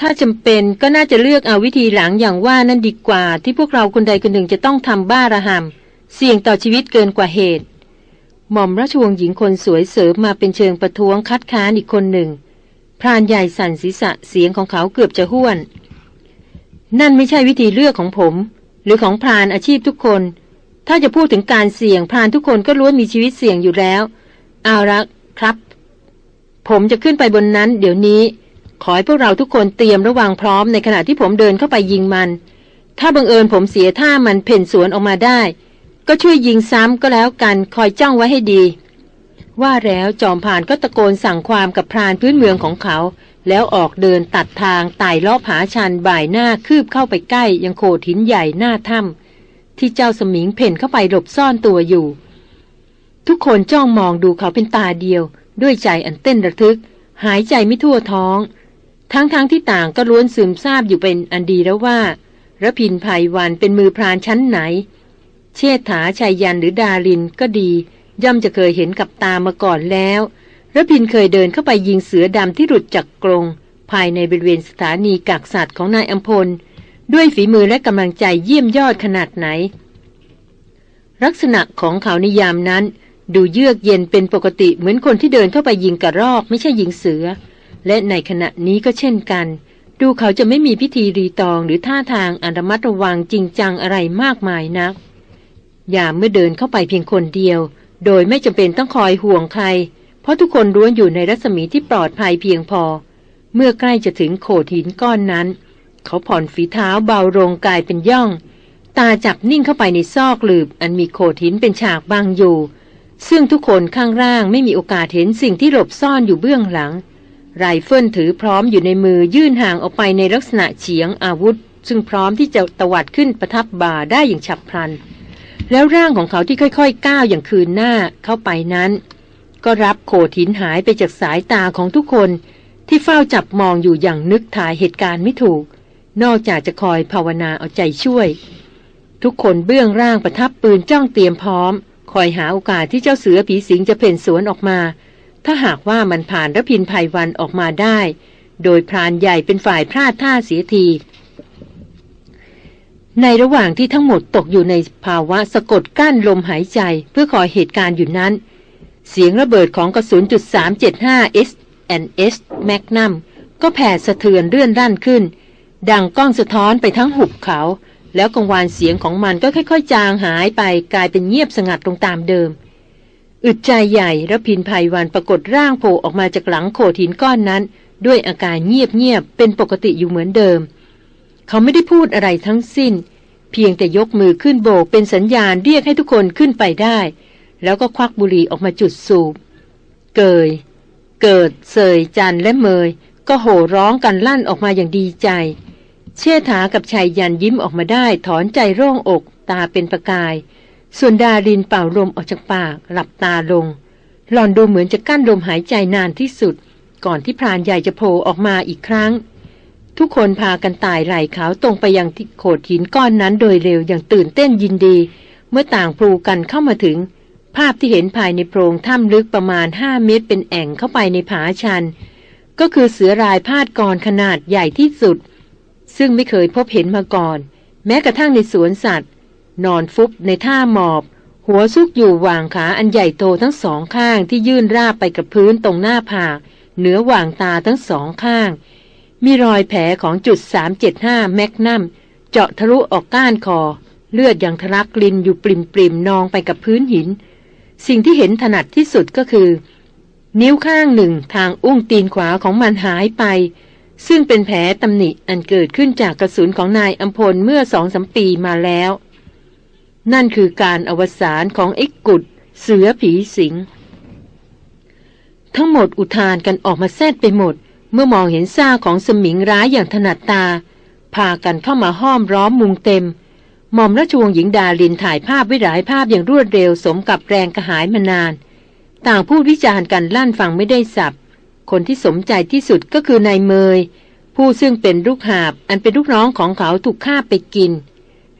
ถ้าจำเป็นก็น่าจะเลือกเอาวิธีหลังอย่างว่านั่นดีกว่า ที่พวกเราคนใดคนหนึ่งจะต้องทำบ้าระหำเสี่ยงต่อชีวิตเกินกว่าเหตุ หม่อมราชวงศ์หญิงคนสวยเสริมมาเป็นเชิงประท้วงคัดค้านอีกคนหนึ่ง พรานใหญ่สั่นศีรษะเสียงของเขาเกือบจะห้วน นั่นไม่ใช่วิธีเลือกของผม หรือของพรานอาชีพทุกคน ถ้าจะพูดถึงการเสี่ยงพรานทุกคนก็ล้วนมีชีวิตเสี่ยงอยู่แล้ว เอาละครับ ผมจะขึ้นไปบนนั้น เดี๋ยวนี้ ขอให้พวกเราทุกคนเตรียมระวังพร้อมในขณะที่ผมเดินเข้าไปยิงมัน ถ้าบังเอิญผมเสียท่ามันเพ่นสวนออกมาได้ ก็ช่วยยิงซ้ำก็แล้วกันคอยจ้องไว้ให้ดี ว่าแล้วจอมผ่านก็ตะโกนสั่งความกับพรานพื้นเมืองของเขา แล้วออกเดินตัดทางไต่ลอบผาชันบ่ายหน้าคืบเข้าไปใกล้ยังโขดหินใหญ่หน้าถ้ำที่เจ้าสมิงเพ่นเข้าไปหลบซ่อนตัวอยู่ ทุกคนจ้องมองดูเขาเป็นตาเดียว ด้วยใจอันเต้นระทึก หายใจไม่ทั่วท้อง ทั้งๆทที่ต่างก็ล้วนสืมทราบอยู่เป็นอันดีแล้วว่าระพินภัยวันเป็นมือพรานชั้นไหน เชษฐาชัยยันหรือดารินก็ดี ย่อมจะเคยเห็นกับตามาก่อนแล้วระพินเคยเดินเข้าไปยิงเสือดำที่หลุดจากกรงภายในบริเวณสถานีกักสัตว์ของนายอัมพล ด้วยฝีมือและกำลังใจเยี่ยมยอดขนาดไหน ลักษณะของเขาในยามนั้น ดูเยือกเย็นเป็นปกติเหมือนคนที่เดินเข้าไปยิงกระรอกไม่ใช่ยิงเสือ และในขณะนี้ก็เช่นกัน ดูเขาจะไม่มีพิธีรีตองหรือท่าทางอันระมัดระวังจริงจังอะไรมากมายนัก อย่าเมื่อเดินเข้าไปเพียงคนเดียว โดยไม่จำเป็นต้องคอยห่วงใคร เพราะทุกคนร้วนอยู่ในรัศมีที่ปลอดภัยเพียงพอ เมื่อใกล้จะถึงโขดหินก้อนนั้น เขาผ่อนฝีเท้าเบาลงกายเป็นย่อง ตาจับนิ่งเข้าไปในซอกหลืบ อันมีโขดหินเป็นฉากบังอยู่ ซึ่งทุกคนข้างล่างไม่มีโอกาสเห็นสิ่งที่หลบซ่อนอยู่เบื้องหลัง ไรเฟิลถือพร้อมอยู่ในมือยื่นห่างออกไปในลักษณะเฉียงอาวุธ ซึ่งพร้อมที่จะตวัดขึ้นประทับบ่าได้อย่างฉับพลัน แล้วร่างของเขาที่ค่อยๆก้าวอย่างคืนหน้าเข้าไปนั้น ก็รับโขดหินหายไปจากสายตาของทุกคน ที่เฝ้าจับมองอยู่อย่างนึกถ่ายเหตุการณ์ไม่ถูก นอกจากจะคอยภาวนาเอาใจช่วย ทุกคนเบื้องร่างประทับปืนจ้องเตรียมพร้อม คอยหาโอกาสที่เจ้าเสือผีสิงจะเพ่นสวนออกมา ถ้าหากว่ามันผ่านระพินภัยวันออกมาได้ โดยพรานใหญ่เป็นฝ่ายพลาดท่าเสียที ในระหว่างที่ทั้งหมดตกอยู่ในภาวะสะกดกั้นลมหายใจเพื่อคอยเหตุการณ์อยู่นั้น เสียงระเบิดของกระสุนจุด375 S S Magnum ก็แผ่สะเทือนเรื่อนรั่นขึ้น ดังก้องสะท้อนไปทั้งหุบเขา แล้วกังวานเสียงของมันก็ค่อย ๆ จางหายไปกลายเป็นเงียบสงัดลงตามเดิม อึดใจใหญ่ระพินภัยวันปรากฏร่างโผล่ออกมาจากหลังโขดหินก้อนนั้น ด้วยอาการเงียบๆเป็นปกติอยู่เหมือนเดิม เขาไม่ได้พูดอะไรทั้งสิ้น เพียงแต่ยกมือขึ้นโบกเป็นสัญญาณเรียกให้ทุกคนขึ้นไปได้ แล้วก็ควักบุหรี่ออกมาจุดสูบ เกย เกิดเสยจันและเมย ก็โห่ร้องกันลั่นออกมาอย่างดีใจ เชี่ยถากับชายยันยิ้มออกมาได้ถอนใจโล่งอกตาเป็นประกาย ส่วนดารินเป่าลมออกจากปาก หลับตาลง หลอนดูเหมือนจะกั้นลมหายใจนานที่สุด ก่อนที่พรานใหญ่จะโผล่ออกมาอีกครั้ง ทุกคนพากันตายไหลเขาตรงไปยังที่โขดหินก้อนนั้นโดยเร็วอย่างตื่นเต้นยินดี เมื่อต่างพลูกันเข้ามาถึง ภาพที่เห็นภายในโพรงถ้ำลึกประมาณห้าเมตรเป็นแอ่งเข้าไปในผาชัน ก็คือเสือรายพาดกรขนาดใหญ่ที่สุด ซึ่งไม่เคยพบเห็นมาก่อน แม้กระทั่งในสวนสัตว์ นอนฟุบในท่าหมอบ หัวซุกอยู่วางขาอันใหญ่โตทั้งสองข้างที่ยื่นราบไปกับพื้นตรงหน้าผากเหนือวางตาทั้งสองข้าง มีรอยแผลของจุด 375 แมกนัมเจาะทะลุออกก้านคอ เลือดอย่างทะลักลินอยู่ปริมปริมนองไปกับพื้นหิน สิ่งที่เห็นถนัดที่สุดก็คือ นิ้วข้างหนึ่งทางอุ้งตีนขวาของมันหายไป ซึ่งเป็นแผลตำหนิอันเกิดขึ้นจากกระสุนของนายอัมพลเมื่อสองสมปีมาแล้ว นั่นคือการอวสานของไอ้กุดเสือผีสิง ทั้งหมดอุทานกันออกมาแซดไปหมด เมื่อมองเห็นซ่าของสมิงร้ายอย่างถนัดตา พากันเข้ามาห้อมร้อมมุงเต็มหม่อมราชวงศ์หญิงดาลินถ่ายภาพไว้หลายภาพอย่างรวดเร็วสมกับแรงกระหายมานาน ต่างพูดวิจารณ์กันลั่นฟังไม่ได้สับ คนที่สมใจที่สุดก็คือนายเมย ผู้ซึ่งเป็นลูกหาบอันเป็นลูกน้องของเขาถูกฆ่าไปกิน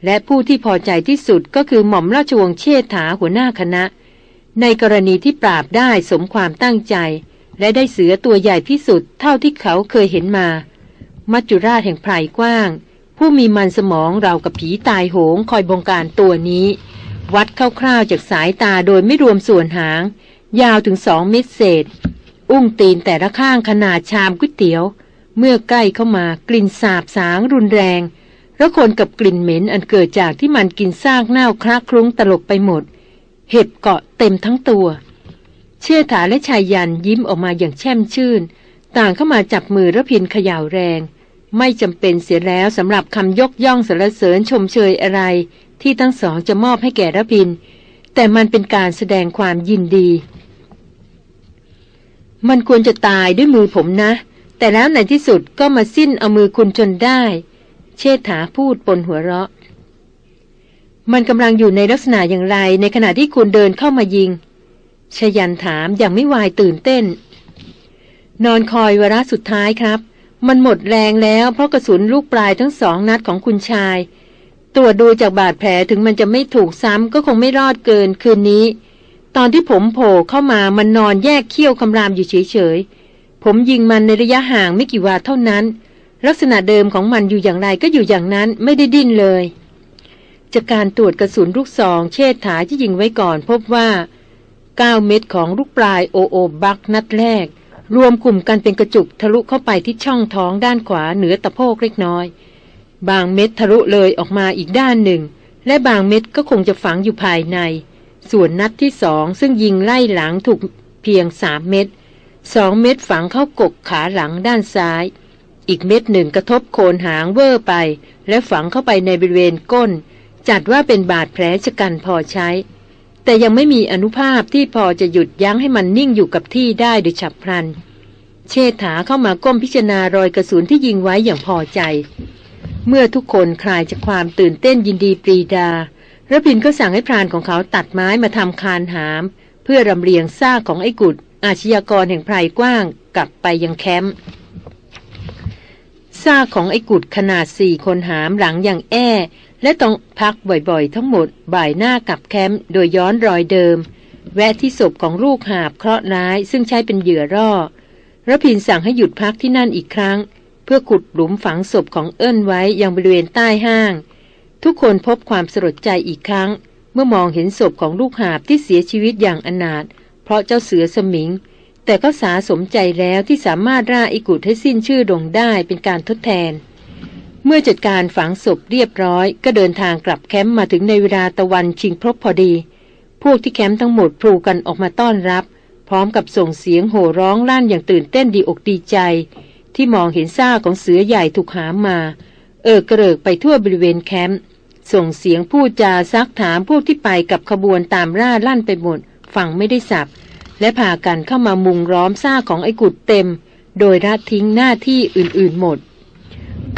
และผู้ที่พอใจที่สุดก็คือหม่อมราชวงศ์เชษฐาหัวหน้าคณะ ในกรณีที่ปราบได้สมความตั้งใจ และได้เสือตัวใหญ่ที่สุดเท่าที่เขาเคยเห็นมา มัจจุราชแห่งไพรกว้าง ผู้มีมันสมองเรากับผีตายโหงคอยบงการตัวนี้ วัดคร่าวๆจากสายตาโดยไม่รวมส่วนหาง ยาวถึงสองเมตรเศษ อุ้งตีนแต่ละข้างขนาดชามก๋วยเตี๋ยว เมื่อใกล้เข้ามากลิ่นสาบสางรุนแรง แล้วคนกับกลิ่นเหม็นอันเกิดจากที่มันกินซากเน่าคลักคลุ้งตลบไปหมด เห็บเกาะเต็มทั้งตัว เชื่อถาและชายยันยิ้มออกมาอย่างแช่มชื่น ต่างเข้ามาจับมือระพินขย่าแรง ไม่จำเป็นเสียแล้วสำหรับคำยกย่องสรรเสริญชมเชยอะไร ที่ทั้งสองจะมอบให้แก่ระพิน แต่มันเป็นการแสดงความยินดี มันควรจะตายด้วยมือผมนะ แต่แล้วในที่สุดก็มาสิ้นเอามือคุณจนได้ เชษฐาพูดปนหัวเราะ มันกำลังอยู่ในลักษณะอย่างไร ในขณะที่คุณเดินเข้ามายิง ชยันถามอย่างไม่วายตื่นเต้น นอนคอยวาระสุดท้ายครับ มันหมดแรงแล้วเพราะกระสุนลูกปลายทั้งสองนัดของคุณชาย ตรวจดูจากบาดแผลถึงมันจะไม่ถูกซ้ำก็คงไม่รอดเกินคืนนี้ ตอนที่ผมโผล่เข้ามามันนอนแยกเขี้ยวคำรามอยู่เฉยๆผมยิงมันในระยะห่างไม่กี่วาเท่านั้น ลักษณะเดิมของมันอยู่อย่างไรก็อยู่อย่างนั้นไม่ได้ดิ้นเลย จากการตรวจกระสุนลูกซองเชษฐาที่ยิงไว้ก่อน พบว่า 9 เม็ดของลูกปลายโอโอบักนัดแรก รวมกลุ่มกันเป็นกระจุกทะลุเข้าไปที่ช่องท้องด้านขวาเหนือตะโพกเล็กน้อย บางเม็ดทะลุเลยออกมาอีกด้านหนึ่ง และบางเม็ดก็คงจะฝังอยู่ภายใน ส่วนนัดที่สองซึ่งยิงไล่หลังถูกเพียงสามเม็ดสองเม็ดฝังเข้ากกขาหลังด้านซ้าย อีกเม็ดหนึ่งกระทบโคนหางเวอร์ไป และฝังเข้าไปในบริเวณก้น จัดว่าเป็นบาดแผลชะกันพอใช้ แต่ยังไม่มีอนุภาพที่พอจะหยุดยั้งให้มันนิ่งอยู่กับที่ได้โดยฉับพลัน เชษฐาเข้ามาก้มพิจารณารอยกระสุนที่ยิงไว้อย่างพอใจ เมื่อทุกคนคลายจากความตื่นเต้นยินดีปรีดาระพินก็สั่งให้พรานของเขาตัดไม้มาทำคานหาม เพื่อรำเรียงซากของไอ้กุดอาชญากรแห่งไพรกว้างกลับไปยังแคมป์ ซากของไอ้กุดขนาดสี่คนหามหลังอย่างแอและต้องพักบ่อยๆ ทั้งหมด บ่ายหน้ากับแคมป์โดยย้อนรอยเดิม แวะที่ศพของลูกหาบเคราะห์ร้าย ซึ่งใช้เป็นเหยื่อร่อระพินสั่งให้หยุดพักที่นั่นอีกครั้ง เพื่อขุดหลุมฝังศพของเอิ้นไว้ยังบริเวณใต้ห้าง ทุกคนพบความสลดใจอีกครั้ง เมื่อมองเห็นศพของลูกหาบที่เสียชีวิตอย่างอนาถเพราะเจ้าเสือสมิง แต่ก็สาสมใจแล้วที่สามารถร่าอิกุดให้สิ้นชื่อดงได้เป็นการทดแทน เมื่อจัดการฝังศพเรียบร้อย ก็เดินทางกลับแคมป์มาถึงในเวลาตะวันชิงพรบพอดี พวกที่แคมป์ทั้งหมดพลูกันออกมาต้อนรับ พร้อมกับส่งเสียงโห่ร้องลั่นอย่างตื่นเต้นดีอกดีใจ ที่มองเห็นซ่าของเสือใหญ่ถูกหามมา เออกระเริกไปทั่วบริเวณแคมป์ส่งเสียงพูดจาซักถามพวกที่ไปกับขบวนตามร่าลั่นไปหมดฟังไม่ได้สับ และพากันเข้ามามุงร้อมซ่าของไอ้กุดเต็ม โดยรัดทิ้งหน้าที่อื่นๆหมด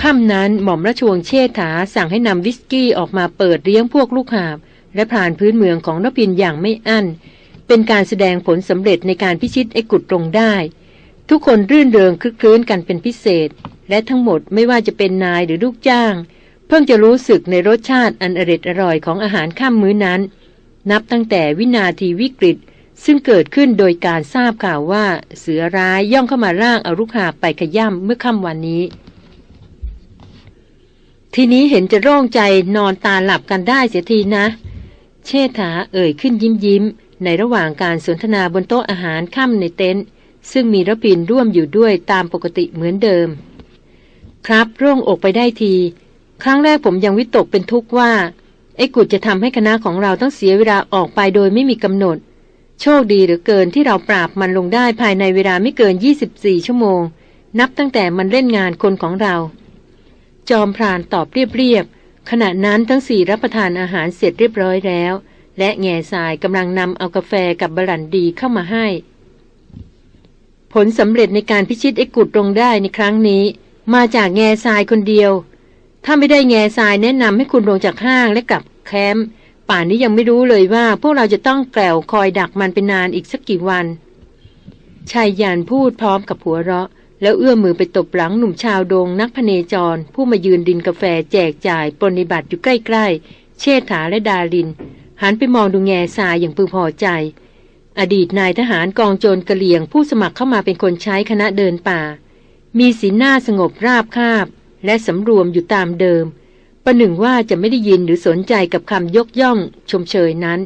ค่ำนั้นหม่อมราชวงศ์เชษฐาสั่งให้นำวิสกี้ออกมาเปิดเลี้ยงพวกลูกหาบ และผ่านพื้นเมืองของนพินอย่างไม่อั้น เป็นการแสดงผลสำเร็จในการพิชิตไอ้กุดลงได้ ทุกคนรื่นเริงคลึกคลื้นกันเป็นพิเศษ และทั้งหมดไม่ว่าจะเป็นนายหรือลูกจ้าง เพิ่งจะรู้สึกในรสชาติอันอร็ดอร่อยของอาหารข้ามมื้อนั้น นับตั้งแต่วินาทีวิกฤต ซึ่งเกิดขึ้นโดยการทราบข่าวว่าเสือร้ายย่องเข้ามาร่างอาลูกหาไปขย่ำเมื่อค่ำวันนี้ ทีนี้เห็นจะโร่งใจนอนตาหลับกันได้เสียทีนะ เชษฐาเอ่ยขึ้นยิ้มยิ้ม ในระหว่างการสนทนาบนโต๊ะอาหารค่ำในเต็นท์ซึ่งมีระพินร่วมอยู่ด้วยตามปกติเหมือนเดิม ครับโร่งอกไปได้ที ครั้งแรกผมยังวิตกเป็นทุกข์ว่าไอ้กุดจะทำให้คณะของเราต้องเสียเวลาออกไปโดยไม่มีกำหนด โชคดีเหลือเกินที่เราปราบมันลงได้ภายในเวลาไม่เกิน 24 ชั่วโมง นับตั้งแต่มันเล่นงานคนของเรา จอมพรานตอบเรียบๆขณะนั้นทั้งสี่รับประทานอาหารเสร็จเรียบร้อยแล้ว และแง่ทรายกำลังนำเอากาแฟกับบรันดีเข้ามาให้ ผลสำเร็จในการพิชิตไอ้กุดลงได้ในครั้งนี้ มาจากแง่ทรายคนเดียว ถ้าไม่ได้แง่ทรายแนะนำให้คุณลงจากห้างและกลับแคมป์ ป่านนี้ยังไม่รู้เลยว่า พวกเราจะต้องแกลวคอยดักมันเป็นนานอีกสักกี่วัน ชายยานพูดพร้อมกับหัวเราะ แล้วเอื้อมมือไปตบหลังหนุ่มชาวโดงนักพเนจร ผู้มายืนดินกาแฟแจกจ่ายปรนิบัติอยู่ใกล้ๆ เชษฐาและดาลิน หันไปมองดูแง่ทรายอย่างพึงพอใจ อดีตนายทหารกองโจรกะเหลี่ยงผู้สมัครเข้ามาเป็นคนใช้คณะเดินป่า มีสีหน้าสงบราบคาบ และสำรวมอยู่ตามเดิม ประหนึ่งว่าจะไม่ได้ยินหรือสนใจกับคำยกย่อง ชมเชยนั้น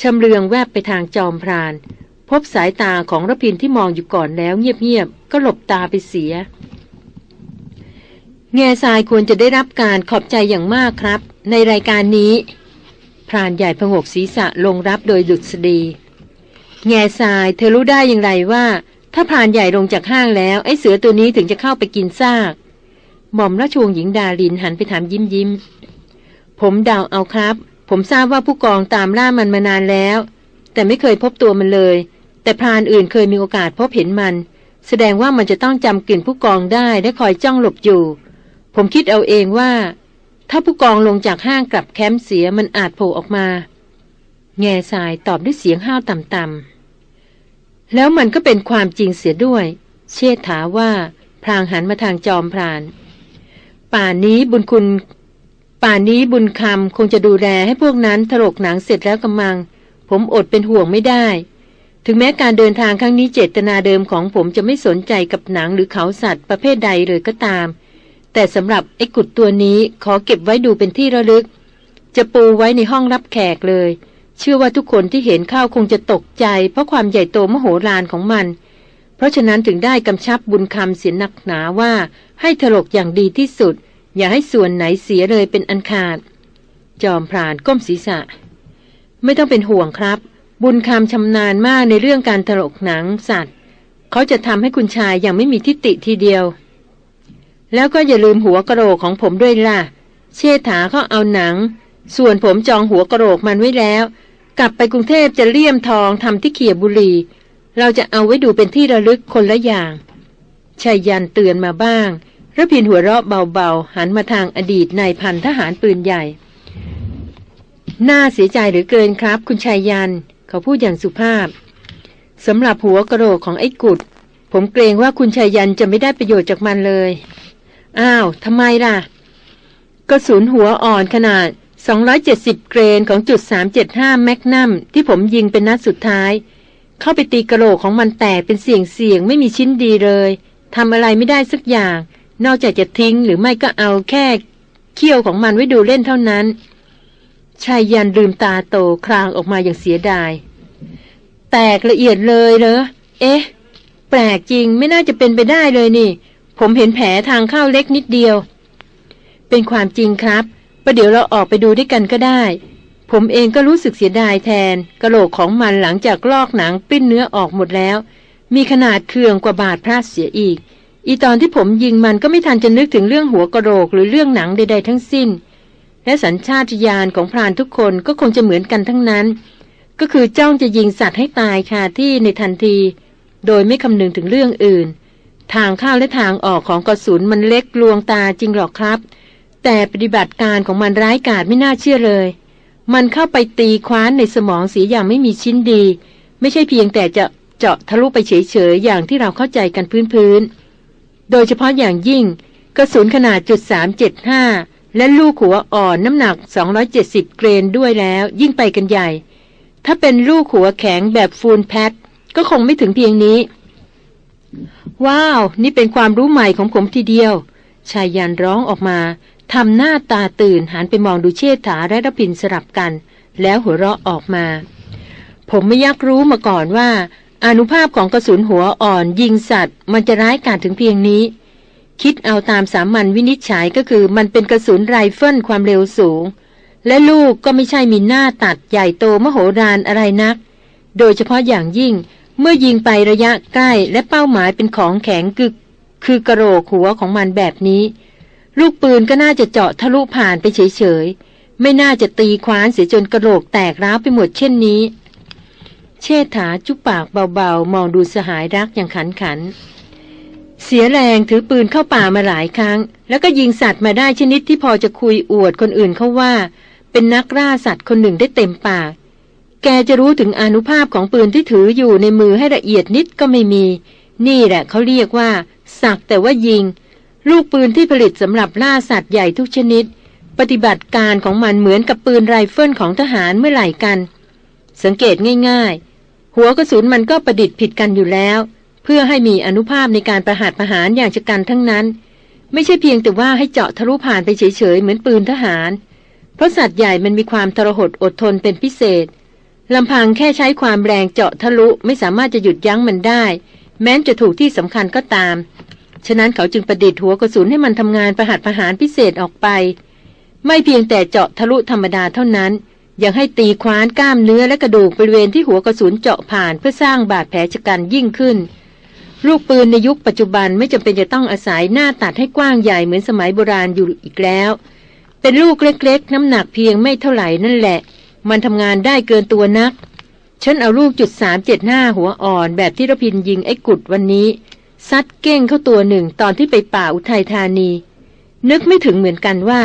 ชำเลืองแวบไปทางจอมพราน พบสายตาของรพินที่มองอยู่ก่อนแล้วเงียบๆก็หลบตาไปเสีย แง่ทรายควรจะได้รับการขอบใจอย่างมากครับ ในรายการนี้ พรานใหญ่พงกศีรษะลงรับโดยดุษฎีแง่ทรายเธอรู้ได้อย่างไรว่า ถ้าพรานใหญ่ลงจากห้างแล้วไอ้เสือตัวนี้ถึงจะเข้าไปกินซาก หม่อมราชวงศ์หญิงดาลินหันไปถามยิ้มยิ้ม ผมเดาเอาครับ ผมทราบว่าผู้กองตามล่ามันมานานแล้ว แต่ไม่เคยพบตัวมันเลย แต่พรานอื่นเคยมีโอกาสพบเห็นมัน แสดงว่ามันจะต้องจำกลิ่นผู้กองได้และคอยจ้องหลบอยู่ ผมคิดเอาเองว่า ถ้าผู้กองลงจากห้างกลับแคมป์เสียมันอาจโผล่ออกมา แง่ทรายตอบด้วยเสียงห้าวต่ำๆแล้วมันก็เป็นความจริงเสียด้วย เชษฐาว่าพรางหันมาทางจอมพราน ป่านี้บุญคุณ ป่านี้บุญคำคงจะดูแลให้พวกนั้นถลกหนังเสร็จแล้วกำมัง ผมอดเป็นห่วงไม่ได้ ถึงแม้การเดินทางครั้งนี้เจตนาเดิมของผมจะไม่สนใจกับหนังหรือเขาสัตว์ประเภทใดเลยก็ตาม แต่สำหรับไอ้กุดตัวนี้ขอเก็บไว้ดูเป็นที่ระลึก จะปูไว้ในห้องรับแขกเลย เชื่อว่าทุกคนที่เห็นข้าวคงจะตกใจ เพราะความใหญ่โตมโหฬารของมัน ราะฉะนั้นถึงได้กำชับบุญคำเสียหนักหนาว่า ให้ถลกอย่างดีที่สุด อย่าให้ส่วนไหนเสียเลยเป็นอันขาด จอมพรานก้มศีรษะ ไม่ต้องเป็นห่วงครับ บุญคำชำนาญมากในเรื่องการถลกหนังสัตว์ เขาจะทำให้คุณชายอย่างไม่มีทิฏฐิทีเดียว แล้วก็อย่าลืมหัวกระโหลกของผมด้วยล่ะ เชษฐาเขาเอาหนัง ส่วนผมจองหัวกระโหลกมันไว้แล้ว กลับไปกรุงเทพจะเลี่ยมทองทำที่เขียบุรี เราจะเอาไว้ดูเป็นที่ระลึกคนละอย่างชายยันเตือนมาบ้างระพินหัวเราะเบาๆ หันมาทางอดีตนายพันทหารปืนใหญ่ น่าเสียใจหรือเกินครับ คุณชายยัน เขาพูดอย่างสุภาพสำหรับหัวกระโหลกของไอ้กุด ผมเกรงว่าคุณชายยันจะไม่ได้ประโยชน์จากมันเลย อ้าวทำไมล่ะ กระสุนหัวอ่อนขนาด 270 เกรนของจุด 375 แมกนัมที่ผมยิงเป็นนัดสุดท้าย เข้าไปตีกระโหลกของมันแตกเป็นเสียงเสียงไม่มีชิ้นดีเลยทำอะไรไม่ได้สักอย่าง นอกจากจะทิ้งหรือไม่ก็เอาแค่เขี้ยวของมันไว้ดูเล่นเท่านั้นชายยันลืมตาโตคลางออกมาอย่างเสียดาย แตกละเอียดเลยเหรอ เอ๊ะ แปลกจริงไม่น่าจะเป็นไปได้เลยนี่ ผมเห็นแผลทางเข้าเล็กนิดเดียว เป็นความจริงครับประเดี๋ยวเราออกไปดูด้วยกันก็ได้ ผมเองก็รู้สึกเสียดายแทนกระโหลกของมันหลังจากลอกหนังปิ้นเนื้อออกหมดแล้ว มีขนาดเคืองกว่าบาดพระเสียอีก อีตอนที่ผมยิงมันก็ไม่ทันจะนึกถึงเรื่องหัวกระโหลกหรือเรื่องหนังใดๆทั้งสิ้น และสัญชาตญาณของพรานทุกคนก็คงจะเหมือนกันทั้งนั้น ก็คือจ้องจะยิงสัตว์ให้ตายคาที่ในทันที โดยไม่คำนึงถึงเรื่องอื่น ทางเข้าและทางออกของกระสุนมันเล็กลวงตาจริงหรอกครับ แต่ปฏิบัติการของมันร้ายกาจไม่น่าเชื่อเลย มันเข้าไปตีคว้านในสมองเสียอย่างไม่มีชิ้นดี ไม่ใช่เพียงแต่จะเจาะทะลุไปเฉยๆอย่างที่เราเข้าใจกันพื้นๆ โดยเฉพาะอย่างยิ่ง กระสุนขนาดจุด375 และลูกหัวอ่อนน้ำหนัก 270 เกรนด้วยแล้วยิ่งไปกันใหญ่ ถ้าเป็นลูกหัวแข็งแบบฟูลแพทก็คงไม่ถึงเพียงนี้ ว้าว นี่เป็นความรู้ใหม่ของผมทีเดียวชายยันร้องออกมา ทำหน้าตาตื่นหันไปมองดูเชษฐาและรพินสลับกัน แล้วหัวเราะออกมา ผมไม่ยักรู้มาก่อนว่า อานุภาพของกระสุนหัวอ่อนยิงสัตว์ มันจะร้ายกาจถึงเพียงนี้ คิดเอาตามสามัญวินิจฉัยก็คือมันเป็นกระสุนไรเฟิลความเร็วสูง และลูกก็ไม่ใช่มีหน้าตัดใหญ่โตมโหฬารอะไรนัก โดยเฉพาะอย่างยิ่งเมื่อยิงไประยะใกล้และเป้าหมายเป็นของแข็งคือคือกะโหลกหัวของมันแบบนี้ ลูกปืนก็น่าจะเจาะทะลุผ่านไปเฉยๆ ไม่น่าจะตีคว้านเสียจนกระโหลกแตกร้าวไปหมดเช่นนี้ เชษฐาจุปากเบาๆ มองดูสหายรักอย่างขันขัน เสียแรงถือปืนเข้าป่ามาหลายครั้ง แล้วก็ยิงสัตว์มาได้ชนิดที่พอจะคุยอวดคนอื่นเขาว่า เป็นนักล่าสัตว์คนหนึ่งได้เต็มปาก แกจะรู้ถึงอนุภาพของปืนที่ถืออยู่ในมือให้ละเอียดนิดก็ไม่มี นี่แหละเขาเรียกว่า สักแต่ว่ายิง ลูกปืนที่ผลิตสำหรับล่าสัตว์ใหญ่ทุกชนิด ปฏิบัติการของมันเหมือนกับปืนไรเฟิลของทหารเมื่อไหร่กัน สังเกตง่าย ๆ หัวกระสุนมันก็ประดิษฐ์ผิดกันอยู่แล้ว เพื่อให้มีอนุภาพในการประหารประหารอย่างชะกันทั้งนั้น ไม่ใช่เพียงแต่ว่าให้เจาะทะลุผ่านไปเฉยๆเหมือนปืนทหาร เพราะสัตว์ใหญ่มันมีความทรหดอดทนเป็นพิเศษลำพังแค่ใช้ความแรงเจาะทะลุไม่สามารถจะหยุดยั้งมันได้ แม้จะถูกที่สำคัญก็ตาม ฉะนั้นเขาจึงประดิษฐ์หัวกระสุนให้มันทำงานประหัตประหารพิเศษออกไป ไม่เพียงแต่เจาะทะลุธรรมดาเท่านั้น ยังให้ตีคว้านกล้ามเนื้อและกระดูกบริเวณที่หัวกระสุนเจาะผ่านเพื่อสร้างบาดแผลชะกันยิ่งขึ้น ลูกปืนในยุคปัจจุบันไม่จำเป็นจะต้องอาศัยหน้าตัดให้กว้างใหญ่เหมือนสมัยโบราณอยู่อีกแล้ว เป็นลูกเล็กๆ น้ำหนักเพียงไม่เท่าไหร่นั่นแหละ มันทำงานได้เกินตัวนักฉันเอาลูกจุดสามเจ็ดห้าหัวอ่อนแบบที่ระพินยิงไอ้กุดวันนี้ ซัดเก้งเข้าตัวหนึ่งตอนที่ไปป่าอุทัยธานี นึกไม่ถึงเหมือนกันว่า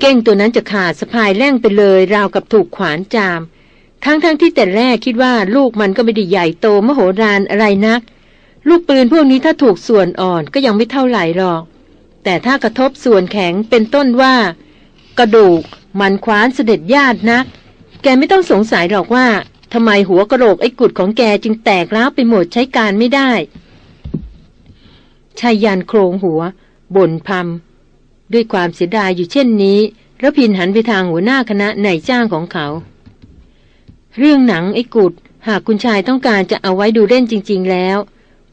เก้งตัวนั้นจะขาดสะพายแล่งไปเลย ราวกับถูกขวานจาม ทั้งๆทที่แต่แรกคิดว่าลูกมันก็ไม่ได้ใหญ่โตมโหฬารอะไรนัก ลูกปืนพวกนี้ถ้าถูกส่วนอ่อนก็ยังไม่เท่าไหร่หรอก แต่ถ้ากระทบส่วนแข็งเป็นต้นว่า กระดูกมันคว้านเสด็จญาตินัก แกไม่ต้องสงสัยหรอกว่าทำไมหัวกระโหลกไอ้กุดของแกจึงแตกร้าวไปหมดใช้การไม่ได้ ชายยันโครงหัว บ่นพำด้วยความเสียดายอยู่เช่นนี้ระพินหันไปทางหัวหน้าคณะนายจ้างของเขา เรื่องหนังไอ้กุด หากคุณชายต้องการจะเอาไว้ดูเล่นจริง ๆ แล้ว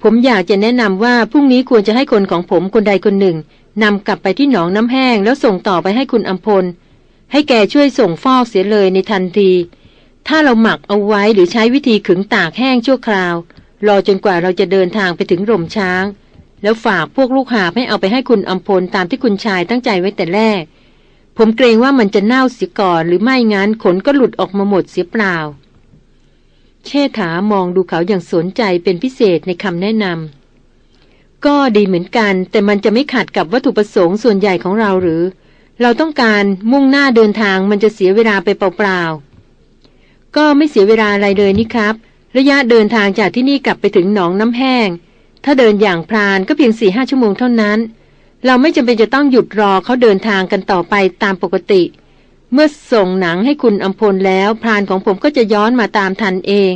ผมอยากจะแนะนำว่าพรุ่งนี้ควรจะให้คนของผมคนใดคนหนึ่งนำกลับไปที่หนองน้ำแห้งแล้วส่งต่อไปให้คุณอัมพล ให้แกช่วยส่งฟอกเสียเลยในทันที ถ้าเราหมักเอาไว้หรือใช้วิธีขึงตากแห้งชั่วคราว รอจนกว่าเราจะเดินทางไปถึงร่มช้าง แล้วฝากพวกลูกหาให้เอาไปให้คุณอัมพลตามที่คุณชายตั้งใจไว้แต่แรก ผมเกรงว่ามันจะเน่าเสียก่อนหรือไม่งั้นขนก็หลุดออกมาหมดเสียเปล่า เชษฐามองดูเขาอย่างสนใจเป็นพิเศษในคำแนะนำก็ดีเหมือนกัน แต่มันจะไม่ขัดกับวัตถุประสงค์ส่วนใหญ่ของเราหรือ เราต้องการมุ่งหน้าเดินทางมันจะเสียเวลาไปเปล่าๆก็ไม่เสียเวลาอะไรเลยนี่ครับ ระยะเดินทางจากที่นี่กลับไปถึงหนองน้ำแห้ง ถ้าเดินอย่างพรานก็เพียงสี่ห้าชั่วโมงเท่านั้น เราไม่จำเป็นจะต้องหยุดรอเขาเดินทางกันต่อไปตามปกติ เมื่อส่งหนังให้คุณอัมพลแล้วพรานของผมก็จะย้อนมาตามทันเอง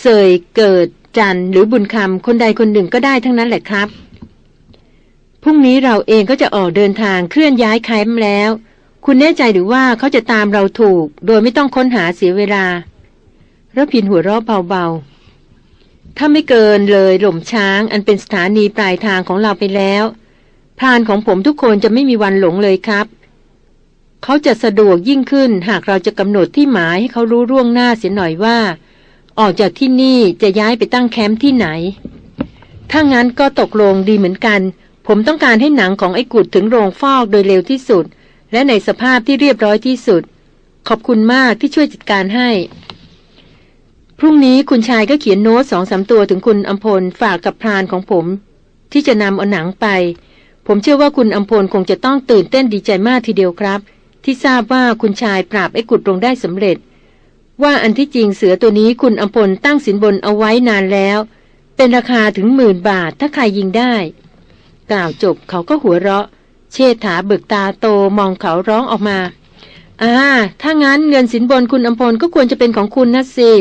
เสยเกิด จันหรือบุญคำคนใดคนหนึ่งก็ได้ทั้งนั้นแหละครับพรุ่งนี้เราเองก็จะออกเดินทางเคลื่อนย้ายแคมป์แล้ว คุณแน่ใจหรือว่าเขาจะตามเราถูก โดยไม่ต้องค้นหาเสียเวลาระพินหัวเราะเบา ถ้าไม่เกินเลยหล่มช้างอันเป็นสถานีปลายทางของเราไปแล้วพรานของผมทุกคนจะไม่มีวันหลงเลยครับ เขาจะสะดวกยิ่งขึ้นหากเราจะกำหนดที่หมายให้เขารู้ร่วงหน้าเสียหน่อยว่า ออกจากที่นี่จะย้ายไปตั้งแคมป์ที่ไหน ถ้างั้นก็ตกลงดีเหมือนกัน ผมต้องการให้หนังของไอ้กุดถึงโรงฟอกโดยเร็วที่สุด และในสภาพที่เรียบร้อยที่สุด ขอบคุณมากที่ช่วยจัดการให้ พรุ่งนี้คุณชายก็เขียนโน้ตสองสาตัวถึงคุณอัมพลฝากกับพรานของผม ที่จะนำเอาหนังไป ผมเชื่อว่าคุณอัมพลคงจะต้องตื่นเต้นดีใจมากทีเดียวครับ ที่ทราบว่าคุณชายปราบไอ้กุดลงได้สำเร็จ ว่าอันที่จริงเสือตัวนี้คุณอัมพลตั้งสินบนเอาไว้นานแล้ว เป็นราคาถึงหมื่นบาทถ้าใครยิงได้ กล่าวจบเขาก็หัวเราะ เชษฐาเบิกตาโตมองเขาร้องออกมาอ่าถ้างั้นเงินสินบนคุณอำพลก็ควรจะเป็นของคุณนะสิ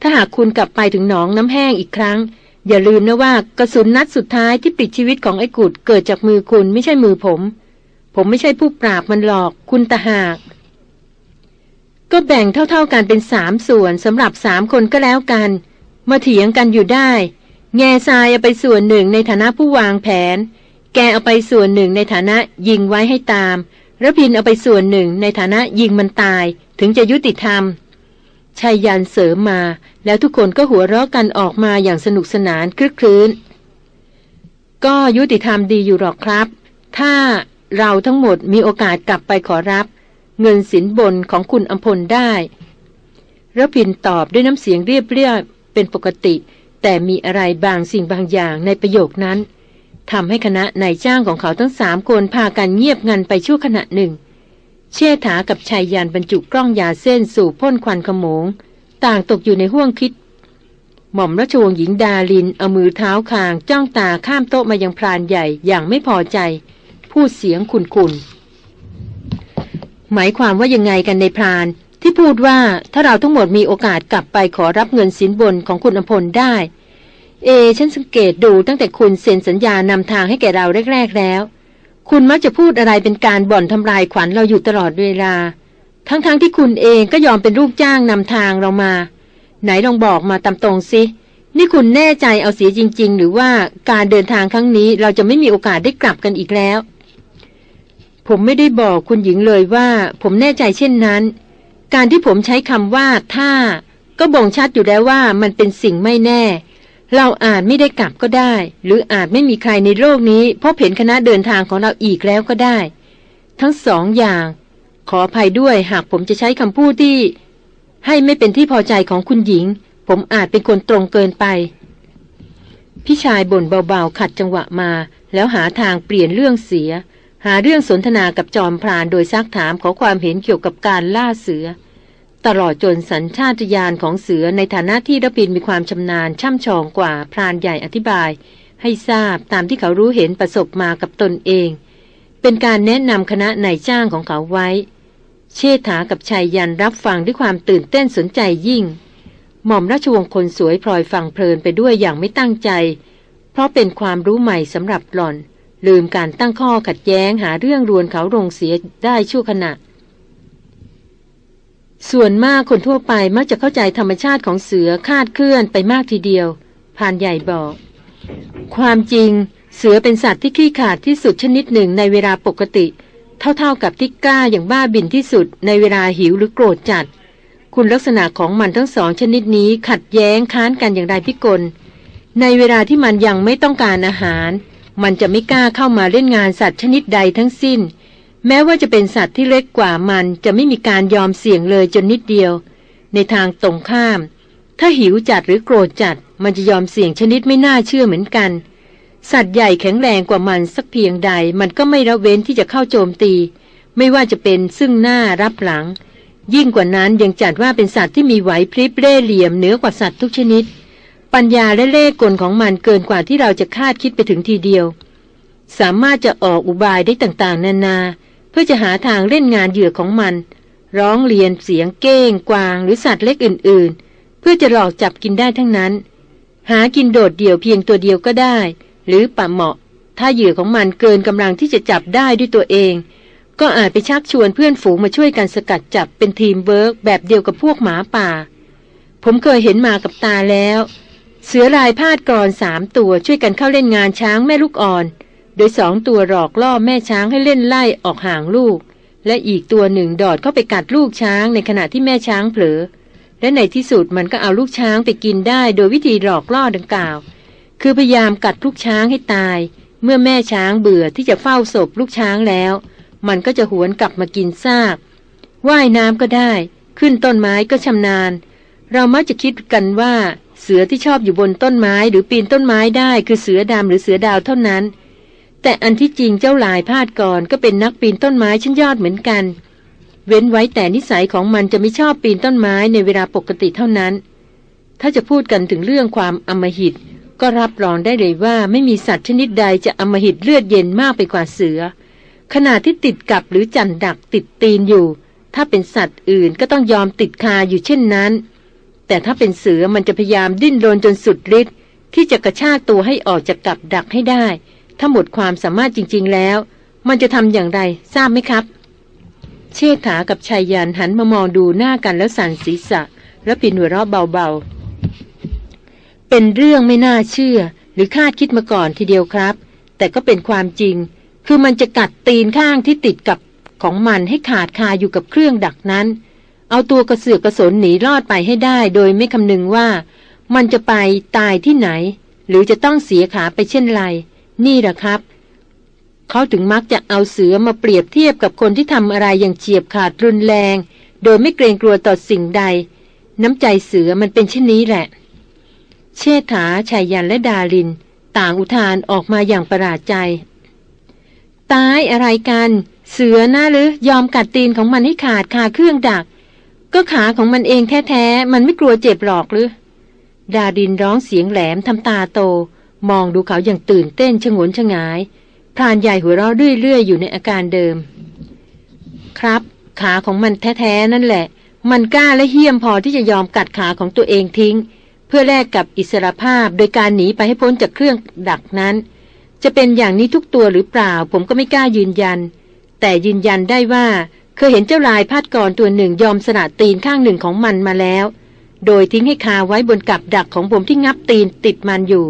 ถ้าหากคุณกลับไปถึงหนองน้ำแห้งอีกครั้ง อย่าลืมนะว่ากระสุนนัดสุดท้ายที่ปิดชีวิตของไอ้กุดเกิดจากมือคุณไม่ใช่มือผม ผมไม่ใช่ผู้ปราบมันหลอกคุณตาหาก ก็แบ่งเท่าๆกันเป็นสามส่วนสำหรับสามคนก็แล้วกัน มาเถียงกันอยู่ได้ แง่ทรายเอาไปส่วนหนึ่งในฐานะผู้วางแผน แกเอาไปส่วนหนึ่งในฐานะยิงไว้ให้ตามระพินเอาไปส่วนหนึ่งในฐานะยิงมันตายถึงจะยุติธรรม ชายยันเสริมมา แล้วทุกคนก็หัวเราะกันออกมาอย่างสนุกสนานคลึกคลื้น ก็ยุติธรรมดีอยู่หรอกครับ ถ้าเราทั้งหมดมีโอกาสกลับไปขอรับ เงินสินบนของคุณอัมพลได้ระพินตอบด้วยน้ำเสียงเรียบเรียบเป็นปกติ แต่มีอะไรบางสิ่งบางอย่างในประโยคนั้นทำให้คณะนายจ้างของเขาทั้งสามคนพากันเงียบงันไปชั่วขณะหนึ่ง เชษฐากับชายยานบรรจุกล้องยาเส้นสู่พ่นควันขโมง ต่างตกอยู่ในห้วงคิด หม่อมราชวงศ์หญิงดาลินเอามือเท้าคางจ้องตาข้ามโต๊ะมายังพรานใหญ่อย่างไม่พอใจ พูดเสียงขุนขุนหมายความว่ายังไงกันในพรานที่พูดว่าถ้าเราทั้งหมดมีโอกาสกลับไปขอรับเงินสินบนของคุณอภพลได้ เอ ฉันสังเกตดูตั้งแต่คุณเซ็นสัญญานำทางให้แก่เราแรก ๆแล้ว คุณมักจะพูดอะไรเป็นการบ่อนทำลายขวัญเราอยู่ตลอดเวลา ทั้งๆทที่คุณเองก็ยอมเป็นลูกจ้างนำทางเรามา ไหนลองบอกมาตามตรงสิ นี่คุณแน่ใจเอาเสียจริง ๆ หรือว่าการเดินทางครั้งนี้เราจะไม่มีโอกาสได้กลับกันอีกแล้ว ผมไม่ได้บอกคุณหญิงเลยว่า ผมแน่ใจเช่นนั้น การที่ผมใช้คำว่าถ้า ก็บ่งชัดอยู่แล้วว่ามันเป็นสิ่งไม่แน่ เราอาจไม่ได้กลับก็ได้ หรืออาจไม่มีใครในโลกนี้ พบเห็นคณะเดินทางของเราอีกแล้วก็ได้ ทั้งสองอย่าง ขออภัยด้วยหากผมจะใช้คำพูดที่ ให้ไม่เป็นที่พอใจของคุณหญิง ผมอาจเป็นคนตรงเกินไป พี่ชายบ่นเบาๆขัดจังหวะมา แล้วหาทางเปลี่ยนเรื่องเสีย หาเรื่องสนทนากับจอมพรานโดยซักถามขอความเห็นเกี่ยวกับการล่าเสือ ตลอดจนสัญชาตญาณของเสือในฐานะที่ระพินมีความชำนาญช่ำชองกว่าพรานใหญ่อธิบาย ให้ทราบตามที่เขารู้เห็นประสบมากับตนเอง เป็นการแนะนำคณะนายจ้างของเขาไว้ เชษฐากับชายยันรับฟังด้วยความตื่นเต้นสนใจยิ่ง หม่อมราชวงศ์คนสวยพลอยฟังเพลินไปด้วยอย่างไม่ตั้งใจ เพราะเป็นความรู้ใหม่สำหรับหล่อน ลืมการตั้งข้อขัดแย้งหาเรื่องรวนเขาลงเสียได้ชั่วขณะ ส่วนมากคนทั่วไปมักจะเข้าใจธรรมชาติของเสือคาดเคลื่อนไปมากทีเดียวพานใหญ่บอก ความจริง เสือเป็นสัตว์ที่ขี้ขาดที่สุดชนิดหนึ่งในเวลาปกติ เท่าๆกับที่กล้าอย่างบ้าบินที่สุดในเวลาหิวหรือโกรธจัด คุณลักษณะของมันทั้งสองชนิดนี้ขัดแย้งค้านกันอย่างไรพิกล ในเวลาที่มันยังไม่ต้องการอาหาร มันจะไม่กล้าเข้ามาเล่นงานสัตว์ชนิดใดทั้งสิ้น แม้ว่าจะเป็นสัตว์ที่เล็กกว่ามันจะไม่มีการยอมเสี่ยงเลยจนนิดเดียว ในทางตรงข้าม ถ้าหิวจัดหรือโกรธจัด มันจะยอมเสี่ยงชนิดไม่น่าเชื่อเหมือนกัน สัตว์ใหญ่แข็งแรงกว่ามันสักเพียงใด มันก็ไม่ระเว้นที่จะเข้าโจมตี ไม่ว่าจะเป็นซึ่งหน้ารับหลัง ยิ่งกว่านั้นยังจัดว่าเป็นสัตว์ที่มีไหวพริบเร่เหลี่ยมเหนือกว่าสัตว์ทุกชนิด ปัญญาและเล่ห์กลของมันเกินกว่าที่เราจะคาดคิดไปถึงทีเดียว สามารถจะออกอุบายได้ต่างๆ นานานา เพื่อจะหาทางเล่นงานเหยื่อของมัน ร้องเลียนเสียงเก้ง กวางหรือสัตว์เล็กอื่น ๆ เพื่อจะหลอกจับกินได้ทั้งนั้น หากินโดดเดี่ยวเพียงตัวเดียวก็ได้ หรือปะเหมาะ ถ้าเหยื่อของมันเกินกำลังที่จะจับได้ด้วยตัวเอง ก็อาจไปชักชวนเพื่อนฝูงมาช่วยกันสกัดจับเป็นทีมเวิร์กแบบเดียวกับพวกหมาป่า ผมเคยเห็นมากับตาแล้ว เสือลายพาดกรอนสามตัวช่วยกันเข้าเล่นงานช้างแม่ลูกอ่อน โดยสองตัวหลอกล่อแม่ช้างให้เล่นไล่ออกห่างลูก และอีกตัวหนึ่งดอดเข้าไปกัดลูกช้างในขณะที่แม่ช้างเผลอ และในที่สุดมันก็เอาลูกช้างไปกินได้โดยวิธีหลอกล่อดังกล่าว คือพยายามกัดลูกช้างให้ตาย เมื่อแม่ช้างเบื่อที่จะเฝ้าศพลูกช้างแล้ว มันก็จะหวนกลับมากินซากว่ายน้ำก็ได้ ขึ้นต้นไม้ก็ชำนาญ เรามักจะคิดกันว่า เสือที่ชอบอยู่บนต้นไม้หรือปีนต้นไม้ได้ คือเสือดำหรือเสือดาวเท่านั้น แต่อันที่จริงเจ้าลายพาดก่อนก็เป็นนักปีนต้นไม้ชั้นยอดเหมือนกัน เว้นไว้แต่นิสัยของมันจะไม่ชอบปีนต้นไม้ในเวลาปกติเท่านั้น ถ้าจะพูดกันถึงเรื่องความอมหิต ก็รับรองได้เลยว่าไม่มีสัตว์ชนิดใดจะอมหิตเลือดเย็นมากไปกว่าเสือ ขณะที่ติดกับหรือจันดักติดตีนอยู่ ถ้าเป็นสัตว์อื่นก็ต้องยอมติดคาอยู่เช่นนั้น แต่ถ้าเป็นเสือมันจะพยายามดิ้นรนจนสุดฤทธิ์ที่จะกระชากตัวให้ออกจากกับดักให้ได้ ถ้าหมดความสามารถจริง ๆ แล้ว มันจะทำอย่างไรทราบไหมครับ เชษฐากับชายยันหันมามองดูหน้ากันแล้วสั่นศีรษะ แล้วปินหัวเราะเบาๆ เป็นเรื่องไม่น่าเชื่อ หรือคาดคิดมาก่อนทีเดียวครับ แต่ก็เป็นความจริง คือมันจะกัดตีนข้างที่ติดกับของมันให้ขาดคาอยู่กับเครื่องดักนั้น เอาตัวกระเสือกกระสนหนีรอดไปให้ได้ โดยไม่คำนึงว่า มันจะไปตายที่ไหน หรือจะต้องเสียขาไปเช่นไร นี่แหละครับ เขาถึงมักจะเอาเสือมาเปรียบเทียบกับคนที่ทำอะไรอย่างเฉียบขาดรุนแรง โดยไม่เกรงกลัวต่อสิ่งใด น้ำใจเสือมันเป็นเช่นนี้แหละ เชษฐาชายยันและดาลิน ต่างอุทานออกมาอย่างประหลาดใจ ตายอะไรกัน เสือนะหรือยอมกัดตีนของมันให้ขาดคาเครื่องดัก ก็ขาของมันเองแท้ๆมันไม่กลัวเจ็บหรอกหรือดาดินร้องเสียงแหลมทำตาโต มองดูเขาอย่างตื่นเต้นชงนชงาย พรานใหญ่หัวเราะเรื่อยๆ อยู่ในอาการเดิม ครับ ขาของมันแท้ๆนั่นแหละ มันกล้าและเหี้ยมพอที่จะยอมกัดขาของตัวเองทิ้ง เพื่อแลกกับอิสรภาพโดยการหนีไปให้พ้นจากเครื่องดักนั้น จะเป็นอย่างนี้ทุกตัวหรือเปล่า ผมก็ไม่กล้ายืนยัน แต่ยืนยันได้ว่าเคยเห็นเจ้าลายพาดกรตัวหนึ่งยอมสละตีนข้างหนึ่งของมันมาแล้ว โดยทิ้งให้คาไว้บนกับดักของผมที่งับตีนติดมันอยู่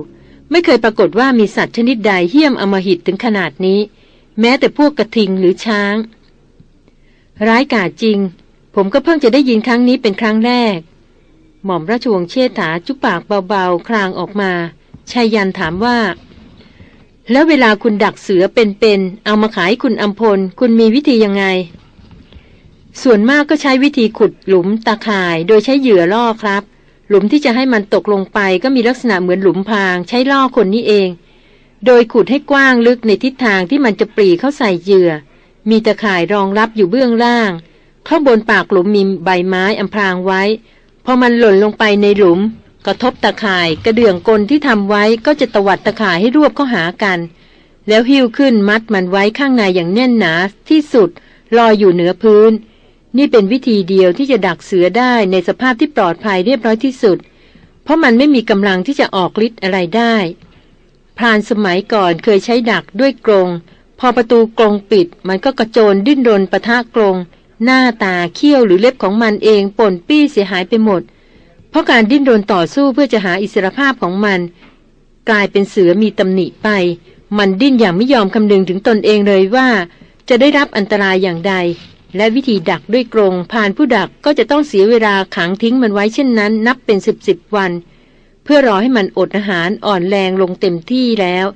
ไม่เคยปรากฏว่ามีสัตว์ชนิดใดเหี้ยมอมหิตถึงขนาดนี้ แม้แต่พวกกระทิงหรือช้าง ร้ายกาจจริง ผมก็เพิ่งจะได้ยินครั้งนี้เป็นครั้งแรก หม่อมราชวงศ์เชษฐาจุปากเบาๆ คลางออกมาชายยันถามว่า แล้วเวลาคุณดักเสือเป็นๆเอามาขายคุณอัมพล คุณมีวิธียังไง ส่วนมากก็ใช้วิธีขุดหลุมตาข่าย โดยใช้เหยื่อล่อครับ หลุมที่จะให้มันตกลงไปก็มีลักษณะเหมือนหลุมพราง ใช้ล่อคนนี้เอง โดยขุดให้กว้างลึกในทิศทางที่มันจะปรีเข้าใส่เหยื่อ มีตะข่ายรองรับอยู่เบื้องล่าง ข้างบนปากหลุมมีใบไม้อำพรางไว้ พอมันหล่นลงไปในหลุม กระทบตะข่ายกระเดื่องกลที่ทำไว้ก็จะตวัดตะข่ายให้รวบเข้าหากัน แล้วหิ้วขึ้นมัดมันไว้ข้างในอย่างแน่นหนาที่สุดลอยอยู่เหนือพื้น นี่เป็นวิธีเดียวที่จะดักเสือได้ในสภาพที่ปลอดภัยเรียบร้อยที่สุด เพราะมันไม่มีกำลังที่จะออกฤทธิ์อะไรได้ พรานสมัยก่อนเคยใช้ดักด้วยกรง พอประตูกรงปิด มันก็กระโจนดิ้นรนปะทะกรงหน้าตาเขี้ยวหรือเล็บของมันเองป่นปี้เสียหายไปหมด เพราะการดิ้นรนต่อสู้เพื่อจะหาอิสรภาพของมัน กลายเป็นเสือมีตำหนิไป มันดิ้นอย่างไม่ยอมคำนึงถึงตนเองเลยว่า จะได้รับอันตรายอย่างใด และวิธีดักด้วยกรงผ่านผู้ดักก็จะต้องเสียเวลาขังทิ้งมันไว้เช่นนั้น นับเป็นสิบสิบวัน เพื่อรอให้มันอดอาหารอ่อนแรงลงเต็มที่แล้ว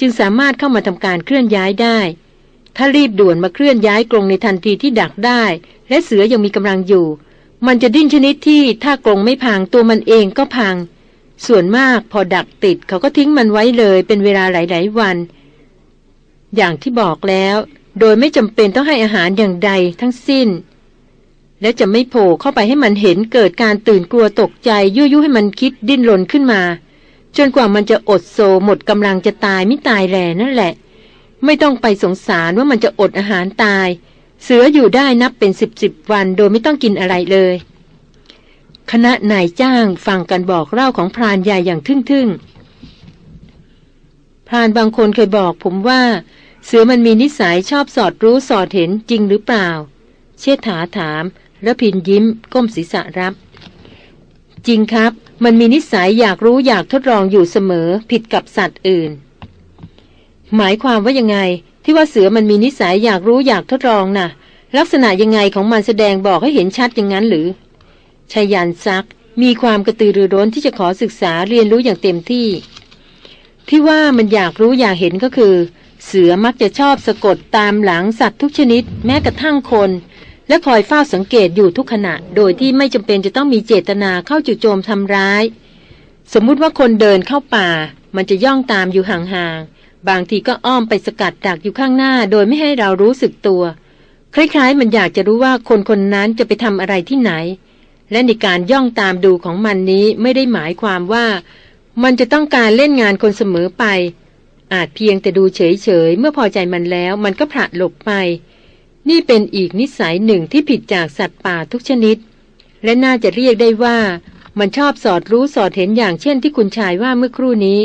จึงสามารถเข้ามาทำการเคลื่อนย้ายได้ ถ้ารีบด่วนมาเคลื่อนย้ายกรงในทันทีที่ดักได้ และเสือยังมีกำลังอยู่ มันจะดิ้นชนิดที่ถ้ากรงไม่พังตัวมันเองก็พัง ส่วนมากพอดักติดเขาก็ทิ้งมันไว้เลยเป็นเวลาหลาย ๆ วัน อย่างที่บอกแล้ว โดยไม่จำเป็นต้องให้อาหารอย่างใดทั้งสิ้น และจะไม่โผล่เข้าไปให้มันเห็นเกิดการตื่นกลัวตกใจยุยุให้มันคิดดิ้นรนขึ้นมา จนกว่ามันจะอดโซหมดกำลังจะตายไม่ตายแลนั่นแหละ ไม่ต้องไปสงสารว่ามันจะอดอาหารตาย เสืออยู่ได้นับเป็นสิบสิบวันโดยไม่ต้องกินอะไรเลย คณะนายจ้างฟังกันบอกเล่าของพรานใหญ่อย่างทึ่งๆพรานบางคนเคยบอกผมว่า เสือมันมีนิสัยชอบสอดรู้สอดเห็นจริงหรือเปล่า เชษฐาถามแล้วพินยิ้ม ก้มศีรษะรับ จริงครับ มันมีนิสัยอยากรู้อยากทดลองอยู่เสมอ ผิดกับสัตว์อื่น หมายความว่ายังไง ที่ว่าเสือมันมีนิสัยอยากรู้อยากทดลองน่ะ ลักษณะยังไงของมันแสดงบอกให้เห็นชัดอย่างนั้นหรือชายันซัก มีความกระตือรือร้นที่จะขอศึกษาเรียนรู้อย่างเต็มที่ ที่ว่ามันอยากรู้อยากเห็นก็คือ เสือมักจะชอบสะกดตามหลังสัตว์ทุกชนิดแม้กระทั่งคน และคอยเฝ้าสังเกตอยู่ทุกขณะ โดยที่ไม่จำเป็นจะต้องมีเจตนาเข้าจู่โจมทำร้าย สมมุติว่าคนเดินเข้าป่า มันจะย่องตามอยู่ห่างๆบางทีก็อ้อมไปสกัดดักอยู่ข้างหน้า โดยไม่ให้เรารู้สึกตัว คล้ายๆ มันอยากจะรู้ว่าคนคนนั้นจะไปทำอะไรที่ไหน และในการย่องตามดูของมันนี้ไม่ได้หมายความว่า มันจะต้องการเล่นงานคนเสมอไป อาจเพียงแต่ดูเฉยๆ เมื่อพอใจมันแล้วมันก็ผละหลบไป นี่เป็นอีกนิสัยหนึ่งที่ผิดจากสัตว์ป่าทุกชนิด และน่าจะเรียกได้ว่ามันชอบสอดรู้สอดเห็นอย่างเช่นที่คุณชายว่าเมื่อครู่นี้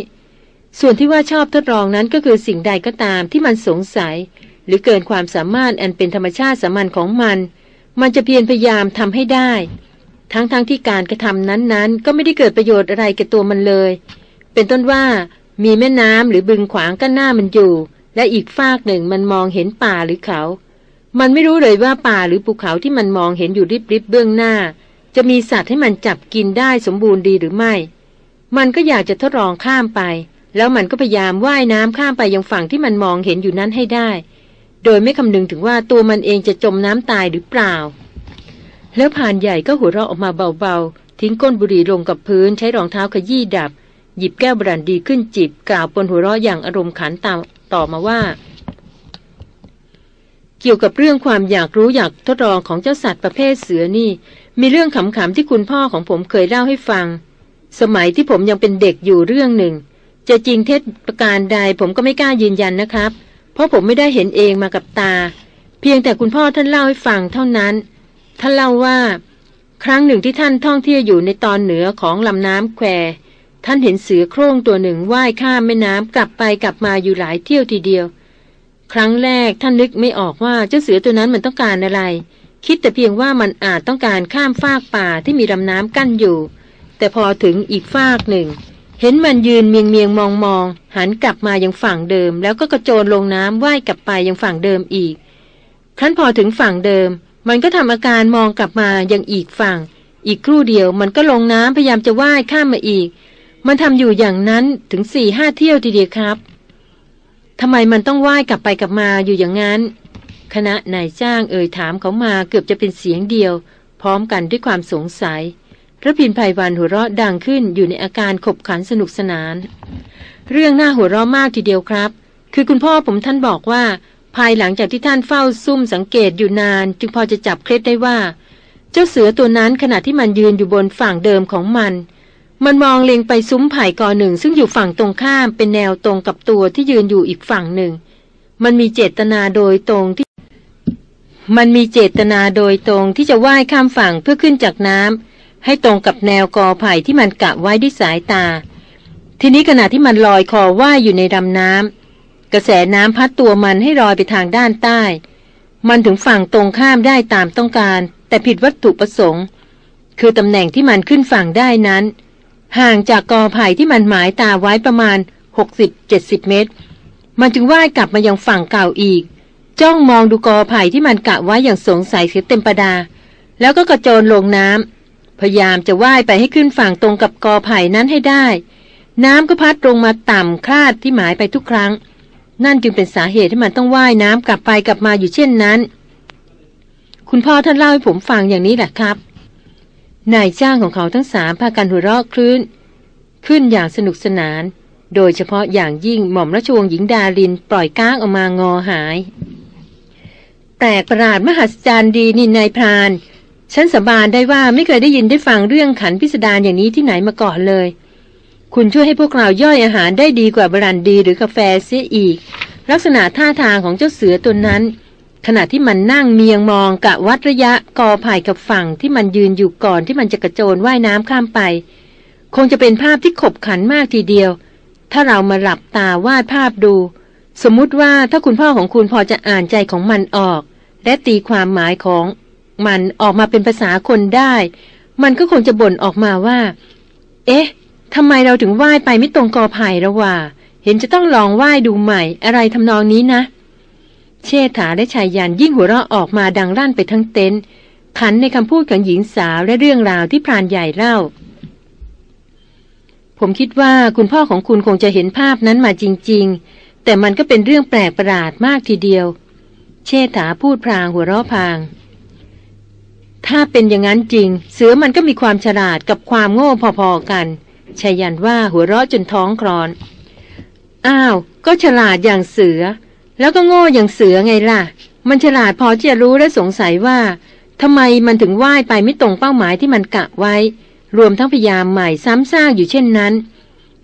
ส่วนที่ว่าชอบทดลองนั้นก็คือสิ่งใดก็ตามที่มันสงสัย หรือเกินความสามารถอันเป็นธรรมชาติสามัญของมัน มันจะเพียรพยายามทำให้ได้ ทั้งๆทที่การกระทำนั้นๆ ก็ไม่ได้เกิดประโยชน์อะไรแก่ตัวมันเลย เป็นต้นว่า มีแม่น้ำหรือบึงขวางกั้นหน้ามันอยู่ และอีกฟากหนึ่งมันมองเห็นป่าหรือเขา มันไม่รู้เลยว่าป่าหรือภูเขาที่มันมองเห็นอยู่ริบๆเบื้องหน้า จะมีสัตว์ให้มันจับกินได้สมบูรณ์ดีหรือไม่ มันก็อยากจะทดลองข้ามไป แล้วมันก็พยายามว่ายน้ำข้ามไปยังฝั่งที่มันมองเห็นอยู่นั้นให้ได้ โดยไม่คำนึงถึงว่าตัวมันเองจะจมน้ำตายหรือเปล่า แล้วผ่านใหญ่ก็หัวเราะออกมาเบาๆทิ้งก้นบุหรี่ลงกับพื้นใช้รองเท้าขยี้ดับ หยิบแก้วบรันดีขึ้นจิบกล่าวปนหัวเราะอย่างอารมณ์ขันตามต่อมาว่า เกี่ยวกับเรื่องความอยากรู้อยากทดลองของเจ้าสัตว์ประเภทเสือนี่ มีเรื่องขำๆที่คุณพ่อของผมเคยเล่าให้ฟัง สมัยที่ผมยังเป็นเด็กอยู่เรื่องหนึ่ง จะจริงเท็จประการใดผมก็ไม่กล้ายืนยันนะครับ เพราะผมไม่ได้เห็นเองมากับตา เพียงแต่คุณพ่อท่านเล่าให้ฟังเท่านั้นท่านเล่าว่า ครั้งหนึ่งที่ท่านท่องเที่ยวอยู่ในตอนเหนือของลำน้ำแคว ท่านเห็นเสือโคร่งตัวหนึ่งว่ายข้ามแม่น้ำกลับไปกลับมาอยู่หลายเที่ยวทีเดียว ครั้งแรกท่านนึกไม่ออกว่าเจ้าเสือตัวนั้นมันต้องการอะไร คิดแต่เพียงว่ามันอาจต้องการข้ามฟากป่าที่มีลำน้ำกั้นอยู่ แต่พอถึงอีกฟากหนึ่ง เห็นมันยืนเมียงเมียงมองมองหันกลับมายังฝั่งเดิม แล้วก็กระโจนลงน้ำว่ายกลับไปยังฝั่งเดิมอีก ครั้นพอถึงฝั่งเดิม มันก็ทำอาการมองกลับมายังอีกฝั่ง อีกครู่เดียวมันก็ลงน้ำพยายามจะว่ายข้ามมาอีก มันทำอยู่อย่างนั้นถึงสี่ห้าเที่ยวทีเดียวครับทำไมมันต้องว่ายกลับไปกลับมาอยู่อย่างนั้น คณะนายจ้างเอ่ยถามเขามาเกือบจะเป็นเสียงเดียว พร้อมกันด้วยความสงสัยระพินภัยวันหัวเราะดังขึ้นอยู่ในอาการขบขันสนุกสนาน เรื่องน่าหัวเราะมากทีเดียวครับ คือคุณพ่อผมท่านบอกว่า ภายหลังจากที่ท่านเฝ้าซุ่มสังเกตอยู่นาน จึงพอจะจับเคล็ดได้ว่า เจ้าเสือตัวนั้นขณะที่มันยืนอยู่บนฝั่งเดิมของมัน มันมองเล็งไปซุ้มไผ่กอหนึ่งซึ่งอยู่ฝั่งตรงข้ามเป็นแนวตรงกับตัวที่ยืนอยู่อีกฝั่งหนึ่ง มันมีเจตนาโดยตรงที่ มันมีเจตนาโดยตรงที่จะว่ายข้ามฝั่งเพื่อขึ้นจากน้ำให้ตรงกับแนวกอไผ่ที่มันกะไว้ด้วยสายตา ทีนี้ขณะที่มันลอยคอว่ายอยู่ในลำน้ำกระแสน้ำพัดตัวมันให้ลอยไปทางด้านใต้ มันถึงฝั่งตรงข้ามได้ตามต้องการ แต่ผิดวัตถุประสงค์ คือตำแหน่งที่มันขึ้นฝั่งได้นั้น ห่างจากกอไผ่ที่มันหมายตาไว้ประมาณ 60-70 เมตร มันจึงว่ายกลับมายังฝั่งเก่าอีก จ้องมองดูกอไผ่ที่มันกะไว้อย่างสงสัยเสียเต็มประดา แล้วก็กระโจนลงน้ำพยายามจะว่ายไปให้ขึ้นฝั่งตรงกับกอไผ่นั้นให้ได้ น้ำก็พัดลงมาต่ำคลาดที่หมายไปทุกครั้ง นั่นจึงเป็นสาเหตุที่มันต้องว่ายน้ำกลับไปกลับมาอยู่เช่นนั้น คุณพ่อท่านเล่าให้ผมฟังอย่างนี้แหละครับ นายจ้างของเขาทั้งสามพากันหัวเราะคลื่นขึ้นอย่างสนุกสนาน โดยเฉพาะอย่างยิ่งหม่อมราชวงศ์หญิงดาลินปล่อยก้างออกมางอหาย แปลกประหลาดมหัศจรรย์ดีนินนายพราน ฉันสบานได้ว่าไม่เคยได้ยินได้ฟังเรื่องขันพิสดารอย่างนี้ที่ไหนมาก่อนเลย คุณช่วยให้พวกเราย่อยอาหารได้ดีกว่าบรันดีหรือกาแฟเสียอีก ลักษณะท่าทางของเจ้าเสือตัวนั้น ขณะที่มันนั่งเมียงมองกะวัดระยะกอไผ่กับฝั่งที่มันยืนอยู่ก่อนที่มันจะกระโจนว่ายน้ำข้ามไป คงจะเป็นภาพที่ขบขันมากทีเดียว ถ้าเรามาหลับตาวาดภาพดู สมมุติว่าถ้าคุณพ่อของคุณพอจะอ่านใจของมันออก และตีความหมายของมันออกมาเป็นภาษาคนได้ มันก็คงจะบ่นออกมาว่า เอ๊ะทำไมเราถึงว่ายไปไม่ตรงกอไผ่ละว่า เห็นจะต้องลองว่ายดูใหม่อะไรทำนองนี้นะ เชษฐาและชายยันยิ่งหัวเราะออกมาดังลั่นไปทั้งเต็นท์ขันในคำพูดของหญิงสาวและเรื่องราวที่พรานใหญ่เล่า ผมคิดว่าคุณพ่อของคุณคงจะเห็นภาพนั้นมาจริง ๆ แต่มันก็เป็นเรื่องแปลกประหลาดมากทีเดียว เชษฐาพูดพรางหัวเราะพางถ้าเป็นอย่างนั้นจริง เสือมันก็มีความฉลาดกับความโง่พอๆกันชายันว่าหัวเราะจนท้องคลอน อ้าว ก็ฉลาดอย่างเสือ แล้วก็โง่อย่างเสือไงล่ะ มันฉลาดพอที่จะรู้และสงสัยว่าทำไมมันถึงว่ายไปไม่ตรงเป้าหมายที่มันกะไว้ รวมทั้งพยายามใหม่ซ้ำซากอยู่เช่นนั้น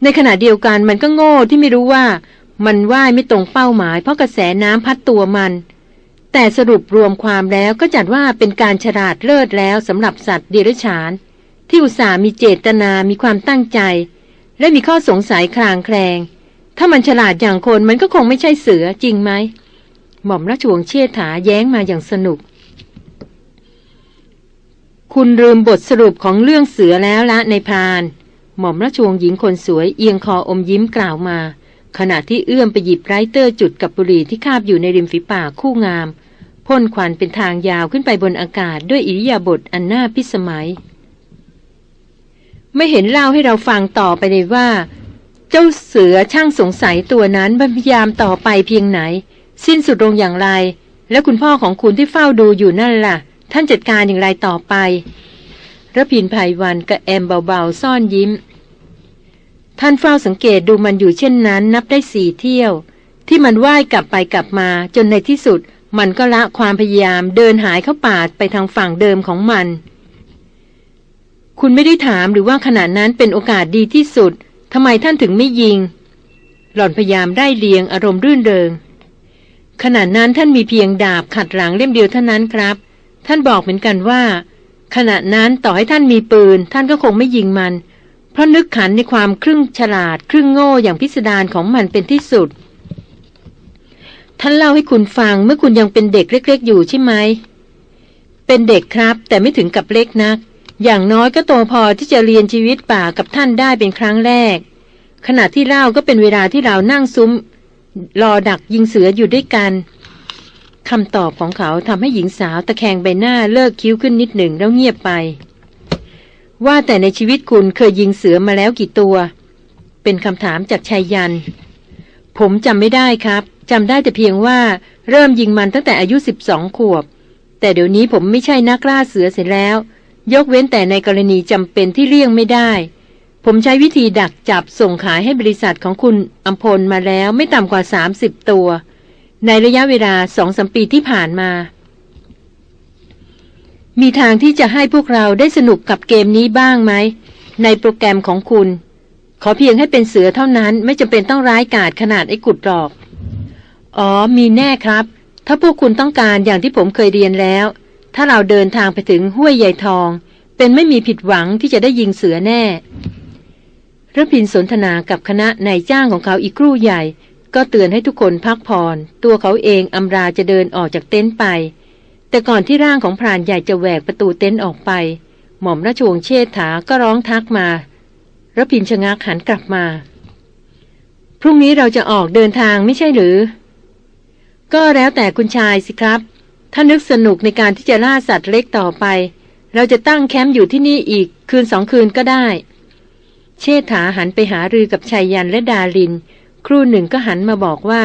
ในขณะเดียวกันมันก็โง่ที่ไม่รู้ว่า มันว่ายไม่ตรงเป้าหมาย เพราะกระแสน้ำพัดตัวมัน แต่สรุปรวมความแล้วก็จัดว่าเป็นการฉลาดเลิศแล้วสำหรับสัตว์เดรัจฉาน ที่อุตส่าห์มีเจตนามีความตั้งใจ และมีข้อสงสัยคลางแคลง ถ้ามันฉลาดอย่างคนมันก็คงไม่ใช่เสือจริงไหม หม่อมราชวงศ์เชษฐาแย้งมาอย่างสนุก คุณลืมบทสรุปของเรื่องเสือแล้วละในพาน หม่อมราชวงศ์หญิงคนสวยเอียงคออมยิ้มกล่าวมา ขณะที่เอื้อมไปหยิบไรเตอร์จุดกับบุหรี่ที่คาบอยู่ในริมฝีปากคู่งามพ่นควันเป็นทางยาวขึ้นไปบนอากาศด้วยอิริยาบถอันน่าพิสมัย ไม่เห็นเล่าให้เราฟังต่อไปเลยว่า เจ้าเสือช่างสงสัยตัวนั้นพยายามต่อไปเพียงไหน สิ้นสุดลงอย่างไร แล้วคุณพ่อของคุณที่เฝ้าดูอยู่นั่นล่ะ ท่านจัดการอย่างไรต่อไประพินภัยวันกับแอมเบาๆ ซ่อนยิ้ม ท่านเฝ้าสังเกตดูมันอยู่เช่นนั้น นับได้สี่เที่ยว ที่มันว่ายกลับไปกลับมาจนในที่สุด มันก็ละความพยายามเดินหายเข้าป่าไปทางฝั่งเดิมของมัน คุณไม่ได้ถามหรือว่าขณะนั้นเป็นโอกาสดีที่สุด ทำไมท่านถึงไม่ยิง หล่อนพยายามได้เลียงอารมณ์รื่นเริง ขณะนั้นท่านมีเพียงดาบขัดหลังเล่มเดียวเท่านั้นครับ ท่านบอกเหมือนกันว่า ขณะนั้นต่อให้ท่านมีปืน ท่านก็คงไม่ยิงมัน เพราะนึกขันในความครึ่งฉลาด ครึ่งโง่อย่างพิสดารของมันเป็นที่สุด ท่านเล่าให้คุณฟังเมื่อคุณยังเป็นเด็กเล็ก ๆ อยู่ใช่ไหมเป็นเด็กครับ แต่ไม่ถึงกับเล็กนัก อย่างน้อยก็โตพอที่จะเรียนชีวิตป่ากับท่านได้เป็นครั้งแรก ขณะที่เล่าก็เป็นเวลาที่เรานั่งซุ้ม รอดักยิงเสืออยู่ด้วยกันคำตอบของเขาทำให้หญิงสาวตะแคงใบหน้าเลิกคิ้วขึ้นนิดหนึ่งแล้วเงียบไป ว่าแต่ในชีวิตคุณเคยยิงเสือมาแล้วกี่ตัว เป็นคำถามจากชายยัน ผมจำไม่ได้ครับจำได้แต่เพียงว่าเริ่มยิงมันตั้งแต่อายุสิบสองขวบ แต่เดี๋ยวนี้ผมไม่ใช่นักล่าเสือเสร็จแล้ว ยกเว้นแต่ในกรณีจำเป็นที่เลี่ยงไม่ได้ ผมใช้วิธีดักจับส่งขายให้บริษัทของคุณอัมพลมาแล้วไม่ต่ำกว่าสามสิบตัว ในระยะเวลาสองสมปีที่ผ่านมา มีทางที่จะให้พวกเราได้สนุกกับเกมนี้บ้างไหม ในโปรแกรมของคุณ ขอเพียงให้เป็นเสือเท่านั้นไม่จำเป็นต้องร้ายกาจขนาดไอ้กุดหรอก อ๋อมีแน่ครับ ถ้าพวกคุณต้องการอย่างที่ผมเคยเรียนแล้ว ถ้าเราเดินทางไปถึงห้วยใหญ่ทอง เป็นไม่มีผิดหวังที่จะได้ยิงเสือแน่ระพินสนทนากับคณะนายจ้างของเขาอีกครู่ใหญ่ ก็เตือนให้ทุกคนพักผ่อนตัวเขาเองอำราจะเดินออกจากเต็นท์ไป แต่ก่อนที่ร่างของพรานใหญ่จะแหวกประตูเต็นท์ออกไป หม่อมราชวงศ์เชษฐาก็ร้องทักมาระพินชะงักหันกลับมา พรุ่งนี้เราจะออกเดินทางไม่ใช่หรือ ก็แล้วแต่คุณชายสิครับ ถ้านึกสนุกในการที่จะล่าสัตว์เล็กต่อไป เราจะตั้งแคมป์อยู่ที่นี่อีกคืนสองคืนก็ได้ เชษฐาหันไปหารือกับชายยันและดาลิน ครู่หนึ่งก็หันมาบอกว่า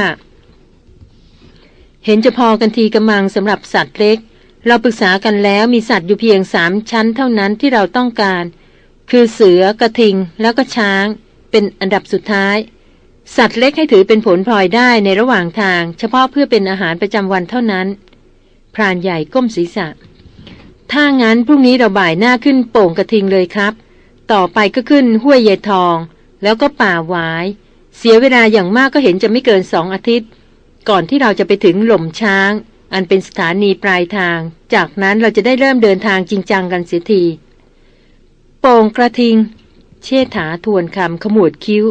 เห็นจะพอกันทีกำมังสำหรับสัตว์เล็ก เราปรึกษากันแล้วมีสัตว์อยู่เพียงสามชั้นเท่านั้นที่เราต้องการ คือเสือกระทิงแล้วก็ช้าง เป็นอันดับสุดท้ายสัตว์เล็กให้ถือเป็นผลพลอยได้ในระหว่างทาง เฉพาะเพื่อเป็นอาหารประจำวันเท่านั้น พรานใหญ่ก้มศีรษะ ถ้างั้นพรุ่งนี้เราบ่ายหน้าขึ้นโป่งกระทิงเลยครับ ต่อไปก็ขึ้นห้วยเยทอง แล้วก็ป่าหวาย เสียเวลาอย่างมากก็เห็นจะไม่เกินสองอาทิตย์ ก่อนที่เราจะไปถึงหล่มช้าง อันเป็นสถานีปลายทาง จากนั้นเราจะได้เริ่มเดินทางจริงจังกันเสียทีโป่งกระทิง เชษฐาทวนคำขมวดคิ้ว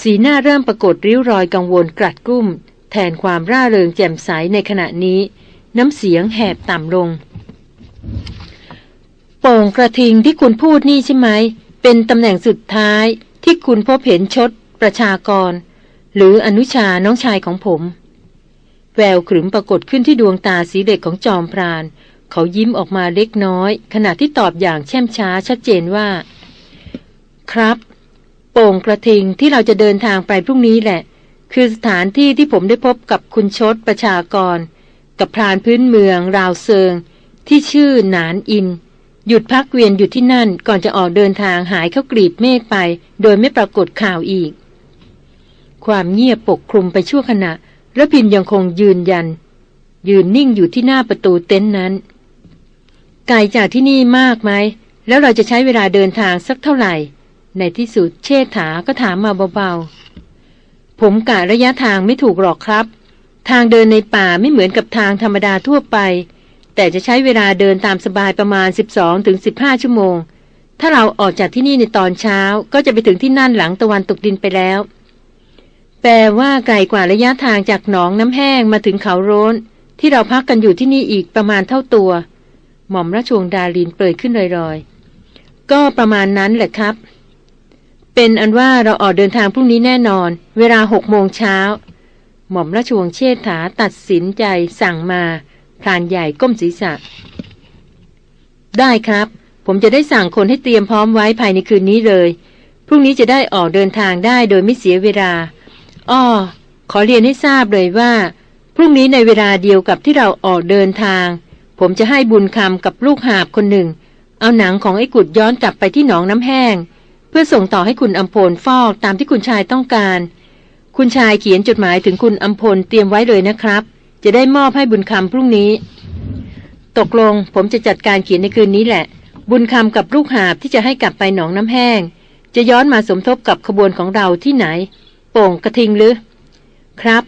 สีหน้าเริ่มปรากฏริ้วรอยกังวลกรัดกุ้ม แทนความร่าเริงแจ่มใสในขณะนี้ น้ำเสียงแหบต่ำลง โป่งกระทิงที่คุณพูดนี่ใช่ไหม เป็นตำแหน่งสุดท้ายที่คุณพบเห็นชดประชากร หรืออนุชาน้องชายของผม แววขรึมปรากฏขึ้นที่ดวงตาสีเด็กของจอมพราน เขายิ้มออกมาเล็กน้อย ขณะที่ตอบอย่างแช่มช้าชัดเจนว่า ครับ โป่งกระทิงที่เราจะเดินทางไปพรุ่งนี้แหละ คือสถานที่ที่ผมได้พบกับคุณชดประชากร กับพรานพื้นเมืองราวเซิง ที่ชื่อหนานอิน หยุดพักเวียนอยู่ที่นั่นก่อนจะออกเดินทางหายเข้ากรีบเมฆไป โดยไม่ปรากฏข่าวอีก ความเงียบปกคลุมไปชั่วขณะระพินยังคงยืนยัน ยืนนิ่งอยู่ที่หน้าประตูเต็นท์นั้น ไกลจากที่นี่มากไหม แล้วเราจะใช้เวลาเดินทางสักเท่าไหร่ ในที่สุดเชษฐาก็ถามมาเบาๆผมกะระยะทางไม่ถูกหรอกครับ ทางเดินในป่าไม่เหมือนกับทางธรรมดาทั่วไป แต่จะใช้เวลาเดินตามสบายประมาณ 12-15ชั่วโมง ถ้าเราออกจากที่นี่ในตอนเช้าก็จะไปถึงที่นั่นหลังตะวันตกดินไปแล้ว แปลว่าไกลกว่าระยะทางจากหนองน้ำแห้งมาถึงเขาโร้น ที่เราพักกันอยู่ที่นี่อีกประมาณเท่าตัว หม่อมราชวงศ์ดาลินเปิดขึ้นลอยๆ ก็ประมาณนั้นแหละครับ เป็นอันว่าเราออกเดินทางพรุ่งนี้แน่นอน เวลาหกโมงเช้า หม่อมราชวงศ์เชษฐาตัดสินใจสั่งมาพรานใหญ่ก้มศีรษะ ได้ครับ ผมจะได้สั่งคนให้เตรียมพร้อมไว้ภายในคืนนี้เลย พรุ่งนี้จะได้ออกเดินทางได้โดยไม่เสียเวลา อ้อ ขอเรียนให้ทราบเลยว่า พรุ่งนี้ในเวลาเดียวกับที่เราออกเดินทาง ผมจะให้บุญคำกับลูกหาบคนหนึ่ง เอาหนังของไอ้กุดย้อนกลับไปที่หนองน้ำแห้ง เพื่อส่งต่อให้คุณอัมพลฟอกตามที่คุณชายต้องการ คุณชายเขียนจดหมายถึงคุณอัมพลเตรียมไว้เลยนะครับ จะได้มอบให้บุญคำพรุ่งนี้ ตกลงผมจะจัดการเขียนในคืนนี้แหละ บุญคำกับลูกหาบที่จะให้กลับไปหนองน้ำแห้ง จะย้อนมาสมทบกับขบวนของเราที่ไหน โป่งกระทิงหรือ ครับ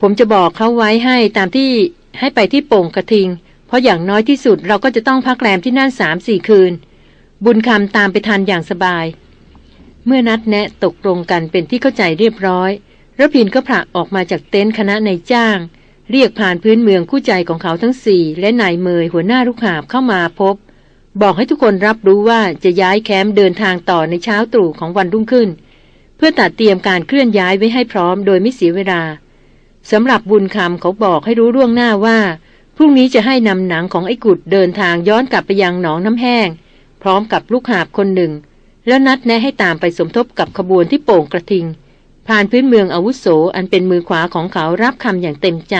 ผมจะบอกเขาไว้ให้ตามที่ให้ไปที่โป่งกระทิง เพราะอย่างน้อยที่สุดเราก็จะต้องพักแรมที่นั่นสามสี่คืน บุญคำตามไปทันอย่างสบาย เมื่อนัดแนะตกลงกันเป็นที่เข้าใจเรียบร้อย ระพินก็ผลักออกมาจากเต็นท์คณะนายจ้าง เรียกผ่านพื้นเมืองคู่ใจของเขาทั้งสี่และนายเมยหัวหน้าลูกหาบเข้ามาพบ บอกให้ทุกคนรับรู้ว่าจะย้ายแคมป์เดินทางต่อในเช้าตรู่ของวันรุ่งขึ้น เพื่อตัดเตรียมการเคลื่อนย้ายไว้ให้พร้อมโดยไม่เสียเวลาสำหรับบุญคำเขาบอกให้รู้ล่วงหน้าว่าพรุ่งนี้จะให้นำหนังของไอ้กุดเดินทางย้อนกลับไปยังหนองน้ำแห้ง พร้อมกับลูกหาบคนหนึ่ง แล้วนัดแนะให้ตามไปสมทบกับขบวนที่โป่งกระทิง ผ่านพื้นเมืองอาวุโสอันเป็นมือขวาของเขารับคำอย่างเต็มใจ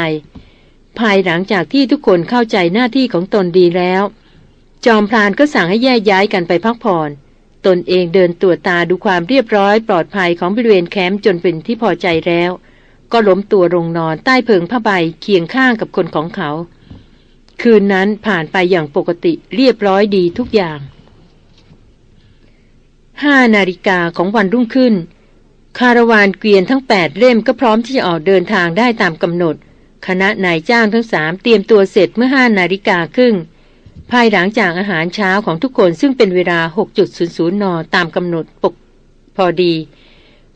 ภายหลังจากที่ทุกคนเข้าใจหน้าที่ของตนดีแล้ว จอมพรานก็สั่งให้แยกย้ายกันไปพักผ่อน ตนเองเดินตรวจตาดูความเรียบร้อยปลอดภัยของบริเวณแคมป์จนเป็นที่พอใจแล้ว ก็ล้มตัวลงนอนใต้เพิงผ้าใบเคียงข้างกับคนของเขา คืนนั้นผ่านไปอย่างปกติเรียบร้อยดีทุกอย่างห้านาฬิกาของวันรุ่งขึ้น คาราวานเกวียนทั้งแปดเล่มก็พร้อมที่จะออกเดินทางได้ตามกำหนด คณะนายจ้างทั้งสามเตรียมตัวเสร็จเมื่อห้านาฬิกาครึ่ง ภายหลังจากอาหารเช้าของทุกคนซึ่งเป็นเวลา 6.00 น ตามกำหนดปกพอดี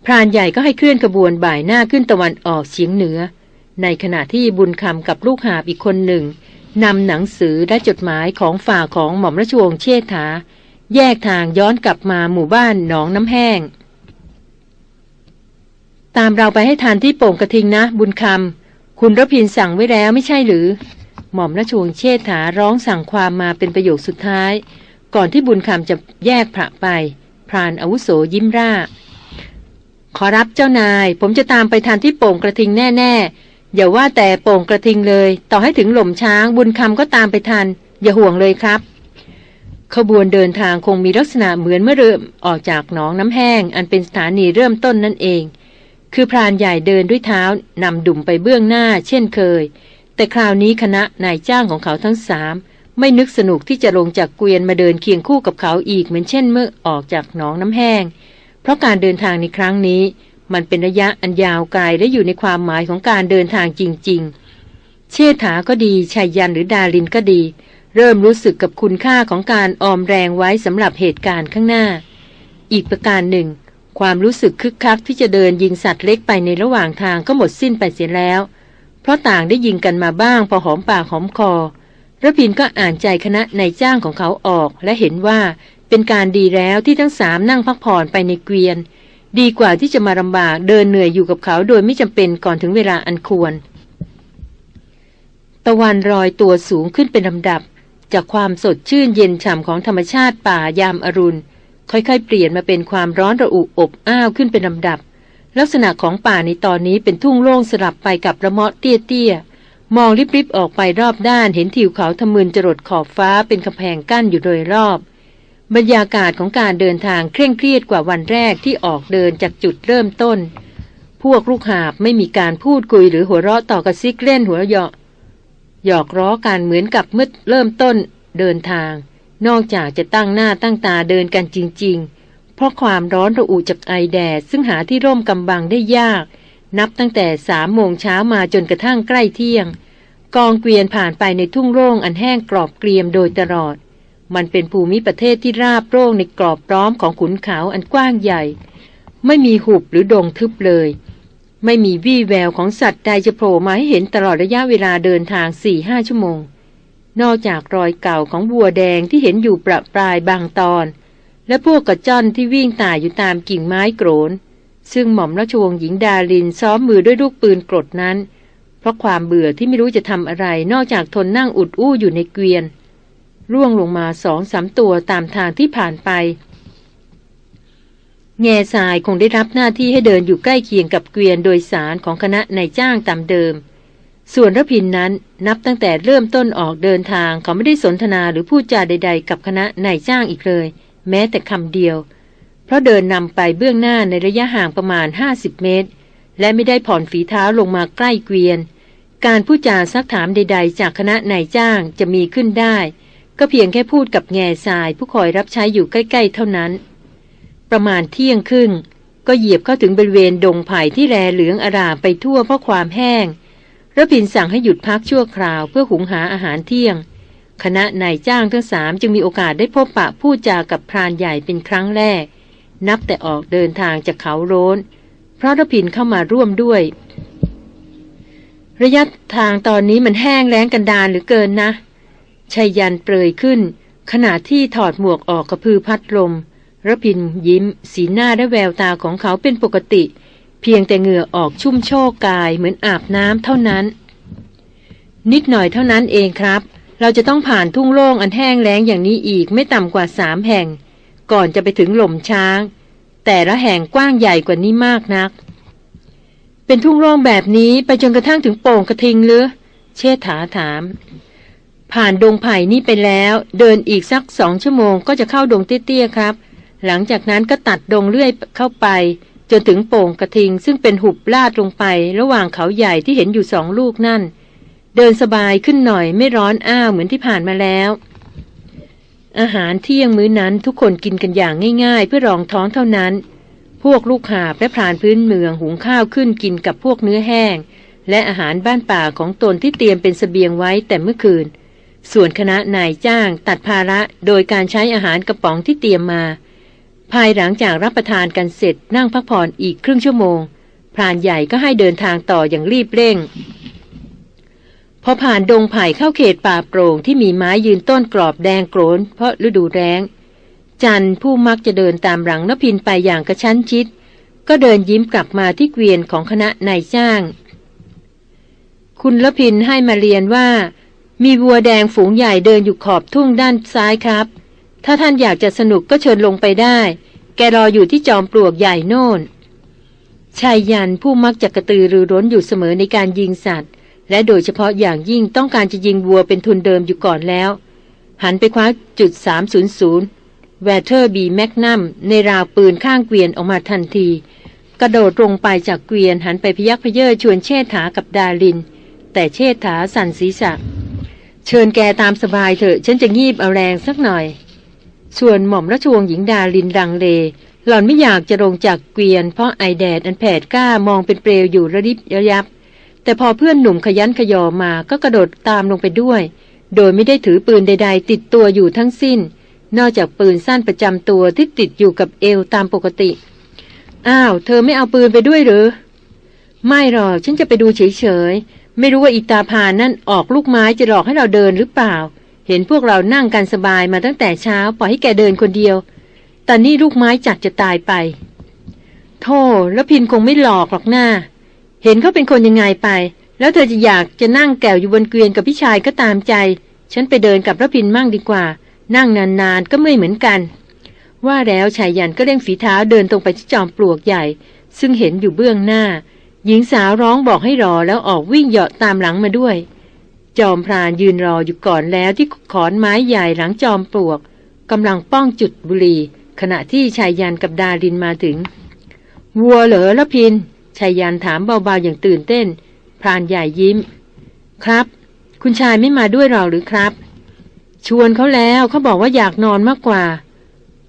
พรานใหญ่ก็ให้เคลื่อนขบวนบ่ายหน้าขึ้นตะวันออกเฉียงเหนือ ในขณะที่บุญคำกับลูกหาบอีกคนหนึ่งนำหนังสือและจดหมายของฝ่าของหม่อมราชวงศ์เชษฐา แยกทางย้อนกลับมาหมู่บ้านหนองน้ำแห้ง ตามเราไปให้ทานที่โป่งกระทิงนะ บุญคำคุณรพินสั่งไว้แล้วไม่ใช่หรือ หม่อมราชวงศ์เชษฐาร้องสั่งความมาเป็นประโยคสุดท้าย ก่อนที่บุญคำจะแยกพระไป พรานอาวุโสยิ้มร่า ขอรับเจ้านาย ผมจะตามไปทานที่โป่งกระทิงแน่ๆ อย่าว่าแต่โป่งกระทิงเลย ต่อให้ถึงหล่มช้างบุญคำก็ตามไปทัน อย่าห่วงเลยครับขบวนเดินทางคงมีลักษณะเหมือนเมื่อเริ่มออกจากหนองน้ำแห้ง อันเป็นสถานีเริ่มต้นนั่นเอง คือพรานใหญ่เดินด้วยเท้านำดุ่มไปเบื้องหน้า เช่นเคย แต่คราวนี้คณะนายจ้างของเขาทั้งสามไม่นึกสนุกที่จะลงจากเกวียนมาเดินเคียงคู่กับเขาอีกเหมือนเช่นเมื่อออกจากหนองน้ำแห้ง เพราะการเดินทางในครั้งนี้ มันเป็นระยะอันยาวไกลและอยู่ในความหมายของการเดินทางจริง ๆ เชษฐาก็ดีชายยันหรือดาลินก็ดี เริ่มรู้สึกกับคุณค่าของการออมแรงไว้สำหรับเหตุการณ์ข้างหน้า อีกประการหนึ่ง ความรู้สึกคึกคักที่จะเดินยิงสัตว์เล็กไปในระหว่างทางก็หมดสิ้นไปเสียแล้ว เพราะต่างได้ยิงกันมาบ้างพอหอมปากหอมคอระพินก็อ่านใจคณะนายจ้างของเขาออก และเห็นว่าเป็นการดีแล้วที่ทั้งสามนั่งพักผ่อนไปในเกวียน ดีกว่าที่จะมาลำบากเดินเหนื่อยอยู่กับเขาโดยไม่จำเป็นก่อนถึงเวลาอันควร ตะวันรอยตัวสูงขึ้นเป็นลำดับ จากความสดชื่นเย็นฉ่ำของธรรมชาติป่ายามอรุณ ค่อยๆ เปลี่ยนมาเป็นความร้อนระอุอบอ้าวขึ้นเป็นลำดับ ลักษณะของป่าในตอนนี้เป็นทุ่งโล่งสลับไปกับระเมาะเตี้ยๆ มองริบๆออกไปรอบด้านเห็นทิวเขาทะมึนจรดขอบฟ้าเป็นกำแพงกั้นอยู่โดยรอบ บรรยากาศของการเดินทางเคร่งเครียดกว่าวันแรกที่ออกเดินจากจุดเริ่มต้น พวกลูกหาบไม่มีการพูดคุยหรือหัวเราะต่อกระซิกเล่นหัวเหยาะหยอกล้อกันเหมือนกับเมื่อเริ่มต้นเดินทาง นอกจากจะตั้งหน้าตั้งตาเดินกันจริง ๆ เพราะความร้อนระอุจากไอแดดซึ่งหาที่ร่มกำบังได้ยาก นับตั้งแต่สามโมงเช้ามาจนกระทั่งใกล้เที่ยง กองเกวียนผ่านไปในทุ่งโล่งอันแห้งกรอบเกรียมโดยตลอด มันเป็นภูมิประเทศที่ราบโร่งในกรอบพร้อมของขุนเขาอันกว้างใหญ่ ไม่มีหุบหรือดงทึบเลย ไม่มีวี่แววของสัตว์ใดจะโผล่มาให้เห็นตลอดระยะเวลาเดินทางสี่ห้าชั่วโมง นอกจากรอยเก่าของบัวแดงที่เห็นอยู่ประปรายบางตอน และพวกกระจ้อนที่วิ่งตายอยู่ตามกิ่งไม้โกรน ซึ่งหม่อมราชวงศ์หญิงดาลินซ้อมมือด้วยลูกปืนกรดนั้น เพราะความเบื่อที่ไม่รู้จะทำอะไร นอกจากทนนั่งอุดอู้อยู่ในเกวียน ร่วงลงมาสองสามตัวตามทางที่ผ่านไป แง่ทรายคงได้รับหน้าที่ให้เดินอยู่ใกล้เคียงกับเกวียนโดยสารของคณะนายจ้างตามเดิม ส่วนรพินนั้นนับตั้งแต่เริ่มต้นออกเดินทางเขาไม่ได้สนทนาหรือพูดจาใด ๆ กับคณะนายจ้างอีกเลย แม้แต่คำเดียว เพราะเดินนำไปเบื้องหน้าในระยะห่างประมาณ 50 เมตร และไม่ได้ผ่อนฝีเท้าลงมาใกล้เกวียน การพูดจาซักถามใด ๆ จากคณะนายจ้างจะมีขึ้นได้ ก็เพียงแค่พูดกับแง่ทราย ผู้คอยรับใช้อยู่ใกล้ ๆ เท่านั้น ประมาณเที่ยงครึ่งก็เหยียบเข้าถึงบริเวณดงไผ่ที่แรเหลืองอารามไปทั่วเพราะความแห้ง ระพินสั่งให้หยุดพักชั่วคราวเพื่อหุงหาอาหารเที่ยง คณะนายจ้างทั้งสามจึงมีโอกาสได้พบปะพูดจากับพรานใหญ่เป็นครั้งแรก นับแต่ออกเดินทางจากเขาโรนเพราะระพินเข้ามาร่วมด้วย ระยะทางตอนนี้มันแห้งแล้งกันดานหรือเกินนะชายันเปรยขึ้น ขณะที่ถอดหมวกออกกระพือพัดลมระพินยิ้ม สีหน้าและแววตาของเขาเป็นปกติเพียงแต่เหงื่อออกชุ่มโชกกายเหมือนอาบน้ำเท่านั้น นิดหน่อยเท่านั้นเองครับ เราจะต้องผ่านทุ่งโล่งอันแห้งแล้งอย่างนี้อีกไม่ต่ำกว่าสามแห่ง ก่อนจะไปถึงหล่มช้าง แต่ละแห่งกว้างใหญ่กว่านี้มากนัก เป็นทุ่งโล่งแบบนี้ไปจนกระทั่งถึงโป่งกระทิงหรือ เชษฐาถาม ผ่านดงไผ่นี่ไปแล้ว เดินอีกสักสองชั่วโมงก็จะเข้าดงเตี้ยๆครับ หลังจากนั้นก็ตัดดงเลื่อยเข้าไป จนถึงโป่งกระทิงซึ่งเป็นหุบลาดลงไประหว่างเขาใหญ่ที่เห็นอยู่สองลูกนั่น เดินสบายขึ้นหน่อยไม่ร้อนอ้าวเหมือนที่ผ่านมาแล้ว อาหารเที่ยงมื้อนั้นทุกคนกินกันอย่างง่าย ๆ เพื่อรองท้องเท่านั้น พวกลูกหาบและพรานพื้นเมืองหุงข้าวขึ้นกินกับพวกเนื้อแห้ง และอาหารบ้านป่าของตนที่เตรียมเป็นสเสบียงไว้แต่เมื่อคืน ส่วนคณะนายจ้างตัดภาระโดยการใช้อาหารกระป๋องที่เตรียมมา ภายหลังจากรับประทานกันเสร็จนั่งพักผ่อนอีกครึ่งชั่วโมง พรานใหญ่ก็ให้เดินทางต่ออย่างรีบเร่ง พอผ่านดงไผ่เข้าเขตป่าโปร่งที่มีไม้ยืนต้นกรอบแดงโกรนเพราะฤดูแรงจันผู้มักจะเดินตามหลังนพินไปอย่างกระชั้นชิด ก็เดินยิ้มกลับมาที่เกวียนของคณะนายจ้าง คุณละพินให้มาเรียนว่า มีวัวแดงฝูงใหญ่เดินอยู่ขอบทุ่งด้านซ้ายครับ ถ้าท่านอยากจะสนุกก็เชิญลงไปได้ แกรออยู่ที่จอมปลวกใหญ่โน่น ไชยยันต์ผู้มักจะกระตือรือร้นอยู่เสมอในการยิงสัตว์ และโดยเฉพาะอย่างยิ่งต้องการจะยิงวัวเป็นทุนเดิมอยู่ก่อนแล้ว หันไปคว้าจุด 300 Weatherby Magnum ในราวปืนข้างเกวียนออกมาทันที กระโดดลงไปจากเกวียนหันไปพยักเพยิดชวนเชษฐากับดาริน แต่เชษฐาสั่นศีรษะ เชิญแกตามสบายเถอะฉันจะงีบเอาแรงสักหน่อย ส่วนหม่อมราชวงศ์หญิงดารินลังเล หล่อนไม่อยากจะลงจากเกวียน เพราะไอแดดอันแผดกล้ามองเป็นเปลวอยู่ระดิบระยับ แต่พอเพื่อนหนุ่มขยันขยอมาก็กระโดดตามลงไปด้วย โดยไม่ได้ถือปืนใด ๆ ติดตัวอยู่ทั้งสิ้น นอกจากปืนสั้นประจำตัวที่ติดอยู่กับเอวตามปกติ อ้าว เธอไม่เอาปืนไปด้วยหรือ ไม่หรอกฉันจะไปดูเฉยๆไม่รู้ว่าอิตาพานั่นออกลูกไม้จะหลอกให้เราเดินหรือเปล่า เห็นพวกเรานั่งกันสบายมาตั้งแต่เช้า ปล่อยให้แกเดินคนเดียวแต่นี่ลูกไม้จัดจะตายไป โธ่แล้วพินคงไม่หลอกหรอกหน้า เห็นเขาเป็นคนยังไงไป แล้วเธอจะอยากจะนั่งแกวอยู่บนเกวียนกับพี่ชายก็ตามใจ ฉันไปเดินกับระพินมั่งดีกว่า นั่งนานๆก็ไม่เหมือนกัน ว่าแล้วชายยันก็เร่งฝีเท้าเดินตรงไปที่จอมปลวกใหญ่ ซึ่งเห็นอยู่เบื้องหน้า หญิงสาวร้องบอกให้รอแล้วออกวิ่งเหาะตามหลังมาด้วย จอมพรานยืนรออยู่ก่อนแล้วที่ขอนไม้ใหญ่หลังจอมปลวกกำลังป้องจุดบุรี ขณะที่ชายยันกับดารินมาถึง วัวเหรอละพินชายยันถามเบาๆอย่างตื่นเต้น พรานใหญ่ยิ้ม ครับ คุณชายไม่มาด้วยหรอหรือครับ ชวนเขาแล้วเขาบอกว่าอยากนอนมากกว่า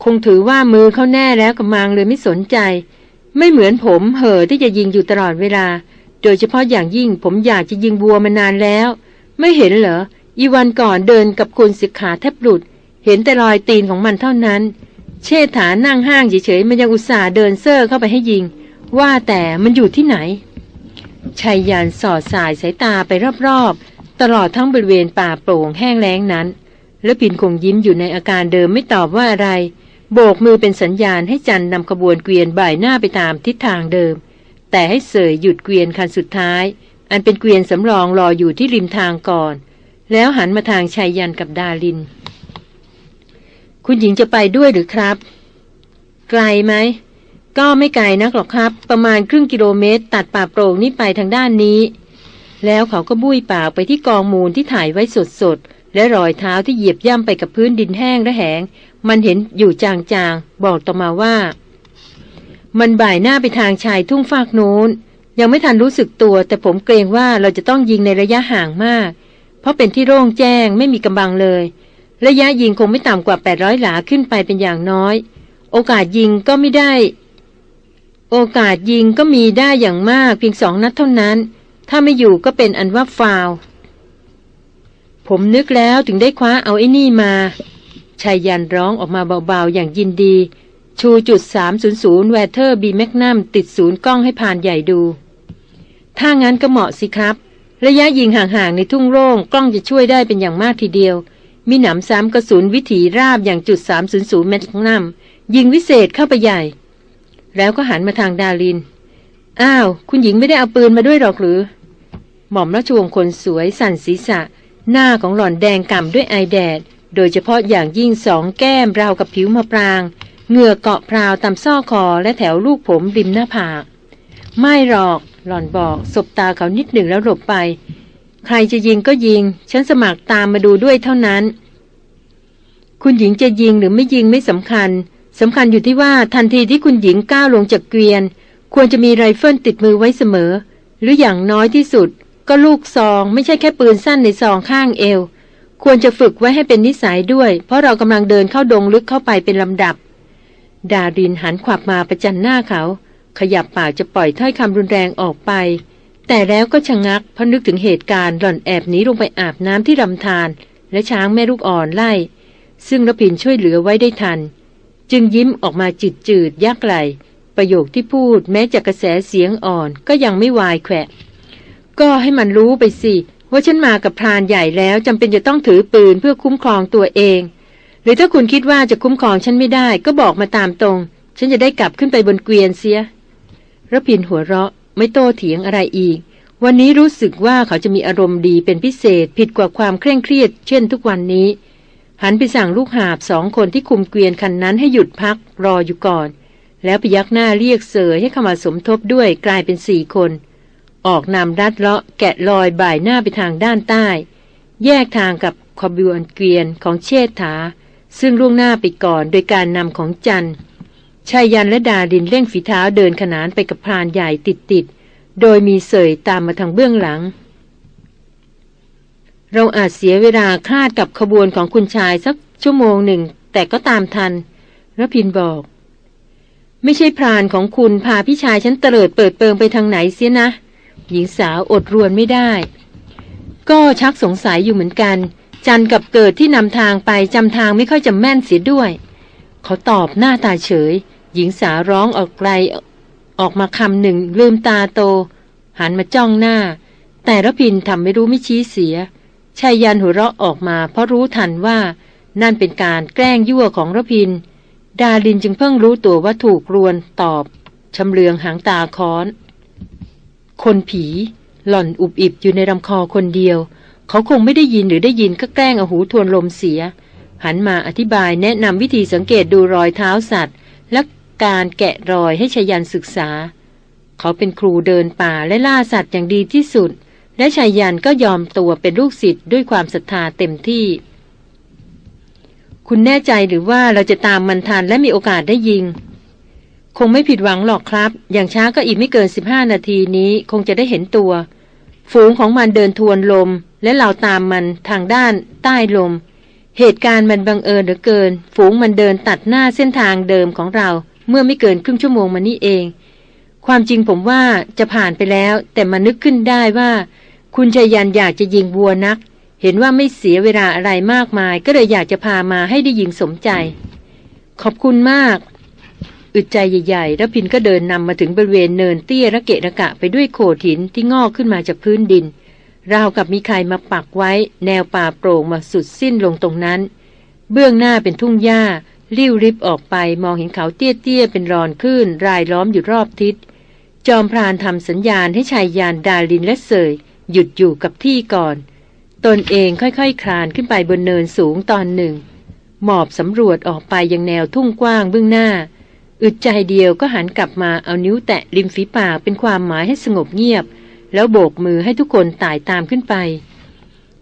คงถือว่ามือเขาแน่แล้วกับมังเลยไม่สนใจ ไม่เหมือนผมเห่อที่จะยิงอยู่ตลอดเวลา โดยเฉพาะอย่างยิ่งผมอยากจะยิงวัวมานานแล้ว ไม่เห็นเหรอ อีวันก่อนเดินกับคุณสิกขาแทบหลุด เห็นแต่รอยตีนของมันเท่านั้น เชษฐานั่งห้างเฉยๆมันยังอุตส่าห์เดินเซอร์เข้าไปให้ยิง ว่าแต่มันอยู่ที่ไหนชายยานสอดสายสายตาไปรอบๆ ตลอดทั้งบริเวณป่าโปร่งแห้งแล้งนั้น แล้วปินคงยิ้มอยู่ในอาการเดิมไม่ตอบว่าอะไร โบกมือเป็นสัญญาณให้จันนำขบวนเกวียนบ่ายหน้าไปตามทิศทางเดิม แต่ให้เสยหยุดเกวียนคันสุดท้าย อันเป็นเกวียนสำรองรออยู่ที่ริมทางก่อน แล้วหันมาทางชายยันกับดาลิน คุณหญิงจะไปด้วยหรือครับ ไกลไหม ก็ไม่ไกลนักหรอกครับ ประมาณครึ่งกิโลเมตร ตัดป่าโปร่งนี้ไปทางด้านนี้ แล้วเขาก็บุ้ยปากไปที่กองมูลที่ถ่ายไว้สดๆ และรอยเท้าที่เหยียบย่ำไปกับพื้นดินแห้งและแหง มันเห็นอยู่จางๆ บอกต่อมาว่า มันบ่ายหน้าไปทางชายทุ่งฟากโน้น ยังไม่ทันรู้สึกตัว แต่ผมเกรงว่าเราจะต้องยิงในระยะห่างมาก เพราะเป็นที่โร่งแจ้งไม่มีกำบังเลย ระยะยิงคงไม่ต่ำกว่า 800 หลาขึ้นไปเป็นอย่างน้อย โอกาสยิงก็ไม่ได้ โอกาสยิงก็มีได้อย่างมากเพียงสองนัดเท่านั้น ถ้าไม่อยู่ก็เป็นอันว่าฟาวผมนึกแล้วถึงได้คว้าเอาไอ้นี่มาไชยยันต์ร้องออกมาเบาๆ อย่างยินดี ชูจุด 300 Weatherby Magnum ติดศูนย์กล้องให้พรานใหญ่ดู ถ้างั้นก็เหมาะสิครับ ระยะยิงห่างๆในทุ่งโล่งกล้องจะช่วยได้เป็นอย่างมากทีเดียว มิหนำซ้ำกระสุนวิถีราบอย่างจุด 300 Magnum ยิงวิเศษเข้าไปใหญ่ แล้วก็หันมาทางดาริน อ้าว คุณหญิงไม่ได้เอาปืนมาด้วยหรอกหรือ หม่อมราชวงศ์คนสวยสั่นศีรษะ หน้าของหล่อนแดงก่ำด้วยไอแดด โดยเฉพาะอย่างยิ่งสองแก้มราวกับผิวมะปรางเหงื่อเกาะพราวตามซอกคอและแถวลูกผมริมหน้าผาก ไม่หรอก หล่อนบอกสบตาเขานิดหนึ่งแล้วหลบไป ใครจะยิงก็ยิง ฉันสมัครตามมาดูด้วยเท่านั้น คุณหญิงจะยิงหรือไม่ยิงไม่สำคัญสำคัญอยู่ที่ว่าทันทีที่คุณหญิงก้าวลงจากเกวียน ควรจะมีไรเฟิลติดมือไว้เสมอ หรืออย่างน้อยที่สุด ก็ลูกซอง ไม่ใช่แค่ปืนสั้นในซองข้างเอว ควรจะฝึกไว้ให้เป็นนิสัยด้วย เพราะเรากำลังเดินเข้าดงลึกเข้าไปเป็นลำดับ ดารินหันขวับมาประจันหน้าเขา ขยับปากจะปล่อยถ้อยคำรุนแรงออกไป แต่แล้วก็ชะงักเพราะนึกถึงเหตุการณ์หล่อนแอบหนีลงไปอาบน้ำที่ลำธารและช้างแม่ลูกอ่อนไล่ ซึ่งรพินช่วยเหลือไว้ได้ทัน จึงยิ้มออกมาจืดจืดยักไหลประโยคที่พูดแม้จะกระแสเสียงอ่อนก็ยังไม่วายแขวะ ก็ให้มันรู้ไปสิ ว่าฉันมากับพรานใหญ่แล้วจำเป็นจะต้องถือปืนเพื่อคุ้มครองตัวเอง หรือถ้าคุณคิดว่าจะคุ้มครองฉันไม่ได้ ก็บอกมาตามตรง ฉันจะได้กลับขึ้นไปบนเกวียนเสีย ระพินหัวเราะไม่โตเถียงอะไรอีก วันนี้รู้สึกว่าเขาจะมีอารมณ์ดีเป็นพิเศษผิดกว่าความเคร่งเครียด เช่นทุกวันนี้ หันไปสั่งลูกหาบสองคนที่คุมเกวียนคันนั้นให้หยุดพักรออยู่ก่อน แล้วพยักหน้าเรียกเสยให้เข้ามาสมทบด้วยกลายเป็นสี่คน ออกนำรัดเลาะแกะลอยบ่ายหน้าไปทางด้านใต้ แยกทางกับขบวนเกวียนของเชษฐา ซึ่งล่วงหน้าไปก่อนโดยการนำของจัน ชายยันและดาดินเร่งฝีเท้าเดินขนานไปกับพรานใหญ่ติดๆ โดยมีเสยตามมาทางเบื้องหลัง เราอาจเสียเวลาคลาดกับขบวนของคุณชายสักชั่วโมงหนึ่ง แต่ก็ตามทันรพินบอก ไม่ใช่พรานของคุณพาพี่ชายฉันเตลิดเปิดเปิงไปทางไหนเสียนะ หญิงสาวอดรวนไม่ได้ ก็ชักสงสัยอยู่เหมือนกัน จันกับเกิดที่นำทางไปจำทางไม่ค่อยจะแม่นเสียด้วย เขาตอบหน้าตาเฉย หญิงสาวร้องออกไกลออกมาคำหนึ่งลืมตาโต หันมาจ้องหน้า แต่ระพินทำไม่รู้ไม่ชี้เสียชายยันหัวเราะออกมา เพราะรู้ทันว่านั่นเป็นการแกล้งยั่วของระพิน ดาลินจึงเพิ่งรู้ตัวว่าถูกรวนตอบชำเลืองหางตาค้อน คนผี หล่อนอุบอิบอยู่ในลำคอคนเดียว เขาคงไม่ได้ยินหรือได้ยินก็แกล้งเอาหูทวนลมเสีย หันมาอธิบายแนะนำวิธีสังเกตดูรอยเท้าสัตว์ และ การแกะรอยให้ชายันศึกษา เขาเป็นครูเดินป่าและล่าสัตว์อย่างดีที่สุด และชายันก็ยอมตัวเป็นลูกศิษย์ด้วยความศรัทธาเต็มที่ คุณแน่ใจหรือว่าเราจะตามมันทันและมีโอกาสได้ยิง คงไม่ผิดหวังหรอกครับ อย่างช้าก็อีกไม่เกินสิบห้านาทีนี้คงจะได้เห็นตัว ฝูงของมันเดินทวนลม และเราตามมันทางด้าน ใต้ลมเหตุการณ์มันบังเอิญเหลือเกิน ฝูงมันเดินตัดหน้าเส้นทางเดิมของเรา เมื่อไม่เกินครึ่งชั่วโมงมานี้เอง ความจริงผมว่าจะผ่านไปแล้ว แต่มานึกขึ้นได้ว่า คุณชายันอยากจะยิงวัวนัก เห็นว่าไม่เสียเวลาอะไรมากมาย ก็เลยอยากจะพามาให้ได้ยิงสมใจ ขอบคุณมาก อึดใจใหญ่ๆแล้วพินก็เดินนำมาถึงบริเวณเนินเตี้ยระเกะระกะไปด้วยโขดหินที่งอกขึ้นมาจากพื้นดินราวกับมีใครมาปักไว้ แนวป่าโปร่งมาสุดสิ้นลงตรงนั้น เบื้องหน้าเป็นทุ่งหญ้า ริ้วริบออกไปมองเห็นเขาเตี้ยๆเป็นรอนขึ้น รายล้อมอยู่รอบทิศ จอมพรานทำสัญญาณให้ชายยานดาลินและเสยหยุดอยู่กับที่ก่อน ตนเองค่อยๆคคลานขึ้นไปบนเนินสูงตอนหนึ่ง หมอบสำรวจออกไปยังแนวทุ่งกว้างเบื้องหน้า อึดใจเดียวก็หันกลับมาเอานิ้วแตะริมฝีปากเป็นความหมายให้สงบเงียบ แล้วโบกมือให้ทุกคนไต่ตามขึ้นไป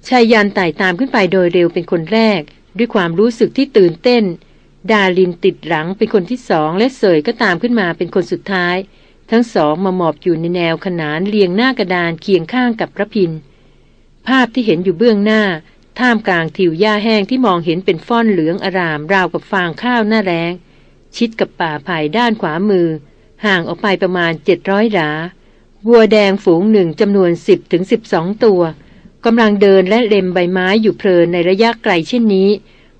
ชายยันไต่ตามขึ้นไปโดยเร็วเป็นคนแรก ด้วยความรู้สึกที่ตื่นเต้น ดาลินติดหลังเป็นคนที่สองและเสยก็ตามขึ้นมาเป็นคนสุดท้าย ทั้งสองมาหมอบอยู่ในแนวขนานเรียงหน้ากระดานเคียงข้างกับพระพิน ภาพที่เห็นอยู่เบื้องหน้า ท่ามกลางทิวหญ้าแห้งที่มองเห็นเป็นฟ้อนเหลืองอารามราวกับฟางข้าวหน้าแรงชิดกับป่าไผ่ด้านขวามือ ห่างออกไปประมาณเจ็ดร้อยหลาวัวแดงฝูงหนึ่งจำนวนสิบถึงสิบสองตัวกำลังเดินและเล็มใบไม้อยู่เพลินในระยะไกลเช่นนี้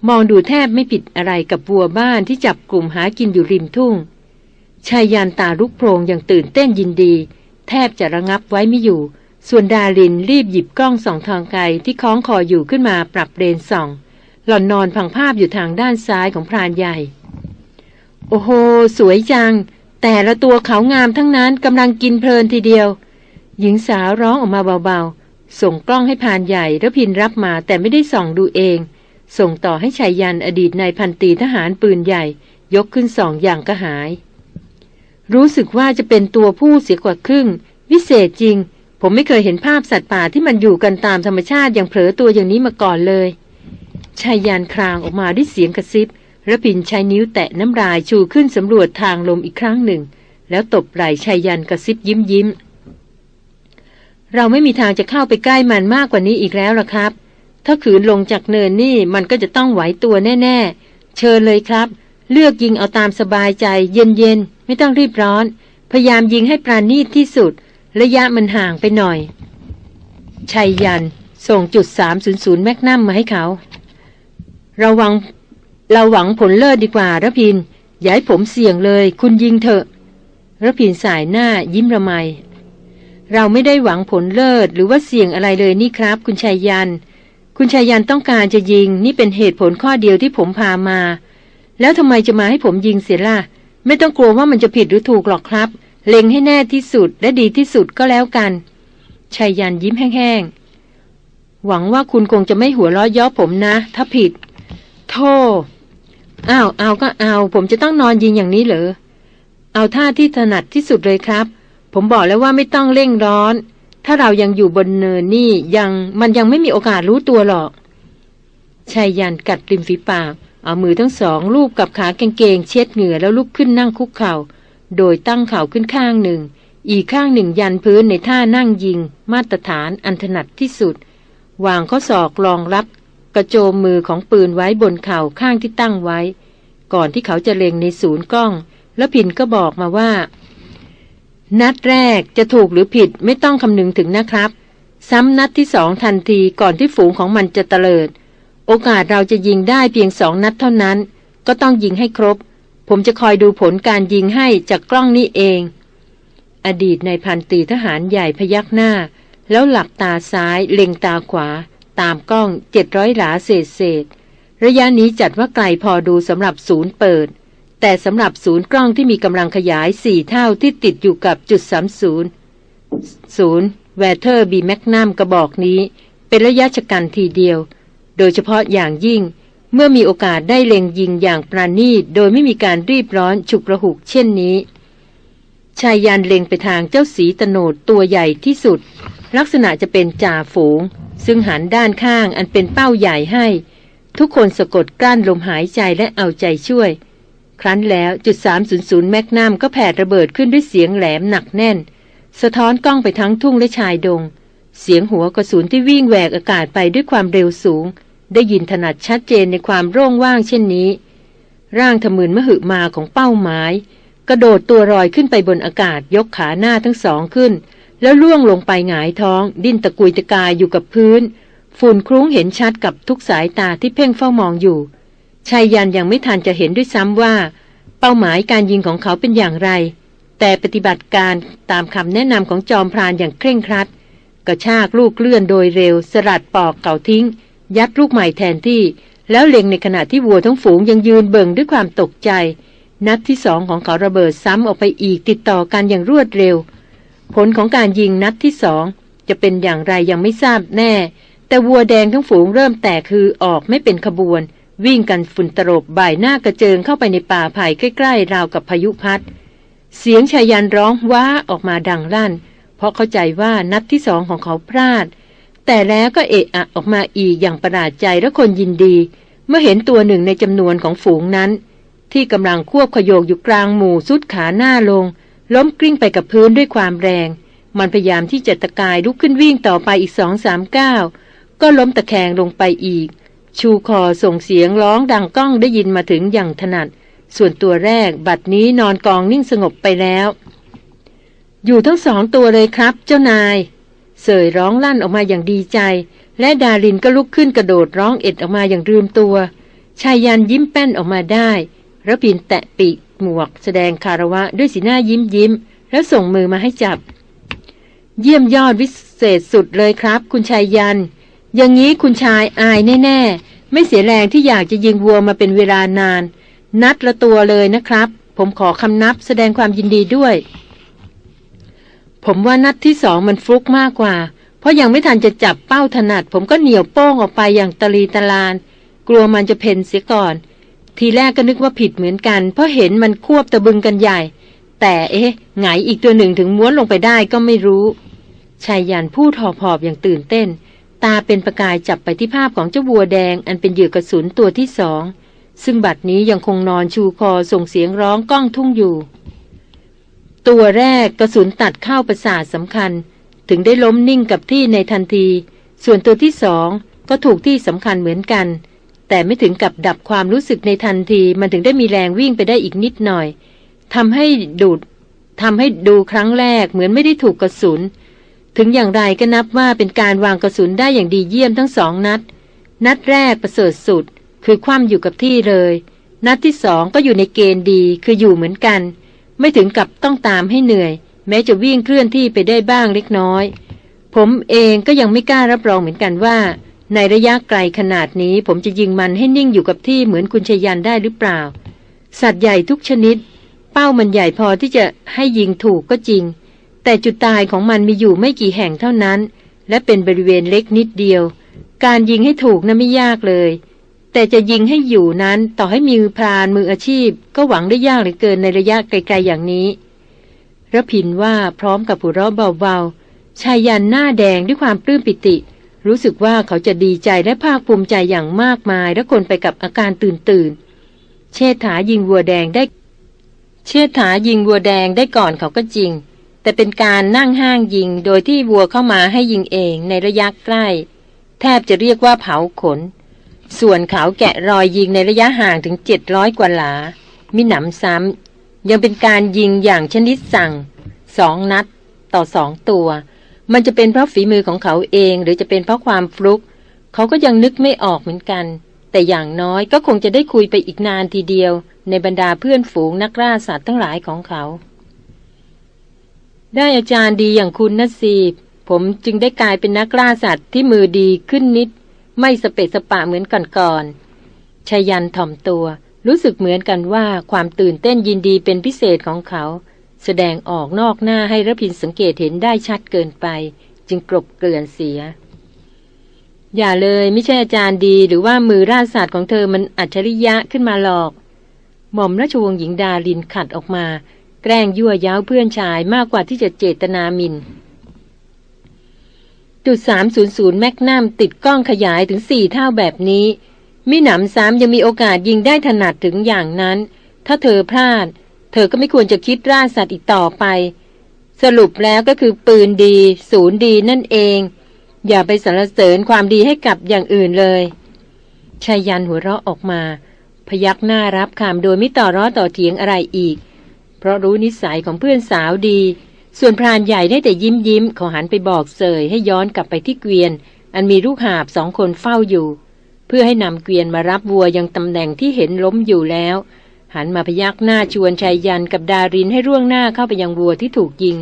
มองดูแทบไม่ผิดอะไรกับวัวบ้านที่จับกลุ่มหากินอยู่ริมทุ่งชายยานตาลุกโพรงอย่างตื่นเต้นยินดี แทบจะระงับไว้ไม่อยู่ ส่วนดาลินรีบหยิบกล้องส่องทางไกลที่คล้องคออยู่ขึ้นมาปรับเรนส่อง หล่อนนอนพังภาพอยู่ทางด้านซ้ายของพรานใหญ่ โอ้โห สวยจัง แต่ละตัวเขางามทั้งนั้นกำลังกินเพลินทีเดียว หญิงสาวร้องออกมาเบาๆ ส่งกล้องให้พรานใหญ่แล้วพินรับมาแต่ไม่ได้ส่องดูเอง ส่งต่อให้ชายยันอดีตนายพันตีทหารปืนใหญ่ ยกขึ้นสองอย่างกระหาย รู้สึกว่าจะเป็นตัวผู้เสียกว่าครึ่ง วิเศษจริง ผมไม่เคยเห็นภาพสัตว์ป่าที่มันอยู่กันตามธรรมชาติอย่างเผลอตัวอย่างนี้มาก่อนเลยชายยานครางออกมาด้วยเสียงกระซิบระพินใช้นิ้วแตะน้ำลายชูขึ้นสำรวจทางลมอีกครั้งหนึ่ง แล้วตบไหล่ชายยันกระซิบยิ้มยิ้ม เราไม่มีทางจะเข้าไปใกล้มันมากกว่านี้อีกแล้วล่ะครับ ถ้าขืนลงจากเนินนี่มันก็จะต้องไหวตัวแน่ ๆ เชิญเลยครับ เลือกยิงเอาตามสบายใจ เย็นๆ ไม่ต้องรีบร้อน พยายามยิงให้ปราณีตที่สุด ระยะมันห่างไปหน่อย ชัยยัน ส่งจุด 300 แมกนัมมาให้เขา เราหวังเราหวังผลเลิศดีกว่าระพิน อย่าให้ผมเสี่ยงเลย คุณยิงเถอะระพินสายหน้ายิ้มระไม เราไม่ได้หวังผลเลิศหรือว่าเสี่ยงอะไรเลยนี่ครับ คุณชายยัน คุณชายยันต้องการจะยิงนี่เป็นเหตุผลข้อเดียวที่ผมพามา แล้วทำไมจะมาให้ผมยิงเสียล่ะ ไม่ต้องกลัวว่ามันจะผิดหรือถูกหรอกครับ เล็งให้แน่ที่สุดและดีที่สุดก็แล้วกันชายยันยิ้มแห้งๆ หวังว่าคุณคงจะไม่หัวล้อย้อผมนะ ถ้าผิด โทษอ้าวเอาก็เอา ผมจะต้องนอนยิงอย่างนี้เหรอ เอาท่าที่ถนัดที่สุดเลยครับ ผมบอกแล้วว่าไม่ต้องเร่งร้อน ถ้าเรายังอยู่บนเนินนี่ยังมันยังไม่มีโอกาสรู้ตัวหรอกชายยันกัดริมฝีปาก เอามือทั้งสองลูบกับขาเกงๆเช็ดเหงื่อแล้วลุกขึ้นนั่งคุกเข่า โดยตั้งเข่าขึ้นข้างหนึ่ง อีกข้างหนึ่งยันพื้นในท่านั่งยิง มาตรฐานอันถนัดที่สุด วางข้อศอกรองรับ กระโจมมือของปืนไว้บนเข่าข้างที่ตั้งไว้ ก่อนที่เขาจะเล็งในศูนย์กล้อง แล้วพินก็บอกมาว่า นัดแรกจะถูกหรือผิดไม่ต้องคำนึงถึงนะครับ ซ้ำนัดที่สองทันทีก่อนที่ฝูงของมันจะเตลิด โอกาสเราจะยิงได้เพียงสองนัดเท่านั้น ก็ต้องยิงให้ครบ ผมจะคอยดูผลการยิงให้จากกล้องนี้เอง อดีตนายพันตรีทหารปืนใหญ่พยักหน้า แล้วหลับตาซ้ายเล็งตาขวา ตามกล้องเจ็ดร้อยหลาเศษเศษระยะนี้จัดว่าไกลพอดูสำหรับศูนย์เปิด แต่สำหรับศูนย์กล้องที่มีกำลังขยายสี่เท่าที่ติดอยู่กับจุดสามศูนย์ศูนย์ Weatherby Magnum กระบอกนี้ เป็นระยะฉกรรจ์ทีเดียว โดยเฉพาะอย่างยิ่ง เมื่อมีโอกาสได้เล็งยิงอย่างปราณีตโดยไม่มีการรีบร้อนฉุกระหุกเช่นนี้ชายยานเล็งไปทางเจ้าสีตโนดตัวใหญ่ที่สุด ลักษณะจะเป็นจ่าฝูง ซึ่งหันด้านข้างอันเป็นเป้าใหญ่ให้ ทุกคนสะกดกลั้นลมหายใจและเอาใจช่วย ครั้นแล้วจุด300แมกนัมก็แผดระเบิดขึ้นด้วยเสียงแหลมหนักแน่น สะท้อนกล้องไปทั้งทุ่งและชายดง เสียงหัวกระสุนที่วิ่งแหวกอากาศไปด้วยความเร็วสูง ได้ยินถนัดชัดเจนในความโร่งว่างเช่นนี้ ร่างทมืนมหึมาของเป้าหมาย กระโดดตัวรอยขึ้นไปบนอากาศยกขาหน้าทั้งสองขึ้น แล้วล่วงลงไปหงายท้อง ดิ้นตะกุยตะกายอยู่กับพื้น ฝุ่นครุ้งเห็นชัดกับทุกสายตาที่เพ่งเฝ้ามองอยู่ ชายยันยังไม่ทันจะเห็นด้วยซ้ำว่า เป้าหมายการยิงของเขาเป็นอย่างไร แต่ปฏิบัติการตามคำแนะนำของจอมพรานอย่างเคร่งครัดกระชากลูกเลื่อนโดยเร็ว สลัดปอกเก่าทิ้ง ยัดลูกใหม่แทนที่ แล้วเล็งในขณะที่วัวทั้งฝูงยังยืนเบิ่งด้วยความตกใจ นัดที่สองของเขาระเบิดซ้ำออกไปอีกติดต่อกันอย่างรวดเร็ว ผลของการยิงนัดที่สองจะเป็นอย่างไรยังไม่ทราบแน่ แต่วัวแดงทั้งฝูงเริ่มแตกคือออกไม่เป็นขบวน วิ่งกันฝุ่นตรบบ่ายหน้ากระเจิงเข้าไปในป่าไผ่ใกล้ๆราวกับพายุพัด เสียงชายันร้องว้าออกมาดังลั่น เพราะเข้าใจว่านัดที่สองของเขาพลาด แต่แล้วก็เอะอะออกมาอีกอย่างประหลาดใจและคนยินดี เมื่อเห็นตัวหนึ่งในจำนวนของฝูงนั้น ที่กำลังควบขยโยกอยู่กลางหมู่สุดขาหน้าลง ล้มกลิ้งไปกับพื้นด้วยความแรง มันพยายามที่จะตะกายลุกขึ้นวิ่งต่อไปอีกสองสามก้าวก็ล้มตะแคงลงไปอีก ชูคอส่งเสียงร้องดังก้องได้ยินมาถึงอย่างถนัด ส่วนตัวแรกบัดนี้นอนกองนิ่งสงบไปแล้ว อยู่ทั้งสองตัวเลยครับ เจ้านาย เสยร้องลั่นออกมาอย่างดีใจ และดารินก็ลุกขึ้นกระโดดร้องเอ็ดออกมาอย่างลืมตัวชายยันยิ้มแป้นออกมาได้ระพินแตะปีกหมวก แสดงคารวะด้วยสีหน้ายิ้มยิ้ม แล้วส่งมือมาให้จับ เยี่ยมยอดวิเศษสุดเลยครับ คุณชายยัน อย่างนี้คุณชายอายแน่ๆ ไม่เสียแรงที่อยากจะยิงวัวมาเป็นเวลานาน นัดละตัวเลยนะครับ ผมขอคำนับแสดงความยินดีด้วย ผมว่านัดที่สองมันฟลุกมากกว่า เพราะยังไม่ทันจะจับเป้าถนัด ผมก็เหนียวโป้งออกไปอย่างตะลีตะลาน กลัวมันจะเพนเสียก่อน ทีแรกก็นึกว่าผิดเหมือนกัน เพราะเห็นมันควบตะบึงกันใหญ่ แต่เอ๊ะไงอีกตัวหนึ่งถึงม้วนลงไปได้ก็ไม่รู้ชายยันพูดหอบหอบอย่างตื่นเต้น ตาเป็นประกายจับไปที่ภาพของเจ้าวัวแดง อันเป็นเหยื่อกระสุนตัวที่สอง ซึ่งบัดนี้ยังคงนอนชูคอส่งเสียงร้องก้องทุ่งอยู่ ตัวแรกกระสุนตัดเข้าประสาทสำคัญ ถึงได้ล้มนิ่งกับที่ในทันที ส่วนตัวที่สองก็ถูกที่สำคัญเหมือนกัน แต่ไม่ถึงกับดับความรู้สึกในทันทีมันถึงได้มีแรงวิ่งไปได้อีกนิดหน่อยทำให้ดูดทำให้ดูครั้งแรกเหมือนไม่ได้ถูกกระสุน ถึงอย่างไรก็นับว่าเป็นการวางกระสุนได้อย่างดีเยี่ยมทั้งสองนัด นัดแรกประเสริฐสุด คือคว่ำอยู่กับที่เลย นัดที่สองก็อยู่ในเกณฑ์ดีคืออยู่เหมือนกัน ไม่ถึงกับต้องตามให้เหนื่อย แม้จะวิ่งเคลื่อนที่ไปได้บ้างเล็กน้อย ผมเองก็ยังไม่กล้ารับรองเหมือนกันว่า ในระยะไกลขนาดนี้ ผมจะยิงมันให้นิ่งอยู่กับที่เหมือนคุณชยันได้หรือเปล่า สัตว์ใหญ่ทุกชนิด เป้ามันใหญ่พอที่จะให้ยิงถูกก็จริง แต่จุดตายของมันมีอยู่ไม่กี่แห่งเท่านั้น และเป็นบริเวณเล็กนิดเดียว การยิงให้ถูกนั้นไม่ยากเลย แต่จะยิงให้อยู่นั้นต่อให้มีพรานมืออาชีพ ก็หวังได้ยากเหลือเกินในระยะไกลๆอย่างนี้ระพินว่าพร้อมกับผู้ร้อเบาๆชายยันหน้าแดงด้วยความปลื้มปิติ รู้สึกว่าเขาจะดีใจและภาคภูมิใจอย่างมากมายและคนไปกับอาการตื่นตื่นเชษฐายิงวัวแดงได้ เชษฐายิงวัวแดงได้ก่อนเขาก็จริง แต่เป็นการนั่งห้างยิงโดยที่วัวเข้ามาให้ยิงเองในระยะใกล้ แทบจะเรียกว่าเผาขน ส่วนเขาแกะรอยยิงในระยะห่างถึงเจ็ดร้อยกว่าหลา มิหนำซ้ำยังเป็นการยิงอย่างชนิดสั่งสองนัดต่อสองตัว มันจะเป็นเพราะฝีมือของเขาเองหรือจะเป็นเพราะความฟลุก เขาก็ยังนึกไม่ออกเหมือนกัน แต่อย่างน้อยก็คงจะได้คุยไปอีกนานทีเดียว ในบรรดาเพื่อนฝูงนักล่าสัตว์ทั้งหลายของเขา ได้อาจารย์ดีอย่างคุณนะสีผมจึงได้กลายเป็นนักล่าสัตว์ที่มือดีขึ้นนิด ไม่สเปะสปะเหมือนก่อนๆชายันถ่อมตัว รู้สึกเหมือนกันว่าความตื่นเต้นยินดีเป็นพิเศษของเขา แสดงออกนอกหน้าให้ระพินสังเกตเห็นได้ชัดเกินไป จึงกรบเกลื่อนเสีย อย่าเลยไม่ใช่อาจารย์ดีหรือว่ามือราสัตว์ของเธอมันอัจฉริยะขึ้นมาหลอก หม่อมราชวงศ์หญิงดาลินขัดออกมา แกล้งยั่วย้าวเพื่อนชายมากกว่าที่จะเจตนามินจุดสามศูนย์แมกนัมติดกล้องขยายถึงสี่เท่าแบบนี้มิหนำซ้ำยังมีโอกาสยิงได้ถนัดถึงอย่างนั้น ถ้าเธอพลาด เธอก็ไม่ควรจะคิดร่าสัตว์อีกต่อไป สรุปแล้วก็คือปืนดี ศูนย์ดีนั่นเอง อย่าไปสรรเสริญความดีให้กับอย่างอื่นเลยชายันหัวเราะออกมา พยักหน้ารับคำโดยไม่ต่อร้อต่อเถียงอะไรอีก เพราะรู้นิสัยของเพื่อนสาวดี ส่วนพรานใหญ่ได้แต่ยิ้มยิ้มเขาหันไปบอกเสยให้ย้อนกลับไปที่เกวียน อันมีลูกหาบสองคนเฝ้าอยู่ เพื่อให้นำเกวียนมารับวัวยังตำแหน่งที่เห็นล้มอยู่แล้ว หันมาพยักหน้าชวนชายยันกับดารินให้ร่วงหน้าเข้าไปยังวัวที่ถูกยิง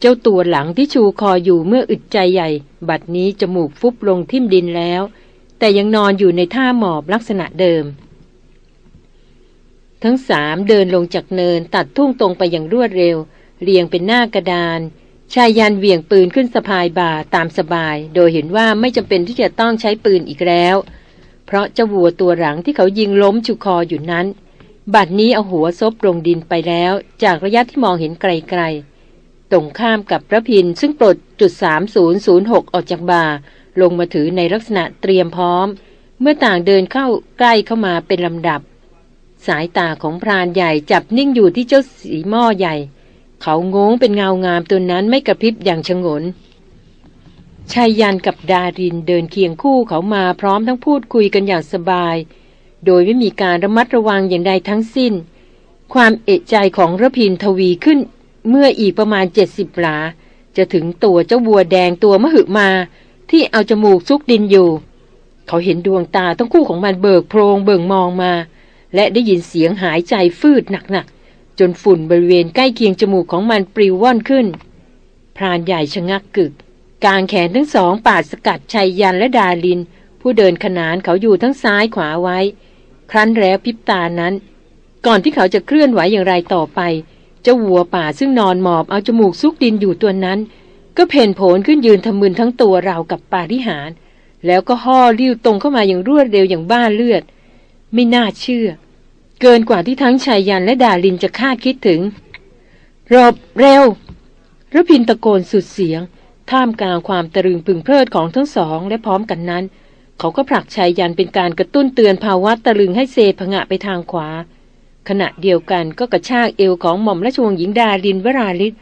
เจ้าตัวหลังที่ชูคออยู่เมื่ออึดใจใหญ่ บัดนี้จมูกฟุบลงทิ่มดินแล้ว แต่ยังนอนอยู่ในท่าหมอบลักษณะเดิม ทั้งสามเดินลงจากเนินตัดทุ่งตรงไปอย่างรวดเร็ว เรียงเป็นหน้ากระดาน ชายยันเวียงปืนขึ้นสะพายบ่าตามสบาย โดยเห็นว่าไม่จำเป็นที่จะต้องใช้ปืนอีกแล้ว เพราะเจ้าวัวตัวหลังที่เขายิงล้มชุคออยู่นั้น บัดนี้เอาหัวซบลงดินไปแล้ว จากระยะที่มองเห็นไกลๆ ตรงข้ามกับพระพินซึ่งปลดจุด3006 ออกจากบ่า ลงมาถือในลักษณะเตรียมพร้อม เมื่อต่างเดินเข้าใกล้เข้ามาเป็นลำดับ สายตาของพรานใหญ่จับนิ่งอยู่ที่เจ้าสีหม้อใหญ่ เขางงเป็นเงางามตัวนั้นไม่กระพริบอย่างชงนชายยันกับดารินเดินเคียงคู่เขามาพร้อมทั้งพูดคุยกันอย่างสบาย โดยไม่มีการระมัดระวังอย่างใดทั้งสิ้น ความเอะใจของระพินทวีขึ้น เมื่ออีกประมาณเจ็ดสิบหลา จะถึงตัวเจ้าวัวแดงตัวมหึมา ที่เอาจมูกซุกดินอยู่ เขาเห็นดวงตาทั้งคู่ของมันเบิกโพรงเบิ่งมองมา และได้ยินเสียงหายใจฟืดหนักๆ จนฝุ่นบริเวณใกล้เคียงจมูกของมันปลิวว่อนขึ้น พรานใหญ่ชะงักกึก กางแขนทั้งสองปาดสกัดชัยยันและดาลิน ผู้เดินขนานเขาอยู่ทั้งซ้ายขวาไว้ ครั้นแล้วพิบตานั้น ก่อนที่เขาจะเคลื่อนไหวอย่างไรต่อไปเจ้าวัวป่าซึ่งนอนหมอบเอาจมูกซุกดินอยู่ตัวนั้น ก็เพ่นโผนขึ้นยืนทำมืนทั้งตัวราวกับปาริหารแล้วก็ห่อริ้วตรงเข้ามาอย่างรวดเร็วอย่างบ้าเลือด ไม่น่าเชื่อ เกินกว่าที่ทั้งชายยันและดาลินจะคาดคิดถึงรบเร็วระพินตะโกนสุดเสียง ท่ามกลางความตะลึงพึงเพลิดของทั้งสองและพร้อมกันนั้น เขาก็ผลักชายยันเป็นการกระตุ้นเตือนภาวะตะลึงให้เซผงะไปทางขวา ขณะเดียวกันก็กระชากเอวของหม่อมราชวงศ์หญิงดารินวราลิศ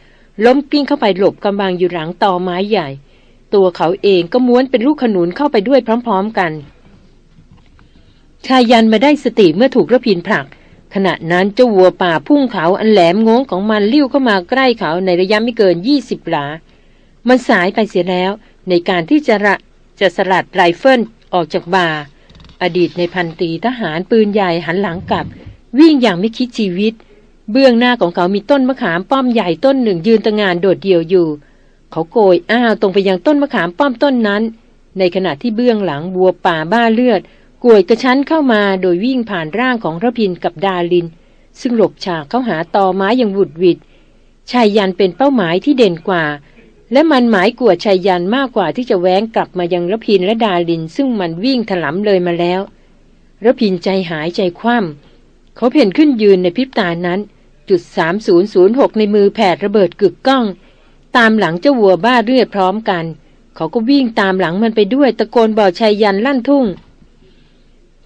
ล้มกลิ้งเข้าไปหลบกำบังอยู่หลังตอไม้ใหญ่ ตัวเขาเองก็ม้วนเป็นลูกขนุนเข้าไปด้วยพร้อม ๆ กัน ชายยันมาได้สติเมื่อถูกระพินผลัก ขณะนั้นเจ้าวัวป่าพุ่งเขาอันแหลมโง้งของมันลิ่วเข้ามาใกล้เขาในระยะไม่เกินยี่สิบหลา มันสายไปเสียแล้ว ในการที่จะระจะสลัดไรเฟิลออกจากบ่าอดีตนายพันตรีทหารปืนใหญ่หันหลังกลับ วิ่งอย่างไม่คิดชีวิต เบื้องหน้าของเขามีต้นมะขามป้อมใหญ่ต้นหนึ่งยืนตระหง่านโดดเดี่ยวอยู่ เขาโกยอ้าวตรงไปยังต้นมะขามป้อมต้นนั้น ในขณะที่เบื้องหลังวัวป่าบ้าเลือด กวยกระชั้นเข้ามาโดยวิ่งผ่านร่างของระพินกับดาลิน ซึ่งหลบฉากเข้าหาตอไม้อย่างวุดวิดชายยันเป็นเป้าหมายที่เด่นกว่า และมันหมายกวดชายยันมากกว่าที่จะแว้งกลับมายังระพินและดาลิน ซึ่งมันวิ่งถลำเลยมาแล้วระพินใจหายใจคว่ำเขาเพ่นขึ้นยืนในพริบตานั้นจุด3006 ในมือแผดระเบิดกึกก้อง ตามหลังเจ้าวัวบ้าเลือดพร้อมกัน เขาก็วิ่งตามหลังมันไปด้วยตะโกนบอกชายยันลั่นทุ่ง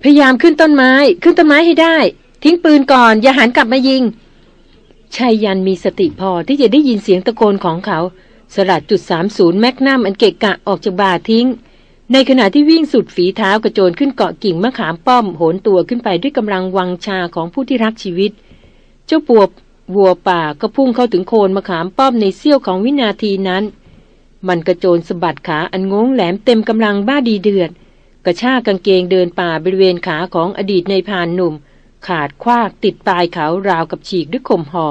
พยายามขึ้นต้นไม้ ขึ้นต้นไม้ให้ได้ ทิ้งปืนก่อน อย่าหันกลับมายิงชายยันมีสติพอที่จะได้ยินเสียงตะโกนของเขา สลัดจุด30แมกนัมอันเกะกะออกจากบ่าทิ้ง ในขณะที่วิ่งสุดฝีเท้ากระโจนขึ้นเกาะกิ่งมะขามป้อมโหนตัวขึ้นไปด้วยกำลังวังชาของผู้ที่รักชีวิต เจ้าปวบวัวป่าก็พุ่งเข้าถึงโคนมะขามป้อมในเสี้ยวของวินาทีนั้น มันกระโจนสะบัดขาอันงงแหลมเต็มกำลังบ้าดีเดือด กระชากกางเกงเดินป่าบริเวณขาของอดีตในพานหนุ่ม ขาดคว้าติดปลายเขาราวกับฉีกด้วยคมหอ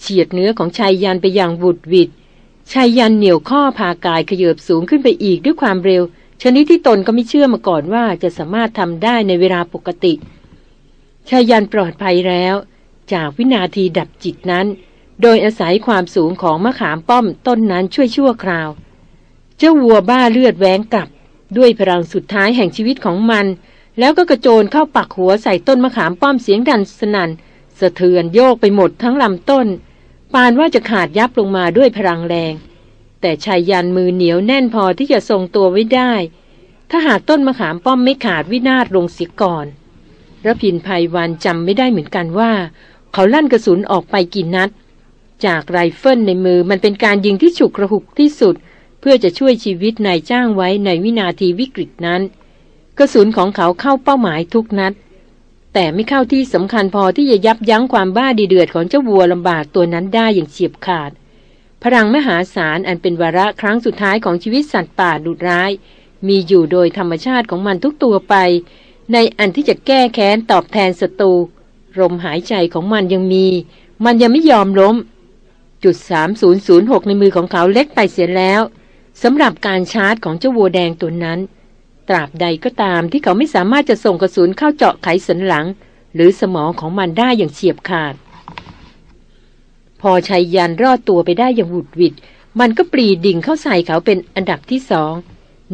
เฉียดเนื้อของชายยันไปอย่างบุดวิดชายยันเหนี่ยวข้อพากายขยืบสูงขึ้นไปอีกด้วยความเร็ว ชนิดที่ตนก็ไม่เชื่อมาก่อนว่าจะสามารถทำได้ในเวลาปกติ ชายันปลอดภัยแล้ว จากวินาทีดับจิตนั้น โดยอาศัยความสูงของมะขามป้อมต้นนั้นช่วยชั่วคราว เจ้าวัวบ้าเลือดแหวงกลับ ด้วยพลังสุดท้ายแห่งชีวิตของมัน แล้วก็กระโจนเข้าปักหัวใส่ต้นมะขามป้อมเสียงดันสนัน่นสะเทือนโยกไปหมดทั้งลำต้น ปานว่าจะขาดยับลงมาด้วยพลังแรง แต่ชายยันมือเหนียวแน่นพอที่จะทรงตัวไว้ได้ ถ้าหากต้นมะขามป้อมไม่ขาดวินาศลงเสียก่อนระพินภัยวันจำไม่ได้เหมือนกันว่า เขาลั่นกระสุนออกไปกี่นัด จากไรเฟิลในมือมันเป็นการยิงที่ฉุกกระหุกที่สุด เพื่อจะช่วยชีวิตนายจ้างไว้ในวินาทีวิกฤตนั้น กระสุนของเขาเข้าเป้าหมายทุกนัด แต่ไม่เข้าที่สำคัญพอที่จะยับยั้งความบ้าดีเดือดของเจ้าวัวลำบากตัวนั้นได้อย่างเฉียบขาด พลังมหาศาลอันเป็นวาระครั้งสุดท้ายของชีวิตสัตว์ป่าดุร้าย มีอยู่โดยธรรมชาติของมันทุกตัวไป ในอันที่จะแก้แค้นตอบแทนศัตรูลมหายใจของมันยังมี มันยังไม่ยอมล้ม จุด 3006 ในมือของเขาเล็กไปเสียแล้ว สำหรับการชาร์จของเจ้าวัวแดงตัวนั้น ตราบใดก็ตามที่เขาไม่สามารถจะส่งกระสุนเข้าเจาะไขสันหลัง หรือสมองของมันได้อย่างเฉียบขาด พอชัยยันรอดตัวไปได้อย่างหวุดหวิด มันก็ปรี่ดิ่งเข้าใส่เขาเป็นอันดับที่สอง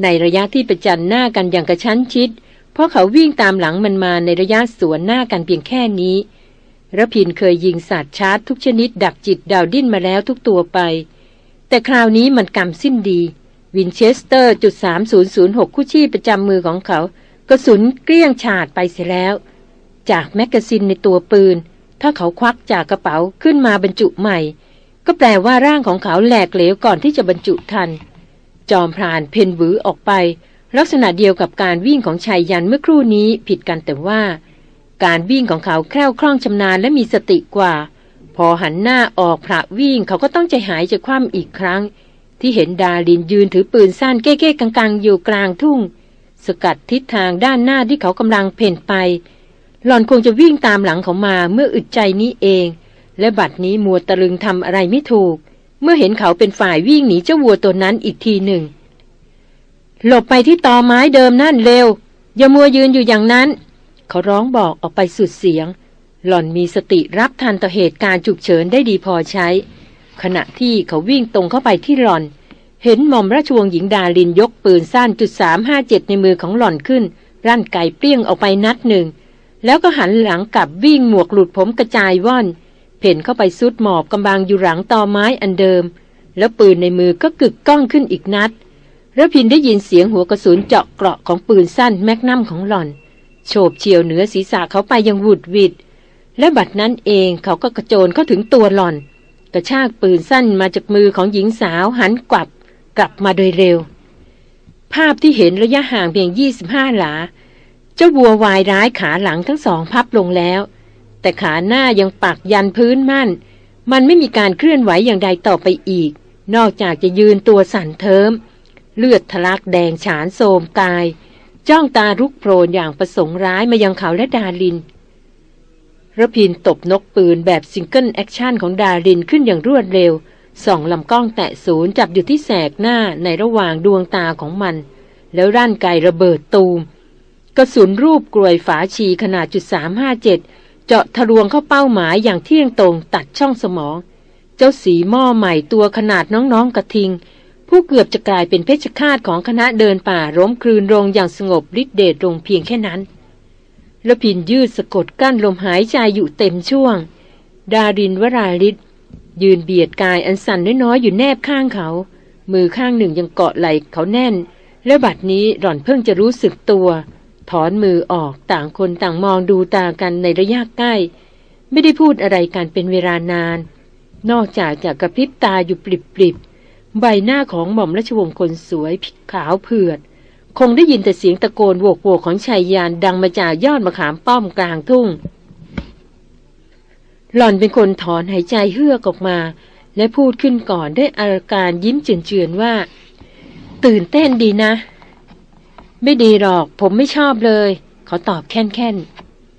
ในระยะที่ประจันหน้ากันอย่างกระชั้นชิด เพราะเขาวิ่งตามหลังมันมาในระยะสวนหน้ากันเพียงแค่นี้รพินทร์เคยยิงสัตว์ชาร์จทุกชนิดดับจิตดาวดิ้นมาแล้วทุกตัวไป แต่คราวนี้มันกรรมสิ้นดี Winchester จุด3006 คู่ชีพประจำมือของเขา กระสุนเกลี้ยงฉาดไปเสียแล้ว จาก magazine ในตัวปืน ถ้าเขาควักจากกระเป๋าขึ้นมาบรรจุใหม่ ก็แปลว่าร่างของเขาแหลกเหลวก่อนที่จะบรรจุทัน จอมพรานเพนบือออกไป ลักษณะเดียวกับการวิ่งของชายยันเมื่อครู่นี้ผิดกันแต่ว่า การวิ่งของเขาแคล่วคล่องชำนาญและมีสติกว่า พอหันหน้าออกพระวิ่งเขาก็ต้องใจหายจะคว่ำอีกครั้ง ที่เห็นดาลินยืนถือปืนสั้นเก้ๆกังๆ อยู่กลางทุ่ง สกัดทิศทางด้านหน้าที่เขากำลังเพ่นไป หล่อนคงจะวิ่งตามหลังเขามาเมื่ออึดใจนี้เอง และบัดนี้มัวตะลึงทำอะไรไม่ถูก เมื่อเห็นเขาเป็นฝ่ายวิ่งหนีเจ้าวัวตัวนั้นอีกทีหนึ่ง หลบไปที่ตอไม้เดิมนั่นเร็วอย่ามัวยืนอยู่อย่างนั้น เขาร้องบอกออกไปสุดเสียง หล่อนมีสติรับทันต่อเหตุการณ์ฉุกเฉินได้ดีพอใช้ ขณะที่เขาวิ่งตรงเข้าไปที่หล่อน เห็นหม่อมราชวงศ์หญิงดาลินยกปืนสั้นจุดสามห้าเจ็ดในมือของหล่อนขึ้นรั่นไก่เปรี้ยงออกไปนัดหนึ่ง แล้วก็หันหลังกลับวิ่งหมวกหลุดผมกระจายว่อน เพ่นเข้าไปซุดหมอบกำบังอยู่หลังตอไม้อันเดิม แล้วปืนในมือก็กึกก้องขึ้นอีกนัดระพินได้ยินเสียงหัวกระสุนเจาะเกราะของปืนสั้นแมกนัมของหล่อน โฉบเฉียวเหนือศีรษะเขาไปยังวุดวิด และบัดนั้นเองเขาก็กระโจนเข้าถึงตัวหล่อน กระชากปืนสั้นมาจากมือของหญิงสาวหันกลับ กลับมาโดยเร็ว ภาพที่เห็นระยะห่างเพียง 25 หลา เจ้าวัววายร้ายขาหลังทั้งสองพับลงแล้ว แต่ขาหน้ายังปักยันพื้นมั่น มันไม่มีการเคลื่อนไหวอย่างใดต่อไปอีก นอกจากจะยืนตัวสั่นเทิ้ม เลือดทะลักแดงฉานโซมกาย จ้องตาลุกโพลนอย่างประสงค์ร้ายมายังเขาและดาริน รพินทร์ตบนกปืนแบบ single action ของดารินขึ้นอย่างรวดเร็ว ส่องลำกล้องแตะศูนย์จับอยู่ที่แสกหน้าในระหว่างดวงตาของมัน แล้วร่านไกระเบิดตูม กระสุนรูปกลวยฝาชีขนาดจุดสามห้าเจ็ดเจาะทะลวงเข้าเป้าหมายอย่างเที่ยงตรงตัดช่องสมอง เจ้าสีหม้อใหม่ตัวขนาดน้องๆกระทิง ผู้เกือบจะกลายเป็นเพชฌฆาตของคณะเดินป่าร้มคลืนลงอย่างสงบฤทธิเดชลงเพียงแค่นั้น ระพินยืดสะกดกั้นลมหายใจอยู่เต็มช่วง ดารินวราลิศยืนเบียดกายอันสั่นน้อยๆอยู่แนบข้างเขา มือข้างหนึ่งยังเกาะไหล่เขาแน่น และบัดนี้หล่อนเพิ่งจะรู้สึกตัว ถอนมือออกต่างคนต่างมองดูตากันในระยะใกล้ ไม่ได้พูดอะไรกันเป็นเวลานาน นอกจากจะกระพริบตาอยู่ปริบๆใบหน้าของหม่อมราชวงศ์คนสวยขาวเผือด คงได้ยินแต่เสียงตะโกนโวกโวกของชายยานดังมาจากยอดมะขามป้อมกลางทุ่ง หล่อนเป็นคนถอนหายใจเฮือกออกมา และพูดขึ้นก่อนด้วยอาการยิ้มเจือนๆว่า ตื่นเต้นดีนะ ไม่ดีหรอก ผมไม่ชอบเลยเขาตอบแค่น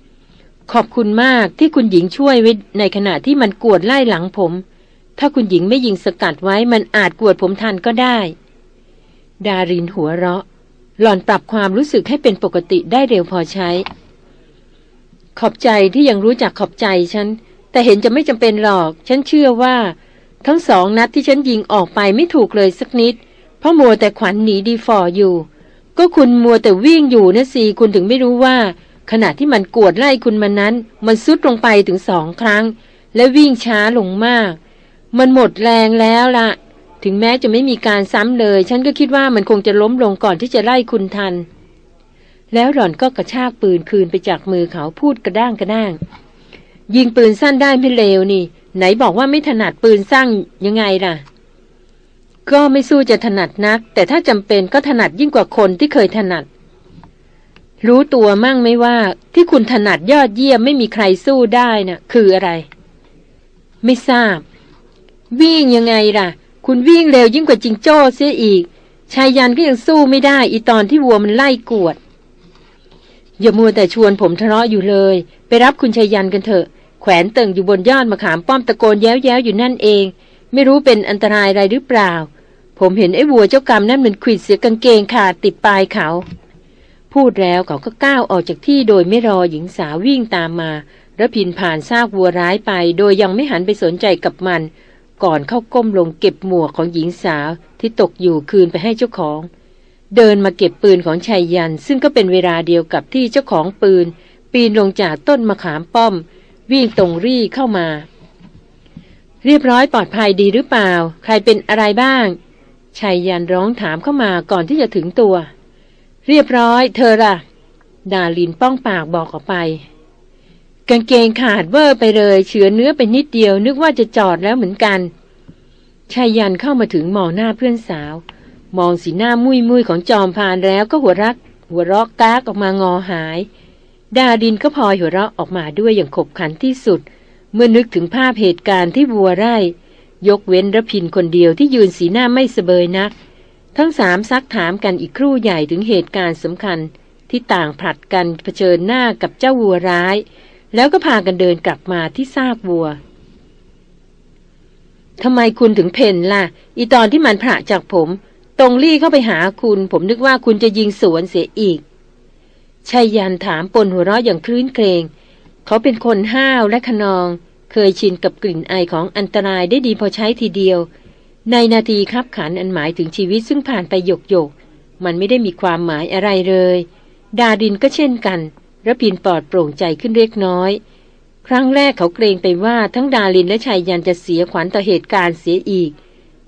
ๆ ขอบคุณมากที่คุณหญิงช่วยไว้ในขณะที่มันกวดไล่หลังผม ถ้าคุณหญิงไม่ยิงสกัดไว้มันอาจกวดผมทันก็ได้ ดารินหัวเราะ หล่อนปรับความรู้สึกให้เป็นปกติได้เร็วพอใช้ ขอบใจที่ยังรู้จักขอบใจฉัน แต่เห็นจะไม่จำเป็นหรอก ฉันเชื่อว่า ทั้งสองนัดที่ฉันยิงออกไปไม่ถูกเลยสักนิด เพราะมัวแต่ขวัญหนีดีฟออยู่ ก็คุณมัวแต่วิ่งอยู่นะสิคุณถึงไม่รู้ว่า ขณะที่มันกวดไล่คุณมานั้น มันซุดลงไปถึงสองครั้ง และวิ่งช้าลงมาก มันหมดแรงแล้วละ่ะ ถึงแม้จะไม่มีการซ้ำเลย ฉันก็คิดว่ามันคงจะล้มลงก่อนที่จะไล่คุณทัน แล้วหล่อนก็กระชากปืนคืนไปจากมือเขาพูดกระด้างกระด้าง ยิงปืนสั้นได้ไม่เลวนี่ ไหนบอกว่าไม่ถนัดปืนสั้นยังไงล่ะ ก็ไม่สู้จะถนัดนัก แต่ถ้าจำเป็นก็ถนัดยิ่งกว่าคนที่เคยถนัด รู้ตัวมั่งไหมว่า ที่คุณถนัดยอดเยี่ยมไม่มีใครสู้ได้นะ่ะ คืออะไร ไม่ทราบ วิ่งยังไงล่ะ คุณวิ่งเร็วยิ่งกว่าจิงโจ้เสียอีก ชายยันก็ยังสู้ไม่ได้ อีตอนที่วัวมันไล่กวด อย่ามัวแต่ชวนผมทะเลาะอยู่เลย ไปรับคุณชายยันกันเถอะ แขวนเต่งอยู่บนยอดมะขามป้อมตะโกนแย้วๆอยู่นั่นเอง ไม่รู้เป็นอันตรายอะไรหรือเปล่า ผมเห็นไอ้วัวเจ้ากรรมนั่นมันขีดเสียกางเกงขาดติดปลายเขา พูดแล้วเขาก็ก้าวออกจากที่โดยไม่รอหญิงสาววิ่งตามมาระพินผ่านซากวัวร้ายไป โดยยังไม่หันไปสนใจกับมัน ก่อนเข้าก้มลงเก็บหมวกของหญิงสาวที่ตกอยู่คืนไปให้เจ้าของ เดินมาเก็บปืนของชายยัน ซึ่งก็เป็นเวลาเดียวกับที่เจ้าของปืน ปีนลงจากต้นมะขามป้อม วิ่งตรงรี่เข้ามา เรียบร้อยปลอดภัยดีหรือเปล่า ใครเป็นอะไรบ้างชายยันร้องถามเข้ามาก่อนที่จะถึงตัว เรียบร้อย เธอล่ะ ดาลินป้องปากบอกออกไป กางเกงขาดเวอร์ไปเลย เฉือเนื้อไปนิดเดียว นึกว่าจะจอดแล้วเหมือนกันชายยันเข้ามาถึงมองหน้าเพื่อนสาว มองสีหน้ามุยมุยของจอมพานแล้วก็หัวรัก หัวรอกกากออกมางอหาย ดาดินก็พลอยหัวเราะออกมาด้วยอย่างขบขันที่สุด เมื่อนึกถึงภาพเหตุการณ์ที่วัวไร่ ยกเว้นระพินคนเดียวที่ยืนสีหน้าไม่เสบยนัก ทั้งสามซักถามกันอีกครู่ใหญ่ถึงเหตุการณ์สำคัญ ที่ต่างผลัดกันเผชิญหน้ากับเจ้าวัวร้าย แล้วก็พากันเดินกลับมาที่ซากวัวทำไมคุณถึงเพนล่ะ อีตอนที่มันพระจากผม ตรงรี่เข้าไปหาคุณ ผมนึกว่าคุณจะยิงสวนเสียอีกชายยันถามปนหัวเราะอย่างคลื่นเครงเขาเป็นคนห้าวและขนอง เคยชินกับกลิ่นไอของอันตรายได้ดีพอใช้ทีเดียว ในนาทีคับขันอันหมายถึงชีวิตซึ่งผ่านไปหยกหยกมันไม่ได้มีความหมายอะไรเลย ดาดินก็เช่นกัน ระพินปลอดโปร่งใจขึ้นเล็กน้อย ครั้งแรกเขาเกรงไปว่าทั้งดาลินและชายยันจะเสียขวัญต่อเหตุการณ์เสียอีก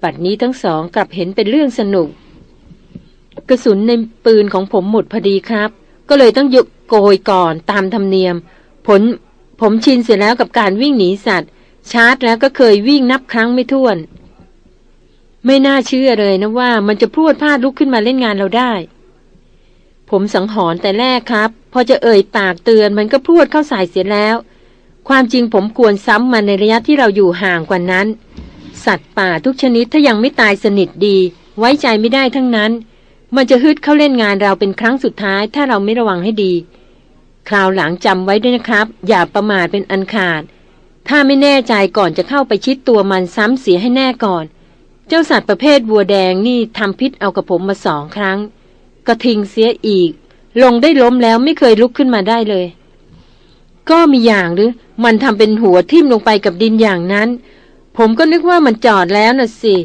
ปัดนี้ทั้งสองกลับเห็นเป็นเรื่องสนุก กระสุนในปืนของผมหมดพอดีครับ ก็เลยต้องยกโกยก่อนตามธรรมเนียม ผลผมชินเสร็จแล้วกับการวิ่งหนีสัตว์ ชาร์จแล้วก็เคยวิ่งนับครั้งไม่ถ้วน ไม่น่าเชื่อเลยนะว่ามันจะพรวดพลาดลุกขึ้นมาเล่นงานเราได้ ผมสังหรณ์แต่แรกครับ พอจะเอ่ยปากเตือนมันก็พรวดเข้าใส่เสียแล้ว ความจริงผมควรซ้ำมันในระยะที่เราอยู่ห่างกว่านั้น สัตว์ป่าทุกชนิดถ้ายังไม่ตายสนิทดี ไว้ใจไม่ได้ทั้งนั้น มันจะฮึดเข้าเล่นงานเราเป็นครั้งสุดท้าย ถ้าเราไม่ระวังให้ดี คราวหลังจำไว้ด้วยนะครับ อย่าประมาทเป็นอันขาด ถ้าไม่แน่ใจก่อนจะเข้าไปชิดตัวมันซ้ำเสียให้แน่ก่อน เจ้าสัตว์ประเภทวัวแดงนี่ทำพิษเอากับผมมาสองครั้ง กระทิงเสียอีก ลงได้ล้มแล้วไม่เคยลุกขึ้นมาได้เลย ก็มีอย่างหรือ มันทำเป็นหัวทิ่มลงไปกับดินอย่างนั้น ผมก็นึกว่ามันจอดแล้วน่ะสิ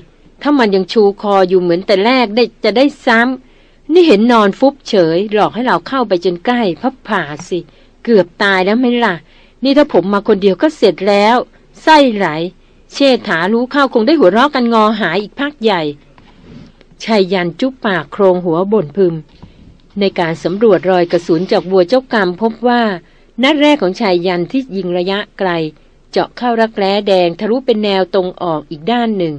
ถ้ามันยังชูคออยู่เหมือนแต่แรกได้จะได้ซ้ำนี่เห็นนอนฟุบเฉย หลอกให้เราเข้าไปจนใกล้พับผ่าสิ เกือบตายแล้วไหมล่ะ นี่ถ้าผมมาคนเดียวก็เสร็จแล้ว ไส้ไหล เชษฐารู้เข้าคงได้หัวเราะกันงอหายอีกพักใหญ่ ชายยันจุ๊บปากโครงหัวบ่นพึม ในการสำรวจรอยกระสุนจากวัวเจ้ากรรมพบว่า นัดแรกของชายยันที่ยิงระยะไกล เจาะเข้ารักแร้แดงทะลุเป็นแนวตรงออกอีกด้านหนึ่ง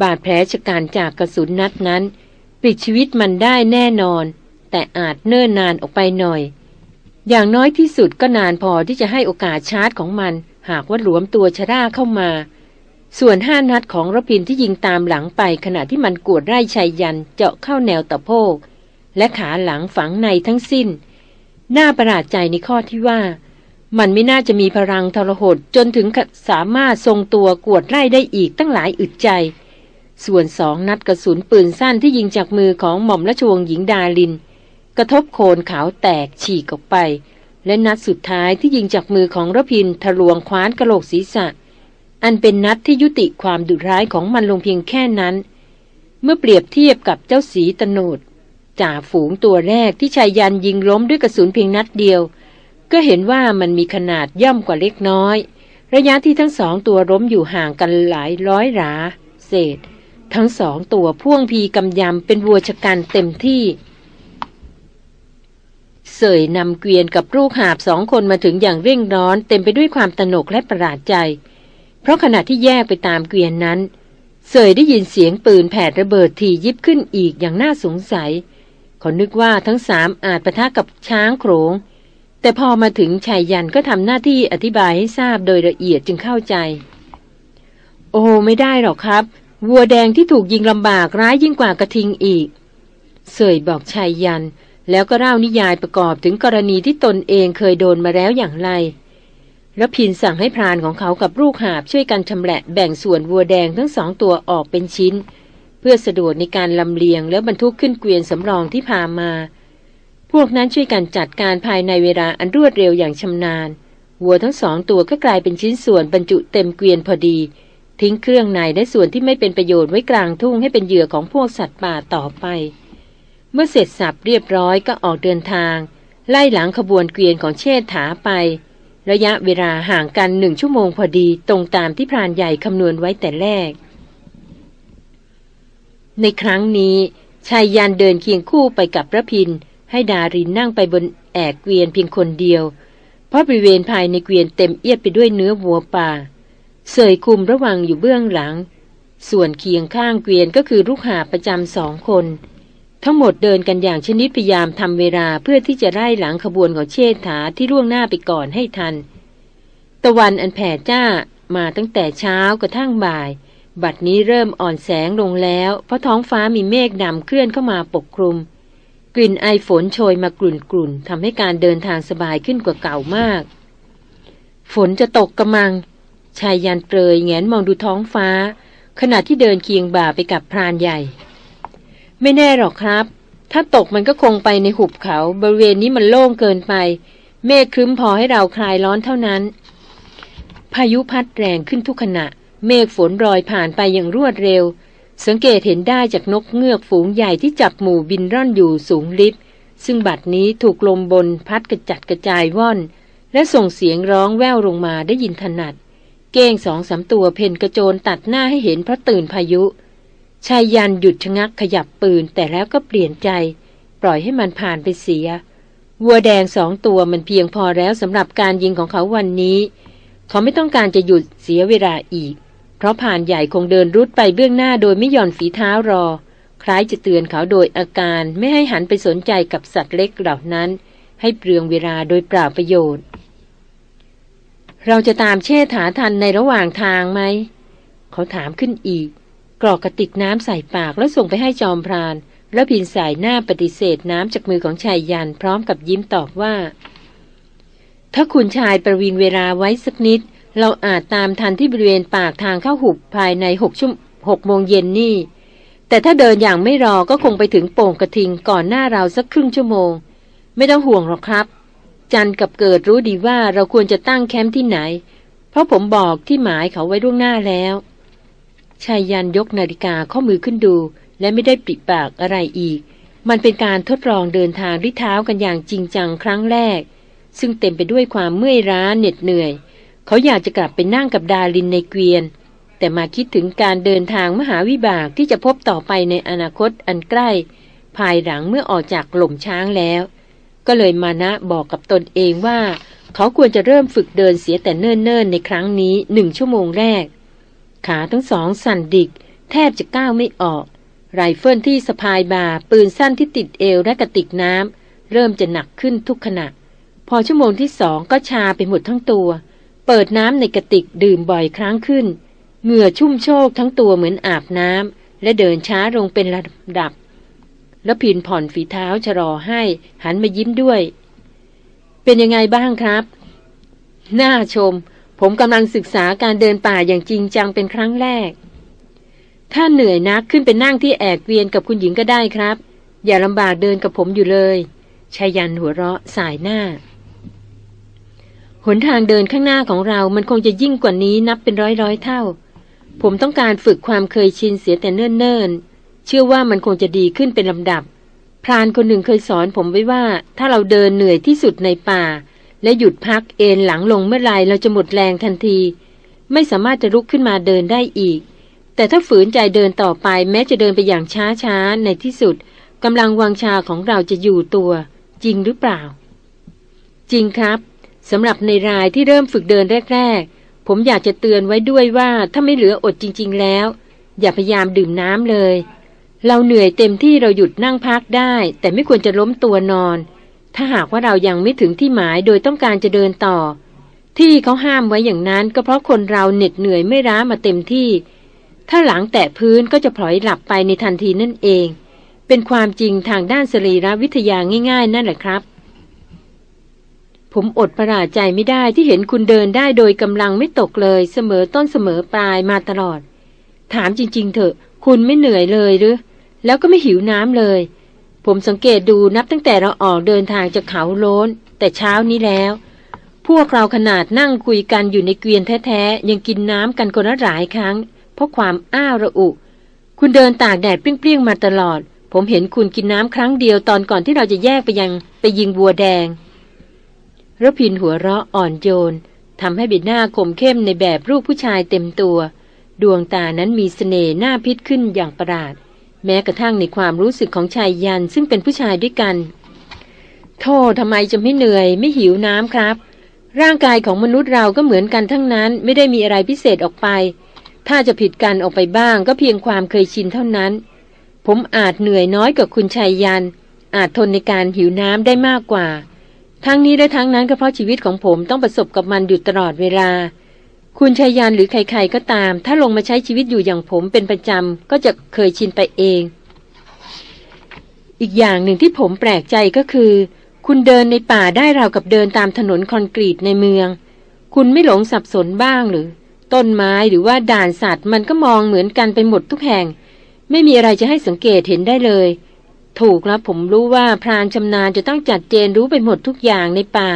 บาดแผลชะการจากกระสุนนัดนั้นปิดชีวิตมันได้แน่นอน แต่อาจเนิ่นนานออกไปหน่อย อย่างน้อยที่สุดก็นานพอที่จะให้โอกาสชาร์จของมัน หากว่าหลวมตัวชะร่าเข้ามา ส่วนห้านัดของรพินที่ยิงตามหลังไปขณะที่มันกวดไร่ชัยยันเจาะเข้าแนวตะโพก และขาหลังฝังในทั้งสิ้น น่าประหลาดใจในข้อที่ว่า มันไม่น่าจะมีพลังทรหดจนถึงสามารถทรงตัวกวดไร่ได้อีกตั้งหลายอึดใจ ส่วนสองนัดกระสุนปืนสั้นที่ยิงจากมือของหม่อมราชวงศ์หญิงดาลิน กระทบโคนขาวแตกฉีกออกไป และนัดสุดท้ายที่ยิงจากมือของระพินทะลวงคว้านกระโหลกศีรษะ อันเป็นนัดที่ยุติความดุร้ายของมันลงเพียงแค่นั้น เมื่อเปรียบเทียบกับเจ้าสีตโนดจ่าฝูงตัวแรกที่ชายยันยิงล้มด้วยกระสุนเพียงนัดเดียว ก็เห็นว่ามันมีขนาดย่อมกว่าเล็กน้อย ระยะที่ทั้งสองตัวล้มอยู่ห่างกันหลายร้อยหรา เศษ ทั้งสองตัวพ่วงพีกำยำเป็นวัวชะกันเต็มที่เสยนำเกวียนกับลูกหาบสองคนมาถึงอย่างเร่งร้อน เต็มไปด้วยความตนกและประหลาดใจ เพราะขณะที่แยกไปตามเกวียนนั้น เสยได้ยินเสียงปืนแผดระเบิดทียิบขึ้นอีกอย่างน่าสงสัย เขานึกว่าทั้งสามอาจปะทะกับช้างโขงแต่พอมาถึงชายยันก็ทำหน้าที่อธิบายให้ทราบโดยละเอียดจึงเข้าใจ โอ้ไม่ได้หรอกครับ วัวแดงที่ถูกยิงลำบากร้ายยิ่งกว่ากระทิงอีก เสยบอกชายยัน แล้วก็เล่านิยายประกอบถึงกรณีที่ตนเองเคยโดนมาแล้วอย่างไร แล้วพินสั่งให้พรานของเขากับลูกหาบช่วยกันชำแหละแบ่งส่วนวัวแดงทั้งสองตัวออกเป็นชิ้น เพื่อสะดวกในการลำเลียงแล้วบรรทุกขึ้นเกวียนสำรองที่พามา พวกนั้นช่วยกันจัดการภายในเวลาอันรวดเร็วอย่างชำนาญ วัวทั้งสองตัวก็กลายเป็นชิ้นส่วนบรรจุเต็มเกวียนพอดี ทิ้งเครื่องในและส่วนที่ไม่เป็นประโยชน์ไว้กลางทุ่งให้เป็นเหยื่อของพวกสัตว์ป่าต่อไป เมื่อเสร็จสับเรียบร้อยก็ออกเดินทาง ไล่หลังขบวนเกวียนของเชษฐาไป ระยะเวลาห่างกันหนึ่งชั่วโมงพอดีตรงตามที่พรานใหญ่คำนวณไว้แต่แรก ในครั้งนี้ชายยันเดินเคียงคู่ไปกับพระพิน ให้ดารินนั่งไปบนแอกเกวียนเพียงคนเดียว เพราะบริเวณภายในเกวียนเต็มเอียดไปด้วยเนื้อวัวป่า เสยคุมระวังอยู่เบื้องหลัง ส่วนเคียงข้างเกวียนก็คือลูกหาประจำสองคน ทั้งหมดเดินกันอย่างชนิดพยายามทำเวลาเพื่อที่จะไล่หลังขบวนของเชษฐาที่ล่วงหน้าไปก่อนให้ทัน ตะวันอันแผ่จ้ามาตั้งแต่เช้ากระทั่งบ่าย บัดนี้เริ่มอ่อนแสงลงแล้ว เพราะท้องฟ้ามีเมฆดำเคลื่อนเข้ามาปกคลุม กลิ่นไอฝนโชยมากลุ่นกลุ่นทำให้การเดินทางสบายขึ้นกว่าเก่ามาก ฝนจะตกกระมัง ชายยันเปรยแงนมองดูท้องฟ้า ขณะที่เดินเคียงบ่าไปกับพรานใหญ่ ไม่แน่หรอกครับ ถ้าตกมันก็คงไปในหุบเขา บริเวณนี้มันโล่งเกินไป เมฆครึ้มพอให้เราคลายร้อนเท่านั้น พายุพัดแรงขึ้นทุกขณะ เมฆฝนรอยผ่านไปอย่างรวดเร็ว สังเกตเห็นได้จากนกเงือกฝูงใหญ่ที่จับหมู่บินร่อนอยู่สูงลิบซึ่งบัดนี้ถูกลมบนพัดกระจัดกระจายว่อน และส่งเสียงร้องแว่วลงมาได้ยินถนัด เก้งสองสามตัวเพนกระโจนตัดหน้าให้เห็นเพราะตื่นพายุ ชายยันหยุดชะงักขยับปืนแต่แล้วก็เปลี่ยนใจ ปล่อยให้มันผ่านไปเสีย วัวแดงสองตัวมันเพียงพอแล้วสำหรับการยิงของเขาวันนี้ เขาไม่ต้องการจะหยุดเสียเวลาอีก เพราะผ่านใหญ่คงเดินรุดไปเบื้องหน้าโดยไม่หย่อนฝีเท้ารอ คล้ายจะเตือนเขาโดยอาการไม่ให้หันไปสนใจกับสัตว์เล็กเหล่านั้น ให้เปลืองเวลาโดยเปล่าประโยชน์ เราจะตามเชษฐาทันในระหว่างทางไหม เขาถามขึ้นอีก กรอกกระติกน้ำใส่ปากแล้วส่งไปให้จอมพราน แล้วพินสายหน้าปฏิเสธน้ำจากมือของชายยันพร้อมกับยิ้มตอบว่า ถ้าคุณชายประวิงเวลาไว้สักนิด เราอาจตามทันที่บริเวณปากทางเข้าหุบภายในหกชั่วหกโมงเย็นนี่ แต่ถ้าเดินอย่างไม่รอก็คงไปถึงโป่งกระทิงก่อนหน้าเราสักครึ่งชั่วโมง ไม่ต้องห่วงหรอกครับ จันกับเกิดรู้ดีว่าเราควรจะตั้งแคมป์ที่ไหน เพราะผมบอกที่หมายเขาไว้ล่วงหน้าแล้ว ชายยันยกนาฬิกาข้อมือขึ้นดู และไม่ได้ปิดปากอะไรอีก มันเป็นการทดลองเดินทางด้วยเท้ากันอย่างจริงจังครั้งแรก ซึ่งเต็มไปด้วยความเมื่อยล้าเหน็ดเหนื่อย เขาอยากจะกลับไปนั่งกับดาลินในเกวียน แต่มาคิดถึงการเดินทางมหาวิบากที่จะพบต่อไปในอนาคตอันใกล้ ภายหลังเมื่อออกจากหล่มช้างแล้ว ก็เลยมานะบอกกับตนเองว่า เขาควรจะเริ่มฝึกเดินเสียแต่เนิ่นๆในครั้งนี้หนึ่งชั่วโมงแรก ขาทั้งสองสั่นดิก แทบจะก้าวไม่ออก ไรเฟิลที่สะพายบ่าปืนสั้นที่ติดเอวและกระติกน้ำ เริ่มจะหนักขึ้นทุกขณะ พอชั่วโมงที่สองก็ชาไปหมดทั้งตัว เปิดน้ำในกระติกดื่มบ่อยครั้งขึ้น เหงื่อชุ่มโชกทั้งตัวเหมือนอาบน้ำและเดินช้าลงเป็นระดับ แล้วพินผ่อนฝีเท้าชะลอให้ หันมายิ้มด้วย เป็นยังไงบ้างครับ น่าชม ผมกำลังศึกษาการเดินป่าอย่างจริงจังเป็นครั้งแรก ถ้าเหนื่อยนักขึ้นไปนั่งที่แอกเวียนกับคุณหญิงก็ได้ครับ อย่าลำบากเดินกับผมอยู่เลยชายันหัวเราะสายหน้า หนทางเดินข้างหน้าของเรามันคงจะยิ่งกว่านี้นับเป็นร้อยร้อยเท่า ผมต้องการฝึกความเคยชินเสียแต่เนิ่นๆ เชื่อว่ามันคงจะดีขึ้นเป็นลำดับ พรานคนหนึ่งเคยสอนผมไว้ว่า ถ้าเราเดินเหนื่อยที่สุดในป่า และหยุดพักเอนหลังลงเมื่อไรเราจะหมดแรงทันที ไม่สามารถจะลุกขึ้นมาเดินได้อีก แต่ถ้าฝืนใจเดินต่อไปแม้จะเดินไปอย่างช้าๆในที่สุดกำลังวังชาของเราจะอยู่ตัว จริงหรือเปล่า จริงครับสำหรับในรายที่เริ่มฝึกเดินแรก ๆ ผมอยากจะเตือนไว้ด้วยว่าถ้าไม่เหลืออดจริง ๆ แล้ว อย่าพยายามดื่มน้ำเลย เราเหนื่อยเต็มที่เราหยุดนั่งพักได้ แต่ไม่ควรจะล้มตัวนอน ถ้าหากว่าเรายังไม่ถึงที่หมายโดยต้องการจะเดินต่อ ที่เขาห้ามไว้อย่างนั้นก็เพราะคนเราเหน็ดเหนื่อยไม่ร้ามาเต็มที่ ถ้าหลังแตะพื้นก็จะพลอยหลับไปในทันทีนั่นเอง เป็นความจริงทางด้านสรีรวิทยาง่าย ๆ นั่นแหละครับ ผมอดประหลาดใจไม่ได้ที่เห็นคุณเดินได้โดยกำลังไม่ตกเลยเสมอต้นเสมอปลายมาตลอด ถามจริง ๆ เถอะ คุณไม่เหนื่อยเลยหรือแล้วก็ไม่หิวน้ำเลย ผมสังเกตดูนับตั้งแต่เราออกเดินทางจากเขาโล้น แต่เช้านี้แล้ว พวกเราขนาดนั่งคุยกันอยู่ในเกวียนแท้ๆ ยังกินน้ำกันคนละหลายครั้ง เพราะความอ้าวระอุ คุณเดินตากแดดเปรี้ยงๆมาตลอด ผมเห็นคุณกินน้ำครั้งเดียวตอนก่อนที่เราจะแยกไปยังไปยิงวัวแดงระพินหัวเราะอ่อนโยนทำให้ใบหน้าคมเข้มในแบบรูปผู้ชายเต็มตัว ดวงตานั้นมีสเสน่ห์หน้าพิษขึ้นอย่างประหลาด แม้กระทั่งในความรู้สึกของชายยันซึ่งเป็นผู้ชายด้วยกัน โทษทำไมจะไม่เหนื่อย ไม่หิวน้ำครับ ร่างกายของมนุษย์เราก็เหมือนกันทั้งนั้น ไม่ได้มีอะไรพิเศษออกไป ถ้าจะผิดกันออกไปบ้างก็เพียงความเคยชินเท่านั้น ผมอาจเหนื่อยน้อยกว่าคุณชายยัน อาจทนในการหิวน้ำได้มากกว่า ทั้งนี้และทั้งนั้นก็เพราะชีวิตของผมต้องประสบกับมันอยู่ตลอดเวลา คุณชายยานหรือใครๆก็ตาม ถ้าลงมาใช้ชีวิตอยู่อย่างผมเป็นประจำก็จะเคยชินไปเอง อีกอย่างหนึ่งที่ผมแปลกใจก็คือ คุณเดินในป่าได้ราวกับเดินตามถนนคอนกรีตในเมือง คุณไม่หลงสับสนบ้างหรือ ต้นไม้หรือว่าด่านสัตว์มันก็มองเหมือนกันไปหมดทุกแห่ง ไม่มีอะไรจะให้สังเกตเห็นได้เลย ถูกแล้วผมรู้ว่าพรานชำนาญจะต้องจัดเจนรู้ไปหมดทุกอย่างในป่า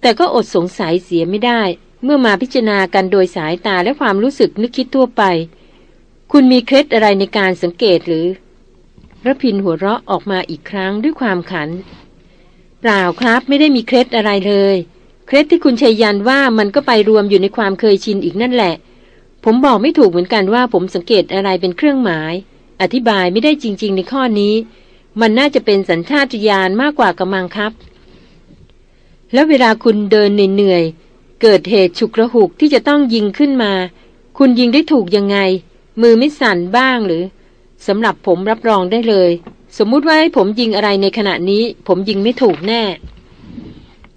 แต่ก็อดสงสัยเสียไม่ได้ เมื่อมาพิจารณากันโดยสายตาและความรู้สึกนึกคิดทั่วไป คุณมีเคล็ดอะไรในการสังเกตหรือระพินหัวเราะออกมาอีกครั้งด้วยความขัน เปล่าครับไม่ได้มีเคล็ดอะไรเลย เคล็ดที่คุณชัยยันว่ามันก็ไปรวมอยู่ในความเคยชินอีกนั่นแหละ ผมบอกไม่ถูกเหมือนกันว่าผมสังเกตอะไรเป็นเครื่องหมาย อธิบายไม่ได้จริง ๆ ในข้อนี้ มันน่าจะเป็นสัญชาตญาณมากกว่ากำลังครับ แล้วเวลาคุณเดินเหนื่อย เกิดเหตุฉุกระหุกที่จะต้องยิงขึ้นมา คุณยิงได้ถูกยังไง มือไม่สั่นบ้างหรือสำหรับผมรับรองได้เลย สมมุติว่าให้ผมยิงอะไรในขณะนี้ ผมยิงไม่ถูกแน่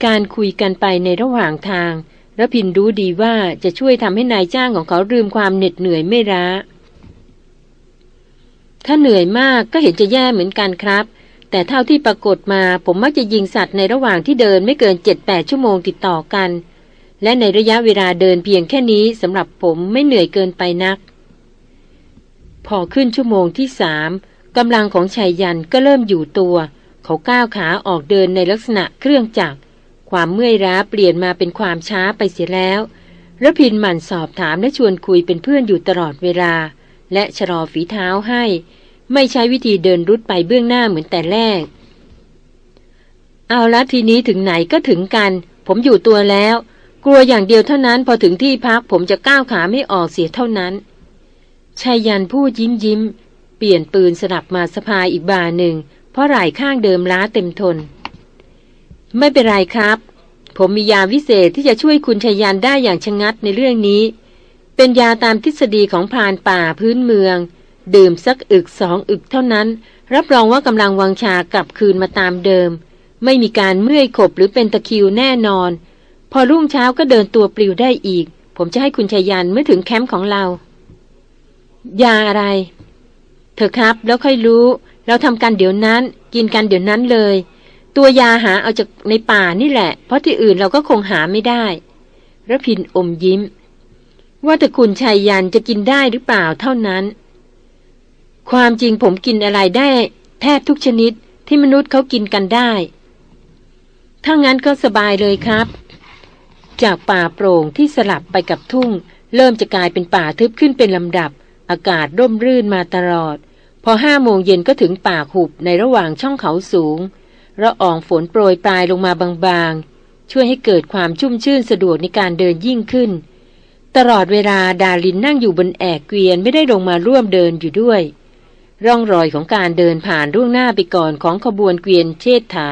การคุยกันไปในระหว่างทางระพินรู้ดีว่าจะช่วยทำให้นายจ้างของเขาลืมความเหน็ดเหนื่อยไม่ร้า ถ้าเหนื่อยมากก็เห็นจะแย่เหมือนกันครับ แต่เท่าที่ปรากฏมาผมมักจะยิงสัตว์ในระหว่างที่เดินไม่เกินเจ็ดแปดชั่วโมงติดต่อกัน และในระยะเวลาเดินเพียงแค่นี้สำหรับผมไม่เหนื่อยเกินไปนัก พอขึ้นชั่วโมงที่สามกำลังของชายยันก็เริ่มอยู่ตัว เขาก้าวขาออกเดินในลักษณะเครื่องจักร ความเมื่อยล้าเปลี่ยนมาเป็นความช้าไปเสียแล้วระพินหมั่นสอบถามและชวนคุยเป็นเพื่อนอยู่ตลอดเวลา และชะลอฝีเท้าให้ ไม่ใช้วิธีเดินรุดไปเบื้องหน้าเหมือนแต่แรก เอาละทีนี้ถึงไหนก็ถึงกัน ผมอยู่ตัวแล้ว กลัวอย่างเดียวเท่านั้นพอถึงที่พักผมจะก้าวขาไม่ออกเสียเท่านั้นชายยันพูดยิ้มยิ้ม เปลี่ยนปืนสลับมาสะพายอีกบาหนึ่ง เพราะไหล่ข้างเดิมล้าเต็มทน ไม่เป็นไรครับ ผมมียาวิเศษที่จะช่วยคุณชายันได้อย่างชะงัดในเรื่องนี้ เป็นยาตามทฤษฎีของพรานป่าพื้นเมือง ดื่มสักอึกสองอึกเท่านั้น รับรองว่ากำลังวังชากลับคืนมาตามเดิม ไม่มีการเมื่อยขบหรือเป็นตะคิวแน่นอน พอรุ่งเช้าก็เดินตัวปลิวได้อีก ผมจะให้คุณชายันเมื่อถึงแคมป์ของเรา ยาอะไร เธอครับแล้วค่อยรู้ เราทำกันเดี๋ยวนั้น กินกันเดี๋ยวนั้นเลย ตัวยาหาเอาจากในป่านี่แหละ เพราะที่อื่นเราก็คงหาไม่ได้ระพินอมยิ้ม ว่าแต่คุณชายยันจะกินได้หรือเปล่าเท่านั้น ความจริงผมกินอะไรได้ แทบทุกชนิดที่มนุษย์เขากินกันได้ ถ้างั้นก็สบายเลยครับ จากป่าโปร่งที่สลับไปกับทุ่ง เริ่มจะกลายเป็นป่าทึบขึ้นเป็นลำดับ อากาศร่มรื่นมาตลอด พอห้าโมงเย็นก็ถึงป่าหุบในระหว่างช่องเขาสูงระอองฝนโปรยปลายลงมาบางๆ ช่วยให้เกิดความชุ่มชื่นสะดวกในการเดินยิ่งขึ้น ตลอดเวลาดาลินนั่งอยู่บนแอกเกวียนไม่ได้ลงมาร่วมเดินอยู่ด้วย ร่องรอยของการเดินผ่านร่วงหน้าไปก่อนของขบวนเกวียนเชษฐา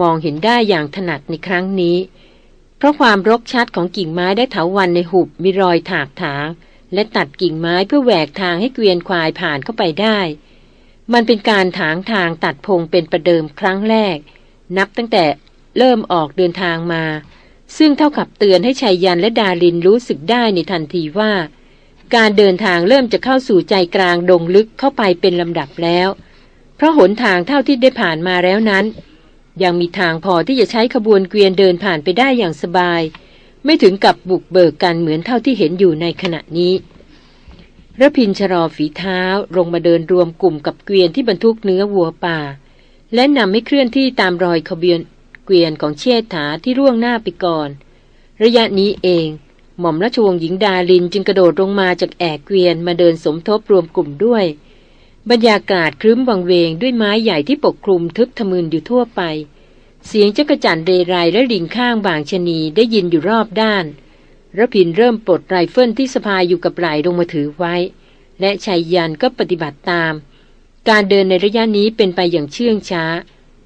มองเห็นได้อย่างถนัดในครั้งนี้ เพราะความรกชัดของกิ่งไม้ได้เถาวันในหุบมีรอยถากถางและตัดกิ่งไม้เพื่อแหวกทางให้เกวียนควายผ่านเข้าไปได้ มันเป็นการถางทางตัดพงเป็นประเดิมครั้งแรก นับตั้งแต่เริ่มออกเดินทางมา ซึ่งเท่ากับเตือนให้ชัยยันและดารินรู้สึกได้ในทันทีว่า การเดินทางเริ่มจะเข้าสู่ใจกลางดงลึกเข้าไปเป็นลำดับแล้ว เพราะหนทางเท่าที่ได้ผ่านมาแล้วนั้น ยังมีทางพอที่จะใช้ขบวนเกวียนเดินผ่านไปได้อย่างสบาย ไม่ถึงกับบุกเบิกกันเหมือนเท่าที่เห็นอยู่ในขณะนี้ระพินชรอฝีเท้าลงมาเดินรวมกลุ่มกับเกวียนที่บรรทุกเนื้อวัวป่า และนำให้เคลื่อนที่ตามรอยขบวนเกวียนของเชษฐาที่ร่วงหน้าไปก่อน ระยะนี้เอง หม่อมราชวงศ์หญิงดาลินจึงกระโดดลงมาจากแอกเกวียนมาเดินสมทบรวมกลุ่มด้วย บรรยากาศครึ้มวังเวงด้วยไม้ใหญ่ที่ปกคลุมทึบทะมึนอยู่ทั่วไป เสียงจักจั่นเรไรและลิงข้างบางชนีได้ยินอยู่รอบด้านระพินเริ่มปลดไรเฟิลที่สะพายอยู่กับไหลลงมาถือไว้ และชายยันก็ปฏิบัติตาม การเดินในระยะนี้เป็นไปอย่างเชื่องช้า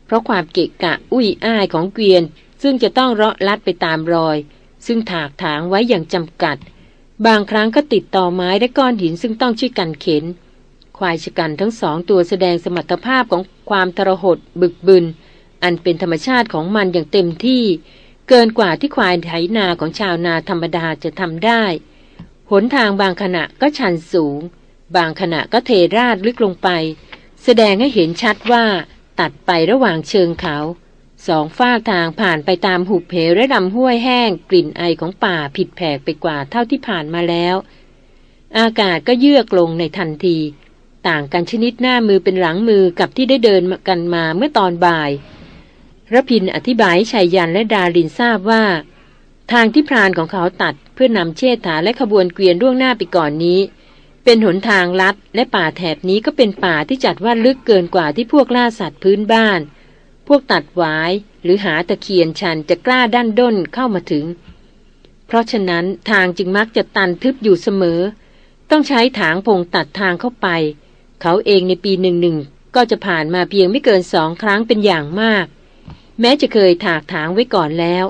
เพราะความเกะกะอุ้ยอ้ายของเกวียน ซึ่งจะต้องเลาะลัดไปตามรอย ซึ่งถากถางไว้อย่างจำกัด บางครั้งก็ติดต่อไม้และก้อนหินซึ่งต้องช่วยกันเข็น ควายชะกันทั้งสองตัวแสดงสมรรถภาพของความทรหดบึกบึน อันเป็นธรรมชาติของมันอย่างเต็มที่ เกินกว่าที่ควายไถนาของชาวนาธรรมดาจะทำได้ หนทางบางขณะก็ชันสูง บางขณะก็เทราดลึกลงไป แสดงให้เห็นชัดว่าตัดไประหว่างเชิงเขา สองฝ้าทางผ่านไปตามหุบเหวและลำห้วยแห้ง กลิ่นไอของป่าผิดแผกไปกว่าเท่าที่ผ่านมาแล้ว อากาศก็เยือกลงในทันที ต่างกันชนิดหน้ามือเป็นหลังมือกับที่ได้เดินกันมาเมื่อตอนบ่ายระพินอธิบายชัยยันและดารินทราบว่า ทางที่พรานของเขาตัดเพื่อนำเชษฐาและขบวนเกวียนล่วงหน้าไปก่อนนี้ เป็นหนทางลัดและป่าแถบนี้ก็เป็นป่าที่จัดว่าลึกเกินกว่าที่พวกล่าสัตว์พื้นบ้าน พวกตัดหวายหรือหาตะเคียนชันจะกล้าด้านด้นเข้ามาถึง เพราะฉะนั้นทางจึงมักจะตันทึบอยู่เสมอ ต้องใช้ถางพงตัดทางเข้าไป เขาเองในปีหนึ่งหนึ่งก็จะผ่านมาเพียงไม่เกินสองครั้งเป็นอย่างมาก แม้จะเคยถากถางไว้ก่อนแล้ว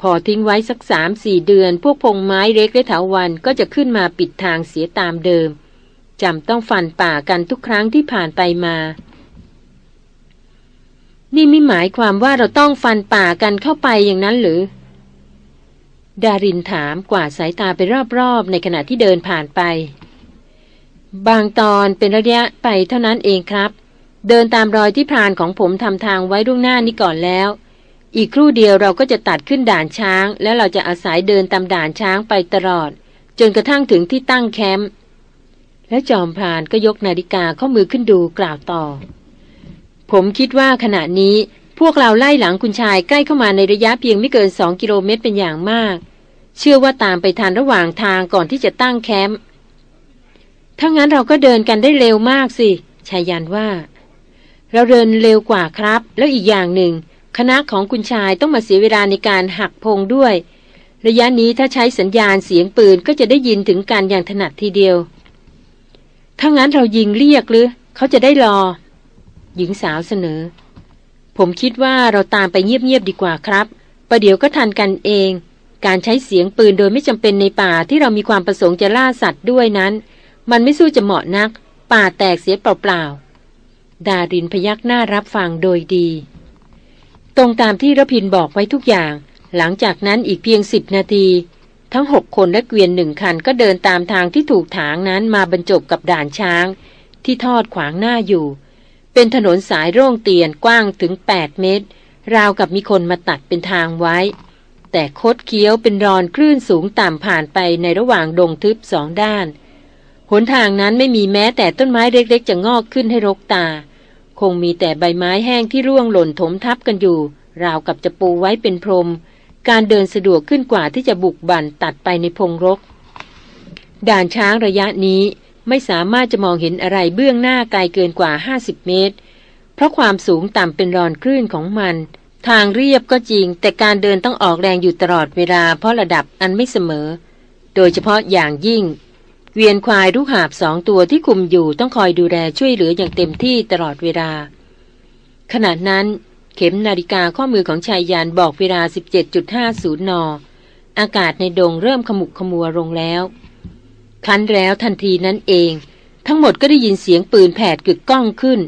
พอทิ้งไว้สักสามสี่เดือน พวกพงไม้เล็กและเถาวันก็จะขึ้นมาปิดทางเสียตามเดิมจำต้องฟันป่ากันทุกครั้งที่ผ่านไปมา นี่ไม่หมายความว่าเราต้องฟันป่ากันเข้าไปอย่างนั้นหรือ ดารินถามกวาดสายตาไปรอบๆ ในขณะที่เดินผ่านไป บางตอนเป็นระยะไปเท่านั้นเองครับ เดินตามรอยที่พรานของผมทำทางไว้ล่วงหน้านี้ก่อนแล้ว อีกครู่เดียวเราก็จะตัดขึ้นด่านช้าง แล้วเราจะอาศัยเดินตามด่านช้างไปตลอด จนกระทั่งถึงที่ตั้งแคมป์และจอมพรานก็ยกนาฬิกาข้อมือขึ้นดูกล่าวต่อ ผมคิดว่าขณะนี้พวกเราไล่หลังคุณชายใกล้เข้ามาในระยะเพียงไม่เกินสองกิโลเมตรเป็นอย่างมาก เชื่อว่าตามไปทันระหว่างทางก่อนที่จะตั้งแคมป์ ถ้างั้นเราก็เดินกันได้เร็วมากสิชายันว่า เราเดินเร็วกว่าครับ แล้วอีกอย่างหนึ่ง คณะของคุณชายต้องมาเสียเวลาในการหักพงด้วย ระยะนี้ถ้าใช้สัญญาณเสียงปืนก็จะได้ยินถึงการอย่างถนัดทีเดียว ถ้างั้นเรายิงเรียกหรือ เขาจะได้รอ หญิงสาวเสนอ ผมคิดว่าเราตามไปเงียบๆดีกว่าครับประเดี๋ยวก็ทันกันเอง การใช้เสียงปืนโดยไม่จำเป็นในป่าที่เรามีความประสงค์จะล่าสัตว์ด้วยนั้น มันไม่สู้จะเหมาะนัก ป่าแตกเสียเปล่าๆ ดารินพยักหน้ารับฟังโดยดี ตรงตามที่ระพินบอกไว้ทุกอย่าง หลังจากนั้นอีกเพียงสิบนาที ทั้งหกคนและเกวียนหนึ่งคันก็เดินตามทางที่ถูกถางนั้นมาบรรจบกับด่านช้าง ที่ทอดขวางหน้าอยู่ เป็นถนนสายโร่งเตียนกว้างถึง 8 เมตร ราวกับมีคนมาตัดเป็นทางไว้ แต่คดเคี้ยวเป็นรอนคลื่นสูงต่ำผ่านไปในระหว่างดงทึบสองด้าน หนทางนั้นไม่มีแม้แต่ต้นไม้เล็กๆ จะงอกขึ้นให้รกตา คงมีแต่ใบไม้แห้งที่ร่วงหล่นถมทับกันอยู่ ราวกับจะปูไว้เป็นพรม การเดินสะดวกขึ้นกว่าที่จะบุกบั่นตัดไปในพงรก ด่านช้างระยะนี้ไม่สามารถจะมองเห็นอะไรเบื้องหน้าไกลเกินกว่า 50 เมตร เพราะความสูงต่ำเป็นรอนคลื่นของมัน ทางเรียบก็จริง แต่การเดินต้องออกแรงอยู่ตลอดเวลาเพราะระดับอันไม่เสมอ โดยเฉพาะอย่างยิ่ง เวียนควายลูกหาบสองตัวที่คุมอยู่ต้องคอยดูแลช่วยเหลืออย่างเต็มที่ตลอดเวลา ขณะนั้นเข็มนาฬิกาข้อมือของชายยานบอกเวลา 17.50 น อากาศในดงเริ่มขมุกขมัวลงแล้วคลั้นแล้วทันทีนั้นเอง ทั้งหมดก็ได้ยินเสียงปืนแผดกึกก้องขึ้น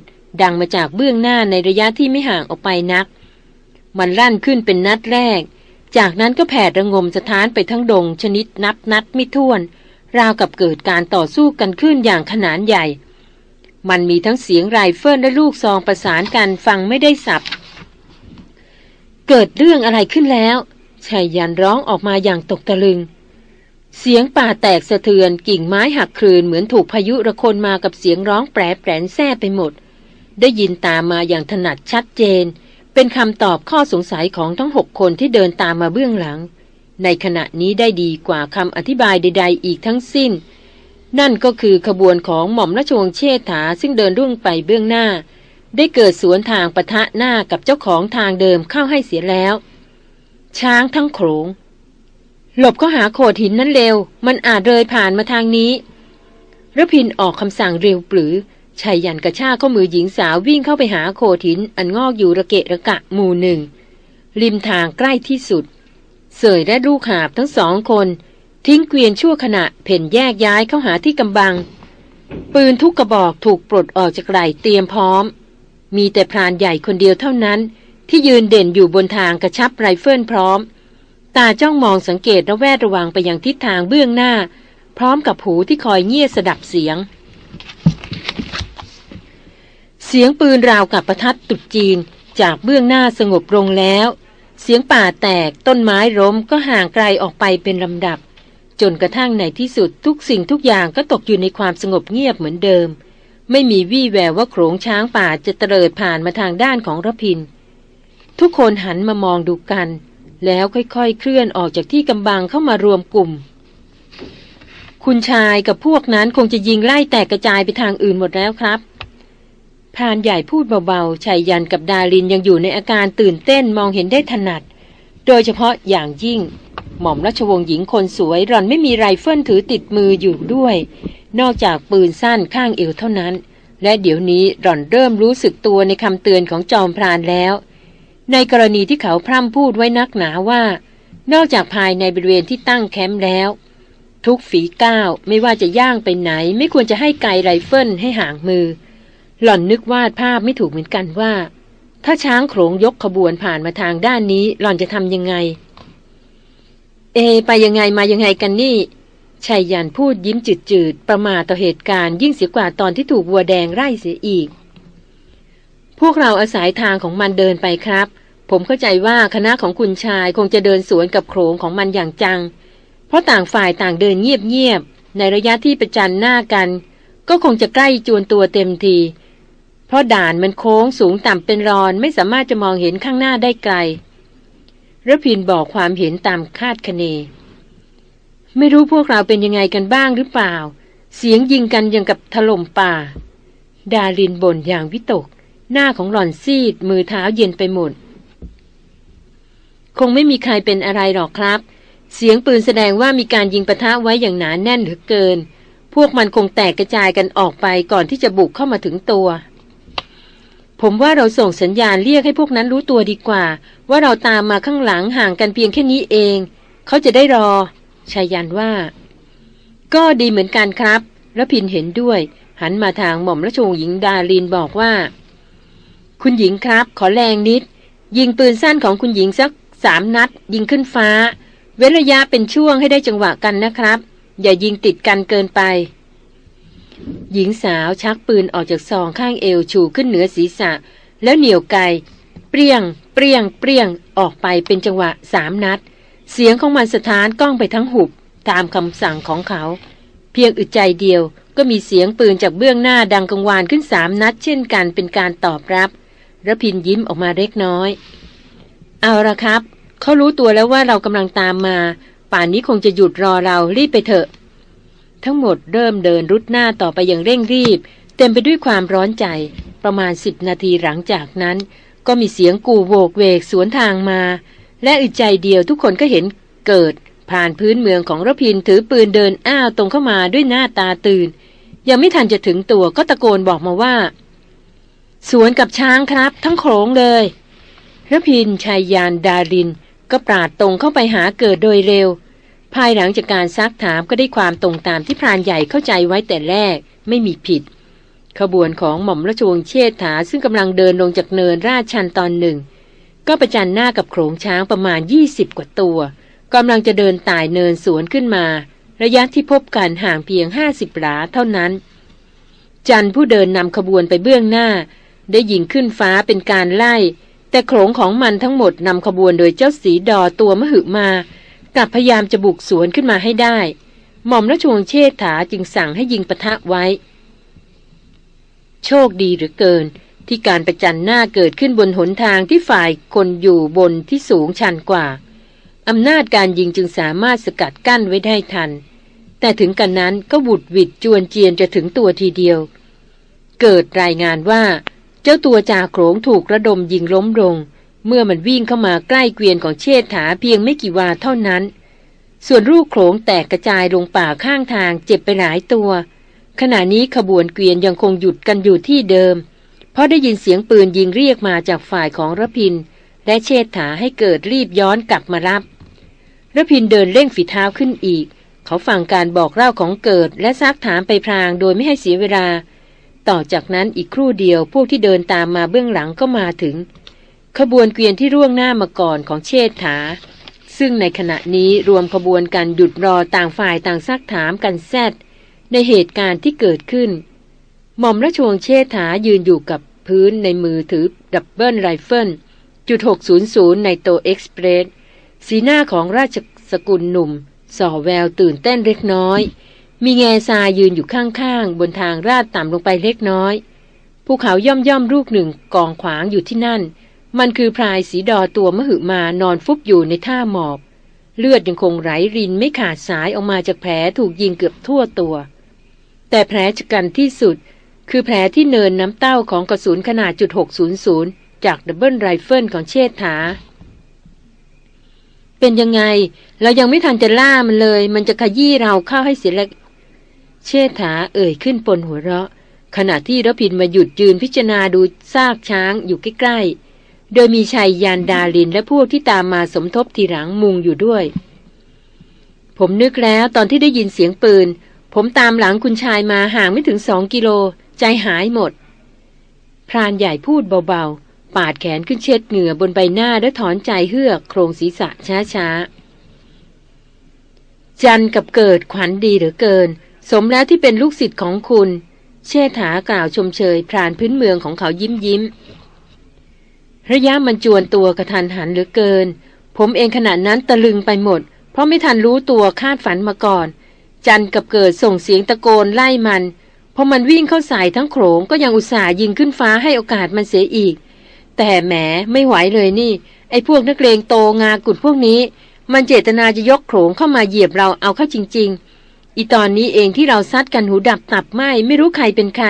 ดังมาจากเบื้องหน้าในระยะที่ไม่ห่างออกไปนัก มันรั่นขึ้นเป็นนัดแรก จากนั้นก็แผดระงมสถานไปทั้งดงชนิดนับนัดไม่ถ้วน ราวกับเกิดการต่อสู้กันขึ้นอย่างขนาดใหญ่ มันมีทั้งเสียงไรเฟิลและลูกซองประสานกันฟังไม่ได้สับ เกิดเรื่องอะไรขึ้นแล้วชายยันร้องออกมาอย่างตกตะลึง เสียงป่าแตกสะเทือนกิ่งไม้หักคลืนเหมือนถูกพายุระคนมากับเสียงร้องแปรแปรนแซ่ไปหมด ได้ยินตามมาอย่างถนัดชัดเจน เป็นคำตอบข้อสงสัยของทั้งหกคนที่เดินตามมาเบื้องหลัง ในขณะนี้ได้ดีกว่าคำอธิบายใด ๆ อีกทั้งสิ้น นั่นก็คือขบวนของหม่อมราชวงศ์เชษฐาซึ่งเดินรุ่งไปเบื้องหน้า ได้เกิดสวนทางปะทะหน้ากับเจ้าของทางเดิมเข้าให้เสียแล้ว ช้างทั้งโขงหลบเข้าหาโขดหินนั้นเร็ว มันอาจเลยผ่านมาทางนี้ระพินออกคำสั่งเร็วปรือชายยันกระชากข้อมือหญิงสาววิ่งเข้าไปหาโขดหินอันงอกอยู่ระเกะระกะหมู่หนึ่งริมทางใกล้ที่สุด เสยและลูกหาบทั้งสองคน ทิ้งเกวียนชั่วขณะเพ่นแยกย้ายเข้าหาที่กำบัง ปืนทุกกระบอกถูกปลดออกจากไหล่เตรียมพร้อม มีแต่พรานใหญ่คนเดียวเท่านั้น ที่ยืนเด่นอยู่บนทางกระชับไรเฟิลพร้อม ตาจ้องมองสังเกตระแวดระวังไปยังทิศทางเบื้องหน้า พร้อมกับหูที่คอยเงี่ยสดับเสียง เสียงปืนราวกับประทัดตุดจีนจากเบื้องหน้าสงบลงแล้ว เสียงป่าแตกต้นไม้ล้มก็ห่างไกลออกไปเป็นลำดับ จนกระทั่งในที่สุดทุกสิ่งทุกอย่างก็ตกอยู่ในความสงบเงียบเหมือนเดิม ไม่มีวี่แววว่าโขงช้างป่าจะเตลิดผ่านมาทางด้านของรพิน ทุกคนหันมามองดูกัน แล้วค่อยๆ เคลื่อนออกจากที่กำบังเข้ามารวมกลุ่ม คุณชายกับพวกนั้นคงจะยิงไล่แตกกระจายไปทางอื่นหมดแล้วครับ พรานใหญ่พูดเบาๆชายยันกับดารินยังอยู่ในอาการตื่นเต้นมองเห็นได้ถนัด โดยเฉพาะอย่างยิ่ง หม่อมราชวงศ์หญิงคนสวยหล่อนไม่มีไรเฟิลถือติดมืออยู่ด้วย นอกจากปืนสั้นข้างเอวเท่านั้น และเดี๋ยวนี้หล่อนเริ่มรู้สึกตัวในคำเตือนของจอมพรานแล้ว ในกรณีที่เขาพร่ำพูดไว้นักหนาว่า นอกจากภายในบริเวณที่ตั้งแคมป์แล้ว ทุกฝีก้าวไม่ว่าจะย่างไปไหน ไม่ควรจะให้ไกลไรเฟิลให้ห่างมือ หล่อนนึกวาดภาพไม่ถูกเหมือนกันว่า ถ้าช้างโขงยกขบวนผ่านมาทางด้านนี้ หล่อนจะทำยังไง เอ ไปยังไงมายังไงกันนี่ชายยันพูดยิ้มจืดๆ ประมาต่อเหตุการณ์ยิ่งเสียกว่าตอนที่ถูกวัวแดงไล่เสียอีก พวกเราอาศัยทางของมันเดินไปครับ ผมเข้าใจว่าคณะของคุณชายคงจะเดินสวนกับโขงของมันอย่างจัง เพราะต่างฝ่ายต่างเดินเงียบๆ ในระยะที่ประจันหน้ากัน ก็คงจะใกล้จวนตัวเต็มที เพราะด่านมันโค้งสูงต่ำเป็นรอนไม่สามารถจะมองเห็นข้างหน้าได้ไกลระพินบอกความเห็นตามคาดคะเน ไม่รู้พวกเราเป็นยังไงกันบ้างหรือเปล่า เสียงยิงกันยังกับถล่มป่า ดาลินบ่นอย่างวิตก หน้าของหล่อนซีด มือเท้าเย็นไปหมด คงไม่มีใครเป็นอะไรหรอกครับ เสียงปืนแสดงว่ามีการยิงปะทะไว้อย่างหนานแน่นเหลือเกิน พวกมันคงแตกกระจายกันออกไปก่อนที่จะบุกเข้ามาถึงตัว ผมว่าเราส่งสัญญาณเรียกให้พวกนั้นรู้ตัวดีกว่า ว่าเราตามมาข้างหลังห่างกันเพียงแค่นี้เอง เขาจะได้รอชายันว่า ก็ดีเหมือนกันครับระพินเห็นด้วย หันมาทางหม่อมราชวงศ์หญิงดาลินบอกว่า คุณหญิงครับ ขอแรงนิด ยิงปืนสั้นของคุณหญิงสักสามนัด ยิงขึ้นฟ้า เว้นระยะเป็นช่วงให้ได้จังหวะกันนะครับ อย่ายิงติดกันเกินไป หญิงสาวชักปืนออกจากซองข้างเอวชูขึ้นเหนือศีรษะ แล้วเหนี่ยวไกเปรี้ยง เปรี้ยง เปรี้ยงออกไปเป็นจังหวะสามนัด เสียงของมันสถานก้องไปทั้งหุบ ตามคำสั่งของเขา เพียงอึดใจเดียวก็มีเสียงปืนจากเบื้องหน้าดังกังวานขึ้นสามนัด เช่นกันเป็นการตอบรับระพินยิ้มออกมาเล็กน้อย เอาละครับ เขารู้ตัวแล้วว่าเรากำลังตามมา ป่านนี้คงจะหยุดรอเรารีบไปเถอะ ทั้งหมดเริ่มเดินรุดหน้าต่อไปอย่างเร่งรีบ เต็มไปด้วยความร้อนใจ ประมาณสิบนาทีหลังจากนั้น ก็มีเสียงกูโวกเวกสวนทางมา และอึดใจเดียวทุกคนก็เห็นเกิด ผ่านพื้นเมืองของรพินถือปืนเดินอ้าวตรงเข้ามาด้วยหน้าตาตื่น ยังไม่ทันจะถึงตัวก็ตะโกนบอกมาว่า สวนกับช้างครับ ทั้งโขงเลยรพินชายยานดาริน ก็ปราดตรงเข้าไปหาเกิดโดยเร็ว ภายหลังจากการซักถามก็ได้ความตรงตามที่พรานใหญ่เข้าใจไว้แต่แรกไม่มีผิด ขบวนของหม่อมราชวงศ์เชษฐาซึ่งกำลังเดินลงจากเนินราชชันตอนหนึ่ง ก็ประจันหน้ากับโขงช้างประมาณ 20 กว่าตัวกำลังจะเดินตายเนินสวนขึ้นมา ระยะที่พบกันห่างเพียง 50หลาเท่านั้น จันผู้เดินนำขบวนไปเบื้องหน้า ได้ยิงขึ้นฟ้าเป็นการไล่ แต่โขงของมันทั้งหมดนำขบวนโดยเจ้าสีดอตัวมหึมา กับพยายามจะบุกสวนขึ้นมาให้ได้ หม่อมราชวงศ์เชษฐาจึงสั่งให้ยิงปะทะไว้ โชคดีหรือเกินที่การประจันหน้าเกิดขึ้นบนหนทางที่ฝ่ายคนอยู่บนที่สูงชันกว่า อำนาจการยิงจึงสามารถสกัดกั้นไว้ได้ทัน แต่ถึงกันนั้นก็บุดวิดจวนเจียนจะถึงตัวทีเดียว เกิดรายงานว่า เจ้าตัวจ่าโขงถูกระดมยิงล้มลง เมื่อมันวิ่งเข้ามาใกล้เกวียนของเชษฐาเพียงไม่กี่วาเท่านั้น ส่วนรูโขงแตกกระจายลงป่าข้างทางเจ็บไปหลายตัว ขณะนี้ขบวนเกวียนยังคงหยุดกันอยู่ที่เดิม เพราะได้ยินเสียงปืนยิงเรียกมาจากฝ่ายของระพิน และเชษฐาให้เกิดรีบย้อนกลับมารับระพินเดินเร่งฝีเท้าขึ้นอีก เขาฟังการบอกเล่าของเกิดและซักถามไปพรางโดยไม่ให้เสียเวลา ต่อจากนั้นอีกครู่เดียวพวกที่เดินตามมาเบื้องหลังก็มาถึง ขบวนเกวียนที่ร่วงหน้ามาก่อนของเชษฐา ซึ่งในขณะนี้รวมขบวนกันหยุดรอต่างฝ่ายต่างซักถามกันแซดในเหตุการณ์ที่เกิดขึ้น หม่อมราชวงศ์เชษฐายืนอยู่กับปืนในมือถือ double rifle จุด600 Nitro Express สีหน้าของราชสกุลหนุ่ม ส่อแววตื่นเต้นเล็กน้อย มีแง่ทรายยืนอยู่ข้างๆ บนทางลาดต่ำลงไปเล็กน้อย ภูเขาย่อมย่อมลูกหนึ่งกองขวางอยู่ที่นั่น มันคือพลายสีดอตัวมหึมานอนฟุบอยู่ในท่าหมอบ เลือดยังคงไหลรินไม่ขาดสายออกมาจากแผลถูกยิงเกือบทั่วตัว แต่แผลฉกรรจ์ที่สุด คือแผลที่เนินน้ำเต้าของกระสุนขนาดจุด600 จาก double rifle ของเชษฐา เป็นยังไง เรายังไม่ทันจะล่ามันเลย มันจะขยี้เราเข้าให้เสียละเชษฐาเอ่ยขึ้นปนหัวเราะ ขณะที่รพินทร์มาหยุดยืนพิจารณาดูซากช้างอยู่ใกล้ๆ โดยมีไชยยันต์ดารินและพวกที่ตามมาสมทบทีหลังมุงอยู่ด้วย ผมนึกแล้วตอนที่ได้ยินเสียงปืน ผมตามหลังคุณชายมาห่างไม่ถึงสองกิโล ใจหายหมด พรานใหญ่พูดเบาๆ ปาดแขนขึ้นเช็ดเหงื่อบนใบหน้าและถอนใจเฮือกโครงศีรษะช้าๆ จันกับเกิดขวัญดีเหลือเกิน สมแล้วที่เป็นลูกศิษย์ของคุณ เชษฐากล่าวชมเชยพรานพื้นเมืองของเขายิ้มยิ้ม ระยะมันจวนตัวกระทันหันเหลือเกิน ผมเองขณะนั้นตะลึงไปหมด เพราะไม่ทันรู้ตัวคาดฝันมาก่อน จันกับเกิดส่งเสียงตะโกนไล่มันพอมันวิ่งเข้าใส่ทั้งโขงก็ยังอุตส่าห์ยิงขึ้นฟ้าให้โอกาสมันเสียอีก แต่แหมไม่ไหวเลยนี่ ไอ้พวกนักเลงโตงากุดพวกนี้ มันเจตนาจะยกโขงเข้ามาเหยียบเราเอาเข้าจริง ๆ อีตอนนี้เองที่เราซัดกันหูดับตับไหมไม่รู้ใครเป็นใคร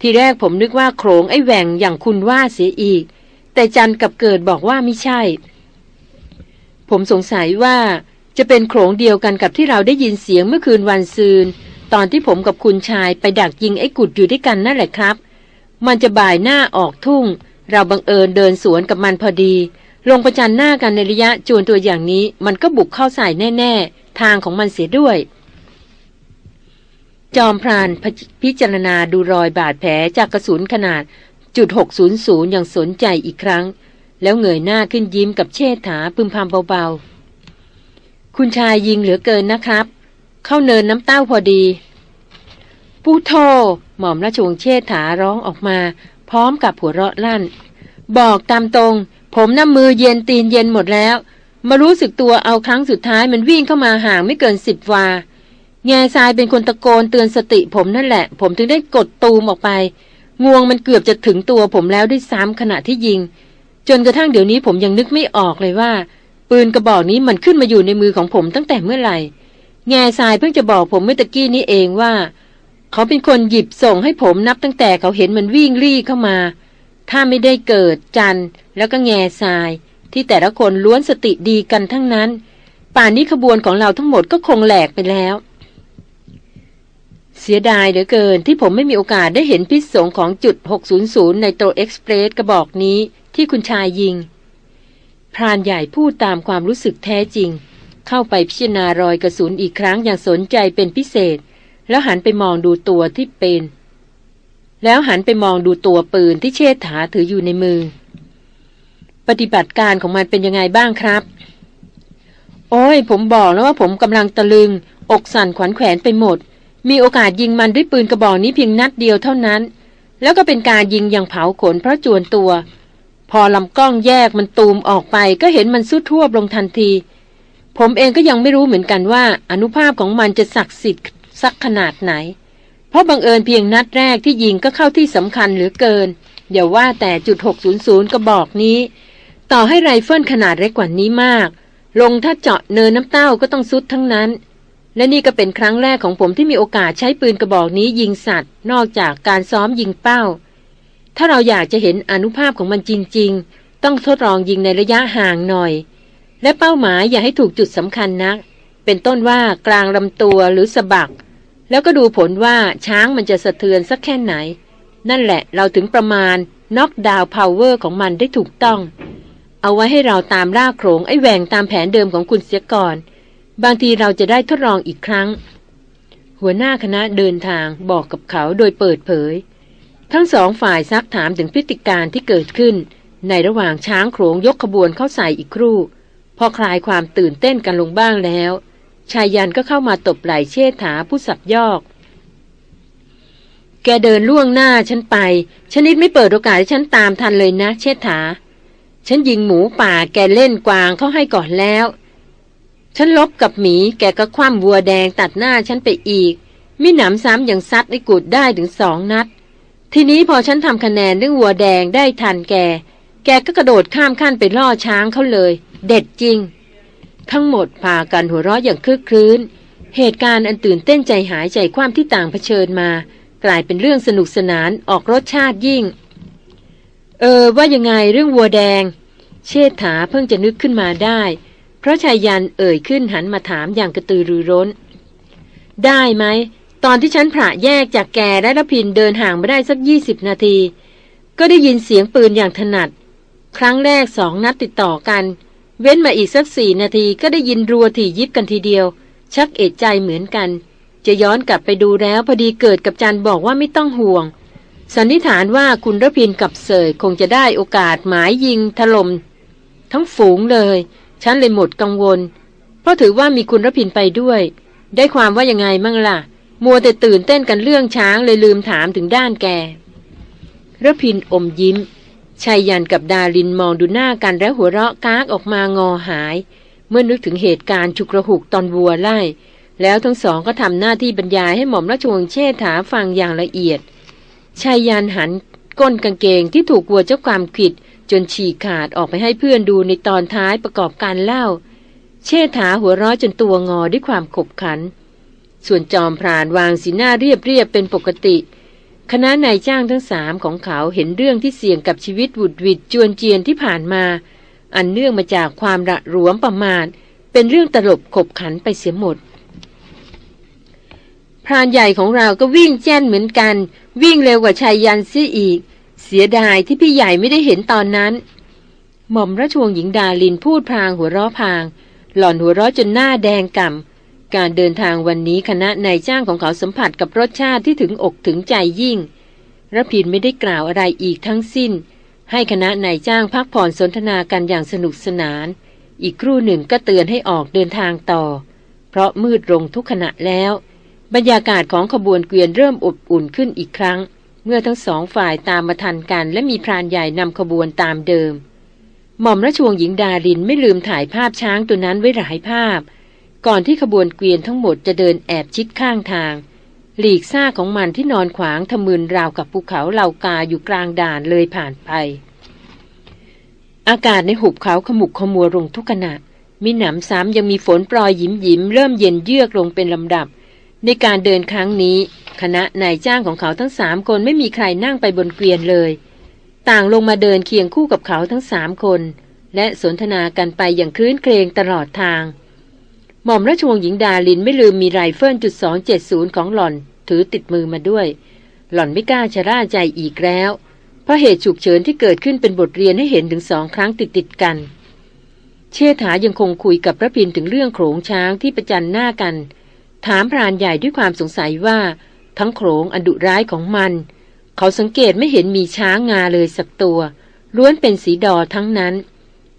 ทีแรกผมนึกว่าโขงไอ้แหว่งอย่างคุณว่าเสียอีก แต่จันกับเกิดบอกว่าไม่ใช่ ผมสงสัยว่าจะเป็นโขงเดียวกันกับที่เราได้ยินเสียงเมื่อคืนวันซืน ตอนที่ผมกับคุณชายไปดักยิงไอ้กุดอยู่ด้วยกันนั่นแหละครับ มันจะบ่ายหน้าออกทุ่ง เราบังเอิญเดินสวนกับมันพอดี ลงประจันหน้ากันในระยะจวนตัวอย่างนี้ มันก็บุกเข้าใส่แน่ ๆ ทางของมันเสียด้วย จอมพรานพิจารณาดูรอยบาดแผลจากกระสุนขนาด จุด600อย่างสนใจอีกครั้ง แล้วเงยหน้าขึ้นยิ้มกับเชษฐาพึมพำเบาๆ คุณชายยิงเหลือเกินนะครับ เข้าเนินน้ำเต้าพอดีปูโทหม่อมราชวงศ์เชษฐาร้องออกมา พร้อมกับหัวเราะลั่น บอกตามตรง ผมน้ำมือเย็นตีนเย็นหมดแล้ว มารู้สึกตัวเอาครั้งสุดท้ายมันวิ่งเข้ามาห่างไม่เกินสิบวาแง่ทรายเป็นคนตะโกนเตือนสติผมนั่นแหละ ผมถึงได้กดตูมออกไป งวงมันเกือบจะถึงตัวผมแล้วด้วยซ้ำขณะที่ยิง จนกระทั่งเดี๋ยวนี้ผมยังนึกไม่ออกเลยว่า ปืนกระบอกนี้มันขึ้นมาอยู่ในมือของผมตั้งแต่เมื่อไหร่ แง่ทรายเพิ่งจะบอกผมเมื่อตะกี้นี้เองว่า เขาเป็นคนหยิบส่งให้ผมนับตั้งแต่เขาเห็นมันวิ่งรี่เข้ามา ถ้าไม่ได้เกิดจันแล้วก็แง่ทราย ที่แต่ละคนล้วนสติดีกันทั้งนั้น ป่านนี้ขบวนของเราทั้งหมดก็คงแหลกไปแล้ว เสียดายเหลือเกินที่ผมไม่มีโอกาสได้เห็นพิษสงของจุด 600 ในโตรเอ็กซ์เพรสกระบอกนี้ที่คุณชายยิง พรานใหญ่พูดตามความรู้สึกแท้จริง เข้าไปพิจารณารอยกระสุนอีกครั้งอย่างสนใจเป็นพิเศษ แล้วหันไปมองดูตัวที่เป็น แล้วหันไปมองดูตัวปืนที่เชษฐาถืออยู่ในมือ ปฏิบัติการของมันเป็นยังไงบ้างครับ โอ้ยผมบอกแล้วว่าผมกำลังตะลึง อกสั่นขวัญแขวนไปหมด มีโอกาสยิงมันด้วยปืนกระบอกนี้เพียงนัดเดียวเท่านั้น แล้วก็เป็นการยิงอย่างเผาขนเพราะจวนตัว พอลำกล้องแยกมันตูมออกไปก็เห็นมันสุดทั่วลงทันที ผมเองก็ยังไม่รู้เหมือนกันว่า อนุภาพของมันจะศักดิ์สิทธิ์สักขนาดไหน เพราะบังเอิญเพียงนัดแรกที่ยิงก็เข้าที่สำคัญเหลือเกินอย่าว่าแต่จุด600กระบอกนี้ ต่อให้ไรเฟิลขนาดเล็กกว่านี้มาก ลงถ้าเจาะเนินน้ำเต้าก็ต้องซุดทั้งนั้น และนี่ก็เป็นครั้งแรกของผมที่มีโอกาสใช้ปืนกระบอกนี้ยิงสัตว์ นอกจากการซ้อมยิงเป้า ถ้าเราอยากจะเห็นอนุภาพของมันจริง ๆ ต้องทดลองยิงในระยะห่างหน่อย และเป้าหมายอย่าให้ถูกจุดสำคัญนัก เป็นต้นว่ากลางลำตัวหรือสะบัก แล้วก็ดูผลว่าช้างมันจะสะเทือนสักแค่ไหน นั่นแหละเราถึงประมาณ knockdown power ของมันได้ถูกต้อง เอาไว้ให้เราตามล่าโขลงไอ้แหว่งตามแผนเดิมของคุณเสียก่อน บางทีเราจะได้ทดลองอีกครั้ง หัวหน้าคณะเดินทางบอกกับเขาโดยเปิดเผย ทั้งสองฝ่ายซักถามถึงพฤติการณ์ที่เกิดขึ้น ในระหว่างช้างโขลงยกขบวนเข้าใส่อีกครู่ พอคลายความตื่นเต้นกันลงบ้างแล้ว ชายยันก็เข้ามาตบไหล่เชษฐาผู้สับยอก แกเดินล่วงหน้าฉันไป ชนิดไม่เปิดโอกาสให้ฉันตามทันเลยนะ เชษฐา ฉันยิงหมูป่าแกเล่นกวางเขาให้ก่อนแล้ว ฉันลบกับหมีแกก็คว่ำวัวแดงตัดหน้าฉันไปอีก มิหนำซ้ำอย่างซัดไอ้กุดได้ถึงสองนัด ทีนี้พอฉันทำคะแนนเรื่องวัวแดงได้ทันแก แกก็กระโดดข้ามขั้นไปล่อช้างเขาเลย เด็ดจริง ทั้งหมดพากันหัวเราะอย่างคลึกครื้น เหตุการณ์อันตื่นเต้นใจหายใจความที่ต่างเผชิญมา กลายเป็นเรื่องสนุกสนานออกรสชาติยิ่ง เออว่ายังไงเรื่องวัวแดง เชษฐาเพิ่งจะนึกขึ้นมาได้ เพราะชายยันเอ่ยขึ้นหันมาถามอย่างกระตือรือร้น ได้ไหม ตอนที่ฉันผ่าแยกจากแกและรพินเดินห่างไม่ได้สักยี่สิบนาที ก็ได้ยินเสียงปืนอย่างถนัด ครั้งแรกสองนัดติดต่อกัน เว้นมาอีกสักสี่นาทีก็ได้ยินรัวถี่ยิบกันทีเดียว ชักเอะใจเหมือนกัน จะย้อนกลับไปดูแล้วพอดีเกิดกับจันบอกว่าไม่ต้องห่วงสันนิษฐานว่าคุณรพินกับเสยคงจะได้โอกาสหมายยิงถลม่มทั้งฝูงเลย ฉันเลยหมดกังวล เพราะถือว่ามีคุณรพินไปด้วย ได้ความว่ายังไงมั่งล่ะ มัวแต่ตื่นเต้นกันเรื่องช้างเลยลืมถามถึงด้านแกรพินอมยิ้มชายยันกับดารินมองดูหน้ากันแล้วหัวเราะก้ากออกมางอหาย เมื่อนึกถึงเหตุการณ์ฉุกระหุกตอนวัวไล่ แล้วทั้งสองก็ทำหน้าที่บรรยายให้หม่อมราชวงศ์เชษฐาฟังอย่างละเอียดชายยันหันก้นกางเกงที่ถูกวัวเจ้าความขิด จนฉีกขาดออกไปให้เพื่อนดูในตอนท้ายประกอบการเล่า เชษฐาหัวราะจนตัวงอด้วยความขบขัน ส่วนจอมพรานวางสีหน้าเรียบเรียบเป็นปกติ คณะนายจ้างทั้งสามของเขาเห็นเรื่องที่เสี่ยงกับชีวิตวุดวิดจวนเจียนที่ผ่านมา อันเนื่องมาจากความระรวมประมาทเป็นเรื่องตลบขบขันไปเสียหมดพรานใหญ่ของเราก็วิ่งแจ้นเหมือนกัน วิ่งเร็วกว่าชายยันเสีอีก เสียดายที่พี่ใหญ่ไม่ได้เห็นตอนนั้น หม่อมราชวงศ์หญิงดาลินพูดพางหัวเราะพาง หล่อนหัวเราะจนหน้าแดงก่ำการเดินทางวันนี้คณะนายจ้างของเขาสัมผัสกับรสชาติที่ถึงอกถึงใจยิ่งระพินไม่ได้กล่าวอะไรอีกทั้งสิ้น ให้คณะนายจ้างพักผ่อนสนทนากันอย่างสนุกสนาน อีกครู่หนึ่งก็เตือนให้ออกเดินทางต่อ เพราะมืดลงทุกขณะแล้ว บรรยากาศของขบวนเกวียนเริ่มอบอุ่นขึ้นอีกครั้ง เมื่อทั้งสองฝ่ายตามมาทันกัน และมีพรานใหญ่นำขบวนตามเดิม หม่อมราชวงศ์หญิงดารินไม่ลืมถ่ายภาพช้างตัวนั้นไว้หลายภาพ ก่อนที่ขบวนเกวียนทั้งหมดจะเดินแอบชิดข้างทาง หลีกซ่าของมันที่นอนขวางทะมึนราวกับภูเขาเหล่ากาอยู่กลางด่านเลยผ่านไป อากาศในหุบเขาขมุกขมัวลงทุกขณะมีหนำซ้ำยังมีฝนปลอยยิ้มยิ้มเริ่มเย็นเยือกลงเป็นลำดับ ในการเดินครั้งนี้ คณะนายจ้างของเขาทั้งสามคนไม่มีใครนั่งไปบนเกวียนเลย ต่างลงมาเดินเคียงคู่กับเขาทั้งสามคน และสนทนากันไปอย่างครื้นเครงตลอดทาง หม่อมราชวงศ์หญิงดารินไม่ลืมมีไรเฟิลจุดสองเจ็ดศูนย์ของหล่อนถือติดมือมาด้วย หล่อนไม่กล้าชะล่าใจอีกแล้ว เพราะเหตุฉุกเฉินที่เกิดขึ้นเป็นบทเรียนให้เห็นถึงสองครั้งติดติดกัน เชษฐายังคงคุยกับรพินทร์ถึงเรื่องโขลงช้างที่ประจันหน้ากัน ถามพรานใหญ่ด้วยความสงสัยว่า ทั้งโขงอันดุร้ายของมัน เขาสังเกตไม่เห็นมีช้างงาเลยสักตัว ล้วนเป็นสีดอทั้งนั้น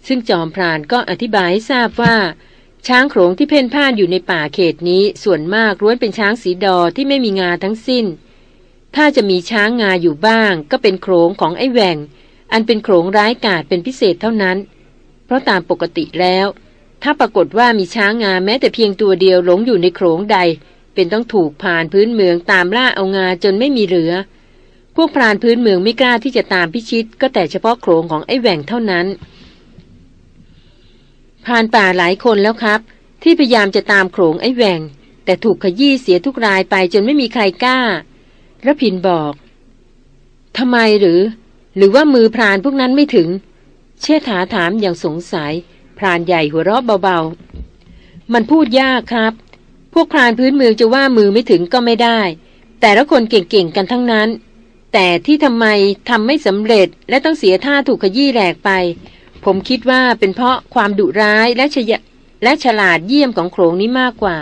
ซึ่งจอมพรานก็อธิบายให้ทราบว่า ช้างโขงที่เพ่นพ่านอยู่ในป่าเขตนี้ส่วนมากล้วนเป็นช้างสีดอที่ไม่มีงาทั้งสิ้น ถ้าจะมีช้างงาอยู่บ้าง ก็เป็นโขงของไอ้แหวงอันเป็นโขงร้ายกาจเป็นพิเศษเท่านั้น เพราะตามปกติแล้ว ถ้าปรากฏว่ามีช้างงาแม้แต่เพียงตัวเดียวหลงอยู่ในโขงใด เป็นต้องถูกผ่านพื้นเมืองตามล่าเอางาจนไม่มีเหลือ พวกพรานพื้นเมืองไม่กล้าที่จะตามพิชิต ก็แต่เฉพาะโขงของไอ้แหวงเท่านั้นผ่านป่าหลายคนแล้วครับ ที่พยายามจะตามโขงไอ้แหวงแต่ถูกขยี้เสียทุกรายไปจนไม่มีใครกล้าระพินบอกทำไมหรือ หรือว่ามือพรานพวกนั้นไม่ถึง เชษฐาถามอย่างสงสัย รานใหญ่หัวเราะเบาๆ มันพูดยากครับ พวกพรานพื้นเมืองจะว่ามือไม่ถึงก็ไม่ได้ แต่ละคนเก่งๆกันทั้งนั้น แต่ที่ทำไมทำไม่สำเร็จและต้องเสียท่าถูกขยี้แหลกไป ผมคิดว่าเป็นเพราะความดุร้ายและชยและฉลาดเยี่ยมของโขงนี้มากกว่า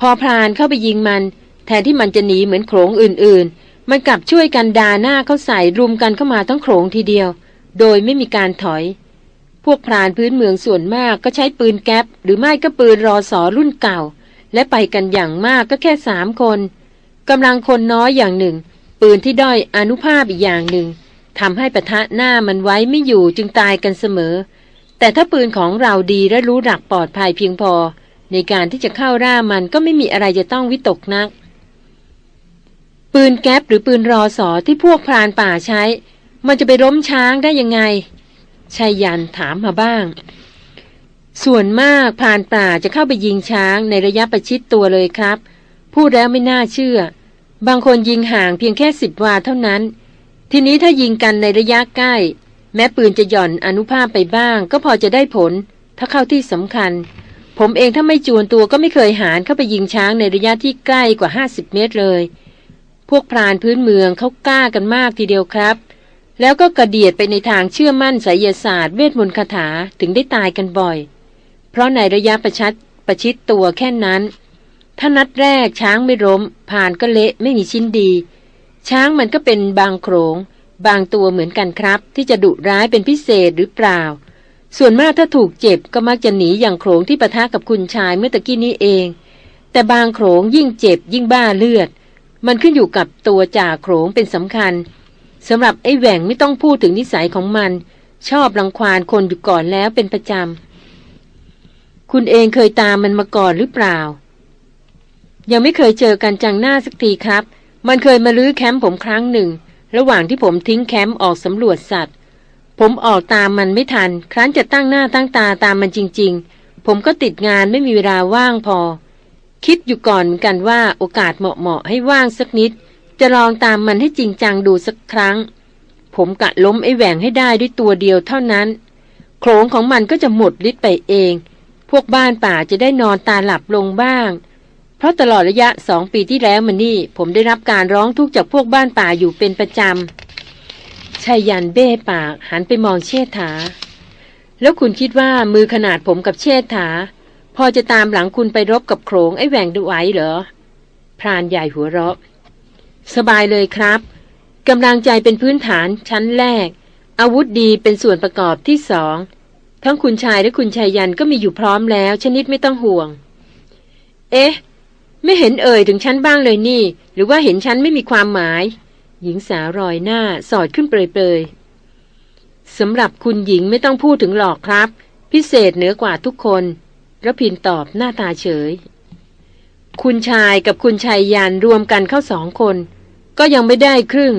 พอพรานเข้าไปยิงมัน แทนที่มันจะหนีเหมือนโขงอื่นๆ มันกลับช่วยกันดาหน้าเข้าใส่รุมกันเข้ามาทั้งโขงทีเดียว โดยไม่มีการถอย พวกพรานพื้นเมืองส่วนมากก็ใช้ปืนแก๊ปหรือไม่ก็ปืนรอสอรุ่นเก่า และไปกันอย่างมากก็แค่สามคนกำลังคนน้อยอย่างหนึ่ง ปืนที่ด้อยอนุภาพอีกอย่างหนึ่งทำให้ปะทะหน้ามันไว้ไม่อยู่จึงตายกันเสมอ แต่ถ้าปืนของเราดีและรู้หลักปลอดภัยเพียงพอ ในการที่จะเข้าร่ามันก็ไม่มีอะไรจะต้องวิตกนัก ปืนแก๊ปหรือปืนรอสอที่พวกพรานป่าใช้ มันจะไปล้มช้างได้ยังไง ชายยันถามมาบ้าง ส่วนมากพรานป่าจะเข้าไปยิงช้างในระยะประชิดตัวเลยครับ พูดแล้วไม่น่าเชื่อ บางคนยิงห่างเพียงแค่สิบวาเท่านั้น ทีนี้ถ้ายิงกันในระยะใกล้ แม้ปืนจะหย่อนอนุภาพไปบ้าง ก็พอจะได้ผล ถ้าเข้าที่สำคัญ ผมเองถ้าไม่จวนตัวก็ไม่เคยหารเข้าไปยิงช้างในระยะที่ใกล้กว่า50เมตรเลย พวกพรานพื้นเมืองเขากล้ากันมากทีเดียวครับ แล้วก็กระเดียดไปในทางเชื่อมั่นไสยศาสตร์เวทมนต์คาถาถึงได้ตายกันบ่อย เพราะในระยะประชัดประชิดตัวแค่นั้น ถ้านัดแรกช้างไม่ล้ม ผ่านก็เละไม่มีชิ้นดี ช้างมันก็เป็นบางโขงบางตัวเหมือนกันครับ ที่จะดุร้ายเป็นพิเศษหรือเปล่า ส่วนมากถ้าถูกเจ็บก็มักจะหนีอย่างโขงที่ปะทะกับคุณชายเมื่อตะกี้นี้เอง แต่บางโขลงยิ่งเจ็บยิ่งบ้าเลือด มันขึ้นอยู่กับตัวจ่าโขลงเป็นสำคัญ สำหรับไอ้แหว่งไม่ต้องพูดถึงนิสัยของมัน ชอบรังควานคนอยู่ก่อนแล้วเป็นประจำ คุณเองเคยตามมันมาก่อนหรือเปล่า ยังไม่เคยเจอกันจังๆหน้าสักทีครับ มันเคยมารื้อแคมป์ผมครั้งหนึ่ง ระหว่างที่ผมทิ้งแคมป์ออกสำรวจสัตว์ ผมออกตามมันไม่ทัน ครั้นจะตั้งหน้าตั้งตาตามมันจริง ๆ ผมก็ติดงานไม่มีเวลาว่างพอ คิดอยู่ก่อนเหมือนกันว่าโอกาสเหมาะๆให้ว่างสักนิด จะลองตามมันให้จริงจังดูสักครั้ง ผมกะล้มไอ้แหว่งให้ได้ด้วยตัวเดียวเท่านั้นโครงของมันก็จะหมดฤทธิ์ไปเอง พวกบ้านป่าจะได้นอนตาหลับลงบ้าง เพราะตลอดระยะสองปีที่แล้วมานี่ ผมได้รับการร้องทุกข์จากพวกบ้านป่าอยู่เป็นประจำชายยันเบ้ปากหันไปมองเชษฐา แล้วคุณคิดว่ามือขนาดผมกับเชษฐา พอจะตามหลังคุณไปรบกับโขงไอ้แหว่งดูไหวเหรอพรานใหญ่หัวเราะ สบายเลยครับกำลังใจเป็นพื้นฐานชั้นแรก อาวุธดีเป็นส่วนประกอบที่สอง ทั้งคุณชายและคุณชายยันก็มีอยู่พร้อมแล้ว ชนิดไม่ต้องห่วง เอ๊ะ ไม่เห็นเอ่ยถึงฉันบ้างเลยนี่ หรือว่าเห็นฉันไม่มีความหมาย หญิงสาวรอยหน้าสอดขึ้นเปรยๆสำหรับคุณหญิงไม่ต้องพูดถึงหรอกครับ พิเศษเหนือกว่าทุกคนระพินตอบหน้าตาเฉย คุณชายกับคุณชายยานรวมกันเข้าสองคน ก็ยังไม่ได้ครึ่ง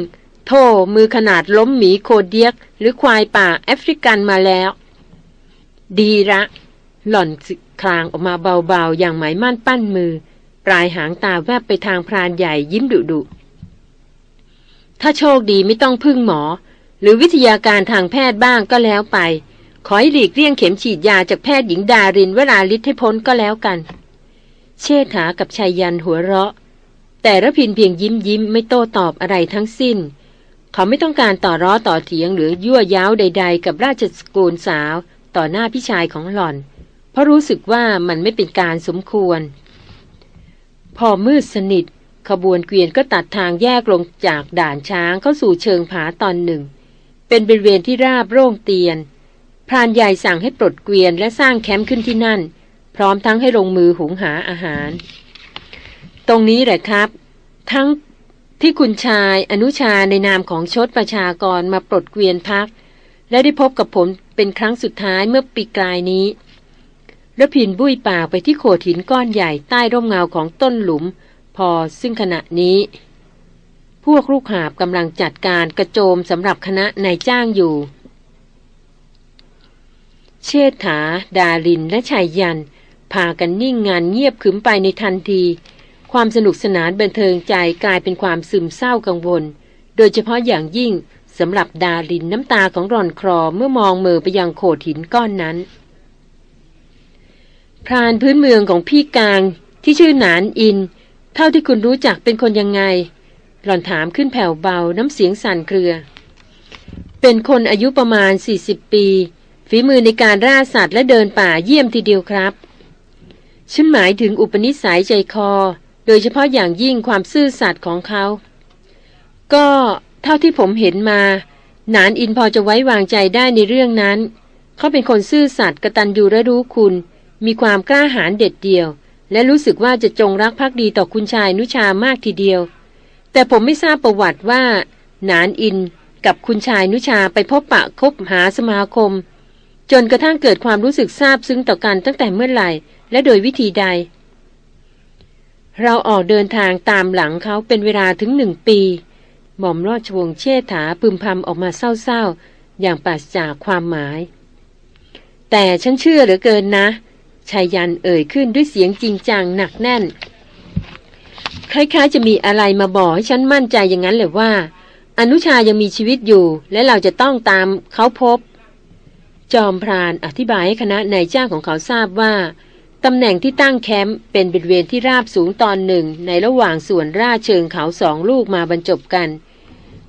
โทมือขนาดล้มหมีโคเดียก หรือควายป่าแอฟริกันมาแล้ว ดีละ หล่อนคลางออกมาเบาๆ อย่างหมายมั่นปั้นมือ ปลายหางตาแวบไปทางพรานใหญ่ยิ้มดุดุถ้าโชคดีไม่ต้องพึ่งหมอ หรือวิทยาการทางแพทย์บ้างก็แล้วไป ขอให้หลีกเลี่ยงเข็มฉีดยาจากแพทย์หญิงดารินเวลาลิทให้พ้นก็แล้วกัน เชษฐากับชายยันหัวเราะ แต่ระพินเพียงยิ้มยิ้มไม่โต้ตอบอะไรทั้งสิ้น เขาไม่ต้องการต่อร้อต่อเถียงหรือยั่วย้าวใด ๆ กับราชสกุลสาว ต่อหน้าพี่ชายของหล่อน เพราะรู้สึกว่ามันไม่เป็นการสมควร พอมืดสนิท ขบวนเกวียนก็ตัดทางแยกลงจากด่านช้างเข้าสู่เชิงผาตอนหนึ่ง เป็นบริเวณที่ราบโร่งเตียนพรานใหญ่สั่งให้ปลดเกวียนและสร้างแคมป์ขึ้นที่นั่น พร้อมทั้งให้ลงมือหุงหาอาหาร ตรงนี้แหละครับ ทั้งที่คุณชายอนุชาในนามของชดประชากรมาปลดเกวียนพัก และได้พบกับผมเป็นครั้งสุดท้ายเมื่อปีกลายนี้ระพินบุ้ยปากไปที่โขดหินก้อนใหญ่ใต้ร่มเงาของต้นหลุม พอซึ่งขณะนี้ พวกลูกหาบกำลังจัดการกระโจมสำหรับคณะนายจ้างอยู่ เชษฐา ดาลินและชายยัน พากันนิ่งงานเงียบขึมไปในทันที ความสนุกสนานบันเทิงใจกลายเป็นความซึมเศร้ากังวล โดยเฉพาะอย่างยิ่งสำหรับดาลินน้ำตาของรอนครอเมื่อมองเมือไปยังโขดหินก้อนนั้น พรานพื้นเมืองของพี่กลางที่ชื่อหนานอิน เท่าที่คุณรู้จักเป็นคนยังไง หล่อนถามขึ้นแผ่วเบาน้ำเสียงสั่นเครือ เป็นคนอายุประมาณ 40 ปี ฝีมือในการล่าสัตว์และเดินป่าเยี่ยมทีเดียวครับ ฉันหมายถึงอุปนิสัยใจคอ โดยเฉพาะอย่างยิ่งความซื่อสัตย์ของเขา ก็เท่าที่ผมเห็นมา นานอินพอจะไว้วางใจได้ในเรื่องนั้น เขาเป็นคนซื่อสัตย์กระตัญญูและรู้คุณ มีความกล้าหาญเด็ดเดี่ยว และรู้สึกว่าจะจงรักภักดีต่อคุณชายนุชามากทีเดียว แต่ผมไม่ทราบประวัติว่า นานอินกับคุณชายนุชาไปพบปะคบหาสมาคม จนกระทั่งเกิดความรู้สึกซาบซึ้งต่อกันตั้งแต่เมื่อไหร่ และโดยวิธีใด เราออกเดินทางตามหลังเขาเป็นเวลาถึงหนึ่งปี หม่อมราชวงศ์เชษฐาพึมพำออกมาเศร้าๆ อย่างปราศจากความหมาย แต่ฉันเชื่อเหลือเกินนะชายยันเอ่ยขึ้นด้วยเสียงจริงจังหนักแน่น คล้ายๆ จะมีอะไรมาบอกให้ฉันมั่นใจอย่างนั้นเลยว่า อนุชายังมีชีวิตอยู่ และเราจะต้องตามเขาพบ จอมพรานอธิบายให้คณะนายจ้างของเขาทราบว่า ตำแหน่งที่ตั้งแคมป์เป็นบริเวณที่ราบสูงตอนหนึ่ง ในระหว่างส่วนราเชิงเขาสองลูกมาบรรจบกัน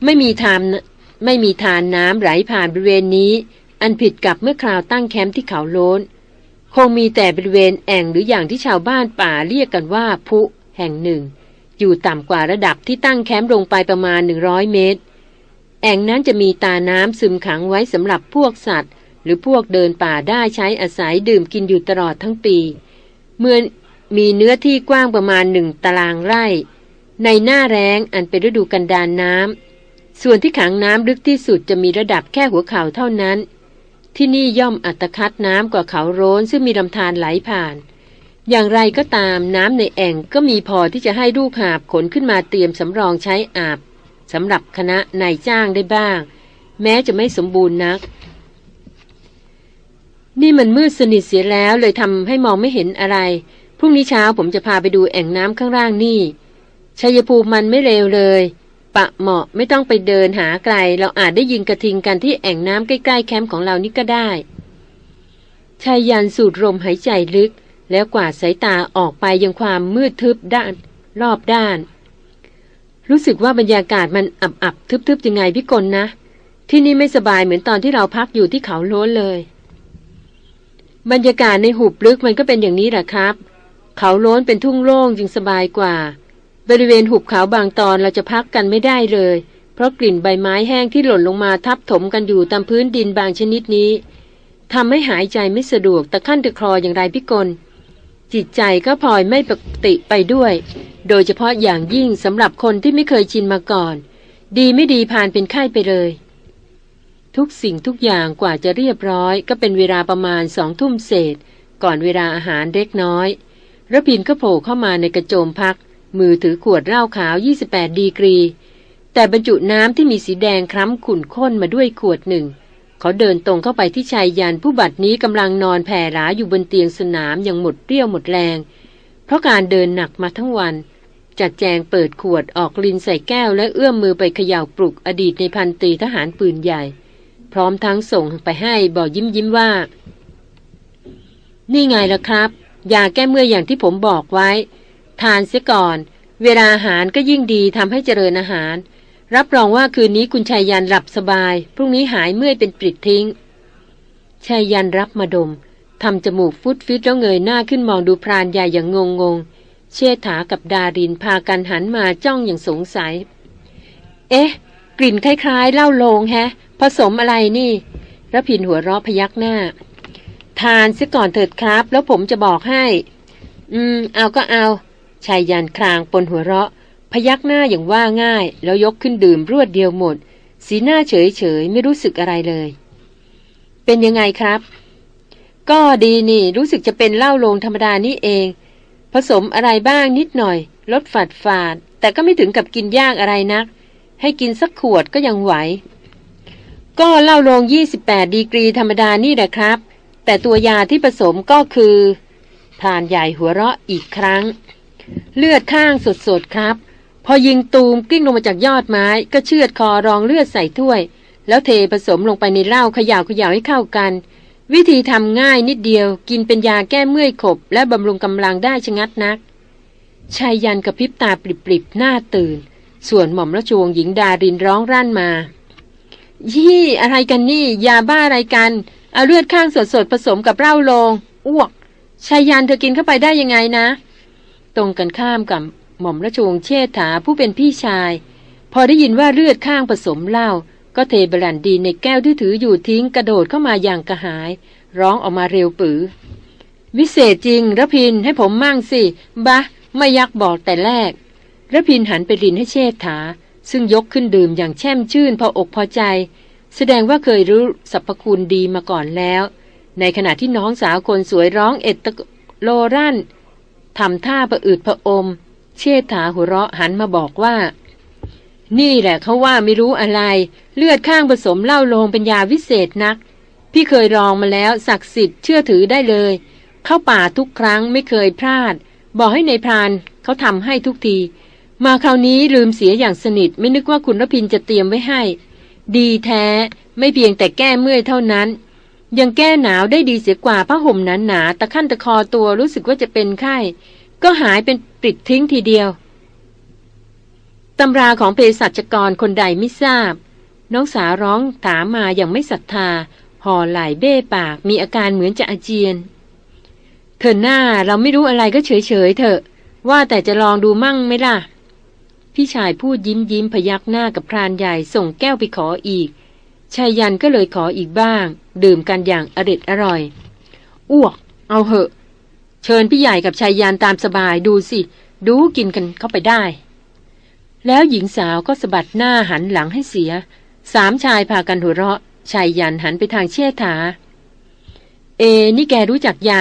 ไม่มีทานไม่มีทานน้ำไหลผ่านบริเวณนี้ อันผิดกับเมื่อคราวตั้งแคมป์ที่เขาโล้น คงมีแต่บริเวณแอ่งหรืออย่างที่ชาวบ้านป่าเรียกกันว่าพุแห่งหนึ่ง อยู่ต่ำกว่าระดับที่ตั้งแคมป์ลงไปประมาณ 100 เมตร แอ่งนั้นจะมีตาน้ำซึมขังไว้สำหรับพวกสัตว์ หรือพวกเดินป่าได้ใช้อาศัยดื่มกินอยู่ตลอดทั้งปี เมื่อมีเนื้อที่กว้างประมาณหนึ่งตารางไร่ ในหน้าแรงอันเป็นฤดูกันดานน้ำส่วนที่ขังน้ำลึกที่สุดจะมีระดับแค่หัวเข่าเท่านั้น ที่นี่ย่อมอัตคัดน้ำกว่าเขาโร้นซึ่งมีลำธารไหลผ่าน อย่างไรก็ตามน้ำในแอ่งก็มีพอที่จะให้ลูกหาบขนขึ้นมาเตรียมสำรองใช้อาบสำหรับคณะนายจ้างได้บ้าง แม้จะไม่สมบูรณ์นัก นี่มันมืดสนิทเสียแล้วเลยทำให้มองไม่เห็นอะไร พรุ่งนี้เช้าผมจะพาไปดูแอ่งน้ำข้างล่างนี่ ชัยภูมิมันไม่เร็วเลย ปะเหมาะไม่ต้องไปเดินหาไกล เราอาจได้ยินกระทิงกันที่แอ่งน้ำใกล้ๆแคมป์ของเรานี่ก็ได้ชายยันสูดลมหายใจลึก แล้วกวาดสายตาออกไปยังความมืดทึบด้าน รอบด้าน รู้สึกว่าบรรยากาศมันอับอับทึบๆยังไงพี่กลนะ ที่นี่ไม่สบายเหมือนตอนที่เราพักอยู่ที่เขาโล้นเลย บรรยากาศในหุบลึกมันก็เป็นอย่างนี้แหละครับ เขาโล้นเป็นทุ่งโล่งจึงสบายกว่า บริเวณหุบเขาบางตอนเราจะพักกันไม่ได้เลย เพราะกลิ่นใบไม้แห้งที่หล่นลงมาทับถมกันอยู่ตามพื้นดินบางชนิดนี้ทำให้หายใจไม่สะดวกตะขั้นตะคลออย่างไรพี่กล จิตใจก็พลอยไม่ปกติไปด้วย โดยเฉพาะอย่างยิ่งสำหรับคนที่ไม่เคยชินมาก่อน ดีไม่ดีผ่านเป็นไข้ไปเลย ทุกสิ่งทุกอย่างกว่าจะเรียบร้อย ก็เป็นเวลาประมาณสองทุ่มเศษ ก่อนเวลาอาหารเล็กน้อยระพินก็โผล่เข้ามาในกระโจมพัก มือถือขวดเหล้าขาว 28 ดีกรี แต่บรรจุน้ำที่มีสีแดงคล้ำขุ่นข้นมาด้วยขวดหนึ่ง เขาเดินตรงเข้าไปที่ชายยันผู้บัดนี้กำลังนอนแผ่หลาอยู่บนเตียงสนามอย่างหมดเรี่ยวหมดแรง เพราะการเดินหนักมาทั้งวันจัดแจงเปิดขวดออกลินใส่แก้วและเอื้อมมือไปเขย่าปลุกอดีตในพันตีทหารปืนใหญ่ พร้อมทั้งส่งไปให้บอกยิ้มยิ้มว่า นี่ไงล่ะครับ ยาแก้เมื่อยอย่างที่ผมบอกไว้ ทานเสียก่อน เวลาอาหารก็ยิ่งดีทำให้เจริญอาหาร รับรองว่าคืนนี้คุณชายยันหลับสบาย พรุ่งนี้หายเมื่อยเป็นปลิดทิ้งชายยันรับมาดมทำจมูกฟุดฟิตแล้วเงยหน้าขึ้นมองดูพรานใหญ่อย่างงงงเชษฐากับดารินพากันหันมาจ้องอย่างสงสัย เอ๊ะ กลิ่นคล้ายๆเหล้าโลงแฮะ ผสมอะไรนี่ระพินหัวเราะพยักหน้า ทานเสียก่อนเถิดครับ แล้วผมจะบอกให้ อืม เอาก็เอาชายยันคลางปนหัวเราะ พยักหน้าอย่างว่าง่าย แล้วยกขึ้นดื่มรวดเดียวหมด สีหน้าเฉยเฉยไม่รู้สึกอะไรเลย เป็นยังไงครับ ก็ดีนี่รู้สึกจะเป็นเหล้าโลงธรรมดานี่เอง ผสมอะไรบ้างนิดหน่อยลดฝาดฝาดแต่ก็ไม่ถึงกับกินยากอะไรนัก ให้กินสักขวดก็ยังไหว ก็เหล้าโลง 28 ดีกรีธรรมดานี่แหละครับ แต่ตัวยาที่ผสมก็คือพรานใหญ่หัวเราะอีกครั้ง เลือดข้างสดๆครับ พอยิงตูมกลิ้งลงมาจากยอดไม้ ก็เชือดคอรองเลือดใส่ถ้วย แล้วเทผสมลงไปในเหล้าเขย่าเขย่าให้เข้ากัน วิธีทำง่ายนิดเดียว กินเป็นยาแก้เมื่อยขบ และบำรุงกำลังได้ชะงัดนักชายยันกระพริบตาปริบๆหน้าตื่น ส่วนหม่อมราชวงศ์หญิงดารินร้องรั่นมา ยี่อะไรกันนี่ ยาบ้าอะไรกัน เอาเลือดข้างสดๆผสมกับเหล้าโลง อ้วกชายยันเธอกินเข้าไปได้ยังไงนะ ตรงกันข้ามกับหม่อมราชวงศ์เชษฐาผู้เป็นพี่ชาย พอได้ยินว่าเลือดข้างผสมเหล้าก็เทบรันดีในแก้วที่ถืออยู่ทิ้งกระโดดเข้ามาอย่างกระหาย ร้องออกมาเร็วปือ วิเศษจริงระพินให้ผมมั่งสิ บะ ไม่ยักบอกแต่แรก ระพินหันไปรินให้เชษฐา ซึ่งยกขึ้นดื่มอย่างแช่มชื่นพออกพอใจ แสดงว่าเคยรู้สรรพคุณดีมาก่อนแล้ว ในขณะที่น้องสาวคนสวยร้องเอตโลรั่นทำท่าประอืดประอม เชษฐาหัวเราะหันมาบอกว่า นี่แหละเขาว่าไม่รู้อะไร เลือดข้างผสมเหล้าลงเป็นยาวิเศษนัก พี่เคยลองมาแล้วศักดิ์สิทธิ์เชื่อถือได้เลย เข้าป่าทุกครั้งไม่เคยพลาด บอกให้ในพรานเขาทำให้ทุกที มาคราวนี้ลืมเสียอย่างสนิท ไม่นึกว่าคุณรพินจะเตรียมไว้ให้ ดีแท้ ไม่เพียงแต่แก้เมื่อยเท่านั้น ยังแก้หนาวได้ดีเสียกว่าผ้าห่มหนาหนาตะขั้นตะคอตัวรู้สึกว่าจะเป็นไข้ ก็หายเป็นปลิดทิ้งทีเดียวตำราของเภสัชกรคนใดไม่ทราบ น้องสาวร้องถามมาอย่างไม่ศรัทธา ห่อไหลเบ้ปากมีอาการเหมือนจะอาเจียน เธอหน้าเราไม่รู้อะไรก็เฉยเฉยเถอะ ว่าแต่จะลองดูมั่งไหมล่ะ พี่ชายพูดยิ้มยิ้มพยักหน้ากับพรานใหญ่ส่งแก้วไปขออีกชายยันก็เลยขออีกบ้าง ดื่มกันอย่างอร็ดอร่อย อ้วก เอาเหอะ เชิญพี่ใหญ่กับชายยันตามสบายดูสิ ดูกินกันเข้าไปได้ แล้วหญิงสาวก็สะบัดหน้าหันหลังให้เสีย สามชายพากันหัวเราะชายยันหันไปทางเชี่ยถา เอ นี่แกรู้จักยา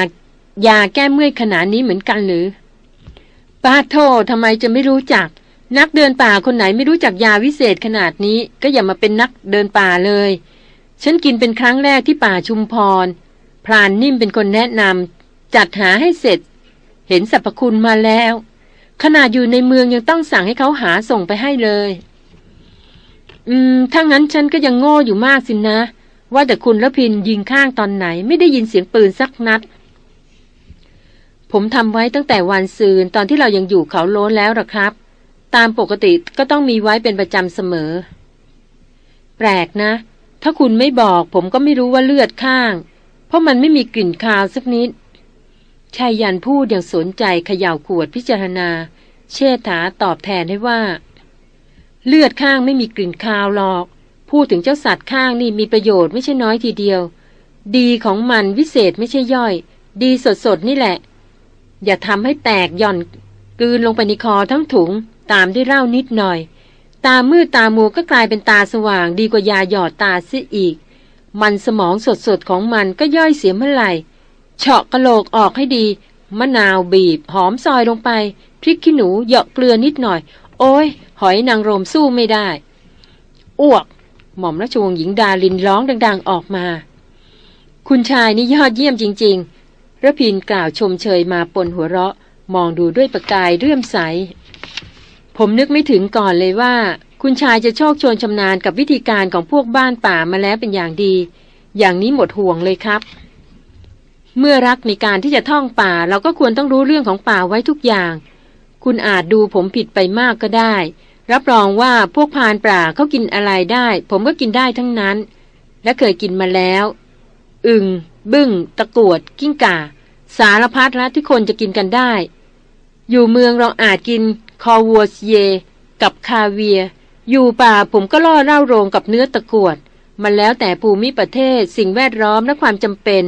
ยาแก้เมื่อยขนาดนี้เหมือนกันหรือป้าโททำไมจะไม่รู้จัก นักเดินป่าคนไหนไม่รู้จักยาวิเศษขนาดนี้ ก็อย่ามาเป็นนักเดินป่าเลย ฉันกินเป็นครั้งแรกที่ป่าชุมพร พรานนิ่มเป็นคนแนะนำจัดหาให้เสร็จ เห็นสรรพคุณมาแล้ว ขนาดอยู่ในเมืองยังต้องสั่งให้เขาหาส่งไปให้เลย อืม ถ้างั้นฉันก็ยังโง่อยู่มากสินะ ว่าแต่คุณละพินยิงข้างตอนไหนไม่ได้ยินเสียงปืนสักนัดผมทำไว้ตั้งแต่วันซืนตอนที่เรายังอยู่เขาโล้นแล้วหรอครับ ตามปกติก็ต้องมีไว้เป็นประจำเสมอ แปลกนะ ถ้าคุณไม่บอกผมก็ไม่รู้ว่าเลือดข้าง เพราะมันไม่มีกลิ่นคาวสักนิดชายยันพูดอย่างสนใจเขย่าขวดพิจารณา เชษฐาตอบแทนให้ว่า เลือดข้างไม่มีกลิ่นคาวหรอก พูดถึงเจ้าสัตว์ข้างนี่มีประโยชน์ไม่ใช่น้อยทีเดียว ดีของมันวิเศษไม่ใช่ย่อย ดีสดๆนี่แหละ อย่าทำให้แตกหย่อนกืนลงไปในคอทั้งถุง ตามด้วยเหล้านิดหน่อย ตามืดตามูก็กลายเป็นตาสว่าง ดีกว่ายาหยอดตาเสียอีก มันสมองสดๆของมันก็ย่อยเสียเมื่อไหร่เฉาะกระโหลกออกให้ดี มะนาวบีบ หอมซอยลงไป พริกขี้หนูเหยาะเกลือนิดหน่อย โอ้ย หอยนางรมสู้ไม่ได้ อ้วก หม่อมราชวงศ์หญิงดาลินร้องดัง ๆออกมา คุณชายนี่ยอดเยี่ยมจริงๆระพินกล่าวชมเชยมาปนหัวเราะ มองดูด้วยประกายเรื่อมใส ผมนึกไม่ถึงก่อนเลยว่า คุณชายจะโชคชนชำนาญกับวิธีการของพวกบ้านป่ามาแล้วเป็นอย่างดี อย่างนี้หมดห่วงเลยครับ เมื่อรักในการที่จะท่องป่า เราก็ควรต้องรู้เรื่องของป่าไว้ทุกอย่าง คุณอาจดูผมผิดไปมากก็ได้ รับรองว่าพวกพานป่าเขากินอะไรได้ ผมก็กินได้ทั้งนั้น และเคยกินมาแล้ว อึงบึง้งตะกวด กิ้งก่า สารพัดละที่คนจะกินกันได้ อยู่เมืองเราอาจกินคอวัวเย กับคาเวีย อยู่ป่าผมก็ล่อเล่าโรงกับเนื้อตะกวด มันแล้วแต่ภูมิประเทศสิ่งแวดล้อมและความจำเป็น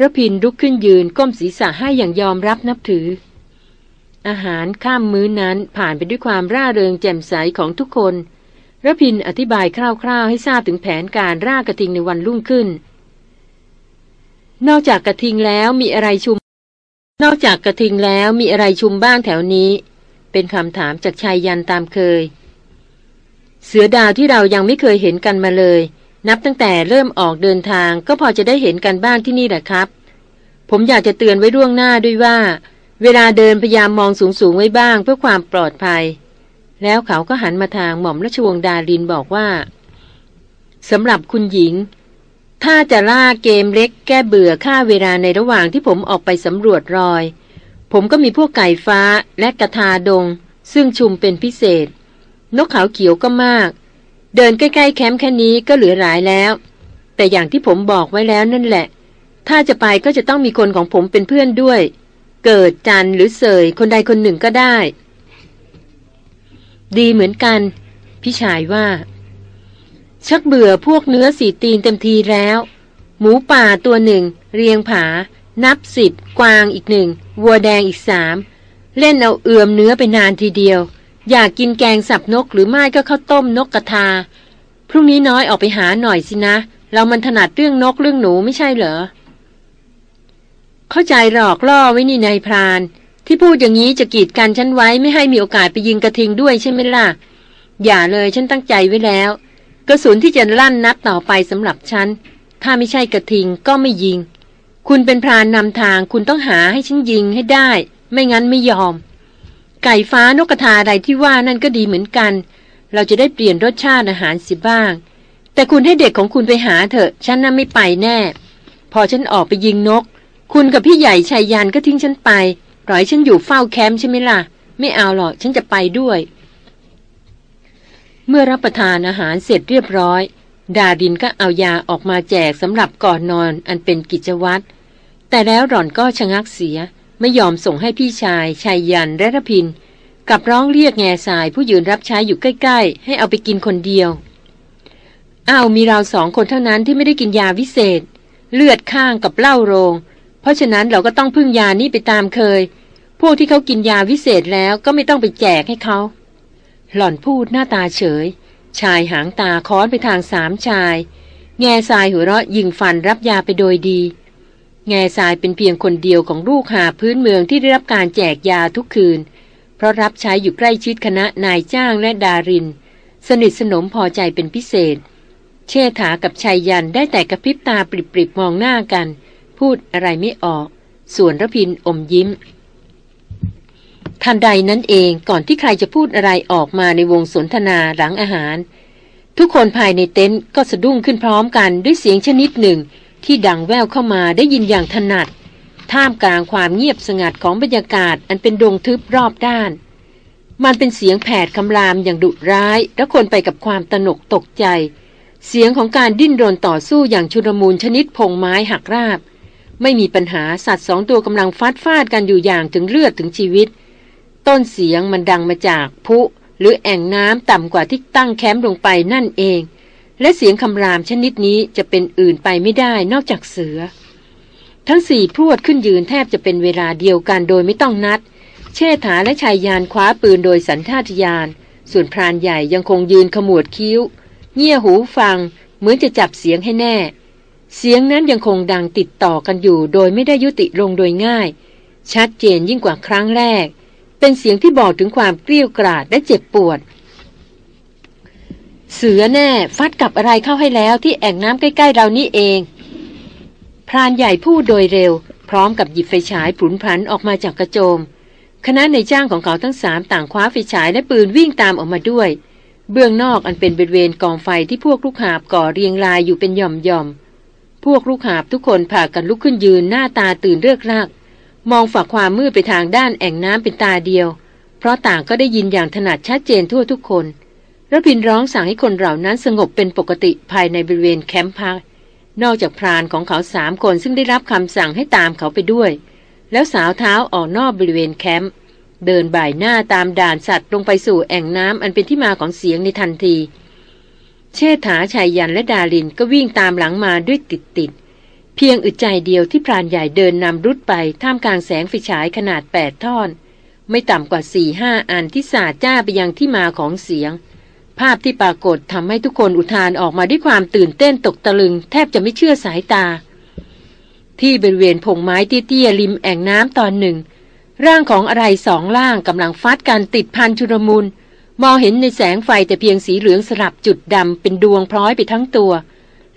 ระพินลุกขึ้นยืนก้มศีรษะให้อย่างยอมรับนับถือ อาหารข้ามมื้อนั้นผ่านไปด้วยความร่าเริงแจ่มใสของทุกคนระพินอธิบายคร่าวๆ ให้ทราบถึงแผนการร่ากระทิงในวันรุ่งขึ้น นอกจากกระทิงแล้วมีอะไรชุม นอกจากกระทิงแล้วมีอะไรชุมบ้างแถวนี้ เป็นคำถามจากชายยันตามเคย เสือดาวที่เรายังไม่เคยเห็นกันมาเลย นับตั้งแต่เริ่มออกเดินทางก็พอจะได้เห็นกันบ้างที่นี่แหละครับ ผมอยากจะเตือนไว้ล่วงหน้าด้วยว่า เวลาเดินพยายามมองสูงๆไว้บ้างเพื่อความปลอดภัย แล้วเขาก็หันมาทางหม่อมราชวงศ์ดารินบอกว่าสำหรับคุณหญิง ถ้าจะล่าเกมเล็กแก้เบื่อค่าเวลาในระหว่างที่ผมออกไปสำรวจรอย ผมก็มีพวกไก่ฟ้าและกระทาดง ซึ่งชุมเป็นพิเศษ นกเขาเขียวก็มาก เดินใกล้ๆแคมป์แค่นี้ก็เหลือหลายแล้ว แต่อย่างที่ผมบอกไว้แล้วนั่นแหละ ถ้าจะไปก็จะต้องมีคนของผมเป็นเพื่อนด้วย เกิดจันหรือเสยคนใดคนหนึ่งก็ได้ ดีเหมือนกัน พี่ชายว่า ชักเบื่อพวกเนื้อสีตีนเต็มทีแล้ว หมูป่าตัวหนึ่ง เรียงผา นับสิบกวางอีกหนึ่ง วัวแดงอีกสามเล่นเอาเอื่อมเนื้อไปนานทีเดียว อยากกินแกงสับนกหรือไม่ก็ข้าวต้มนกกระทา พรุ่งนี้น้อยออกไปหาหน่อยสินะ เรามันถนัดเรื่องนกเรื่องหนูไม่ใช่เหรอ เข้าใจหลอกล่อไว้นี่นายพราน ที่พูดอย่างนี้จะกีดกันฉันไว้ไม่ให้มีโอกาสไปยิงกระทิงด้วยใช่ไหมล่ะ อย่าเลยฉันตั้งใจไว้แล้ว กระสุนที่จะลั่นนัดต่อไปสำหรับฉัน ถ้าไม่ใช่กระทิงก็ไม่ยิง คุณเป็นพรานนำทางคุณต้องหาให้ฉันยิงให้ได้ ไม่งั้นไม่ยอม ไก่ฟ้านกกระทาอะไรที่ว่านั่นก็ดีเหมือนกัน เราจะได้เปลี่ยนรสชาติอาหารสิบ้าง แต่คุณให้เด็กของคุณไปหาเถอะ ฉันน่ะไม่ไปแน่ พอฉันออกไปยิงนก คุณกับพี่ใหญ่ชายยันก็ทิ้งฉันไปปล่อยฉันอยู่เฝ้าแคมป์ใช่ไหมล่ะ ไม่เอาหรอกฉันจะไปด้วย เมื่อรับประทานอาหารเสร็จเรียบร้อย ดาดินก็เอายาออกมาแจกสำหรับก่อนนอนอันเป็นกิจวัตร แต่แล้วหล่อนก็ชะงักเสีย ไม่ยอมส่งให้พี่ชายชายยันและรพิน กับร้องเรียกแง่สายผู้ยืนรับใช้อยู่ใกล้ ๆ ให้เอาไปกินคนเดียว อ้าวมีเราสองคนเท่านั้นที่ไม่ได้กินยาวิเศษ เลือดข้างกับเหล้าโรง เพราะฉะนั้นเราก็ต้องพึ่งยานี้ไปตามเคย พวกที่เขากินยาวิเศษแล้วก็ไม่ต้องไปแจกให้เขา หล่อนพูดหน้าตาเฉย ชายหางตาค้อนไปทางสามชาย แง่ทรายหัวเราะยิงฟันรับยาไปโดยดี แง่ทรายเป็นเพียงคนเดียวของลูกหาพื้นเมืองที่ได้รับการแจกยาทุกคืน เพราะรับใช้อยู่ใกล้ชิดคณะนายจ้างและดาริน สนิทสนมพอใจเป็นพิเศษ เชษฐากับชายยันได้แต่กระพริบตาปริบๆมองหน้ากัน พูดอะไรไม่ออก ส่วนระพินอมยิ้ม ทันใดนั้นเองก่อนที่ใครจะพูดอะไรออกมาในวงสนทนาหลังอาหาร ทุกคนภายในเต็นท์ก็สะดุ้งขึ้นพร้อมกันด้วยเสียงชนิดหนึ่ง ที่ดังแว่วเข้ามาได้ยินอย่างถนัด ท่ามกลางความเงียบสงัดของบรรยากาศอันเป็นดงทึบรอบด้าน มันเป็นเสียงแผดคำรามอย่างดุร้าย และคนไปกับความตนกตกใจ เสียงของการดิ้นรนต่อสู้อย่างชุลมุนชนิดพงไม้หักราบ ไม่มีปัญหาสัตว์สองตัวกำลังฟัดฟาดกันอยู่อย่างถึงเลือดถึงชีวิต ต้นเสียงมันดังมาจากพุหรือแอ่งน้ำต่ำกว่าที่ตั้งแคมป์ลงไปนั่นเอง และเสียงคำรามชนิดนี้จะเป็นอื่นไปไม่ได้นอกจากเสือ ทั้งสี่พรวดขึ้นยืนแทบจะเป็นเวลาเดียวกันโดยไม่ต้องนัด เชษฐาและชายยานคว้าปืนโดยสันทาตยานส่วนพรานใหญ่ยังคงยืนขมวดคิ้ว เงี่ยหูฟัง เหมือนจะจับเสียงให้แน่ เสียงนั้นยังคงดังติดต่อกันอยู่ โดยไม่ได้ยุติลงโดยง่าย ชัดเจนยิ่งกว่าครั้งแรก เป็นเสียงที่บอกถึงความเกลี้ยกล่อมและเจ็บปวด เสือแน่ฟัดกับอะไรเข้าให้แล้วที่แอ่งน้ำใกล้ ๆ เรานี่เอง พรานใหญ่พูดโดยเร็ว พร้อมกับหยิบไฟฉายผุนผันออกมาจากกระโจม คณะในจ้างของเขาทั้งสามต่างคว้าไฟฉายและปืนวิ่งตามออกมาด้วย เบื้องนอกอันเป็นบริเวณกองไฟที่พวกลูกหาบก่อเรียงรายอยู่เป็นหย่อมๆพวกลูกหาบทุกคนพากันลุกขึ้นยืนหน้าตาตื่นเรือกราก มองฝักความมืดไปทางด้านแอ่งน้ำเป็นตาเดียว เพราะต่างก็ได้ยินอย่างถนัดชัดเจนทั่วทุกคนระพินร้องสั่งให้คนเหล่านั้นสงบเป็นปกติภายในบริเวณแคมป์พักนอกจากพรานของเขาสามคนซึ่งได้รับคำสั่งให้ตามเขาไปด้วย แล้วสาวเท้าออกนอกบริเวณแคมป์เดินบ่ายหน้าตามด่านสัตว์ลงไปสู่แอ่งน้ำอันเป็นที่มาของเสียงในทันที เชษฐาชายยันและดาลินก็วิ่งตามหลังมาด้วยติดติดๆ เพียงอึดใจเดียวที่พรานใหญ่เดินนำรุดไปท่ามกลางแสงไฟฉายขนาดแปดท่อน ไม่ต่ำกว่าสี่ห้าอันที่สาจ้าไปยังที่มาของเสียง ภาพที่ปรากฏทำให้ทุกคนอุทานออกมาด้วยความตื่นเต้นตกตะลึง แทบจะไม่เชื่อสายตา ที่บริเวณพงไม้เตี้ยๆริมแอ่งน้ำตอนหนึ่ง ร่างของอะไรสองล่างกำลังฟัดกันติดพันชุรมุนมองเห็นในแสงไฟแต่เพียงสีเหลืองสลับจุดดำเป็นดวงพร้อยไปทั้งตัว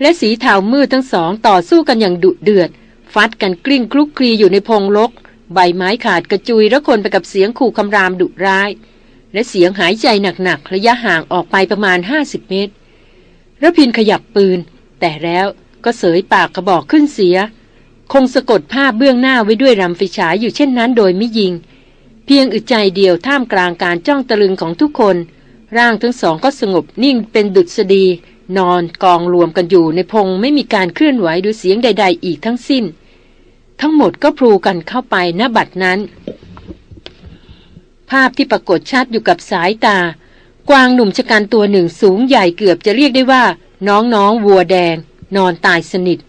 และสีเทามืดทั้งสองต่อสู้กันอย่างดุเดือด ฟัดกันกลิ้งคลุกคลีอยู่ในพงลก ใบไม้ขาดกระจุยและคนไปกับเสียงขู่คำรามดุร้าย และเสียงหายใจหนักๆระยะห่างออกไปประมาณ 50 เมตรระพินขยับปืน แต่แล้วก็เสยปากกระบอกขึ้นเสีย คงสะกดภาพเบื้องหน้าไว้ด้วยรำไฟฉายอยู่เช่นนั้นโดยไม่ยิง เพียงอึดใจเดียวท่ามกลางการจ้องตะลึงของทุกคน ร่างทั้งสองก็สงบนิ่งเป็นดุษฎี นอนกองรวมกันอยู่ในพงไม่มีการเคลื่อนไหวหรือเสียงใด ๆ อีกทั้งสิ้น ทั้งหมดก็พลูกันเข้าไปณบัดนั้น ภาพที่ปรากฏชัดอยู่กับสายตา กวางหนุ่มชะกันตัวหนึ่งสูงใหญ่เกือบจะเรียกได้ว่า น้องน้องวัวแดง นอนตายสนิท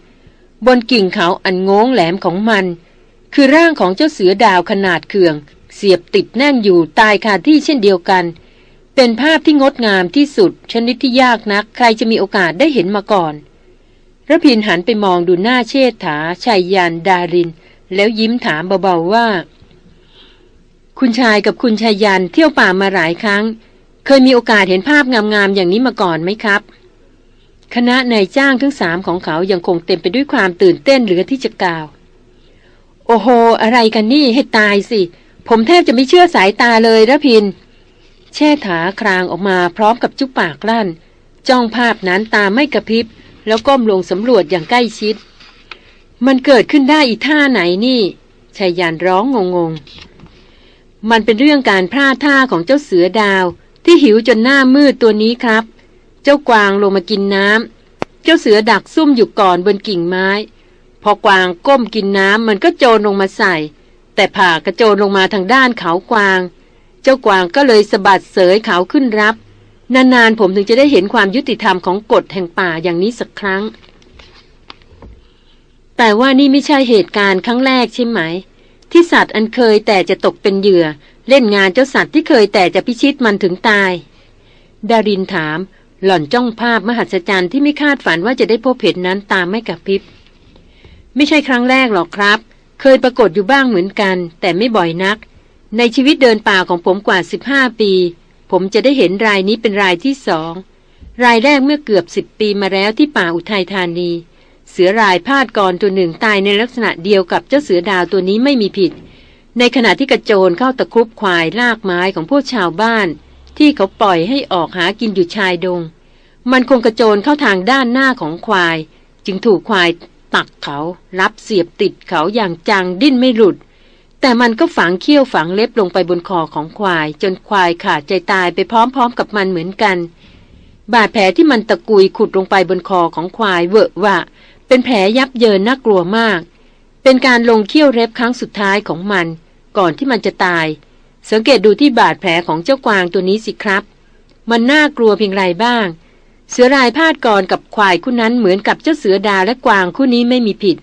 บนกิ่งเขาอันงงแหลมของมัน คือร่างของเจ้าเสือดาวขนาดเคือง เสียบติดแน่นอยู่ตายคาที่เช่นเดียวกัน เป็นภาพที่งดงามที่สุด ชนิดที่ยากนัก ใครจะมีโอกาสได้เห็นมาก่อนระพินหันไปมองดูหน้าเชษฐาชัยยานดาริน แล้วยิ้มถามเบาๆว่า คุณชายกับคุณชายยันเที่ยวป่ามาหลายครั้ง เคยมีโอกาสเห็นภาพงามๆอย่างนี้มาก่อนไหมครับ คณะนายจ้างทั้งสามของเขายังคงเต็มไปด้วยความตื่นเต้นเหลือที่จะกล่าว โอ้โห อะไรกันนี่ให้ตายสิ ผมแทบจะไม่เชื่อสายตาเลยระพิน แช่ถาครางออกมาพร้อมกับจุปากลั่น จ้องภาพนั้นตาไม่กระพริบ แล้วก้มลงสำรวจอย่างใกล้ชิด มันเกิดขึ้นได้อีท่าไหนนี่ชายยานร้องงงๆ มันเป็นเรื่องการพลาดท่าของเจ้าเสือดาว ที่หิวจนหน้ามืดตัวนี้ครับ เจ้ากวางลงมากินน้ำเจ้าเสือดักซุ่มอยู่ก่อนบนกิ่งไม้ พอกวางก้มกินน้ำมันก็โจรลงมาใส่ แต่ผ่ากระโจนลงมาทางด้านเขากวาง เจ้ากวางก็เลยสะบัดเสยเขาขึ้นรับ นานๆผมถึงจะได้เห็นความยุติธรรมของกฎแห่งป่าอย่างนี้สักครั้ง แต่ว่านี่ไม่ใช่เหตุการณ์ครั้งแรกใช่ไหม ที่สัตว์อันเคยแต่จะตกเป็นเหยื่อ เล่นงานเจ้าสัตว์ที่เคยแต่จะพิชิตมันถึงตาย ดารินถาม หล่อนจ้องภาพมหัศจรรย์ที่ไม่คาดฝันว่าจะได้พบเห็นนั้นตามไม่กับพิบไม่ใช่ครั้งแรกหรอกครับ เคยปรากฏอยู่บ้างเหมือนกัน แต่ไม่บ่อยนัก ในชีวิตเดินป่าของผมกว่า 15 ปี ผมจะได้เห็นรายนี้เป็นรายที่สอง รายแรกเมื่อเกือบสิบปีมาแล้วที่ป่าอุทัยธานี เสือรายพาดกรตัวหนึ่งตายในลักษณะเดียวกับเจ้าเสือดาวตัวนี้ไม่มีผิด ในขณะที่กระโจนเข้าตะครุบควายลากไม้ของพวกชาวบ้าน ที่เขาปล่อยให้ออกหากินอยู่ชายดง มันคงกระโจนเข้าทางด้านหน้าของควาย จึงถูกควายตักเขารับเสียบติดเขาอย่างจังดิ้นไม่หลุด แต่มันก็ฝังเขี้ยวฝังเล็บลงไปบนคอของควาย จนควายขาดใจตายไปพร้อมๆกับมันเหมือนกัน บาดแผลที่มันตะกุยขุดลงไปบนคอของควายเวอะวะเป็นแผลยับเยินน่ากลัวมาก เป็นการลงเขี้ยวเล็บครั้งสุดท้ายของมัน ก่อนที่มันจะตาย สังเกตดูที่บาดแผลของเจ้ากวางตัวนี้สิครับ มันน่ากลัวเพียงไรบ้าง เสือรายพาดกรกับควายคู่นั้นเหมือนกับเจ้าเสือดาและกวางคู่นี้ไม่มีผิด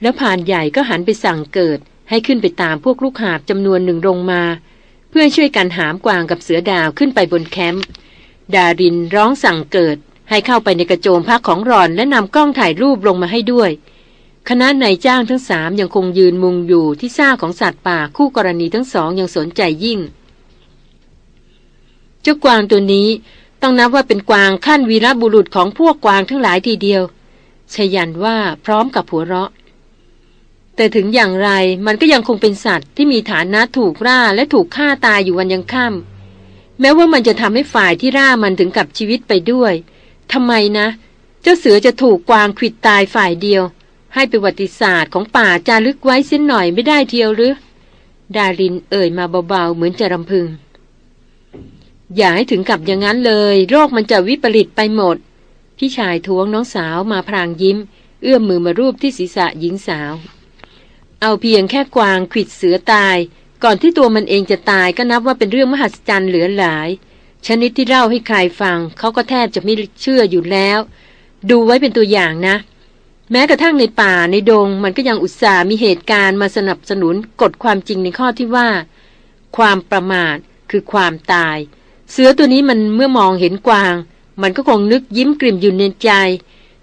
แล้วผ่านใหญ่ก็หันไปสั่งเกิด ให้ขึ้นไปตามพวกลูกหาบจำนวนหนึ่งลงมา เพื่อช่วยกันหามกวางกับเสือดาวขึ้นไปบนแคมป์ดารินร้องสั่งเกิด ให้เข้าไปในกระโจมพักของรอนและนำกล้องถ่ายรูปลงมาให้ด้วย คณะนายจ้างทั้งสามยังคงยืนมุงอยู่ที่ซ่าของสัตว์ป่าคู่กรณีทั้งสองยังสนใจยิ่ง เจ้ากวางตัวนี้ต้องนับว่าเป็นกวางขั้นวีรบุรุษของพวกกวางทั้งหลายทีเดียวชยันว่าพร้อมกับหัวเราะ แต่ถึงอย่างไรมันก็ยังคงเป็นสัตว์ที่มีฐานะถูกร่าและถูกฆ่าตายอยู่วันยังค่ำแม้ว่ามันจะทำให้ฝ่ายที่ร่ามันถึงกับชีวิตไปด้วยทำไมนะ เจ้าเสือจะถูกกวางขิดตายฝ่ายเดียว ให้ประวัติศาสตร์ของป่าจารึกไว้เส้นหน่อยไม่ได้เทียวหรือดารินเอ่ยมาเบาๆเหมือนจะรำพึง อย่าให้ถึงกับอย่างนั้นเลย โรคมันจะวิปริตไปหมด พี่ชายท้วงน้องสาวมาพรางยิ้ม เอื้อมมือมารูปที่ศีรษะหญิงสาว เอาเพียงแค่กวางขิดเสือตาย ก่อนที่ตัวมันเองจะตายก็นับว่าเป็นเรื่องมหัศจรรย์เหลือหลาย ชนิดที่เล่าให้ใครฟัง เขาก็แทบจะไม่เชื่ออยู่แล้ว ดูไว้เป็นตัวอย่างนะ แม้กระทั่งในป่าในดง มันก็ยังอุตส่าห์มีเหตุการณ์มาสนับสนุนกฎความจริงในข้อที่ว่า ความประมาทคือความตาย เสือตัวนี้มันเมื่อมองเห็นกวาง มันก็คงนึกยิ้มกลิ่มอยู่ในใจ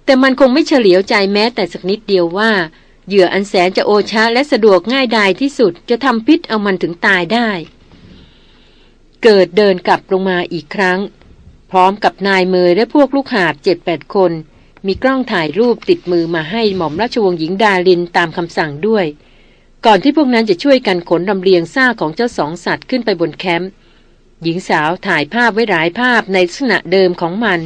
แต่มันคงไม่เฉลียวใจแม้แต่สักนิดเดียวว่า เหยื่ออันแสนจะโอชะและสะดวกง่ายดายที่สุดจะทำพิษเอามันถึงตายได้ เกิดเดินกลับลงมาอีกครั้ง พร้อมกับนายเมยและพวกลูกหาบเจ็ดแปดคน มีกล้องถ่ายรูปติดมือมาให้หม่อมราชวงศ์หญิงดาลินตามคำสั่งด้วย ก่อนที่พวกนั้นจะช่วยกันขนลำเลียงซ่าของเจ้าสองสัตว์ขึ้นไปบนแคมป์หญิงสาวถ่ายภาพไว้หลายภาพในลักษณะเดิมของมัน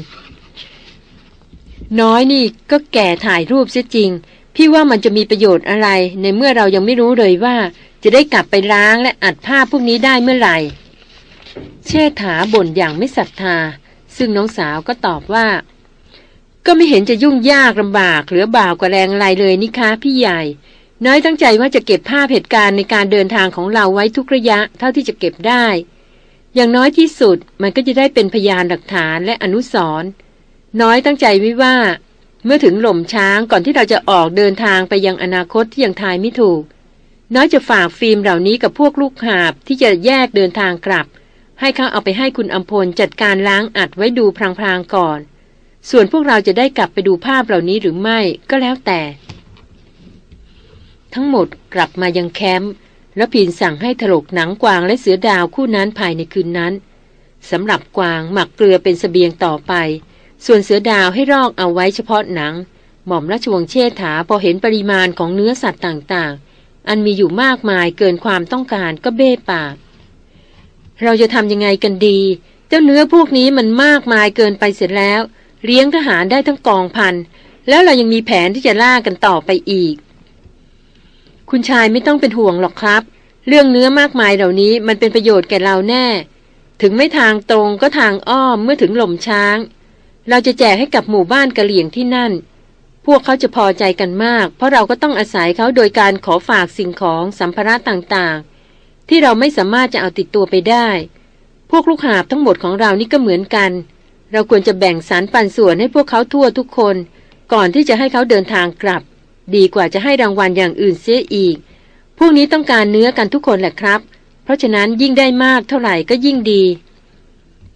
น้อยนี่ก็แก่ถ่ายรูปเสียจริง พี่ว่ามันจะมีประโยชน์อะไร ในเมื่อเรายังไม่รู้เลยว่า จะได้กลับไปล้างและอัดผ้าพวกนี้ได้เมื่อไหร่ เชษฐาบ่นอย่างไม่ศรัทธา ซึ่งน้องสาวก็ตอบว่า ก็ไม่เห็นจะยุ่งยากลำบากหรือบ่าวกว่าแรงอะไรเลยนี่คะพี่ใหญ่ น้อยตั้งใจว่าจะเก็บภาพเหตุการณ์ในการเดินทางของเราไว้ทุกระยะเท่าที่จะเก็บได้ อย่างน้อยที่สุดมันก็จะได้เป็นพยานหลักฐานและอนุสรณ์น้อยตั้งใจไว้ว่า เมื่อถึงหล่มช้างก่อนที่เราจะออกเดินทางไปยังอนาคตที่ยังทายไม่ถูก น้อยจะฝากฟิล์มเหล่านี้กับพวกลูกหาบที่จะแยกเดินทางกลับ ให้เขาเอาไปให้คุณอัมพลจัดการล้างอัดไว้ดูพลางๆก่อน ส่วนพวกเราจะได้กลับไปดูภาพเหล่านี้หรือไม่ก็แล้วแต่ ทั้งหมดกลับมายังแคมป์แล้วพีนสั่งให้ถลกหนังกวางและเสือดาวคู่นั้นภายในคืนนั้นสำหรับกวางหมักเกลือเป็นสเสบียงต่อไป ส่วนเสือดาวให้รอกเอาไว้เฉพาะหนัง หม่อมราชวงศ์เชษฐาพอเห็นปริมาณของเนื้อสัตว์ต่างๆ อันมีอยู่มากมายเกินความต้องการก็เบ้ปาก เราจะทำยังไงกันดี เจ้าเนื้อพวกนี้มันมากมายเกินไปเสร็จแล้ว เลี้ยงทหารได้ทั้งกองพัน แล้วเรายังมีแผนที่จะล่ากันต่อไปอีก คุณชายไม่ต้องเป็นห่วงหรอกครับ เรื่องเนื้อมากมายเหล่านี้มันเป็นประโยชน์แก่เราแน่ ถึงไม่ทางตรงก็ทางอ้อมเมื่อถึงหล่มช้าง เราจะแจกให้กับหมู่บ้านกะเหลี่ยงที่นั่น พวกเขาจะพอใจกันมาก เพราะเราก็ต้องอาศัยเขาโดยการขอฝากสิ่งของสัมภาระต่างๆ ที่เราไม่สามารถจะเอาติดตัวไปได้ พวกลูกหาบทั้งหมดของเรานี่ก็เหมือนกัน เราควรจะแบ่งสารปันส่วนให้พวกเขาทั่วทุกคน ก่อนที่จะให้เขาเดินทางกลับ ดีกว่าจะให้รางวัลอย่างอื่นเสียอีก พวกนี้ต้องการเนื้อกันทุกคนแหละครับ เพราะฉะนั้นยิ่งได้มากเท่าไหร่ก็ยิ่งดี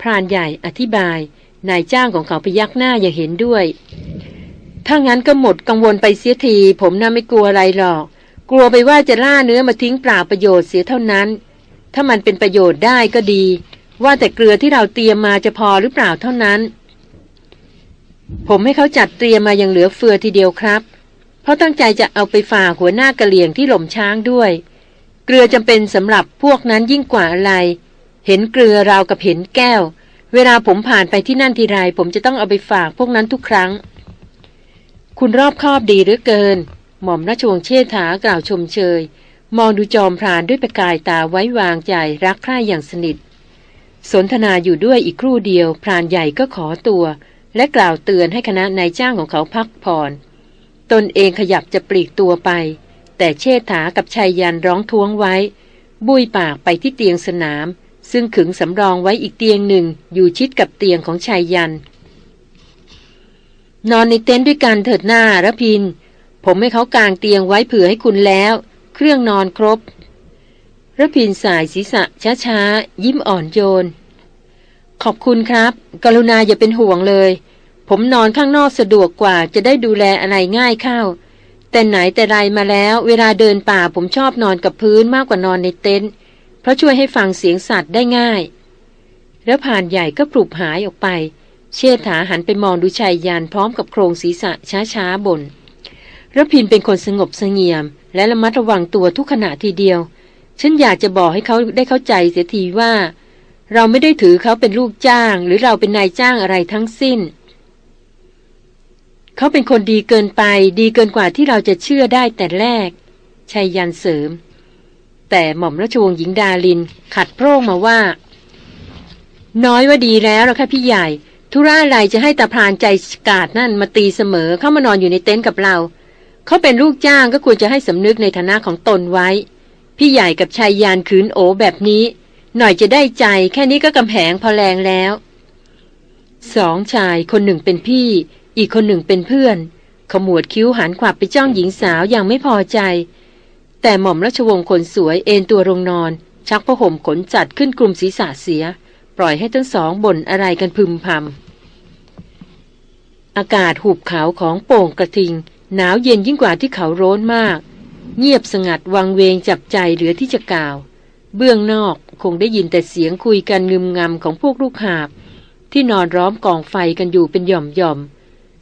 พรานใหญ่อธิบาย นายจ้างของเขาพยักหน้าอย่างเห็นด้วย ถ้างั้นก็หมดกังวลไปเสียที ผมน่าไม่กลัวอะไรหรอก กลัวไปว่าจะล่าเนื้อมาทิ้งเปล่าประโยชน์เสียเท่านั้น ถ้ามันเป็นประโยชน์ได้ก็ดี ว่าแต่เกลือที่เราเตรียมมาจะพอหรือเปล่าเท่านั้น ผมให้เขาจัดเตรียมมาอย่างเหลือเฟือทีเดียวครับ เพราะตั้งใจจะเอาไปฝากหัวหน้ากะเหลี่ยงที่หล่มช้างด้วย เกลือจำเป็นสำหรับพวกนั้นยิ่งกว่าอะไร เห็นเกลือราวกับเห็นแก้ว เวลาผมผ่านไปที่นั่นทีไรผมจะต้องเอาไปฝากพวกนั้นทุกครั้ง คุณรอบคอบดีหรือเกิน หม่อมราชวงศ์เชษฐากล่าวชมเชย มองดูจอมพรานด้วยประกายตาไว้วางใจรักใคร่อย่างสนิท สนทนาอยู่ด้วยอีกครู่เดียว พรานใหญ่ก็ขอตัว และกล่าวเตือนให้คณะนายจ้างของเขาพักผ่อนตนเองขยับจะปลีกตัวไป แต่เชษฐากับชายยันร้องท้วงไว้ บุยปากไปที่เตียงสนาม ซึ่งขึงสำรองไว้อีกเตียงหนึ่งอยู่ชิดกับเตียงของชายยัน นอนในเต็นท์ด้วยกันเถิดหน้าระพิน ผมให้เขากางเตียงไว้เผื่อให้คุณแล้ว เครื่องนอนครบระพินสายศีรษะช้าๆ ยิ้มอ่อนโยน ขอบคุณครับ กรุณาอย่าเป็นห่วงเลย ผมนอนข้างนอกสะดวกกว่าจะได้ดูแลอะไรง่ายเข้า แต่ไหนแต่ไรมาแล้ว เวลาเดินป่าผมชอบนอนกับพื้นมากกว่านอนในเต็นท์ เพราะช่วยให้ฟังเสียงสัตว์ได้ง่าย แล้วผ่านใหญ่ก็ปลุกหายออกไป เชษฐาหันไปมองดูชายยานพร้อมกับโครงศีรษะช้าๆบนรพินเป็นคนสงบเสงี่ยม และระมัดระวังตัวทุกขณะทีเดียว ฉันอยากจะบอกให้เขาได้เข้าใจเสียทีว่า เราไม่ได้ถือเขาเป็นลูกจ้าง หรือเราเป็นนายจ้างอะไรทั้งสิ้น เขาเป็นคนดีเกินไป ดีเกินกว่าที่เราจะเชื่อได้แต่แรกชัยยันเสริม แต่หม่อมราชวงศ์หญิงดาลิน ขัดโพร่งมาว่า น้อยว่าดีแล้วแล้วค่ะพี่ใหญ่ ธุระอะไรจะให้ตาพรานใจกาดนั่นมาตีเสมอเข้ามานอนอยู่ในเต็นท์กับเรา เขาเป็นลูกจ้างก็ควรจะให้สำนึกในฐานะของตนไว้ พี่ใหญ่กับชายยานขืนโอแบบนี้ หน่อยจะได้ใจแค่นี้ก็กำแพงพอแรงแล้วสองชายคนหนึ่งเป็นพี่ อีกคนหนึ่งเป็นเพื่อน ขมวดคิ้วหันขวับไปจ้องหญิงสาวอย่างไม่พอใจ แต่หม่อมราชวงศ์คนสวยเอนตัวลงนอน ชักผ้าห่มขนจัดขึ้นกลุ่มศีรษะเสีย ปล่อยให้ทั้งสองบ่นอะไรกันพึมพำอากาศหุบเขาของโป่งกระทิง หนาวเย็นยิ่งกว่าที่เขาโร้นมาก เงียบสงัดวังเวงจับใจเหลือที่จะกล่าว เบื้องนอกคงได้ยินแต่เสียงคุยกันงึมงำของพวกลูกหาบ ที่นอนร้อมกองไฟกันอยู่เป็นหย่อมหย่อม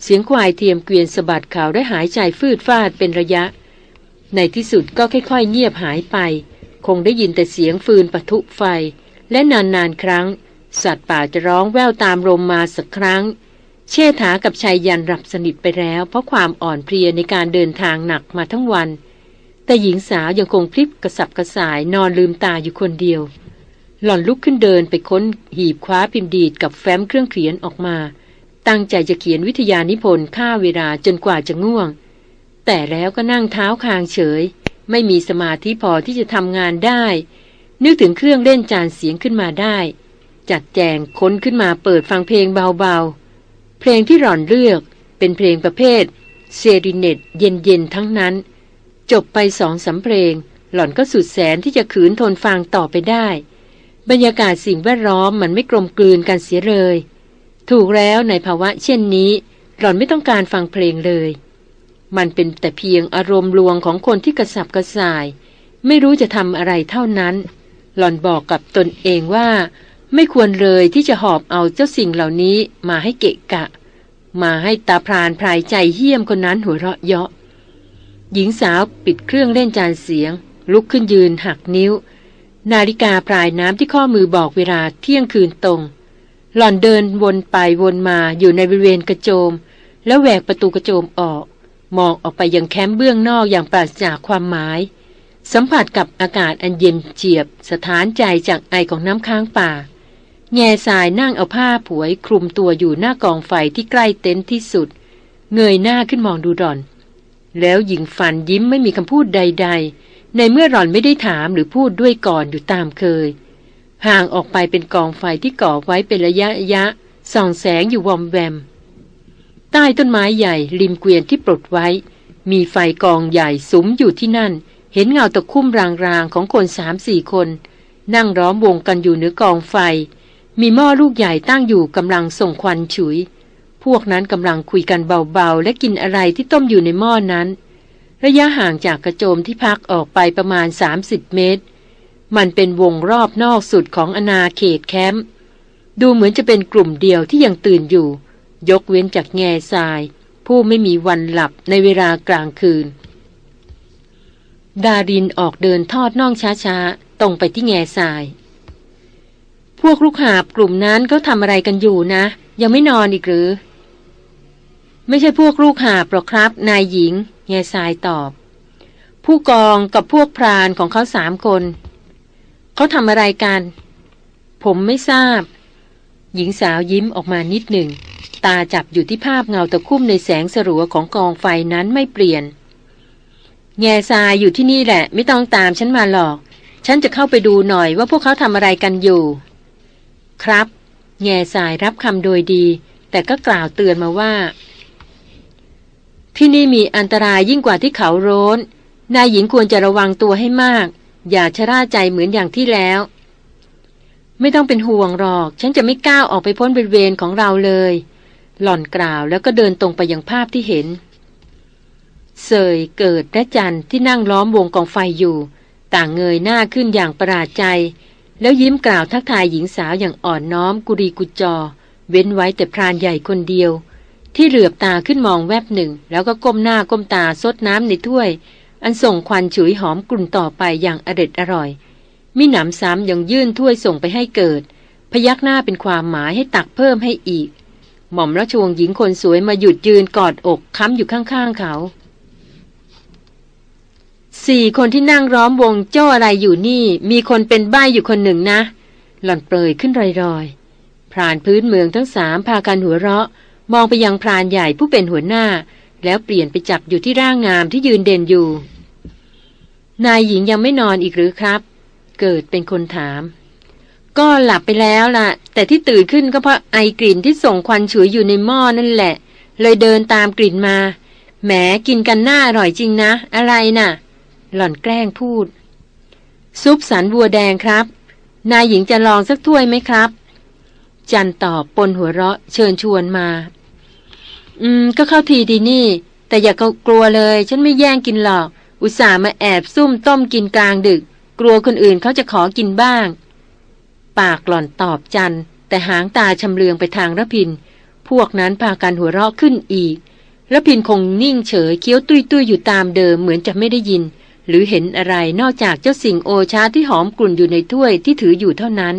เสียงควายเทียมเกวียนสะบัดขาวได้หายใจฟืดฟาดเป็นระยะ ในที่สุดก็ค่อยๆเงียบหายไป คงได้ยินแต่เสียงฟืนปะทุไฟ และนานๆครั้ง สัตว์ป่าจะร้องแววตามลมมาสักครั้ง เชษฐากับชายยันหลับสนิทไปแล้ว เพราะความอ่อนเพลียในการเดินทางหนักมาทั้งวัน แต่หญิงสาวยังคงพลิบกระสับกระส่ายนอนลืมตาอยู่คนเดียว หล่อนลุกขึ้นเดินไปค้นหีบคว้าพิมพ์ดีดกับแฟ้มเครื่องเขียนออกมา ตั้งใจจะเขียนวิทยานิพนธ์ฆ่าเวลาจนกว่าจะง่วง แต่แล้วก็นั่งเท้าคางเฉย ไม่มีสมาธิพอที่จะทำงานได้ นึกถึงเครื่องเล่นจานเสียงขึ้นมาได้ จัดแจงค้นขึ้นมาเปิดฟังเพลงเบาๆ เพลงที่หล่อนเลือกเป็นเพลงประเภทเซริเนตเย็นๆทั้งนั้น จบไปสองสาเพลง หล่อนก็สุดแสนที่จะขืนทนฟังต่อไปได้ บรรยากาศสิ่งแวดล้อมมันไม่กลมกลืนกันเสียเลย ถูกแล้วในภาวะเช่นนี้ หล่อนไม่ต้องการฟังเพลงเลย มันเป็นแต่เพียงอารมณ์ลวงของคนที่กระสับกระส่าย ไม่รู้จะทำอะไรเท่านั้น หล่อนบอกกับตนเองว่า ไม่ควรเลยที่จะหอบเอาเจ้าสิ่งเหล่านี้มาให้เกะกะ มาให้ตาพรานพรายใจเฮี้ยมคนนั้นหัวเราะเยาะ หญิงสาวปิดเครื่องเล่นจานเสียง ลุกขึ้นยืนหักนิ้ว นาฬิกาพรายน้ำที่ข้อมือบอกเวลาเที่ยงคืนตรง หล่อนเดินวนไปวนมาอยู่ในบริเวณกระโจม แล้วแหวกประตูกระโจมออก มองออกไปยังแคมป์เบื้องนอกอย่างปราศจากความหมาย สัมผัสกับอากาศอันเย็นเจียบ สถานใจจากไอของน้ำค้างป่า แง่สายนั่งเอาผ้าผวยคลุมตัวอยู่หน้ากองไฟที่ใกล้เต็นท์ที่สุด เงยหน้าขึ้นมองดูรอน แล้วหญิงฟันยิ้มไม่มีคำพูดใด ๆ ในเมื่อรอนไม่ได้ถามหรือพูดด้วยก่อนอยู่ตามเคย ห่างออกไปเป็นกองไฟที่ก่อไว้เป็นระยะระยะส่องแสงอยู่วอมแวม ใต้ต้นไม้ใหญ่ริมเกวียนที่ปลดไว้ มีไฟกองใหญ่สุมอยู่ที่นั่น เห็นเงาตะคุ่มรางๆของคนสามสี่คน นั่งร้อมวงกันอยู่เหนือกองไฟ มีหม้อลูกใหญ่ตั้งอยู่กำลังส่งควันฉุย พวกนั้นกำลังคุยกันเบาๆ และกินอะไรที่ต้มอยู่ในหม้อนั้น ระยะห่างจากกระโจมที่พักออกไปประมาณ 30 เมตร มันเป็นวงรอบนอกสุดของอนาเขตแคมป์ดูเหมือนจะเป็นกลุ่มเดียวที่ยังตื่นอยู่ ยกเว้นจากแง่ทราย ผู้ไม่มีวันหลับในเวลากลางคืน ดารินออกเดินทอดน่องช้าๆ ตรงไปที่แง่ทราย พวกลูกหาบกลุ่มนั้นก็ทำอะไรกันอยู่นะ ยังไม่นอนอีกหรือ ไม่ใช่พวกลูกหาบหรอกครับ นายหญิง แง่ทรายตอบ ผู้กองกับพวกพรานของเขาสามคนเขาทำอะไรกัน ผมไม่ทราบ หญิงสาวยิ้มออกมานิดหนึ่ง ตาจับอยู่ที่ภาพเงาตะคุ่มในแสงสลัวของกองไฟนั้นไม่เปลี่ยน แง่ทรายอยู่ที่นี่แหละ ไม่ต้องตามฉันมาหรอก ฉันจะเข้าไปดูหน่อยว่าพวกเขาทำอะไรกันอยู่ ครับ แง่สายรับคำโดยดี แต่ก็กล่าวเตือนมาว่า ที่นี่มีอันตรายยิ่งกว่าที่เขาโร้น นายหญิงควรจะระวังตัวให้มาก อย่าชะล่าใจเหมือนอย่างที่แล้วไม่ต้องเป็นห่วงหรอก ฉันจะไม่ก้าวออกไปพ้นบริเวณของเราเลย หล่อนกล่าวแล้วก็เดินตรงไปยังภาพที่เห็น เสยเกิดและจันที่นั่งล้อมวงกองไฟอยู่ ต่างเงยหน้าขึ้นอย่างประหลาดใจ แล้วยิ้มกล่าวทักทายหญิงสาวอย่างอ่อนน้อมกุรีกุจอ เว้นไว้แต่พรานใหญ่คนเดียว ที่เหลือบตาขึ้นมองแวบหนึ่ง แล้วก็ก้มหน้าก้มตาซดน้ำในถ้วย อันส่งควันฉุยหอมกลุ่นต่อไปอย่างอร็ดอร่อยมิหนำซ้ำยังยื่นถ้วยส่งไปให้เกิด พยักหน้าเป็นความหมายให้ตักเพิ่มให้อีก หม่อมราชวงศ์หญิงคนสวยมาหยุดยืนกอดอกค้ำอยู่ข้างๆเขา สี่คนที่นั่งร้อมวงเจ้าอะไรอยู่นี่ มีคนเป็นใบ้อยู่คนหนึ่งนะ หล่อนเปรยขึ้นรอยๆพรานพื้นเมืองทั้งสามพากันหัวเราะ มองไปยังพรานใหญ่ผู้เป็นหัวหน้า แล้วเปลี่ยนไปจับอยู่ที่ร่างงามที่ยืนเด่นอยู่ นายหญิงยังไม่นอนอีกหรือครับ เกิดเป็นคนถาม ก็หลับไปแล้วล่ะ แต่ที่ตื่นขึ้นก็เพราะไอกลิ่นที่ส่งควันฉุยอยู่ในหม้อนั่นแหละ เลยเดินตามกลิ่นมา แหมกินกันหน้าอร่อยจริงนะ อะไรนะ่ะ หล่อนแกล้งพูด ซุปสันวัวแดงครับ นายหญิงจะลองสักถ้วยไหมครับ จันตอบปนหัวเราะเชิญชวนมา อืม ก็เข้าทีดีนี่ แต่อย่ากลัวเลย ฉันไม่แย่งกินหรอก อุตส่าห์มาแอบซุ่มต้มกินกลางดึก กลัวคนอื่นเขาจะขอกินบ้าง ปากหล่อนตอบจัน แต่หางตาชำเลืองไปทางระพิน พวกนั้นพากันหัวเราะขึ้นอีกระพินคงนิ่งเฉยเคี้ยวตุ้ยตุ้ยอยู่ตามเดิมเหมือนจะไม่ได้ยิน หรือเห็นอะไรนอกจากเจ้าสิ่งโอชาที่หอมกลุ่นอยู่ในถ้วยที่ถืออยู่เท่านั้น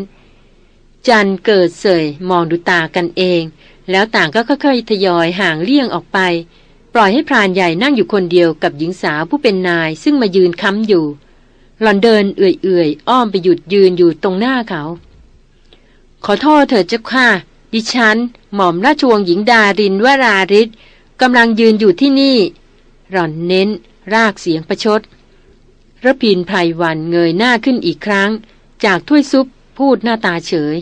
จันเกิดเสยมองดูตากันเอง แล้วต่างก็ค่อยๆทยอยห่างเลี่ยงออกไป ปล่อยให้พรานใหญ่นั่งอยู่คนเดียวกับหญิงสาวผู้เป็นนายซึ่งมายืนค้ำอยู่ หล่อนเดินเอื่อยๆ อ้อมไปหยุดยืนอยู่ตรงหน้าเขา ขอโทษเถิดเจ้าค่ะ ดิฉัน หม่อมราชวงศ์หญิงดารินวราริศกำลังยืนอยู่ที่นี่ หล่อนเน้น รากเสียงประชดระพินไพรวันเงยหน้าขึ้นอีกครั้ง จากถ้วยซุปพูดหน้าตาเฉย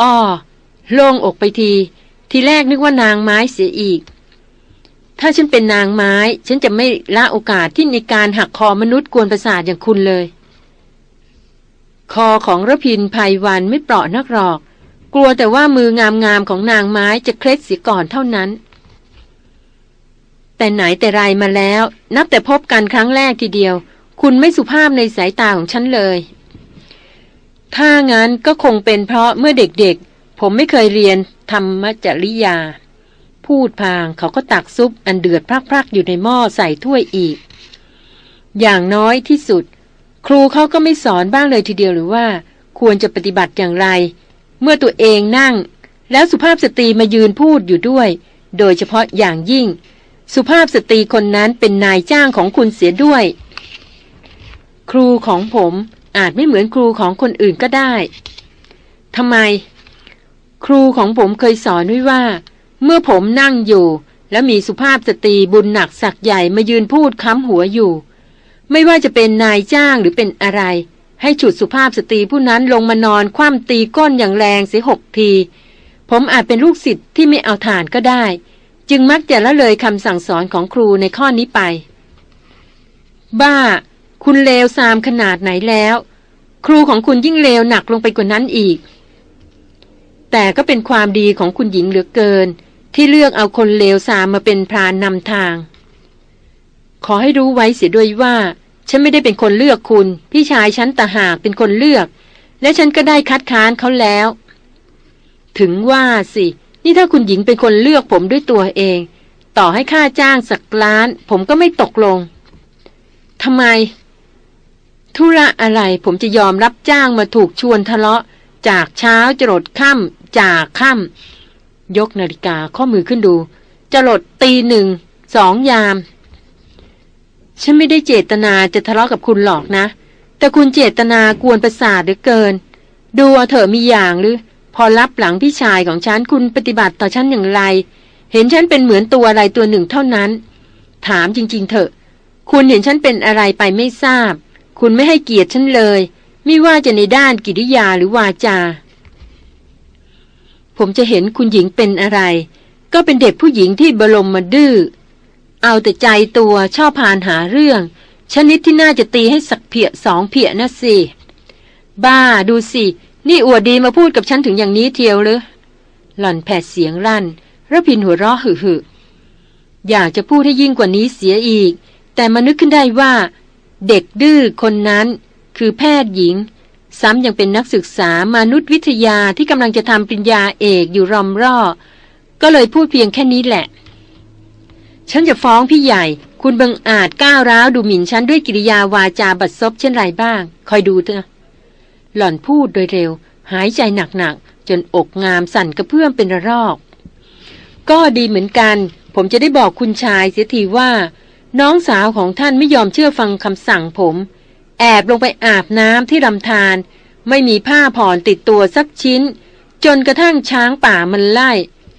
อ้อโล่งอกไปทีททีแรกนึกว่านางไม้เสียอีก ถ้าฉันเป็นนางไม้ ฉันจะไม่ละโอกาสที่ในการหักคอมนุษย์กวนประสาทอย่างคุณเลย คอของระพินภัยวันไม่เปราะนักหรอก กลัวแต่ว่ามืองามๆของนางไม้จะเคล็ดเสียก่อนเท่านั้น แต่ไหนแต่ไรมาแล้ว นับแต่พบกันครั้งแรกทีเดียว คุณไม่สุภาพในสายตาของฉันเลย ถ้างั้นก็คงเป็นเพราะเมื่อเด็กๆ ผมไม่เคยเรียนธรรมจริยา พูดพางเขาก็ตักซุปอันเดือดพรักๆ อยู่ในหม้อใส่ถ้วยอีก อย่างน้อยที่สุด ครูเขาก็ไม่สอนบ้างเลยทีเดียวหรือว่า ควรจะปฏิบัติอย่างไร เมื่อตัวเองนั่ง แล้วสุภาพสตรีมายืนพูดอยู่ด้วย โดยเฉพาะอย่างยิ่ง สุภาพสตรีคนนั้นเป็นนายจ้างของคุณเสียด้วย ครูของผมอาจไม่เหมือนครูของคนอื่นก็ได้ทำไม ครูของผมเคยสอนไว้ว่า เมื่อผมนั่งอยู่ แล้วมีสุภาพสตรีบุญหนักสักใหญ่มายืนพูดค้ำหัวอยู่ ไม่ว่าจะเป็นนายจ้างหรือเป็นอะไร ให้ฉุดสุภาพสตรีผู้นั้นลงมานอนคว่ำตีก้นอย่างแรงเสียหกที ผมอาจเป็นลูกศิษย์ที่ไม่เอาฐานก็ได้ จึงมักจะละเลยคำสั่งสอนของครูในข้อนี้ไป บ้า คุณเลวซามขนาดไหนแล้ว ครูของคุณยิ่งเลวหนักลงไปกว่านั้นอีกแต่ก็เป็นความดีของคุณหญิงเหลือเกิน ที่เลือกเอาคนเลวซามมาเป็นพรานนำทาง ขอให้รู้ไว้เสียด้วยว่า ฉันไม่ได้เป็นคนเลือกคุณ พี่ชายฉันต่หากเป็นคนเลือก และฉันก็ได้คัดค้านเขาแล้ว ถึงว่าสิ นี่ถ้าคุณหญิงเป็นคนเลือกผมด้วยตัวเอง ต่อให้ค่าจ้างสักล้าน ผมก็ไม่ตกลงทำไม ธุระอะไรผมจะยอมรับจ้างมาถูกชวนทะเลาะ จากเช้าจรดค่ำจากค่ำ ยกนาฬิกาข้อมือขึ้นดูจรดตีหนึ่ง สองยาม ฉันไม่ได้เจตนาจะทะเลาะกับคุณหรอกนะ แต่คุณเจตนากวนประสาทเหลือเกิน ดูเอาเถอะมีอย่างหรือ พอรับหลังพี่ชายของฉันคุณปฏิบัติต่อฉันอย่างไร เห็นฉันเป็นเหมือนตัวอะไรตัวหนึ่งเท่านั้น ถามจริง ๆ เถอะ คุณเห็นฉันเป็นอะไรไปไม่ทราบ คุณไม่ให้เกียรติฉันเลย ไม่ว่าจะในด้านกิริยาหรือวาจา ผมจะเห็นคุณหญิงเป็นอะไร ก็เป็นเด็กผู้หญิงที่บรมมาดื้อ เอาแต่ใจตัวชอบพานหาเรื่อง ชนิดที่น่าจะตีให้สักเพียสองเพียนะสิ บ้าดูสิ นี่อวดดีมาพูดกับฉันถึงอย่างนี้เทียวเลยหล่อนแผดเสียงรั่นระพินหัวเราะหึ่อยากจะพูดให้ยิ่งกว่านี้เสียอีก แต่มานึกขึ้นได้ว่า เด็กดื้อคนนั้น คือแพทย์หญิง ซ้ำยังเป็นนักศึกษามนุษยวิทยาที่กำลังจะทำปริญญาเอกอยู่รอมร่อ ก็เลยพูดเพียงแค่นี้แหละ ฉันจะฟ้องพี่ใหญ่ คุณบังอาจก้าวร้าวดูหมิ่นฉันด้วยกิริยาวาจาบัดซบเช่นไรบ้าง คอยดูเถอะ หล่อนพูดโดยเร็ว หายใจหนักๆ จนอกงามสั่นกระเพื่อมเป็นระรอก ก็ดีเหมือนกัน ผมจะได้บอกคุณชายเสียทีว่า น้องสาวของท่านไม่ยอมเชื่อฟังคำสั่งผม แอบลงไปอาบน้ำที่ลำธารไม่มีผ้าผ่อนติดตัวสักชิ้น จนกระทั่งช้างป่ามันไล่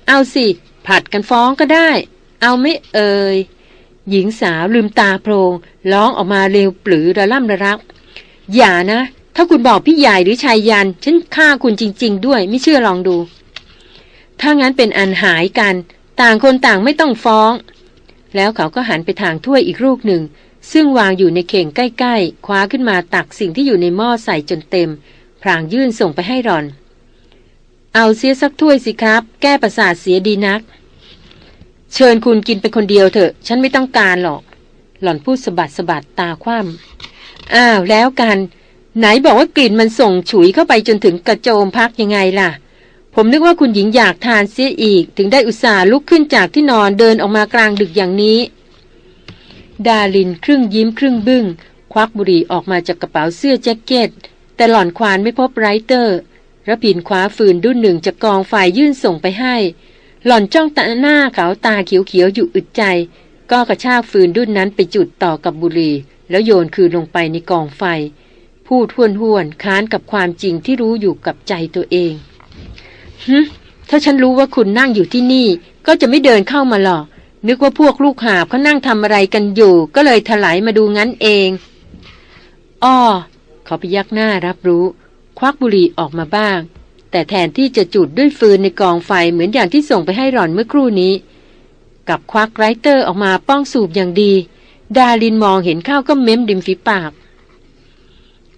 เอาสิ ผัดกันฟ้องก็ได้ เอาไม่เอ่ยหญิงสาวลืมตาโพรงร้องออกมาเร็วปลือระล่ำระรัก อย่านะ ถ้าคุณบอกพี่ใหญ่หรือชายยัน ฉันฆ่าคุณจริง ๆ ด้วยไม่เชื่อลองดู ถ้างั้นเป็นอันหายกัน ต่างคนต่างไม่ต้องฟ้อง แล้วเขาก็หันไปทางถ้วยอีกลูกหนึ่ง ซึ่งวางอยู่ในเข่งใกล้ๆ คว้าขึ้นมาตักสิ่งที่อยู่ในหม้อใส่จนเต็ม พรางยื่นส่งไปให้รอน เอาเสียสักถ้วยสิครับ แก้ประสาทเสียดีนัก เชิญคุณกินเป็นคนเดียวเถอะ ฉันไม่ต้องการหรอก หล่อนพูดสะบัดสะบัดตาคว่ำอ้าวแล้วกัน ไหนบอกว่ากลิ่นมันส่งฉุยเข้าไปจนถึงกระโจมพักยังไงล่ะผมนึกว่าคุณหญิงอยากทานเสียอีก ถึงได้อุตส่าห์ลุกขึ้นจากที่นอนเดินออกมากลางดึกอย่างนี้ ดาลินครึ่งยิ้มครึ่งบึง้ง ควักบุหรี่ออกมาจากกระเป๋าเสื้อแจ็คเก็ต แต่หล่อนควานไม่พบไรเตอร์ระพินคว้าฟืนดุนหนึ่งจากกองไฟยื่นส่งไปให้ หล่อนจ้องตาหน้าขาวตาเขียวๆอยู่อึดใจ ก็กระชากฟืนดุนนั้นไปจุดต่อกับบุหรี่ แล้วโยนคืนลงไปในกองไฟ พูดห้วนห้วนค้านกับความจริงที่รู้อยู่กับใจตัวเองฮึถ้าฉันรู้ว่าคุณนั่งอยู่ที่นี่ ก็จะไม่เดินเข้ามาหรอก นึกว่าพวกลูกหาบเขานั่งทำอะไรกันอยู่ ก็เลยถลายมาดูงั้นเองอ้อเขาพยักหน้ารับรู้ ควักบุหรี่ออกมาบ้าง แต่แทนที่จะจุดด้วยฟืนในกองไฟเหมือนอย่างที่ส่งไปให้หล่อนเมื่อครู่นี้ กับควักไรเตอร์ออกมาป้องสูบอย่างดี ดาลินมองเห็นข้าวก็เม้มดิมฝีปาก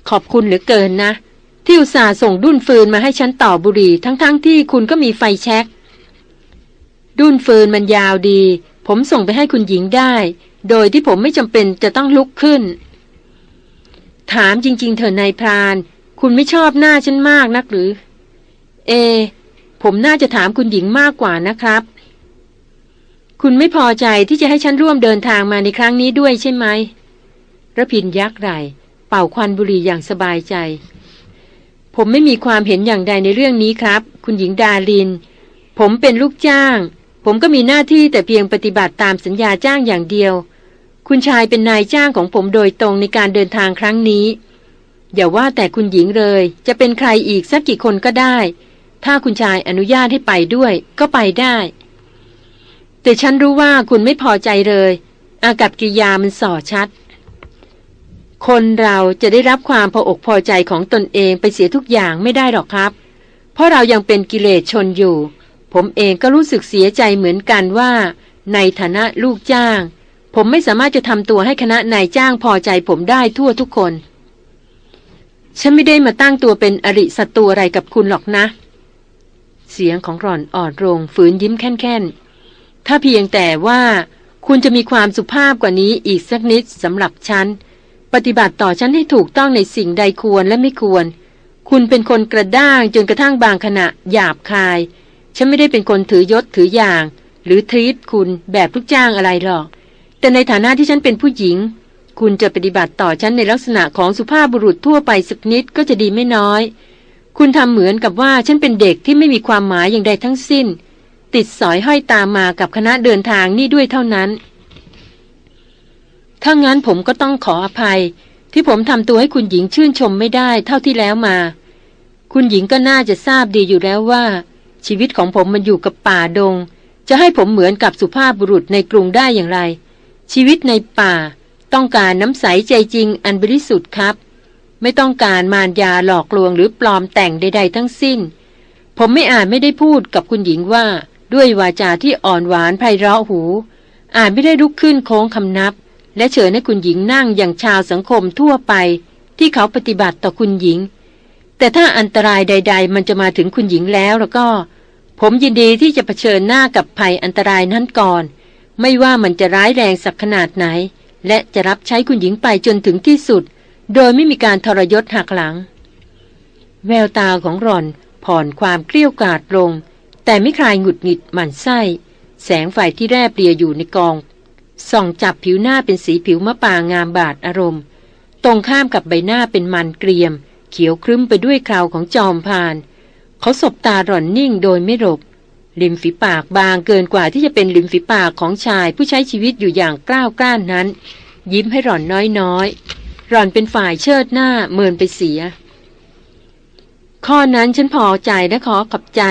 ขอบคุณเหลือเกินนะ ที่อุตส่าห์ส่งดุนฟืนมาให้ฉันต่อบุหรี่ทั้งๆทที่คุณก็มีไฟแช็กดุนฟืนมันยาวดี ผมส่งไปให้คุณหญิงได้ โดยที่ผมไม่จำเป็นจะต้องลุกขึ้น ถามจริง ๆ เถอะนายพราน คุณไม่ชอบหน้าฉันมากนักหรือ เอ ผมน่าจะถามคุณหญิงมากกว่านะครับ คุณไม่พอใจที่จะให้ฉันร่วมเดินทางมาในครั้งนี้ด้วยใช่ไหมระพินยักไหลเป่าควันบุหรี่อย่างสบายใจ ผมไม่มีความเห็นอย่างใดในเรื่องนี้ครับ คุณหญิงดาลิน ผมเป็นลูกจ้าง ผมก็มีหน้าที่แต่เพียงปฏิบัติตามสัญญาจ้างอย่างเดียว คุณชายเป็นนายจ้างของผมโดยตรงในการเดินทางครั้งนี้ อย่าว่าแต่คุณหญิงเลย จะเป็นใครอีกสักกี่คนก็ได้ ถ้าคุณชายอนุญาตให้ไปด้วย ก็ไปได้ แต่ฉันรู้ว่าคุณไม่พอใจเลย อากับกิยามันส่อชัด คนเราจะได้รับความพออกพอใจของตนเองไปเสียทุกอย่างไม่ได้หรอกครับ เพราะเรายังเป็นกิเลสชนอยู่ ผมเองก็รู้สึกเสียใจเหมือนกันว่า ในฐานะลูกจ้าง ผมไม่สามารถจะทำตัวให้คณะนายจ้างพอใจผมได้ทั่วทุกคน ฉันไม่ได้มาตั้งตัวเป็นอริศัตรูอะไรกับคุณหรอกนะ เสียงของหล่อนอ่อนลงฝืนยิ้มแค่นๆ ถ้าเพียงแต่ว่าคุณจะมีความสุภาพกว่านี้อีกสักนิดสำหรับฉัน ปฏิบัติต่อฉันให้ถูกต้องในสิ่งใดควรและไม่ควร คุณเป็นคนกระด้างจนกระทั่งบางขณะหยาบคาย ฉันไม่ได้เป็นคนถือยศถืออย่าง หรือทรีตคุณแบบลูกจ้างอะไรหรอก แต่ในฐานะที่ฉันเป็นผู้หญิง คุณจะปฏิบัติต่อฉันในลักษณะของสุภาพบุรุษทั่วไปสักนิดก็จะดีไม่น้อย คุณทำเหมือนกับว่าฉันเป็นเด็กที่ไม่มีความหมายอย่างใดทั้งสิ้น ติดสอยห้อยตามมากับคณะเดินทางนี่ด้วยเท่านั้น ถ้างั้นผมก็ต้องขออภัย ที่ผมทำตัวให้คุณหญิงชื่นชมไม่ได้เท่าที่แล้วมา คุณหญิงก็น่าจะทราบดีอยู่แล้วว่า ชีวิตของผมมันอยู่กับป่าดง จะให้ผมเหมือนกับสุภาพบุรุษในกรุงได้อย่างไร ชีวิตในป่า ต้องการน้ำใสใจจริงอันบริสุทธิ์ครับ ไม่ต้องการมารยาหลอกลวงหรือปลอมแต่งใด ๆ ทั้งสิ้น ผมไม่อาจไม่ได้พูดกับคุณหญิงว่า ด้วยวาจาที่อ่อนหวานไพเราะหู อาจไม่ได้ลุกขึ้นโค้งคำนับ และเชิญให้คุณหญิงนั่งอย่างชาวสังคมทั่วไป ที่เขาปฏิบัติต่อคุณหญิงแต่ถ้าอันตรายใด ๆ มันจะมาถึงคุณหญิงแล้วแล้วก็ ผมยินดีที่จะเผชิญหน้ากับภัยอันตรายนั้นก่อน ไม่ว่ามันจะร้ายแรงสักขนาดไหน และจะรับใช้คุณหญิงไปจนถึงที่สุด โดยไม่มีการทรยศหักหลัง แววตาของหล่อนผ่อนความเกลี้ยกล่อดลง แต่ไม่คลายหงุดหงิดหมั่นไส้ แสงไฟที่แรบเรียอยู่ในกอง ส่องจับผิวหน้าเป็นสีผิวมะปางงามบาดอารมณ์ ตรงข้ามกับใบหน้าเป็นมันเกรียม เขียวครึ้มไปด้วยคราวของจอมพาน เขาสบตาหล่อนนิ่งโดยไม่หลบริมฝีปากบางเกินกว่าที่จะเป็นริมฝีปากของชายผู้ใช้ชีวิตอยู่อย่างกล้าวกล้านนั้น ยิ้มให้หล่อนน้อยๆ หล่อนเป็นฝ่ายเชิดหน้าเมินไปเสีย ข้อนั้นฉันพอใจและขอขอบใจ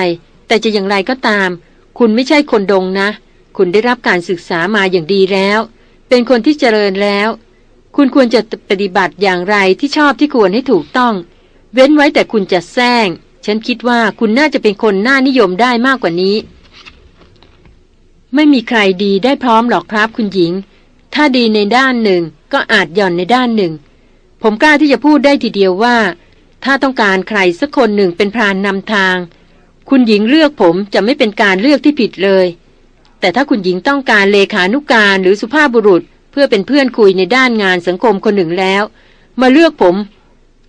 แต่จะอย่างไรก็ตาม คุณไม่ใช่คนดงนะ คุณได้รับการศึกษามาอย่างดีแล้ว เป็นคนที่เจริญแล้ว คุณควรจะปฏิบัติอย่างไรที่ชอบที่ควรให้ถูกต้อง เว้นไว้แต่คุณจะแซง ฉันคิดว่าคุณน่าจะเป็นคนน่านิยมได้มากกว่านี้ ไม่มีใครดีได้พร้อมหรอกครับคุณหญิง ถ้าดีในด้านหนึ่งก็อาจหย่อนในด้านหนึ่ง ผมกล้าที่จะพูดได้ทีเดียวว่า ถ้าต้องการใครสักคนหนึ่งเป็นพรานนำทาง คุณหญิงเลือกผมจะไม่เป็นการเลือกที่ผิดเลย แต่ถ้าคุณหญิงต้องการเลขานุกการหรือสุภาพบุรุษ เพื่อเป็นเพื่อนคุยในด้านงานสังคมคนหนึ่งแล้ว มาเลือกผม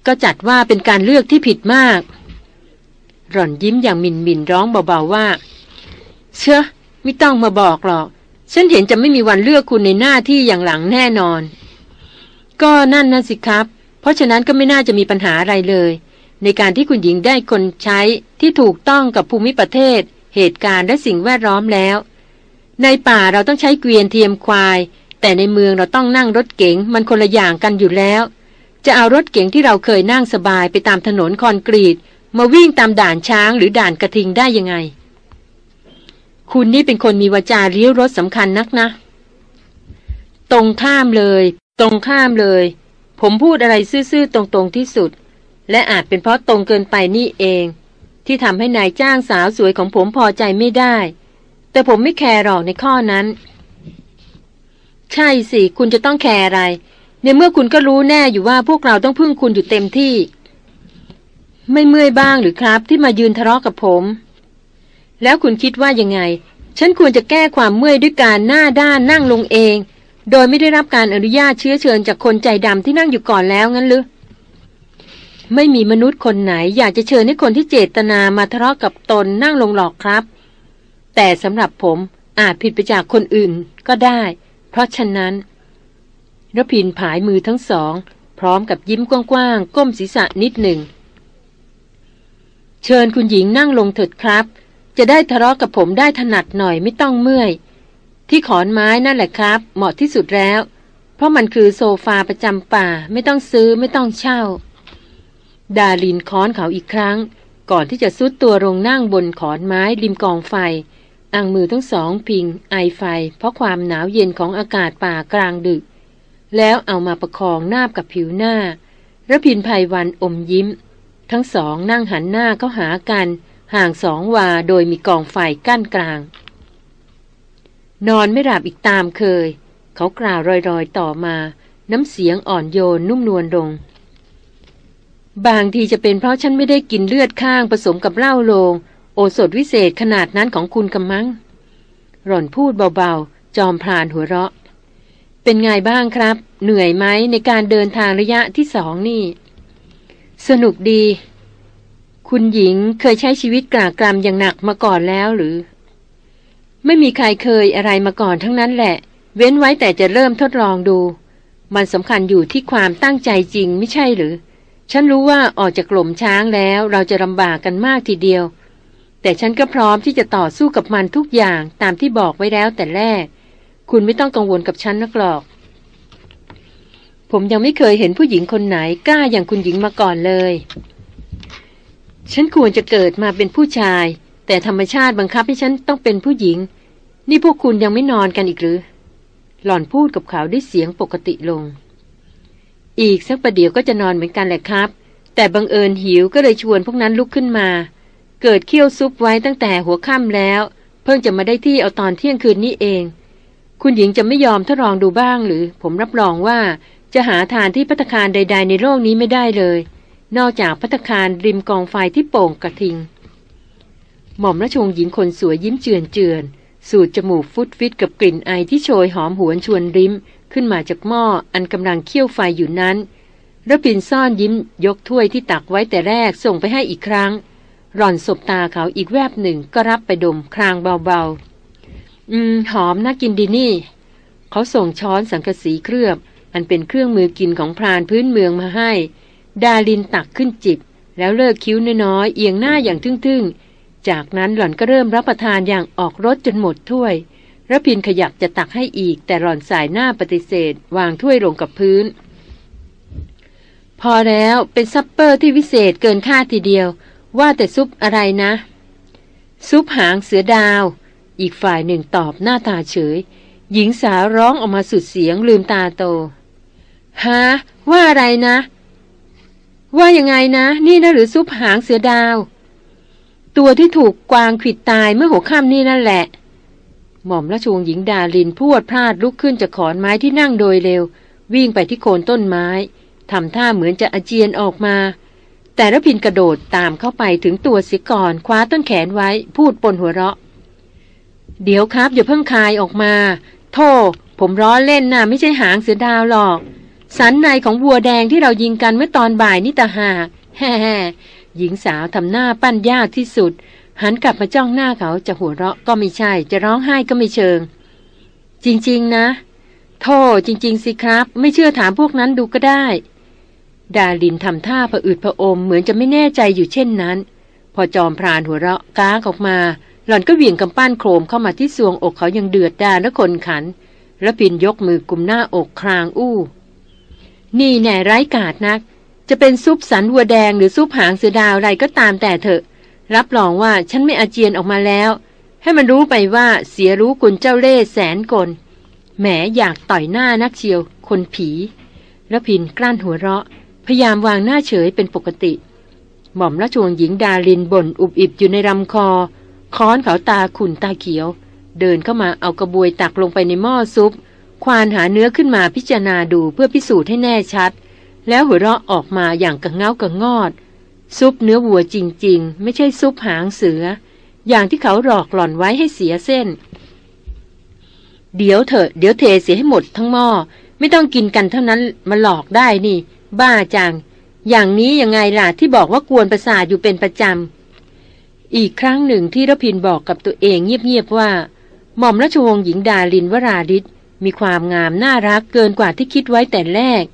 ก็จัดว่าเป็นการเลือกที่ผิดมาก หล่อนยิ้มอย่างมินมินร้องเบาๆว่า เชื่อไม่ต้องมาบอกหรอก ฉันเห็นจะไม่มีวันเลือกคุณในหน้าที่อย่างหลังแน่นอน ก็นั่นนะสิครับ เพราะฉะนั้นก็ไม่น่าจะมีปัญหาอะไรเลย ในการที่คุณหญิงได้คนใช้ที่ถูกต้องกับภูมิประเทศ เหตุการณ์และสิ่งแวดล้อมแล้ว ในป่าเราต้องใช้เกวียนเทียมควาย แต่ในเมืองเราต้องนั่งรถเก๋งมันคนละอย่างกันอยู่แล้ว จะเอารถเก๋งที่เราเคยนั่งสบายไปตามถนนคอนกรีต มาวิ่งตามด่านช้างหรือด่านกระทิงได้ยังไง คุณนี่เป็นคนมีวาจาเลี้ยวรถสำคัญนักนะ ตรงข้ามเลย ตรงข้ามเลย ผมพูดอะไรซื่อๆตรงๆที่สุด และอาจเป็นเพราะตรงเกินไปนี่เอง ที่ทำให้นายจ้างสาวสวยของผมพอใจไม่ได้ แต่ผมไม่แคร์หรอกในข้อนั้น ใช่สิ คุณจะต้องแคร์อะไร ในเมื่อคุณก็รู้แน่อยู่ว่าพวกเราต้องพึ่งคุณอยู่เต็มที่ ไม่เมื่อยบ้างหรือครับ ที่มายืนทะเลาะกับผม แล้วคุณคิดว่ายังไง ฉันควรจะแก้ความเมื่อยด้วยการหน้าด้านนั่งลงเอง โดยไม่ได้รับการอนุญาตเชื้อเชิญจากคนใจดำที่นั่งอยู่ก่อนแล้วงั้นหรือไม่มีมนุษย์คนไหน อยากจะเชิญให้คนที่เจตนามาทะเลาะกับตนนั่งลงหลอกครับ แต่สำหรับผมอาจผิดไปจากคนอื่นก็ได้ เพราะฉะนั้นรพินผายมือทั้งสอง พร้อมกับยิ้มกว้างๆก้มศีรษะนิดหนึ่ง เชิญคุณหญิงนั่งลงเถิดครับ จะได้ทะเลาะกับผมได้ถนัดหน่อยไม่ต้องเมื่อย ที่ขอนไม้นั่นแหละครับ เหมาะที่สุดแล้ว เพราะมันคือโซฟาประจำป่า ไม่ต้องซื้อไม่ต้องเช่า ดาลินค้อนเขาอีกครั้ง ก่อนที่จะซุดตัวลงนั่งบนขอนไม้ริมกองไฟอังมือทั้งสองพิง ไอไฟ เพราะความหนาวเย็นของอากาศป่ากลางดึก แล้วเอามาประคองหน้ากับผิวหน้าระพินภัยวันอมยิ้ม ทั้งสองนั่งหันหน้าเข้าหากัน ห่างสองวาโดยมีกองไฟกั้นกลาง นอนไม่หลับอีกตามเคย เขากล่าวรอยๆต่อมา น้ำเสียงอ่อนโยนนุ่มนวลลง บางทีจะเป็นเพราะฉันไม่ได้กินเลือดข้างผสมกับเหล้าโลง โอสถวิเศษขนาดนั้นของคุณกำมัง หล่อนพูดเบาๆ จอมพลานหัวเราะ เป็นไงบ้างครับ เหนื่อยไหมในการเดินทางระยะที่สองนี่ สนุกดี คุณหญิงเคยใช้ชีวิตกลากรำอย่างหนักมาก่อนแล้วหรือ ไม่มีใครเคยอะไรมาก่อนทั้งนั้นแหละ เว้นไว้แต่จะเริ่มทดลองดู มันสำคัญอยู่ที่ความตั้งใจจริงไม่ใช่หรือ ฉันรู้ว่าออกจากกล่มช้างแล้วเราจะลำบากกันมากทีเดียว แต่ฉันก็พร้อมที่จะต่อสู้กับมันทุกอย่างตามที่บอกไว้แล้วแต่แรก คุณไม่ต้องกังวลกับฉันนักหรอก ผมยังไม่เคยเห็นผู้หญิงคนไหนกล้าอย่างคุณหญิงมาก่อนเลย ฉันควรจะเกิดมาเป็นผู้ชาย แต่ธรรมชาติบังคับให้ฉันต้องเป็นผู้หญิง นี่พวกคุณยังไม่นอนกันอีกหรือ หล่อนพูดกับเขาด้วยเสียงปกติลง อีกสักประเดี๋ยวก็จะนอนเหมือนกันแหละครับ แต่บังเอิญหิวก็เลยชวนพวกนั้นลุกขึ้นมา เกิดเคี่ยวซุปไว้ตั้งแต่หัวค่ำแล้ว เพิ่งจะมาได้ที่เอาตอนเที่ยงคืนนี้เอง คุณหญิงจะไม่ยอมทดลองดูบ้างหรือ ผมรับรองว่า จะหาทานที่พัตคารใด ๆ ในโลกนี้ไม่ได้เลย นอกจากพัตคารริมกองไฟที่โป่งกระทิง หม่อมราชวงศ์หญิงคนสวยยิ้มเจือนเจือน สูดจมูกฟุดฟิตกับกลิ่นไอที่โชยหอมหวนชวนริมขึ้นมาจากหม้ออันกำลังเคี่ยวไฟอยู่นั้นระพินซ่อนยิ้มยกถ้วยที่ตักไว้แต่แรกส่งไปให้อีกครั้งร่อนสบตาเขาอีกแวบหนึ่งก็รับไปดมครางเบาๆ อืม หอมน่ากินดีนี่ เขาส่งช้อนสังกะสีเคลือบ อันเป็นเครื่องมือกินของพรานพื้นเมืองมาให้ ดารินตักขึ้นจิบ แล้วเลิกคิ้วน้อยๆเอียงหน้าอย่างทึ่งๆ จากนั้นหล่อนก็เริ่มรับประทานอย่างออกรสจนหมดถ้วยรพินทร์ขยับจะตักให้อีก แต่หล่อนส่ายหน้าปฏิเสธ วางถ้วยลงกับพื้น พอแล้วเป็น supper ที่วิเศษเกินค่าทีเดียว ว่าแต่ซุปอะไรนะ ซุปหางเสือดาว อีกฝ่ายหนึ่งตอบหน้าตาเฉย หญิงสาวร้องออกมาสุดเสียงลืมตาโต ฮะว่าอะไรนะ ว่ายังไงนะ นี่นะหรือซุปหางเสือดาว ตัวที่ถูกกวางขิดตายเมื่อหัวค่ำนี่นั่นแหละ หม่อมราชวงศ์หญิงดาลินพวดพลาดลุกขึ้นจากขอนไม้ที่นั่งโดยเร็ว วิ่งไปที่โคนต้นไม้ทำท่าเหมือนจะอาเจียนออกมา แต่ระพินกระโดดตามเข้าไปถึงตัวเสียก่อนคว้าต้นแขนไว้พูดปนหัวเราะ เดี๋ยวครับอย่าเพิ่งคายออกมา โทษผมร้อเล่นนะไม่ใช่หางเสือดาวหรอก สันในของวัวแดงที่เรายิงกันเมื่อตอนบ่ายนี่ตาหากแฮ่หญิงสาวทำหน้าปั้นยากที่สุด หันกลับมาจ้องหน้าเขาจะหัวเราะก็ไม่ใช่ จะร้องไห้ก็ไม่เชิง จริง ๆ นะ โทษจริง ๆ สิครับ ไม่เชื่อถามพวกนั้นดูก็ได้ ดาลินทำท่าผะอืดผะอมเหมือนจะไม่แน่ใจอยู่เช่นนั้น พอจอมพรานหัวเราะก้าออกมา หล่อนก็เหวี่ยงกำปั้นโครมเข้ามาที่ซวงอกเขายังเดือดดาและคนขัน แล้วปินยกมือกุมหน้าอกครางอู้ นี่แน่ไร้กาดนัก จะเป็นซุปสันวัวแดงหรือซุปหางเสือดาวอะไรก็ตามแต่เถอะ รับรองว่าฉันไม่อาเจียนออกมาแล้ว ให้มันรู้ไปว่าเสียรู้คุณเจ้าเล่แสนกลแหมอยากต่อยหน้านักเชียว คนผีแล้วพินกลั้นหัวเราะ พยายามวางหน้าเฉยเป็นปกติ หม่อมราชวงศ์หญิงดาลินบ่นอุบอิบอยู่ในลำคอ ค้อนเขาตาขุนตาเขียว เดินเข้ามาเอากระบวยตักลงไปในหม้อซุป ควานหาเนื้อขึ้นมาพิจารณาดูเพื่อพิสูจน์ให้แน่ชัด แล้วหัวเราะออกมาอย่างกระเงากระงอด ซุปเนื้อวัวจริง ๆ ไม่ใช่ซุปหางเสือ อย่างที่เขาหลอกหล่อนไว้ให้เสียเส้น เดี๋ยวเถอะเดี๋ยวเทเสียให้หมดทั้งหม้อไม่ต้องกินกันเท่านั้นมาหลอกได้นี่ บ้าจัง อย่างนี้ยังไงล่ะที่บอกว่ากวนประสาทอยู่เป็นประจำ อีกครั้งหนึ่งที่รพินบอกกับตัวเองเงียบๆว่า หม่อมราชวงศ์หญิงดาลินวราดิศ มีความงามน่ารักเกินกว่าที่คิดไว้แต่แรก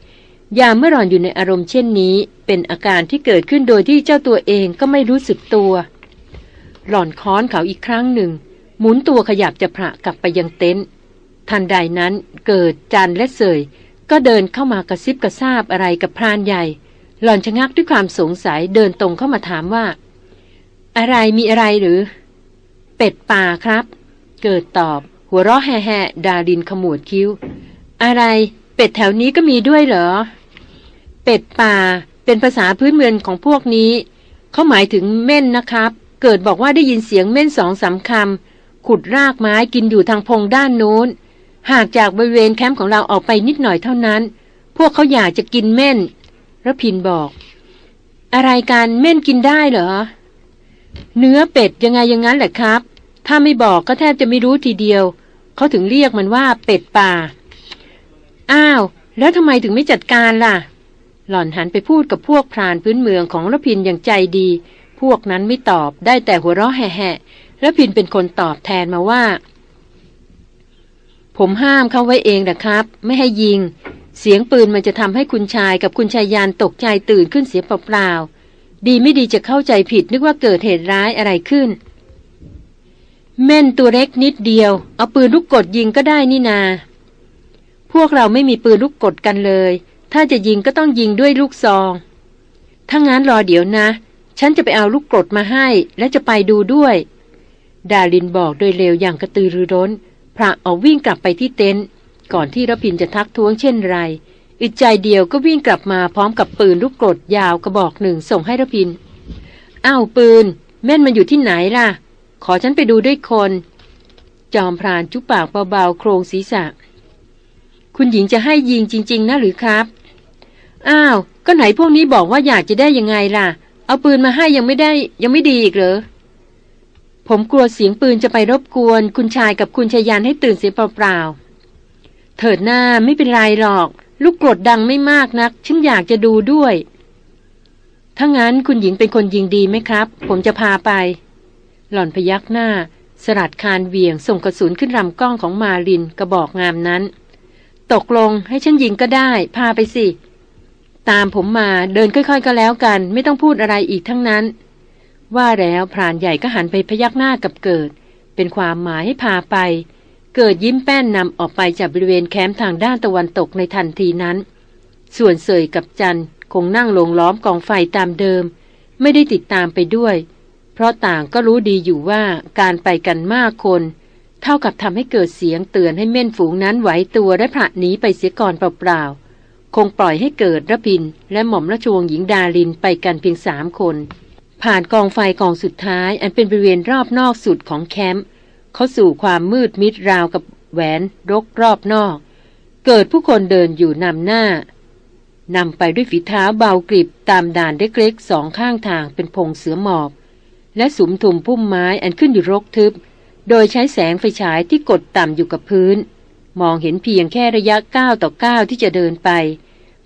ยามเมื่อหล่อนอยู่ในอารมณ์เช่นนี้ เป็นอาการที่เกิดขึ้นโดยที่เจ้าตัวเองก็ไม่รู้สึกตัว หล่อนค้อนเขาอีกครั้งหนึ่ง หมุนตัวขยับจะพระกลับไปยังเต็นท์ทันใดนั้นเกิดจันและเสย ก็เดินเข้ามากระซิบกระซาบอะไรกับพรานใหญ่ หล่อนชะงักด้วยความสงสัยเดินตรงเข้ามาถามว่า อะไรมีอะไรหรือ เป็ดป่าครับ เกิดตอบ หัวเราะแห่ๆดาดินขมวดคิ้ว อะไร เป็ดแถวนี้ก็มีด้วยเหรอ เป็ดป่า เป็นภาษาพื้นเมืองของพวกนี้ เขาหมายถึงเม่นนะครับ เกิดบอกว่าได้ยินเสียงเม่นสองสามคำขุดรากไม้กินอยู่ทางพงด้านโน้น หากจากบริเวณแคมป์ของเราออกไปนิดหน่อยเท่านั้น พวกเขาอยากจะกินเม่นระพินบอก อะไรการเม่นกินได้เหรอ เนื้อเป็ดยังไงอย่างนั้นแหละครับถ้าไม่บอกก็แทบจะไม่รู้ทีเดียว เขาถึงเรียกมันว่าเป็ดป่า อ้าว แล้วทำไมถึงไม่จัดการล่ะ หล่อนหันไปพูดกับพวกพรานพื้นเมืองของระพินอย่างใจดี พวกนั้นไม่ตอบได้แต่หัวเราะแห่ๆระพินเป็นคนตอบแทนมาว่า ผมห้ามเขาไว้เองนะครับ ไม่ให้ยิง เสียงปืนมันจะทำให้คุณชายกับคุณชายยานตกใจตื่นขึ้นเสียเปล่าๆดีไม่ดีจะเข้าใจผิดนึกว่าเกิดเหตุร้ายอะไรขึ้น เม่นตัวเล็กนิดเดียว เอาปืนลูกกดยิงก็ได้นี่นา พวกเราไม่มีปืนลูกกดกันเลย ถ้าจะยิงก็ต้องยิงด้วยลูกซอง ถ้างั้นรอเดี๋ยวนะ ฉันจะไปเอาลูกกดมาให้ และจะไปดูด้วย ดาลินบอกโดยเร็วอย่างกระตือรือร้น พระออกวิ่งกลับไปที่เต็นท์ก่อนที่รพินจะทักท้วงเช่นไรอึดใจเดียวก็วิ่งกลับมาพร้อมกับปืนลูกกรดยาวกระบอกหนึ่งส่งให้รพิน อ้าวปืน แม่นมันอยู่ที่ไหนล่ะ ขอฉันไปดูด้วยคน จอมพรานจุปากเบาๆ โครงศีรษะ คุณหญิงจะให้ยิงจริง ๆ นะหรือครับ อ้าว ก็ไหนพวกนี้บอกว่าอยากจะได้ยังไงล่ะ เอาปืนมาให้ยังไม่ได้ ยังไม่ดีอีกเหรอ ผมกลัวเสียงปืนจะไปรบกวน คุณชายกับคุณชายยันให้ตื่นเสียเปล่าๆ เถิดหน้าไม่เป็นไรหรอก ลูกกรดดังไม่มากนัก ฉันอยากจะดูด้วยถ้างั้นคุณหญิงเป็นคนยิงดีไหมครับ ผมจะพาไป หล่อนพยักหน้า สลัดคานเวียงส่งกระสุนขึ้นลำกล้องของมาลินกระบอกงามนั้น ตกลงให้ฉันยิงก็ได้ พาไปสิ ตามผมมาเดินค่อยๆก็แล้วกัน ไม่ต้องพูดอะไรอีกทั้งนั้น ว่าแล้วพรานใหญ่ก็หันไปพยักหน้ากับเกิด เป็นความหมายให้พาไป เกิดยิ้มแป้นนำออกไปจากบริเวณแคมป์ทางด้านตะวันตกในทันทีนั้น ส่วนเสยกับจันคงนั่งลงล้อมกองไฟตามเดิม ไม่ได้ติดตามไปด้วย เพราะต่างก็รู้ดีอยู่ว่าการไปกันมากคน เท่ากับทำให้เกิดเสียงเตือนให้เม่นฝูงนั้นไหวตัวและผละหนีไปเสียก่อนเปล่าๆ คงปล่อยให้เกิดระพิน และหม่อมราชวงศ์หญิงดาลินไปกันเพียงสามคน ผ่านกองไฟกองสุดท้าย อันเป็นบริเวณรอบนอกสุดของแคมป์เขาสู่ความมืดมิดราวกับแหวนรกรอบนอก เกิดผู้คนเดินอยู่นำหน้านำไปด้วยฝีเท้าเบากริบตามด่านเล็กๆสองข้างทางเป็นพงเสือหมอบ และสุมถุมพุ่มไม้อันขึ้นอยู่รกทึบ โดยใช้แสงไฟฉายที่กดต่ำอยู่กับพื้น มองเห็นเพียงแค่ระยะก้าวต่อก้าวที่จะเดินไป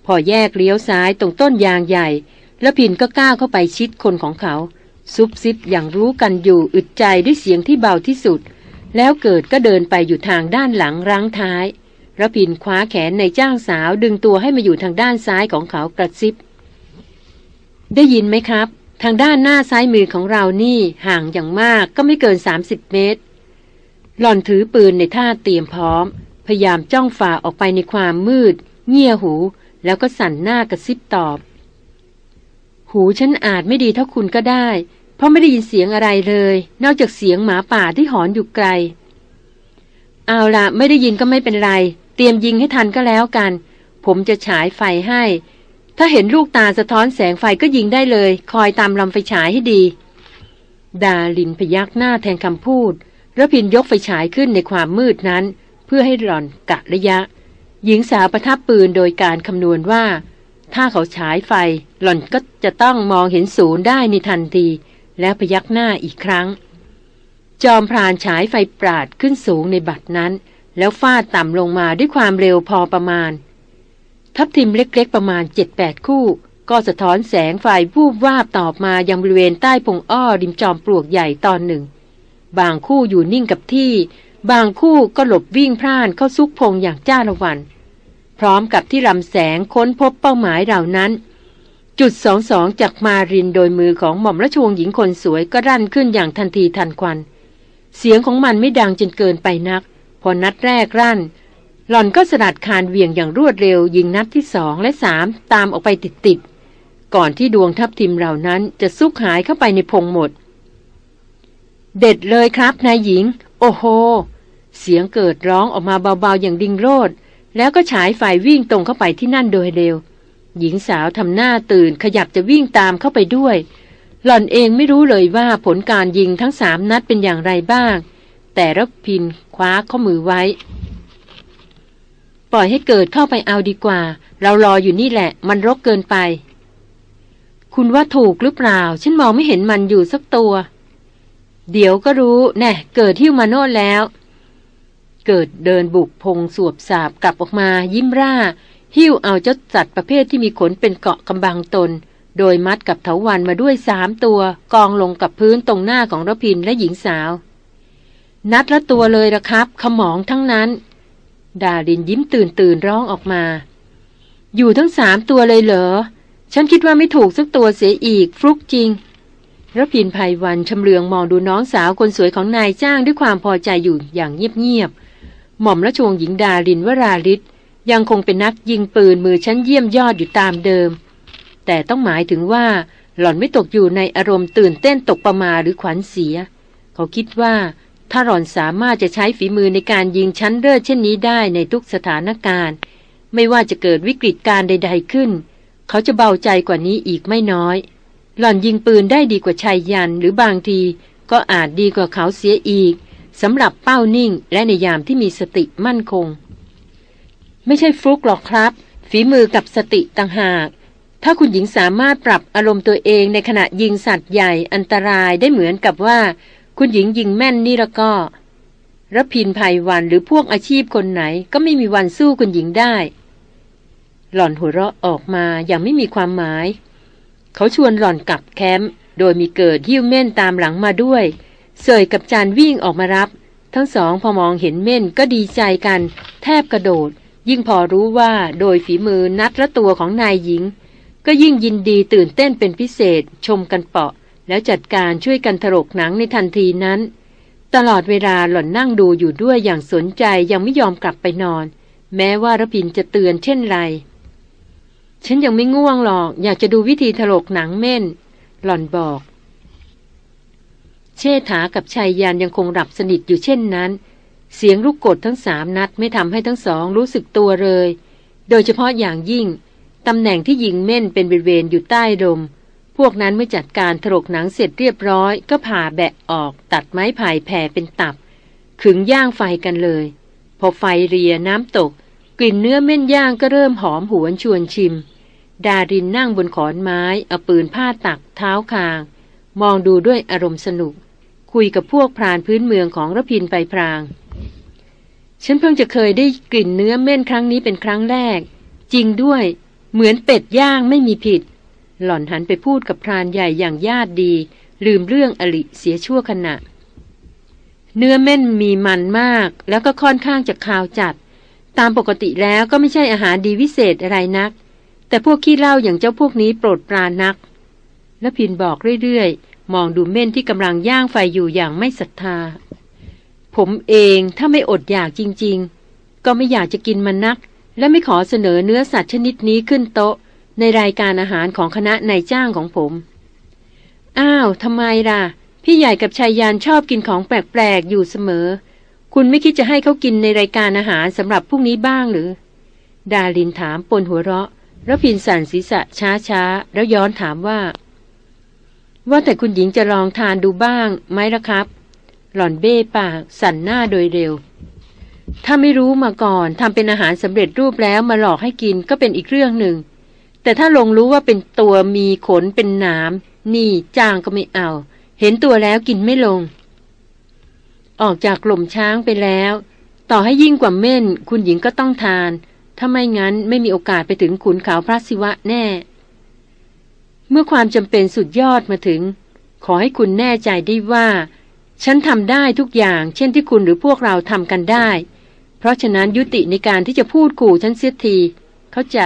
พอแยกเลี้ยวซ้ายตรงต้นยางใหญ่ แล้วพินก็ก้าวเข้าไปชิดคนของเขา ซุบซิบอย่างรู้กันอยู่อึดใจด้วยเสียงที่เบาที่สุด แล้วเกิดก็เดินไปอยู่ทางด้านหลังรั้งท้ายระพินคว้าแขนในจ้างสาวดึงตัวให้มาอยู่ทางด้านซ้ายของเขากระซิบ ได้ยินไหมครับ ทางด้านหน้าซ้ายมือของเรานี่ห่างอย่างมากก็ไม่เกิน 30 เมตร หล่อนถือปืนในท่าเตรียมพร้อม พยายามจ้องฝ่าออกไปในความมืด เงี่ยหู แล้วก็สั่นหน้ากระซิบตอบ หูฉันอาจไม่ดีเท่าคุณก็ได้ เพราะไม่ได้ยินเสียงอะไรเลย นอกจากเสียงหมาป่าที่หอนอยู่ไกล เอาละไม่ได้ยินก็ไม่เป็นไร เตรียมยิงให้ทันก็แล้วกัน ผมจะฉายไฟให้ ถ้าเห็นลูกตาสะท้อนแสงไฟก็ยิงได้เลย คอยตามลำไฟฉายให้ดี ดาลินพยักหน้าแทนคำพูดระพินยกไฟฉายขึ้นในความมืดนั้น เพื่อให้หล่อนกะระยะ หญิงสาวประทับปืนโดยการคำนวณว่า ถ้าเขาฉายไฟ หล่อนก็จะต้องมองเห็นศูนย์ได้ในทันที แล้วพยักหน้าอีกครั้ง จอมพรานฉายไฟปราดขึ้นสูงในบัดนั้น แล้วฟาดต่ำลงมาด้วยความเร็วพอประมาณ ทับทิมเล็กๆประมาณเจ็ดแปดคู่ ก็สะท้อนแสงไฟวูบวาบตอบมายังบริเวณใต้พงอ้อริมจอมปลวกใหญ่ตอนหนึ่ง บางคู่อยู่นิ่งกับที่ บางคู่ก็หลบวิ่งพร่านเข้าซุกพงอย่างจ้าละวัน พร้อมกับที่ลำแสงค้นพบเป้าหมายเหล่านั้น จุดสองสองจากมารินโดยมือของหม่อมราชวงศ์หญิงคนสวยก็รั่นขึ้นอย่างทันทีทันควัน เสียงของมันไม่ดังจนเกินไปนัก พอนัดแรกรั่น หล่อนก็สลัดคานเวียงอย่างรวดเร็วยิงนัดที่สองและสามตามออกไปติดๆก่อนที่ดวงทัพทิมเหล่านั้นจะซุกหายเข้าไปในพงหมด เด็ดเลยครับนายหญิง โอ้โห เสียงเกิดร้องออกมาเบาๆอย่างดิงโรดแล้วก็ฉายไฟวิ่งตรงเข้าไปที่นั่นโดยเร็ว หญิงสาวทำหน้าตื่นขยับจะวิ่งตามเข้าไปด้วย หล่อนเองไม่รู้เลยว่าผลการยิงทั้งสามนัดเป็นอย่างไรบ้าง แต่รับพินคว้าข้อมือไว้ ปล่อยให้เกิดเข้าไปเอาดีกว่า เรารออยู่นี่แหละ มันรกเกินไป คุณว่าถูกหรือเปล่า ฉันมองไม่เห็นมันอยู่สักตัว เดี๋ยวก็รู้แน่เกิดที่มาโน่นแล้ว เกิดเดินบุกพงสวบสาบกลับออกมา ยิ้มร่า หิ้วเอาเจ้าสัตว์ประเภทที่มีขนเป็นเกาะกำบังตน โดยมัดกับเถาวันมาด้วยสามตัว กองลงกับพื้นตรงหน้าของรพินและหญิงสาว นัดละตัวเลยละครับขมองทั้งนั้น ดาดินยิ้มตื่นตื่นร้องออกมา อยู่ทั้งสามตัวเลยเหรอ ฉันคิดว่าไม่ถูกสักตัวเสียอีกฟลุกจริงระพินภัยวันชำเลืองมองดูน้องสาวคนสวยของนายจ้างด้วยความพอใจอยู่อย่างเงียบๆ หม่อมราชวงศ์หญิงดารินวราลิศยังคงเป็นนักยิงปืนมือชั้นเยี่ยมยอดอยู่ตามเดิม แต่ต้องหมายถึงว่าหล่อนไม่ตกอยู่ในอารมณ์ตื่นเต้นตกประมาหรือขวัญเสีย เขาคิดว่า ถ้าหล่อนสามารถจะใช้ฝีมือในการยิงชั้นเลิศเช่นนี้ได้ในทุกสถานการณ์ ไม่ว่าจะเกิดวิกฤตการใด ๆขึ้น เขาจะเบาใจกว่านี้อีกไม่น้อย หล่อนยิงปืนได้ดีกว่าชายยันหรือบางทีก็อาจดีกว่าเขาเสียอีกสำหรับเป้านิ่งและในยามที่มีสติมั่นคง ไม่ใช่ฟลุกหรอกครับ ฝีมือกับสติต่างหาก ถ้าคุณหญิงสามารถปรับอารมณ์ตัวเองในขณะยิงสัตว์ใหญ่อันตรายได้เหมือนกับว่า คุณหญิงยิงแม่นนี่ละก็รพินภัยวันหรือพวกอาชีพคนไหนก็ไม่มีวันสู้คุณหญิงได้ หล่อนหัวเราะออกมาอย่างไม่มีความหมาย เขาชวนหล่อนกลับแคมป์โดยมีเกิดหิ้วเม่นตามหลังมาด้วย เสยกับจานวิ่งออกมารับ ทั้งสองพอมองเห็นเม่นก็ดีใจกัน แทบกระโดด ยิ่งพอรู้ว่าโดยฝีมือนัดละตัวของนายหญิง ก็ยิ่งยินดีตื่นเต้นเป็นพิเศษชมกันเปาะ แล้วจัดการช่วยกันถลกหนังในทันทีนั้น ตลอดเวลาหล่อนนั่งดูอยู่ด้วยอย่างสนใจยังไม่ยอมกลับไปนอน แม้ว่ารพินจะเตือนเช่นไร ฉันยังไม่ง่วงหรอก อยากจะดูวิธีถลกหนังเม่น หล่อนบอก เชษฐากับชายยานยังคงหลับสนิทอยู่เช่นนั้น เสียงลูกกดทั้งสามนัดไม่ทำให้ทั้งสองรู้สึกตัวเลย โดยเฉพาะอย่างยิ่งตำแหน่งที่ยิงเม่นเป็นบริเวณอยู่ใต้ดม พวกนั้นเมื่อจัดการถลกหนังเสร็จเรียบร้อย ก็ผ่าแบะออกตัดไม้ไผ่แผ่เป็นตับ ขึงย่างไฟกันเลย พอไฟเรียน้ำตก กลิ่นเนื้อเม่นย่างก็เริ่มหอมหวนชวนชิม ดารินนั่งบนขอนไม้ เอาปืนผ้าตักเท้าคาง มองดูด้วยอารมณ์สนุก คุยกับพวกพรานพื้นเมืองของระพินไปพราง ฉันเพิ่งจะเคยได้กลิ่นเนื้อเม่นครั้งนี้เป็นครั้งแรก จริงด้วย เหมือนเป็ดย่างไม่มีผิด หล่อนหันไปพูดกับพรานใหญ่อย่างญาติดี ลืมเรื่องอลิเสียชั่วขณะ เนื้อเม่นมีมันมาก แล้วก็ค่อนข้างจะคาวจัด ตามปกติแล้วก็ไม่ใช่อาหารดีวิเศษอะไรนัก แต่พวกขี้เล่าอย่างเจ้าพวกนี้โปรดปรานัก และพินบอกเรื่อยๆ มองดูเม่นที่กำลังย่างไฟอยู่อย่างไม่ศรัทธา ผมเองถ้าไม่อดอยากจริง ๆ ก็ไม่อยากจะกินมันนัก และไม่ขอเสนอเนื้อสัตว์ชนิดนี้ขึ้นโต๊ะ ในรายการอาหารของคณะนายจ้างของผม อ้าวทำไมล่ะ พี่ใหญ่กับชายยานชอบกินของแปลกๆอยู่เสมอ คุณไม่คิดจะให้เขากินในรายการอาหารสำหรับพรุ่งนี้บ้างหรือ ดาลินถามปนหัวเราะระพินสันศีรษะช้าช้าๆ แล้วย้อนถามว่า ว่าแต่คุณหญิงจะลองทานดูบ้างไหมล่ะครับ หล่อนเบ้ปาก สั่นหน้าโดยเร็วถ้าไม่รู้มาก่อนทำเป็นอาหารสำเร็จรูปแล้วมาหลอกให้กินก็เป็นอีกเรื่องหนึ่ง แต่ถ้าลงรู้ว่าเป็นตัวมีขนเป็นหนามนี่จ้างก็ไม่เอา เห็นตัวแล้วกินไม่ลง ออกจากกล่มช้างไปแล้ว ต่อให้ยิ่งกว่าเม่น คุณหญิงก็ต้องทาน ถ้าไม่งั้นไม่มีโอกาสไปถึงขุนเขาพระศิวะแน่ เมื่อความจำเป็นสุดยอดมาถึง ขอให้คุณแน่ใจได้ว่า ฉันทำได้ทุกอย่าง เช่นที่คุณหรือพวกเราทำกันได้ เพราะฉะนั้นยุติในการที่จะพูดขู่ฉันเสียที เข้าใจ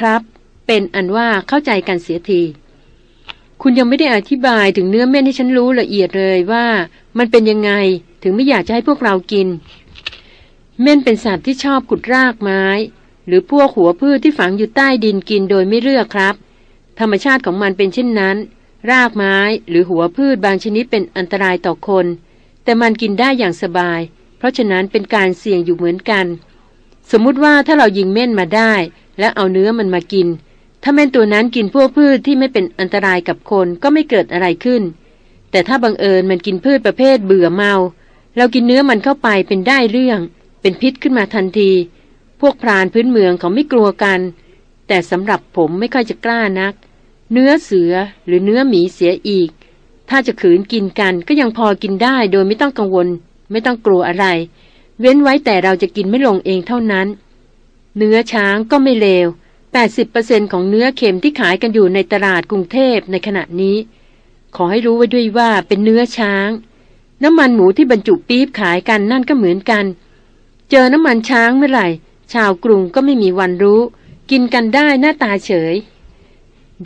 ครับ เป็นอันว่าเข้าใจกันเสียที คุณยังไม่ได้อธิบายถึงเนื้อเม่นให้ฉันรู้ละเอียดเลยว่า มันเป็นยังไงถึงไม่อยากจะให้พวกเรากิน เม่นเป็นสัตว์ที่ชอบขุดรากไม้ หรือพวกหัวพืชที่ฝังอยู่ใต้ดินกินโดยไม่เลือกครับ ธรรมชาติของมันเป็นเช่นนั้น รากไม้หรือหัวพืชบางชนิดเป็นอันตรายต่อคน แต่มันกินได้อย่างสบาย เพราะฉะนั้นเป็นการเสี่ยงอยู่เหมือนกัน สมมุติว่าถ้าเรายิงเม่นมาได้ และเอาเนื้อมันมากิน ถ้าเม่นตัวนั้นกินพวกพืชที่ไม่เป็นอันตรายกับคนก็ไม่เกิดอะไรขึ้น แต่ถ้าบังเอิญมันกินพืชประเภทเบื่อเมา เรากินเนื้อมันเข้าไปเป็นได้เรื่อง เป็นพิษขึ้นมาทันที พวกพรานพื้นเมืองเขาไม่กลัวกัน แต่สำหรับผมไม่ค่อยจะกล้านัก เนื้อเสือหรือเนื้อหมีเสียอีก ถ้าจะขืนกินกันก็ยังพอกินได้โดยไม่ต้องกังวล ไม่ต้องกลัวอะไร เว้นไว้แต่เราจะกินไม่ลงเองเท่านั้น เนื้อช้างก็ไม่เลว 80%ของเนื้อเค็มที่ขายกันอยู่ในตลาดกรุงเทพในขณะนี้ ขอให้รู้ไว้ด้วยว่าเป็นเนื้อช้าง น้ำมันหมูที่บรรจุปี๊บขายกันนั่นก็เหมือนกัน เจอน้ำมันช้างเมื่อไหร่ ชาวกรุงก็ไม่มีวันรู้ กินกันได้หน้าตาเฉย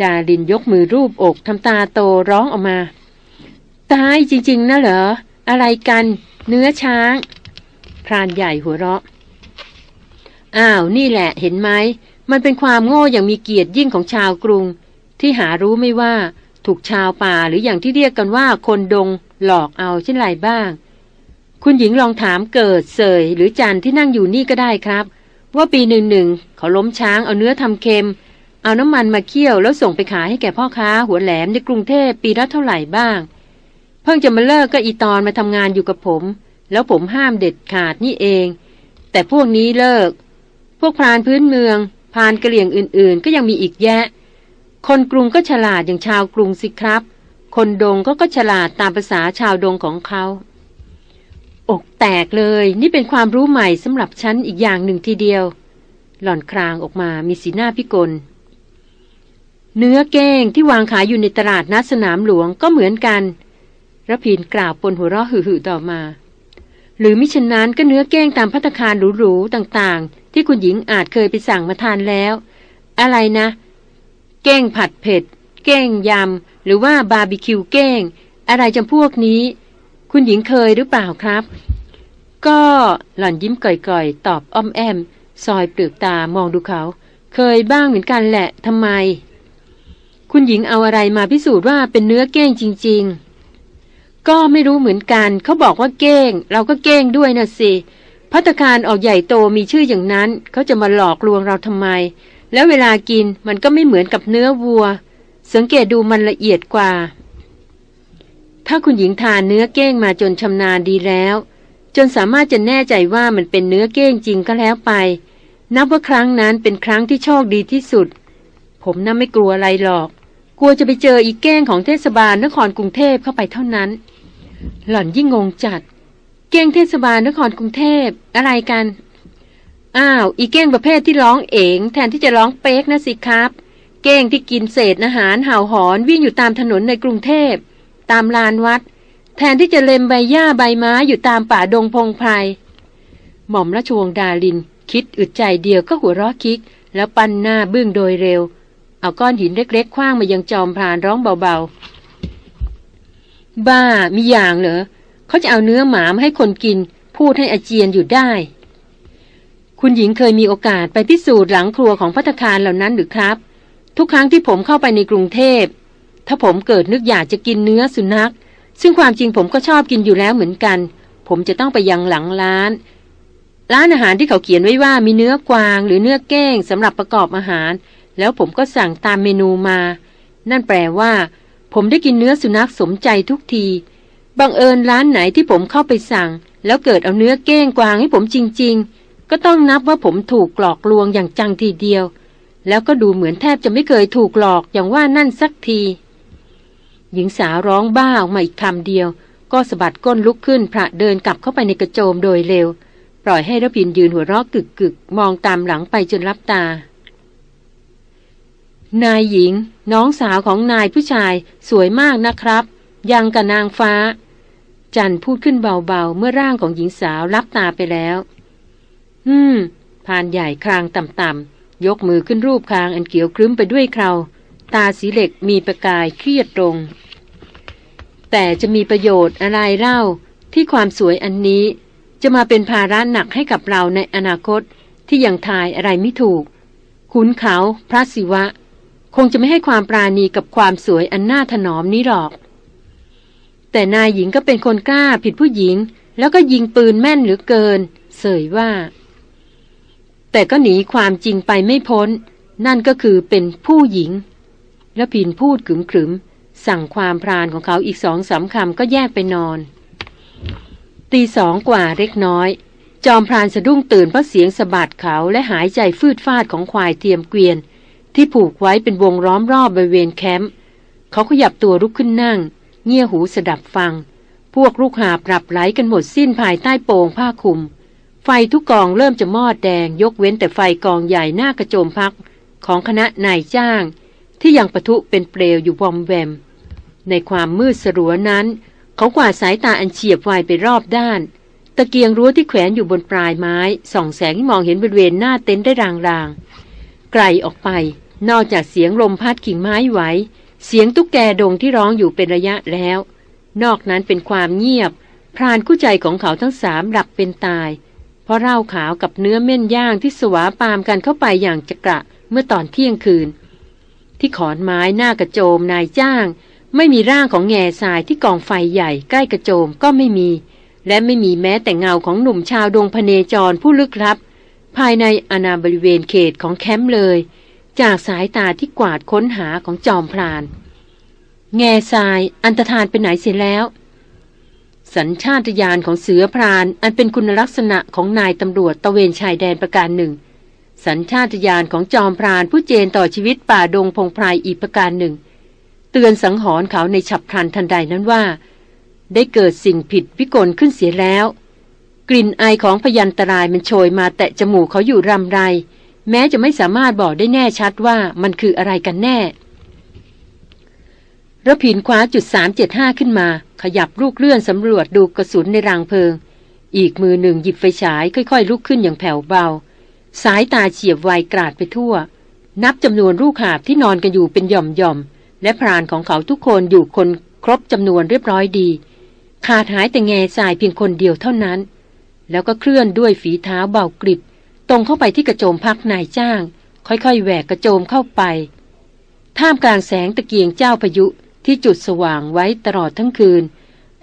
ดาลินยกมือรูปอกทำตาโตร้องออกมา ตายจริง ๆนะเหรอ อะไรกัน เนื้อช้าง พรานใหญ่หัวเราะ อ้าวนี่แหละเห็นไหม มันเป็นความโง่อย่างมีเกียรติยิ่งของชาวกรุง ที่หารู้ไม่ว่าถูกชาวป่าหรืออย่างที่เรียกกันว่าคนดงหลอกเอาเช่นไรบ้าง คุณหญิงลองถามเกิดเสยหรือจันที่นั่งอยู่นี่ก็ได้ครับ ว่าปีหนึ่งหนึ่งเขาล้มช้างเอาเนื้อทำเค็ม เอาน้ำมันมาเคี่ยวแล้วส่งไปขายให้แก่พ่อค้าหัวแหลมในกรุงเทพปีละเท่าไหร่บ้าง เพิ่งจะมาเลิกก็อีตอนมาทำงานอยู่กับผม แล้วผมห้ามเด็ดขาดนี่เอง แต่พวกนี้เลิก พวกพรานพื้นเมือง พานกะเหลี่ยงอื่นๆ ก็ยังมีอีกแยะ คนกรุงก็ฉลาดอย่างชาวกรุงสิครับ คนดงก็ก็ฉลาดตามภาษาชาวดงของเขา อกแตกเลย นี่เป็นความรู้ใหม่สำหรับฉันอีกอย่างหนึ่งทีเดียว หล่อนครางออกมามีสีหน้าพิกล เนื้อเก้งที่วางขายอยู่ในตลาดนัดสนามหลวงก็เหมือนกันระพินกล่าวปนหัวเราะหึ่ๆต่อมา หรือมิฉะนั้นก็เนื้อเก้งตามพัตตาคารหรูๆต่างๆ ที่คุณหญิงอาจเคยไปสั่งมาทานแล้ว อะไรนะ เก้งผัดเผ็ด เก้งยำ หรือว่าบาร์บีคิวเก้ง อะไรจำพวกนี้ คุณหญิงเคยหรือเปล่าครับ ก็หล่อนยิ้มก่อยๆ ตอบอ้อมแอม ซอยเปลือกตามองดูเขา เคยบ้างเหมือนกันแหละทำไม คุณหญิงเอาอะไรมาพิสูจน์ว่าเป็นเนื้อเก้งจริง ๆ ก็ไม่รู้เหมือนกัน เขาบอกว่าเก้ง เราก็เก้งด้วยนะสิพัตคารออกใหญ่โตมีชื่ออย่างนั้น เขาจะมาหลอกลวงเราทำไม แล้วเวลากินมันก็ไม่เหมือนกับเนื้อวัว สังเกตดูมันละเอียดกว่า ถ้าคุณหญิงทานเนื้อเก้งมาจนชำนาญดีแล้ว จนสามารถจะแน่ใจว่ามันเป็นเนื้อเก้งจริงก็แล้วไป นับว่าครั้งนั้นเป็นครั้งที่โชคดีที่สุด ผมน่าไม่กลัวอะไรหรอก กลัวจะไปเจออีกเก้งของเทศบาลนครกรุงเทพเข้าไปเท่านั้น หล่อนยิ่งงงจัด เก้งเทศบาลนครกรุงเทพอะไรกัน อ้าว อีเก้งประเภทที่ร้องเองแทนที่จะร้องเป๊กนะสิครับ เก้งที่กินเศษอาหารเห่าหอนวิ่งอยู่ตามถนนในกรุงเทพ ตามลานวัด แทนที่จะเล็มใบหญ้าใบไม้อยู่ตามป่าดงพงไพร หม่อมราชวงศ์ดาลิน คิดอึดใจเดียวก็หัวเราะคิก แล้วปั้นหน้าบึ้งโดยเร็ว เอาก้อนหินเล็กๆคว้างมายังจอมพรานร้องเบาๆ บ้ามีอย่างเหรอเขาจะเอาเนื้อหมามาให้คนกิน พูดให้อาเจียนอยู่ได้ คุณหญิงเคยมีโอกาสไปพิสูจน์หลังครัวของพัตคารเหล่านั้นหรือครับ ทุกครั้งที่ผมเข้าไปในกรุงเทพ ถ้าผมเกิดนึกอยากจะกินเนื้อสุนัข ซึ่งความจริงผมก็ชอบกินอยู่แล้วเหมือนกัน ผมจะต้องไปยังหลังร้าน ร้านอาหารที่เขาเขียนไว้ว่ามีเนื้อกวาง หรือเนื้อเก้งสำหรับประกอบอาหาร แล้วผมก็สั่งตามเมนูมา นั่นแปลว่า ผมได้กินเนื้อสุนัขสมใจทุกที บังเอิญร้านไหนที่ผมเข้าไปสั่ง แล้วเกิดเอาเนื้อเก้งกวางให้ผมจริง ๆ ก็ต้องนับว่าผมถูกหลอกลวงอย่างจังทีเดียว แล้วก็ดูเหมือนแทบจะไม่เคยถูกหลอกอย่างว่านั่นสักที หญิงสาวร้องบ้าออกมาอีกคำเดียว ก็สะบัดก้นลุกขึ้นพระเดินกลับเข้าไปในกระโจมโดยเร็ว ปล่อยให้ระพินยืนหัวเราะกึกกึกมองตามหลังไปจนรับตา นายหญิง น้องสาวของนายผู้ชายสวยมากนะครับ ยังกับนางฟ้า จันพูดขึ้นเบาๆ เมื่อร่างของหญิงสาวรับตาไปแล้ว อืมพานใหญ่ครางต่ำๆยกมือขึ้นรูปคางอันเขียวครึ้มไปด้วยเคราตาสีเหล็กมีประกายเครียดตรง แต่จะมีประโยชน์อะไรเล่าที่ความสวยอันนี้ จะมาเป็นภาระหนักให้กับเราในอนาคตที่ยังทายอะไรไม่ถูกขุนเขาพระศิวะ คงจะไม่ให้ความปราณีกับความสวยอันน่าถนอมนี้หรอก แต่นายหญิงก็เป็นคนกล้าผิดผู้หญิง แล้วก็ยิงปืนแม่นเหลือเกิน เสยว่า แต่ก็หนีความจริงไปไม่พ้น นั่นก็คือเป็นผู้หญิง แล้วพินพูดขึมขึมสั่งความพรานของเขาอีกสองสาคำก็แยกไปนอน ตีสองกว่าเล็กน้อย จอมพรานสะดุ้งตื่นเพราะเสียงสะบัดเขาและหายใจฟืดฟาดของควายเทียมเกวียน ที่ผูกไว้เป็นวงล้อมรอบบริเวณแคมป์เขาขยับตัวลุกขึ้นนั่ง เงี่ยหูสดับฟัง พวกลูกหาปรับไหลกันหมดสิ้นภายใต้โปงผ้าคลุม ไฟทุกกองเริ่มจะมอดแดง ยกเว้นแต่ไฟกองใหญ่หน้ากระโจมพักของคณะนายจ้าง ที่ยังปะทุเป็นเปลวอยู่วอมแวม ในความมืดสลัวนั้น เขากวาดสายตาอันเฉียบไวไปรอบด้าน ตะเกียงรั้วที่แขวนอยู่บนปลายไม้ส่องแสงที่มองเห็นบริเวณหน้าเต็นท์ได้รางๆไกลออกไป นอกจากเสียงลมพัดกิ่งไม้ไหว เสียงตุ๊กแกดงที่ร้องอยู่เป็นระยะแล้ว นอกนั้นเป็นความเงียบ พรานคู่ใจของเขาทั้งสามหลับเป็นตาย เพราะเล้าขาวกับเนื้อเม่นย่างที่สวาปามกันเข้าไปอย่างจะกระเมื่อตอนเที่ยงคืน ที่ขอนไม้หน้ากระโจมนายจ้าง ไม่มีร่างของแง่ทรายที่กองไฟใหญ่ใกล้กระโจมก็ไม่มี และไม่มีแม้แต่เงาของหนุ่มชาวดงพเนจรผู้ลึกลับ ภายในอาณาบริเวณเขตของแคมป์เลย จากสายตาที่กวาดค้นหาของจอมพราน แง่ทรายอันตรธานไปไหนเสียแล้ว สัญชาตญาณของเสือพราน อันเป็นคุณลักษณะของนายตำรวจตะเวนชายแดนประการหนึ่ง สัญชาตญาณของจอมพรานผู้เจนต่อชีวิตป่าดงพงไพรอีกประการหนึ่ง เตือนสังหรณ์เขาในฉับพลันทันใดนั้นว่า ได้เกิดสิ่งผิดวิกลขึ้นเสียแล้ว กลิ่นไอของพยันตรายมันโชยมาแตะจมูกเขาอยู่รำไร แม้จะไม่สามารถบอกได้แน่ชัดว่ามันคืออะไรกันแน่ระพินคว้าจุดสามเจ็ดห้าขึ้นมา ขยับลูกเลื่อนสำรวจดูกระสุนในรางเพลิง อีกมือหนึ่งหยิบไฟฉายค่อยๆ ลุกขึ้นอย่างแผ่วเบา สายตาเฉียบไวกราดไปทั่ว นับจำนวนลูกหาบที่นอนกันอยู่เป็นหย่อมๆ และพรานของเขาทุกคนอยู่คนครบจำนวนเรียบร้อยดี ขาดหายแต่แง่ทรายเพียงคนเดียวเท่านั้น แล้วก็เคลื่อนด้วยฝีเท้าเบากริบ ตรงเข้าไปที่กระโจมพักนายจ้าง ค่อยๆแหวกกระโจมเข้าไป ท่ามกลางแสงตะเกียงเจ้าพายุที่จุดสว่างไว้ตลอดทั้งคืน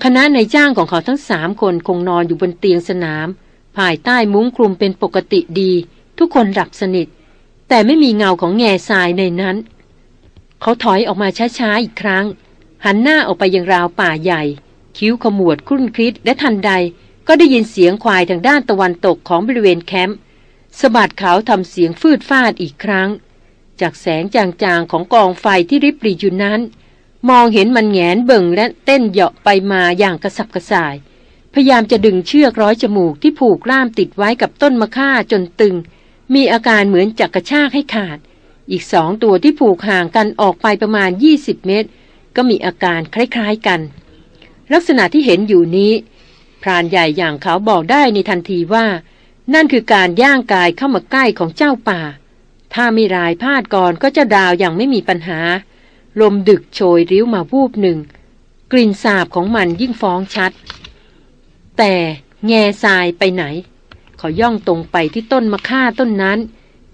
คณะนายจ้างของเขาทั้งสามคนคงนอนอยู่บนเตียงสนาม ภายใต้มุ้งคลุมเป็นปกติดี ทุกคนหลับสนิท แต่ไม่มีเงาของแง่ทรายในนั้น เขาถอยออกมาช้าๆอีกครั้ง หันหน้าออกไปยังราวป่าใหญ่ คิ้วขมวดครุ่นคิดและทันใด ก็ได้ยินเสียงควายทางด้านตะวันตกของบริเวณแคมป์ สะบัดเขาทำเสียงฟืดฟาดอีกครั้ง จากแสงจางๆของกองไฟที่ริบรีอยู่นั้น มองเห็นมันแงนเบิ่งและเต้นเหาะไปมาอย่างกระสับกระส่าย พยายามจะดึงเชือกร้อยจมูกที่ผูกล่ามติดไว้กับต้นมะค่าจนตึง มีอาการเหมือนจักกระชากให้ขาด อีกสองตัวที่ผูกห่างกันออกไปประมาณ 20 เมตร ก็มีอาการคล้ายๆกัน ลักษณะที่เห็นอยู่นี้พรานใหญ่อย่างเขาบอกได้ในทันทีว่า นั่นคือการย่างกายเข้ามาใกล้ของเจ้าป่า ถ้าไม่รายพาดก่อนก็จะดาวอย่างไม่มีปัญหา ลมดึกโชยริ้วมาวูบหนึ่ง กลิ่นสาบของมันยิ่งฟ้องชัด แต่แง่ทรายไปไหนขาย่องตรงไปที่ต้นมะค่าต้นนั้น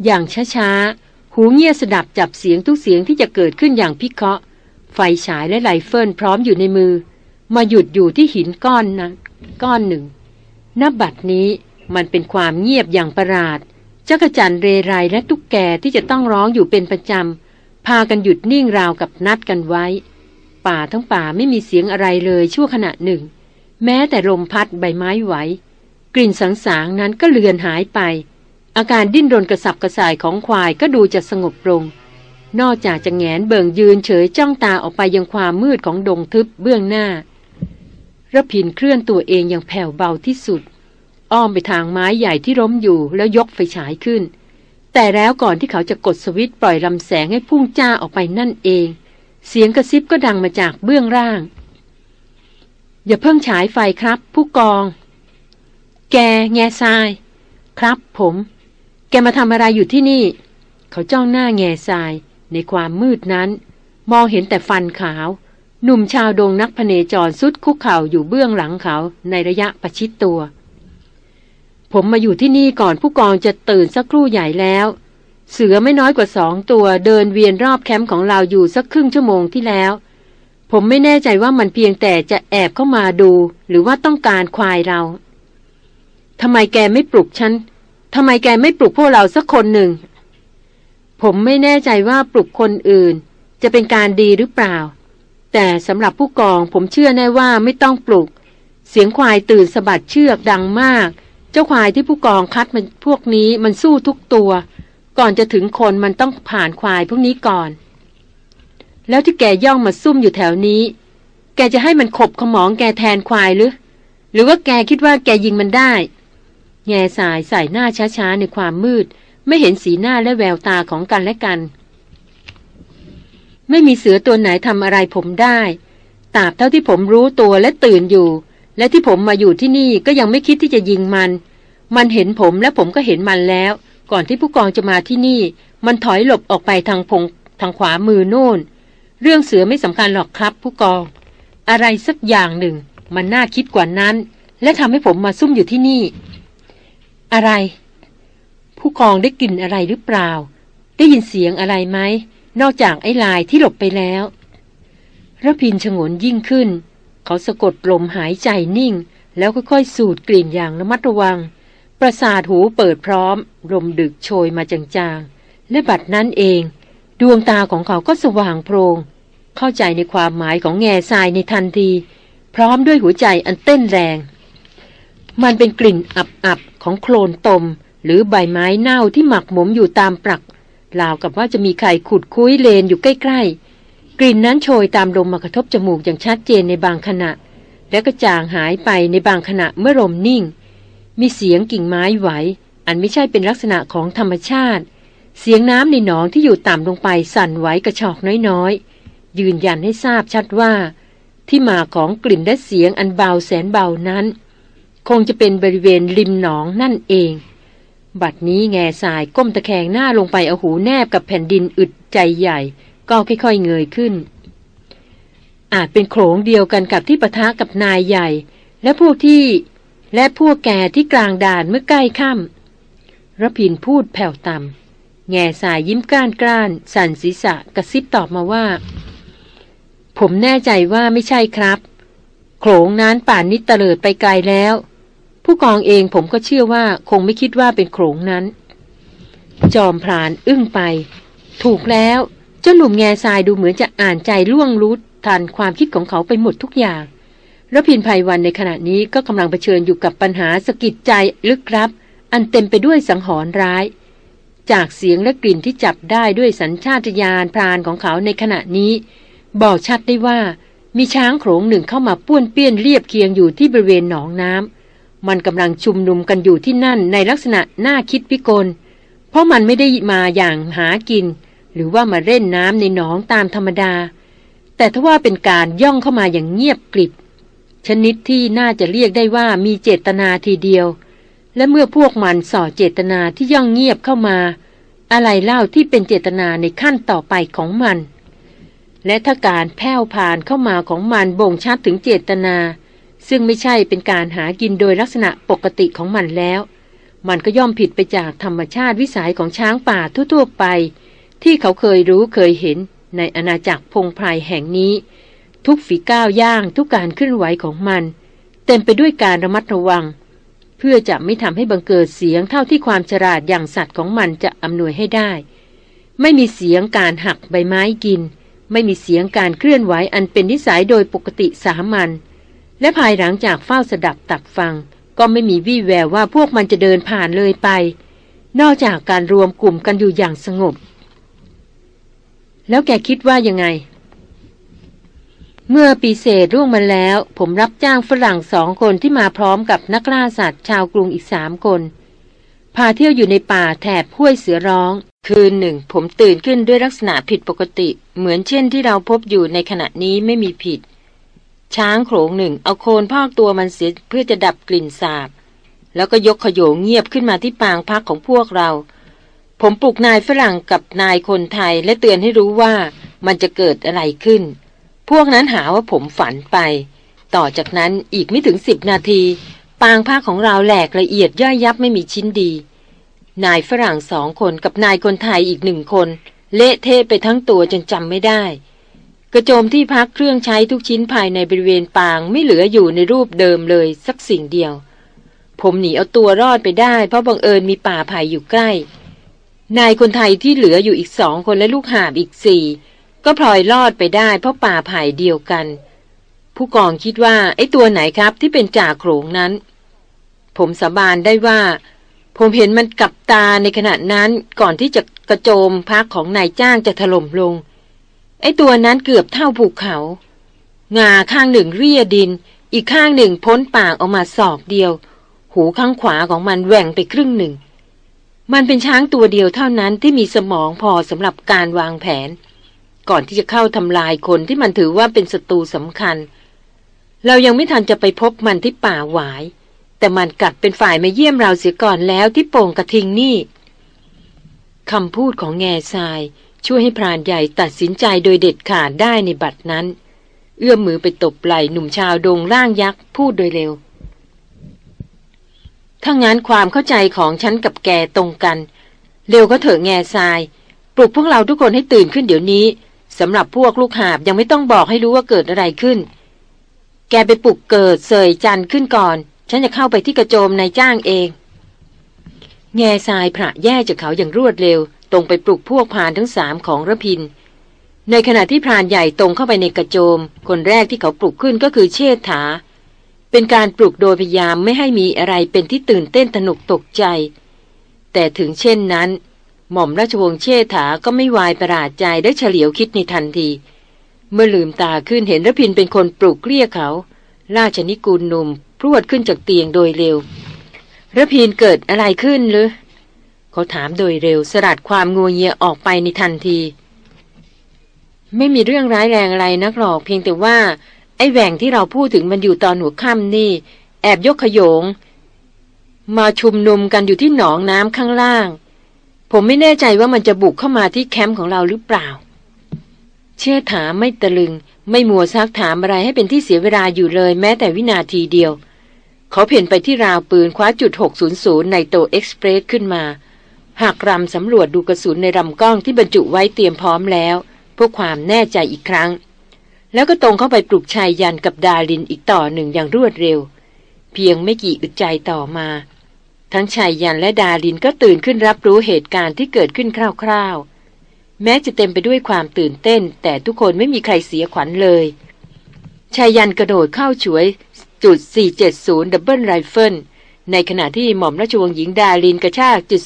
อย่างช้าๆ หูเงียสดับจับเสียงทุกเสียงที่จะเกิดขึ้นอย่างพิเคราะห์ ไฟฉายและไลเฟิลพร้อมอยู่ในมือ มาหยุดอยู่ที่หินก้อนนั้นก้อนหนึ่งณบัดนี้ มันเป็นความเงียบอย่างประหลาดจักจั่นเรไรและตุ๊กแกที่จะต้องร้องอยู่เป็นประจำ พากันหยุดนิ่งราวกับนัดกันไว้ ป่าทั้งป่าไม่มีเสียงอะไรเลยชั่วขณะหนึ่ง แม้แต่ลมพัดใบไม้ไหว กลิ่นสังสางนั้นก็เลือนหายไป อาการดิ้นรนกระสับกระส่ายของควายก็ดูจะสงบลง นอกจากจะแงนเบิงยืนเฉยจ้องตาออกไปยังความมืดของดงทึบเบื้องหน้าระพินเคลื่อนตัวเองอย่างแผ่วเบาที่สุด อ้อมไปทางไม้ใหญ่ที่ล้มอยู่แล้วยกไฟฉายขึ้น แต่แล้วก่อนที่เขาจะกดสวิตช์ปล่อยลำแสงให้พุ่งจ้าออกไปนั่นเอง เสียงกระซิบก็ดังมาจากเบื้องล่าง อย่าเพิ่งฉายไฟครับ ผู้กอง แกแง่ทราย ครับผม แกมาทำอะไรอยู่ที่นี่ เขาจ้องหน้าแง่ทราย ในความมืดนั้น มองเห็นแต่ฟันขาวหนุ่มชาวดงนักพเนจรสุดคุกเข่าอยู่เบื้องหลังเขาในระยะประชิดตัว ผมมาอยู่ที่นี่ก่อนผู้กองจะตื่นสักครู่ใหญ่แล้ว เสือไม่น้อยกว่าสองตัวเดินเวียนรอบแคมป์ของเราอยู่สักครึ่งชั่วโมงที่แล้ว ผมไม่แน่ใจว่ามันเพียงแต่จะแอบเข้ามาดู หรือว่าต้องการควายเราทำไมแกไม่ปลุกฉันทำไมแกไม่ปลุกพวกเราสักคนหนึ่ง ผมไม่แน่ใจว่าปลุกคนอื่น จะเป็นการดีหรือเปล่า แต่สำหรับผู้กองผมเชื่อแน่ว่าไม่ต้องปลุก เสียงควายตื่นสะบัดเชือกดังมาก เจ้าควายที่ผู้กองคัดมันพวกนี้มันสู้ทุกตัว ก่อนจะถึงคนมันต้องผ่านควายพวกนี้ก่อน แล้วที่แกย่องมาซุ่มอยู่แถวนี้ แกจะให้มันขบขมองแกแทนควายหรือ หรือว่าแกคิดว่าแกยิงมันได้ แง่สายใส่หน้าช้าๆในความมืด ไม่เห็นสีหน้าและแววตาของกันและกัน ไม่มีเสือตัวไหนทำอะไรผมได้ตราบเท่าที่ผมรู้ตัวและตื่นอยู่ และที่ผมมาอยู่ที่นี่ก็ยังไม่คิดที่จะยิงมัน มันเห็นผมและผมก็เห็นมันแล้ว ก่อนที่ผู้กองจะมาที่นี่ มันถอยหลบออกไปทางพงทางขวามือโน่น เรื่องเสือไม่สำคัญหรอกครับ ผู้กอง อะไรสักอย่างหนึ่ง มันน่าคิดกว่านั้น และทำให้ผมมาซุ่มอยู่ที่นี่ อะไร ผู้กองได้กลิ่นอะไรหรือเปล่า ได้ยินเสียงอะไรไหมนอกจากไอ้ลายที่หลบไปแล้วระพินชงนยิ่งขึ้น เขาสะกดลมหายใจนิ่ง แล้วค่อยๆ สูดกลิ่นอย่างระมัดระวัง ประสาทหูเปิดพร้อม ลมดึกโชยมาจางๆ และบัดนั้นเอง ดวงตาของเขาก็สว่างโพลงเข้าใจในความหมายของแง่ทรายในทันที พร้อมด้วยหัวใจอันเต้นแรง มันเป็นกลิ่นอับๆของโคลนตม หรือใบไม้เน่าที่หมักหมมอยู่ตามปลักราวกับว่าจะมีใครขุดคุ้ยเลนอยู่ใกล้ๆ กลิ่นนั้นโชยตามลมมากระทบจมูกอย่างชัดเจนในบางขณะ แล้วก็จางหายไปในบางขณะเมื่อลมนิ่ง มีเสียงกิ่งไม้ไหว อันไม่ใช่เป็นลักษณะของธรรมชาติ เสียงน้ำในหนองที่อยู่ต่ำลงไปสั่นไหวกระชอกน้อยๆ ยืนยันให้ทราบชัดว่า ที่มาของกลิ่นและเสียงอันเบาแสนเบานั้น คงจะเป็นบริเวณริมหนองนั่นเอง บัดนี้แง่สายก้มตะแคงหน้าลงไปเอาหูแนบกับแผ่นดินอึดใจใหญ่ ก็ค่อยๆเงยขึ้น อาจเป็นโขงเดียวกันกับที่ปะทะกับนายใหญ่ และพวกที่และพวกแกที่กลางด่านเมื่อใกล้ค่ำระพินพูดแผ่วต่ำแง่สายยิ้มก้านกล้าน สั่นศีรษะกระซิบตอบมาว่า ผมแน่ใจว่าไม่ใช่ครับ โขงนั้นป่านนิดเตลิดไปไกลแล้ว ผู้กองเองผมก็เชื่อว่าคงไม่คิดว่าเป็นโขงนั้น จอมพรานอึ้งไป ถูกแล้ว เจ้าหนุ่มแง่ทรายดูเหมือนจะอ่านใจล่วงรู้ทันความคิดของเขาไปหมดทุกอย่างแล้วพินภัยวันในขณะนี้ก็กำลังเผชิญอยู่กับปัญหาสะกิดใจลึกลับ อันเต็มไปด้วยสังหรณ์ร้าย จากเสียงและกลิ่นที่จับได้ด้วยสัญชาตญาณพรานของเขาในขณะนี้ บอกชัดได้ว่ามีช้างโขงหนึ่งเข้ามาป้วนเปี้ยนเรียบเคียงอยู่ที่บริเวณหนองน้ำมันกำลังชุมนุมกันอยู่ที่นั่นในลักษณะน่าคิดพิกลเพราะมันไม่ได้มาอย่างหากิน รือว่ามาเล่นน้ำในหนองตามธรรมดา แต่ถ้าว่าเป็นการย่องเข้ามาอย่างเงียบกริบ ชนิดที่น่าจะเรียกได้ว่ามีเจตนาทีเดียว และเมื่อพวกมันส่อเจตนาที่ย่องเงียบเข้ามา อะไรเล่าที่เป็นเจตนาในขั้นต่อไปของมัน และถ้าการแผ่วผ่านเข้ามาของมันบ่งชัดถึงเจตนา ซึ่งไม่ใช่เป็นการหากินโดยลักษณะปกติของมันแล้ว มันก็ย่อมผิดไปจากธรรมชาติวิสัยของช้างป่าทั่วๆไป ที่เขาเคยรู้เคยเห็นในอาณาจักรพงไพรแห่งนี้ ทุกฝีก้าวย่างทุกการเคลื่อนไหวของมัน เต็มไปด้วยการระมัดระวัง เพื่อจะไม่ทำให้บังเกิดเสียงเท่าที่ความฉลาดอย่างสัตว์ของมันจะอำนวยให้ได้ ไม่มีเสียงการหักใบไม้กิน ไม่มีเสียงการเคลื่อนไหวอันเป็นนิสัยโดยปกติสามัญและภายหลังจากเฝ้าสดับตักฟัง ก็ไม่มีวี่แววว่าพวกมันจะเดินผ่านเลยไป นอกจากการรวมกลุ่มกันอยู่อย่างสงบ แล้วแกคิดว่ายังไง เมื่อปีเศษร่วงมาแล้ว ผมรับจ้างฝรั่งสองคนที่มาพร้อมกับนักล่าสัตว์ชาวกรุงอีกสามคน พาเที่ยวอยู่ในป่าแถบห้วยเสือร้อง คืนหนึ่ง ผมตื่นขึ้นด้วยลักษณะผิดปกติ เหมือนเช่นที่เราพบอยู่ในขณะนี้ไม่มีผิด ช้างโขงหนึ่งเอาโคนพอกตัวมันเสียเพื่อจะดับกลิ่นสาบ แล้วก็ยกขโยงเงียบขึ้นมาที่ปางพักของพวกเรา ผมปลุกนายฝรั่งกับนายคนไทยและเตือนให้รู้ว่ามันจะเกิดอะไรขึ้น พวกนั้นหาว่าผมฝันไป ต่อจากนั้นอีกไม่ถึงสิบนาที ปางผ้าของเราแหลกละเอียดย่อยยับไม่มีชิ้นดี นายฝรั่งสองคนกับนายคนไทยอีกหนึ่งคน เละเทะไปทั้งตัวจนจำไม่ได้ กระโจมที่พักเครื่องใช้ทุกชิ้นภายในบริเวณปางไม่เหลืออยู่ในรูปเดิมเลยสักสิ่งเดียว ผมหนีเอาตัวรอดไปได้ เพราะบังเอิญมีป่าไผ่อยู่ใกล้ นายคนไทยที่เหลืออยู่อีกสองคนและลูกหาบอีกสี่ก็พลอยรอดไปได้เพราะป่าไผ่เดียวกัน ผู้กองคิดว่าไอ้ตัวไหนครับที่เป็นจ่าโขงนั้น ผมสาบานได้ว่า ผมเห็นมันกับตาในขณะนั้นก่อนที่จะกระโจมพักของนายจ้างจะถล่มลง ไอ้ตัวนั้นเกือบเท่าภูเขา งาข้างหนึ่งเรียดิน อีกข้างหนึ่งพ้นปากออกมาศอกเดียว หูข้างขวาของมันแหว่งไปครึ่งหนึ่ง มันเป็นช้างตัวเดียวเท่านั้นที่มีสมองพอสำหรับการวางแผน ก่อนที่จะเข้าทำลายคนที่มันถือว่าเป็นศัตรูสำคัญ เรายังไม่ทันจะไปพบมันที่ป่าหวาย แต่มันกลับเป็นฝ่ายมาเยี่ยมเราเสียก่อนแล้วที่โป่งกระทิงนี่คำพูดของแง่ทราย ช่วยให้พรานใหญ่ตัดสินใจโดยเด็ดขาดได้ในบัดนั้น เอื้อมมือไปตบไหล่หนุ่มชาวดงร่างยักษ์พูดโดยเร็ว ถ้างั้นความเข้าใจของฉันกับแกตรงกัน เร็วก็เถอะแง่ทราย ปลุกพวกเราทุกคนให้ตื่นขึ้นเดี๋ยวนี้สำหรับพวกลูกหาบยังไม่ต้องบอกให้รู้ว่าเกิดอะไรขึ้น แกไปปลุกเกิดเสยจันขึ้นก่อน ฉันจะเข้าไปที่กระโจมนายจ้างเอง แง่ทรายพระแย่จากเขาอย่างรวดเร็ว ตรงไปปลุกพวกพานทั้งสามของระพิน ในขณะที่พรานใหญ่ตรงเข้าไปในกระโจม คนแรกที่เขาปลุกขึ้นก็คือเชษฐา เป็นการปลุกโดยพยายามไม่ให้มีอะไรเป็นที่ตื่นเต้นตนกตกใจ แต่ถึงเช่นนั้น หม่อมราชวงศ์เชษฐาก็ไม่วายประหลาดใจได้เฉลียวคิดในทันที เมื่อลืมตาขึ้นเห็นระพินเป็นคนปลุกเรียกเขา ราชนิกูลหนุ่มพรวดขึ้นจากเตียงโดยเร็วระพินเกิดอะไรขึ้นหรือเขาถามโดยเร็วสลัดความงัวเงียออกไปในทันที ไม่มีเรื่องร้ายแรงอะไรนักหรอกเพียงแต่ว่า ไอ้แหว่งที่เราพูดถึงมันอยู่ตอนหัวค่ำนี่ แอบยกขยง มาชุมนุมกันอยู่ที่หนองน้ำข้างล่าง ผมไม่แน่ใจว่ามันจะบุกเข้ามาที่แคมป์ของเราหรือเปล่า เชื่อถามไม่ตะลึง ไม่มัวซักถามอะไรให้เป็นที่เสียเวลาอยู่เลยแม้แต่วินาทีเดียว เขาเพ่นไปที่ราวปืนคว้าจุด 600 ในโตเอ็กซ์เพรสขึ้นมาหากรำสำรวจดูกระสุนในลำกล้องที่บรรจุไว้เตรียมพร้อมแล้วเพื่อความแน่ใจอีกครั้ง แล้วก็ตรงเข้าไปปลุกชายยันกับดาลินอีกต่อหนึ่งอย่างรวดเร็ว เพียงไม่กี่อึดใจต่อมา ทั้งไชยยันต์และดารินก็ตื่นขึ้นรับรู้เหตุการณ์ที่เกิดขึ้นคร่าวๆ แม้จะเต็มไปด้วยความตื่นเต้น แต่ทุกคนไม่มีใครเสียขวัญเลยไชยยันต์กระโดดเข้าฉวยจุด 470 double rifle ในขณะที่หม่อมราชวงศ์หญิงดารินกระชากจุด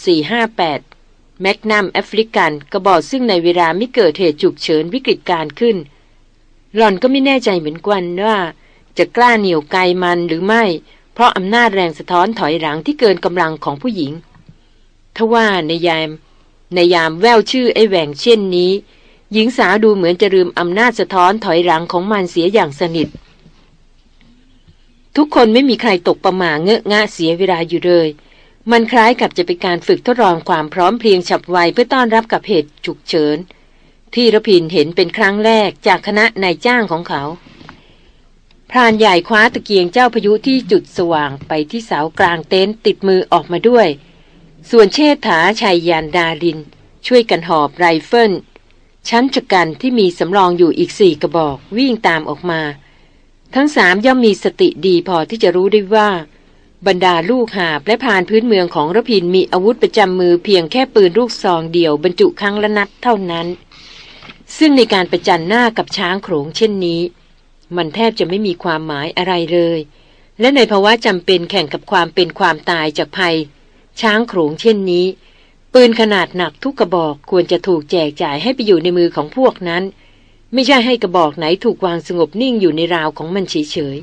458 Magnum African กระบอกซึ่งในเวลาไม่เกิดเหตุฉุกเฉินวิกฤตการขึ้น หล่อนก็ไม่แน่ใจเหมือนกันว่า จะกล้าเหนี่ยวไกมันหรือไม่ เพราะอำนาจแรงสะท้อนถอยหลังที่เกินกำลังของผู้หญิงทว่าในยาม ในยามแววชื่อไอ้แหว่งเช่นนี้ หญิงสาวดูเหมือนจะลืมอำนาจสะท้อนถอยหลังของมันเสียอย่างสนิท ทุกคนไม่มีใครตกประมาเงอะงะเสียเวลาอยู่เลย มันคล้ายกับจะเป็นการฝึกทดลองความพร้อมเพรียงฉับไวเพื่อต้อนรับกับเหตุฉุกเฉิน ที่ระพินเห็นเป็นครั้งแรกจากคณะนายจ้างของเขาพรานใหญ่คว้าตะเกียงเจ้าพายุที่จุดสว่างไปที่เสากลางเต็นท์ติดมือออกมาด้วย ส่วนเชษฐาชัยยานดาลิน ช่วยกันหอบไรเฟิล ชั้นชะกันที่มีสำรองอยู่อีกสี่กระบอกวิ่งตามออกมา ทั้งสามย่อมมีสติดีพอที่จะรู้ได้ว่า บรรดาลูกหาบและพานพื้นเมืองของระพินมีอาวุธประจำมือเพียงแค่ปืนลูกซองเดียวบรรจุครั้งละนัดเท่านั้น ซึ่งในการประจันหน้ากับช้างโขงเช่นนี้ มันแทบจะไม่มีความหมายอะไรเลย และในภาวะจำเป็นแข่งกับความเป็นความตายจากภัย ช้างโขงเช่นนี้ ปืนขนาดหนักทุกกระบอกควรจะถูกแจกจ่ายให้ไปอยู่ในมือของพวกนั้น ไม่ใช่ให้กระบอกไหนถูกวางสงบนิ่งอยู่ในราวของมันเฉย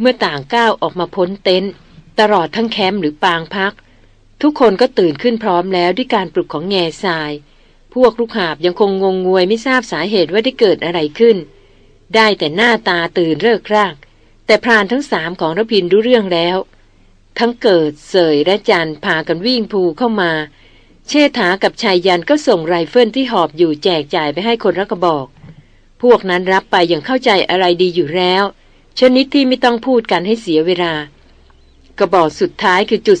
เมื่อต่างก้าวออกมาพ้นเต็นท์ตลอดทั้งแคมป์หรือปางพัก ทุกคนก็ตื่นขึ้นพร้อมแล้วด้วยการปลุกของแง่ทราย พวกลูกหาบยังคงงงงวยไม่ทราบสาเหตุว่าได้เกิดอะไรขึ้น ได้แต่หน้าตาตื่นเริกราก แต่พรานทั้งสามของรพินรู้เรื่องแล้ว ทั้งเกิดเสยและจันพากันวิ่งภูเข้ามา เชษฐากับชายยันก็ส่งไรเฟิลที่หอบอยู่แจกจ่ายไปให้คนรักระบอก พวกนั้นรับไปอย่างเข้าใจอะไรดีอยู่แล้ว ชนิดที่ไม่ต้องพูดกันให้เสียเวลากระบอกสุดท้ายคือจุด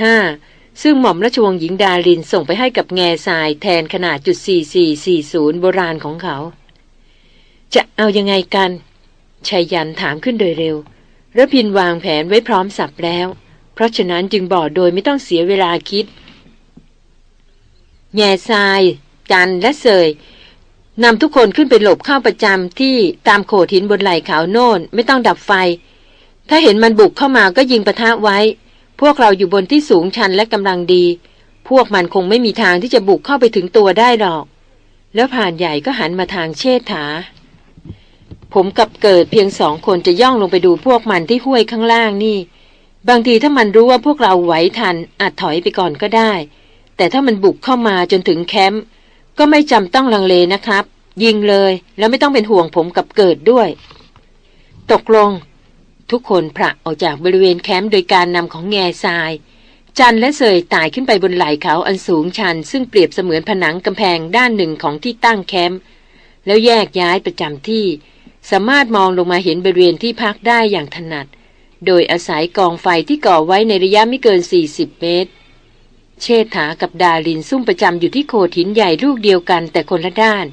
375 ซึ่งหม่อมราชวงศ์หญิงดารินส่งไปให้กับแง่ทรายแทนขนาดจุด4440 โบราณของเขา จะเอายังไงกันชายยันถามขึ้นโดยเร็วระพินวางแผนไว้พร้อมสับแล้ว เพราะฉะนั้นจึงบอกโดยไม่ต้องเสียเวลาคิด แง่ทราย จันและเสยนำทุกคนขึ้นไปหลบเข้าประจำที่ตามโขดหินบนไหล่เขาโน่น ไม่ต้องดับไฟ ถ้าเห็นมันบุกเข้ามาก็ยิงปะทะไว้ พวกเราอยู่บนที่สูงชันและกำลังดี พวกมันคงไม่มีทางที่จะบุกเข้าไปถึงตัวได้หรอก แล้วผ่านใหญ่ก็หันมาทางเชษฐา ผมกับเกิดเพียงสองคนจะย่องลงไปดูพวกมันที่ห้วยข้างล่างนี่ บางทีถ้ามันรู้ว่าพวกเราไหวทันอาจถอยไปก่อนก็ได้ แต่ถ้ามันบุกเข้ามาจนถึงแคมป์ก็ไม่จำต้องลังเลนะครับ ยิงเลยแล้วไม่ต้องเป็นห่วงผมกับเกิดด้วย ตกลง ทุกคนพระออกจากบริเวณแคมป์โดยการนำของแง่ทราย จันและเสยตายขึ้นไปบนไหล่เขาอันสูงชัน ซึ่งเปรียบเสมือนผนังกำแพงด้านหนึ่งของที่ตั้งแคมป์แล้วแยกย้ายประจำที่ สามารถมองลงมาเห็นบริเวณที่พักได้อย่างถนัด โดยอาศัยกองไฟที่ก่อไว้ในระยะไม่เกิน 40 เมตร เชษฐากับดาลินซุ่มประจำอยู่ที่โขดหินใหญ่ลูกเดียวกันแต่คนละด้าน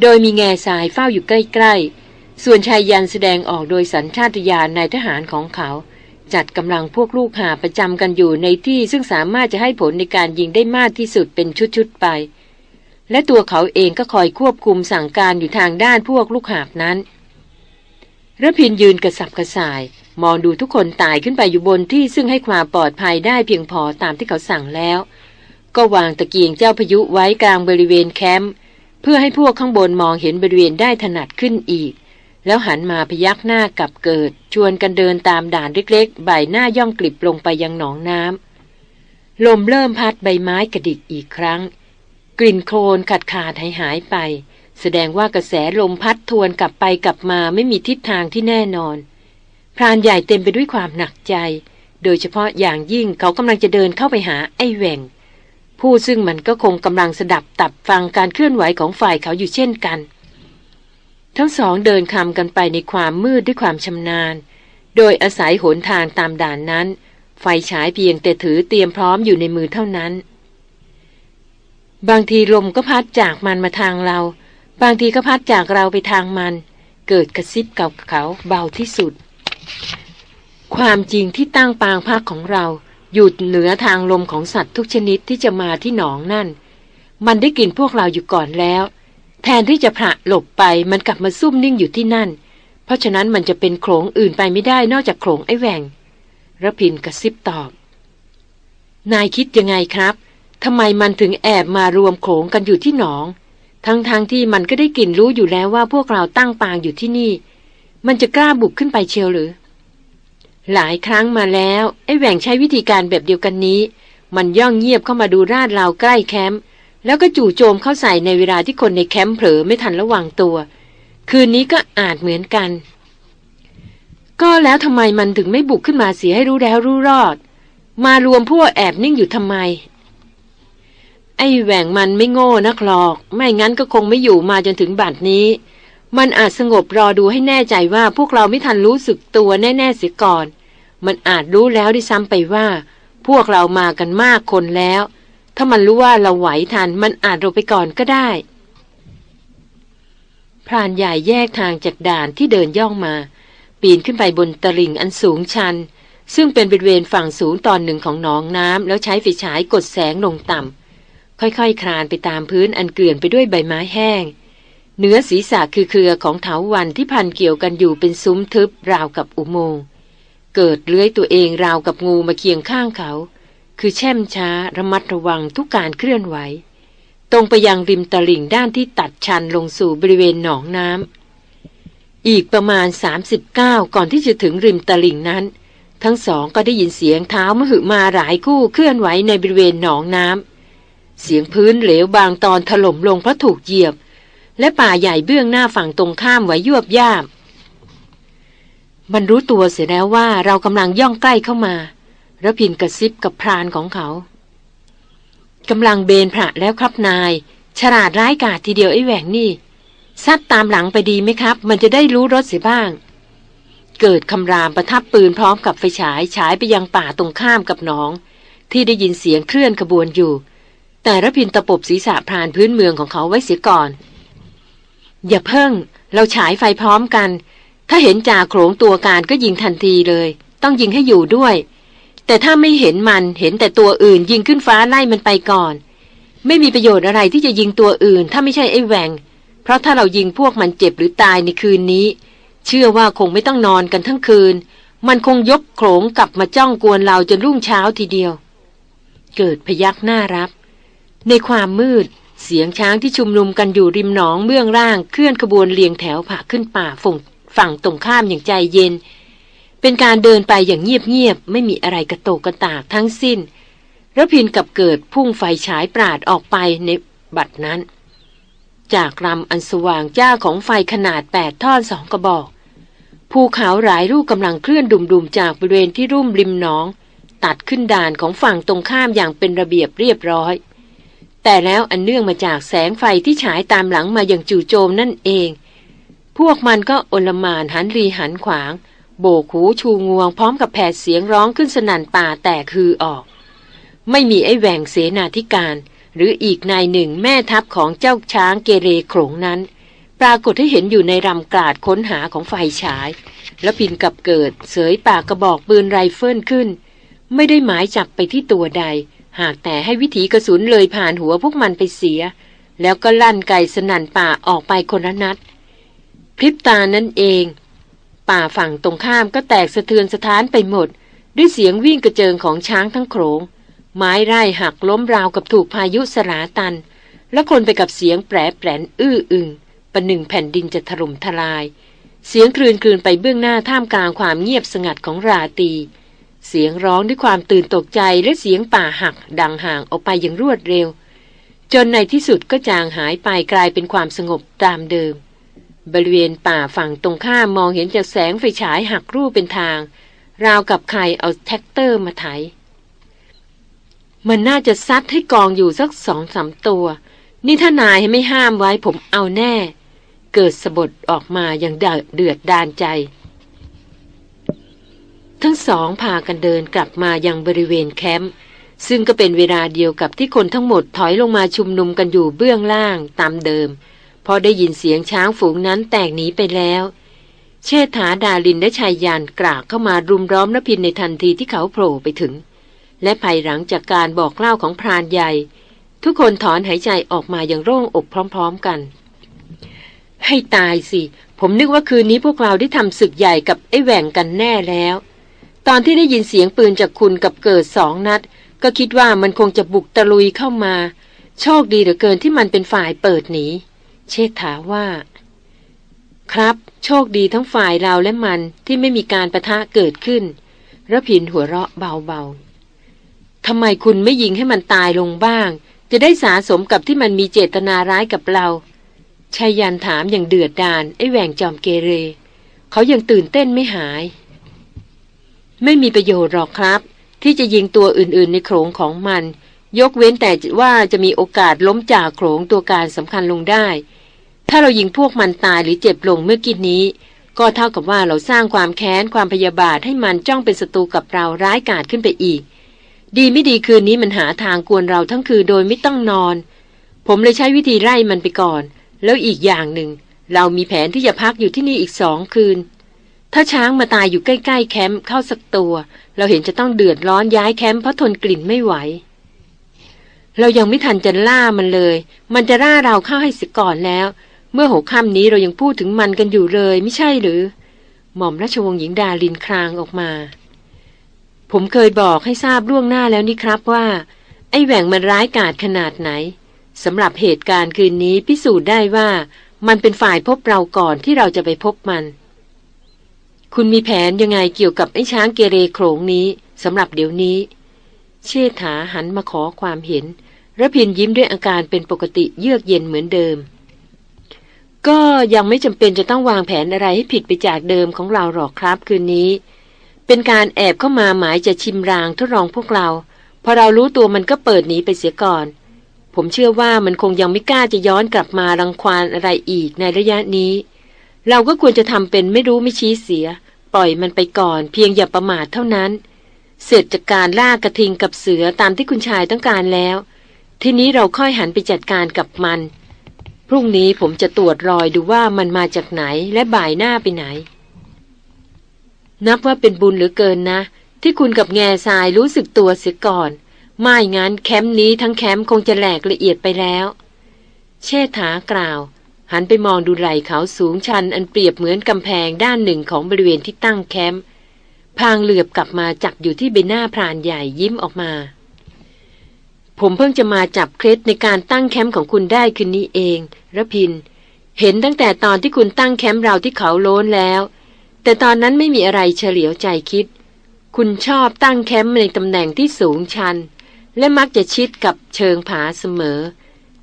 โดยมีแง่สายเฝ้าอยู่ใกล้ๆ ส่วนชายยันแสดงออกโดยสัญชาตญาณนายทหารของเขา จัดกำลังพวกลูกหาประจำกันอยู่ในที่ซึ่งสามารถจะให้ผลในการยิงได้มากที่สุดเป็นชุดๆไป และตัวเขาเองก็คอยควบคุมสั่งการอยู่ทางด้านพวกลูกหาบนั้นระพินยืนกระสับกระส่าย มองดูทุกคนตายขึ้นไปอยู่บนที่ซึ่งให้ความปลอดภัยได้เพียงพอตามที่เขาสั่งแล้ว ก็วางตะเกียงเจ้าพายุไว้กลางบริเวณแคมป์เพื่อให้พวกข้างบนมองเห็นบริเวณได้ถนัดขึ้นอีก แล้วหันมาพยักหน้ากับเกิด ชวนกันเดินตามด่านเล็กๆ ใบหน้าย่องกลิบลงไปยังหนองน้ำ ลมเริ่มพัดใบไม้กระดิกอีกครั้ง กลิ่นโคลนขาดขาดหายหายไป แสดงว่ากระแสลมพัดทวนกลับไปกลับมาไม่มีทิศทางที่แน่นอน พรานใหญ่เต็มไปด้วยความหนักใจ โดยเฉพาะอย่างยิ่งเขากำลังจะเดินเข้าไปหาไอ้แหว่ง ผู้ซึ่งมันก็คงกำลังสดับตับฟังการเคลื่อนไหวของฝ่ายเขาอยู่เช่นกัน ทั้งสองเดินคำกันไปในความมืดด้วยความชำนาญ โดยอาศัยหนทางตามด่านนั้น ไฟฉายเพียงแต่ถือเตรียมพร้อมอยู่ในมือเท่านั้น บางทีลมก็พัดจากมันมาทางเรา บางทีก็พัดจากเราไปทางมัน เกิดกระซิบกับเขาเบาที่สุด ความจริงที่ตั้งปางพักของเราอยู่เหนือทางลมของสัตว์ทุกชนิดที่จะมาที่หนองนั่น มันได้กลิ่นพวกเราอยู่ก่อนแล้ว แทนที่จะผละหลบไปมันกลับมาซุ่มนิ่งอยู่ที่นั่น เพราะฉะนั้นมันจะเป็นโขงอื่นไปไม่ได้นอกจากโขงไอ้แหวงระพินกระซิบตอบ นายคิดยังไงครับทำไมมันถึงแอบมารวมโขงกันอยู่ที่หนอง ทั้งๆที่มันก็ได้กลิ่นรู้อยู่แล้วว่าพวกเราตั้งปางอยู่ที่นี่ มันจะกล้าบุกขึ้นไปเชียวหรือ หลายครั้งมาแล้ว ไอ้แหว่งใช้วิธีการแบบเดียวกันนี้ มันย่องเงียบเข้ามาดูลาดเลาใกล้แคมป์ แล้วก็จู่โจมเข้าใส่ในเวลาที่คนในแคมป์เผลอไม่ทันระวังตัว คืนนี้ก็อาจเหมือนกัน ก็แล้วทำไมมันถึงไม่บุกขึ้นมาเสียให้รู้แล้วรู้รอด มารวมพวกแอบนิ่งอยู่ทำไม ไอ้แหว่งมันไม่โง่นักหรอก ไม่งั้นก็คงไม่อยู่มาจนถึงบัดนี้ มันอาจสงบรอดูให้แน่ใจว่าพวกเราไม่ทันรู้สึกตัวแน่ๆเสียก่อน มันอาจรู้แล้วดิซ้ำไปว่า พวกเรามากันมากคนแล้ว ถ้ามันรู้ว่าเราไหวทันมันอาจเราไปก่อนก็ได้พรานใหญ่แยกทางจากด่านที่เดินย่องมา ปีนขึ้นไปบนตลิ่งอันสูงชัน ซึ่งเป็นบริเวณฝั่งสูงตอนหนึ่งของหนองน้ำแล้วใช้ไฟฉายกดแสงลงต่ำค่อยๆคคลานไปตามพื้นอันเกลื่อนไปด้วยใบไม้แห้ง เนื้อศีรษะคือเครือของเถาวันที่พันเกี่ยวกันอยู่เป็นซุ้มทึบราวกับอุโมงค์เกิดเลื้อยตัวเองราวกับงูมาเคียงข้างเขา คือแช่มช้าระมัดระวังทุกการเคลื่อนไหว ตรงไปยังริมตลิ่งด้านที่ตัดชันลงสู่บริเวณหนองน้ำอีกประมาณ 39 ก่อนที่จะถึงริมตลิ่งนั้น ทั้งสองก็ได้ยินเสียงเท้ามหึมาหลายคู่เคลื่อนไหวในบริเวณหนองน้ำเสียงพื้นเหลวบางตอนถล่มลงเพราะถูกเหยียบ และป่าใหญ่เบื้องหน้าฝั่งตรงข้ามไหวยวบย่ามมันรู้ตัวเสียแล้วว่าเรากำลังย่องใกล้เข้ามา ระพินกระซิบกับพรานของเขากำลังเบนพระแล้วครับนาย ฉลาดร้ายกาจทีเดียวไอ้แหวงนี่ซัดตามหลังไปดีไหมครับ มันจะได้รู้รถเสียบ้าง เกิดคำรามประทับปืนพร้อมกับไฟฉายฉายไปยังป่าตรงข้ามกับน้อง ที่ได้ยินเสียงเคลื่อนขบวนอยู่ แต่ระพินตะปบศีรษะพรานพื้นเมืองของเขาไว้เสียก่อน อย่าเพิ่ง เราฉายไฟพร้อมกัน ถ้าเห็นจ่าโขงตัวการก็ยิงทันทีเลย ต้องยิงให้อยู่ด้วย แต่ถ้าไม่เห็นมันเห็นแต่ตัวอื่น ยิงขึ้นฟ้าไล่มันไปก่อน ไม่มีประโยชน์อะไรที่จะยิงตัวอื่น ถ้าไม่ใช่ไอ้แหวงเพราะถ้าเรายิงพวกมันเจ็บหรือตายในคืนนี้ เชื่อว่าคงไม่ต้องนอนกันทั้งคืน มันคงยกโขงกลับมาจ้องกวนเราจนรุ่งเช้าทีเดียว เกิดพยักหน้ารับ ในความมืด เสียงช้างที่ชุมนุมกันอยู่ริมหนองเบื้องล่างเคลื่อนขบวนเลียงแถวผ่าขึ้นป่าฝงฝั่งตรงข้ามอย่างใจเย็น เป็นการเดินไปอย่างเงียบๆไม่มีอะไรกระโตกกระตากทั้งสิ้นระพินกับเกิดพุ่งไฟฉายปราดออกไปในบัดนั้น จากลำอันสว่างจ้าของไฟขนาดแปดท่อนสองกระบอกภูเขาหลายลูกกำลังเคลื่อนดุมๆจากบริเวณที่รุ่มริมหนอง ตัดขึ้นด่านของฝั่งตรงข้ามอย่างเป็นระเบียบเรียบร้อย แต่แล้วอันเนื่องมาจากแสงไฟที่ฉายตามหลังมาอย่างจู่โจมนั่นเอง พวกมันก็อลมานหันรีหันขวาง โบกหูชูงวงพร้อมกับแผดเสียงร้องขึ้นสนั่นป่าแตกคือออก ไม่มีไอ้แหว่งเสนาธิการ หรืออีกนายหนึ่งแม่ทัพของเจ้าช้างเกเรโขงนั้น ปรากฏให้เห็นอยู่ในรำกาดค้นหาของไฟฉาย แล้วพินกับเกิดเสยปากกระบอกปืนไรเฟิลขึ้น ไม่ได้หมายจับไปที่ตัวใด หากแต่ให้วิถีกระสุนเลยผ่านหัวพวกมันไปเสีย แล้วก็ลั่นไกสนั่นป่าออกไปคนละนัดพริบตานั่นเอง ป่าฝั่งตรงข้ามก็แตกสะเทือนสะท้านไปหมด ด้วยเสียงวิ่งกระเจิงของช้างทั้งโขงไม้ไร่หักล้มราวกับถูกพายุสลาตัน และคนไปกับเสียงแปรแปรนอื้ออึงประหนึ่งแผ่นดินจะถล่มทลาย เสียงคลืนคลืนไปเบื้องหน้าท่ามกลางความเงียบสงัดของราตี เสียงร้องด้วยความตื่นตกใจและเสียงป่าหักดังห่างออกไปอย่างรวดเร็ว จนในที่สุดก็จางหายไปกลายเป็นความสงบตามเดิม บริเวณป่าฝั่งตรงข้ามมองเห็นจากแสงไฟฉายหักรูปเป็นทาง ราวกับใครเอาแทรกเตอร์มาไถ มันน่าจะซัดให้กองอยู่สักสองสามตัว นี่ถ้านายไม่ห้ามไว้ผมเอาแน่ เกิดสบถออกมาอย่างเดือดดานใจ ทั้งสองพากันเดินกลับมายังบริเวณแคมป์ซึ่งก็เป็นเวลาเดียวกับที่คนทั้งหมดถอยลงมาชุมนุมกันอยู่เบื้องล่างตามเดิม พอได้ยินเสียงช้างฝูงนั้นแตกหนีไปแล้ว เชษฐาดาลินและชายยานกรากเข้ามารุมร้อมนพินในทันทีที่เขาโผล่ไปถึง และภายหลังจากการบอกเล่าของพรานใหญ่ ทุกคนถอนหายใจออกมาอย่างโล่งอกพร้อมๆกัน ให้ตายสิ ผมนึกว่าคืนนี้พวกเราได้ทำศึกใหญ่กับไอ้แหว่งกันแน่แล้ว ตอนที่ได้ยินเสียงปืนจากคุณกับเกิดสองนัด ก็คิดว่ามันคงจะบุกตะลุยเข้ามา โชคดีเหลือเกินที่มันเป็นฝ่ายเปิดหนี เชษฐาว่า ครับ โชคดีทั้งฝ่ายเราและมันที่ไม่มีการประทะเกิดขึ้นระพินหัวเราะเบาๆทำไมคุณไม่ยิงให้มันตายลงบ้าง จะได้สาสมกับที่มันมีเจตนาร้ายกับเราชายันถามอย่างเดือดดานไอ้แหว่งจอมเกเร เขายังตื่นเต้นไม่หาย ไม่มีประโยชน์หรอกครับ ที่จะยิงตัวอื่นๆในโขงของมัน ยกเว้นแต่ว่าจะมีโอกาสล้มจากโขงตัวการสำคัญลงได้ ถ้าเรายิงพวกมันตายหรือเจ็บลงเมื่อกี้นี้ ก็เท่ากับว่าเราสร้างความแค้นความพยาบาทให้มันจ้องเป็นศัตรูกับเราร้ายกาจขึ้นไปอีก ดีไม่ดีคืนนี้มันหาทางกวนเราทั้งคืนโดยไม่ต้องนอน ผมเลยใช้วิธีไล่มันไปก่อน แล้วอีกอย่างหนึ่ง เรามีแผนที่จะพักอยู่ที่นี่อีกสองคืน ถ้าช้างมาตายอยู่ใกล้ๆแคมป์เข้าสักตัว เราเห็นจะต้องเดือดร้อนย้ายแคมป์เพราะทนกลิ่นไม่ไหวเรายังไม่ทันจะล่ามันเลย มันจะล่าเราเข้าให้สียก่อนแล้ว เมื่อหัวค่ำนี้เรายังพูดถึงมันกันอยู่เลย ไม่ใช่หรือ หม่อมราชวงศ์หญิงดาลินครางออกมา ผมเคยบอกให้ทราบล่วงหน้าแล้วนี่ครับว่า ไอ้แหว่งมันร้ายกาจขนาดไหนสำหรับเหตุการณ์คืนนี้พิสูจน์ได้ว่ามันเป็นฝ่ายพบเราก่อนที่เราจะไปพบมัน คุณมีแผนยังไงเกี่ยวกับไอ้ช้างเกเรโขงนี้สำหรับเดี๋ยวนี้ เชษฐาหันมาขอความเห็นระพินยิ้มด้วยอาการเป็นปกติเยือกเย็นเหมือนเดิม ก็ยังไม่จำเป็นจะต้องวางแผนอะไรให้ผิดไปจากเดิมของเราหรอกครับคืนนี้ เป็นการแอบเข้ามาหมายจะชิมรางทดลองพวกเรา พอเรารู้ตัวมันก็เปิดหนีไปเสียก่อน ผมเชื่อว่ามันคงยังไม่กล้าจะย้อนกลับมารังควานอะไรอีกในระยะนี้ เราก็ควรจะทำเป็นไม่รู้ไม่ชี้เสีย ปล่อยมันไปก่อน เพียงอย่าประมาทเท่านั้น เสร็จจากการล่ากระทิงกับเสือตามที่คุณชายต้องการแล้ว ทีนี้เราค่อยหันไปจัดการกับมัน พรุ่งนี้ผมจะตรวจรอยดูว่ามันมาจากไหนและบ่ายหน้าไปไหน นับว่าเป็นบุญหรือเกินนะ ที่คุณกับแง่ทรายรู้สึกตัวเสียก่อน ไม่งั้นแคมป์นี้ทั้งแคมป์คงจะแหลกละเอียดไปแล้ว เชษฐากล่าว หันไปมองดูไหล่เขาสูงชัน อันเปรียบเหมือนกำแพงด้านหนึ่งของบริเวณที่ตั้งแคมป์พางเหลือบกลับมาจับอยู่ที่ใบหน้าพรานใหญ่ยิ้มออกมา ผมเพิ่งจะมาจับเคล็ดในการตั้งแคมป์ของคุณได้คืนนี้เองระพิน เห็นตั้งแต่ตอนที่คุณตั้งแคมป์เราที่เขาโล้นแล้ว แต่ตอนนั้นไม่มีอะไรเฉลียวใจคิด คุณชอบตั้งแคมป์ในตำแหน่งที่สูงชัน และมักจะชิดกับเชิงผาเสมอ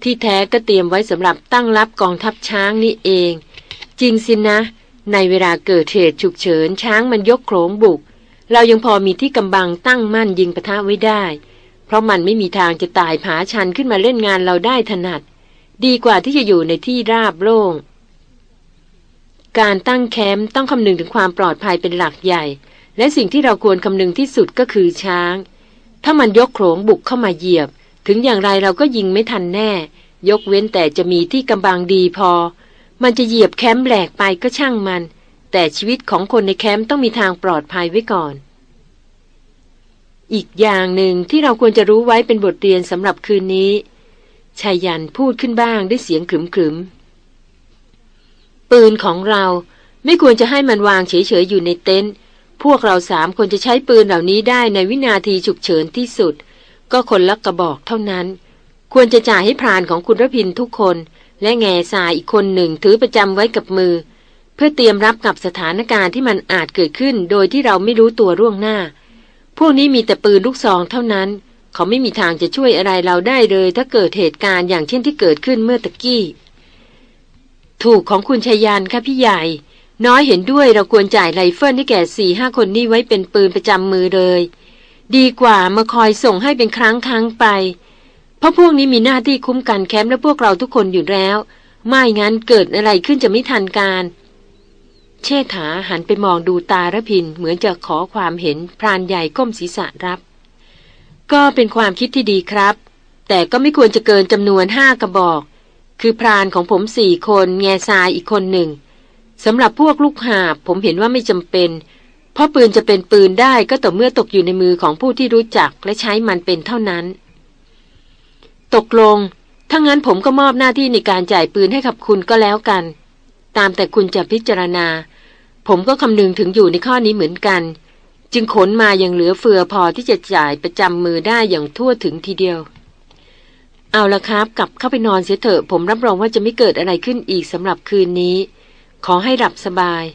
ที่แท้ก็เตรียมไว้สำหรับตั้งรับกองทัพช้างนี่เอง จริงสินะ ในเวลาเกิดเหตุฉุกเฉินช้างมันยกโขงบุก เรายังพอมีที่กำบังตั้งมั่นยิงปะทะไว้ได้ ราะมันไม่มีทางจะตายผาชันขึ้นมาเล่นงานเราได้ถนัด ดีกว่าที่จะอยู่ในที่ราบโล่ง การตั้งแคมป์ต้องคำนึงถึงความปลอดภัยเป็นหลักใหญ่ และสิ่งที่เราควรคำนึงที่สุดก็คือช้าง ถ้ามันยกโขงบุกเข้ามาเหยียบ ถึงอย่างไรเราก็ยิงไม่ทันแน่ ยกเว้นแต่จะมีที่กำบังดีพอ มันจะเหยียบแคมป์แหลกไปก็ช่างมัน แต่ชีวิตของคนในแคมป์ต้องมีทางปลอดภัยไว้ก่อน อีกอย่างหนึ่งที่เราควรจะรู้ไว้เป็นบทเรียนสำหรับคืนนี้ชายันพูดขึ้นบ้างด้วยเสียงขรึมๆปืนของเราไม่ควรจะให้มันวางเฉยๆอยู่ในเต็นท์พวกเราสามคนจะใช้ปืนเหล่านี้ได้ในวินาทีฉุกเฉินที่สุด ก็คนละกระบอกเท่านั้น ควรจะจ่ายให้พรานของคุณรพินทุกคน และแง่ทรายอีกคนหนึ่งถือประจำไว้กับมือ เพื่อเตรียมรับกับสถานการณ์ที่มันอาจเกิดขึ้นโดยที่เราไม่รู้ตัวร่วงหน้า พวกนี้มีแต่ปืนลูกซองเท่านั้น เขาไม่มีทางจะช่วยอะไรเราได้เลย ถ้าเกิดเหตุการณ์อย่างเช่นที่เกิดขึ้นเมื่อตะกี้ ถูกของคุณไชยยันต์ค่ะพี่ใหญ่ น้อยเห็นด้วยเราควรจ่ายไรเฟิลให้แก่สี่ห้าคนนี้ไว้เป็นปืนประจำมือเลย ดีกว่ามาคอยส่งให้เป็นครั้งครั้งไป เพราะพวกนี้มีหน้าที่คุ้มกันแคมป์และพวกเราทุกคนอยู่แล้ว ไม่งั้นเกิดอะไรขึ้นจะไม่ทันการ เชษฐาหันไปมองดูตารพินทร์เหมือนจะขอความเห็นพรานใหญ่ก้มศีรษะรับ ก็เป็นความคิดที่ดีครับ แต่ก็ไม่ควรจะเกินจำนวนห้ากระบอก คือพรานของผมสี่คนแง่ทรายอีกคนหนึ่งสำหรับพวกลูกหาบผมเห็นว่าไม่จำเป็น เพราะปืนจะเป็นปืนได้ก็ต่อเมื่อตกอยู่ในมือของผู้ที่รู้จักและใช้มันเป็นเท่านั้น ตกลงถ้างั้นผมก็มอบหน้าที่ในการจ่ายปืนให้กับคุณก็แล้วกัน ตามแต่คุณจะพิจารณา ผมก็คำนึงถึงอยู่ในข้อนี้เหมือนกัน จึงขนมาอย่างเหลือเฟือพอที่จะจ่ายประจำมือได้อย่างทั่วถึงทีเดียว เอาละครับกลับเข้าไปนอนเสียเถอะ ผมรับรองว่าจะไม่เกิดอะไรขึ้นอีกสำหรับคืนนี้ ขอให้หลับสบาย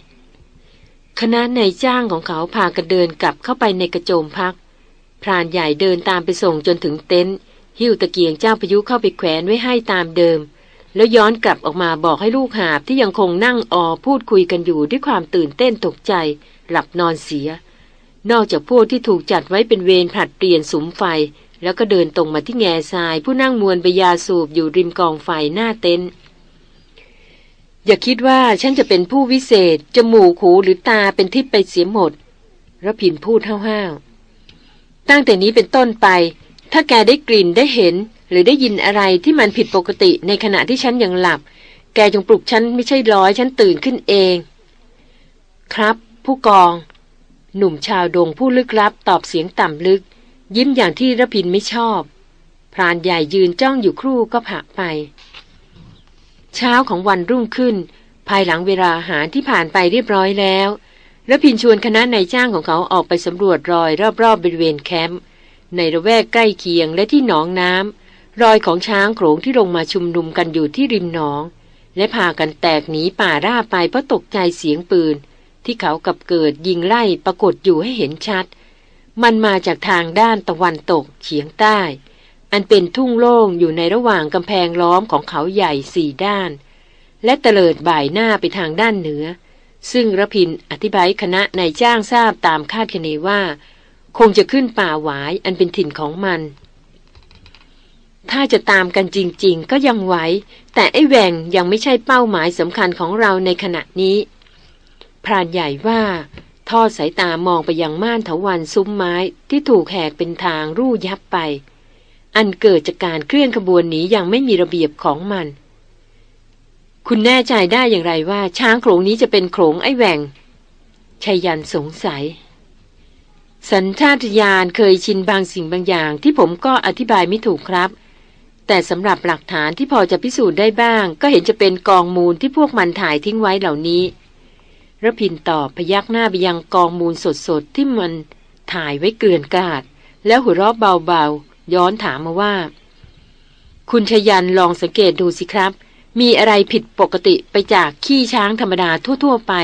คณะนายจ้างของเขาพากันเดินกลับเข้าไปในกระโจมพักพรานใหญ่เดินตามไปส่งจนถึงเต็นท์หิ้วตะเกียงเจ้าพายุเข้าไปแขวนไว้ให้ตามเดิม แล้วย้อนกลับออกมาบอกให้ลูกหาบที่ยังคงนั่งออพูดคุยกันอยู่ด้วยความตื่นเต้นตกใจ หลับนอนเสีย นอกจากพวกที่ถูกจัดไว้เป็นเวรผลัดเปลี่ยนสุมไฟ แล้วก็เดินตรงมาที่แง่ทราย ผู้นั่งมวนใบยาสูบอยู่ริมกองไฟหน้าเต็นท์อย่าคิดว่าฉันจะเป็นผู้วิเศษจมูกหูหรือตาเป็นทิพย์ไปเสียหมดระพินพูดห้าวๆตั้งแต่นี้เป็นต้นไป ถ้าแกได้กลิ่นได้เห็น หรือได้ยินอะไรที่มันผิดปกติในขณะที่ฉันยังหลับ แกจงปลุกฉันไม่ใช่ร้อยฉันตื่นขึ้นเอง ครับ ผู้กอง หนุ่มชาวดงผู้ลึกลับตอบเสียงต่ำลึก ยิ้มอย่างที่ระพินไม่ชอบ พรานใหญ่ยืนจ้องอยู่ครู่ก็ผักไป เช้าของวันรุ่งขึ้น ภายหลังเวลาอาหารที่ผ่านไปเรียบร้อยแล้วระพินชวนคณะนายจ้างของเขาออกไปสำรวจรอยรอบๆบบริเวณแคมป์ในระแวกใกล้เคียงและที่หนองน้ำ รอยของช้างโขงที่ลงมาชุมนุมกันอยู่ที่ริมหนอง และพากันแตกหนีป่าราไปเพราะตกใจเสียงปืน ที่เขากับเกิดยิงไล่ปรากฏอยู่ให้เห็นชัด มันมาจากทางด้านตะวันตกเฉียงใต้ อันเป็นทุ่งโล่งอยู่ในระหว่างกำแพงล้อมของเขาใหญ่สี่ด้าน และเตลิดบ่ายหน้าไปทางด้านเหนือ ซึ่งระพินอธิบายคณะนายจ้างทราบตามคาดคะเนว่า คงจะขึ้นป่าหวายอันเป็นถิ่นของมัน ถ้าจะตามกันจริง ๆ ก็ยังไหว แต่ไอ้แหวงยังไม่ใช่เป้าหมายสำคัญของเราในขณะนี้ พรานใหญ่ว่า ทอดสายตามองไปยังม่านเถาวันซุ้มไม้ที่ถูกแหกเป็นทางรูยับไป อันเกิดจากการเคลื่อนขบวนหนีอย่างไม่มีระเบียบของมัน คุณแน่ใจได้อย่างไรว่า ช้างโขลงนี้จะเป็นโขลงไอ้แหวงชัยยันสงสัยสัญชาตญาณเคยชินบางสิ่งบางอย่างที่ผมก็อธิบายไม่ถูกครับ แต่สำหรับหลักฐานที่พอจะพิสูจน์ได้บ้าง ก็เห็นจะเป็นกองมูลที่พวกมันถ่ายทิ้งไว้เหล่านี้ระพินตอบพยักหน้าไปยังกองมูลสดๆที่มันถ่ายไว้เกลื่อนกาด แล้วหัวเราะเบาๆ ย้อนถามมาว่า คุณชยันลองสังเกตดูสิครับ มีอะไรผิดปกติไปจากขี้ช้างธรรมดาทั่วๆไป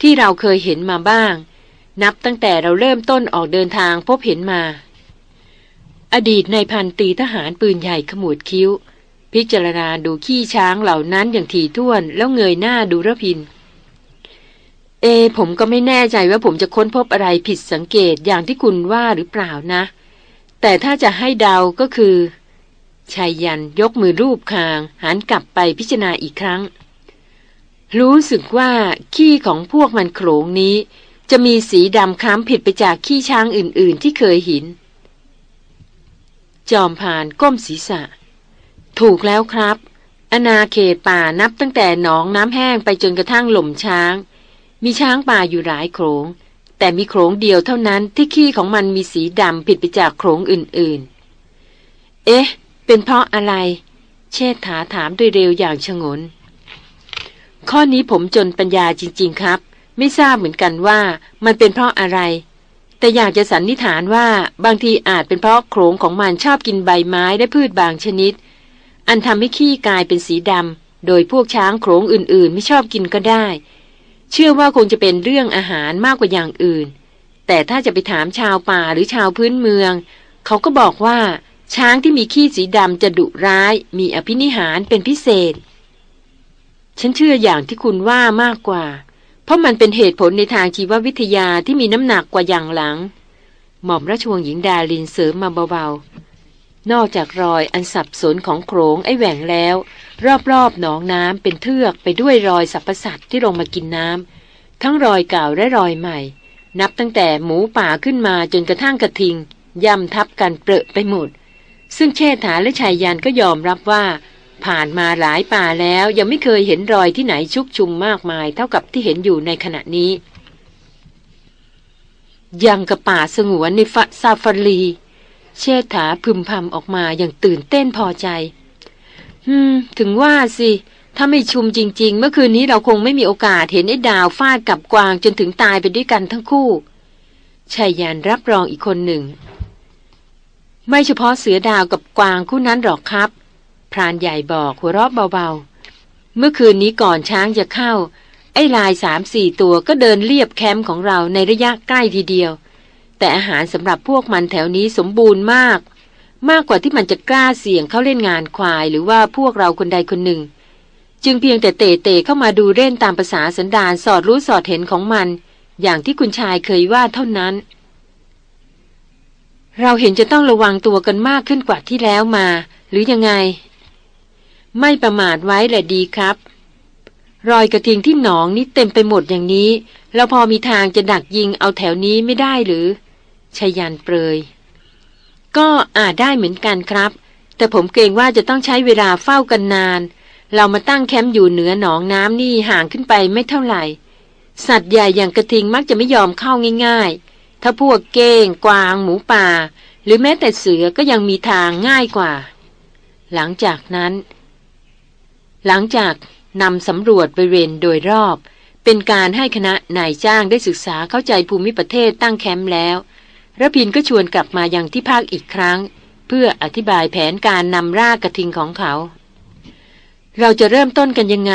ที่เราเคยเห็นมาบ้าง นับตั้งแต่เราเริ่มต้นออกเดินทางพบเห็นมา อดีตในพันตีทหารปืนใหญ่ขมวดคิ้ว พิจารณาดูขี้ช้างเหล่านั้นอย่างถี่ถ้วนแล้วเงยหน้าดูระพิน เอ ผมก็ไม่แน่ใจว่าผมจะค้นพบอะไรผิดสังเกตอย่างที่คุณว่าหรือเปล่านะ แต่ถ้าจะให้เดาก็คือชายยันยกมือรูปคางหันกลับไปพิจารณาอีกครั้ง รู้สึกว่าขี้ของพวกมันโขลงนี้ จะมีสีดำคล้ำผิดไปจากขี้ช้างอื่นๆที่เคยเห็น จอมผ่านก้มศีรษะ ถูกแล้วครับ อนาเขตป่านับตั้งแต่หนองน้ำแห้งไปจนกระทั่งหล่มช้าง มีช้างป่าอยู่หลายโขลงแต่มีโขลงเดียวเท่านั้นที่ขี้ของมันมีสีดำผิดไปจากโขลงอื่นๆ เอ๊ะ เป็นเพราะอะไร เชษฐาถามด้วยเร็วอย่างชงน ข้อนี้ผมจนปัญญาจริง ๆ ครับ ไม่ทราบเหมือนกันว่ามันเป็นเพราะอะไร แต่อยากจะสันนิษฐานว่าบางทีอาจเป็นเพราะโขงของมันชอบกินใบไม้และพืชบางชนิด อันทำให้ขี้กลายเป็นสีดำโดยพวกช้างโขงอื่นๆ ไม่ชอบกินก็ได้ เชื่อว่าคงจะเป็นเรื่องอาหารมากกว่าอย่างอื่น แต่ถ้าจะไปถามชาวป่าหรือชาวพื้นเมือง เขาก็บอกว่าช้างที่มีขี้สีดำจะดุร้าย มีอภินิหารเป็นพิเศษ ฉันเชื่ออย่างที่คุณว่ามากกว่า เพราะมันเป็นเหตุผลในทางชีววิทยาที่มีน้ำหนักกว่าอย่างหลัง หม่อมราชวงศ์หญิงดาลินเสริมมาเบาๆ นอกจากรอยอันสับสนของโขงไอ้แหว่งแล้ว รอบๆหนองน้ำเป็นเทือกไปด้วยรอยสัพสัตว์ที่ลงมากินน้ำทั้งรอยเก่าและรอยใหม่ นับตั้งแต่หมูป่าขึ้นมาจนกระทั่งกระทิงย่ำทับกันเปรอะไปหมดซึ่งเชษฐาและชายยันก็ยอมรับว่า ผ่านมาหลายป่าแล้วยังไม่เคยเห็นรอยที่ไหนชุกชุมมากมาย เท่ากับที่เห็นอยู่ในขณะนี้ยังกับป่าสงวนในฟซาฟารี เชษฐาพึมพำออกมาอย่างตื่นเต้นพอใจ อืม ถึงว่าสิ ถ้าไม่ชุมจริง ๆ เมื่อคืนนี้เราคงไม่มีโอกาสเห็นไอ้ดาวฟาดกับกวางจนถึงตายไปด้วยกันทั้งคู่ชายยานรับรองอีกคนหนึ่ง ไม่เฉพาะเสือดาวกับกวางคู่นั้นหรอกครับ พรานใหญ่บอกหัวเราะเบาๆ เมื่อคืนนี้ก่อนช้างจะเข้า ไอ้ลายสามสี่ตัวก็เดินเรียบแคมป์ของเราในระยะใกล้ทีเดียว แต่อาหารสำหรับพวกมันแถวนี้สมบูรณ์มาก มากกว่าที่มันจะกล้าเสี่ยงเข้าเล่นงานควายหรือว่าพวกเราคนใดคนหนึ่ง จึงเพียงแต่เตะเตะเข้ามาดูเล่นตามภาษาสันดานสอดรู้สอดเห็นของมัน อย่างที่คุณชายเคยว่าเท่านั้นเราเห็นจะต้องระวังตัวกันมากขึ้นกว่าที่แล้วมา หรือยังไง ไม่ประมาทไว้แหละดีครับ รอยกระทิงที่หนองนี่เต็มไปหมดอย่างนี้เราพอมีทางจะดักยิงเอาแถวนี้ไม่ได้หรือชยันเปรย ก็อาจได้เหมือนกันครับ แต่ผมเกรงว่าจะต้องใช้เวลาเฝ้ากันนาน เรามาตั้งแคมป์อยู่เหนือหนองน้ำนี่ห่างขึ้นไปไม่เท่าไหร่ สัตว์ใหญ่อย่างกระทิงมักจะไม่ยอมเข้าง่าย ๆ ถ้าพวกเก้ง กวาง หมูป่า หรือแม้แต่เสือก็ยังมีทางง่ายกว่า หลังจากนั้น หลังจากนำสำรวจบริเวณโดยรอบ เป็นการให้คณะนายจ้างได้ศึกษาเข้าใจภูมิประเทศตั้งแคมป์แล้วระพินก็ชวนกลับมายังที่ภาคอีกครั้ง เพื่ออธิบายแผนการนำรากกระทิงของเขา เราจะเริ่มต้นกันยังไง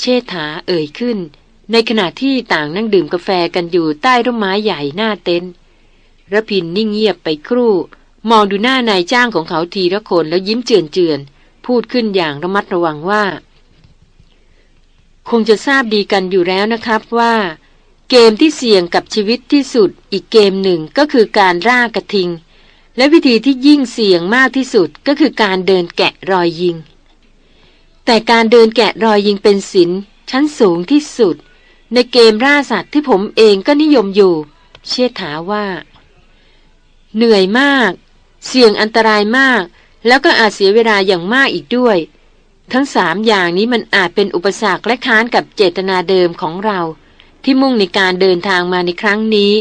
เชษฐาเอ่ยขึ้น ในขณะที่ต่างนั่งดื่มกาแฟกันอยู่ใต้ร่มไม้ใหญ่หน้าเต็นท์ระพินนิ่งเงียบไปครู่ มองดูหน้านายจ้างของเขาทีละคนแล้วยิ้มเจือนเจือน พูดขึ้นอย่างระมัดระวังว่า คงจะทราบดีกันอยู่แล้วนะครับว่า เกมที่เสี่ยงกับชีวิตที่สุดอีกเกมหนึ่งก็คือการร่ากระทิง และวิธีที่ยิ่งเสี่ยงมากที่สุดก็คือการเดินแกะรอยยิง แต่การเดินแกะรอยยิงเป็นศิลชั้นสูงที่สุด ในเกมร่าสัตว์ที่ผมเองก็นิยมอยู่ เชื่อถาว่า เหนื่อยมาก เสี่ยงอันตรายมาก แล้วก็อาจเสียเวลาอย่างมากอีกด้วย ทั้งสามอย่างนี้มันอาจเป็นอุปสรรคและค้านกับเจตนาเดิมของเรา ที่มุ่งในการเดินทางมาในครั้งนี้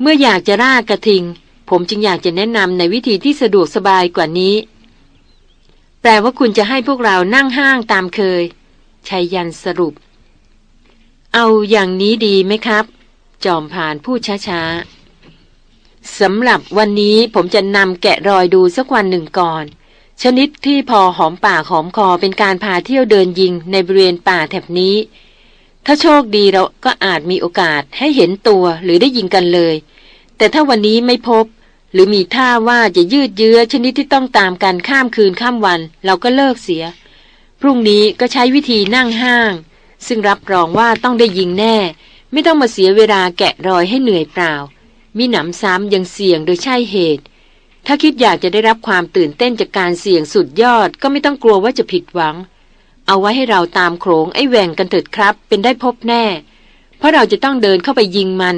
เมื่ออยากจะร่ากระทิง ผมจึงอยากจะแนะนำในวิธีที่สะดวกสบายกว่านี้ แปลว่าคุณจะให้พวกเรานั่งห้างตามเคยชัยยันสรุป เอาอย่างนี้ดีไหมครับ จอมผ่านพูดช้าๆ สำหรับวันนี้ผมจะนำแกะรอยดูสักวันหนึ่งก่อน ชนิดที่พอหอมปากหอมคอเป็นการพาเที่ยวเดินยิงในบริเวณป่าแถบนี้ ถ้าโชคดีเราก็อาจมีโอกาสให้เห็นตัวหรือได้ยิงกันเลย แต่ถ้าวันนี้ไม่พบ หรือมีท่าว่าจะยืดเยื้อชนิดที่ต้องตามกันข้ามคืนข้ามวัน เราก็เลิกเสีย พรุ่งนี้ก็ใช้วิธีนั่งห้าง ซึ่งรับรองว่าต้องได้ยิงแน่ ไม่ต้องมาเสียเวลาแกะรอยให้เหนื่อยเปล่า มีหนำซ้ำยังเสี่ยงโดยใช่เหตุ ถ้าคิดอยากจะได้รับความตื่นเต้นจากการเสี่ยงสุดยอดก็ไม่ต้องกลัวว่าจะผิดหวัง เอาไว้ให้เราตามโขงไอ้แหว่งกันเถิดครับ เป็นได้พบแน่ เพราะเราจะต้องเดินเข้าไปยิงมัน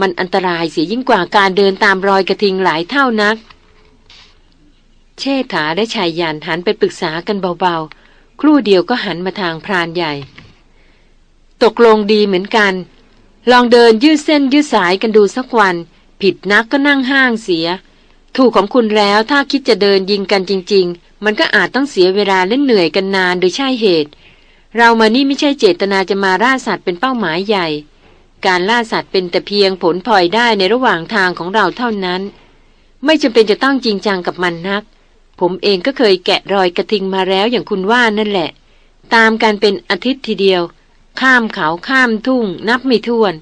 มันอันตรายเสียยิ่งกว่าการเดินตามรอยกระทิงหลายเท่านัก เชษฐาและชายยานหันไปปรึกษากันเบาๆ ครู่เดียวก็หันมาทางพรานใหญ่ ตกลงดีเหมือนกัน ลองเดินยืดเส้นยืดสายกันดูสักวัน ผิดนักก็นั่งห้างเสีย ถูกของคุณแล้วถ้าคิดจะเดินยิงกันจริงมันก็อาจต้องเสียเวลาเล่นเหนื่อยกันนานโดยใช่เหตุ เรามานี่ไม่ใช่เจตนาจะมาล่าสัตว์เป็นเป้าหมายใหญ่ การล่าสัตว์เป็นแต่เพียงผลพลอยได้ในระหว่างทางของเราเท่านั้น ไม่จำเป็นจะต้องจริงจังกับมันนัก ผมเองก็เคยแกะรอยกระทิงมาแล้วอย่างคุณว่านั่นแหละ ตามการเป็นอาทิตย์ทีเดียว ข้ามเขาข้ามทุ่ง นับไม่ถ้วน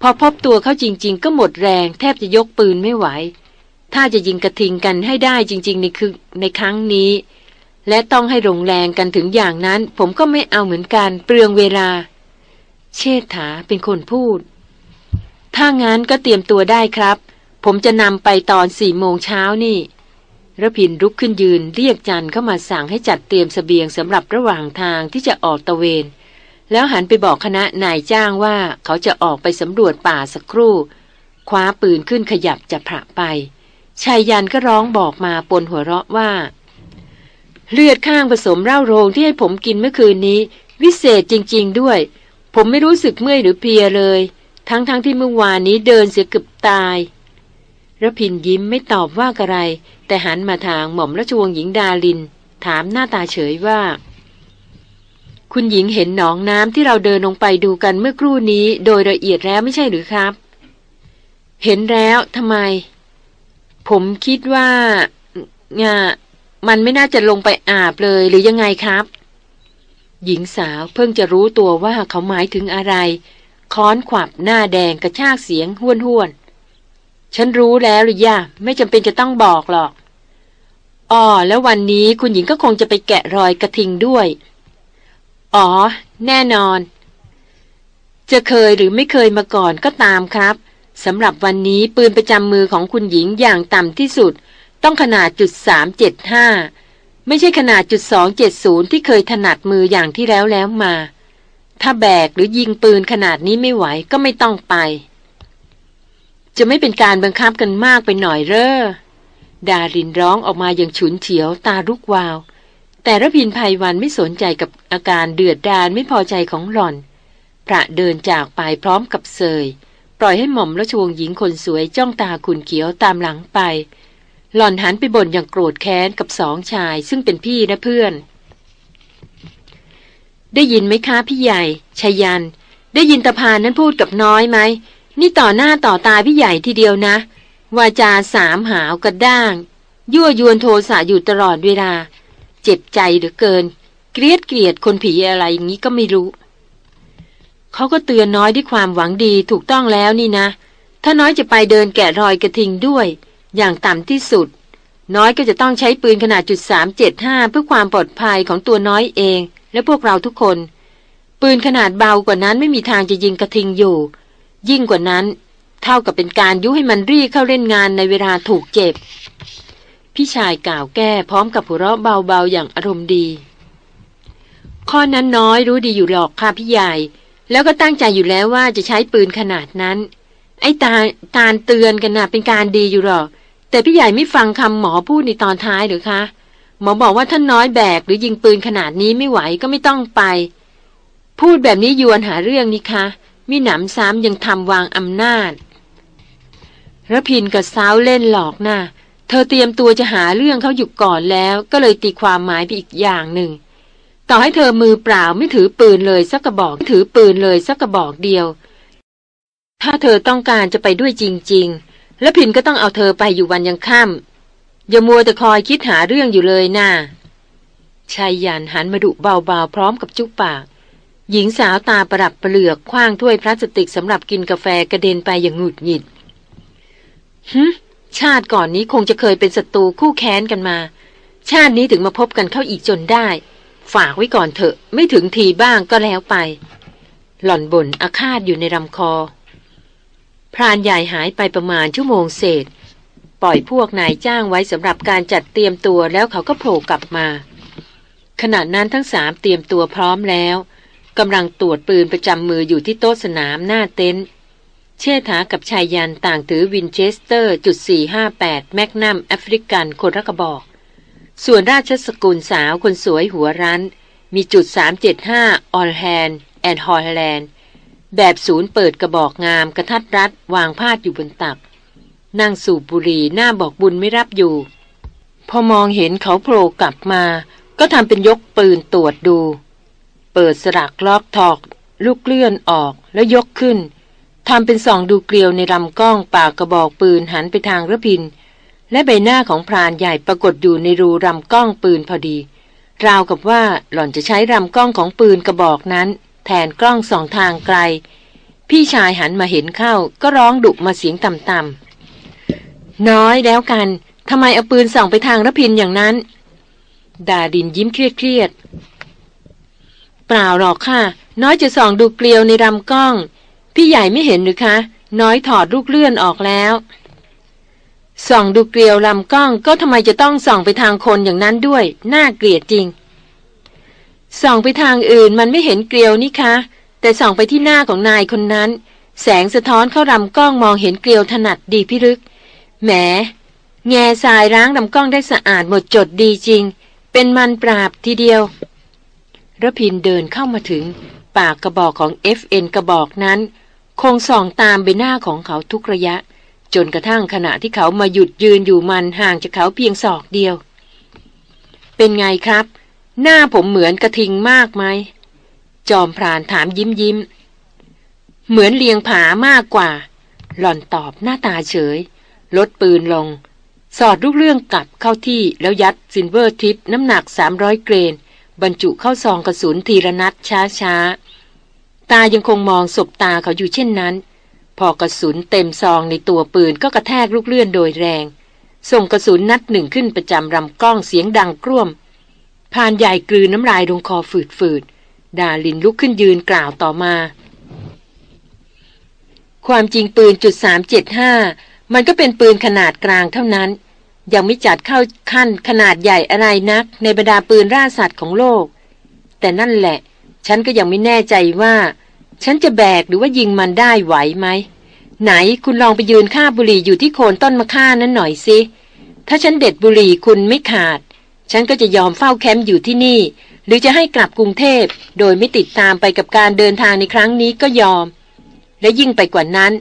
พอพบตัวเขาจริง ๆ ก็หมดแรง แทบจะยกปืนไม่ไหว ถ้าจะยิงกระทิงกันให้ได้จริง ๆ ในคือในครั้งนี้ และต้องให้ลงแรงกันถึงอย่างนั้น ผมก็ไม่เอาเหมือนกันเปลืองเวลา เชษฐาเป็นคนพูด ถ้างั้นก็เตรียมตัวได้ครับ ผมจะนำไปตอนสี่โมงเช้านี่ระพินลุกขึ้นยืนเรียกจันเข้ามาสั่งให้จัดเตรียมสเสบียงสำหรับระหว่างทางที่จะออกตะเวน แล้วหันไปบอกคณะนายจ้างว่าเขาจะออกไปสำรวจป่าสักครู่ คว้าปืนขึ้นขยับจะผระไป ชายยันก็ร้องบอกมาปนหัวเราะว่า เลือดข้างผสมเหล้าโรงที่ให้ผมกินเมื่อคืนนี้ วิเศษจริง ๆ ด้วย ผมไม่รู้สึกเมื่อยหรือเพลียเลย ทั้งๆทที่เมื่อวานนี้เดินเสียเกือบตายระพินยิ้มไม่ตอบว่าอะไร แต่หันมาทางหม่อมราชวงศ์หญิงดาลิน ถามหน้าตาเฉยว่า คุณหญิงเห็นหนองน้ำที่เราเดินลงไปดูกันเมื่อครู่นี้โดยละเอียดแล้วไม่ใช่หรือครับ เห็นแล้วทำไม ผมคิดว่า่ามันไม่น่าจะลงไปอาบเลยหรือยังไงครับ หญิงสาวเพิ่งจะรู้ตัวว่าเขาหมายถึงอะไร ค้อนขวับหน้าแดงกระชากเสียงห้วนห้วนฉันรู้แล้วหรือย่าไม่จำเป็นจะต้องบอกหรอกอ๋อแล้ววันนี้คุณหญิงก็คงจะไปแกะรอยกระทิงด้วย อ๋อ แน่นอน จะเคยหรือไม่เคยมาก่อนก็ตามครับสำหรับวันนี้ปืนประจำมือของคุณหญิงอย่างต่ำที่สุด ต้องขนาดจุดสามเจ็ดห้าไม่ใช่ขนาดจุดสองเจ็ดศูนย์ที่เคยถนัดมืออย่างที่แล้วแล้วมา ถ้าแบกหรือยิงปืนขนาดนี้ไม่ไหวก็ไม่ต้องไป จะไม่เป็นการบังคับกันมากไปหน่อยเร่อดารินร้องออกมาอย่างฉุนเฉียวตาลุกวาว แต่ระพินภัยวันไม่สนใจกับอาการเดือดดานไม่พอใจของหล่อน พระเดินจากไปพร้อมกับเสยปล่อยให้หม่อมราชวงศ์หญิงคนสวยจ้องตาขุนเขียวตามหลังไป หล่อนหันไปบ่นอย่างโกรธแค้นกับสองชาย ซึ่งเป็นพี่และเพื่อน ได้ยินไหมคะพี่ใหญ่ชายัน ได้ยินตาพานนั้นพูดกับน้อยไหม นี่ต่อหน้าต่อตาพี่ใหญ่ทีเดียวนะ วาจาสามหาวกระด้าง ยั่วยวนโทสะอยู่ตลอดเวลา เจ็บใจเหลือเกิน เกลียดเกลียดคนผีอะไรอย่างนี้ก็ไม่รู้ เขาก็เตือนน้อยด้วยความหวังดีถูกต้องแล้วนี่นะ ถ้าน้อยจะไปเดินแกะรอยกระทิงด้วย อย่างต่ำที่สุด น้อยก็จะต้องใช้ปืนขนาดจุดสามเจ็ดห้าเพื่อความปลอดภัยของตัวน้อยเอง และพวกเราทุกคน ปืนขนาดเบากว่านั้นไม่มีทางจะยิงกระทิงอยู่ ยิ่งกว่านั้น เท่ากับเป็นการยุให้มันรีเข้าเล่นงานในเวลาถูกเจ็บ พี่ชายกล่าวแก้พร้อมกับหัวเราะเบาๆอย่างอารมณ์ดี ข้อนั้นน้อยรู้ดีอยู่หรอกค่ะพี่ใหญ่ แล้วก็ตั้งใจอยู่แล้วว่าจะใช้ปืนขนาดนั้น ไอ้ตาการเตือนกันนะ่ะเป็นการดีอยู่หรอก แต่พี่ใหญ่ไม่ฟังคำหมอพูดในตอนท้ายหรือคะ หมอบอกว่าท่านน้อยแบกหรือยิงปืนขนาดนี้ไม่ไหวก็ไม่ต้องไป พูดแบบนี้ยวนหาเรื่องนี่คะมิหนำซ้ำยังทำวางอำนาจระพินกับสาวเล่นหลอกนะ่ะ เธอเตรียมตัวจะหาเรื่องเขาอยู่ก่อนแล้ว ก็เลยตีความหมายไปอีกอย่างหนึ่ง ต่อให้เธอมือเปล่าไม่ถือปืนเลยสักกระบอกถือปืนเลยสักกระบอกเดียว ถ้าเธอต้องการจะไปด้วยจริง ๆ แล้วพินก็ต้องเอาเธอไปอยู่วันยังค่ำอย่ามัวแต่คอยคิดหาเรื่องอยู่เลยนะ่าชายยันหันมาดุเบาๆพร้อมกับจุ๊บปาก หญิงสาวตาประดับเหลือกคว้างถ้วยพลาสติกสำหรับกินกาแฟกระเด็นไปอย่างหงุดหงิดฮึ ชาติก่อนนี้คงจะเคยเป็นศัตรูคู่แค้นกันมา ชาตินี้ถึงมาพบกันเข้าอีกจนได้ ฝากไว้ก่อนเถอะ ไม่ถึงทีบ้างก็แล้วไป หล่อนบ่นอาฆาตอยู่ในลำคอ พรานใหญ่หายไปประมาณชั่วโมงเศษ ปล่อยพวกนายจ้างไว้สำหรับการจัดเตรียมตัวแล้วเขาก็โผล่กลับมา ขณะนั้นทั้งสามเตรียมตัวพร้อมแล้วกำลังตรวจปืนประจำมืออยู่ที่โต๊ะสนามหน้าเต็นท์ เชษฐากับชายยันต่างถือวินเชสเตอร์จุด458 Magnum African คนละกระบอก ส่วนราชสกุลสาวคนสวยหัวรั้น มีจุด 375 Holland and Holland แบบศูนย์เปิดกระบอกงามกะทัดรัดวางพาดอยู่บนตักนั่งสูบบุหรี่หน้าบอกบุญไม่รับอยู่ พอมองเห็นเขาโผล่กลับมา ก็ทำเป็นยกปืนตรวจดู เปิดสลักล็อกถอก ลูกเลื่อนออกแล้วยกขึ้น ทำเป็นส่องดูเกลียวในลำกล้องปากกระบอกปืนหันไปทางระพิน และใบหน้าของพรานใหญ่ปรากฏอยู่ในรูลำกล้องปืนพอดี ราวกับว่าหล่อนจะใช้ลำกล้องของปืนกระบอกนั้น แทนกล้องสองทางไกล พี่ชายหันมาเห็นเข้าก็ร้องดุมาเสียงต่ำๆน้อยแล้วกันทำไมเอาปืนส่องไปทางระพินอย่างนั้น ดาดินยิ้มเครียดๆเปล่าหรอกค่ะ น้อยจะส่องดูเกลียวในลำกล้อง พี่ใหญ่ไม่เห็นหรือคะ น้อยถอดลูกเลื่อนออกแล้ว ส่องดูเกลียวลำกล้องก็ทำไมจะต้องส่องไปทางคนอย่างนั้นด้วย น่าเกลียดจริง ส่องไปทางอื่นมันไม่เห็นเกลียวนี่คะ แต่ส่องไปที่หน้าของนายคนนั้น แสงสะท้อนเข้าลำกล้องมองเห็นเกลียวถนัดดีพิรึก แหม แง่ทรายร้างลำกล้องได้สะอาดหมดจดดีจริง เป็นมันปราบทีเดียวระพินเดินเข้ามาถึง ปากกระบอกของ FN กระบอกนั้น คงส่องตามใบหน้าของเขาทุกระยะ จนกระทั่งขณะที่เขามาหยุดยืนอยู่มันห่างจากเขาเพียงศอกเดียว เป็นไงครับ หน้าผมเหมือนกระทิงมากไหม จอมพรานถามยิ้มยิ้ม เหมือนเลียงผามากกว่า หล่อนตอบหน้าตาเฉย ลดปืนลง สอดลูกเลื่อนกลับเข้าที่แล้วยัด Silvertip น้ำหนัก 300 grain บรรจุเข้าซองกระสุนทีละนัดช้าช้า ตายังคงมองสบตาเขาอยู่เช่นนั้น พอกระสุนเต็มซองในตัวปืนก็กระแทกลูกเลื่อนโดยแรง ส่งกระสุนนัดหนึ่งขึ้นประจำลำกล้องเสียงดังกร้วม พรานใหญ่กลืนน้ำลายลงคอฝืดๆดาลินลุกขึ้นยืนกล่าวต่อมา ความจริงปืนจุดสามเจ็ดห้ามันก็เป็นปืนขนาดกลางเท่านั้น ยังไม่จัดเข้าขั้นขนาดใหญ่อะไรนักในบรรดาปืนราสัตว์ของโลก แต่นั่นแหละ ฉันก็ยังไม่แน่ใจว่า ฉันจะแบกหรือว่ายิงมันได้ไหวไหม ไหนคุณลองไปยืนฆ่าบุหรี่อยู่ที่โคนต้นมะข่านั้นหน่อยสิถ้าฉันเด็ดบุหรี่คุณไม่ขาด ฉันก็จะยอมเฝ้าแคมป์อยู่ที่นี่ หรือจะให้กลับกรุงเทพ โดยไม่ติดตามไปกับการเดินทางในครั้งนี้ก็ยอม และยิ่งไปกว่านั้น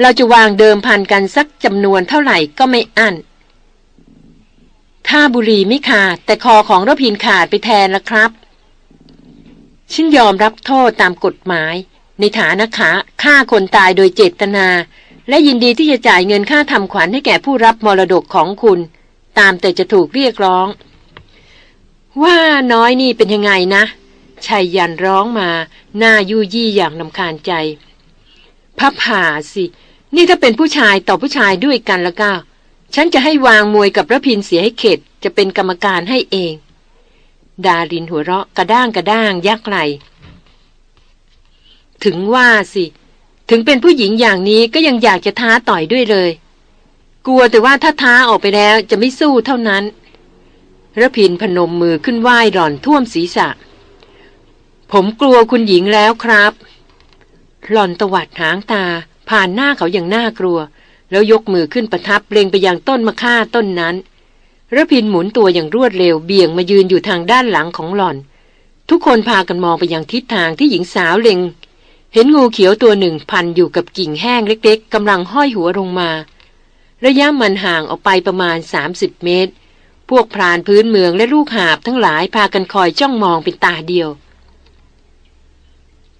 เราจะวางเดิมพันกันสักจำนวนเท่าไหร่ก็ไม่อั้นถ้าบุหรี่ไม่ขาด แต่คอของรพินขาดไปแทนละครับ ฉันยอมรับโทษตามกฎหมาย ในฐานะขาฆ่าคนตายโดยเจตนา และยินดีที่จะจ่ายเงินค่าทำขวัญให้แก่ผู้รับมรดกของคุณ ตามแต่จะถูกเรียกร้อง ว่าน้อยนี่เป็นยังไงนะชายยันร้องมา หน้ายุยี่อย่างนำคาญใจพับผ่าสิ นี่ถ้าเป็นผู้ชายต่อผู้ชายด้วยกันล้วก็ฉันจะให้วางมวยกับระพินเสียให้เข็ด จะเป็นกรรมการให้เอง ดารินหัวเราะกระด้างกระด้างยักไหลถึงว่าสิ ถึงเป็นผู้หญิงอย่างนี้ก็ยังอยากจะท้าต่อยด้วยเลย กลัวแต่ว่าถ้าท้าออกไปแล้วจะไม่สู้เท่านั้นระพินพนมมือขึ้นไหว้หล่อนท่วมศีรษะ ผมกลัวคุณหญิงแล้วครับ หล่อนตวัดหางตา ผ่านหน้าเขาอย่างน่ากลัว แล้วยกมือขึ้นประทับเล็งไปยังต้นมะค่าต้นนั้น ระพินหมุนตัวอย่างรวดเร็วเบี่ยงมายืนอยู่ทางด้านหลังของหล่อน ทุกคนพากันมองไปยังทิศทางที่หญิงสาวเล็ง เห็นงูเขียวตัวหนึ่งพันอยู่กับกิ่งแห้งเล็ก ๆกำลังห้อยหัวลงมา ระยะมันห่างออกไปประมาณ 30 เมตร พวกพรานพื้นเมืองและลูกหาบทั้งหลายพากันคอยจ้องมองเป็นตาเดียว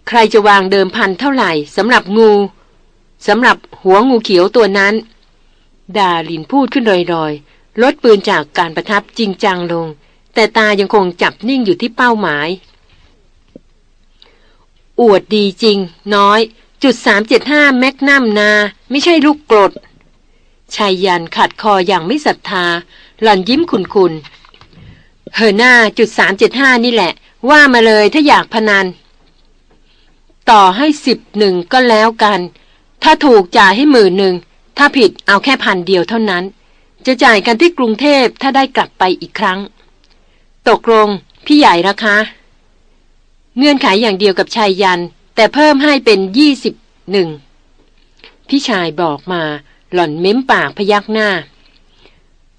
ใครจะวางเดิมพันเท่าไหร่สำหรับงูสำหรับหัวงูเขียวตัวนั้น ดาลินพูดขึ้นลอยๆ ลดปืนจากการประทับจริงจังลง แต่ตายังคงจับนิ่งอยู่ที่เป้าหมาย อวดดีจริง น้อย จุดสามเจ็ดห้าแมกนัมนา ไม่ใช่ลูกกรดชายยันขัดคออย่างไม่ศรัทธา หล่อนยิ้มขุนคุนเฮอหน้าจุดสามเจ็ดห้านี่แหละ ว่ามาเลยถ้าอยากพนัน ต่อให้สิบหนึ่งก็แล้วกัน ถ้าถูกจ่ายให้หมื่นหนึ่ง ถ้าผิดเอาแค่พันเดียวเท่านั้น จะจ่ายกันที่กรุงเทพถ้าได้กลับไปอีกครั้ง ตกลง พี่ใหญ่นะคะ เงื่อนไขอย่างเดียวกับชายยัน แต่เพิ่มให้เป็นยี่สิบหนึ่งพี่ชายบอกมา หล่อนเม้มปากพยักหน้า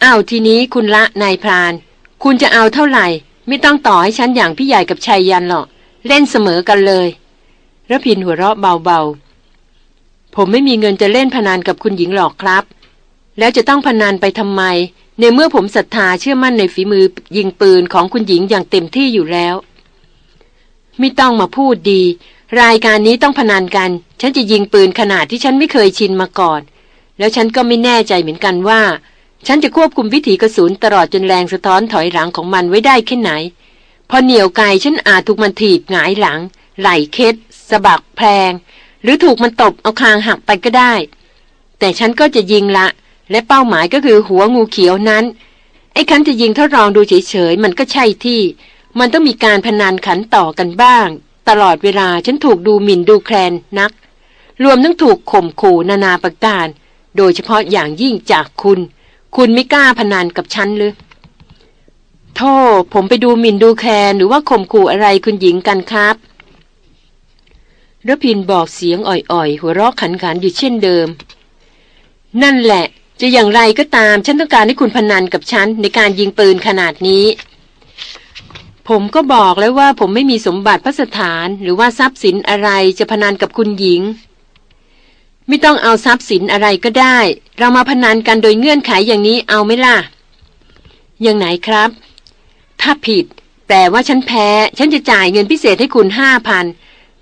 อ้าวทีนี้คุณละนายพราน คุณจะเอาเท่าไหร่ ไม่ต้องต่อให้ฉันอย่างพี่ใหญ่กับชายยันหรอกเล่นเสมอกันเลยระพินหัวเราะเบาๆผมไม่มีเงินจะเล่นพนันกับคุณหญิงหรอกครับ แล้วจะต้องพนันไปทำไม ในเมื่อผมศรัทธาเชื่อมั่นในฝีมือยิงปืนของคุณหญิงอย่างเต็มที่อยู่แล้ว ไม่ต้องมาพูดดี รายการนี้ต้องพนันกัน ฉันจะยิงปืนขนาดที่ฉันไม่เคยชินมาก่อน แล้วฉันก็ไม่แน่ใจเหมือนกันว่า ฉันจะควบคุมวิถีกระสุนตลอดจนแรงสะท้อนถอยหลังของมันไว้ได้แค่ไหน พอเหนี่ยวไกฉันอาจถูกมันถีบหงายหลัง ไหลเคสสะบักแพงหรือถูกมันตบเอาคางหักไปก็ได้ แต่ฉันก็จะยิงละ และเป้าหมายก็คือหัวงูเขียวนั้น ไอ้คันจะยิงทดลองดูเฉยๆ มันก็ใช่ที่ มันต้องมีการพนันขันต่อกันบ้าง ตลอดเวลาฉันถูกดูหมิ่นดูแคลนนัก รวมทั้งถูกข่มขู่นานาประการ โดยเฉพาะอย่างยิ่งจากคุณ คุณไม่กล้าพนันกับฉันหรือโทษผมไปดูหมิ่นดูแคลนหรือว่าข่มขู่อะไรคุณหญิงกันครับรพินบอกเสียงอ่อยๆ หัวเราะขันๆอยู่เช่นเดิม นั่นแหละ จะอย่างไรก็ตามฉันต้องการให้คุณพนันกับฉันในการยิงปืนขนาดนี้ ผมก็บอกแล้วว่าผมไม่มีสมบัติพัสถาน หรือว่าทรัพย์สินอะไรจะพนันกับคุณหญิง ไม่ต้องเอาทรัพย์สินอะไรก็ได้ เรามาพนันกันโดยเงื่อนไขอย่างนี้เอาไหมล่ะอย่างไหนครับ ถ้าผิด แปลว่าฉันแพ้ ฉันจะจ่ายเงินพิเศษให้คุณห้าพัน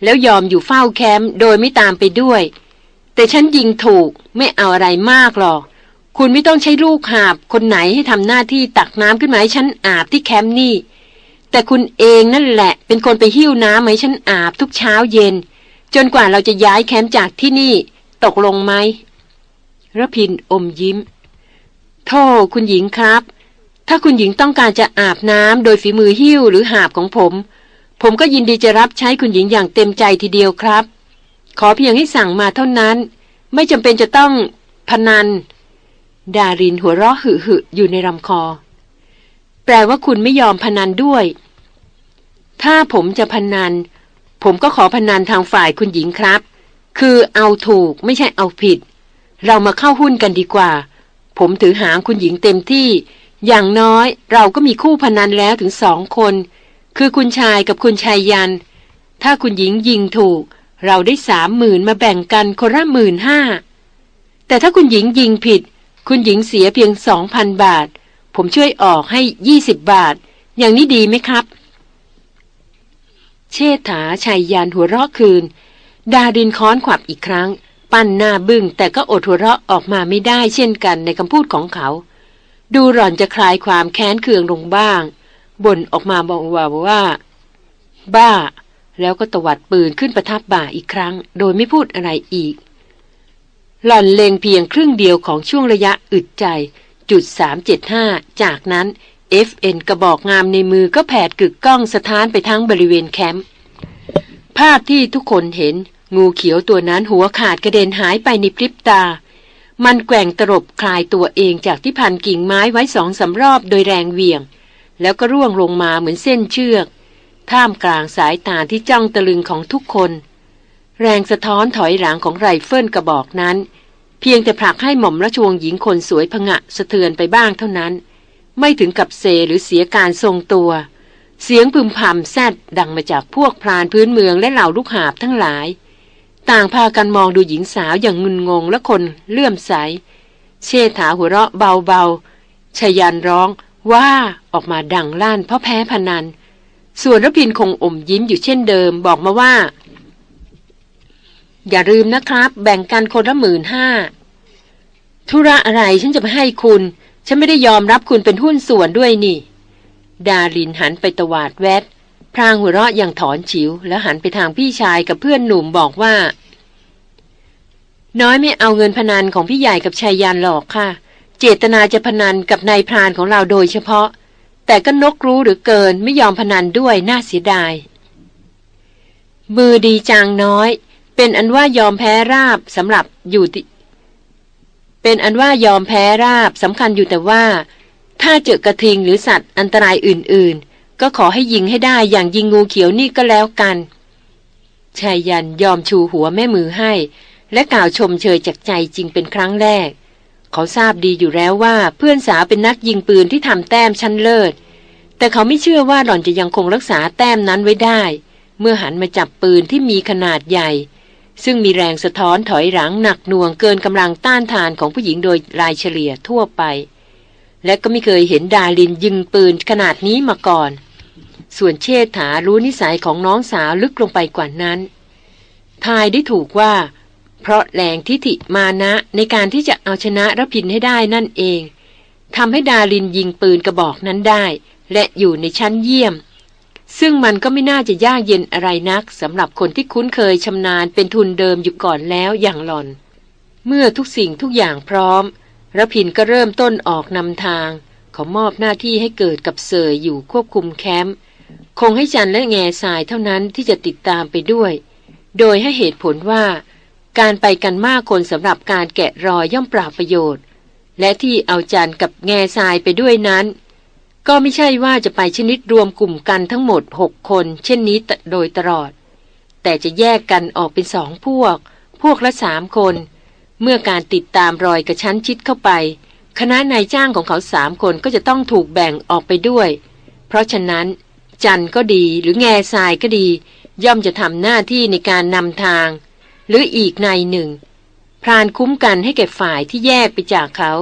แล้วยอมอยู่เฝ้าแคมป์โดยไม่ตามไปด้วย แต่ฉันยิงถูกไม่เอาอะไรมากหรอก คุณไม่ต้องใช้ลูกหาบ คนไหนให้ทำหน้าที่ตักน้ำขึ้นมาให้ฉันอาบที่แคมป์นี่ แต่คุณเองนั่นแหละ เป็นคนไปหิ้วน้ำให้ฉันอาบทุกเช้าเย็น จนกว่าเราจะย้ายแคมป์จากที่นี่ ตกลงไหมระพินอมยิ้ม โทษคุณหญิงครับ ถ้าคุณหญิงต้องการจะอาบน้ำโดยฝีมือหิ้วหรือหาบของผม ผมก็ยินดีจะรับใช้คุณหญิงอย่างเต็มใจทีเดียวครับ ขอเพียงให้สั่งมาเท่านั้น ไม่จำเป็นจะต้องพนัน ดารินหัวเราะหึหึอยู่ในลำคอ แปลว่าคุณไม่ยอมพนันด้วย ถ้าผมจะพนัน ผมก็ขอพนันทางฝ่ายคุณหญิงครับ คือเอาถูกไม่ใช่เอาผิด เรามาเข้าหุ้นกันดีกว่า ผมถือหางคุณหญิงเต็มที่ อย่างน้อยเราก็มีคู่พนันแล้วถึงสองคน คือคุณชายกับคุณชายยัน ถ้าคุณหญิงยิงถูก เราได้สามหมื่นมาแบ่งกันคนละหมื่นห้าแต่ถ้าคุณหญิงยิงผิด คุณหญิงเสียเพียงสองพันบาท ผมช่วยออกให้ยี่สิบบาท อย่างนี้ดีไหมครับ เชษฐาชายยันหัวเราะคืน ดาดินค้อนขวับอีกครั้ง ปั้นหน้าบึง้งแต่ก็อดหัวเราะออกมาไม่ได้เช่นกันในคำพูดของเขา ดูหล่อนจะคลายความแค้นเคืองลงบ้างบ่นออกมาบอกว่าว่า บ้า แล้วก็ตวัดปืนขึ้นประทับบ่าอีกครั้ง โดยไม่พูดอะไรอีก หล่อนเลงเพียงครึ่งเดียวของช่วงระยะอึดใจ จุด 375 จากนั้น FN กระบอกงามในมือก็แผดกึกก้องสถานไปทั้งบริเวณแคมป์ภาพที่ทุกคนเห็น งูเขียวตัวนั้นหัวขาดกระเด็นหายไปในพริบตา มันแกว่งตลบคลายตัวเองจากที่พันกิ่งไม้ไว้สองสามรอบโดยแรงเหวี่ยง แล้วก็ร่วงลงมาเหมือนเส้นเชือก ท่ามกลางสายตาที่จ้องตะลึงของทุกคน แรงสะท้อนถอยหลังของไรเฟิลกระบอกนั้น เพียงแต่ผลักให้หม่อมราชวงศ์หญิงคนสวยผงะสะเทือนไปบ้างเท่านั้น ไม่ถึงกับเซหรือเสียการทรงตัว เสียงพึมพำแซดดังมาจากพวกพรานพื้นเมืองและเหล่าลูกหาบทั้งหลาย ต่างพากันมองดูหญิงสาวอย่างงุนงงและคนเลื่อมใส เชษฐาหัวเราะเบาๆชยันร้องว่าออกมาดังลั่นเพราะแพ้พนัน ส่วนรพินคงอมยิ้มอยู่เช่นเดิมบอกมาว่า อย่าลืมนะครับ แบ่งกันคนละหมื่นห้าธุระอะไรฉันจะไปให้คุณ ฉันไม่ได้ยอมรับคุณเป็นหุ้นส่วนด้วยนี่ ดารินหันไปตวาดแวดพรางหัวเราะอย่างถอนฉิว แล้วหันไปทางพี่ชายกับเพื่อนหนุ่มบอกว่า น้อยไม่เอาเงินพนันของพี่ใหญ่กับชายยานหลอกค่ะ เจตนาจะพนันกับนายพรานของเราโดยเฉพาะ แต่ก็นกรู้หรือเกินไม่ยอมพนันด้วยน่าเสียดาย มือดีจางน้อย เป็นอันว่ายอมแพ้ราบสำหรับอยู่เป็นอันว่ายอมแพ้ราบสำคัญอยู่แต่ว่า ถ้าเจอกระทิงหรือสัตว์อันตรายอื่น ๆ ก็ขอให้ยิงให้ได้อย่างยิงงูเขียวนี่ก็แล้วกันชายยันยอมชูหัวแม่มือให้ และกล่าวชมเชยจากใจจริงเป็นครั้งแรก เขาทราบดีอยู่แล้วว่าเพื่อนสาวเป็นนักยิงปืนที่ทำแต้มชั้นเลิศ แต่เขาไม่เชื่อว่าหล่อนจะยังคงรักษาแต้มนั้นไว้ได้ เมื่อหันมาจับปืนที่มีขนาดใหญ่ ซึ่งมีแรงสะท้อนถอยหลังหนักหน่วงเกินกำลังต้านทานของผู้หญิงโดยรายเฉลี่ยทั่วไป และก็ไม่เคยเห็นดาลินยิงปืนขนาดนี้มาก่อน ส่วนเชษฐารู้นิสัยของน้องสาวลึกลงไปกว่านั้น ทายได้ถูกว่า เพราะแรงทิฐิมานะในการที่จะเอาชนะรพินให้ได้นั่นเองทำให้ดารินยิงปืนกระบอกนั้นได้ และอยู่ในชั้นเยี่ยม ซึ่งมันก็ไม่น่าจะยากเย็นอะไรนักสำหรับคนที่คุ้นเคยชำนาญเป็นทุนเดิมอยู่ก่อนแล้วอย่างหลอน เมื่อทุกสิ่งทุกอย่างพร้อมระพินก็เริ่มต้นออกนำทาง ขอมอบหน้าที่ให้เกิดกับเสยอยู่ควบคุมแคมป์คงให้จันและแง่ทรายเท่านั้นที่จะติดตามไปด้วย โดยให้เหตุผลว่า การไปกันมากคนสำหรับการแกะรอยย่อมปราบประโยชน์ และที่เอาจานกับแง่ทรายไปด้วยนั้น ก็ไม่ใช่ว่าจะไปชนิดรวมกลุ่มกันทั้งหมดหกคน เช่นนี้โดยตลอด แต่จะแยกกันออกเป็นสองพวก พวกละสามคน เมื่อการติดตามรอยกระชั้นชิดเข้าไป คณะนายจ้างของเขาสามคนก็จะต้องถูกแบ่งออกไปด้วย เพราะฉะนั้น จันก็ดีหรือแง่ทรายก็ดี ย่อมจะทำหน้าที่ในการนำทาง หรืออีกในหนึ่ง พรานคุ้มกันให้แก่ฝ่ายที่แยกไปจากเขา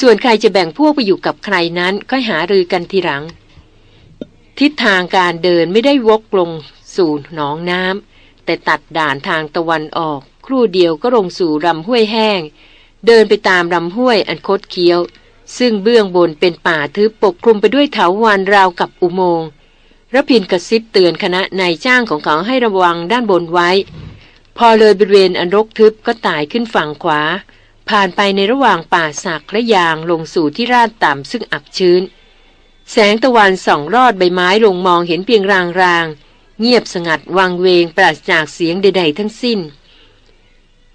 ส่วนใครจะแบ่งพวกไปอยู่กับใครนั้นก็หารือกันทีหลัง ทิศทางการเดินไม่ได้วกลงสู่หนองน้ำแต่ตัดด่านทางตะวันออก ครู่เดียวก็ลงสู่ลำห้วยแห้ง เดินไปตามลำห้วยอันคดเคี้ยว ซึ่งเบื้องบนเป็นป่าทึบปกคลุมไปด้วยเถาวันราวกับอุโมงค์ระพินกระซิบเตือนคณะนายจ้างของเขาให้ระวังด้านบนไว้ พอเลยบริเวณอันรกทึบก็ตายขึ้นฝั่งขวา ผ่านไปในระหว่างป่าสักและยางลงสู่ที่ราดต่ำซึ่งอับชื้น แสงตะวันส่องรอดใบไม้ลงมองเห็นเพียงรางๆเงียบสงัดวังเวงปราศจากเสียงใด ๆ ทั้งสิ้น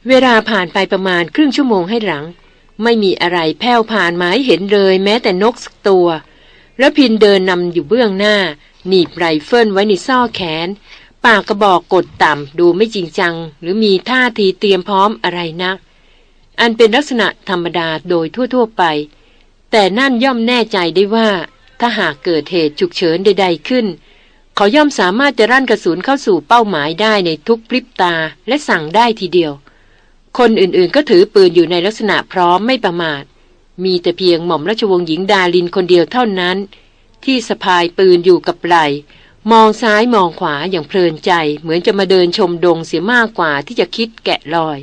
เวลาผ่านไปประมาณครึ่งชั่วโมงให้หลัง ไม่มีอะไรแผ่วผ่านมาให้เห็นเลยแม้แต่นกสักตัวแล้วพินเดินนำอยู่เบื้องหน้า หนีบไรเฟิลไว้ในซ่อแขน ปากกระบอกกดต่ำดูไม่จริงจัง หรือมีท่าทีเตรียมพร้อมอะไรนัก อันเป็นลักษณะธรรมดาโดยทั่ว ๆ ไป แต่นั่นย่อมแน่ใจได้ว่า ถ้าหากเกิดเหตุฉุกเฉินใด ๆขึ้น เขาย่อมสามารถจะรั่นกระสุนเข้าสู่เป้าหมายได้ในทุกพริบตาและสั่งได้ทีเดียว คนอื่นๆก็ถือปืนอยู่ในลักษณะพร้อมไม่ประมาท มีแต่เพียงหม่อมราชวงศ์หญิงดาลินคนเดียวเท่านั้น ที่สะพายปืนอยู่กับไหลมองซ้ายมองขวาอย่างเพลินใจเหมือนจะมาเดินชมดงเสียมากกว่าที่จะคิดแกะรอย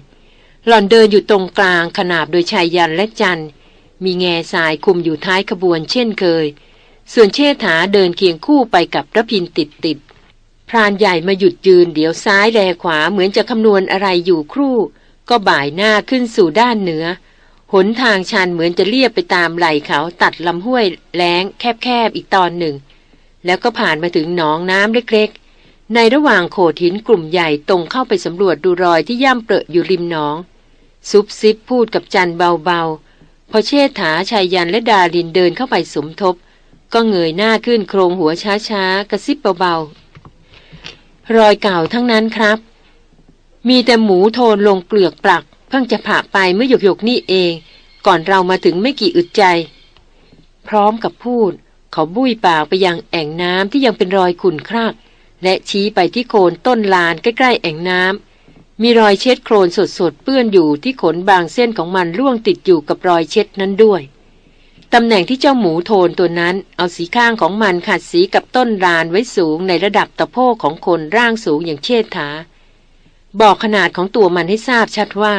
หล่อนเดินอยู่ตรงกลางขนาบโดยชายยันและจันมีแง่สายคุมอยู่ท้ายขบวนเช่นเคย ส่วนเชษฐาเดินเคียงคู่ไปกับระพินติดติดพรานใหญ่มาหยุดยืนเดี๋ยวซ้ายแลขวาเหมือนจะคำนวณอะไรอยู่ครู่ ก็บ่ายหน้าขึ้นสู่ด้านเหนือ หนทางชันเหมือนจะเลียบไปตามไหล่เขาตัดลำห้วยแล้งแคบๆอีกตอนหนึ่ง แล้วก็ผ่านมาถึงหนองน้ำเล็กๆ ในระหว่างโขดหินกลุ่มใหญ่ตรงเข้าไปสำรวจดูรอยที่ย่ำเปรอะอยู่ริมหนอง ซุบซิบพูดกับจันเบาๆ พอเชษฐาชายยันและดาลินเดินเข้าไปสมทบ ก็เงยหน้าขึ้นโครงหัวช้าๆ กระซิบเบาๆ รอยเก่าทั้งนั้นครับ มีแต่หมูโทนลงเกลือกปลัก เพิ่งจะผ่าไปเมื่อหยกหยกนี่เอง ก่อนเรามาถึงไม่กี่อึดใจ พร้อมกับพูด เขาบุ้ยปากไปยังแอ่งน้ำที่ยังเป็นรอยขุ่นครากและชี้ไปที่โคนต้นลานใกล้ๆแอ่งน้ำ มีรอยเช็ดโคลนสดๆเปื้อนอยู่ที่ขนบางเส้นของมันร่วงติดอยู่กับรอยเช็ดนั้นด้วยตำแหน่งที่เจ้าหมูโทนตัวนั้น เอาสีข้างของมันขัดสีกับต้นรานไว้สูงในระดับตะโพกของคนร่างสูงอย่างเชิดถาบอกขนาดของตัวมันให้ทราบชัดว่า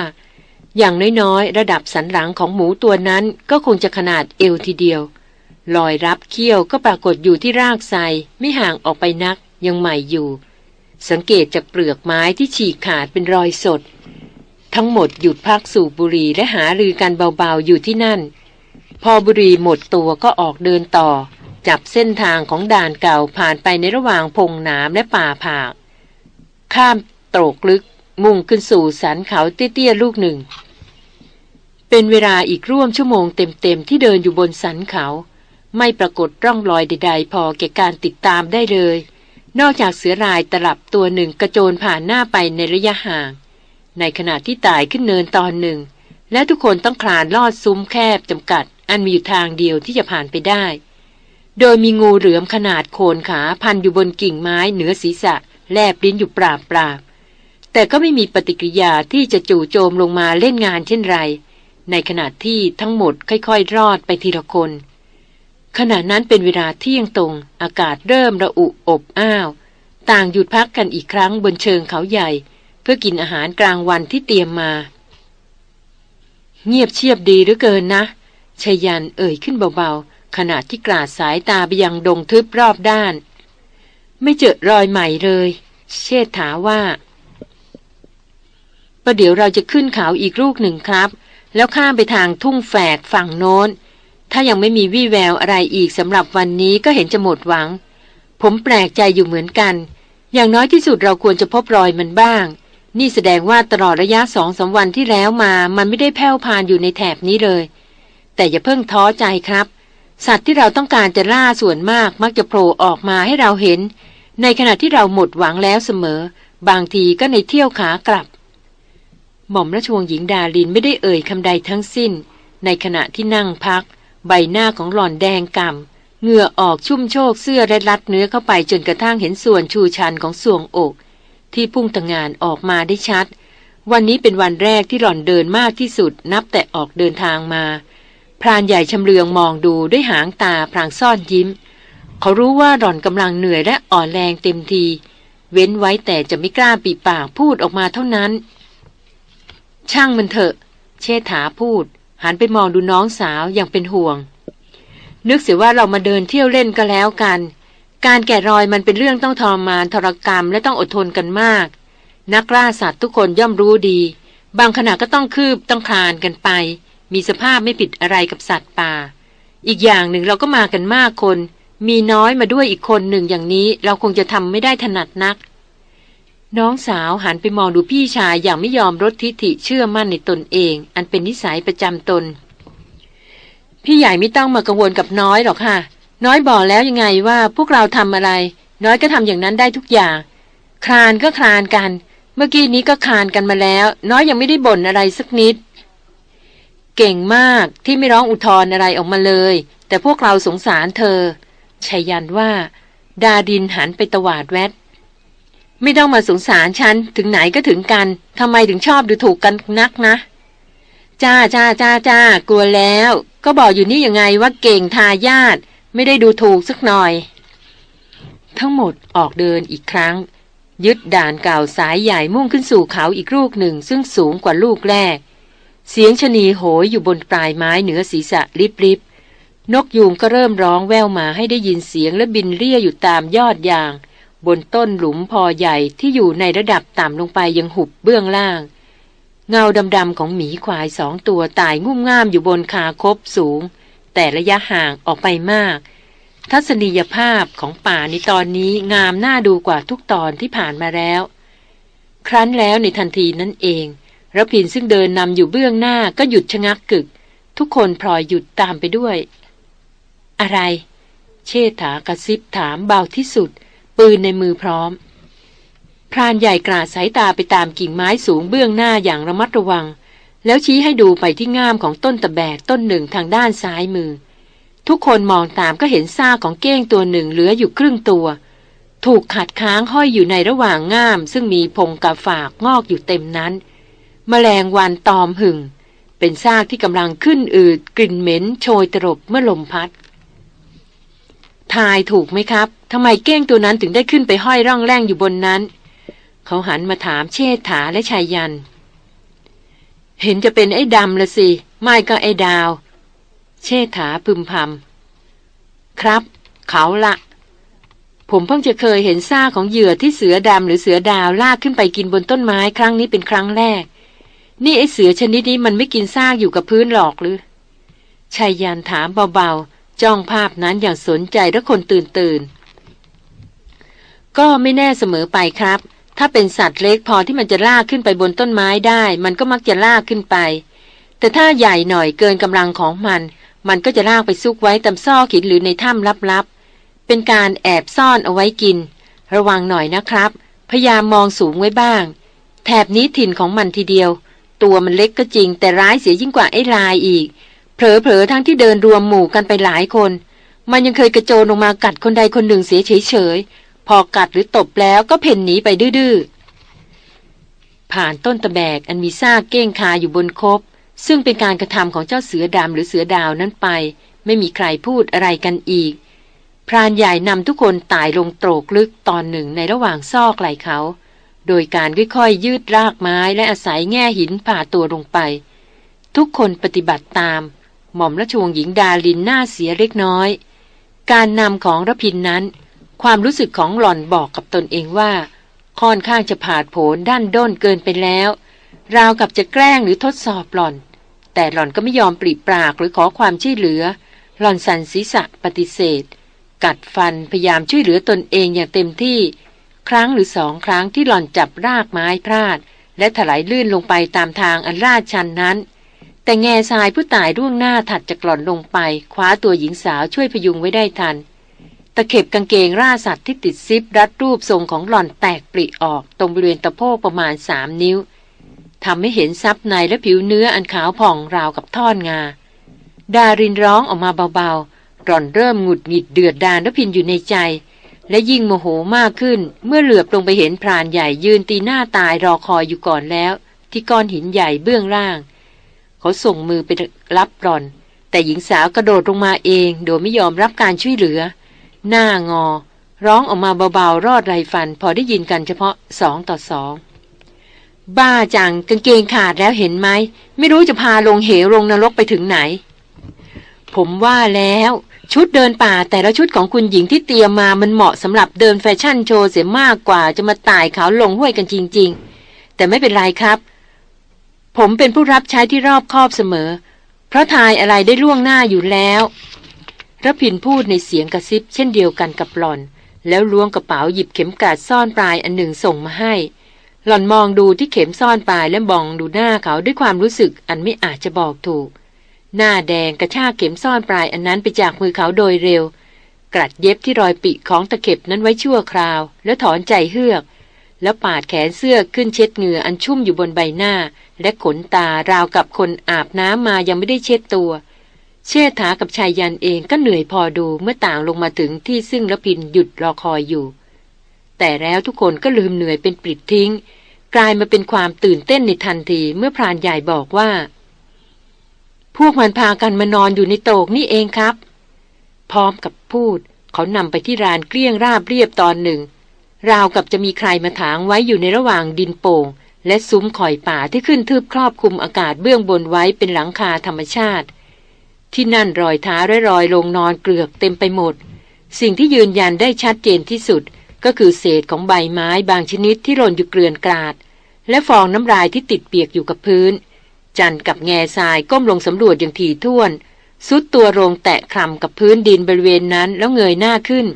อย่างน้อยๆ ระดับสันหลังของหมูตัวนั้นก็คงจะขนาดเอวทีเดียวรอยรับเขี้ยวก็ปรากฏอยู่ที่รากไทรไม่ห่างออกไปนักยังใหม่อยู่ สังเกตจากเปลือกไม้ที่ฉีกขาดเป็นรอยสด ทั้งหมดหยุดพักสูบบุหรี่และหารือกันเบาๆอยู่ที่นั่น พอบุรีหมดตัวก็ออกเดินต่อ จับเส้นทางของด่านเก่าผ่านไปในระหว่างพงน้ำและป่าผาก ข้ามโตรกลึกมุ่งขึ้นสู่สันเขาเตี้ยๆลูกหนึ่ง เป็นเวลาอีกร่วมชั่วโมงเต็มๆที่เดินอยู่บนสันเขา ไม่ปรากฏร่องรอยใดๆ พอแก่การติดตามได้เลย นอกจากเสือรายตลับตัวหนึ่งกระโจนผ่านหน้าไปในระยะห่าง ในขณะที่ตายขึ้นเนินตอนหนึ่ง และทุกคนต้องคลานลอดซุ้มแคบจำกัด อันมีอยู่ทางเดียวที่จะผ่านไปได้ โดยมีงูเหลือมขนาดโคนขาพันอยู่บนกิ่งไม้เหนือศีรษะ แลบลิ้นอยู่ปราบปราบแต่ก็ไม่มีปฏิกิริยาที่จะจู่โจมลงมาเล่นงานเช่นไร ในขณะที่ทั้งหมดค่อยๆ รอดไปทีละคน ขณะนั้นเป็นเวลาเที่ยงตรง อากาศเริ่มระอุอบอ้าว ต่างหยุดพักกันอีกครั้งบนเชิงเขาใหญ่ เพื่อกินอาหารกลางวันที่เตรียมมา เงียบเชียบดีหรือเกินนะชยันเอ่ยขึ้นเบาๆ ขณะที่กราดสายตาไปยังดงทึบรอบด้าน ไม่เจอรอยใหม่เลย เชษฐาว่าประเดี๋ยวเราจะขึ้นเขาอีกลูกหนึ่งครับ แล้วข้ามไปทางทุ่งแฝกฝั่งโน้น ถ้ายังไม่มีวี่แววอะไรอีกสำหรับวันนี้ก็เห็นจะหมดหวัง ผมแปลกใจอยู่เหมือนกัน อย่างน้อยที่สุดเราควรจะพบรอยมันบ้าง นี่แสดงว่าตลอดระยะสองสาวันที่แล้วมา มันไม่ได้แผ่วพานอยู่ในแถบนี้เลย แต่อย่าเพิ่งท้อใจครับ สัตว์ที่เราต้องการจะล่าส่วนมากมักจะโผล่ออกมาให้เราเห็น ในขณะที่เราหมดหวังแล้วเสมอ บางทีก็ในเที่ยวขากลับ หม่อมราชวงศ์หญิงดาลินไม่ได้เอ่ยคำใดทั้งสิ้น ในขณะที่นั่งพัก ใบหน้าของหล่อนแดงกำ่ำเหงื่อออกชุ่มโชกเสื้อและรัดเนื้อเข้าไปจนกระทั่งเห็นส่วนชูชันของสวงอก ที่พุ่งตะงานออกมาได้ชัด วันนี้เป็นวันแรกที่หล่อนเดินมากที่สุดนับแต่ออกเดินทางมา พรานใหญ่ชำเลืองมองดูด้วยหางตาพรางซ่อนยิ้ม เขารู้ว่าหล่อนกำลังเหนื่อยและอ่อนแรงเต็มที เว้นไว้แต่จะไม่กล้าปีปากพูดออกมาเท่านั้น ช่างมันเถอะ เชษฐาพูด หันไปมองดูน้องสาวอย่างเป็นห่วง นึกเสียว่าเรามาเดินเที่ยวเล่นก็แล้วกัน การแกะรอยมันเป็นเรื่องต้องทรมานทรกรรมและต้องอดทนกันมาก นักล่าสัตว์ทุกคนย่อมรู้ดี บางขณะก็ต้องคืบต้องคลานกันไป มีสภาพไม่ผิดอะไรกับสัตว์ป่า อีกอย่างหนึ่งเราก็มากันมากคน มีน้อยมาด้วยอีกคนหนึ่งอย่างนี้เราคงจะทำไม่ได้ถนัดนัก น้องสาวหันไปมองดูพี่ชายอย่างไม่ยอมลดทิฐิเชื่อมั่นในตนเอง อันเป็นนิสัยประจำตน พี่ใหญ่ไม่ต้องมากังวลกับน้อยหรอกค่ะ น้อยบอกแล้วยังไงว่าพวกเราทำอะไร น้อยก็ทำอย่างนั้นได้ทุกอย่าง คลานก็คลานกัน เมื่อกี้นี้ก็คลานกันมาแล้ว น้อยยังไม่ได้บ่นอะไรสักนิด เก่งมากที่ไม่ร้องอุทธรอะไรออกมาเลย แต่พวกเราสงสารเธอชัยยันว่า ดาดินหันไปตวาดแวด ไม่ต้องมาสงสารฉัน ถึงไหนก็ถึงกันทำไมถึงชอบดูถูกกันนักนะ จ้าจ้าจ้าจ้ากลัวแล้ว ก็บอกอยู่นี่ยังไงว่าเก่งทายาทไม่ได้ดูถูกสักหน่อย ทั้งหมดออกเดินอีกครั้ง ยึดด่านเก่าสายใหญ่มุ่งขึ้นสู่เขาอีกลูกหนึ่ง ซึ่งสูงกว่าลูกแรก เสียงชนีโหยอยู่บนปลายไม้เหนือศีรษะริบริบนกยูงก็เริ่มร้องแววมาให้ได้ยินเสียงและบินเรียอยู่ตามยอดยาง บนต้นหลุมพอใหญ่ที่อยู่ในระดับต่ำลงไปยังหุบเบื้องล่าง เงาดำๆของหมีควายสองตัวตายงุ่มง่ามอยู่บนคาคบสูง แต่ระยะห่างออกไปมาก ทัศนียภาพของป่าในตอนนี้งามน่าดูกว่าทุกตอนที่ผ่านมาแล้ว ครั้นแล้วในทันทีนั่นเองระพินซึ่งเดินนำอยู่เบื้องหน้าก็หยุดชะงักกึก ทุกคนพลอยหยุดตามไปด้วย อะไร เชษฐากระซิบถามเบาที่สุด ปืนในมือพร้อม พรานใหญ่กราดสายตาไปตามกิ่งไม้สูงเบื้องหน้าอย่างระมัดระวัง แล้วชี้ให้ดูไปที่ง่ามของต้นตะแบกต้นหนึ่งทางด้านซ้ายมือ ทุกคนมองตามก็เห็นซากของเก้งตัวหนึ่งเหลืออยู่ครึ่งตัว ถูกขัดค้างห้อยอยู่ในระหว่างง่าม ซึ่งมีพงกาฝากงอกอยู่เต็มนั้นมแมลงวันตอมหึ่ง เป็นซากที่กำลังขึ้นอืดกลิ่นเหม็นโชยตรบเมื่อลมพัด ทายถูกไหมครับทำไมเก้งตัวนั้นถึงได้ขึ้นไปห้อยร่องแรงอยู่บนนั้น เขาหันมาถามเชษฐาและชายยัน เห็นจะเป็นไอ้ดำละสิ ไม่ก็ไอ้ดาว เชษฐาพึมพำครับ เขาละผมเพิ่งจะเคยเห็นซ่าของเหยื่อที่เสือดำหรือเสือดาวลากขึ้นไปกินบนต้นไม้ครั้งนี้เป็นครั้งแรก นี่ไอ้เสือชนิดนี้มันไม่กินซ่าอยู่กับพื้นหรอกหรือชายยันถามเบา จ้องภาพนั้นอย่างสนใจและคนตื่นตื่น ก็ไม่แน่เสมอไปครับ ถ้าเป็นสัตว์เล็กพอที่มันจะลากขึ้นไปบนต้นไม้ได้ มันก็มักจะลากขึ้นไป แต่ถ้าใหญ่หน่อยเกินกำลังของมัน มันก็จะลากไปซุกไว้ตามซอกหินหรือในถ้ำลับๆ เป็นการแอบซ่อนเอาไว้กิน ระวังหน่อยนะครับ พยายามมองสูงไว้บ้าง แถบนี้ถิ่นของมันทีเดียว ตัวมันเล็กก็จริงแต่ร้ายเสียยิ่งกว่าไอ้ลายอีก เผลอๆทั้งที่เดินรวมหมู่กันไปหลายคน มันยังเคยกระโจนลงมากัดคนใดคนหนึ่งเสียเฉยๆ พอกัดหรือตบแล้วก็เพ่นหนีไปดื้อๆ ผ่านต้นตะแบกอันมีซากเก้งคาอยู่บนคบ ซึ่งเป็นการกระทำของเจ้าเสือดำหรือเสือดาวนั้นไป ไม่มีใครพูดอะไรกันอีก พรานใหญ่นำทุกคนตายลงโตรกลึกตอนหนึ่งในระหว่างซอกไหลเขา โดยการค่อยๆยืดรากไม้และอาศัยแง่หินผ่าตัวลงไป ทุกคนปฏิบัติตาม หม่อมราชวงศ์หญิงดาลินหน้าเสียเล็กน้อย การนำของระพินนั้น ความรู้สึกของหล่อนบอกกับตนเองว่า ค่อนข้างจะผาดโผนด้านด้นเกินไปแล้ว ราวกับจะแกล้งหรือทดสอบหล่อน แต่หล่อนก็ไม่ยอมปริปรากหรือขอความช่วยเหลือ หล่อนสันศีษะปฏิเสธ กัดฟันพยายามช่วยเหลือตนเองอย่างเต็มที่ ครั้งหรือสองครั้งที่หล่อนจับรากไม้พลาด และถลายลื่นลงไปตามทางอันลาดชันนั้น แต่แง่ทรายผู้ตายร่วงหน้าถัดจากหล่อนลงไป คว้าตัวหญิงสาวช่วยพยุงไว้ได้ทัน ตะเข็บกางเกงร่าสัตว์ที่ติดซิปรัดรูปทรงของหล่อนแตกปริออกตรงบริเวณตะโพกประมาณสามนิ้วทำให้เห็นซับในและผิวเนื้ออันขาวผ่องราวกับท่อนงา ดารินร้องออกมาเบาๆ หล่อนเริ่มหงุดหงิดเดือดดานและพินอยู่ในใจ และยิ่งโมโหมากขึ้น เมื่อเหลือบลงไปเห็นพรานใหญ่ยืนตีหน้าตายรอคอยอยู่ก่อนแล้ว ที่ก้อนหินใหญ่เบื้องล่าง เขาส่งมือไปรับรอน แต่หญิงสาวกระโดดลงมาเอง โดยไม่ยอมรับการช่วยเหลือ หน้างอ ร้องออกมาเบาๆ รอดไรฟัน พอได้ยินกันเฉพาะสองต่อสองบ้าจังกางเกงขาดแล้วเห็นไหม ไม่รู้จะพาลงเหวลงนรกไปถึงไหน ผมว่าแล้ว ชุดเดินป่าแต่ละชุดของคุณหญิงที่เตรียมมามันเหมาะสำหรับเดินแฟชั่นโชว์เสียมากกว่าจะมาตายเขาลงห้วยกันจริง ๆ แต่ไม่เป็นไรครับ ผมเป็นผู้รับใช้ที่รอบคอบเสมอ เพราะทายอะไรได้ล่วงหน้าอยู่แล้วระพินพูดในเสียงกระซิบเช่นเดียวกันกับหล่อน แล้วล้วงกระเป๋าหยิบเข็มกลัดซ่อนปลายอันหนึ่งส่งมาให้ หล่อนมองดูที่เข็มซ่อนปลายและมองดูหน้าเขาด้วยความรู้สึกอันไม่อาจจะบอกถูก หน้าแดงกระชากเข็มซ่อนปลายอันนั้นไปจากมือเขาโดยเร็วกรัดเย็บที่รอยปีกของตะเข็บนั้นไว้ชั่วคราว แล้วถอนใจเฮือก แล้วปาดแขนเสื้อขึ้นเช็ดเหงื่ออันชุ่มอยู่บนใบหน้า และขนตาราวกับคนอาบน้ำมายังไม่ได้เช็ดตัว เชษฐากับชายยันเองก็เหนื่อยพอดูเมื่อต่างลงมาถึงที่ซึ่งระพินหยุดรอคอยอยู่ แต่แล้วทุกคนก็ลืมเหนื่อยเป็นปลิดทิ้ง กลายมาเป็นความตื่นเต้นในทันทีเมื่อพรานใหญ่บอกว่า พวกมันพากันมานอนอยู่ในโตกนี่เองครับ พร้อมกับพูด เขานำไปที่รานเกลี้ยงราบเรียบตอนหนึ่งราวกับจะมีใครมาถางไว้อยู่ในระหว่างดินโป่ง และซุ้มข่อยป่าที่ขึ้นทึบครอบคลุมอากาศเบื้องบนไว้เป็นหลังคาธรรมชาติ ที่นั่นรอยเท้าและรอยลงนอนเกลือกเต็มไปหมด สิ่งที่ยืนยันได้ชัดเจนที่สุด ก็คือเศษของใบไม้บางชนิดที่หล่นอยู่เกลื่อนกลาด และฟองน้ำลายที่ติดเปียกอยู่กับพื้น จันกับแง่ทรายก้มลงสำรวจอย่างถี่ถ้วนสุดตัวลงแตะคลำกับพื้นดินบริเวณนั้นแล้วเงยหน้าขึ้น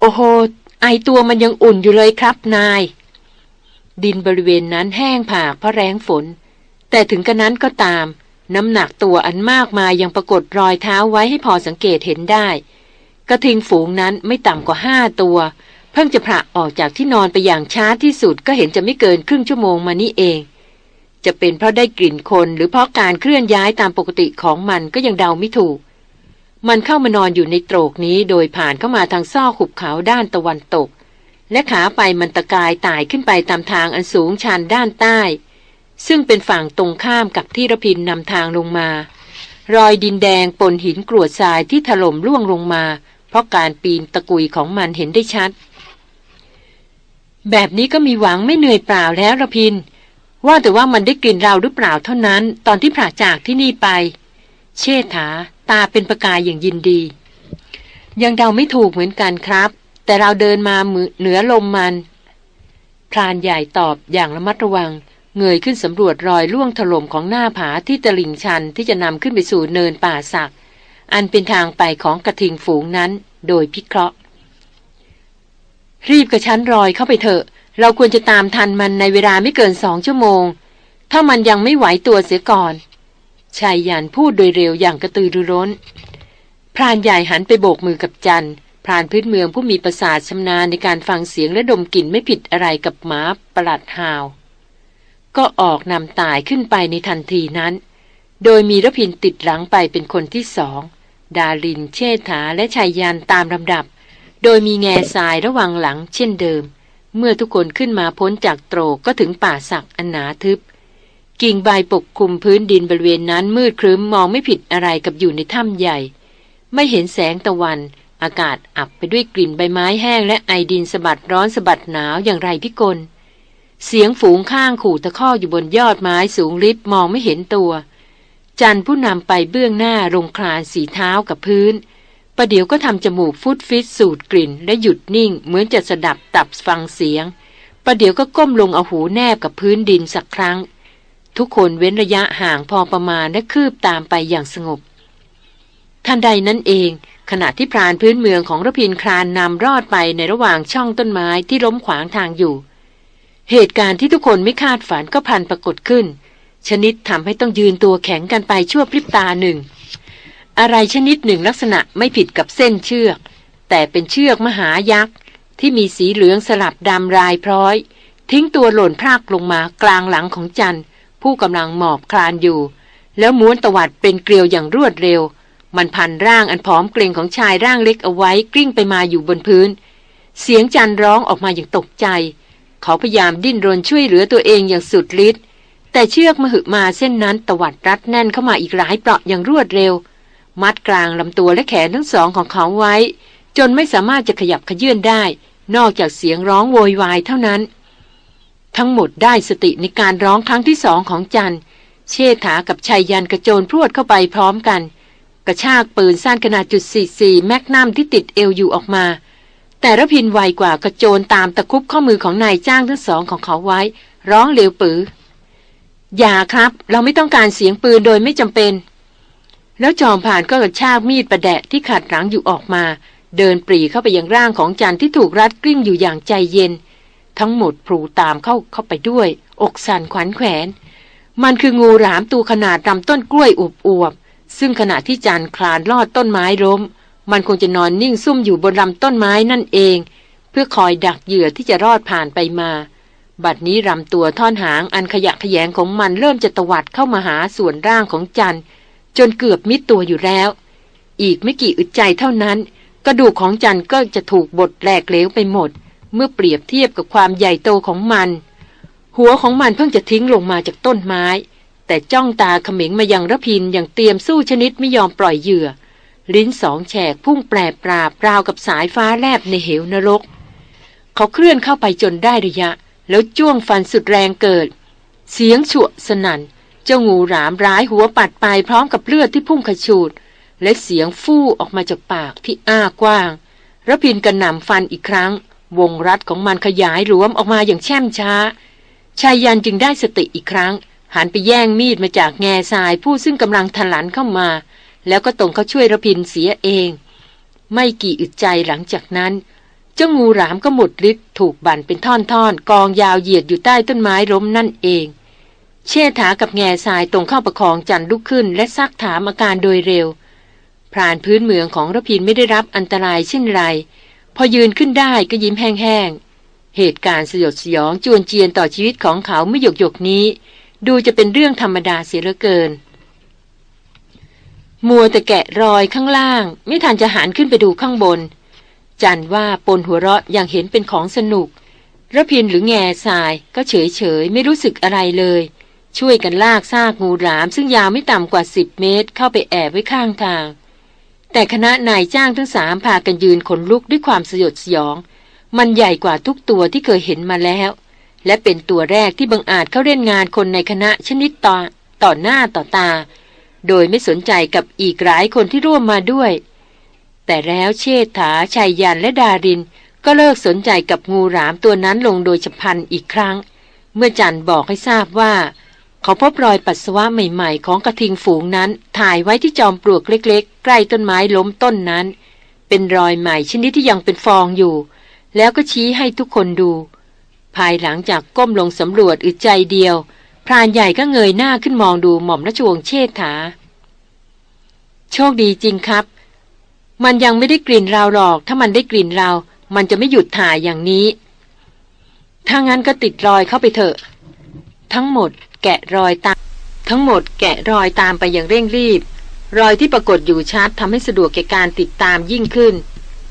โอ้โหไอตัวมันยังอุ่นอยู่เลยครับนาย ดินบริเวณนั้นแห้งผากเพราะแรงฝน แต่ถึงกระนั้นก็ตาม น้ำหนักตัวอันมากมายยังปรากฏรอยเท้าไว้ให้พอสังเกตเห็นได้ กระทิงฝูงนั้นไม่ต่ำกว่าห้าตัว เพิ่งจะพระออกจากที่นอนไปอย่างช้าที่สุดก็เห็นจะไม่เกินครึ่งชั่วโมงมานี้เอง จะเป็นเพราะได้กลิ่นคนหรือเพราะการเคลื่อนย้ายตามปกติของมันก็ยังเดาไม่ถูก มันเข้ามานอนอยู่ในโตรกนี้โดยผ่านเข้ามาทางซอกหุบเขาด้านตะวันตก และขาไปมันตะกายตายขึ้นไปตามทางอันสูงชันด้านใต้ ซึ่งเป็นฝั่งตรงข้ามกับที่ระพินนำทางลงมา รอยดินแดงปนหินกรวดทรายที่ถล่มร่วงลงมา เพราะการปีนตะกุยของมันเห็นได้ชัด แบบนี้ก็มีหวังไม่เหนื่อยเปล่าแล้วระพิน ว่าแต่ว่ามันได้กลิ่นเราหรือเปล่าเท่านั้น ตอนที่ผ่าจากที่นี่ไป เชษฐา ตาเป็นประกายอย่างยินดี ยังเดาไม่ถูกเหมือนกันครับ แต่เราเดินมาเหนือลมมัน พรานใหญ่ตอบอย่างระมัดระวัง เงยขึ้นสำรวจรอยล่วงถล่มของหน้าผาที่ตลิ่งชันที่จะนำขึ้นไปสู่เนินป่าสัก อันเป็นทางไปของกระทิงฝูงนั้น โดยพิเคราะห์ รีบกระชั้นรอยเข้าไปเถอะ เราควรจะตามทันมันในเวลาไม่เกินสองชั่วโมง ถ้ามันยังไม่ไหวตัวเสียก่อนชายยันพูดโดยเร็วอย่างกระตือรือร้น พรานใหญ่หันไปโบกมือกับจัน รานพื้นเมืองผู้มีประสาทชำนาญในการฟังเสียงและดมกลิ่นไม่ผิดอะไรกับหมาประหลัดหาว ก็ออกนำตายขึ้นไปในทันทีนั้น โดยมีรพินติดหลังไปเป็นคนที่สอง ดาลิน เชษฐาและชายยันตามลำดับ โดยมีแง่ทรายระวังหลังเช่นเดิม เมื่อทุกคนขึ้นมาพ้นจากโตรก็ถึงป่าสักอันหนาทึบ กิ่งใบปกคลุมพื้นดินบริเวณนั้นมืดครึ้มมองไม่ผิดอะไรกับอยู่ในถ้ำใหญ่ ไม่เห็นแสงตะวัน อากาศอับไปด้วยกลิ่นใบไม้แห้งและไอดินสะบัดร้อนสะบัดหนาวอย่างไรพิกล เสียงฝูงข้างขู่ตะข้ออยู่บนยอดไม้สูงลิบมองไม่เห็นตัว จันผู้นำไปเบื้องหน้าลงคลานสีเท้ากับพื้น ประเดี๋ยวก็ทำจมูกฟุดฟิตสูดกลิ่น และหยุดนิ่ง เหมือนจะสดับตับฟังเสียง ประเดี๋ยวก็ก้มลงเอาหูแนบกับพื้นดินสักครั้ง ทุกคนเว้นระยะห่างพอประมาณและคืบตามไปอย่างสงบ ทันใดนั้นเอง ขณะที่พรานพื้นเมืองของระพินคลานนำรอดไปในระหว่างช่องต้นไม้ที่ล้มขวางทางอยู่ เหตุการณ์ที่ทุกคนไม่คาดฝันก็พันปรากฏขึ้น ชนิดทำให้ต้องยืนตัวแข็งกันไปชั่วพริบตาหนึ่ง อะไรชนิดหนึ่งลักษณะไม่ผิดกับเส้นเชือก แต่เป็นเชือกมหายักษ์ ที่มีสีเหลืองสลับดำรายพร้อย ทิ้งตัวหล่นพรากลงมากลางหลังของจันผู้กำลังหมอบคลานอยู่ แล้วม้วนตวัดเป็นเกลียวอย่างรวดเร็ว มันพันร่างอันผอมเกรงของชายร่างเล็กเอาไว้กลิ้งไปมาอยู่บนพื้น เสียงจันร้องออกมาอย่างตกใจ เขาพยายามดิ้นรนช่วยเหลือตัวเองอย่างสุดฤทธิ์แต่เชือกมหึมาเส้นนั้นตวัดรัดแน่นเข้ามาอีกหลายเปราะอย่างรวดเร็ว มัดกลางลำตัวและแขนทั้งสองของเขาไว้ จนไม่สามารถจะขยับขยื่นได้ นอกจากเสียงร้องโวยวายเท่านั้น ทั้งหมดได้สติในการร้องครั้งที่สองของจันเชษฐากับชายยันกระโจนพรวดเข้าไปพร้อมกัน ระชากปืนสั้นขนาดจุดสี่แมกนัมที่ติดเอวอยู่ออกมา แต่ระพินไวกว่ากระโจนตามตะคุบข้อมือของนายจ้างทั้งสองของเขาไว้ ร้องเร็วปือ อย่าครับ เราไม่ต้องการเสียงปืนโดยไม่จำเป็น แล้วจอมผ่านก็กระชากมีดประแดะที่ขัดหลังอยู่ออกมา เดินปรีเข้าไปยังร่างของจันที่ถูกรัดกลิ้งอยู่อย่างใจเย็น ทั้งหมดพลูตามเข้าเข้าไปด้วย อกสั่นขวัญแขวน มันคืองูหลามตัวขนาดลำต้นกล้วยอุบอวบ ซึ่งขณะที่จันคลานลอดต้นไม้ล้ม มันคงจะนอนนิ่งซุ่มอยู่บนลำต้นไม้นั่นเอง เพื่อคอยดักเหยื่อที่จะรอดผ่านไปมา บัดนี้ลำตัวท่อนหางอันขยะขยงของมันเริ่มจะตวัดเข้ามาหาส่วนร่างของจันจนเกือบมิดตัวอยู่แล้ว อีกไม่กี่อึดใจเท่านั้น กระดูกของจันก็จะถูกบดแหลกเหลวไปหมด เมื่อเปรียบเทียบกับความใหญ่โตของมัน หัวของมันเพิ่งจะทิ้งลงมาจากต้นไม้ แต่จ้องตาเขม็งมายังระพินอย่างเตรียมสู้ชนิดไม่ยอมปล่อยเหยื่อ ลิ้นสองแฉกพุ่งแปรปราบราวกับสายฟ้าแลบในเหวนรก เขาเคลื่อนเข้าไปจนได้ระยะ แล้วจ้วงฟันสุดแรงเกิด เสียงฉวสนัน่น เจ้างูหรามร้ายหัวปัดไปพร้อมกับเลือดที่พุ่งขชูด และเสียงฟู่ออกมาจากปากที่อ้ากว้างระพินกระหน่ำฟันอีกครั้ง วงรัดของมันขยายรวมออกมาอย่างแช่มช้าชายยันจึงได้สติอีกครั้ง หันไปแย่งมีดมาจากแง่ทรายผู้ซึ่งกำลังถลันเข้ามา แล้วก็ตรงเขาช่วยระพินเสียเอง ไม่กี่อึดใจหลังจากนั้น เจ้างูหลามก็หมดฤทธิ์ถูกบั่นเป็นท่อนๆ กองยาวเหยียดอยู่ใต้ต้นไม้ล้มนั่นเอง เชษฐากับแง่ทรายตรงเข้าประคองจันลุกขึ้น และซักถามอาการโดยเร็วพรานพื้นเมืองของระพินไม่ได้รับอันตรายเช่นไร พอยืนขึ้นได้ก็ยิ้มแห้งๆเหตุการณ์สยดสยองจวนเจียนต่อชีวิตของเขาเมื่อหยกหยกนี้ ดูจะเป็นเรื่องธรรมดาเสียเหลือเกิน มัวแต่แกะรอยข้างล่าง ไม่ทันจะหันขึ้นไปดูข้างบน จันว่าปนหัวเราะอยังเห็นเป็นของสนุกระพินหรือแง่ทรายก็เฉยเฉยไม่รู้สึกอะไรเลย ช่วยกันลากซากงูหลาม ซึ่งยาวไม่ต่ำกว่าสิบเมตร เข้าไปแอบไว้ข้างทาง แต่คณะนายจ้างทั้งสามพากันยืนขนลุกด้วยความสยดสยอง มันใหญ่กว่าทุกตัวที่เคยเห็นมาแล้ว และเป็นตัวแรกที่บังอาจเข้าเล่นงานคนในคณะชนิดต่อต่อหน้าต่อตา โดยไม่สนใจกับอีกหลายคนที่ร่วมมาด้วย แต่แล้วเชษฐาชัยยันและดาริน ก็เลิกสนใจกับงูหลามตัวนั้นลงโดยฉับพลันอีกครั้ง เมื่อจันบอกให้ทราบว่า เขาพบรอยปัสสาวะใหม่ๆ ของกระทิงฝูงนั้น ถ่ายไว้ที่จอมปลวกเล็ก ๆ ใกล้ต้นไม้ล้มต้นนั้น เป็นรอยใหม่ชนิดที่ยังเป็นฟองอยู่ แล้วก็ชี้ให้ทุกคนดู ภายหลังจากก้มลงสำรวจอึดใจเดียว พรานใหญ่ก็เงยหน้าขึ้นมองดูหม่อมราชวงศ์เชษฐา โชคดีจริงครับ มันยังไม่ได้กลิ่นเราหรอก ถ้ามันได้กลิ่นเรา มันจะไม่หยุดถ่ายอย่างนี้ ถ้างั้นก็ติดรอยเข้าไปเถอะ ทั้งหมดแกะรอยตาม ทั้งหมดแกะรอยตามไปอย่างเร่งรีบ รอยที่ปรากฏอยู่ชัดทำให้สะดวกแก่การติดตามยิ่งขึ้น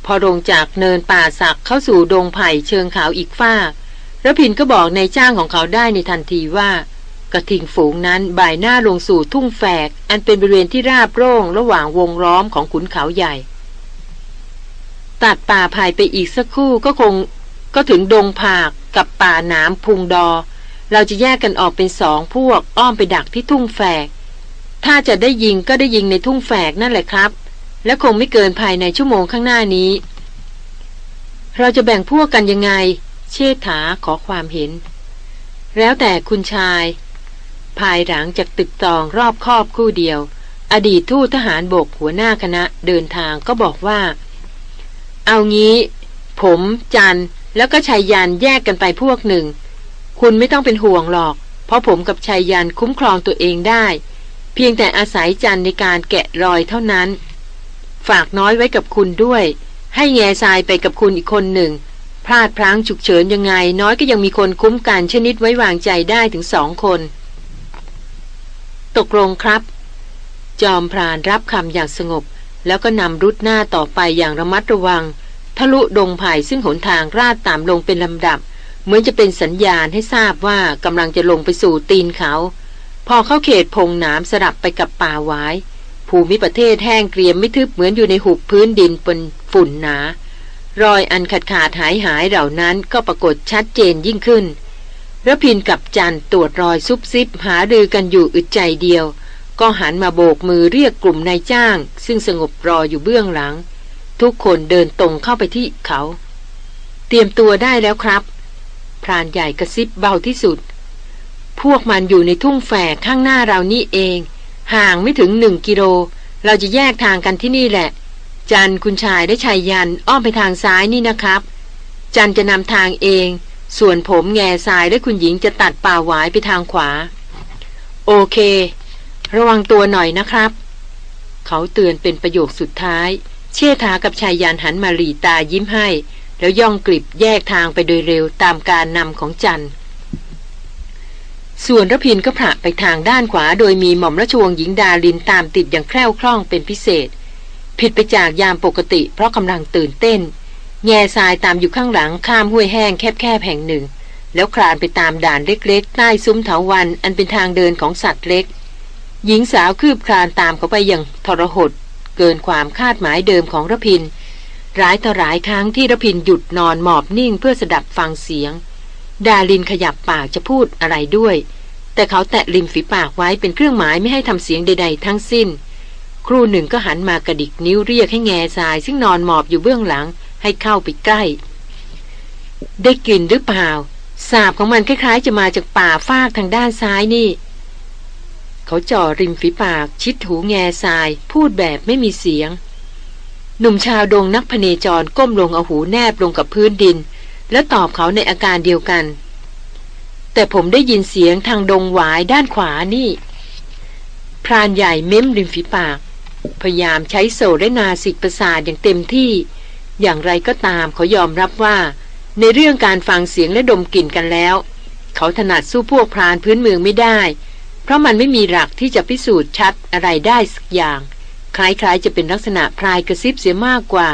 พอลงจากเนินป่าสักเข้าสู่ดงไผ่เชิงเขาอีกฝ้าก ระพินก็บอกในจ้างของเขาได้ในทันทีว่า กระทิงฝูงนั้นบ่ายหน้าลงสู่ทุ่งแฝก อันเป็นบริเวณที่ราบโล่งระหว่างวงล้อมของขุนเขาใหญ่ ตัดป่าไผ่ไปอีกสักครู่ก็คงก็ถึงดงผากกับป่าหนามพุงดอ เราจะแยกกันออกเป็นสองพวกอ้อมไปดักที่ทุ่งแฝก ถ้าจะได้ยิงก็ได้ยิงในทุ่งแฝกนั่นแหละครับ และคงไม่เกินภายในชั่วโมงข้างหน้านี้ เราจะแบ่งพวกกันยังไง เชษฐาขอความเห็น แล้วแต่คุณชาย ภายหลังจากตึกตองรอบครอบคู่เดียว อดีตทูตทหารบกหัวหน้าคณะเดินทางก็บอกว่า เอางี้ ผมจันแล้วก็ชายยันแยกกันไปพวกหนึ่ง คุณไม่ต้องเป็นห่วงหรอก เพราะผมกับชายยันคุ้มครองตัวเองได้ เพียงแต่อาศัยจันในการแกะรอยเท่านั้น ฝากน้อยไว้กับคุณด้วย ให้แง่ทรายไปกับคุณอีกคนหนึ่ง พลาดพลั้งฉุกเฉินยังไง น้อยก็ยังมีคนคุ้มกันชนิดไว้วางใจได้ถึงสองคน ตกลงครับ จอมพรานรับคำอย่างสงบ แล้วก็นำรุดหน้าต่อไปอย่างระมัดระวัง ทะลุดงไผ่ซึ่งหนทางราดตามลงเป็นลำดับ เหมือนจะเป็นสัญญาณให้ทราบว่ากำลังจะลงไปสู่ตีนเขา พอเข้าเขตพงหนามสลับไปกับป่าไว้ภูมิประเทศแห้งเกรียมไม่ทึบเหมือนอยู่ในหุบพื้นดินบนฝุ่นหนา รอยอันขาดขาดหายหายเหล่านั้นก็ปรากฏชัดเจนยิ่งขึ้นระพินกับจันตรวจรอยซุบซิบหาดือกันอยู่อึดใจเดียว ก็หันมาโบกมือเรียกกลุ่มนายจ้าง ซึ่งสงบรออยู่เบื้องหลัง ทุกคนเดินตรงเข้าไปที่เขา เตรียมตัวได้แล้วครับพรานใหญ่กระซิบเบาที่สุด พวกมันอยู่ในทุ่งแฝกข้างหน้าเรานี่เอง ห่างไม่ถึงหนึ่งกิโล เราจะแยกทางกันที่นี่แหละ จันคุณชายได้ชายยันอ้อมไปทางซ้ายนี่นะครับ จันจะนำทางเอง ส่วนผมแง่ทรายและคุณหญิงจะตัดป่าหวายไปทางขวา โอเค ระวังตัวหน่อยนะครับ เขาเตือนเป็นประโยคสุดท้าย เชษฐากับชายยานหันมาหลีตายิ้มให้ แล้วย่องกลิบแยกทางไปโดยเร็วตามการนำของจันส่วนระพินก็ผละไปทางด้านขวาโดยมีหม่อมราชวงศ์หญิงดาลินตามติดอย่างแคล่วคล่องเป็นพิเศษ ผิดไปจากยามปกติ เพราะกำลังตื่นเต้น แง่ทรายตามอยู่ข้างหลังข้ามห้วยแห้งแคบๆแห่งหนึ่ง แล้วคลานไปตามด่านเล็กๆ ใต้ซุ้มเถาวันอันเป็นทางเดินของสัตว์เล็ก หญิงสาวคืบคลานตามเขาไปอย่างทรหด เกินความคาดหมายเดิมของระพินร้ายต่อหลายครั้งที่ระพินหยุดนอนหมอบนิ่งเพื่อสดับฟังเสียง ดาลินขยับปากจะพูดอะไรด้วย แต่เขาแตะริมฝีปากไว้เป็นเครื่องหมายไม่ให้ทำเสียงใด ๆ ทั้งสิ้น ครูหนึ่งก็หันมากระดิกนิ้วเรียกให้แง่ทราย ซึ่งนอนหมอบอยู่เบื้องหลัง ให้เข้าไปใกล้ ได้กลิ่นหรือเปล่า สาบของมันคล้ายๆ จะมาจากป่าฟากทางด้านซ้ายนี่ เขาจ่อริมฝีปาก ชิดหูแง่ทราย พูดแบบไม่มีเสียง หนุ่มชาวดงนักพเนจรก้มลงเอาหูแนบลงกับพื้นดิน แล้วตอบเขาในอาการเดียวกัน แต่ผมได้ยินเสียงทางดงหวายด้านขวานี่ พรานใหญ่เม้มริมฝีปาก พยายามใช้โซและนาสิกประสาทอย่างเต็มที่ อย่างไรก็ตามเขายอมรับว่า ในเรื่องการฟังเสียงและดมกลิ่นกันแล้ว เขาถนัดสู้พวกพรานพื้นเมืองไม่ได้ เพราะมันไม่มีหลักที่จะพิสูจน์ชัดอะไรได้สักอย่าง คล้ายๆจะเป็นลักษณะพรายกระซิบเสียมากกว่า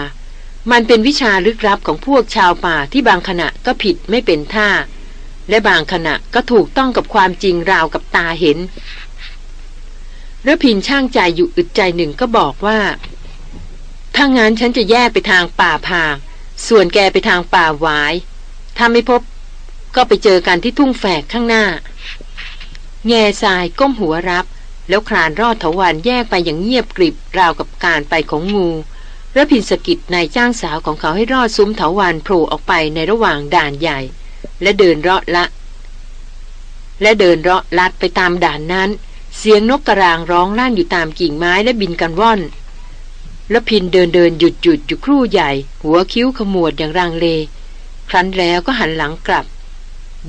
มันเป็นวิชาลึกลับของพวกชาวป่าที่บางขณะก็ผิดไม่เป็นท่า และบางขณะก็ถูกต้องกับความจริงราวกับตาเห็น ระพินช่างใจอยู่อึดใจหนึ่งก็บอกว่า ถ้างั้นฉันจะแยกไปทางป่าพาง ส่วนแกไปทางป่าหวาย ถ้าไม่พบ ก็ไปเจอกันที่ทุ่งแฝกข้างหน้า แง่ทรายก้มหัวรับ แล้วคลานรอดเถาวันแยกไปอย่างเงียบกริบราวกับการไปของงูระพินสกิดนายจ้างสาวของเขาให้รอดซุ้มเถาวันโผล่ออกไปในระหว่างด่านใหญ่ และเดินเลาะละ และเดินเลาะลัดไปตามด่านนั้น เสียงนกกระรางร้องลั่นอยู่ตามกิ่งไม้และบินกันว่อน แล้วพินเดินเดินหยุดหยุดอยู่ครู่ใหญ่ หัวคิ้วขมวดอย่างรังเล ครั้นแล้วก็หันหลังกลับ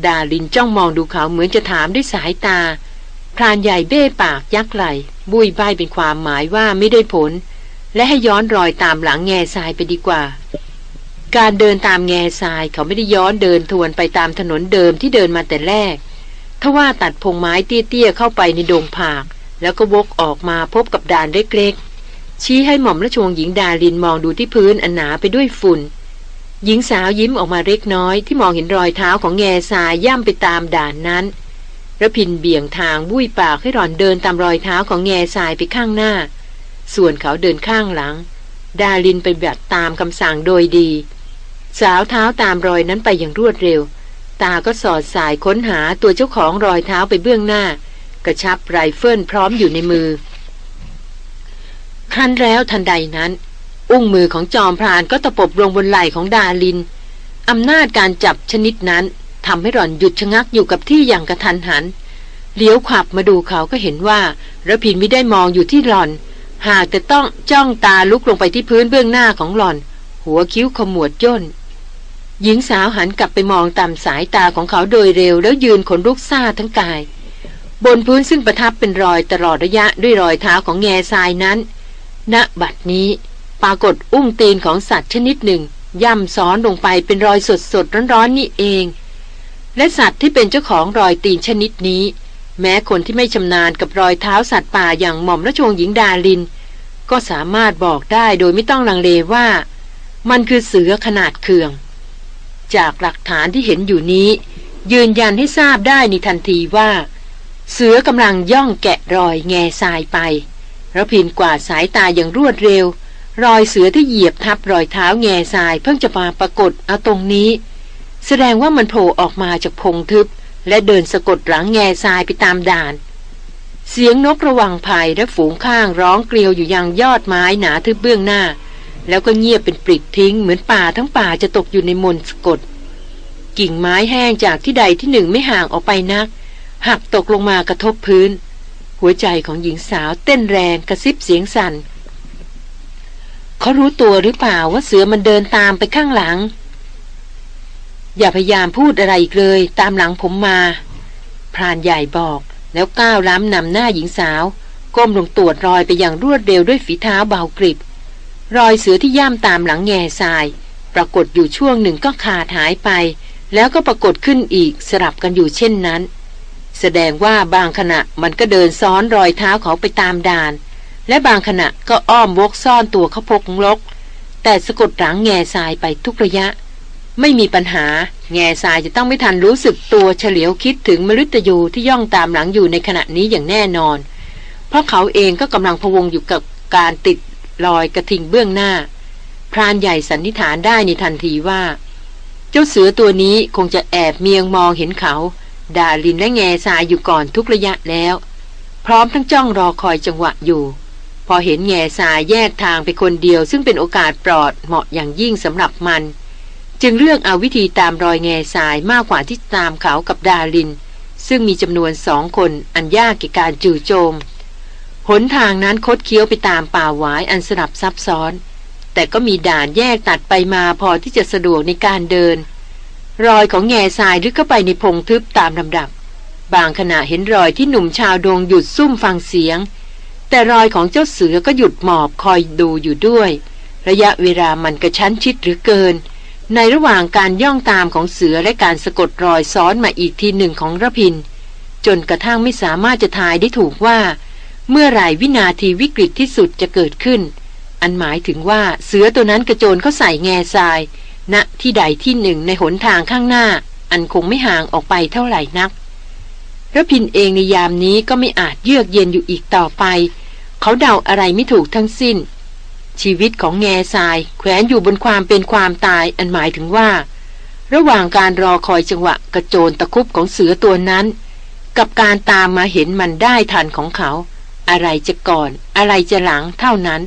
ดาลินจ้องมองดูเขาเหมือนจะถามด้วยสายตา พรานใหญ่เบ้ปากยักไหล บุยใบเป็นความหมายว่าไม่ได้ผล และให้ย้อนรอยตามหลังแง่ทรายไปดีกว่า การเดินตามแง่ทรายเขาไม่ได้ย้อนเดินทวนไปตามถนนเดิมที่เดินมาแต่แรก ทว่าตัดพงไม้เตี้ยๆเข้าไปในดงผาก แล้วก็วกออกมาพบกับด่านเล็กๆ ชี้ให้หม่อมราชวงศ์หญิงดาลินมองดูที่พื้นอันหนาไปด้วยฝุ่น หญิงสาวยิ้มออกมาเล็กน้อยที่มองเห็นรอยเท้าของแง่ทรายย่ำไปตามด่านนั้นระพินเบี่ยงทางบุ้ยปากให้หล่อนเดินตามรอยเท้าของแง่ทรายไปข้างหน้า ส่วนเขาเดินข้างหลัง ดาลินไปแบบตามคำสั่งโดยดี สาวเท้าตามรอยนั้นไปอย่างรวดเร็ว ตาก็สอดสายค้นหาตัวเจ้าของรอยเท้าไปเบื้องหน้า กระชับไรเฟิลพร้อมอยู่ในมือ ครั้นแล้วทันใดนั้น อุ้งมือของจอมพรานก็ตะปบลงบนไหล่ของดาลินอำนาจการจับชนิดนั้นทำให้หล่อนหยุดชะงักอยู่กับที่อย่างกระทันหันเลี้ยวขับมาดูเขาก็เห็นว่าระพินไม่ได้มองอยู่ที่หล่อน หากแต่ต้องจ้องตาลุกลงไปที่พื้นเบื้องหน้าของหล่อน หัวคิ้วขมวดย่น หญิงสาวหันกลับไปมองตามสายตาของเขาโดยเร็ว แล้วยืนขนลุกซาทั้งกาย บนพื้นซึ่งประทับเป็นรอยตลอดระยะด้วยรอยเท้าของแง่ทรายนั้น ณบัดนี้ปรากฏอุ้งตีนของสัตว์ชนิดหนึ่ง ย่ำซ้อนลงไปเป็นรอยสดสดร้อนๆนี่เอง และสัตว์ที่เป็นเจ้าของรอยตีนชนิดนี้ แม้คนที่ไม่ชำนาญกับรอยเท้าสัตว์ป่าอย่างหม่อมราชวงศ์หญิงดาลิน ก็สามารถบอกได้โดยไม่ต้องลังเลว่า มันคือเสือขนาดเคือง จากหลักฐานที่เห็นอยู่นี้ ยืนยันให้ทราบได้ในทันทีว่า เสือกำลังย่องแกะรอยแง่ทรายไประพินกวาดสายตาอย่างรวดเร็ว รอยเสือที่เหยียบทับรอยเท้าแง่ทรายเพิ่งจะมาปรากฏเอาตรงนี้ แสดงว่ามันโผล่ออกมาจากพงทึบ และเดินสะกดหลังแง่ทรายไปตามด่าน เสียงนกระวังภัยและฝูงข้างร้องเกลียวอยู่ยังยอดไม้หนาทึบเบื้องหน้า แล้วก็เงียบเป็นปลิดทิ้ง เหมือนป่าทั้งป่าจะตกอยู่ในมนสกด กิ่งไม้แห้งจากที่ใดที่หนึ่งไม่ห่างออกไปนัก หักตกลงมากระทบพื้น หัวใจของหญิงสาวเต้นแรงกระซิบเสียงสัน่นเขารู้ตัวหรือเปล่าว่าเสือมันเดินตามไปข้างหลัง อย่าพยายามพูดอะไรอีกเลย ตามหลังผมมา พรานใหญ่บอกแล้วก้าวล้ำนำหน้าหญิงสาว ก้มลงตรวจรอยไปอย่างรวดเร็วด้วยฝีเท้าเบากริบ รอยเสือที่ย่ำตามหลังแง่ทราย ปรากฏอยู่ช่วงหนึ่งก็ขาดหายไป แล้วก็ปรากฏขึ้นอีกสลับกันอยู่เช่นนั้น แสดงว่าบางขณะมันก็เดินซ้อนรอยเท้าเขาไปตามด่าน และบางขณะก็อ้อมวกซ่อนตัวเขาพกลก แต่สะกดหลังแง่ทรายไปทุกระยะ ไม่มีปัญหา แง่ทรายจะต้องไม่ทันรู้สึกตัวเฉลียวคิดถึงมฤตยูที่ย่องตามหลังอยู่ในขณะนี้อย่างแน่นอน เพราะเขาเองก็กำลังพวงอยู่กับการติด รอยกระทิงเบื้องหน้า พรานใหญ่สันนิษฐานได้ในทันทีว่า เจ้าเสือตัวนี้คงจะแอบเมียงมองเห็นเขาดาลินและแง่ทรายอยู่ก่อนทุกระยะแล้ว พร้อมทั้งจ้องรอคอยจังหวะอยู่ พอเห็นแง่ทรายแยกทางไปคนเดียว ซึ่งเป็นโอกาสปลอดเหมาะอย่างยิ่งสำหรับมัน จึงเลือกเอาวิธีตามรอยแง่ทรายมากกว่าที่ตามเขากับดาลิน ซึ่งมีจำนวนสองคนอันยากแก่การจู่โจม หนทางนั้นคดเคี้ยวไปตามป่าหวายอันสลับซับซ้อน แต่ก็มีด่านแยกตัดไปมาพอที่จะสะดวกในการเดิน รอยของแง่ทรายลึกเข้าไปในพงทึบตามลำดับ บางขณะเห็นรอยที่หนุ่มชาวดงหยุดซุ่มฟังเสียง แต่รอยของเจ้าเสือก็หยุดหมอบคอยดูอยู่ด้วย ระยะเวลามันกระชั้นชิดหรือเกิน ในระหว่างการย่องตามของเสือและการสะกดรอยซ้อนมาอีกทีหนึ่งของระพิน จนกระทั่งไม่สามารถจะทายได้ถูกว่า เมื่อไรวินาทีวิกฤตที่สุดจะเกิดขึ้น อันหมายถึงว่าเสือตัวนั้นกระโจนเข้าใส่แง่ทรายณที่ใดที่หนึ่งในหนทางข้างหน้า อันคงไม่ห่างออกไปเท่าไหร่นักระพินเองในยามนี้ก็ไม่อาจเยือกเย็นอยู่อีกต่อไป เขาเดาอะไรไม่ถูกทั้งสิ้น ชีวิตของแง่ทรายแขวนอยู่บนความเป็นความตายอันหมายถึงว่า ระหว่างการรอคอยจังหวะกระโจนตะคุบของเสือตัวนั้น กับการตามมาเห็นมันได้ทันของเขา อะไรจะก่อนอะไรจะหลังเท่านั้น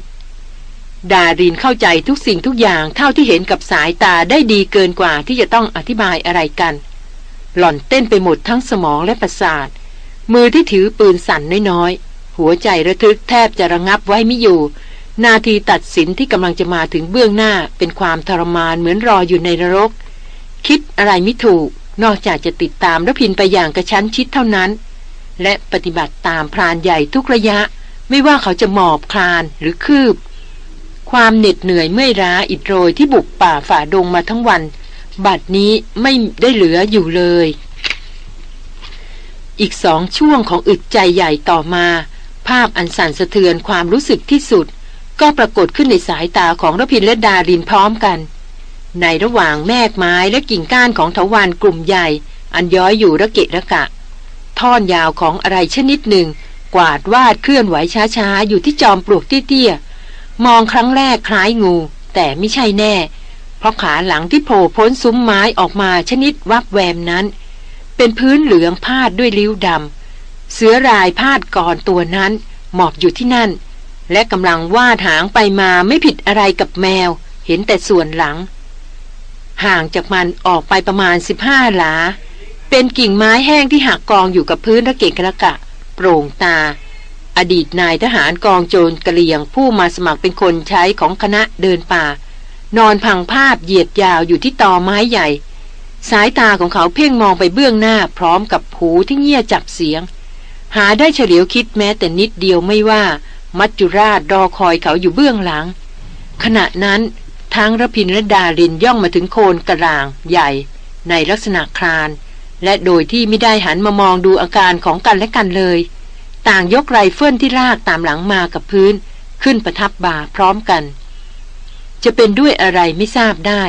ดารินเข้าใจทุกสิ่งทุกอย่างเท่าที่เห็นกับสายตาได้ดีเกินกว่าที่จะต้องอธิบายอะไรกัน หล่อนเต้นไปหมดทั้งสมองและประสาท มือที่ถือปืนสั่นน้อยๆ หัวใจระทึกแทบจะระงับไว้ไม่อยู่ นาทีตัดสินที่กำลังจะมาถึงเบื้องหน้าเป็นความทรมานเหมือนรออยู่ในนรก คิดอะไรไม่ถูก นอกจากจะติดตามรพินไปอย่างกระชั้นชิดเท่านั้น และปฏิบัติตามพรานใหญ่ทุกระยะ ไม่ว่าเขาจะหมอบคลานหรือคืบ ความเหน็ดเหนื่อยเมื่อยล้าอิดโรยที่บุกป่าฝ่าดงมาทั้งวัน บัดนี้ไม่ได้เหลืออยู่เลย อีกสองช่วงของอึดใจใหญ่ต่อมา ภาพอันสั่นสะเทือนความรู้สึกที่สุด ก็ปรากฏขึ้นในสายตาของรพินและดารินพร้อมกัน ในระหว่างแมกไม้และกิ่งก้านของทวรกลุ่มใหญ่ อันย้อยอยู่ระเกะระกะ ท่อนยาวของอะไรชนิดหนึ่ง กวาดวาดเคลื่อนไหวช้าๆ อยู่ที่จอมปลวกเตี้ยๆ มองครั้งแรกคล้ายงู แต่ไม่ใช่แน่ เพราะขาหลังที่โผล่พ้นซุ้มไม้ออกมาชนิดวับแวมนั้น เป็นพื้นเหลืองพาดด้วยริ้วดำเสือรายพาดก่อนตัวนั้น หมอบอยู่ที่นั่น และกำลังวาดหางไปมาไม่ผิดอะไรกับแมว เห็นแต่ส่วนหลัง ห่างจากมันออกไปประมาณสิบห้าหลา เป็นกิ่งไม้แห้งที่หักกองอยู่กับพื้นระเกะกระกะ โปร่งตา อดีตนายทหารกองโจรกะเหลี่ยงผู้มาสมัครเป็นคนใช้ของคณะเดินป่า นอนพังภาพเหยียดยาวอยู่ที่ตอไม้ใหญ่ สายตาของเขาเพ่งมองไปเบื้องหน้าพร้อมกับหูที่เงียจับเสียง หาได้เฉลียวคิดแม้แต่นิดเดียวไม่ว่า มัจจุราชรอคอยเขาอยู่เบื้องหลัง ขณะนั้นทั้งระพินและดารินย่องมาถึงโคนกระรางใหญ่ ในลักษณะคลาน และโดยที่ไม่ได้หันมามองดูอาการของกันและกันเลย ต่างยกไรเฟิลที่ลากตามหลังมากับพื้น ขึ้นประทับบ่าพร้อมกัน จะเป็นด้วยอะไรไม่ทราบได้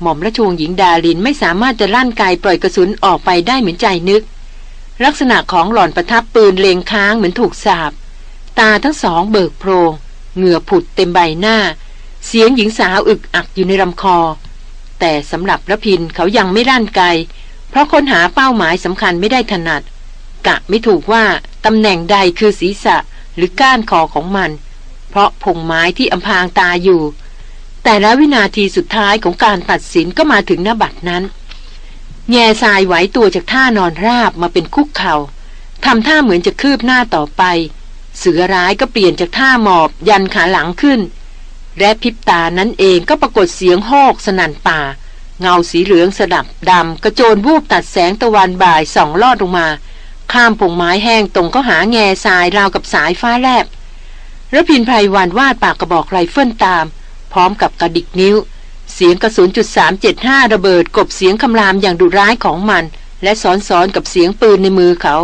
หม่อมราชวงศ์หญิงดาลินไม่สามารถจะลั่นไกปล่อยกระสุนออกไปได้เหมือนใจนึก ลักษณะของหล่อนประทับปืนเลงค้างเหมือนถูกสาบ ตาทั้งสองเบิกโพรงเหงื่อผุดเต็มใบหน้า เสียงหญิงสาวอึกอักอยู่ในลำคอ แต่สำหรับระพินเขายังไม่ลั่นไก เพราะค้นหาเป้าหมายสำคัญไม่ได้ถนัด กะไม่ถูกว่าตำแหน่งใดคือศีรษะหรือก้านคอของมัน เพราะพงไม้ที่อำพางตาอยู่ แต่แล้ววินาทีสุดท้ายของการตัดสินก็มาถึงหน้าบัดนั้น แง่ทรายไหวตัวจากท่านอนราบมาเป็นคุกเขา่าทำท่าเหมือนจะคืบหน้าต่อไป เสือร้ายก็เปลี่ยนจากท่าหมอบยันขาหลังขึ้น และพิบตานั้นเองก็ปรากฏเสียงโฮกสนั่นป่า เงาสีเหลืองสดับดำกระโจนวูบตัดแสงตะวันบ่ายส่องลอดลงมา ข้ามพงไม้แห้งตรงก็หาแง่ทรายราวกับสายฟ้าแลบระพินไพรวันวาดปากกระบอกไรเฟิลตาม พร้อมกับกระดิกนิ้ว เสียงกระสุนจุดสามเจ็ดห้าระเบิดกลบเสียงคำรามอย่างดุร้ายของมัน และซ้อนๆกับเสียงปืนในมือเขา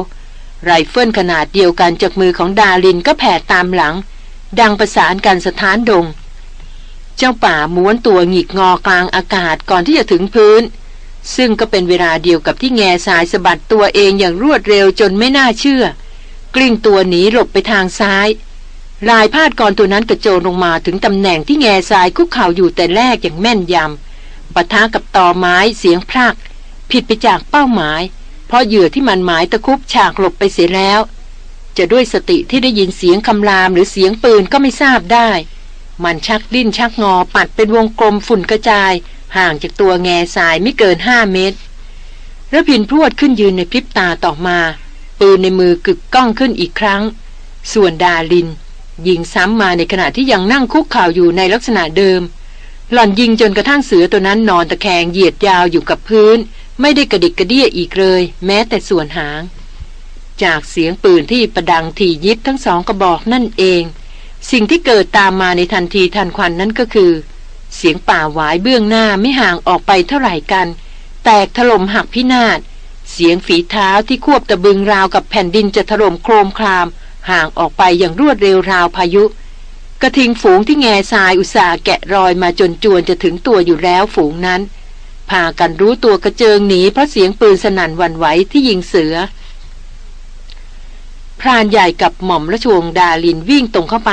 ไรเฟิลขนาดเดียวกันจากมือของดารินก็แผดตามหลัง ดังประสานกันสะท้านดง เจ้าป่าม้วนตัวหงิกงอกลางอากาศก่อนที่จะถึงพื้น ซึ่งก็เป็นเวลาเดียวกับที่แงซายสะบัดตัวเองอย่างรวดเร็วจนไม่น่าเชื่อ กลิ้งตัวหนีหลบไปทางซ้าย ลายพาดกรตัวนั้นกระโจนลงมาถึงตำแหน่งที่แง่สายคุกเข่าอยู่แต่แรกอย่างแม่นยำปะทะกับตอไม้เสียงพรากผิดไปจากเป้าหมาย เพราะเหยื่อที่มันหมายตะคุบฉากหลบไปเสียแล้ว จะด้วยสติที่ได้ยินเสียงคำรามหรือเสียงปืนก็ไม่ทราบได้ มันชักดิ้นชักงอปัดเป็นวงกลมฝุ่นกระจาย ห่างจากตัวแง่สายไม่เกินห้าเมตรระพินพรวดขึ้นยืนในพริบตาต่อมา ปืนในมือกึกก้องขึ้นอีกครั้ง ส่วนดาลิน ยิงซ้ำมาในขณะที่ยังนั่งคุกเข่าอยู่ในลักษณะเดิม หล่อนยิงจนกระทั่งเสือตัวนั้นนอนตะแคงเหยียดยาวอยู่กับพื้น ไม่ได้กระดิกกระเดี้ยอีกเลย แม้แต่ส่วนหาง จากเสียงปืนที่ประดังที่ยิบทั้งสองกระบอกนั่นเอง สิ่งที่เกิดตามมาในทันทีทันควันนั้นก็คือ เสียงป่าหวายเบื้องหน้าไม่ห่างออกไปเท่าไหร่กัน แตกถล่มหักพินาศ เสียงฝีเท้าที่ควบตะบึงราวกับแผ่นดินจะถล่มโครมคราม ห่างออกไปอย่างรวดเร็วราวพายุ กระทิงฝูงที่แง่ทรายอุตสาแกะรอยมาจนจวนจะถึงตัวอยู่แล้วฝูงนั้นพากันรู้ตัวกระเจิงหนีเพราะเสียงปืนสนั่นวันไหวที่ยิงเสือ พรานใหญ่กับหม่อมราชวงศ์ดาลินวิ่งตรงเข้าไป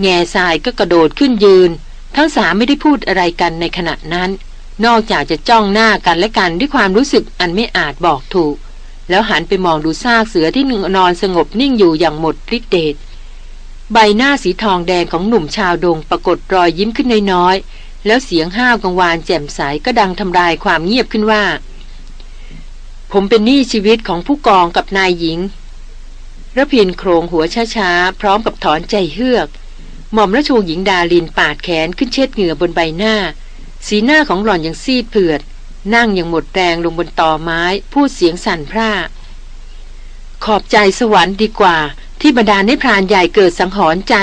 แง่ทรายก็กระโดดขึ้นยืน ทั้งสามไม่ได้พูดอะไรกันในขณะนั้น นอกจากจะจ้องหน้ากันและกันด้วยความรู้สึกอันไม่อาจบอกถูก แล้วหันไปมองดูซากเสือที่นอนสงบนิ่งอยู่อย่างหมดฤทธิ์เดชใบหน้าสีทองแดงของหนุ่มชาวดงปรากฏรอยยิ้มขึ้นน้อยๆแล้วเสียงห้าวกังวานแจ่มใสก็ดังทำลายความเงียบขึ้นว่า ผมเป็นหนี้ชีวิตของผู้กองกับนายหญิง ระพินโครงหัวช้าๆ พร้อมกับถอนใจเฮือก หม่อมราชวงศ์หญิงดาลินปาดแขนขึ้นเช็ดเหงื่อบนใบหน้า สีหน้าของหล่อนยังซีดเผือด นั่งอย่างหมดแรงลงบนตอไม้ พูดเสียงสั่นพร่า ขอบใจสวรรค์ดีกว่า ที่บรรดาในพรานใหญ่เกิดสังหรณ์ใจ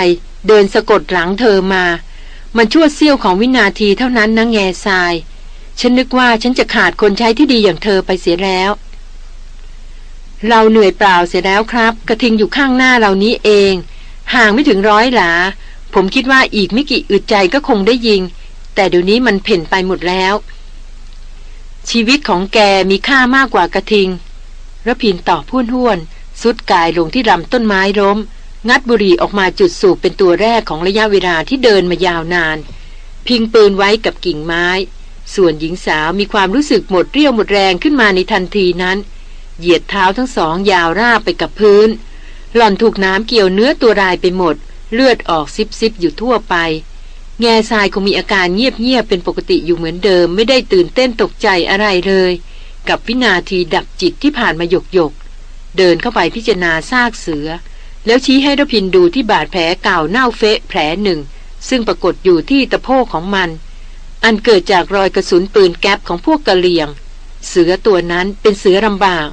เดินสะกดหลังเธอมา มันชั่วเสี้ยวของวินาทีเท่านั้นนะแง่ทราย ฉันนึกว่าฉันจะขาดคนใช้ที่ดีอย่างเธอไปเสียแล้ว เราเหนื่อยเปล่าเสียแล้วครับ กระทิงอยู่ข้างหน้าเรานี้เอง ห่างไม่ถึงร้อยหลา ผมคิดว่าอีกไม่กี่อึดใจก็คงได้ยิง แต่เดี๋ยวนี้มันเพ่นไปหมดแล้ว ชีวิตของแกมีค่ามากกว่ากระทิงระพินตอบพูนห้วนสุดกายลงที่ลำต้นไม้ล้ม งัดบุหรี่ออกมาจุดสูบเป็นตัวแรกของระยะเวลาที่เดินมายาวนาน พิงปืนไว้กับกิ่งไม้ ส่วนหญิงสาวมีความรู้สึกหมดเรี่ยวหมดแรงขึ้นมาในทันทีนั้นเเหยียดเท้าทั้งสองยาวราบไปกับพื้น หล่อนถูกน้ำเกี่ยวเนื้อตัวรายไปหมด เลือดออกซิบซิบอยู่ทั่วไป แง่ทรายคงมีอาการเงียบๆเป็นปกติอยู่เหมือนเดิม ไม่ได้ตื่นเต้นตกใจอะไรเลย กับวินาทีดับจิตที่ผ่านมาหยกหยก เดินเข้าไปพิจารณาซากเสือ แล้วชี้ให้รพินดูที่บาดแผลเก่าเน่าเฟะแผลหนึ่ง ซึ่งปรากฏอยู่ที่ตะโพกของมัน อันเกิดจากรอยกระสุนปืนแก๊ปของพวกกะเหลี่ยงเสือตัวนั้นเป็นเสือลำบาก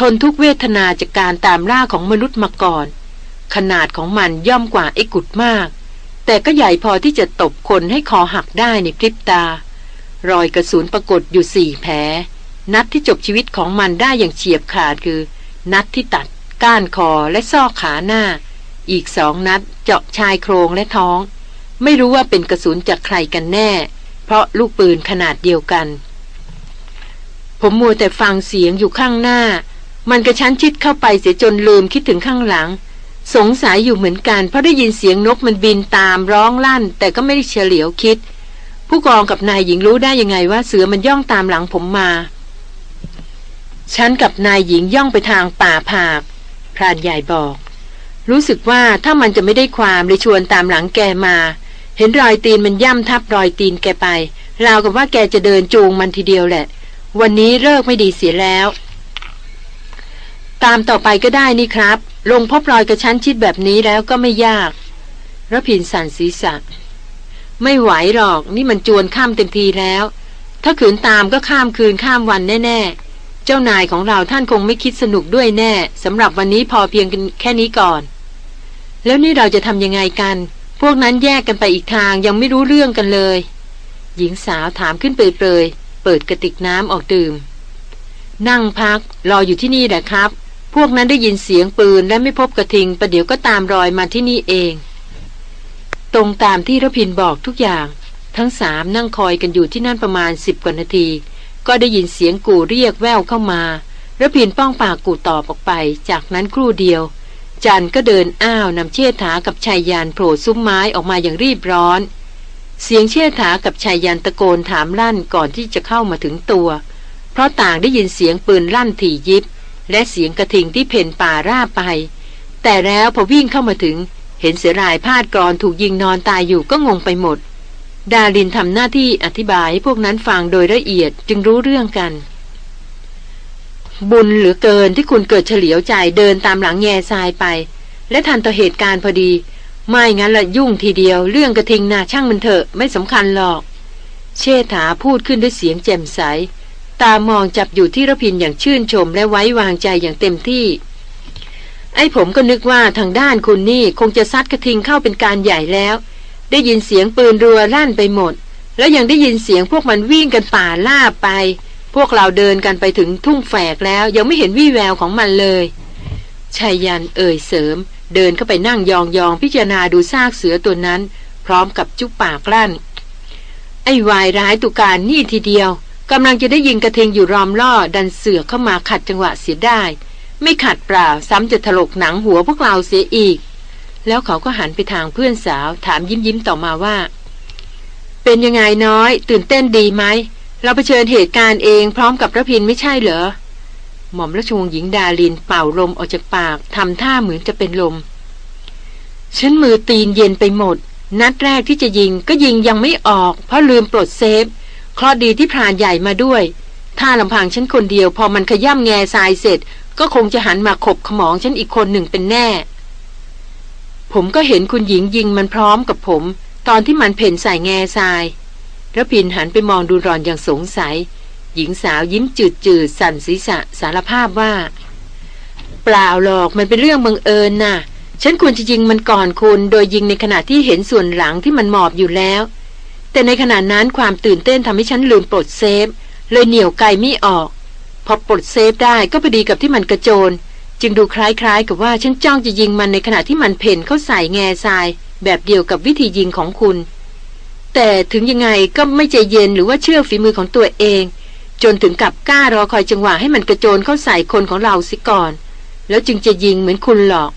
ทนทุกเวทนาจากการตามล่าของมนุษย์มาก่อน ขนาดของมันย่อมกว่าไอ้กุดมาก แต่ก็ใหญ่พอที่จะตบคนให้คอหักได้ในพริบตา รอยกระสุนปรากฏอยู่สี่แผล นัดที่จบชีวิตของมันได้อย่างเฉียบขาดคือ นัดที่ตัด ก้านคอและซอกขาหน้า อีกสองนัดเจาะชายโครงและท้อง ไม่รู้ว่าเป็นกระสุนจากใครกันแน่ เพราะลูกปืนขนาดเดียวกันผมมัวแต่ฟังเสียงอยู่ข้างหน้า มันกระชั้นชิดเข้าไปเสียจนลืมคิดถึงข้างหลัง สงสัยอยู่เหมือนกันเพราะได้ยินเสียงนกมันบินตามร้องลั่น แต่ก็ไม่ได้เฉลียวคิด ผู้กองกับนายหญิงรู้ได้ยังไงว่าเสือมันย่องตามหลังผมมา ฉันกับนายหญิงย่องไปทางป่าผากพรานใหญ่บอก รู้สึกว่าถ้ามันจะไม่ได้ความเลยชวนตามหลังแกมา เห็นรอยตีนมันย่ำทับรอยตีนแกไปราวกับว่าแกจะเดินจูงมันทีเดียวแหละ วันนี้เลิกไม่ดีเสียแล้ว ตามต่อไปก็ได้นี่ครับ ลงพบรอยกระชั้นชิดแบบนี้แล้วก็ไม่ยากระพินสันศีรษะ ไม่ไหวหรอกนี่มันจวนข้ามเต็มทีแล้ว ถ้าขืนตามก็ข้ามคืนข้ามวันแน่ ๆ เจ้านายของเราท่านคงไม่คิดสนุกด้วยแน่สำหรับวันนี้พอเพียงกันแค่นี้ก่อน แล้วนี่เราจะทำยังไงกัน พวกนั้นแยกกันไปอีกทางยังไม่รู้เรื่องกันเลย หญิงสาวถามขึ้นเปรยๆเปิดกระติกน้ำออกดื่ม นั่งพักรออยู่ที่นี่แหละครับ พวกนั้นได้ยินเสียงปืนและไม่พบกระทิงประเดี๋ยวก็ตามรอยมาที่นี่เอง ตรงตามที่ระพินบอกทุกอย่าง ทั้งสามนั่งคอยกันอยู่ที่นั่นประมาณสิบกว่านาที ก็ได้ยินเสียงกูเรียกแววเข้ามาระพินป้องปากกูตอบออกไป จากนั้นครู่เดียว จันก็เดินอ้าวนำเชษฐากับชายยานโผล่ซุ้มไม้ออกมาอย่างรีบร้อน เสียงเชษฐากับชายยานตะโกนถามลั่นก่อนที่จะเข้ามาถึงตัว เพราะต่างได้ยินเสียงปืนลั่นถี่ยิบ และเสียงกระทิงที่เพ่นป่าราบไป แต่แล้วพอวิ่งเข้ามาถึง เห็นเสือรายพาดกรอนถูกยิงนอนตายอยู่ก็งงไปหมด ดารินทำหน้าที่อธิบายให้พวกนั้นฟังโดยละเอียดจึงรู้เรื่องกัน บุญเหลือเกินที่คุณเกิดเฉลียวใจเดินตามหลังแง่ทรายไป และทันต่อเหตุการณ์พอดี ไม่งั้นละยุ่งทีเดียวเรื่องกระทิงนาช่างมันเถอะไม่สำคัญหรอก เชษฐาพูดขึ้นด้วยเสียงแจ่มใส ตามองจับอยู่ที่ระพินอย่างชื่นชมและไว้วางใจอย่างเต็มที่ ไอ้ผมก็นึกว่าทางด้านคุณนี่คงจะซัดกระทิงเข้าเป็นการใหญ่แล้ว ได้ยินเสียงปืนรัวลั่นไปหมด แล้วยังได้ยินเสียงพวกมันวิ่งกันป่าล่าไป พวกเราเดินกันไปถึงทุ่งแฝกแล้ว ยังไม่เห็นวี่แววของมันเลยชายยันเอ่ยเสริม เดินเข้าไปนั่งยองๆพิจารณาดูซากเสือตัวนั้น พร้อมกับจุปปากลั่นไอ้วายร้ายตุการนี่ทีเดียว กำลังจะได้ยิงกระเทงอยู่รอมล่อดันเสือเข้ามาขัดจังหวะเสียได้ ไม่ขัดเปล่าซ้ำจะถลกหนังหัวพวกเราเสียอีก แล้วเขาก็หันไปทางเพื่อนสาวถามยิ้มยิ้มต่อมาว่า เป็นยังไงน้อย ตื่นเต้นดีไหม เราเผชิญเหตุการณ์เองพร้อมกับระพินไม่ใช่เหรอ หม่อมราชวงศ์หญิงดาลินเป่าลมออกจากปากทำท่าเหมือนจะเป็นลมฉันมือตีนเย็นไปหมด นัดแรกที่จะยิงก็ยิงยังไม่ออก เพราะลืมปลดเซฟ คลอดีที่พรานใหญ่มาด้วย ถ้าลำพังฉันคนเดียว พอมันขย่ำแง่ทรายเสร็จ ก็คงจะหันมาขบขมองฉันอีกคนหนึ่งเป็นแน่ ผมก็เห็นคุณหญิงยิงมันพร้อมกับผม ตอนที่มันเผ่นใส่แงซาย รพินทร์หันไปมองดูหล่อนอย่างสงสัย หญิงสาวยิ้มจืดจืดสั่นศีรษะสารภาพว่า เปล่าหรอกมันเป็นเรื่องบังเอิญน่ะ ฉันควรจะยิงมันก่อนคุณ โดยยิงในขณะที่เห็นส่วนหลังที่มันหมอบอยู่แล้ว แต่ในขณะนั้นความตื่นเต้นทำให้ฉันลืมปลด safe เลยเหนี่ยวไกไม่ออก พอปลด safe ได้ก็พอดีกับที่มันกระโจน จึงดูคล้ายๆ กับว่าฉันจ้องจะยิงมันในขณะที่มันเพ่นเข้าใส่แง่ทราย แบบเดียวกับวิธียิงของคุณ แต่ถึงยังไงก็ไม่ใจเย็นหรือว่าเชื่อฝีมือของตัวเอง จนถึงกับกล้ารอคอยจังหวะให้มันกระโจนเข้าใส่คนของเราสิก่อน แล้วจึงจะยิงเหมือนคุณหลอก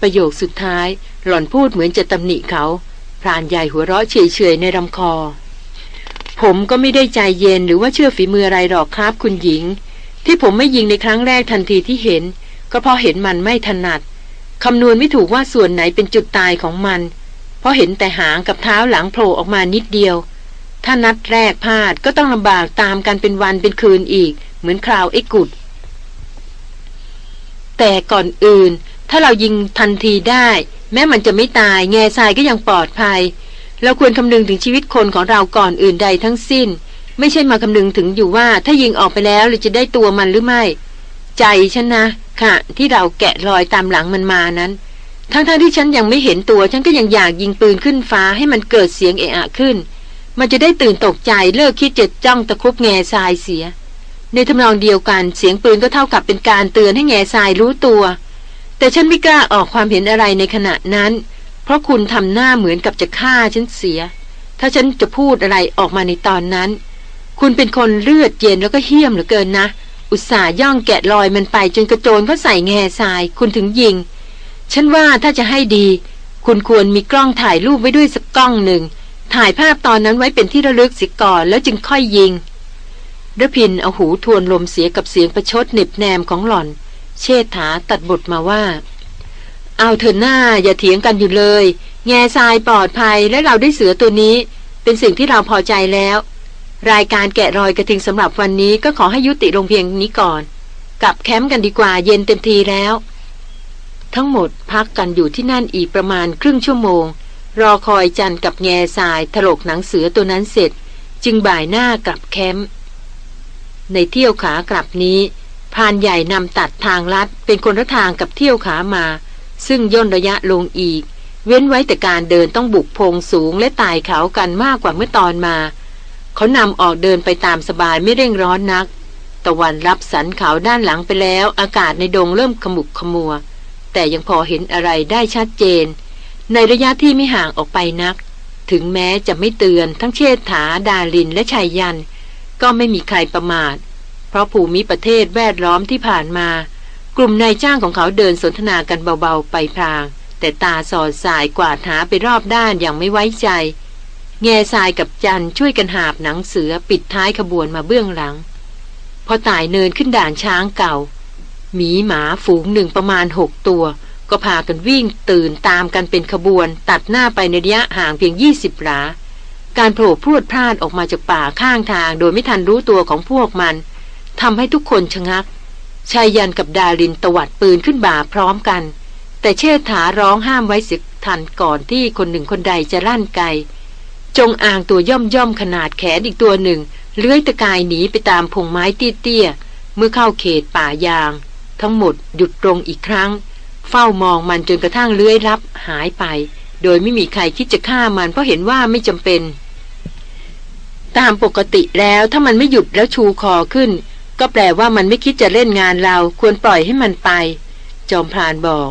ประโยคสุดท้าย หล่อนพูดเหมือนจะตำหนิเขา พรานใหญ่หัวเราะเฉยๆในลำคอ ผมก็ไม่ได้ใจเย็นหรือว่าเชื่อฝีมืออะไรหรอกครับคุณหญิง ที่ผมไม่ยิงในครั้งแรกทันทีที่เห็น ก็เพราะเห็นมันไม่ถนัดคำนวณไม่ถูกว่าส่วนไหนเป็นจุดตายของมัน เพราะเห็นแต่หางกับเท้าหลังโผล่ออกมานิดเดียว ถ้านัดแรกพลาดก็ต้องลำบากตามกันเป็นวันเป็นคืนอีก เหมือนคราวไอ้กุด แต่ก่อนอื่น ถ้าเรายิงทันทีได้ แม้มันจะไม่ตายแง่ทรายก็ยังปลอดภัย เราควรคำนึงถึงชีวิตคนของเราก่อนอื่นใดทั้งสิ้น ไม่ใช่มาคำนึงถึงอยู่ว่า ถ้ายิงออกไปแล้วเราจะได้ตัวมันหรือไม่ ใจฉันนะ ค่ะ ที่เราแกะรอยตามหลังมันมานั้น ทั้งๆทที่ฉันยังไม่เห็นตัว ฉันก็ยังอยากยิงปืนขึ้นฟ้าให้มันเกิดเสียงเอะอะขึ้น มันจะได้ตื่นตกใจเลิกคิดจะจ้องตะคุบแง่ทรายเสีย ในทำนองเดียวกันเสียงปืนก็เท่ากับเป็นการเตือนให้แง่ทรายรู้ตัว แต่ฉันไม่กล้าออกความเห็นอะไรในขณะนั้น เพราะคุณทำหน้าเหมือนกับจะฆ่าฉันเสีย ถ้าฉันจะพูดอะไรออกมาในตอนนั้น คุณเป็นคนเลือดเย็นแล้วก็เหี้ยมเหลือเกินนะ อุตส่าห์ย่องแกะรอยมันไปจนกระโจนเขาใส่แง่ทราย คุณถึงยิง ฉันว่าถ้าจะให้ดี คุณควรมีกล้องถ่ายรูปไว้ด้วยสักกล้องหนึ่ง ถ่ายภาพตอนนั้นไว้เป็นที่ระลึกสิก่อนแล้วจึงค่อยยิงระพินเอาหูทวนลมเสียกับเสียงประชดเน็บแนมของหล่อน เชษฐาตัดบทมาว่า เอาเถอะหน้าอย่าเถียงกันอยู่เลย แง่ทรายปลอดภัยและเราได้เสือตัวนี้ เป็นสิ่งที่เราพอใจแล้ว รายการแกะรอยกระทิงสำหรับวันนี้ก็ขอให้ยุติลงเพียงนี้ก่อน กลับแคมป์กันดีกว่าเย็นเต็มทีแล้ว ทั้งหมดพักกันอยู่ที่นั่นอีกประมาณครึ่งชั่วโมง รอคอยจันกับแง่ทรายถลกหนังเสือตัวนั้นเสร็จ จึงบ่ายหน้ากลับแคมป์ในเที่ยวขากลับนี้ พานใหญ่นำตัดทางลัดเป็นคนละทางกับเที่ยวขามา ซึ่งย่นระยะลงอีก เว้นไว้แต่การเดินต้องบุกพงสูงและตายเขากันมากกว่าเมื่อตอนมา เขานำออกเดินไปตามสบายไม่เร่งร้อนนัก ตะวันรับสันเขาด้านหลังไปแล้ว อากาศในดงเริ่มขมุกขมัว แต่ยังพอเห็นอะไรได้ชัดเจน ในระยะที่ไม่ห่างออกไปนัก ถึงแม้จะไม่เตือนทั้งเชษฐาดาลินและชายยัน ก็ไม่มีใครประมาท เพราะภูมิประเทศแวดล้อมที่ผ่านมา กลุ่มนายจ้างของเขาเดินสนทนากันเบาๆไปพราง แต่ตาสอดสายกวาดหาไปรอบด้านอย่างไม่ไว้ใจ แง่ทรายกับจันช่วยกันหาบหนังเสือปิดท้ายขบวนมาเบื้องหลัง พอตายเนินขึ้นด่านช้างเก่า หมีหมาฝูงหนึ่งประมาณหกตัวก็พากันวิ่งตื่นตามกันเป็นขบวน ตัดหน้าไปในระยะห่างเพียงยี่สิบหลา การโผล่พรวดพลาดออกมาจากป่าข้างทาง โดยไม่ทันรู้ตัวของพวกมัน ทำให้ทุกคนชะงักชายยันกับดารินตวัดปืนขึ้นบ่าพร้อมกัน แต่เชษฐาร้องห้ามไว้สียทันก่อนที่คนหนึ่งคนใดจะลั่นไกจงอ่างตัวย่อมย่อมขนาดแขนอีกตัวหนึ่ง เลื้อยตะกายหนีไปตามพงไม้เตี้ยๆเมื่อเข้าเขตป่ายาง ทั้งหมดหยุดตรงอีกครั้ง เฝ้ามองมันจนกระทั่งเลื้อยลับหายไป โดยไม่มีใครคิดจะฆ่ามันเพราะเห็นว่าไม่จำเป็น ตามปกติแล้วถ้ามันไม่หยุดแล้วชูคอขึ้น ก็แปลว่ามันไม่คิดจะเล่นงานเราควรปล่อยให้มันไป จอมพรานบอก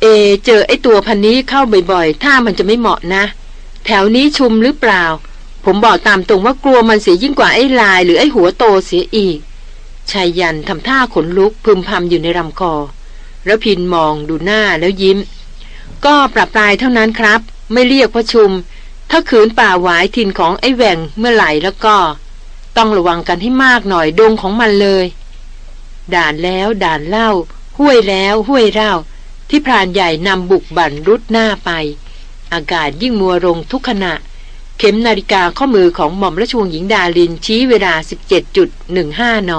เอ เจอไอตัวพันนี้เข้าบ่อยๆถ้ามันจะไม่เหมาะนะ แถวนี้ชุมหรือเปล่า ผมบอกตามตรงว่ากลัวมันเสียยิ่งกว่าไอ้ลาย หรือไอ้หัวโตเสียอีกชายยันทำท่าขนลุกพึมพำอยู่ในลำคอ แล้วพินมองดูหน้าแล้วยิ้ม ก็ปรับปลายเท่านั้นครับ ไม่เรียกว่าชุม ถ้าขืนป่าหวายทินของไอ้แหว่งเมื่อไหร่แล้วก็ ต้องระวังกันให้มากหน่อยดงของมันเลย ด่านแล้วด่านเล่า ห้วยแล้วห้วยเล่า ที่พรานใหญ่นำบุกบั่นรุดหน้าไป อากาศยิ่งมัวรงทุกขณะ เข็มนาฬิกาข้อมือของหม่อมราชวงศ์หญิงดาลินชี้เวลา 17.15 น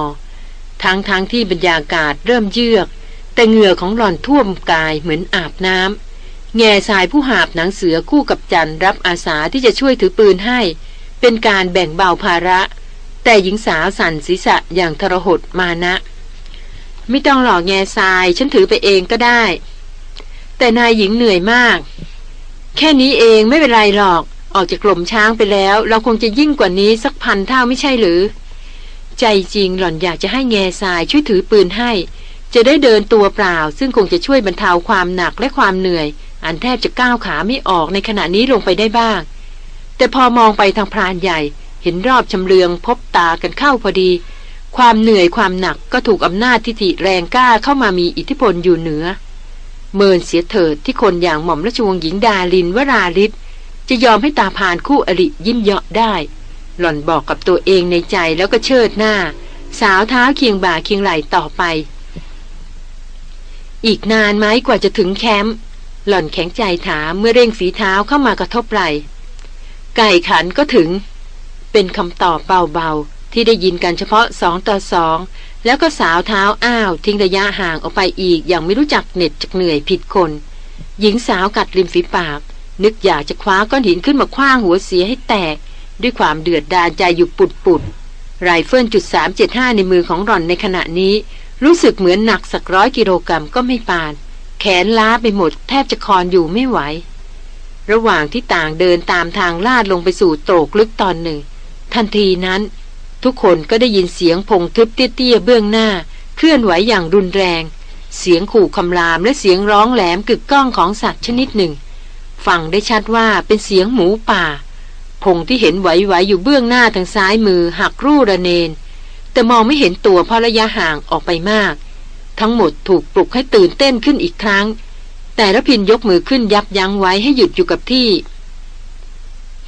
ทั้งทั้งที่บรรยากาศเริ่มเยือก แต่เหงื่อของหล่อนท่วมกายเหมือนอาบน้ำแง่สายผู้หาบหนังเสือคู่กับจันรับอาสาที่จะช่วยถือปืนให้ เป็นการแบ่งเบาภาระ แต่หญิงสาวสั่นศีรษะอย่างทรหดมานะ ไม่ต้องหลอกแง่ทราย ฉันถือไปเองก็ได้ แต่นายหญิงเหนื่อยมาก แค่นี้เองไม่เป็นไรหรอก ออกจากกลมช้างไปแล้ว เราคงจะยิ่งกว่านี้สักพันเท่าไม่ใช่หรือ ใจจริงหล่อนอยากจะให้แง่ทรายช่วยถือปืนให้ จะได้เดินตัวเปล่า ซึ่งคงจะช่วยบรรเทาความหนักและความเหนื่อย อันแทบจะก้าวขาไม่ออกในขณะนี้ลงไปได้บ้าง แต่พอมองไปทางพรานใหญ่ เห็นรอบชำเลืองพบตากันเข้าพอดี ความเหนื่อยความหนักก็ถูกอำนาจทิฐิแรงกล้าเข้ามามีอิทธิพลอยู่เหนือ เมินเสียเถิดที่คนอย่างหม่อมราชวงศ์หญิงดาลินวราลิศจะยอมให้ตาพานคู่อริยิ้มเยาะได้ หล่อนบอกกับตัวเองในใจแล้วก็เชิดหน้า สาวเท้าเคียงบ่าเคียงไหล่ต่อไป อีกนานไหมกว่าจะถึงแคมป์หล่อนแข็งใจถามเมื่อเร่งฝีเท้าเข้ามากระทบไหลไก่ขันก็ถึง เป็นคำตอบเบาๆ ที่ได้ยินกันเฉพาะสองต่อสอง แล้วก็สาวเท้าอ้าว ทิ้งระยะห่างออกไปอีกอย่างไม่รู้จักเหน็ดจักเหนื่อยผิดคน หญิงสาวกัดริมฝีปาก นึกอยากจะคว้าก้อนหินขึ้นมาคว้างหัวเสียให้แตก ด้วยความเดือดดาลใจอยู่ปุดปุดไรเฟิลจุดสามเจ็ดห้าในมือของหล่อนในขณะนี้ รู้สึกเหมือนหนักสักร้อยกิโลกรัมก็ไม่ปาน แขนล้าไปหมดแทบจะคอนอยู่ไม่ไหว ระหว่างที่ต่างเดินตามทางลาดลงไปสู่โตรกลึกตอนหนึ่ง ทันทีนั้น ทุกคนก็ได้ยินเสียงพงทึบเตี้ยๆเบื้องหน้า เคลื่อนไหวอย่างรุนแรง เสียงขู่คำรามและเสียงร้องแหลมกึกก้องของสัตว์ชนิดหนึ่ง ฟังได้ชัดว่าเป็นเสียงหมูป่า พงที่เห็นไหวๆอยู่เบื้องหน้าทางซ้ายมือหักรูระเนน แต่มองไม่เห็นตัวเพราะระยะห่างออกไปมาก ทั้งหมดถูกปลุกให้ตื่นเต้นขึ้นอีกครั้ง แต่ละพินยกมือขึ้นยับยั้งไว้ให้หยุดอยู่กับที่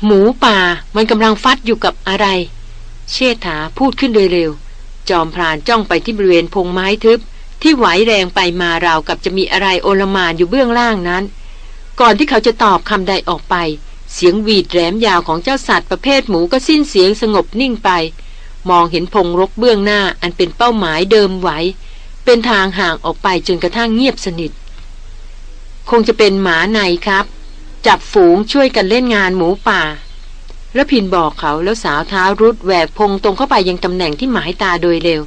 หมูป่ามันกำลังฟัดอยู่กับอะไร เชษฐาพูดขึ้นโดยเร็ว จอมพรานจ้องไปที่บริเวณพงไม้ทึบ ที่ไหวแรงไปมาราวกับจะมีอะไรโอลมานอยู่เบื้องล่างนั้น ก่อนที่เขาจะตอบคำใดออกไป เสียงหวีดแหลมยาวของเจ้าสัตว์ประเภทหมูก็สิ้นเสียงสงบนิ่งไป มองเห็นพงรกเบื้องหน้าอันเป็นเป้าหมายเดิมไหว เป็นทางห่างออกไปจนกระทั่งเงียบสนิท คงจะเป็นหมาในครับ จับฝูงช่วยกันเล่นงานหมูป่าแล้วพินบอกเขาแล้วสาวเท้ารุดแหวกพงตรงเข้าไปยังตำแหน่งที่หมายตาโดยเร็ว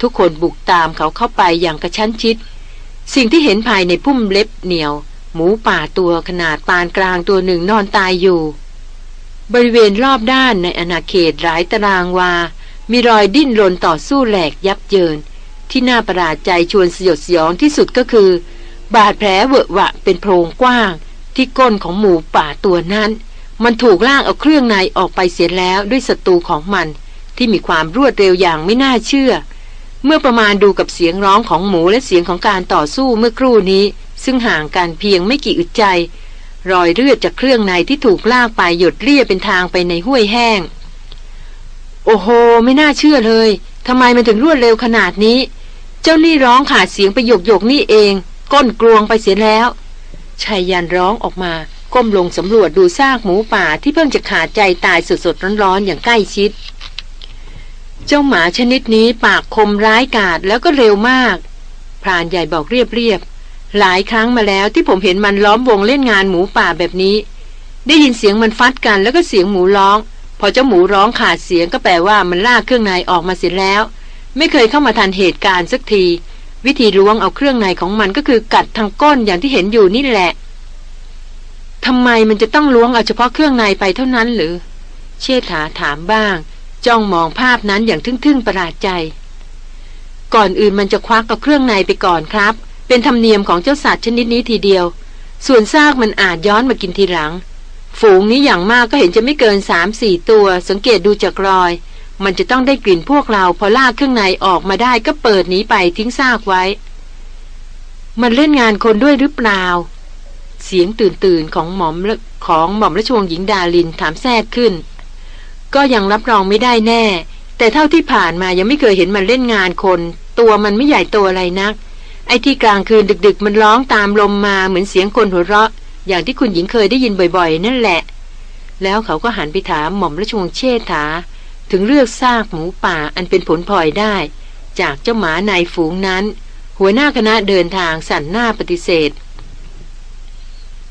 ทุกคนบุกตามเขาเข้าไปอย่างกระชั้นชิด สิ่งที่เห็นภายในพุ่มเล็บเหนียว หมูป่าตัวขนาดปานกลางตัวหนึ่งนอนตายอยู่ บริเวณรอบด้านในอาณาเขตหลายตารางวา มีรอยดิ้นรนต่อสู้แหลกยับเยิน ที่น่าประหลาดใจชวนสยดสยองที่สุดก็คือ บาดแผลเวอะวะเป็นโพรงกว้าง ที่ก้นของหมูป่าตัวนั้น มันถูกลากเอาเครื่องในออกไปเสียแล้วด้วยศัตรูของมัน ที่มีความรวดเร็วอย่างไม่น่าเชื่อ เมื่อประมาณดูกับเสียงร้องของหมูและเสียงของการต่อสู้เมื่อครู่นี้ ซึ่งห่างกันเพียงไม่กี่อึดใจ รอยเลือดจากเครื่องในที่ถูกลากไปหยดเลี่ยเป็นทางไปในห้วยแห้ง โอ้โห ไม่น่าเชื่อเลยทำไมมันถึงรวดเร็วขนาดนี้ เจ้านี่ร้องขาดเสียงไปหยกหยกนี่เอง ก้นกลวงไปเสียแล้ว ชายยันร้องออกมา ก้มลงสำรวจดูซากหมูป่าที่เพิ่งจะขาดใจตายสดๆร้อนๆอย่างใกล้ชิด เจ้าหมาชนิดนี้ปากคมร้ายกาจแล้วก็เร็วมากพรานใหญ่บอกเรียบๆหลายครั้งมาแล้วที่ผมเห็นมันล้อมวงเล่นงานหมูป่าแบบนี้ ได้ยินเสียงมันฟัดกันแล้วก็เสียงหมูร้อง พอเจ้าหมูร้องขาดเสียงก็แปลว่ามันลากเครื่องในออกมาเสร็จแล้ว ไม่เคยเข้ามาทันเหตุการณ์สักที วิธีล้วงเอาเครื่องในของมันก็คือกัดทางก้นอย่างที่เห็นอยู่นี่แหละทำไมมันจะต้องล้วงเอาเฉพาะเครื่องในไปเท่านั้นหรือ เชษฐาถามบ้าง จ้องมองภาพนั้นอย่างทึ่งๆประหลาดใจ ก่อนอื่นมันจะควักเอาเครื่องในไปก่อนครับ เป็นธรรมเนียมของเจ้าสัตว์ชนิดนี้ทีเดียว ส่วนซากมันอาจย้อนมากินทีหลัง ฝูงนี้อย่างมากก็เห็นจะไม่เกินสามสี่ตัว สังเกตดูจากรอย มันจะต้องได้กลิ่นพวกเราพอลากเครื่องในออกมาได้ก็เปิดหนีไปทิ้งซากไว้ มันเล่นงานคนด้วยหรือเปล่า เสียงตื่นตื่นของหม่อมของหม่อมราชวงศ์หญิงดาลินถามแทรกขึ้น ก็ยังรับรองไม่ได้แน่ แต่เท่าที่ผ่านมายังไม่เคยเห็นมันเล่นงานคน ตัวมันไม่ใหญ่โตอะไรนัก ไอ้ที่กลางคืนดึก ๆ มันร้องตามลมมาเหมือนเสียงคนหัวเราะ อย่างที่คุณหญิงเคยได้ยินบ่อย ๆ นั่นแหละ แล้วเขาก็หันไปถามหม่อมราชวงศ์เชษฐา ถึงเลือกซากหมูป่าอันเป็นผลพลอยได้ จากเจ้าหมาในฝูงนั้น หัวหน้าคณะเดินทางสั่นหน้าปฏิเสธ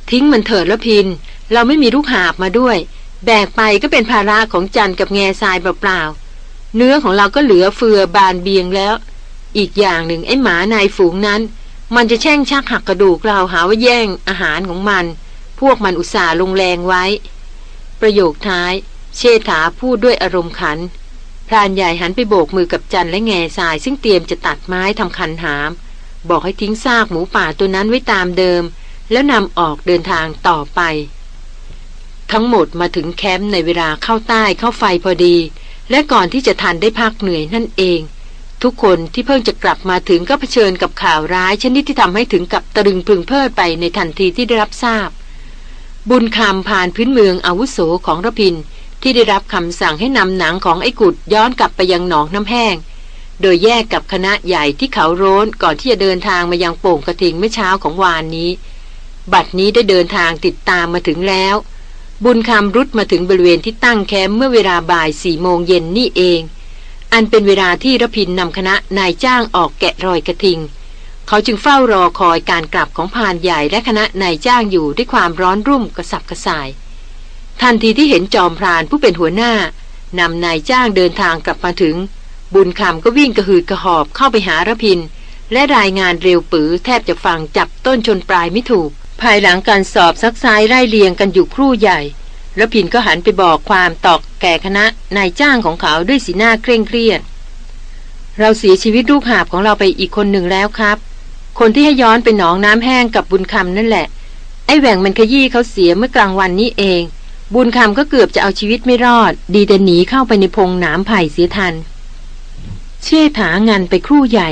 ทิ้งมันเถิดละพิน เราไม่มีลูกหาบมาด้วย แบกไปก็เป็นภาระของจันกับแง่ทรายเปล่าๆเนื้อของเราก็เหลือเฟือบานเบียงแล้ว อีกอย่างหนึ่งไอ้หมาในฝูงนั้น มันจะแช่งชักหักกระดูกเราหาว่าแย่งอาหารของมัน พวกมันอุตส่าห์ลงแรงไว้ ประโยคท้าย เชษฐาพูดด้วยอารมณ์ขัน พรานใหญ่หันไปโบกมือกับจันและแง่ทราย ซึ่งเตรียมจะตัดไม้ทำคันหาม บอกให้ทิ้งซากหมูป่าตัวนั้นไว้ตามเดิม แล้วนำออกเดินทางต่อไป ทั้งหมดมาถึงแคมป์ในเวลาเข้าใต้เข้าไฟพอดี และก่อนที่จะทันได้พักเหนื่อยนั่นเอง ทุกคนที่เพิ่งจะกลับมาถึงก็เผชิญกับข่าวร้ายชนิดที่ทำให้ถึงกับตะลึงพึงเพลิดไปในทันทีที่ได้รับทราบ บุญคำผ่านพื้นเมืองอาวุโสของระพิน ที่ได้รับคำสั่งให้นำหนังของไอ้กุดย้อนกลับไปยังหนองน้ำแห้ง โดยแยกกับคณะใหญ่ที่เขาโร้นก่อนที่จะเดินทางมายังโป่งกระทิงเมื่อเช้าของวานนี้ บัดนี้ได้เดินทางติดตามมาถึงแล้ว บุญคำรุดมาถึงบริเวณที่ตั้งแคมป์เมื่อเวลาบ่ายสี่โมงเย็นนี่เอง อันเป็นเวลาที่ระพินนำคณะนายจ้างออกแกะรอยกระทิง เขาจึงเฝ้ารอคอยการกลับของพานใหญ่และคณะนายจ้างอยู่ด้วยความร้อนรุ่มกระสับกระส่าย ทันทีที่เห็นจอมพรานผู้เป็นหัวหน้านำนายจ้างเดินทางกลับมาถึง บุญคำก็วิ่งกระหืดกระหอบเข้าไปหาระพิน และรายงานเร็วปือแทบจะฟังจับต้นชนปลายไม่ถูก ภายหลังการสอบซักซ้ายไล่เลียงกันอยู่ครู่ใหญ่ระพินก็หันไปบอกความตอกแก่คณะนายจ้างของเขาด้วยสีหน้าเคร่งเครียด เราเสียชีวิตลูกหาบของเราไปอีกคนหนึ่งแล้วครับ คนที่ให้ย้อนไปหนองน้ำแห้งกับบุญคำนั่นแหละ ไอ้แหว่งมันขยี้เขาเสียเมื่อกลางวันนี้เอง บุญคำก็เกือบจะเอาชีวิตไม่รอด ดีแต่หนีเข้าไปในพงหนามไผ่เสียทัน เชษฐางานไปครู่ใหญ่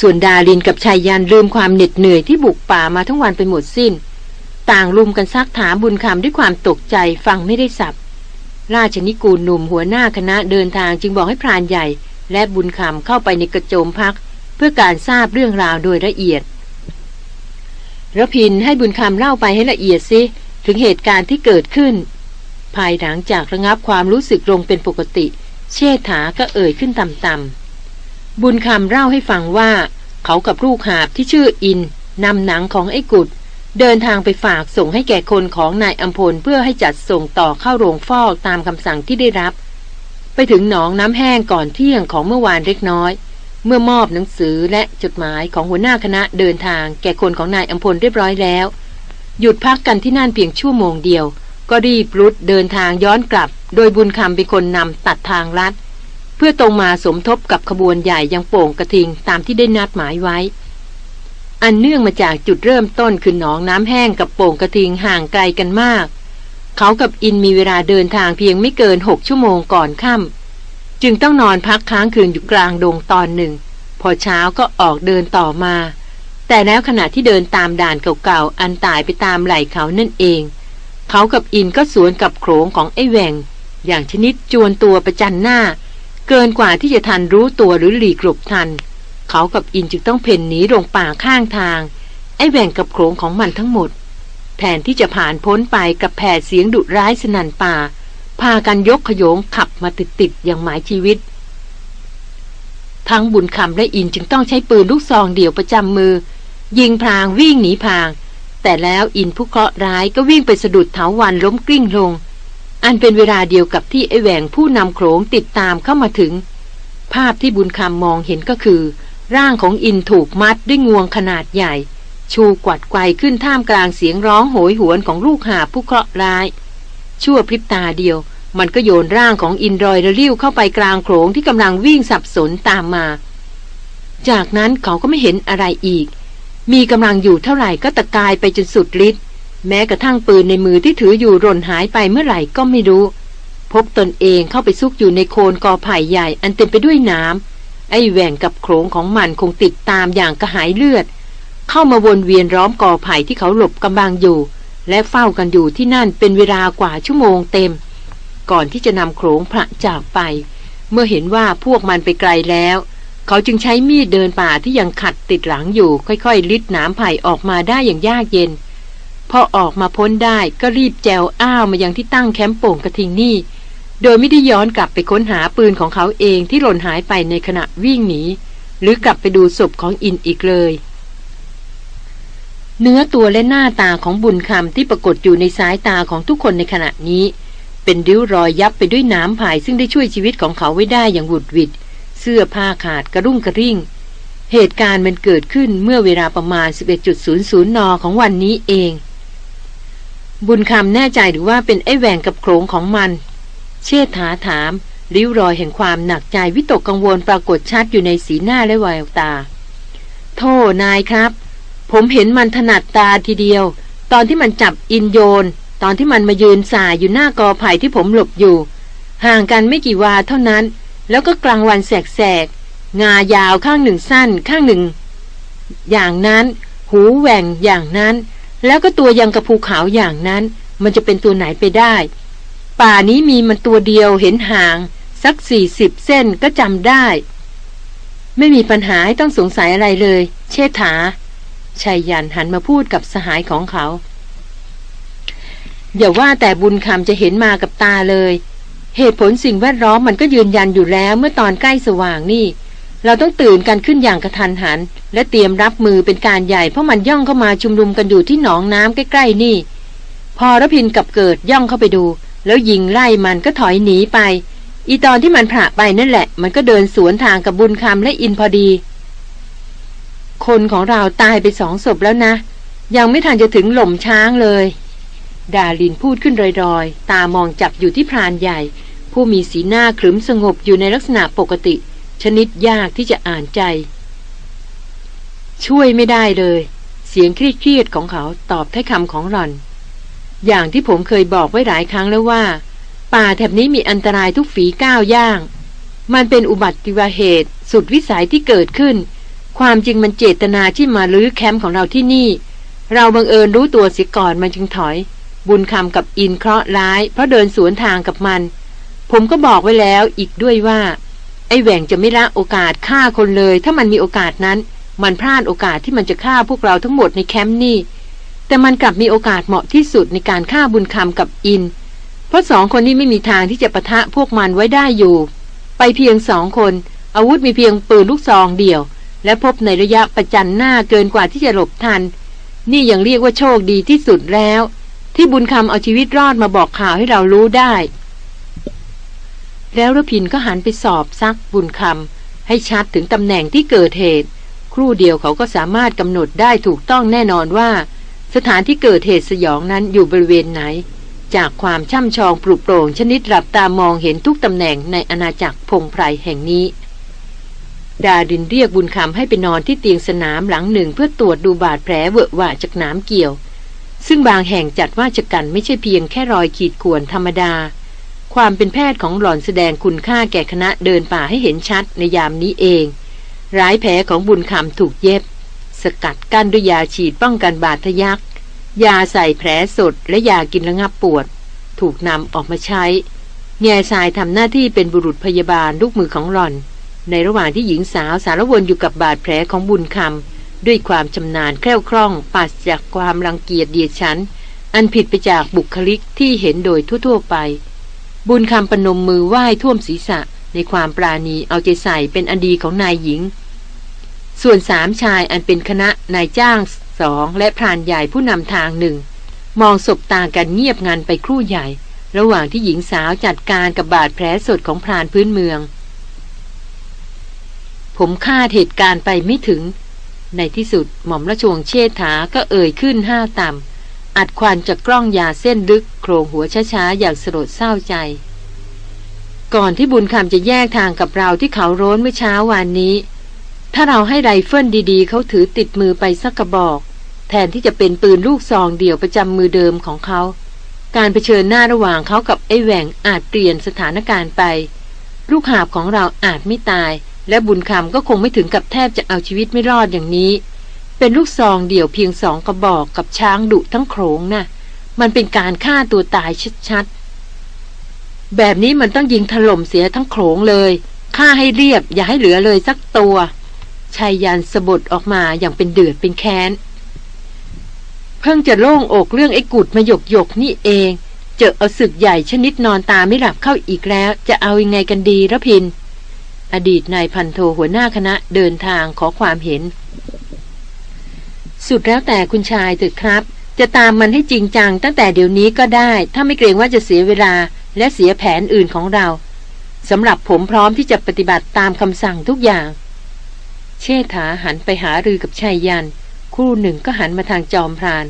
ส่วนดาลินกับชายยันลืมความเหน็ดเหนื่อยที่บุกป่ามาทั้งวันไปหมดสิ้น ต่างลุมกันซักถามบุญคำด้วยความตกใจฟังไม่ได้สับ ราชนิกูลหนุ่มหัวหน้าคณะเดินทางจึงบอกให้พรานใหญ่ และบุญคำเข้าไปในกระโจมพัก เพื่อการทราบเรื่องราวโดยละเอียดระพินให้บุญคำเล่าไปให้ละเอียดสิถึงเหตุการณ์ที่เกิดขึ้น ภายหลังจากระงับความรู้สึกลงเป็นปกติ เชษฐาก็เอ่ยขึ้นต่ำๆบุญคำเล่าให้ฟังว่า เขากับลูกหาบที่ชื่ออินนำหนังของไอ้กุด เดินทางไปฝากส่งให้แก่คนของนายอัมพลเพื่อให้จัดส่งต่อเข้าโรงฟอกตามคำสั่งที่ได้รับ ไปถึงหนองน้ำแห้งก่อนเที่ยงของเมื่อวานเล็กน้อย เมื่อมอบหนังสือและจดหมายของหัวหน้าคณะเดินทางแก่คนของนายอัมพลเรียบร้อยแล้ว หยุดพักกันที่นั่นเพียงชั่วโมงเดียว ก็รีบรุดเดินทางย้อนกลับ โดยบุญคำเป็นคนนำตัดทางลัด เพื่อตรงมาสมทบกับขบวนใหญ่ยังโป่งกระทิงตามที่ได้นัดหมายไว้ อันเนื่องมาจากจุดเริ่มต้นคือหนองน้ำแห้งกับโป่งกระทิงห่างไกลกันมาก เขากับอินมีเวลาเดินทางเพียงไม่เกินหกชั่วโมงก่อนค่ำจึงต้องนอนพักค้างคืนอยู่กลางดงตอนหนึ่ง พอเช้าก็ออกเดินต่อมา แต่แล้วขณะที่เดินตามด่านเก่าๆอันตายไปตามไหล่เขานั่นเอง เขากับอินก็สวนกับโขงของไอ้แหวง อย่างชนิดจวนตัวประจันหน้า เกินกว่าที่จะทันรู้ตัวหรือหลีกหลบทัน เขากับอินจึงต้องเพ่นหนีลงป่าข้างทาง ไอ้แหวงกับโขงของมันทั้งหมด แทนที่จะผ่านพ้นไปกับแผดเสียงดุร้ายสนั่นป่า พากันยกขยงขับมาติดๆอย่างหมายชีวิต ทั้งบุญคำและอินจึงต้องใช้ปืนลูกซองเดี่ยวประจำมือยิงพรางวิ่งหนีพราง แต่แล้วอินผู้เคราะห์ร้ายก็วิ่งไปสะดุดเถาวันล้มกลิ้งลง อันเป็นเวลาเดียวกับที่ไอแหวงผู้นำโขงติดตามเข้ามาถึง ภาพที่บุญคำมองเห็นก็คือ ร่างของอินถูกมัดด้วยงวงขนาดใหญ่ ชูกวัดไกวขึ้นท่ามกลางเสียงร้องโหยหวนของลูกหาผู้เคราะห์ร้าย ชั่วพริบตาเดียว มันก็โยนร่างของอินรอยระลิ้วเข้าไปกลางโขงที่กำลังวิ่งสับสนตามมา จากนั้นเขาก็ไม่เห็นอะไรอีก มีกำลังอยู่เท่าไหร่ก็ตะกายไปจนสุดฤทธิ์แม้กระทั่งปืนในมือที่ถืออยู่หล่นหายไปเมื่อไหร่ก็ไม่รู้ พบตนเองเข้าไปซุกอยู่ในโคนกอไผ่ใหญ่อันเต็มไปด้วยน้ำไอ้แหว่งกับโขงของมันคงติดตามอย่างกระหายเลือด เข้ามาวนเวียนร้อมกอไผ่ที่เขาหลบกำบังอยู่ และเฝ้ากันอยู่ที่นั่นเป็นเวลากว่าชั่วโมงเต็ม ก่อนที่จะนำโขงพระจากไป เมื่อเห็นว่าพวกมันไปไกลแล้ว เขาจึงใช้มีดเดินป่าที่ยังขัดติดหลังอยู่ ค่อยๆ ลิดน้ำไผ่ออกมาได้อย่างยากเย็น พอออกมาพ้นได้ก็รีบแจวอ้าวมายังที่ตั้งแคมป์โป่งกระทิงนี่ โดยไม่ได้ย้อนกลับไปค้นหาปืนของเขาเองที่หล่นหายไปในขณะวิ่งหนีหรือกลับไปดูศพของอินอีกเลย เนื้อตัวและหน้าตาของบุญคำที่ปรากฏอยู่ในสายตาของทุกคนในขณะนี้ เป็นริ้วรอยยับไปด้วยน้ำผายซึ่งได้ช่วยชีวิตของเขาไว้ได้อย่างหวุดหวิด สื้อผ้าขาดกระรุ่งกระริ่ง เหตุการณ์มันเกิดขึ้นเมื่อเวลาประมาณ 11.00 น ของวันนี้เอง บุญคำแน่ใจหรือว่าเป็นไอ้แหวงกับโขงของมัน เชษฐาถาม ริ้วรอยแห่งความหนักใจวิตกกังวลปรากฏชัดอยู่ในสีหน้าและแววตา โทษนายครับ ผมเห็นมันถนัดตาทีเดียว ตอนที่มันจับอินโยน ตอนที่มันมายืนสายอยู่หน้ากอไผ่ที่ผมหลบอยู่ ห่างกันไม่กี่วาเท่านั้น แล้วก็กลางวันแสกๆ งายาวข้างหนึ่งสั้นข้างหนึ่ง อย่างนั้น หูแหว่งอย่างนั้น แล้วก็ตัวยังกระภูเขาอย่างนั้น มันจะเป็นตัวไหนไปได้ ป่านี้มีมันตัวเดียวเห็นห่าง สักสี่สิบเส้นก็จำได้ ไม่มีปัญหาให้ต้องสงสัยอะไรเลย เชษฐาชายยันหันมาพูดกับสหายของเขา อย่าว่าแต่บุญคำจะเห็นมากับตาเลย เหตุผลสิ่งแวดล้อมมันก็ยืนยันอยู่แล้วเมื่อตอนใกล้สว่างนี่ เราต้องตื่นกันขึ้นอย่างกระทันหัน และเตรียมรับมือเป็นการใหญ่เพราะมันย่องเข้ามาชุมนุมกันอยู่ที่หนองน้ำใกล้ๆนี่ พอรพินกับเกิดย่องเข้าไปดู แล้วยิงไล่มันก็ถอยหนีไป อีตอนที่มันผ่าไปนั่นแหละ มันก็เดินสวนทางกับบุญคำและอินพอดี คนของเราตายไปสองศพแล้วนะ ยังไม่ทันจะถึงหล่มช้างเลย ดาลินพูดขึ้นรอยๆ ตามองจับอยู่ที่พรานใหญ่ ผู้มีสีหน้าขรึมสงบอยู่ในลักษณะปกติ ชนิดยากที่จะอ่านใจ ช่วยไม่ได้เลย เสียงเครียดๆของเขาตอบท้ายคำของหล่อน อย่างที่ผมเคยบอกไว้หลายครั้งแล้วว่า ป่าแถบนี้มีอันตรายทุกฝีก้าวย่าง มันเป็นอุบัติเหตุ สุดวิสัยที่เกิดขึ้น ความจริงมันเจตนาที่มาลื้อแคมป์ของเราที่นี่ เราบังเอิญรู้ตัวเสียก่อนมันจึงถอย บุญคำกับอินเคราะห์ร้าย เพราะเดินสวนทางกับมัน ผมก็บอกไว้แล้วอีกด้วยว่า ไอ้แหว่งจะไม่ละโอกาสฆ่าคนเลย ถ้ามันมีโอกาสนั้น มันพลาดโอกาสที่มันจะฆ่าพวกเราทั้งหมดในแคมป์นี่ แต่มันกลับมีโอกาสเหมาะที่สุดในการฆ่าบุญคำกับอิน เพราะสองคนนี้ไม่มีทางที่จะปะทะพวกมันไว้ได้อยู่ ไปเพียงสองคน อาวุธมีเพียงปืนลูกซองเดียว และพบในระยะประจันหน้าเกินกว่าที่จะหลบทัน นี่ยังเรียกว่าโชคดีที่สุดแล้ว ที่บุญคำเอาชีวิตรอดมาบอกข่าวให้เรารู้ได้ แล้วรพินก็หันไปสอบซักบุญคำให้ชัดถึงตำแหน่งที่เกิดเหตุ ครู่เดียวเขาก็สามารถกำหนดได้ถูกต้องแน่นอนว่า สถานที่เกิดเหตุสยองนั้นอยู่บริเวณไหน จากความช่ำชองปลุกโปร่งชนิดหลับตามองเห็นทุกตำแหน่งในอาณาจักรพงไพรแห่งนี้ดาดินเรียกบุญคำให้ไปนอนที่เตียงสนามหลังหนึ่งเพื่อตรวจดูบาดแผลเวอะหวะจากน้ำเกี่ยว ซึ่งบางแห่งจัดว่าจะกันไม่ใช่เพียงแค่รอยขีดข่วนธรรมดา ความเป็นแพทย์ของหล่อนแสดงคุณค่าแก่คณะเดินป่าให้เห็นชัดในยามนี้เอง ร้ายแผลของบุญคำถูกเย็บ สกัดกั้นด้วยยาฉีดป้องกันบาดทะยัก ยาใส่แผลสดและยากินระงับปวด ถูกนำออกมาใช้แง่ทรายทำหน้าที่เป็นบุรุษพยาบาลลูกมือของหล่อน ในระหว่างที่หญิงสาวสารวนอยู่กับบาดแผลของบุญคำ ด้วยความชำนาญแคล่วคล่องปราศจากความรังเกียจเดียดฉัน อันผิดไปจากบุคลิกที่เห็นโดยทั่วๆไป บุญคำปนมมือไหว้ท่วมศีรษะในความปราณีเอาใจใส่เป็นอดีของนายหญิง ส่วนสามชายอันเป็นคณะนายจ้างสองและพรานใหญ่ผู้นำทางหนึ่ง มองศบตากันเงียบงันไปครู่ใหญ่ ระหว่างที่หญิงสาวจัดการกับบาดแผลสดของพรานพื้นเมือง ผมคาดเหตุการณ์ไปไม่ถึง ในที่สุดหม่อมราชวงศ์เชษฐาก็เอ่ยขึ้นห้าต่ำอัดควันจากกล้องยาเส้นลึกโครงหัวช้าๆ อย่างสลดเศร้าใจ ก่อนที่บุญคำจะแยกทางกับเราที่เขาโร้นเมื่อเช้าวานนี้ ถ้าเราให้ไรเฟิลดีๆ เขาถือติดมือไปสักกระบอก แทนที่จะเป็นปืนลูกซองเดี่ยวประจำมือเดิมของเขา การเผชิญหน้าระหว่างเขากับไอ้แหว่งอาจเปลี่ยนสถานการณ์ไป ลูกหาบของเราอาจไม่ตาย และบุญคำก็คงไม่ถึงกับแทบจะเอาชีวิตไม่รอดอย่างนี้ เป็นลูกซองเดี่ยวเพียงสองกระบอกกับช้างดุทั้งโขงนะ่ะ มันเป็นการฆ่าตัวตายชัดๆ แบบนี้มันต้องยิงถล่มเสียทั้งโขงเลยฆ่าให้เรียบอย่าให้เหลือเลยสักตัวชายยันสะบดออกมาอย่างเป็นเดือดเป็นแค้น เพิ่งจะโล่งอกเรื่องไอ้กุดมาหยกหยกนี่เอง เจอเอาศึกใหญ่ชนิดนอนตาไม่หลับเข้าอีกแล้ว จะเอายังไงกันดีระพิน อดีตนายพันโทหัวหน้าคณะเดินทางขอความเห็น สุดแล้วแต่คุณชายเถิดครับ จะตามมันให้จริงจังตั้งแต่เดี๋ยวนี้ก็ได้ ถ้าไม่เกรงว่าจะเสียเวลาและเสียแผนอื่นของเราสำหรับผมพร้อมที่จะปฏิบัติตามคำสั่งทุกอย่าง เชษฐาหันไปหารือกับชายยันครู่หนึ่งก็หันมาทางจอมพราน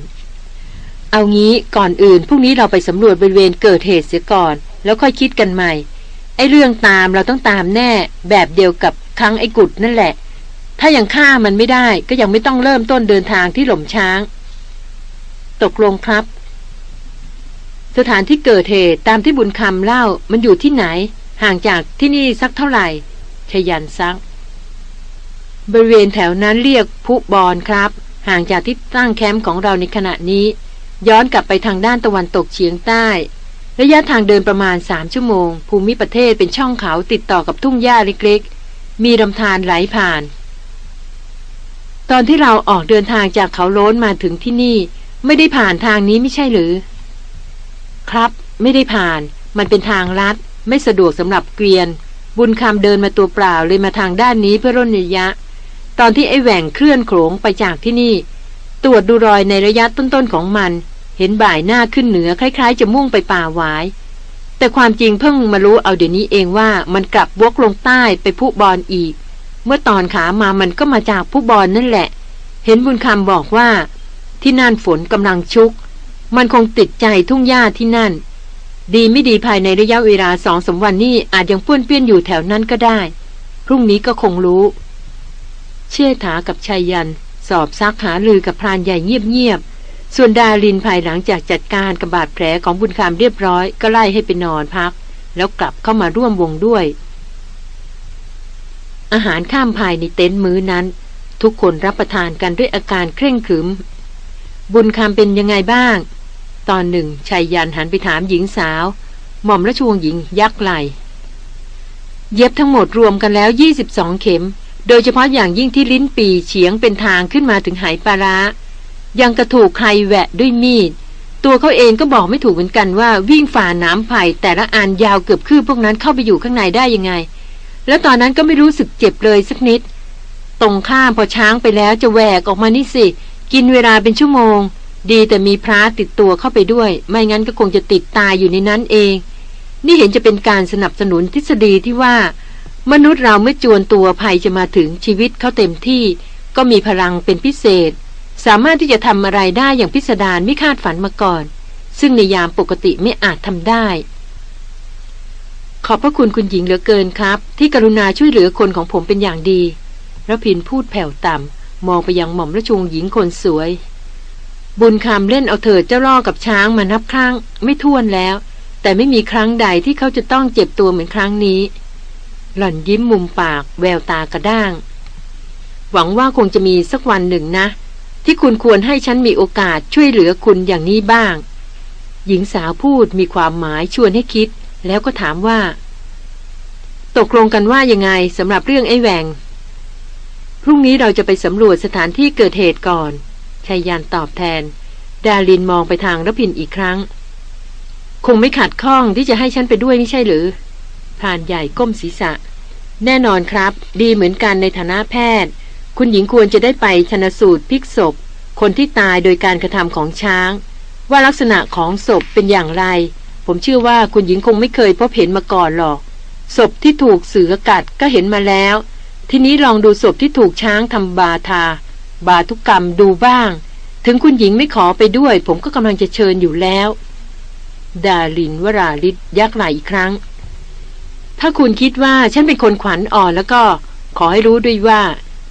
เอางี้ก่อนอื่นพรุ่งนี้เราไปสำรวจบริเวณเกิดเหตุเสียก่อน แล้วค่อยคิดกันใหม่ ไอ้เรื่องตามเราต้องตามแน่แบบเดียวกับครั้งไอ้กุดนั่นแหละ ถ้ายังฆ่ามันไม่ได้ก็ยังไม่ต้องเริ่มต้นเดินทางที่หล่มช้าง ตกลงครับ สถานที่เกิดเหตุตามที่บุญคำเล่ามันอยู่ที่ไหน ห่างจากที่นี่สักเท่าไหร่ชยันซัก บริเวณแถวนั้นเรียกพุบอนครับ ห่างจากที่ตั้งแคมป์ของเราในขณะนี้ ย้อนกลับไปทางด้านตะวันตกเฉียงใต้ ระยะทางเดินประมาณสามชั่วโมง ภูมิประเทศเป็นช่องเขาติดต่อกับทุ่งหญ้าเล็กๆ มีลำธารไหลผ่าน ตอนที่เราออกเดินทางจากเขาโล้นมาถึงที่นี่ ไม่ได้ผ่านทางนี้ไม่ใช่หรือ ครับ ไม่ได้ผ่าน มันเป็นทางลัด ไม่สะดวกสำหรับเกวียน บุญคำเดินมาตัวเปล่าเลยมาทางด้านนี้เพื่อร่นระยะ ตอนที่ไอ้แหว่งเคลื่อนโขงไปจากที่นี่ ตรวจดูรอยในระยะต้นๆของมัน เห็นบ่ายหน้าขึ้นเหนือคล้าย ๆ จะมุ่งไปป่าหวาย แต่ความจริงเพิ่งมารู้เอาเดี๋ยวนี้เองว่ามันกลับวกลงใต้ไปผู้บอลอีก เมื่อตอนขามามันก็มาจากผู้บอลนั่นแหละ เห็นบุญคำบอกว่า ที่นั่นฝนกำลังชุก มันคงติดใจทุ่งหญ้าที่นั่น ดีไม่ดีภายในระยะเวลาสองสมวันนี้อาจยังป้วนเปี้ยนอยู่แถวนั้นก็ได้ พรุ่งนี้ก็คงรู้ เชษฐากับชายยัน สอบซักหาลือกับพรานใหญ่เงียบๆ ส่วนดาลินภายหลังจากจัดการกับบาดแผลของบุญคำเรียบร้อย ก็ไล่ให้ไปนอนพัก แล้วกลับเข้ามาร่วมวงด้วย อาหารข้ามภายในเต็นท์มื้อนั้น ทุกคนรับประทานกันด้วยอาการเคร่งขรึม บุญคำเป็นยังไงบ้าง ตอนหนึ่งชายยันหันไปถามหญิงสาว หม่อมราชวงศ์หญิงยักไหลเย็บทั้งหมดรวมกันแล้ว 22 เข็ม โดยเฉพาะอย่างยิ่งที่ลิ้นปีเฉียงเป็นทางขึ้นมาถึงหายปลาร้า ยังกระถูกใครแหวะด้วยมีด ตัวเขาเองก็บอกไม่ถูกเหมือนกันว่าวิ่งฝ่าน้ำไผ่แต่ละอันยาวเกือบคืบพวกนั้นเข้าไปอยู่ข้างในได้ยังไง แล้วตอนนั้นก็ไม่รู้สึกเจ็บเลยสักนิด ตรงข้ามพอช้างไปแล้วจะแหวกออกมานี่สิ กินเวลาเป็นชั่วโมง ดีแต่มีพระติดตัวเข้าไปด้วย ไม่งั้นก็คงจะติดตายอยู่ในนั้นเอง นี่เห็นจะเป็นการสนับสนุนทฤษฎีที่ว่า มนุษย์เราเมื่อจวนตัวภัยจะมาถึงชีวิตเขาเต็มที่ ก็มีพลังเป็นพิเศษ สามารถที่จะทำอะไรได้อย่างพิสดารไม่คาดฝันมาก่อน ซึ่งในยามปกติไม่อาจทำได้ ขอบพระคุณคุณหญิงเหลือเกินครับ ที่กรุณาช่วยเหลือคนของผมเป็นอย่างดีระพินพูดแผ่วต่ำมองไปยังหม่อมราชวงศ์หญิงคนสวย บุญคำเล่นเอาเถิดเจ้าล่อกับช้างมานับครั้งไม่ท้วนแล้ว แต่ไม่มีครั้งใดที่เขาจะต้องเจ็บตัวเหมือนครั้งนี้ หล่อนยิ้มมุมปาก แววตากระด้าง หวังว่าคงจะมีสักวันหนึ่งนะ ที่คุณควรให้ฉันมีโอกาสช่วยเหลือคุณอย่างนี้บ้าง หญิงสาวพูดมีความหมายชวนให้คิด แล้วก็ถามว่า ตกลงกันว่ายังไงสำหรับเรื่องไอ้แหวงพรุ่งนี้เราจะไปสำรวจสถานที่เกิดเหตุก่อนชายยันตอบแทน ดาลินมองไปทางรพินอีกครั้ง คงไม่ขัดข้องที่จะให้ฉันไปด้วยนี่ใช่หรือผ่านใหญ่ก้มศีรษะ แน่นอนครับ ดีเหมือนกันในฐานะแพทย์ คุณหญิงควรจะได้ไปชนสูตรพิกศพ คนที่ตายโดยการกระทำของช้าง ว่าลักษณะของศพเป็นอย่างไร ผมเชื่อว่าคุณหญิงคงไม่เคยพบเห็นมาก่อนหรอก ศพที่ถูกเสือกัดก็เห็นมาแล้ว ทีนี้ลองดูศพที่ถูกช้างทำบาทา บาทุกกรรมดูบ้าง ถึงคุณหญิงไม่ขอไปด้วย ผมก็กำลังจะเชิญอยู่แล้ว ดาลินวราลิศยักไหลอีกครั้ง ถ้าคุณคิดว่าฉันเป็นคนขวัญอ่อนแล้วก็ขอให้รู้ด้วยว่า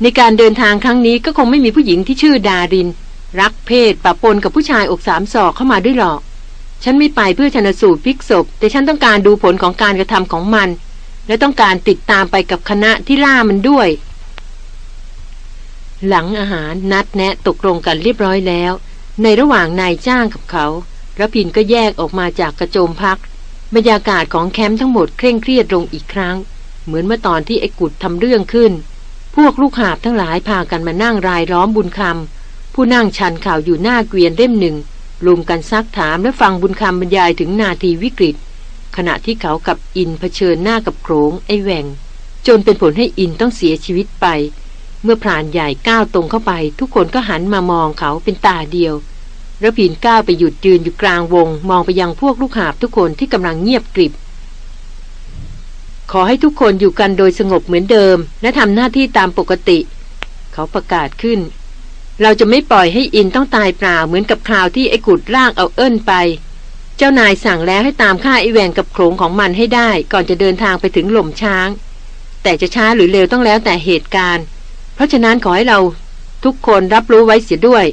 ในการเดินทางครั้งนี้ก็คงไม่มีผู้หญิงที่ชื่อดาริน รักเพศปะปนกับผู้ชายอกสามศอกเข้ามาด้วยหรอก ฉันไม่ไปเพื่อชนสูตรพิกศพ แต่ฉันต้องการดูผลของการกระทำของมัน และต้องการติดตามไปกับคณะที่ล่ามันด้วย หลังอาหารนัดแนะตกลงกันเรียบร้อยแล้ว ในระหว่างนายจ้างกับเขาระพินก็แยกออกมาจากกระโจมพัก บรรยากาศของแคมป์ทั้งหมดเคร่งเครียดลงอีกครั้ง เหมือนเมื่อตอนที่ไอ้กุดทำเรื่องขึ้น พวกลูกหาบทั้งหลายพากันมานั่งรายล้อมบุญคำผู้นั่งชันข่าวอยู่หน้าเกวียนเล่มหนึ่งรวมกันซักถามและฟังบุญคำบรรยายถึงนาทีวิกฤต ขณะที่เขากับอินเผชิญหน้ากับโขงไอ้แหวงจนเป็นผลให้อินต้องเสียชีวิตไป เมื่อพรานใหญ่ก้าวตรงเข้าไป ทุกคนก็หันมามองเขาเป็นตาเดียวระพินก้าวไปหยุดยืนอยู่กลางวง มองไปยังพวกลูกหาบทุกคนที่กำลังเงียบกริบ ขอให้ทุกคนอยู่กันโดยสงบเหมือนเดิม และทำหน้าที่ตามปกติ เขาประกาศขึ้น เราจะไม่ปล่อยให้อินต้องตายเปล่าเหมือนกับคราวที่ไอ้กุดร่างเอาเอิ้นไป เจ้านายสั่งแล้วให้ตามฆ่าไอแหวงกับโขงของมันให้ได้ ก่อนจะเดินทางไปถึงหล่มช้าง แต่จะช้าหรือเร็วต้องแล้วแต่เหตุการณ์ เพราะฉะนั้นขอให้เราทุกคนรับรู้ไว้เสียด้วย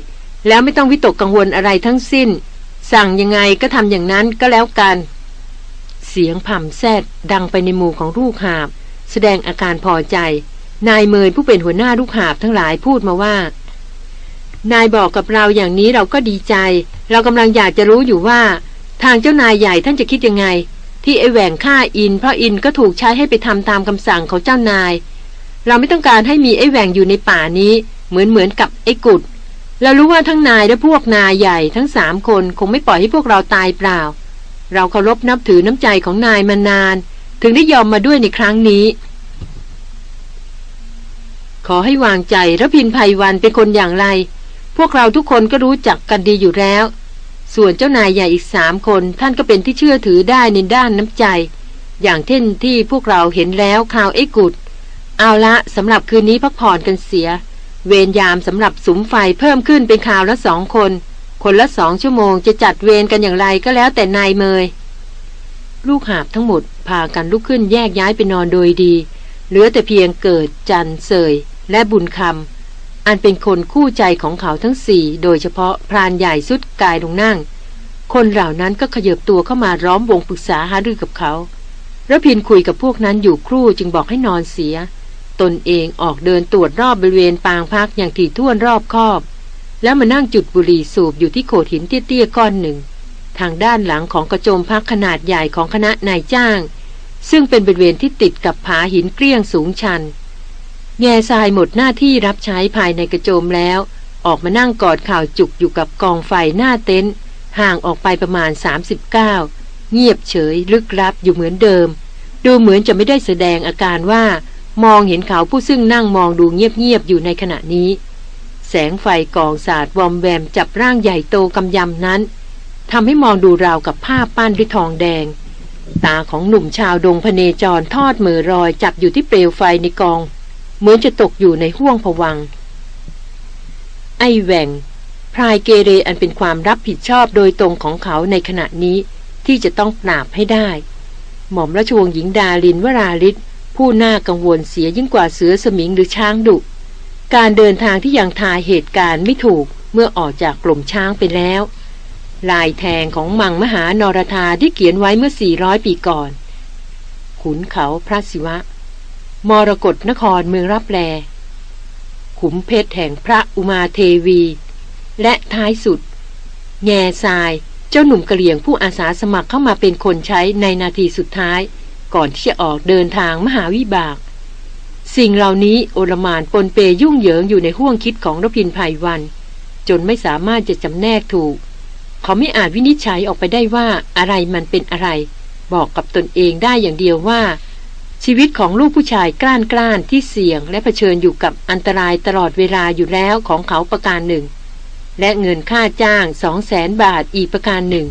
แล้วไม่ต้องวิตกกังวลอะไรทั้งสิ้น สั่งยังไงก็ทำอย่างนั้นก็แล้วกัน เสียงผ่ำแซดดังไปในหมู่ของลูกหาบ แสดงอาการพอใจ นายเมยผู้เป็นหัวหน้าลูกหาบทั้งหลายพูดมาว่า นายบอกกับเราอย่างนี้เราก็ดีใจ เรากำลังอยากจะรู้อยู่ว่า ทางเจ้านายใหญ่ท่านจะคิดยังไง ที่ไอแหว่งฆ่าอิน เพราะอินก็ถูกใช้ให้ไปทำตามคำสั่งของเจ้านาย เราไม่ต้องการให้มีไอแหว่งอยู่ในป่านี้ เหมือนเหมือนกับไอกุดเรารู้ว่าทั้งนายและพวกนายใหญ่ทั้งสามคนคงไม่ปล่อยให้พวกเราตายเปล่า เราเคารพนับถือน้ำใจของนายมานาน ถึงได้ยอมมาด้วยในครั้งนี้ ขอให้วางใจระพินภัยวันเป็นคนอย่างไร พวกเราทุกคนก็รู้จักกันดีอยู่แล้ว ส่วนเจ้านายใหญ่อีกสามคนท่านก็เป็นที่เชื่อถือได้ในด้านน้ำใจ อย่างเช่นที่พวกเราเห็นแล้วข่าวไอ้กุดเอาละสำหรับคืนนี้พักผ่อนกันเสีย เวรยามสำหรับสุมไฟเพิ่มขึ้นเป็นข่าวละสองคน คนละสองชั่วโมงจะจัดเวรกันอย่างไรก็แล้วแต่นายเมย ลูกหาบทั้งหมดพากันลุกขึ้นแยกย้ายไปนอนโดยดี เหลือแต่เพียงเกิดจันเสย และบุญคำอันเป็นคนคู่ใจของเขาทั้งสี่โดยเฉพาะพรานใหญ่สุดกายลงนั่ง คนเหล่านั้นก็ขยบตัวเข้ามาร้อมวงปรึกษาหารือกับเขาระพินคุยกับพวกนั้นอยู่ครู่จึงบอกให้นอนเสีย ตนเองออกเดินตรวจรอบบริเวณปางพักอย่างถี่ถ้วนรอบคอบ แล้วมานั่งจุดบุหรี่สูบอยู่ที่โขดหินเตี้ยๆก้อนหนึ่ง ทางด้านหลังของกระโจมพักขนาดใหญ่ของคณะนายจ้าง ซึ่งเป็นบริเวณที่ติดกับผาหินเกลี้ยงสูงชัน แง่ทรายหมดหน้าที่รับใช้ภายในกระโจมแล้ว ออกมานั่งกอดข่าวจุกอยู่กับกองไฟหน้าเต็นท์ห่างออกไปประมาณ 39 เงียบเฉยลึกลับอยู่เหมือนเดิม ดูเหมือนจะไม่ได้แสดงอาการว่ามองเห็นเขาผู้ซึ่งนั่งมองดูเงียบๆอยู่ในขณะนี้ แสงไฟกองสาดวอมแวมจับร่างใหญ่โตกำยำนั้นทำให้มองดูราวกับผ้าปั้นด้วยทองแดง ตาของหนุ่มชาวดงพเนจรทอดมือรอยจับอยู่ที่เปลวไฟในกอง เหมือนจะตกอยู่ในห้วงผวัง ไอแหวงพรายเกเรอันเป็นความรับผิดชอบโดยตรงของเขาในขณะนี้ที่จะต้องปราบให้ได้ หม่อมราชวงศ์หญิงดาลินวราลิศผู้น่ากังวลเสียยิ่งกว่าเสือสมิงหรือช้างดุ การเดินทางที่ยังทายเหตุการณ์ไม่ถูกเมื่อออกจากกลุ่มช้างไปแล้ว ลายแทงของมังมหานรธาที่เขียนไว้เมื่อ 400 ปีก่อน ขุนเขาพระศิวะ มรกรนครเมืองรับแล ขุมเพชรแห่งพระอุมาเทวี และท้ายสุด แง่ทรายเจ้าหนุ่มกะเหลี่ยงผู้อาสาสมัครเข้ามาเป็นคนใช้ในนาทีสุดท้าย ก่อนที่จะออกเดินทางมหาวิบาก สิ่งเหล่านี้โอลมานปนเปยุ่งเหยิงอยู่ในห้วงคิดของรพินภัยวัน จนไม่สามารถจะจำแนกถูก เขาไม่อาจวินิจฉัยออกไปได้ว่าอะไรมันเป็นอะไร บอกกับตนเองได้อย่างเดียวว่า ชีวิตของลูกผู้ชายกล้านกล้านที่เสี่ยง และะเผชิญอยู่กับอันตรายตลอดเวลาอยู่แล้วของเขาประการหนึ่ง และเงินค่าจ้างสองแสนบาทอีกประการหนึ่ง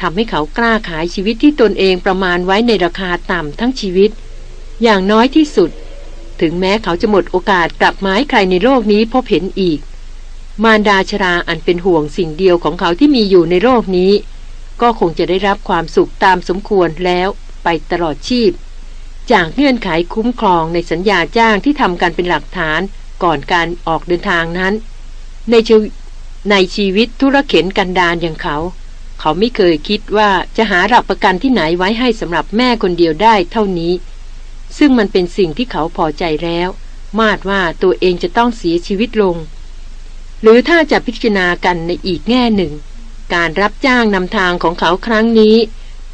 ทำให้เขากล้าขายชีวิตที่ตนเองประมาณไว้ในราคาต่ำทั้งชีวิต อย่างน้อยที่สุด ถึงแม้เขาจะหมดโอกาสกลับมาให้ใครในโลกนี้พบเห็นอีก มารดาชราอันเป็นห่วงสิ่งเดียวของเขาที่มีอยู่ในโลกนี้ ก็คงจะได้รับความสุขตามสมควรแล้วไปตลอดชีพ จากเงื่อนไขคุ้มครองในสัญญาจ้างที่ทำกันเป็นหลักฐานก่อนการออกเดินทางนั้น ในชีในชีวิตธุรเข็นกันดานอย่างเขา เขาไม่เคยคิดว่าจะหาหลักประกันที่ไหนไว้ให้สำหรับแม่คนเดียวได้เท่านี้ ซึ่งมันเป็นสิ่งที่เขาพอใจแล้ว มาดว่าตัวเองจะต้องเสียชีวิตลง หรือถ้าจะพิจารณากันในอีกแง่หนึ่ง การรับจ้างนำทางของเขาครั้งนี้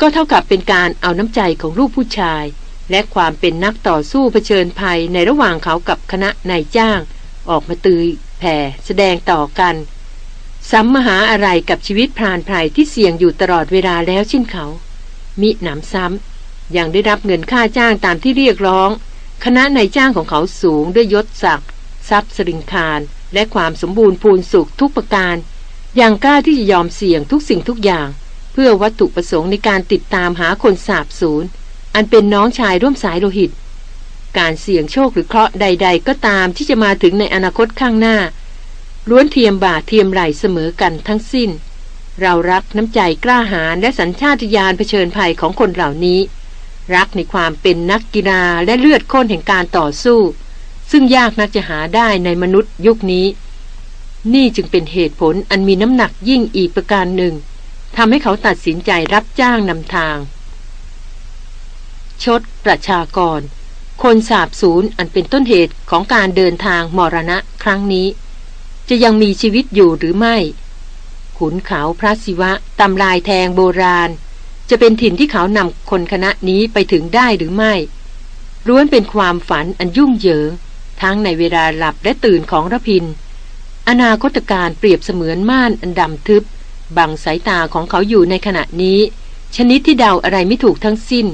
ก็เท่ากับเป็นการเอาน้ำใจของลูกผู้ชาย และความเป็นนักต่อสู้เผชิญภัยในระหว่างเขากับคณะนายจ้าง ออกมาตือแผ่แสดงต่อกันสัมมหาอะไรกับชีวิตพรานไพรที่เสี่ยงอยู่ตลอดเวลาแล้วเช่นเขา มิหนำซ้ำ ยังได้รับเงินค่าจ้างตามที่เรียกร้อง คณะนายจ้างของเขาสูงด้วยยศศักดิ์ทรัพย์สริงคารและความสมบูรณ์พูนสุขทุกประการ อย่างกล้าที่จะยอมเสี่ยงทุกสิ่งทุกอย่าง เพื่อวัตถุประสงค์ในการติดตามหาคนสาบสูญอันเป็นน้องชายร่วมสายโลหิต การเสี่ยงโชคหรือเคราะห์ใด ๆ ก็ตามที่จะมาถึงในอนาคตข้างหน้า ล้วนเทียมบาทเทียมไหลเสมอกันทั้งสิ้น เรารักน้ำใจกล้าหาญและสัญชาตญาณเผชิญภัยของคนเหล่านี้ รักในความเป็นนักกีฬาและเลือดข้นแห่งการต่อสู้ ซึ่งยากนักจะหาได้ในมนุษย์ยุคนี้ นี่จึงเป็นเหตุผลอันมีน้ำหนักยิ่งอีกประการหนึ่งทำให้เขาตัดสินใจรับจ้างนำทาง ชดประชากร คนสาบสูญอันเป็นต้นเหตุของการเดินทางมรณะครั้งนี้ จะยังมีชีวิตอยู่หรือไม่ ขุนเขาพระศิวะตำลายแทงโบราณ จะเป็นถิ่นที่เขานำคนคณะนี้ไปถึงได้หรือไม่ร้วนเป็นความฝันอันยุ่งเหยิง ทั้งในเวลาหลับและตื่นของระพิน อนาคตการเปรียบเสมือนม่านอันดำทึบ บังสายตาของเขาอยู่ในขณะนี้ ชนิดที่เดาอะไรไม่ถูกทั้งสิ้น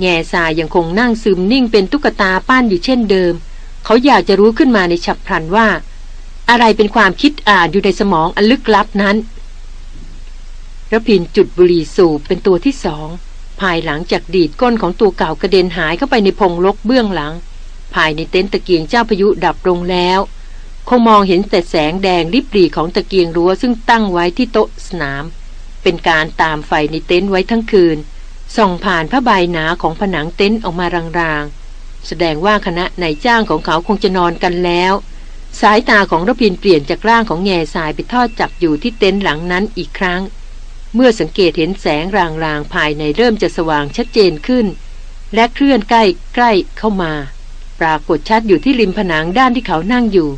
แง่ทรายยังคงนั่งซึมนิ่งเป็นตุ๊กตาป้านอยู่เช่นเดิม เขาอยากจะรู้ขึ้นมาในฉับพลันว่า อะไรเป็นความคิดอ่านอยู่ในสมองอันลึกลับนั้น ระพินจุดบุหรี่สูบเป็นตัวที่สอง ภายหลังจากดีดก้นของตัวเก่ากระเด็นหายเข้าไปในพงลกเบื้องหลัง ภายในเต็นท์ตะเกียงเจ้าพายุดับลงแล้ว คงมองเห็นแต่แสงแดงริบหรี่ของตะเกียงรั้วซึ่งตั้งไว้ที่โต๊ะสนาม เป็นการตามไฟในเต็นท์ไว้ทั้งคืน ส่องผ่านผ้าใบหนาของผนังเต็นท์ออกมารางๆ แสดงว่าคณะนายจ้างของเขาคงจะนอนกันแล้วสายตาของรพินเปลี่ยนจากร่างของแง่สายไปทอดจับอยู่ที่เต็นท์หลังนั้นอีกครั้ง เมื่อสังเกตเห็นแสงรางๆภายในเริ่มจะสว่างชัดเจนขึ้น และเคลื่อนใกล้ใกล้เข้ามา ปรากฏชัดอยู่ที่ริมผนังด้านที่เขานั่งอยู่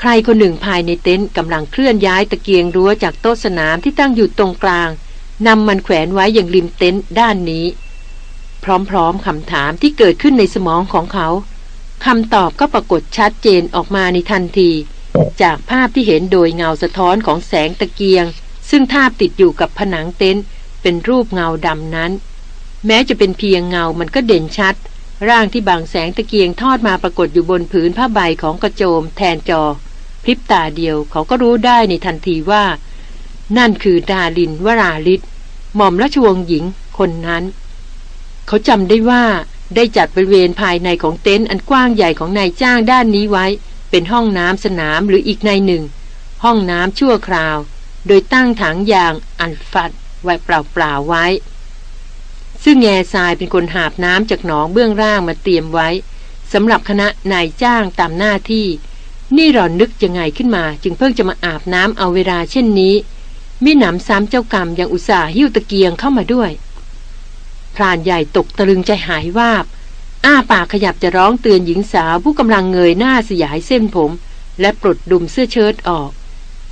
ใครคนหนึ่งภายในเต็นท์กำลังเคลื่อนย้ายตะเกียงรั้วจากโต๊ะสนามที่ตั้งอยู่ตรงกลางนำมันแขวนไว้อย่างริมเต็นท์ด้านนี้ พร้อมๆคำถามที่เกิดขึ้นในสมองของเขาคำตอบก็ปรากฏชัดเจนออกมาในทันที จากภาพที่เห็นโดยเงาสะท้อนของแสงตะเกียง ซึ่งทาบติดอยู่กับผนังเต็นท์เป็นรูปเงาดำนั้น แม้จะเป็นเพียงเงามันก็เด่นชัด ร่างที่บางแสงตะเกียงทอดมาปรากฏอยู่บนผืนผ้าใบของกระโจมแทนจอ พริบตาเดียวเขาก็รู้ได้ในทันทีว่า นั่นคือดาลินวราลิศหม่อมราชวงศ์หญิงคนนั้น เขาจำได้ว่าได้จัดบริเวณภายในของเต็นท์อันกว้างใหญ่ของนายจ้างด้านนี้ไว้ เป็นห้องน้ำสนามหรืออีกในหนึ่ง ห้องน้ำชั่วคราว โดยตั้งถังยางอันฟัดไว้เปล่าๆไว้ ซึ่งแง่ทรายเป็นคนหาบน้ำจากหนองเบื้องล่างมาเตรียมไว้สำหรับคณะนายจ้างตามหน้าที่ นี่หล่อนนึกยังไงขึ้นมา จึงเพิ่งจะมาอาบน้ำเอาเวลาเช่นนี้มิหนำซ้ำเจ้ากรรมยังอุตส่าห์หิ้วตะเกียงเข้ามาด้วยพรานใหญ่ตกตะลึงใจหายวาบ อ้าปากขยับจะร้องเตือนหญิงสาวผู้กำลังเงยหน้าสยายเส้นผม และปลดดุมเสื้อเชิ้ตออก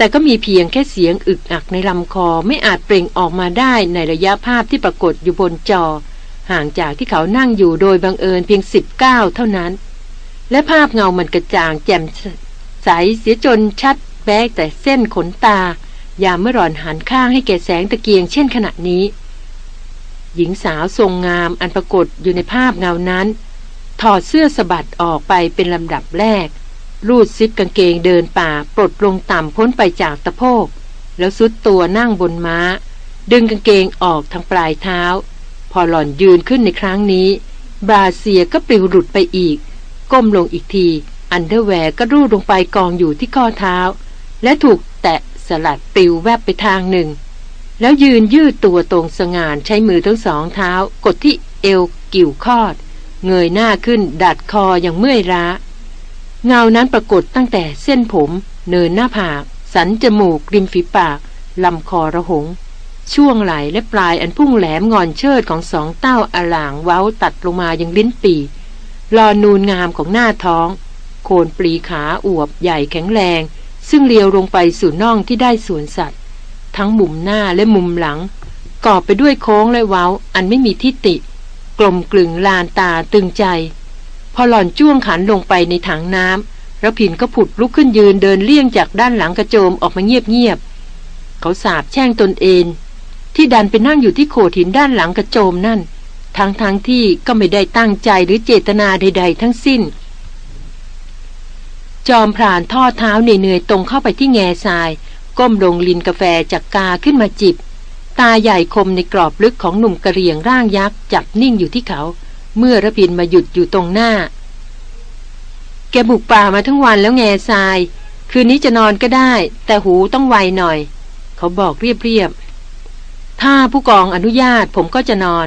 แต่ก็มีเพียงแค่เสียงอึกอักในลำคอไม่อาจเปล่งออกมาได้ในระยะภาพที่ปรากฏอยู่บนจอ ห่างจากที่เขานั่งอยู่โดยบังเอิญเพียงสิบเก้าเท่านั้น และภาพเงามันกระจ่างแจ่มใสเสียจนชัดแบกแต่เส้นขนตา ยามเมื่อหล่อนหันข้างให้แก่แสงตะเกียงเช่นขณะนี้ หญิงสาวทรงงามอันปรากฏอยู่ในภาพเงานั้น ถอดเสื้อสะบัดออกไปเป็นลำดับแรก รูดซิปกางเกงเดินป่า ปลดลงต่ำพ้นไปจากตะโพก แล้วซุดตัวนั่งบนม้า ดึงกางเกงออกทางปลายเท้า พอหล่อนยืนขึ้นในครั้งนี้ brassiere ก็ปลิวหลุดไปอีก ก้มลงอีกที underwear ก็รูดลงไปกองอยู่ที่ข้อเท้า และถูกเตะสลัดปลิวแวบไปทางหนึ่ง แล้วยืนยืดตัวตรงสง่าใช้มือทั้งสองเท้า กดที่เอวกิ่วคอด เงยหน้าขึ้นดัดคออย่างเมื่อยล้า เงานั้นปรากฏตั้งแต่เส้นผม เนินหน้าผาก สันจมูก ริมฝีปาก ลำคอระหง ช่วงไหลและปลายอันพุ่งแหลมงอนเชิดของสองเต้าอลางเว้าตัดลงมายังลิ้นปีรอนูนงามของหน้าท้อง โคนปลีขาอวบใหญ่แข็งแรง ซึ่งเลียวลงไปสู่น่องที่ได้สวนสัตว์ ทั้งมุมหน้าและมุมหลังกอบไปด้วยโค้งและเว้า อันไม่มีทิฏฐิกลมกลึงลานตาตึงใจ พอหล่อนจ้วงขันลงไปในถังน้ำระพินก็ผุดลุกขึ้นยืนเดินเลี่ยงจากด้านหลังกระโจมออกมาเงียบๆเขาสาบแช่งตนเอง ที่ดันไปนั่งอยู่ที่โขดหินด้านหลังกระโจมนั่นทั้งๆทที่ก็ไม่ได้ตั้งใจหรือเจตนาใด ๆ ทั้งสิ้น จอมพรานทอดเท้าเหนื่อยๆตรงเข้าไปที่แง่ทราย ก้มลงลินกาแฟจากกาขึ้นมาจิบ ตาใหญ่คมในกรอบลึกของหนุ่มกระเรียงร่างยักษ์จับนิ่งอยู่ที่เขา เมื่อระพินมาหยุดอยู่ตรงหน้า แกบุกป่ามาทั้งวันแล้วแง่ทราย คืนนี้จะนอนก็ได้ แต่หูต้องไวหน่อย เขาบอกเรียบๆ ถ้าผู้กองอนุญาตผมก็จะนอน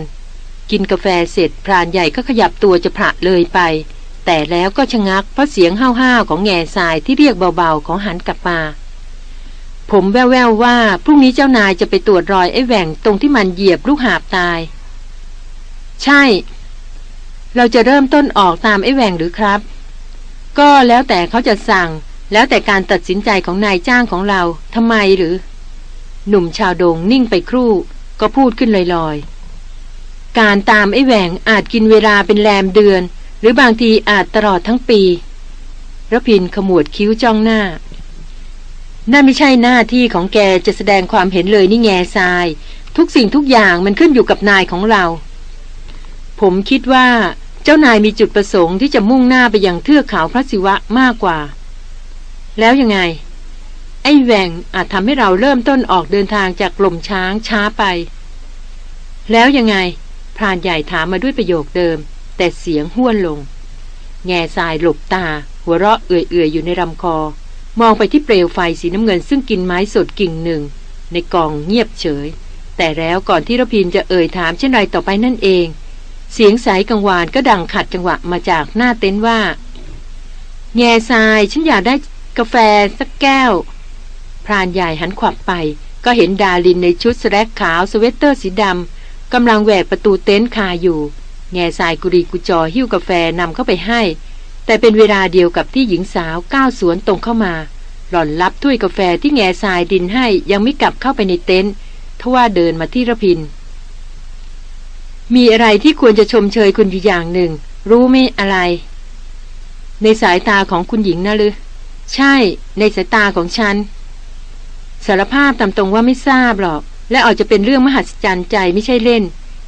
กินกาแฟเสร็จพรานใหญ่ก็ขยับตัวจะพระเลยไป แต่แล้วก็ชะงักเพราะเสียงห้าวๆของแง่ทรายที่เรียกเบาๆของหันกลับมาผมแววๆว่าพรุ่งนี้เจ้านายจะไปตรวจรอยไอ้แหว่งตรงที่มันเหยียบลูกหาบตาย ใช่ เราจะเริ่มต้นออกตามไอ้แหวงหรือครับ ก็แล้วแต่เขาจะสั่ง แล้วแต่การตัดสินใจของนายจ้างของเราทำไมหรือ หนุ่มชาวโดงนิ่งไปครู่ ก็พูดขึ้นลอยๆ การตามไอ้แหวงอาจกินเวลาเป็นแรมเดือน หรือบางทีอาจตลอดทั้งปีระพินขมวดคิ้วจ้องหน้านั่นไม่ใช่หน้าที่ของแกจะแสดงความเห็นเลยนี่แง่ทราย ทุกสิ่งทุกอย่างมันขึ้นอยู่กับนายของเรา ผมคิดว่า เจ้านายมีจุดประสงค์ที่จะมุ่งหน้าไปยังเทือกเขาพระศิวะมากกว่า แล้วยังไง ไอ้แหวงอาจทำให้เราเริ่มต้นออกเดินทางจากกลมช้างช้าไป แล้วยังไง พรานใหญ่ถามมาด้วยประโยคเดิม แต่เสียงห้วนลง แง่ทรายหลบตา หัวเราะเอื่อยๆอยู่ในลำคอ มองไปที่เปลวไฟสีน้ำเงินซึ่งกินไม้สดกิ่งหนึ่ง ในกองเงียบเฉย แต่แล้วก่อนที่รพินจะเอ่ยถามเช่นไรต่อไปนั่นเอง เสียงสายกังวานก็ดังขัดจังหวะมาจากหน้าเต็นท์ว่า แง่ทรายฉันอยากได้กาแฟสักแก้ว พรานใหญ่หันขวับไป ก็เห็นดาลินในชุดสแลกขาวสเวตเตอร์สีดำกำลังแหวกประตูเต็นท์คาอยู่ แง่ทรายกุรีกุจอหิ้วกาแฟนำเข้าไปให้ แต่เป็นเวลาเดียวกับที่หญิงสาวก้าวสวนตรงเข้ามา หล่อนรับถ้วยกาแฟที่แง่ทรายดินให้ยังไม่กลับเข้าไปในเต็นท์ทว่าเดินมาที่ระพิน มีอะไรที่ควรจะชมเชยคุณอยู่อย่างหนึ่ง รู้ไหมอะไร ในสายตาของคุณหญิงนะหรือใช่ ในสายตาของฉัน สารภาพตามตรงว่าไม่ทราบหรอก และอาจจะเป็นเรื่องมหัศจรรย์ใจไม่ใช่เล่น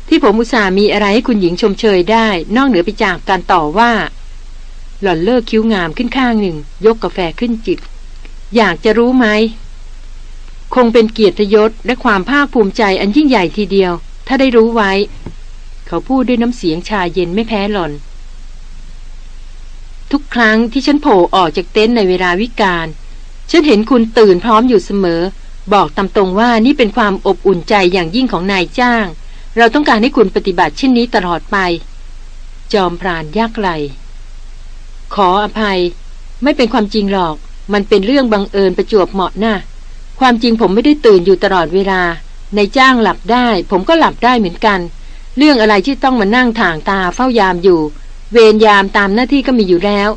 ที่ผมอุตส่าห์มีอะไรให้คุณหญิงชมเชยได้ นอกเหนือไปจากการต่อว่า หล่อนเลิกคิ้วงามขึ้นข้างหนึ่ง ยกกาแฟขึ้นจิบ อยากจะรู้ไหม คงเป็นเกียรติยศและความภาคภูมิใจอันยิ่งใหญ่ทีเดียว ถ้าได้รู้ไว้ เขาพูดด้วยน้ำเสียงชาเย็นไม่แพ้หล่อน ทุกครั้งที่ฉันโผล่ออกจากเต็นท์ในเวลาวิกาลฉันเห็นคุณตื่นพร้อมอยู่เสมอ บอกตามตรงว่านี่เป็นความอบอุ่นใจอย่างยิ่งของนายจ้าง เราต้องการให้คุณปฏิบัติเช่นนี้ตลอดไป จอมพรานยากไหลขออภัย ไม่เป็นความจริงหรอก มันเป็นเรื่องบังเอิญประจวบเหมาะนะ่ะความจริงผมไม่ได้ตื่นอยู่ตลอดเวลา ในจ้างหลับได้ ผมก็หลับได้เหมือนกัน เรื่องอะไรที่ต้องมานั่งถ่างตาเฝ้ายามอยู่ เวรยามตามหน้าที่ก็มีอยู่แล้ว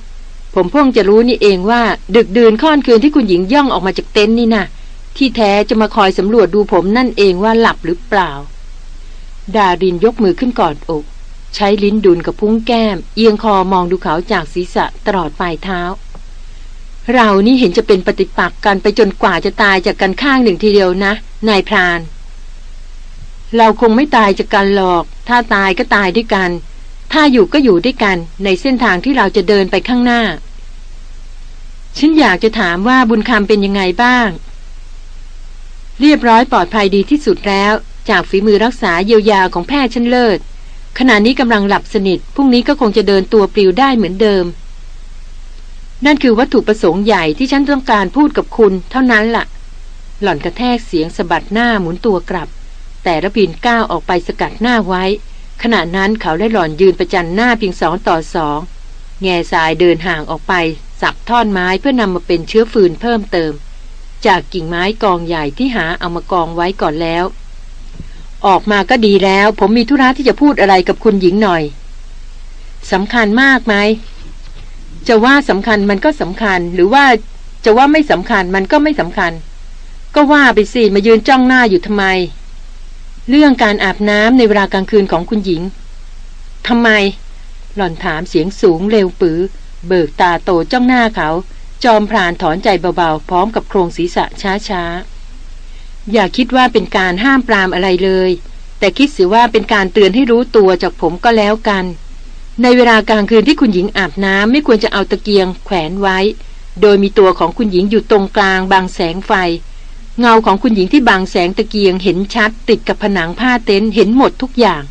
ผมเพิ่งจะรู้นี่เองว่า ดึกดื่นค่อนคืนที่คุณหญิงย่องออกมาจากเต็นท์นี่นะที่แท้จะมาคอยสำรวจดูผมนั่นเองว่าหลับหรือเปล่า ดารินยกมือขึ้นกอดอก ใช้ลิ้นดุลกับพุ้งแก้ม เอียงคอมองดูเขาจากศีรษะตลอดปลายเท้า เรานี่เห็นจะเป็นปฏิปักษ์กันไปจนกว่าจะตายจากกันข้างหนึ่งทีเดียวนะ นายพราน เราคงไม่ตายจากกันหรอก ถ้าตายก็ตายด้วยกัน ถ้าอยู่ก็อยู่ด้วยกัน ในเส้นทางที่เราจะเดินไปข้างหน้า ฉันอยากจะถามว่าบุญคำเป็นยังไงบ้าง เรียบร้อยปลอดภัยดีที่สุดแล้ว จากฝีมือรักษาเยียวยาของแพทย์ชั้นเลิศ ขณะนี้กำลังหลับสนิท พรุ่งนี้ก็คงจะเดินตัวปลิวได้เหมือนเดิม นั่นคือวัตถุประสงค์ใหญ่ที่ฉันต้องการพูดกับคุณ เท่านั้นละ่ะ หล่อนกระแทกเสียงสะบัดหน้าหมุนตัวกลับ แต่ระพินก้าวออกไปสกัดหน้าไว้ ขณะนั้นเขาได้หล่อนยืนประจันหน้าเพียงสองต่อสองแง่สายเดินห่างออกไป สับท่อนไม้เพื่อนำมาเป็นเชื้อฟืนเพิ่มเติม จากกิ่งไม้กองใหญ่ที่หาเอามากองไว้ก่อนแล้ว ออกมาก็ดีแล้ว ผมมีธุระที่จะพูดอะไรกับคุณหญิงหน่อยสำคัญมากไหมจะว่าสำคัญมันก็สำคัญ หรือว่าจะว่าไม่สำคัญมันก็ไม่สำคัญ ก็ว่าไปสิมายืนจ้องหน้าอยู่ทำไม เรื่องการอาบน้ำในเวลากลางคืนของคุณหญิงทำไม หล่อนถามเสียงสูงเร็วปือ เบิกตาโตจ้องหน้าเขา จอมพรานถอนใจเบาๆ พร้อมกับโครงศีรษะช้าๆ อย่าคิดว่าเป็นการห้ามปรามอะไรเลย แต่คิดเสียว่าเป็นการเตือนให้รู้ตัวจากผมก็แล้วกัน ในเวลากลางคืนที่คุณหญิงอาบน้ำไม่ควรจะเอาตะเกียงแขวนไว้ โดยมีตัวของคุณหญิงอยู่ตรงกลางบางแสงไฟ เงาของคุณหญิงที่บางแสงตะเกียงเห็นชัดติดกับผนังผ้าเต็นท์เห็นหมดทุกอย่าง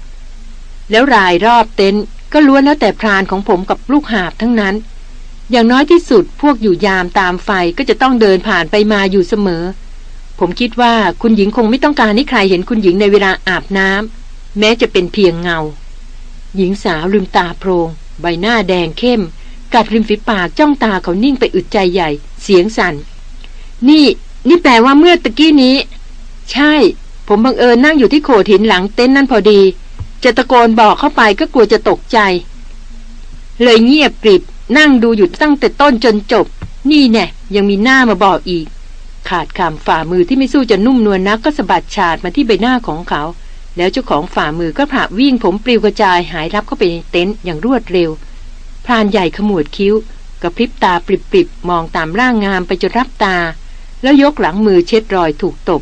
แล้วรายรอบเต็นท์ก็ล้วนแล้วแต่พรานของผมกับลูกหาบทั้งนั้น อย่างน้อยที่สุดพวกอยู่ยามตามไฟก็จะต้องเดินผ่านไปมาอยู่เสมอ ผมคิดว่าคุณหญิงคงไม่ต้องการให้ใครเห็นคุณหญิงในเวลาอาบน้ำแม้จะเป็นเพียงเงา หญิงสาวลืมตาโพรง ใบหน้าแดงเข้มกัดริมฝีปากจ้องตาเขานิ่งไปอึดใจใหญ่ เสียงสัน่น นี่ นี่แปลว่าเมื่อตะกี้นี้ ใช่ ผมบังเอิญนั่งอยู่ที่โขดหินหลังเต็นท์นั่นพอดี จะตะโกนบอกเข้าไปก็กลัวจะตกใจ เลยเงียบกริบ นั่งดูอยู่ตั้งแต่ต้นจนจบ นี่แน่ยังมีหน้ามาบอกอีก ขาดคำฝ่ามือที่ไม่สู้จะนุ่มนวลนักก็สะบัดฉาดมาที่ใบหน้าของเขา แล้วเจ้าของฝ่ามือก็ผ่าวิ่งผมปลิวกระจายหายรับเข้าไปในเต็นท์อย่างรวดเร็วพรานใหญ่ขมวดคิ้วกระพริบตาปริบๆมองตามร่างงามไปจนรับตา แล้วยกหลังมือเช็ดรอยถูกตบ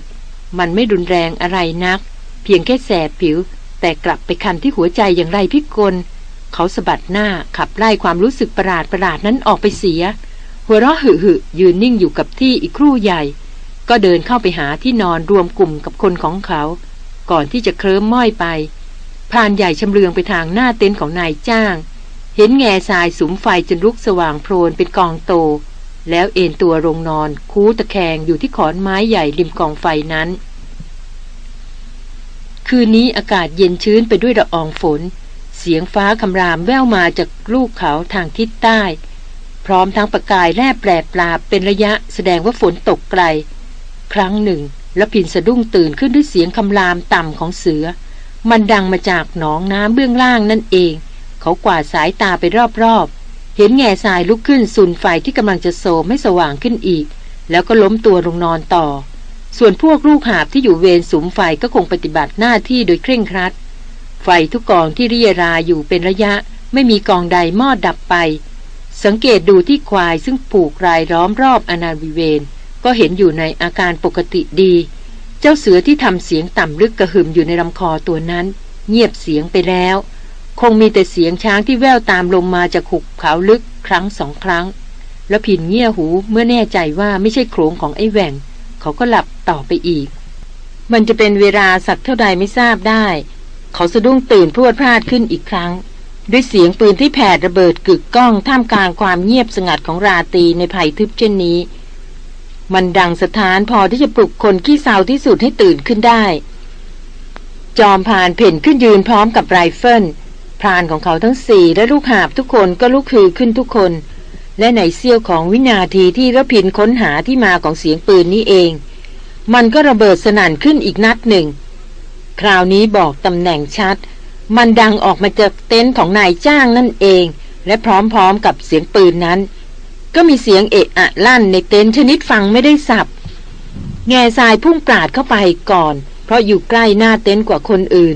มันไม่รุนแรงอะไรนัก เพียงแค่แสบผิว แต่กลับไปคันที่หัวใจอย่างไรพิกล เขาสะบัดหน้าขับไล่ความรู้สึกประหลาดประหลาดนั้นออกไปเสีย หัวเราะหึหึยืนนิ่งอยู่กับที่อีกครู่ใหญ่ ก็เดินเข้าไปหาที่นอนรวมกลุ่มกับคนของเขา ก่อนที่จะเคลิ้มม้อยไปพรานใหญ่ชำเลืองไปทางหน้าเต็นท์ของนายจ้าง เห็นแง่ทรายสุมไฟจนลุกสว่างโพลนเป็นกองโต แล้วเอนตัวลงนอน คูตะแคงอยู่ที่ขอนไม้ใหญ่ริมกองไฟนั้น คืนนี้อากาศเย็นชื้นไปด้วยละอองฝน เสียงฟ้าคำรามแว่วมาจากลูกเขาทางทิศใต้ พร้อมทั้งประกายแลบแปลปลาเป็นระยะแสดงว่าฝนตกไกล ครั้งหนึ่งแล้วพินสะดุ้งตื่นขึ้นด้วยเสียงคำรามต่ำของเสือ มันดังมาจากหนองน้ำเบื้องล่างนั่นเอง เขากวาดสายตาไปรอบ เห็นแง่ทรายลุกขึ้นสุนไฟที่กำลังจะโสมให้สว่างขึ้นอีก แล้วก็ล้มตัวลงนอนต่อ ส่วนพวกลูกหาบที่อยู่เวรสุมไฟก็คงปฏิบัติหน้าที่โดยเคร่งครัด ไฟทุกกองที่เรียราอยู่เป็นระยะ ไม่มีกองใดมอดดับไป สังเกตดูที่ควายซึ่งผูกรายล้อมรอบอนาวิเวน ก็เห็นอยู่ในอาการปกติดี เจ้าเสือที่ทำเสียงต่ำลึกกระหึ่มอยู่ในลำคอตัวนั้น เงียบเสียงไปแล้ว คงมีแต่เสียงช้างที่แว่วตามลงมาจากหุบเขาลึกครั้งสองครั้ง แล้วผินเงี่ยหูเมื่อแน่ใจว่าไม่ใช่โขลงของไอ้แหว่ง เขาก็หลับต่อไปอีก มันจะเป็นเวลาสักเท่าใดไม่ทราบได้ เขาสะดุ้งตื่นพรวดพลาดขึ้นอีกครั้ง ด้วยเสียงปืนที่แผดระเบิดกึกก้องท่ามกลางความเงียบสงัดของราตรีในภัยทึบเช่นนี้ มันดังสถานพอที่จะปลุกคนขี้เศร้าที่สุดให้ตื่นขึ้นได้ จอมพานเพ่นขึ้นยืนพร้อมกับไรเฟิล รานของเขาทั้งสี่และลูกหาบทุกคนก็ลุกคือขึ้นทุกคน และในเสี้ยวของวินาทีที่ระพินค้นหาที่มาของเสียงปืนนี้เอง มันก็ระเบิดสนั่นขึ้นอีกนัดหนึ่ง คราวนี้บอกตำแหน่งชัด มันดังออกมาจากเต็นท์ของนายจ้างนั่นเอง และพร้อมๆกับเสียงปืนนั้น ก็มีเสียงเอะอะลั่นในเต็นท์ชนิดฟังไม่ได้สับแง่ทรายพุ่งปราดเข้าไปก่อน เพราะอยู่ใกล้หน้าเต็นท์กว่าคนอื่น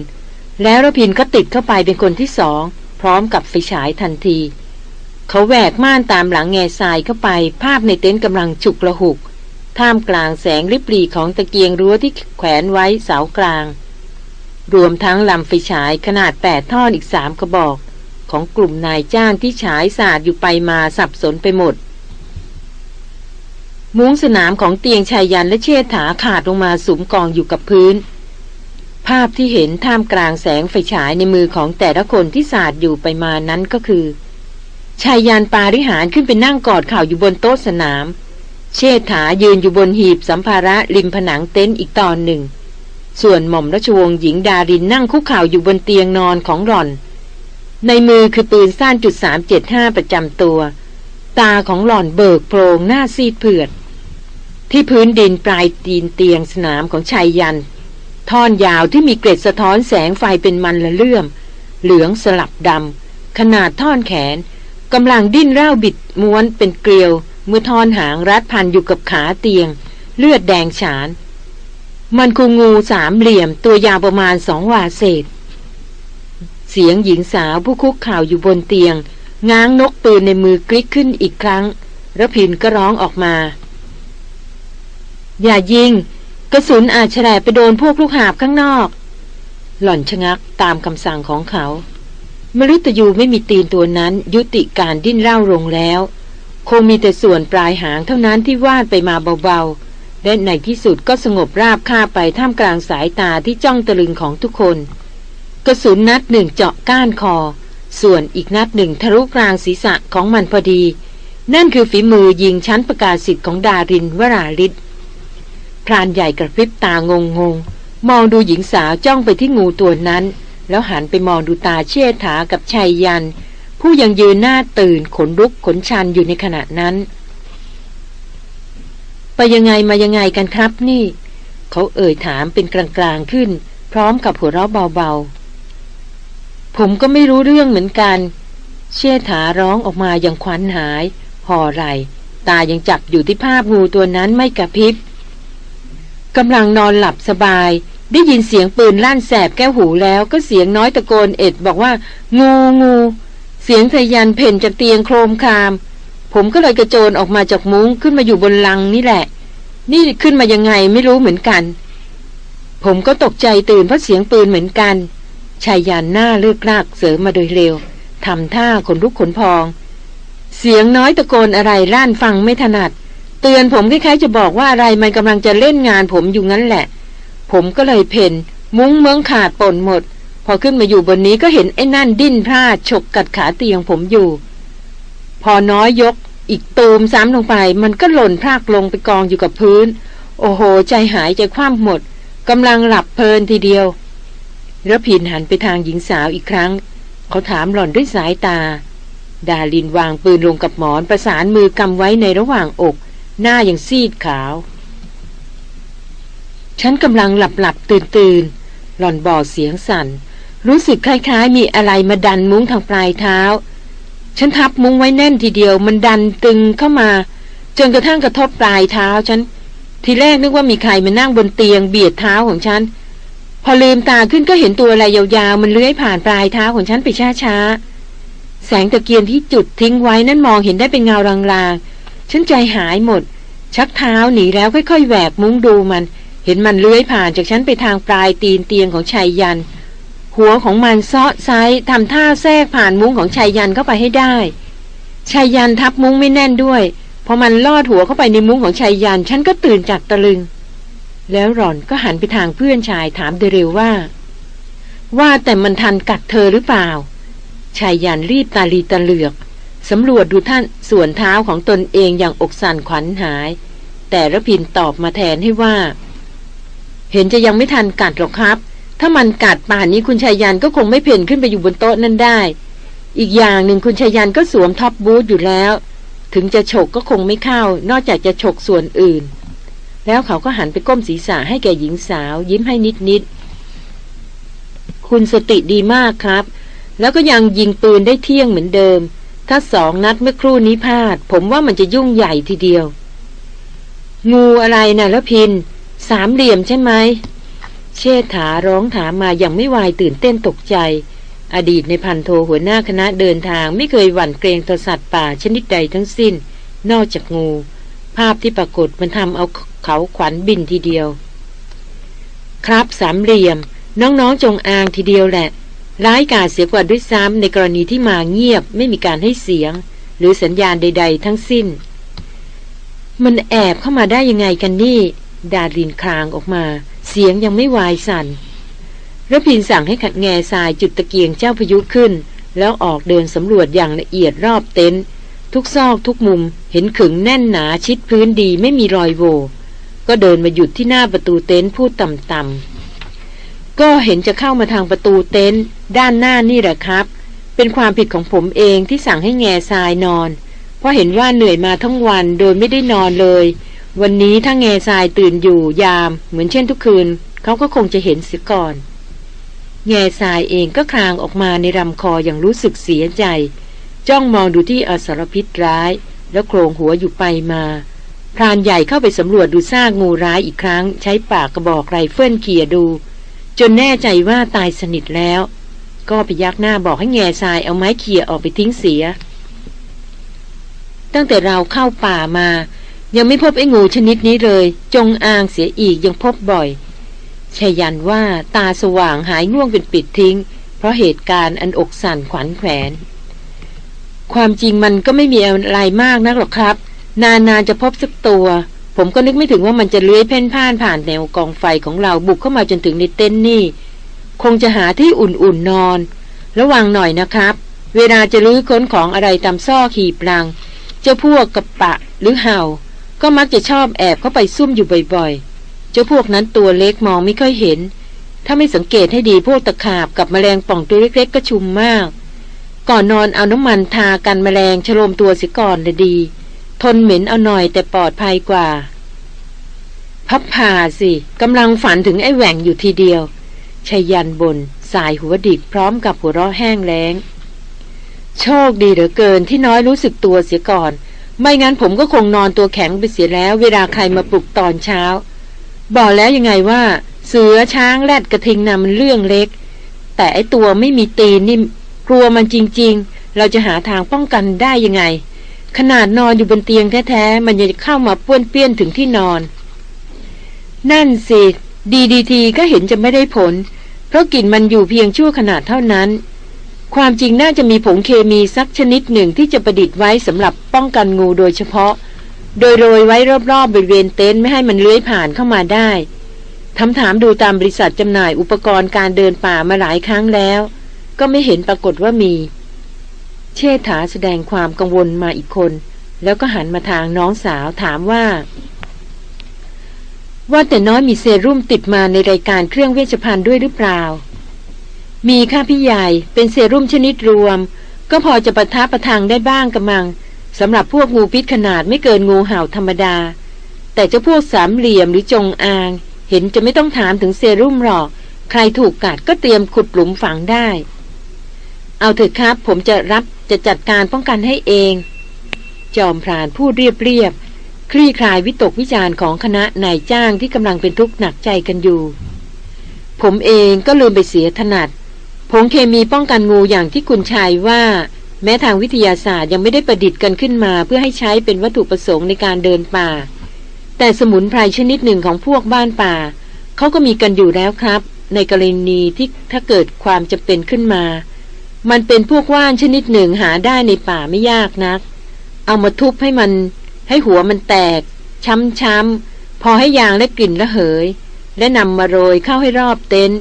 แล้วระพินก็ติดเข้าไปเป็นคนที่สอง พร้อมกับไฟฉายทันที เขาแหวกม่านตามหลังแง่ทรายเข้าไป ภาพในเต็นท์กำลังฉุกระหุก ท่ามกลางแสงริบหรี่ของตะเกียงรั้วที่แขวนไว้เสากลาง รวมทั้งลำไฟฉายขนาดแปดท่อนอีกสามกระบอก ของกลุ่มนายจ้างที่ฉายสาดอยู่ไปมาสับสนไปหมด มุ้งสนามของเตียงชายยันและเชษฐาขาดลงมาสุมกองอยู่กับพื้น ภาพที่เห็นท่ามกลางแสงไฟฉายในมือของแต่ละคนที่สาดอยู่ไปมานั้นก็คือ ชายยันปาริหารขึ้นไปนั่งกอดเข่าอยู่บนโต๊ะสนาม เชษฐายืนอยู่บนหีบสัมภาระริมผนังเต็นท์อีกตอนหนึ่ง ส่วนหม่อมราชวงศ์หญิงดารินนั่งคุกเข่าอยู่บนเตียงนอนของหล่อน ในมือคือปืนสั้นจุดสามเจ็ดห้าประจำตัว ตาของหล่อนเบิกโพรงหน้าซีดเผือดที่พื้นดินปลายตีนเตียงสนามของชายยัน ท่อนยาวที่มีเกล็ดสะท้อนแสงไฟเป็นมันละเลื่อม เหลืองสลับดำขนาดท่อนแขนกำลังดิ้นเร่าบิดม้วนเป็นเกลียว เมื่อท่อนหางรัดพันอยู่กับขาเตียง เลือดแดงฉาน มันคูงูสามเหลี่ยมตัวยาวประมาณสองวาเศษ เสียงหญิงสาวผู้คุกข่าวอยู่บนเตียง ง้างนกปืนในมือกริกขึ้นอีกครั้งระพินก็ร้องออกมา อย่ายิง กระสุนอาจแฉลบไปโดนพวกลูกหาบข้างนอก หล่อนชะงักตามคำสั่งของเขา มฤตยูไม่มีตีนตัวนั้นยุติการดิ้นเร่าลงแล้ว คงมีแต่ส่วนปลายหางเท่านั้นที่วาดไปมาเบาๆ และในที่สุดก็สงบราบคาไปท่ามกลางสายตาที่จ้องตะลึงของทุกคน กระสุนนัดหนึ่งเจาะก้านคอ ส่วนอีกนัดหนึ่งทะลุกลางศีรษะของมันพอดี นั่นคือฝีมือยิงชั้นประกาศสิทธิ์ของดารินวราลิศ รานใหญ่กระพริบตางงงมองดูหญิงสาวจ้องไปที่งูตัวนั้น แล้วหันไปมองดูตาเชษฐากับชายยัน ผู้ยังยืนหน้าตื่นขนลุกขนชันอยู่ในขณะนั้น ไปยังไงมายังไงกันครับนี่ เขาเอ่ยถามเป็นกลางๆขึ้น พร้อมกับหัวเราะเบาๆ ผมก็ไม่รู้เรื่องเหมือนกัน เชษฐาร้องออกมาอย่างควันหาย ห่อไหลตายังจับอยู่ที่ภาพงูตัวนั้นไม่กระพริบ กำลังนอนหลับสบาย ได้ยินเสียงปืนลั่นแสบแก้วหูแล้วก็เสียงน้อยตะโกนเอ็ดบอกว่า งูงู เสียงทยันเพ่นจากเตียงโครมคาม ผมก็เลยกระโจนออกมาจากมุ้งขึ้นมาอยู่บนลังนี่แหละ นี่ขึ้นมายังไงไม่รู้เหมือนกัน ผมก็ตกใจตื่นเพราะเสียงปืนเหมือนกันชายยันหน้าเลือกลากเสริมมาโดยเร็วทำท่าขนลุกขนพอง เสียงน้อยตะโกนอะไรล่านฟังไม่ถนัด เตือนผมคล้ายๆจะบอกว่าอะไรมันกำลังจะเล่นงานผมอยู่งั้นแหละ ผมก็เลยเพ่นมุ้งเมืองขาดป่นหมด พอขึ้นมาอยู่บนนี้ก็เห็นไอ้นั่นดิ้นพลาดฉกกัดขาเตียงผมอยู่ พอน้อยยก อีกตูมซ้ำลงไป มันก็หล่นพากลงไปกองอยู่กับพื้น โอ้โห ใจหายใจคว่ำหมดกำลังหลับเพลินทีเดียวระพินหันไปทางหญิงสาวอีกครั้ง เขาถามหล่อนด้วยสายตา ดาลินวางปืนลงกับหมอนประสานมือกำไว้ในระหว่างอก หน้าอย่างซีดขาว ฉันกำลังหลับหลับตื่นตื่นหล่อนบอกเสียงสั่น รู้สึกคล้ายๆ มีอะไรมาดันมุ้งทางปลายเท้า ฉันทับมุ้งไว้แน่นทีเดียว มันดันตึงเข้ามา จนกระทั่งกระทบปลายเท้าฉัน ทีแรกนึกว่ามีใครมานั่งบนเตียงเบียดเท้าของฉัน พอลืมตาขึ้นก็เห็นตัวอะไรยาวๆ มันเลื้อยผ่านปลายเท้าของฉันไปช้าๆ แสงตะเกียงที่จุดทิ้งไว้นั่นมองเห็นได้เป็นเงารางๆ ฉันใจหายหมด ชักเท้าหนีแล้วค่อยๆแหวกมุ้งดูมัน เห็นมันเลื้อยผ่านจากฉันไปทางปลายตีนเตียงของชายยัน หัวของมันเซาะไซทำท่าแทรกผ่านมุ้งของชายยันเข้าไปให้ได้ชายยันทับมุ้งไม่แน่นด้วยพอมันลอดหัวเข้าไปในมุ้งของชายยันฉันก็ตื่นจากตะลึง แล้วหล่อนก็หันไปทางเพื่อนชายถามโดยเร็วว่า ว่าแต่มันทันกัดเธอหรือเปล่าชายยันรีบตาลีตาเหลือก สำรวจดูท่านส่วนเท้าของตนเองอย่างอกสั่นขวัญหาย แต่ระพินตอบมาแทนให้ว่า เห็นจะยังไม่ทันกัดหรอกครับ ถ้ามันกัดป่านนี้คุณชายยันก็คงไม่เพ่นขึ้นไปอยู่บนโต๊ะนั่นได้ อีกอย่างหนึ่งคุณชายยันก็สวมท็อปบูทอยู่แล้ว ถึงจะฉกก็คงไม่เข้า นอกจากจะฉกส่วนอื่น แล้วเขาก็หันไปก้มศีรษะให้แก่หญิงสาว ยิ้มให้นิดนิดคุณสติดีมากครับ แล้วก็ยังยิงปืนได้เที่ยงเหมือนเดิม ถ้าสองนัดเมื่อครู่นี้พลาด ผมว่ามันจะยุ่งใหญ่ทีเดียว งูอะไรนะ่ะละพิน สามเหลี่ยมใช่ไหม เชษฐาร้องถามมาอย่างไม่วายตื่นเต้นตกใจ อดีตในพันโทหัวหน้าคณะเดินทางไม่เคยหวั่นเกรงต่อสัตว์ป่าชนิดใดทั้งสิ้น นอกจากงู ภาพที่ปรากฏมันทำเอาเขาขวัญบินทีเดียว ครับสามเหลี่ยม น้องๆจงอางทีเดียวแหละ ร้ายกาจเสียกว่าด้วยซ้ำในกรณีที่มาเงียบไม่มีการให้เสียง หรือสัญญาณใด ๆ ทั้งสิ้น มันแอบเข้ามาได้ยังไงกันนี่ ดารินคลางออกมา เสียงยังไม่วายสัน่นระพินสั่งให้ขัดแง่ทรายจุดตะเกียงเจ้าพายุขึ้น แล้วออกเดินสำรวจอย่างละเอียดรอบเต็นท์ทุกซอกทุกมุมเห็นขึงแน่นหนาชิดพื้นดีไม่มีรอยโว ก็เดินมาหยุดที่หน้าประตูเต็นท์พูดต่ำๆก็เห็นจะเข้ามาทางประตูเต็นท์ ด้านหน้านี่แหละครับ เป็นความผิดของผมเองที่สั่งให้แง่ทรายนอน เพราะเห็นว่าเหนื่อยมาทั้งวันโดยไม่ได้นอนเลย วันนี้ถ้าแง่ทรายตื่นอยู่ยาม เหมือนเช่นทุกคืน เขาก็คงจะเห็นเสียก่อน แง่ทรายเองก็คลางออกมาในลำคออย่างรู้สึกเสียใจ จ้องมองดูที่อสรพิษร้าย แล้วโครงหัวอยู่ไปมาพรานใหญ่เข้าไปสำรวจดูซากงูร้ายอีกครั้ง ใช้ปากกระบอกไรเฟิลเขี่ยดู จนแน่ใจว่าตายสนิทแล้ว ก็พยักหน้าบอกให้แง่ทรายเอาไม้เขี่ยออกไปทิ้งเสีย ตั้งแต่เราเข้าป่ามา ยังไม่พบไอ้งูชนิดนี้เลย จงอางเสียอีกยังพบบ่อยไชยันต์ว่าตาสว่างหายง่วงเป็นปลิดทิ้ง เพราะเหตุการณ์อันอกสั่นขวัญแขวน ความจริงมันก็ไม่มีอะไรมากนักหรอกครับ นานๆจะพบสักตัว ผมก็นึกไม่ถึงว่ามันจะเลื้อยเพ่นพ่านผ่านแนวกองไฟของเราบุกเข้ามาจนถึงในเต็นท์นี่ คงจะหาที่อุ่นๆนอน ระวังหน่อยนะครับ เวลาจะลื้อค้นของอะไรตามซอกขีปลัง เจ้าพวกกระปะหรือเห่า ก็มักจะชอบแอบเข้าไปซุ่มอยู่บ่อยๆ เจ้าพวกนั้นตัวเล็กมองไม่ค่อยเห็น ถ้าไม่สังเกตให้ดีพวกตะขาบกับแมลงป่องตัวเล็กๆก็ชุมมาก ก่อนนอนเอาน้ำมันทากันแมลงชโลมตัวเสียก่อนเลยดี ทนเหม็นเอาหน่อยแต่ปลอดภัยกว่า พับผ่าสิกำลังฝันถึงไอ้แหว่งอยู่ทีเดียว ชยันบน สายหัวดิกพร้อมกับหัวเราะแห้งแล้ง โชคดีเหลือเกินที่น้อยรู้สึกตัวเสียก่อน ไม่งั้นผมก็คงนอนตัวแข็งไปเสียแล้ว เวลาใครมาปลุกตอนเช้า บอกแล้วยังไงว่า เสือช้างแรดกระทิงนะ่ะมันเรื่องเล็ก แต่ไอตัวไม่มีตีนนี่กลัวมันจริง ๆ เราจะหาทางป้องกันได้ยังไง ขนาดนอนอยู่บนเตียงแท้ๆมันยังจะเข้ามาป้วนเปี้ยนถึงที่นอน นั่นสิ ดีดีทีก็เห็นจะไม่ได้ผล เพราะกลิ่นมันอยู่เพียงชั่วขนาดเท่านั้น ความจริงน่าจะมีผงเคมีสักชนิดหนึ่งที่จะประดิษฐ์ไว้สำหรับป้องกันงูโดยเฉพาะ โดยโรยไว้รอบๆบริเวณเต็นท์ไม่ให้มันเลื้อยผ่านเข้ามาได้ทำถามดูตามบริษัทจำหน่ายอุปกรณ์การเดินป่ามาหลายครั้งแล้ว ก็ไม่เห็นปรากฏว่ามี เชษฐาแสดงความกังวลมาอีกคน แล้วก็หันมาทางน้องสาวถามว่า ว่าแต่น้อยมีเซรุ่มติดมาในรายการเครื่องเวชภัณฑ์ด้วยหรือเปล่า มีค่ะพี่ใหญ่เป็นเซรุ่มชนิดรวม ก็พอจะประทับประทังได้บ้างกระมังสำหรับพวกงูพิษขนาดไม่เกินงูเห่าธรรมดา แต่เจ้าพวกสามเหลี่ยมหรือจงอาง เห็นจะไม่ต้องถามถึงเซรุ่มหรอก ใครถูกกัดก็เตรียมขุดหลุมฝังได้ เอาเถอะครับ ผมจะรับจะจัดการป้องกันให้เอง จอมพรานพูดเรียบเรียบ คลี่คลายวิตกวิจารณ์ของคณะนายจ้างที่กำลังเป็นทุกข์หนักใจกันอยู่ ผมเองก็ลืมไปเสียถนัดผงเคมีป้องกันงูอย่างที่คุณชายว่า แม้ทางวิทยาศาสตร์ยังไม่ได้ประดิษฐ์กันขึ้นมา เพื่อให้ใช้เป็นวัตถุประสงค์ในการเดินป่า แต่สมุนไพรชนิดหนึ่งของพวกบ้านป่าเขาก็มีกันอยู่แล้วครับ ในกรณีที่ถ้าเกิดความจะเป็นขึ้นมา มันเป็นพวกว่านชนิดหนึ่งหาได้ในป่าไม่ยากนัก เอามาทุบให้มัน ให้หัวมันแตก ช้ำๆ พอให้ยางและกลิ่นระเหย และนำมาโรยเข้าให้รอบเต็นท์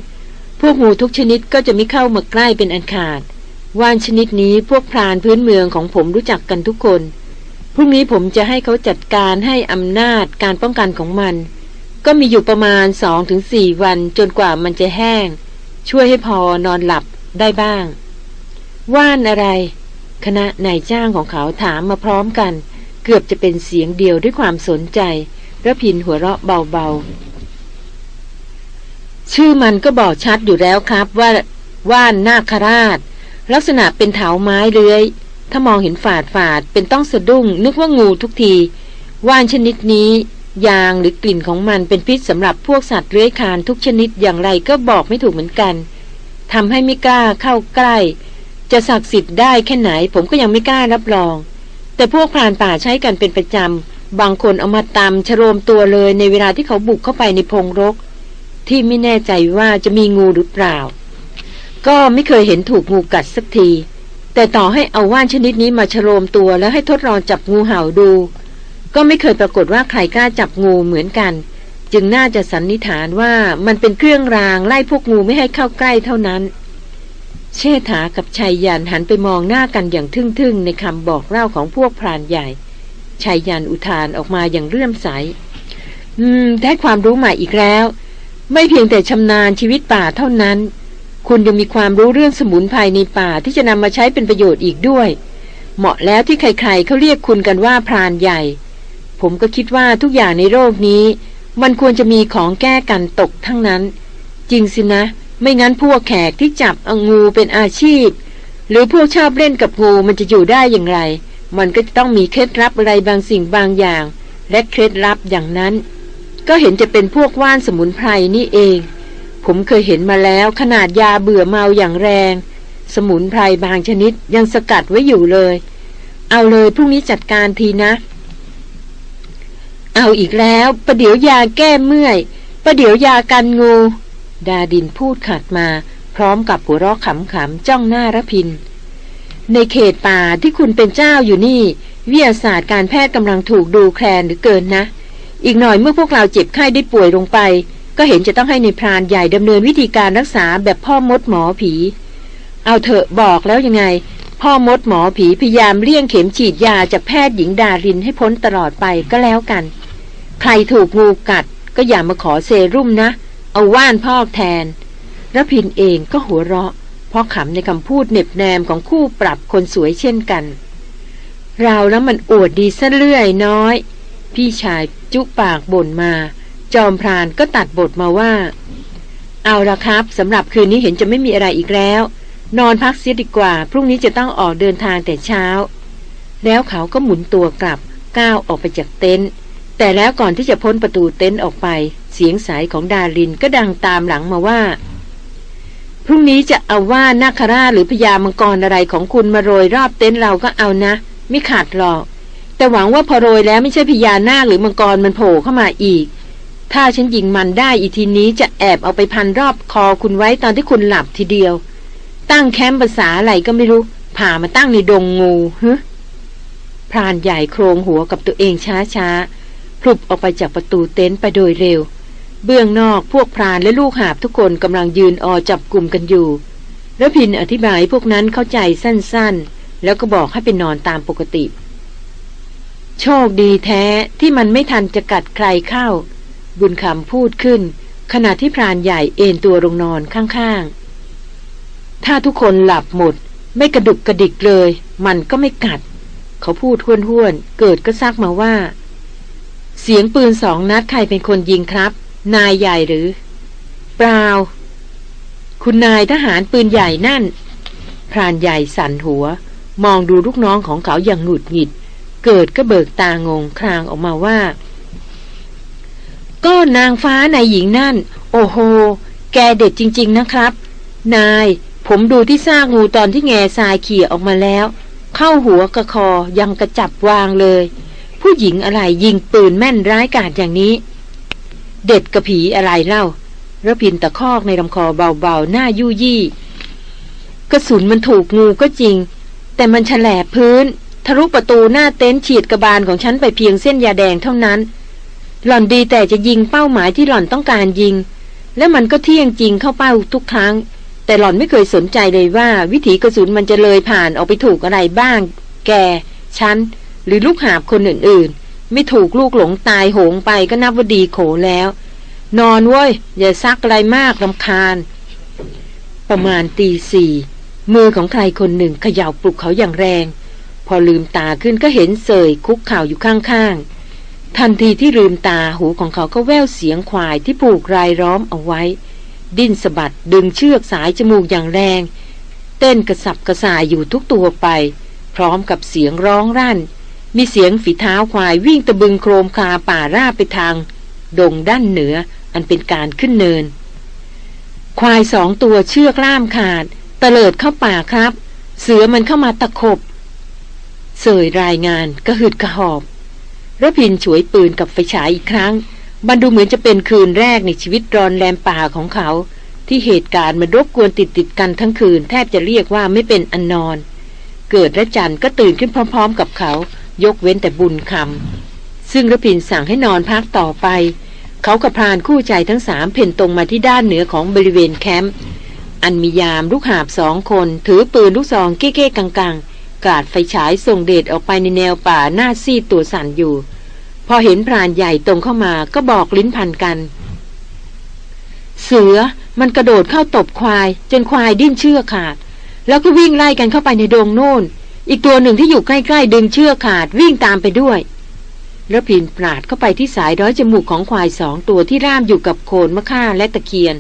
พวกงูทุกชนิดก็จะไม่เข้ามาใกล้เป็นอันขาด ว่านชนิดนี้พวกพรานพื้นเมืองของผมรู้จักกันทุกคนผรุ่งนี้ผมจะให้เขาจัดการให้อำนาจการป้องกันของมัน ก็มีอยู่ประมาณสองถึงสี่วันจนกว่ามันจะแห้ง ช่วยให้พอนอนหลับได้บ้าง ว่านอะไร คณะนายจ้างของเขาถามมาพร้อมกัน เกือบจะเป็นเสียงเดียวด้วยความสนใจระพินหัวเราะเบาๆ ชื่อมันก็บอกชัดอยู่แล้วครับว่าว่านนาคราช ลักษณะเป็นเถาไม้เลื้อย ถ้ามองเห็นฝาดฝาดเป็นต้องสะดุ้ง นึกว่างูทุกที ว่านชนิดนี้ ยางหรือกลิ่นของมันเป็นพิษสำหรับพวกสัตว์เลื้อยคลานทุกชนิดอย่างไรก็บอกไม่ถูกเหมือนกันทำให้ไม่กล้าเข้าใกล้ จะศักดิ์สิทธิ์ได้แค่ไหนผมก็ยังไม่กล้ารับรอง แต่พวกพรานป่าใช้กันเป็นประจำ บางคนเอามาตำชโรมตัวเลยในเวลาที่เขาบุกเข้าไปในพงรก ที่ไม่แน่ใจว่าจะมีงูหรือเปล่า ก็ไม่เคยเห็นถูกงูกัดสักที แต่ต่อให้เอาว่านชนิดนี้มาชโลมตัวแล้วให้ทดลองจับงูเห่าดู ก็ไม่เคยปรากฏว่าใครกล้าจับงูเหมือนกัน จึงน่าจะสันนิษฐานว่ามันเป็นเครื่องรางไล่พวกงูไม่ให้เข้าใกล้เท่านั้น เชษฐากับชายยันหันไปมองหน้ากันอย่างทึ่งๆ ในคำบอกเล่าของพวกพรานใหญ่ชายยันอุทานออกมาอย่างเรื่อมใส อืม ได้ความรู้ใหม่อีกแล้ว ไม่เพียงแต่ชำนาญชีวิตป่าเท่านั้น คุณยังมีความรู้เรื่องสมุนไพรในป่าที่จะนำมาใช้เป็นประโยชน์อีกด้วย เหมาะแล้วที่ใครๆเขาเรียกคุณกันว่าพรานใหญ่ ผมก็คิดว่าทุกอย่างในโลกนี้ มันควรจะมีของแก้กันตกทั้งนั้น จริงสินะ ไม่งั้นพวกแขกที่จับองูเป็นอาชีพ หรือพวกชอบเล่นกับงูมันจะอยู่ได้อย่างไร มันก็จะต้องมีเคล็ดลับอะไรบางสิ่งบางอย่าง และเคล็ดลับอย่างนั้น ก็เห็นจะเป็นพวกว่านสมุนไพรนี่เอง ผมเคยเห็นมาแล้วขนาดยาเบื่อเมาอย่างแรง สมุนไพรบางชนิดยังสกัดไว้อยู่เลย เอาเลยพรุ่งนี้จัดการทีนะ เอาอีกแล้วประเดี๋ยวยาแก้เมื่อยประเดี๋ยวยากันงู ดาดินพูดขัดมา พร้อมกับหัวเราะขำๆจ้องหน้าระพิน ในเขตป่าที่คุณเป็นเจ้าอยู่นี่ วิทยาศาสตร์การแพทย์กำลังถูกดูแคลนหรือเกินนะ อีกหน่อยเมื่อพวกเราเจ็บไข้ได้ป่วยลงไป ก็เห็นจะต้องให้ในพรานใหญ่ดำเนินวิธีการรักษาแบบพ่อมดหมอผี เอาเถอะบอกแล้วยังไง พ่อมดหมอผีพยายามเลี่ยงเข็มฉีดยาจากแพทย์หญิงดารินให้พ้นตลอดไปก็แล้วกัน ใครถูกงูกัดก็อย่ามาขอเซรุ่มนะเเอาว่านพอกแทนรพินเองก็หัวเราะ เพราะขำในคำพูดเน็บแนมของคู่ปรับคนสวยเช่นกัน เราแล้วมันอวดดีซะเลื่อยน้อย พี่ชายจุปากบ่นมา จอมพรานก็ตัดบทมาว่า เอาละครับสำหรับคืนนี้เห็นจะไม่มีอะไรอีกแล้ว นอนพักเสียดีกว่า พรุ่งนี้จะต้องออกเดินทางแต่เช้า แล้วเขาก็หมุนตัวกลับก้าวออกไปจากเต็นท์แต่แล้วก่อนที่จะพ้นประตูเต็นท์ออกไป เสียงสายของดารินก็ดังตามหลังมาว่า พรุ่งนี้จะเอาว่านาคราหรือพญามังกรอะไรของคุณมาโรยรอบเต็นท์เราก็เอานะ ไม่ขาดหรอก แต่หวังว่าพอโรยแล้วไม่ใช่พญานาคหรือมังกรมันโผล่เข้ามาอีก ถ้าฉันยิงมันได้อีทีนี้จะแอบเอาไปพันรอบคอคุณไว้ตอนที่คุณหลับทีเดียว ตั้งแคมป์ภาษาอะไรก็ไม่รู้ ผ่ามาตั้งในดงงูฮึพรานใหญ่โครงหัวกับตัวเองช้าช้าพลุบออกไปจากประตูเต็นท์ไปโดยเร็ว เบื้องนอกพวกพรานและลูกหาบทุกคนกำลังยืนออจับกลุ่มกันอยู่แล้วพินอธิบายพวกนั้นเข้าใจสั้นๆ แล้วก็บอกให้ไปนอนตามปกติ โชคดีแท้ที่มันไม่ทันจะกัดใครเข้า บุญคำพูดขึ้น ขณะที่พรานใหญ่เอนตัวลงนอนข้างๆ ถ้าทุกคนหลับหมด ไม่กระดุกกระดิกเลย มันก็ไม่กัด เขาพูดห้วนๆ เกิดก็ซักมาว่า เสียงปืนสองนัดใครเป็นคนยิงครับ นายใหญ่หรือ เปล่า คุณนายทหารปืนใหญ่นั่น พรานใหญ่สั่นหัว มองดูลูกน้องของเขาอย่างหงุดหงิด เกิดก็เบิกตางงครางออกมาว่า ก็นางฟ้านายหญิงนั่น โอ้โห แกเด็ดจริง ๆ นะครับ นาย ผมดูที่ซากงูตอนที่แง่ทรายเขี่ยออกมาแล้ว เข้าหัวกระคอยังกระจับวางเลย ผู้หญิงอะไรยิงปืนแม่นร้ายกาจอย่างนี้ เด็ดกระผีอะไรเล่าระพินตะคอกในลำคอเบาๆ หน้ายู่ยี่ กระสุนมันถูกงูก็จริง แต่มันฉลบพื้น ทะลุประตูหน้าเต็นท์ฉีดกระบาลของฉันไปเพียงเส้นยาแดงเท่านั้น หล่อนดีแต่จะยิงเป้าหมายที่หล่อนต้องการยิง และมันก็เที่ยงจริงเข้าเป้าทุกครั้ง แต่หล่อนไม่เคยสนใจเลยว่า วิถีกระสุนมันจะเลยผ่านออกไปถูกอะไรบ้าง แก ฉัน หรือลูกหาบคนอื่นๆ ไม่ถูกลูกหลงตายโหงไปก็นับว่าดีโขแล้ว นอนเว้ย อย่าซักอะไรมากลำคาญ ประมาณตีสี่มือของใครคนหนึ่งเขย่าปลุกเขาอย่างแรง พอลืมตาขึ้นก็เห็นเสยคุกเข่าอยู่ข้างๆ ทันทีที่ลืมตาหูของเขาก็แววเสียงควายที่ผูกรายล้อมเอาไว้ ดิ้นสะบัดดึงเชือกสายจมูกอย่างแรง เต้นกระสับกระส่ายอยู่ทุกตัวไป พร้อมกับเสียงร้องรั่น มีเสียงฝีเท้าควายวิ่งตะบึงโครมคาป่าราบไปทาง ดงด้านเหนืออันเป็นการขึ้นเนิน ควายสองตัวเชือกล่ามขาดตะเลิดเข้าป่าครับ เสือมันเข้ามาตะขบ เสยรายงานกระหืดกระหอบระพินฉวยปืนกับไฟฉายอีกครั้ง มันดูเหมือนจะเป็นคืนแรกในชีวิตรอนแรมป่าของเขา ที่เหตุการณ์มันรบกวนติดติดกันทั้งคืน แทบจะเรียกว่าไม่เป็นอันนอน เกิดและจันก็ตื่นขึ้นพร้อม ๆ กับเขา ยกเว้นแต่บุญคำซึ่งระพินสั่งให้นอนพักต่อไป เขากับพรานคู่ใจทั้งสามเพ่นตรงมาที่ด้านเหนือของบริเวณแคมป์อันมียามลูกหาบสองคน ถือปืนลูกซองเก้ๆกังๆ กาดไฟฉายส่งเดชออกไปในแนวป่าหน้าซีดตัวสั่นอยู่ พอเห็นพรานใหญ่ตรงเข้ามาก็บอกลิ้นพันกัน เสือมันกระโดดเข้าตบควาย จนควายดิ้นเชือกขาด แล้วก็วิ่งไล่กันเข้าไปในดงโน่น อีกตัวหนึ่งที่อยู่ใกล้ๆ ดึงเชือกขาดวิ่งตามไปด้วยแล้วพินปราดเข้าไปที่สายร้อยจมูกของควายสองตัวที่ร่ามอยู่กับโคนมะข่าและตะเคียน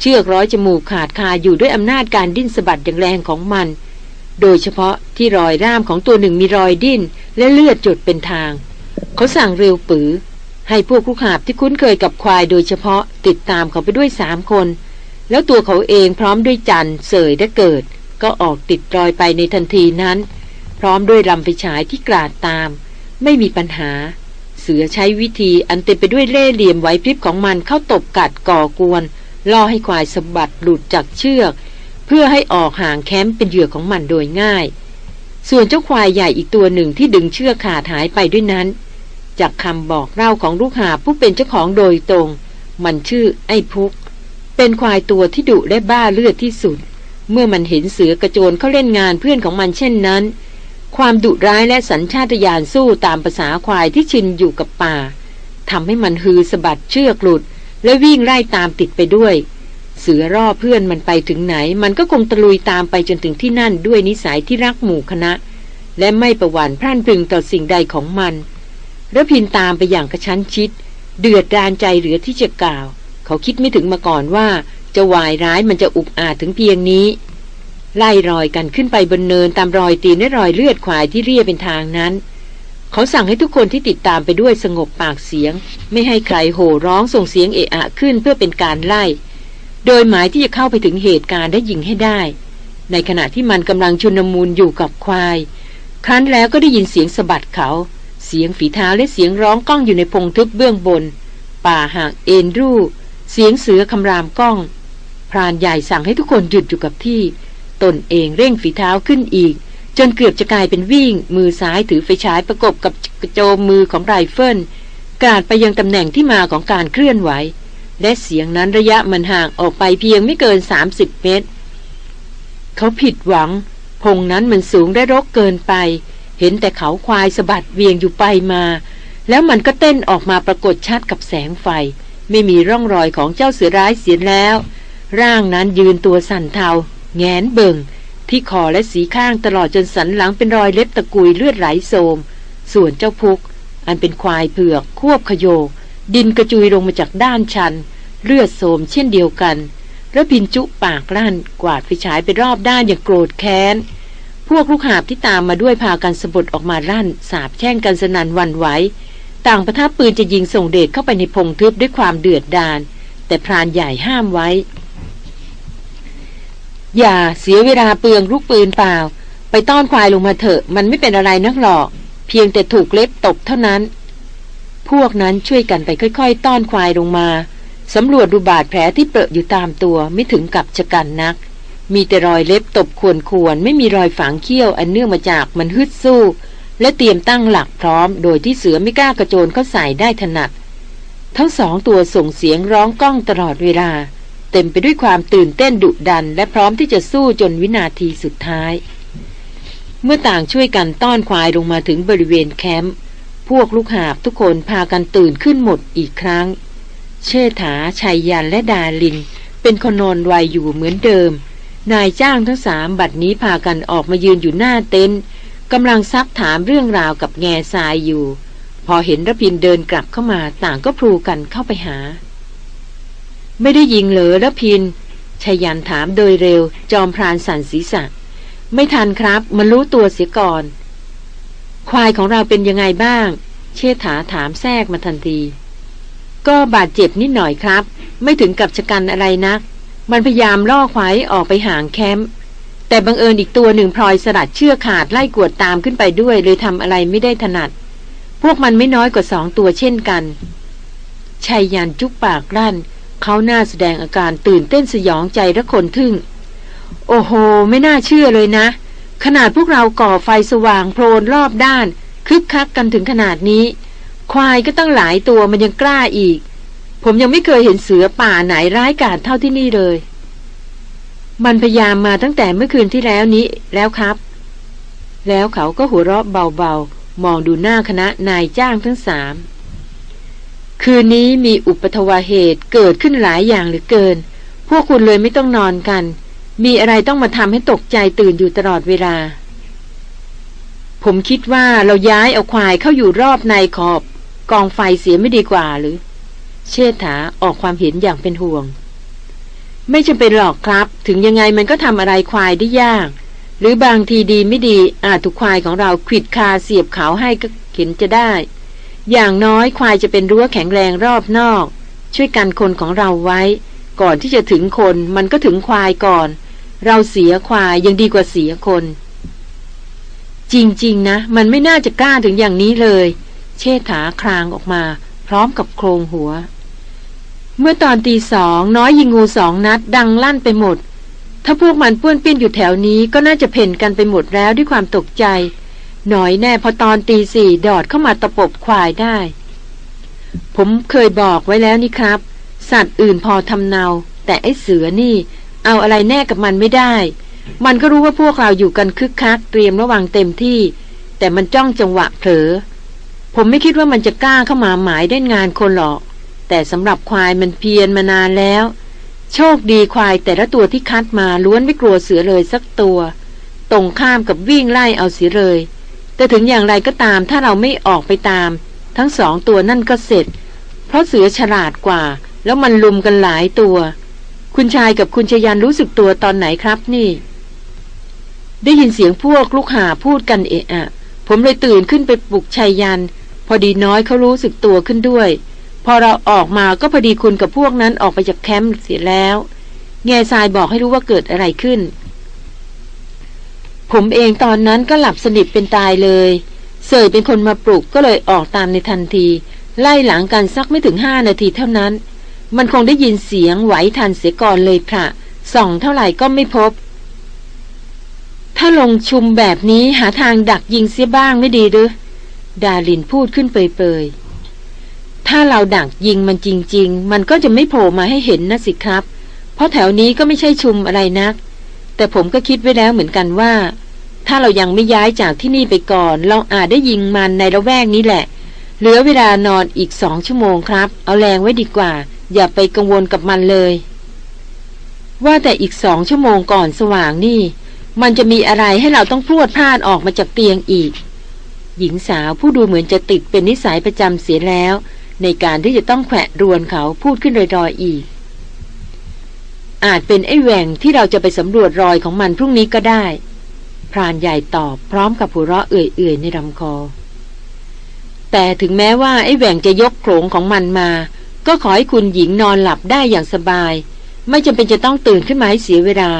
เชือกร้อยจมูกขาดคาอยู่ด้วยอำนาจการดิ้นสะบัดอย่างแรงของมัน โดยเฉพาะที่รอยร่ามของตัวหนึ่งมีรอยดิ้น และเลือดจดเป็นทาง เขาสั่งเร็วปือ ให้พวกลูกหาบที่คุ้นเคยกับควายโดยเฉพาะติดตามเขาไปด้วยสามคน แล้วตัวเขาเองพร้อมด้วยจันเสยและเกิด ก็ออกติดรอยไปในทันทีนั้น พร้อมด้วยลำไฟฉายที่กราดตาม ไม่มีปัญหา เสือใช้วิธีอันเต็มไปด้วยเล่ห์เหลี่ยมไหวพริบของมันเข้าตบกัดก่อกวน ล่อให้ควายสะบัดหลุดจากเชือก เพื่อให้ออกห่างแคมป์เป็นเหยื่อของมันโดยง่าย ส่วนเจ้าควายใหญ่อีกตัวหนึ่งที่ดึงเชือกขาดหายไปด้วยนั้น จากคำบอกเล่าของลูกหาผู้เป็นเจ้าของโดยตรง มันชื่อไอ้พุก เป็นควายตัวที่ดุและบ้าเลือดที่สุด เมื่อมันเห็นเสือกระโจนเข้าเล่นงานเพื่อนของมันเช่นนั้น ความดุร้ายและสัญชาตญาณสู้ตามภาษาควายที่ชินอยู่กับป่าทำให้มันฮือสะบัดเชือกหลุด และวิ่งไล่ตามติดไปด้วย เสือรอเพื่อนมันไปถึงไหน มันก็คงตะลุยตามไปจนถึงที่นั่นด้วยนิสัยที่รักหมู่คณะ และไม่ประวันพร่านพึงต่อสิ่งใดของมันระพินตามไปอย่างกระชั้นชิด เดือดดานใจเหลือที่จะกล่าว เขาคิดไม่ถึงมาก่อนว่า จะวายร้ายมันจะอุกอาจถึงเพียงนี้ ไล่รอยกันขึ้นไปบนเนินตามรอยตีนและรอยเลือดควายที่เรียเป็นทางนั้น เขาสั่งให้ทุกคนที่ติดตามไปด้วยสงบปากเสียง ไม่ให้ใครโห่ร้องส่งเสียงเอะอะขึ้นเพื่อเป็นการไล่ โดยหมายที่จะเข้าไปถึงเหตุการณ์ได้ยิงให้ได้ ในขณะที่มันกำลังชุนมูลอยู่กับควาย ครั้นแล้วก็ได้ยินเสียงสะบัดเขา เสียงฝีเท้าและเสียงร้องก้องอยู่ในพงทึบเบื้องบน ป่าห่างเอ็นรูเสียงเสือคำรามก้อง พรานใหญ่สั่งให้ทุกคนหยุดอยู่กับที่ ตนเองเร่งฝีเท้าขึ้นอีก จนเกือบจะกลายเป็นวิ่ง มือซ้ายถือไฟฉายประกบกับกระโจมมือของไรเฟิลกาดไปยังตำแหน่งที่มาของการเคลื่อนไหว และเสียงนั้นระยะมันห่างออกไปเพียงไม่เกิน 30 เมตร เขาผิดหวัง พงนั้นมันสูงได้รกเกินไป เห็นแต่เขาควายสะบัดเวียงอยู่ไปมา แล้วมันก็เต้นออกมาปรากฏชัดกับแสงไฟ ไม่มีร่องรอยของเจ้าเสือร้ายเสียแล้ว ร่างนั้นยืนตัวสั่นเทา แงนเบิงที่คอและสีข้างตลอดจนสันหลังเป็นรอยเล็บตะกุยเลือดไหลโสม ส่วนเจ้าพุก อันเป็นควายเผือกควบขโยก ดินกระจุยลงมาจากด้านชัน เลือดโสมเช่นเดียวกันระพินจุปากลั่นกวาดไฟฉายไปรอบด้านอย่างโกรธแค้น พวกลูกหาบที่ตามมาด้วยพากันสะบดออกมาลั่น สาบแช่งกันสนันวันไหวต่างประทับปืนจะยิงส่งเดชเข้าไปในพงทึบด้วยความเดือดดาลแต่พรานใหญ่ห้ามไว้ อย่าเสียเวลาเปลืองลูกปืนเปล่า ไปต้อนควายลงมาเถอะ มันไม่เป็นอะไรนักหรอก เพียงแต่ถูกเล็บตกเท่านั้น พวกนั้นช่วยกันไปค่อย ๆ ต้อนควายลงมาสำรวจดูบาดแผลที่เปรอะอยู่ตามตัวไม่ถึงกับชะกันนัก มีแต่รอยเล็บตบควรควรไม่มีรอยฝังเขี้ยวอันเนื่องมาจากมันฮึดสู้ และเตรียมตั้งหลักพร้อม โดยที่เสือไม่กล้ากระโจนเข้าใส่ได้ถนัด ทั้งสองตัวส่งเสียงร้องก้องตลอดเวลา เต็มไปด้วยความตื่นเต้นดุดัน และพร้อมที่จะสู้จนวินาทีสุดท้าย เมื่อต่างช่วยกันต้อนควายลงมาถึงบริเวณแคมป์พวกลูกหาบทุกคนพากันตื่นขึ้นหมดอีกครั้ง เชษฐาชัยยันและดาลิน เป็นคนนอนไวอยู่เหมือนเดิม นายจ้างทั้งสามบัดนี้พากันออกมายืนอยู่หน้าเต็นท์กำลังซักถามเรื่องราวกับแง่ทรายอยู่ พอเห็นระพินเดินกลับเข้ามาต่างก็พลูกันเข้าไปหา ไม่ได้ยิงเหรอระพินชายันถามโดยเร็ว จอมพรานสันศีรษะ ไม่ทันครับ มันรู้ตัวเสียก่อน ควายของเราเป็นยังไงบ้าง เชษฐาถามแทรกมาทันที ก็บาดเจ็บนิดหน่อยครับ ไม่ถึงกับชะกันอะไรนัก มันพยายามล่อควายออกไปห่างแคมป์แต่บังเอิญอีกตัวหนึ่งพลอยสลัดเชือกขาดไล่กวดตามขึ้นไปด้วยเลยทำอะไรไม่ได้ถนัด พวกมันไม่น้อยกว่าสองตัวเช่นกันชัยยันจุกปากรั่น เขาหน้าแสดงอาการตื่นเต้นสยองใจระคนทึ่ง โอ้โห ไม่น่าเชื่อเลยนะ ขนาดพวกเราก่อไฟสว่างโพลนรอบด้าน คึกคักกันถึงขนาดนี้ ควายก็ตั้งหลายตัวมันยังกล้าอีก ผมยังไม่เคยเห็นเสือป่าไหนร้ายกาจเท่าที่นี่เลย มันพยายามมาตั้งแต่เมื่อคืนที่แล้วนี้แล้วครับ แล้วเขาก็หัวเราะเบาๆมองดูหน้าคณะนายจ้างทั้งสาม คืนนี้มีอุปทวาเหตุเกิดขึ้นหลายอย่างเหลือเกิน พวกคุณเลยไม่ต้องนอนกัน มีอะไรต้องมาทำให้ตกใจตื่นอยู่ตลอดเวลา ผมคิดว่าเราย้ายเอาควายเข้าอยู่รอบในขอบ กองไฟเสียไม่ดีกว่าหรือ เชษฐาออกความเห็นอย่างเป็นห่วง ไม่จำเป็นหรอกครับ ถึงยังไงมันก็ทำอะไรควายได้ยาก หรือบางทีดีไม่ดีอาจถูกควายของเราขิดคาเสียบเขาให้ก็เข็นจะได้ อย่างน้อยควายจะเป็นรั้วแข็งแรงรอบนอก ช่วยกันคนของเราไว้ ก่อนที่จะถึงคนมันก็ถึงควายก่อน เราเสียควายยังดีกว่าเสียคน จริงๆนะ มันไม่น่าจะกล้าถึงอย่างนี้เลย เชษฐาคลางออกมา พร้อมกับโครงหัว เมื่อตอนตีสองน้อยยิงงูสองนัดดังลั่นไปหมด ถ้าพวกมันป้วนเปี้ยนอยู่แถวนี้ก็น่าจะเพ่นกันไปหมดแล้วด้วยความตกใจ หน่อยแน่พอตอนตีสี่ดอดเข้ามาตะปบควายได้ ผมเคยบอกไว้แล้วนี่ครับ สัตว์อื่นพอทำเนา แต่ไอ้เสือนี่ เอาอะไรแน่กับมันไม่ได้ มันก็รู้ว่าพวกเราอยู่กันคึกคัก เตรียมระวังเต็มที่ แต่มันจ้องจังหวะเผลอ ผมไม่คิดว่ามันจะกล้าเข้ามาหมายได้งานคนหรอก แต่สำหรับควายมันเพียรมานานแล้ว โชคดีควายแต่ละตัวที่คัดมาล้วนไม่กลัวเสือเลยสักตัว ตรงข้ามกับวิ่งไล่เอาเสียเลย แต่ถึงอย่างไรก็ตามถ้าเราไม่ออกไปตาม ทั้งสองตัวนั่นก็เสร็จ เพราะเสือฉลาดกว่า แล้วมันลุมกันหลายตัว คุณชายกับคุณชยันรู้สึกตัวตอนไหนครับนี่ ได้ยินเสียงพวกลูกหาพูดกันเอะอะผมเลยตื่นขึ้นไปปลุกชายยัน พอดีน้อยเขารู้สึกตัวขึ้นด้วย พอเราออกมาก็พอดีคุณกับพวกนั้นออกไปจากแคมป์เสียแล้ว แง่ทรายบอกให้รู้ว่าเกิดอะไรขึ้น ผมเองตอนนั้นก็หลับสนิทเป็นตายเลย เสยเป็นคนมาปลุกก็เลยออกตามในทันที ไล่หลังกันสักไม่ถึงห้านาทีเท่านั้น มันคงได้ยินเสียงไหวทันเสียก่อนเลยพระส่องเท่าไหร่ก็ไม่พบ ถ้าลงชุมแบบนี้หาทางดักยิงเสียบ้างไม่ดีหรือดาลินพูดขึ้นเปยๆ ถ้าเราดักยิงมันจริง ๆ มันก็จะไม่โผล่มาให้เห็นนะสิครับ เพราะแถวนี้ก็ไม่ใช่ชุมอะไรนัก แต่ผมก็คิดไว้แล้วเหมือนกันว่า ถ้าเรายังไม่ย้ายจากที่นี่ไปก่อน เราอาจได้ยิงมันในละแวกนี้แหละ เหลือเวลานอนอีกสองชั่วโมงครับ เอาแรงไว้ดีกว่า อย่าไปกังวลกับมันเลย ว่าแต่อีกสองชั่วโมงก่อนสว่างนี่ มันจะมีอะไรให้เราต้องพรวดพลาดออกมาจากเตียงอีก หญิงสาวผู้ดูเหมือนจะติดเป็นนิสัยประจำเสียแล้ว ในการที่จะต้องแขวะรวนเขาพูดขึ้นรอยๆอีก อาจเป็นไอ้แหว่งที่เราจะไปสำรวจรอยของมันพรุ่งนี้ก็ได้ พรานใหญ่ตอบพร้อมกับหัวเราะเอื่อยๆในลำคอ แต่ถึงแม้ว่าไอ้แหว่งจะยกโขงของมันมา ก็ขอให้คุณหญิงนอนหลับได้อย่างสบาย ไม่จำเป็นจะต้องตื่นขึ้นมาให้เสียเวลา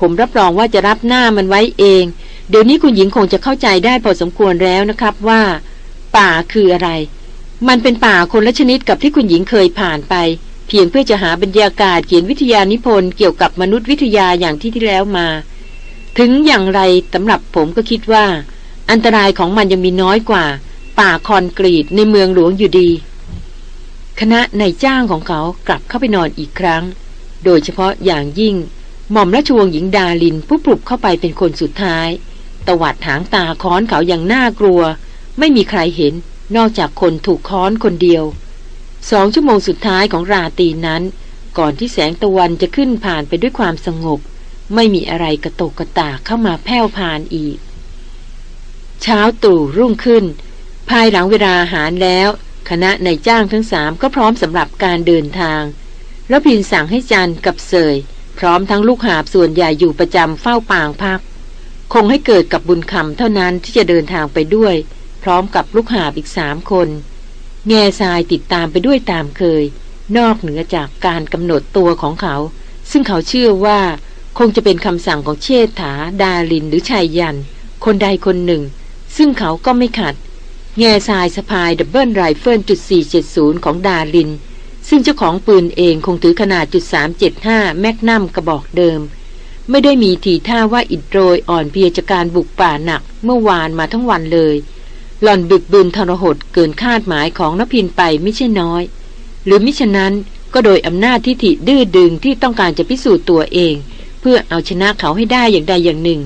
ผมรับรองว่าจะรับหน้ามันไว้เอง เดี๋ยวนี้คุณหญิงคงจะเข้าใจได้พอสมควรแล้วนะครับว่า ป่าคืออะไร มันเป็นป่าคนละชนิดกับที่คุณหญิงเคยผ่านไป เพียงเพื่อจะหาบรรยากาศเขียนวิทยานิพนธ์เกี่ยวกับมนุษยวิทยาอย่างที่ที่แล้วมา ถึงอย่างไรสำหรับผมก็คิดว่า อันตรายของมันยังมีน้อยกว่า ป่าคอนกรีตในเมืองหลวงอยู่ดี คณะนายจ้างของเขากลับเข้าไปนอนอีกครั้ง โดยเฉพาะอย่างยิ่ง หม่อมราชวงศ์หญิงดาลินผู้ปลุกเข้าไปเป็นคนสุดท้ายตวัดหางตาค้อนเขาอย่างน่ากลัว ไม่มีใครเห็นนอกจากคนถูกค้อนคนเดียว สองชั่วโมงสุดท้ายของราตรีนั้น ก่อนที่แสงตะวันจะขึ้นผ่านไปด้วยความสงบ ไม่มีอะไรกระตกกระตากเข้ามาแผ่วพานอีก เช้าตรู่รุ่งขึ้น ภายหลังเวลาอาหารแล้ว คณะนายจ้างทั้งสามก็พร้อมสำหรับการเดินทาง แล้วพินสั่งให้จันกับเสย พร้อมทั้งลูกหาบส่วนใหญ่อยู่ประจำเฝ้าปางพัก คงให้เกิดกับบุญคำเท่านั้นที่จะเดินทางไปด้วย พร้อมกับลูกหาบอีกสามคน แง่ทรายติดตามไปด้วยตามเคย นอกเหนือจากการกำหนดตัวของเขา ซึ่งเขาเชื่อว่าคงจะเป็นคำสั่งของเชษฐา ดารินหรือชายยัน คนใดคนหนึ่ง ซึ่งเขาก็ไม่ขัด แง่ทรายสะพาย double rifle จุด470 ของดาริน ซึ่งเจ้าของปืนเองคงถือขนาดจุด375 Magnum กระบอกเดิม ไม่ได้มีทีท่าว่าอิดโรยอ่อนเพลียจากการบุกป่าหนักเมื่อวานมาทั้งวันเลย หล่อนบึกบืนทรหดเกินคาดหมายของรพินทร์ไปไม่ใช่น้อย หรือมิฉะนั้นก็โดยอำนาจทิฐิดื้อดึงที่ต้องการจะพิสูจน์ตัวเอง เพื่อเอาชนะเขาให้ได้อย่างใดอย่างหนึ่ง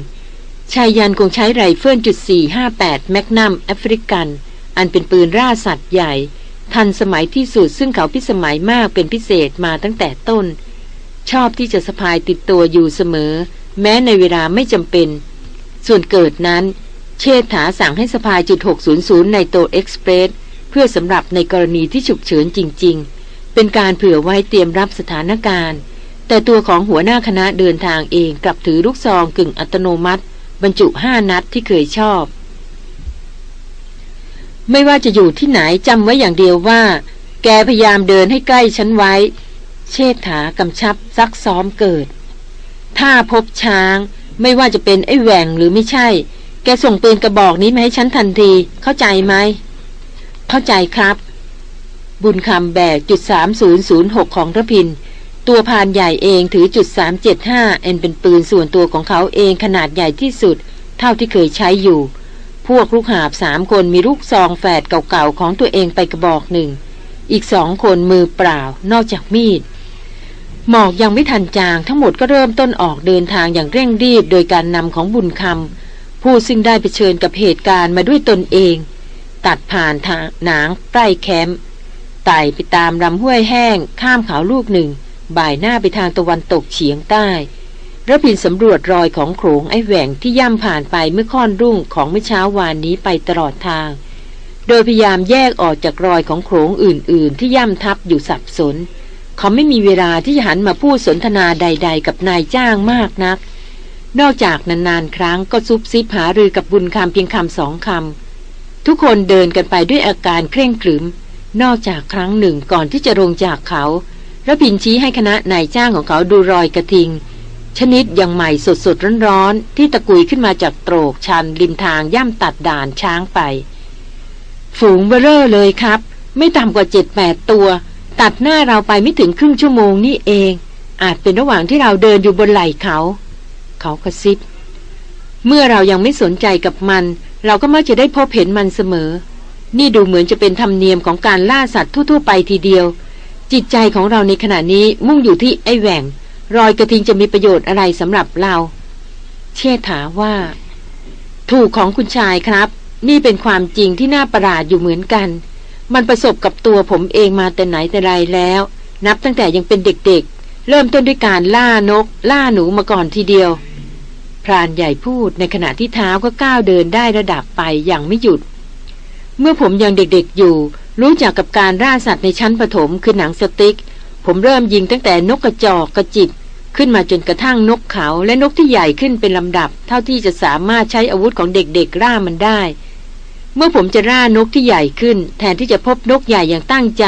ชายยันคงใช้ไรเฟิลจุด458 Magnum African อันเป็นปืนล่าสัตว์ใหญ่ ทันสมัยที่สุดซึ่งเขาพิสมัยมากเป็นพิเศษมาตั้งแต่ต้น ชอบที่จะสะพายติดตัวอยู่เสมอ แม้ในเวลาไม่จำเป็น ส่วนเกิดนั้น เชษฐาสั่งให้สะพาย จุด 600 ในโตเอ็กซ์เพรสเพื่อสำหรับในกรณีที่ฉุกเฉินจริง ๆ เป็นการเผื่อไว้เตรียมรับสถานการณ์ แต่ตัวของหัวหน้าคณะเดินทางเองกลับถือลูกซองกึ่งอัตโนมัติ บรรจุห้านัดที่เคยชอบ ไม่ว่าจะอยู่ที่ไหนจำไว้อย่างเดียวว่า แกพยายามเดินให้ใกล้ฉันไว้ เชษฐากำชับซักซ้อมเกิด ถ้าพบช้าง ไม่ว่าจะเป็นไอ้แหวงหรือไม่ใช่ แกส่งปืนกระบอกนี้มาให้ฉันทันที เข้าใจไหม เข้าใจครับ บุญคำแบกจุด3006ของระพิน ตัวพานใหญ่เองถือจุด375เอ็นเป็นปืนส่วนตัวของเขาเองขนาดใหญ่ที่สุด เท่าที่เคยใช้อยู่ พวกลูกหาบสามคนมีลูกซองแฝดเก่าๆของตัวเองไปกระบอกหนึ่ง อีกสองคนมือเปล่า นอกจากมีดหมอกยังไม่ทันจางทั้งหมดก็เริ่มต้นออกเดินทางอย่างเร่งรีบโดยการนำของบุญคำ ผู้ซึ่งได้ไปเชิญกับเหตุการณ์มาด้วยตนเอง ตัดผ่านทางหนางใกล้แคมป์ไต่ไปตามลำห้วยแห้ง ข้ามเขาลูกหนึ่ง บ่ายหน้าไปทางตะวันตกเฉียงใต้ระพินสำรวจรอยของโขงไอ้แหว่งที่ย่ำผ่านไปเมื่อค่อนรุ่งของเมื่อเช้าวานนี้ไปตลอดทาง โดยพยายามแยกออกจากรอยของโขงอื่น ๆ ที่ย่ำทับอยู่สับสน เขาไม่มีเวลาที่จะหันมาพูดสนทนาใด ๆ กับนายจ้างมากนัก นอกจากนานๆครั้งก็ซุบซิบหารือกับบุญคำเพียงคำสองคำทุกคนเดินกันไปด้วยอาการเคร่งขรึม นอกจากครั้งหนึ่งก่อนที่จะลงจากเขาระพินชี้ให้คณะนายจ้างของเขาดูรอยกระทิง ชนิดยังใหม่สดสดร้อนๆที่ตะกุยขึ้นมาจากโตรกชันริมทางย่ำตัดด่านช้างไป ฝูงเบลอเลยครับ ไม่ต่ำกว่าเจ็ดแปดตัว ตัดหน้าเราไปไม่ถึงครึ่งชั่วโมงนี่เอง อาจเป็นระหว่างที่เราเดินอยู่บนไหล่เขา เขากระซิบ เมื่อเรายังไม่สนใจกับมัน เราก็มักจะได้พบเห็นมันเสมอ นี่ดูเหมือนจะเป็นธรรมเนียมของการล่าสัตว์ทั่ว ๆ ไปทีเดียว จิตใจของเราในขณะนี้มุ่งอยู่ที่ไอ้แหว่ง รอยกระทิงจะมีประโยชน์อะไรสำหรับเรา เชษฐาว่า ถูกของคุณชายครับ นี่เป็นความจริงที่น่าประหลาดอยู่เหมือนกัน มันประสบกับตัวผมเองมาแต่ไหนแต่ไรแล้ว นับตั้งแต่ยังเป็นเด็กๆเริ่มต้นด้วยการล่านก ล่าหนูมาก่อนทีเดียว รานใหญ่พูดในขณะที่เท้าก็ก้าวเดินได้ระดับไปอย่างไม่หยุด เมื่อผมยังเด็กๆอยู่ รู้จักกับการล่าสัตว์ในชั้นปฐมคือหนังสติ๊ก ผมเริ่มยิงตั้งแต่นกกระจอกกระจิบ ขึ้นมาจนกระทั่งนกเขาและนกที่ใหญ่ขึ้นเป็นลำดับ เท่าที่จะสามารถใช้อาวุธของเด็กๆล่ามันได้ เมื่อผมจะล่านกที่ใหญ่ขึ้น แทนที่จะพบนกใหญ่อย่างตั้งใจ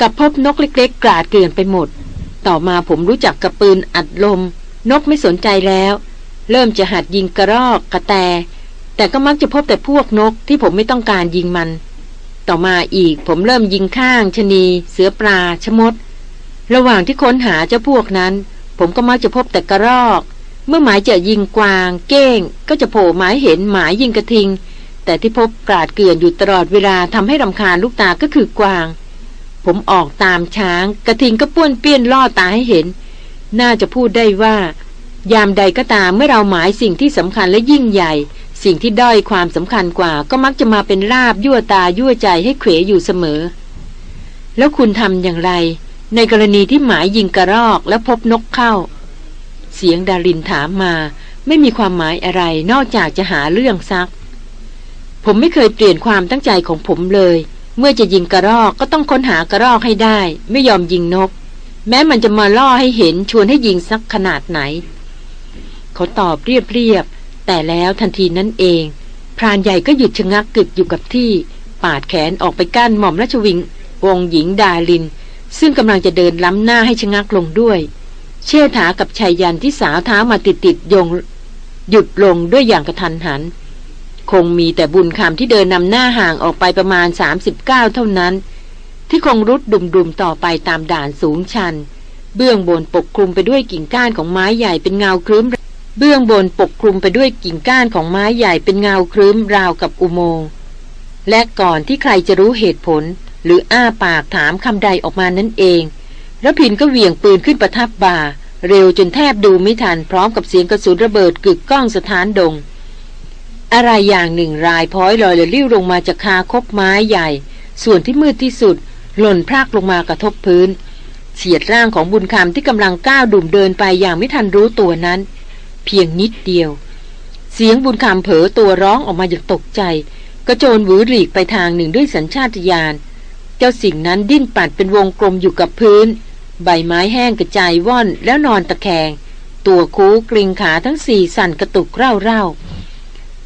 กับพบนกเล็กๆกราดเกลื่อนไปหมด ต่อมาผมรู้จักกับปืนอัดลม นกไม่สนใจแล้ว เริ่มจะหัดยิงกระรอกกระแต แต่ก็มักจะพบแต่พวกนกที่ผมไม่ต้องการยิงมัน ต่อมาอีกผมเริ่มยิงข้างชะนี เสือปลาชะมด ระหว่างที่ค้นหาเจ้าพวกนั้น ผมก็มักจะพบแต่กระรอก เมื่อหมายจะยิงกวาง เก้ง ก็จะโผล่หมายเห็นหมายยิงกระทิง แต่ที่พบกราดเกลื่อนอยู่ตลอดเวลาทำให้รำคาญลูกตาก็คือกวาง ผมออกตามช้าง กระทิงก็ป้วนเปี้ยนล่อตาให้เห็น น่าจะพูดได้ว่า ยามใดก็ตามเมื่อเราหมายสิ่งที่สำคัญและยิ่งใหญ่ สิ่งที่ด้อยความสำคัญกว่า ก็มักจะมาเป็นลาบยั่วตายั่วใจให้เขวอยู่เสมอ แล้วคุณทำอย่างไร ในกรณีที่หมายยิงกระรอกแล้วพบนกเข้า เสียงดารินถามมา ไม่มีความหมายอะไรนอกจากจะหาเรื่องซัก ผมไม่เคยเปลี่ยนความตั้งใจของผมเลย เมื่อจะยิงกระรอกก็ต้องค้นหากระรอกให้ได้ ไม่ยอมยิงนก แม้มันจะมาล่อให้เห็นชวนให้ยิงสักขนาดไหน เขาตอบเรียบๆแต่แล้วทันทีนั้นเอง พรานใหญ่ก็หยุดชะงักกึกอยู่กับที่ ปาดแขนออกไปกั้นหม่อมราชวิงวงหญิงดาลิน ซึ่งกำลังจะเดินล้ำหน้าให้ชะงักลงด้วย เชี่ถากับชายยันที่สาวเท้ามาติดติดยงหยุดลงด้วยอย่างกระทันหัน คงมีแต่บุญคำที่เดินนำหน้าห่างออกไปประมาณ 39 เท่านั้น ที่คงรุดดุมๆต่อไปตามด่านสูงชัน เบื้องบนปกคลุมไปด้วยกิ่งก้านของไม้ใหญ่เป็นเงาครึ้ม เบื้องบนปกคลุมไปด้วยกิ่งก้านของไม้ใหญ่เป็นเงาครึ้มราวกับอุโมงค์และก่อนที่ใครจะรู้เหตุผล หรืออ้าปากถามคำใดออกมานั่นเองระพินก็เหวี่ยงปืนขึ้นประทับบ่า เร็วจนแทบดูไม่ทันพร้อมกับเสียงกระสุนระเบิดกึกก้องสถานดง อะไรอย่างหนึ่งรายพ้อยลอยเลยลิ้วลงมาจากคาคบไม้ใหญ่ ส่วนที่มืดที่สุด หล่นพรากลงมากระทบพื้นเฉียดร่างของบุญคำที่กำลังก้าวดุ่มเดินไปอย่างไม่ทันรู้ตัวนั้น เพียงนิดเดียว เสียงบุญคำเผลอตัวร้องออกมาอย่างตกใจ กระโจนหวือหลีกไปทางหนึ่งด้วยสัญชาตญาณเจ้าสิ่งนั้นดิ้นปัดเป็นวงกลมอยู่กับพื้น ใบไม้แห้งกระจายว่อนแล้วนอนตะแคง ตัวคูกริงขาทั้งสี่สั่นกระตุกเร่าเร่า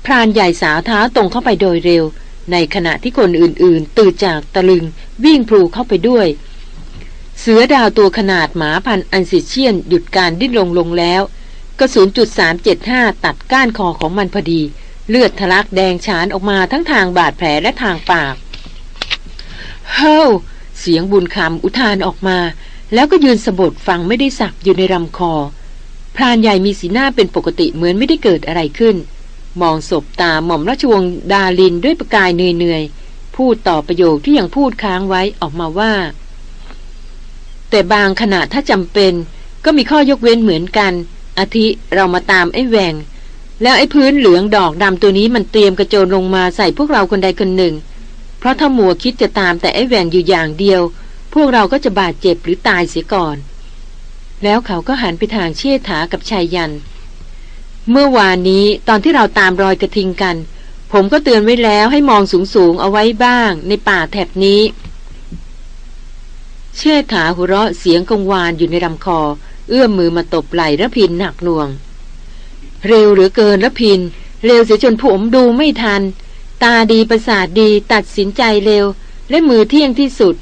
พรานใหญ่สาวเท้าตรงเข้าไปโดยเร็ว ในขณะที่คนอื่นๆ ตื่นจากตะลึงวิ่งพลูเข้าไปด้วยเสือดาวตัวขนาดหมาพันอันซิเชียนหยุดการดิ้นลงลงแล้ว ระสุนจุด375 ตัดก้านคอของมันพอดี เลือดทะลักแดงฉานออกมาทั้งทางบาดแผลและทางปาก เฮ้าเสียงบุญคำอุทานออกมา แล้วก็ยืนสะบดฟังไม่ได้สับอยู่ในลำคอ พรานใหญ่มีสีหน้าเป็นปกติเหมือนไม่ได้เกิดอะไรขึ้น มองศพตาหม่อมราชวงศ์ดาลินด้วยประกายเหนื่อยๆ พูดต่อประโยคที่ยังพูดค้างไว้ออกมาว่า แต่บางขณะถ้าจำเป็นก็มีข้อยกเว้นเหมือนกัน อาทิเรามาตามไอ้แหวงแล้วไอ้พื้นเหลืองดอกดำตัวนี้มันเตรียมกระโจนลงมาใส่พวกเราคนใดคนหนึ่ง เพราะถ้ามัวคิดจะตามแต่ไอ้แหวงอยู่อย่างเดียว พวกเราก็จะบาดเจ็บหรือตายเสียก่อน แล้วเขาก็หันไปทางเชี่ยถากับชายยัน เมื่อวานนี้ตอนที่เราตามรอยกระทิงกัน ผมก็เตือนไว้แล้วให้มองสูงๆเอาไว้บ้าง ในป่าแถบนี้ เชี่ยถาหัวเราะเสียงกังวานอยู่ในลำคอ เอื้อมมือมาตบไหล่ระพินหนักหน่วง เร็วหลือเกินระพิน เร็วเสียจนผมดูไม่ทัน ตาดีประสาทดีตัดสินใจเร็ว และมือเที่ยงที่สุด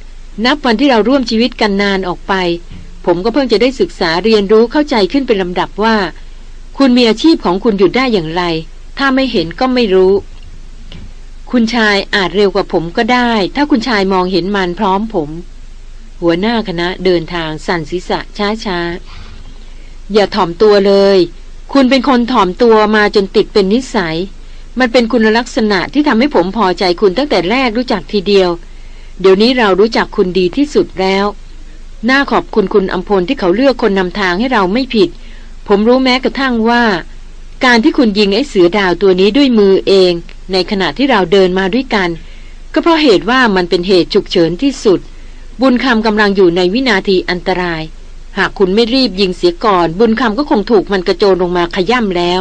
นับวันที่เราร่วมชีวิตกันนานออกไป ผมก็เพิ่งจะได้ศึกษาเรียนรู้เข้าใจขึ้นเป็นลำดับว่า คุณมีอาชีพของคุณหยุดได้อย่างไร ถ้าไม่เห็นก็ไม่รู้ คุณชายอาจเร็วกว่าผมก็ได้ ถ้าคุณชายมองเห็นมันพร้อมผม หัวหน้าคณะเดินทางสั่นศีรษะช้าๆ อย่าถ่อมตัวเลย คุณเป็นคนถ่อมตัวมาจนติดเป็นนิสัย มันเป็นคุณลักษณะที่ทำให้ผมพอใจคุณตั้งแต่แรกรู้จักทีเดียว เดี๋ยวนี้เรารู้จักคุณดีที่สุดแล้ว น่าขอบคุณคุณอัมพลที่เขาเลือกคนนำทางให้เราไม่ผิด ผมรู้แม้กระทั่งว่า การที่คุณยิงไอ้เสือดาวตัวนี้ด้วยมือเอง ในขณะที่เราเดินมาด้วยกัน ก็เพราะเหตุว่ามันเป็นเหตุฉุกเฉินที่สุด บุญคำกำลังอยู่ในวินาทีอันตราย หากคุณไม่รีบยิงเสียก่อน บุญคำก็คงถูกมันกระโจนลงมาขย่ำแล้ว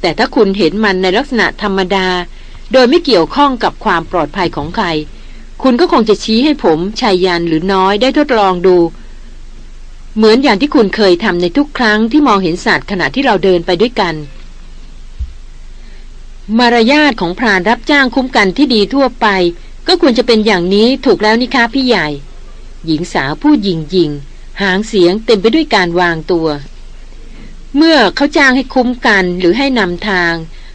แต่ถ้าคุณเห็นมันในลักษณะธรรมดา โดยไม่เกี่ยวข้องกับความปลอดภัยของใคร คุณก็คงจะชี้ให้ผมชายยันหรือน้อยได้ทดลองดู เหมือนอย่างที่คุณเคยทำในทุกครั้งที่มองเห็นสัตว์ขณะที่เราเดินไปด้วยกันมารยาทของพรานรับจ้างคุ้มกันที่ดีทั่วไป ก็ควรจะเป็นอย่างนี้ถูกแล้วนี่คะพี่ใหญ่ หญิงสาวพูดยิงยิงหางเสียงเต็มไปด้วยการวางตัว เมื่อเขาจ้างให้คุ้มกันหรือให้นำทาง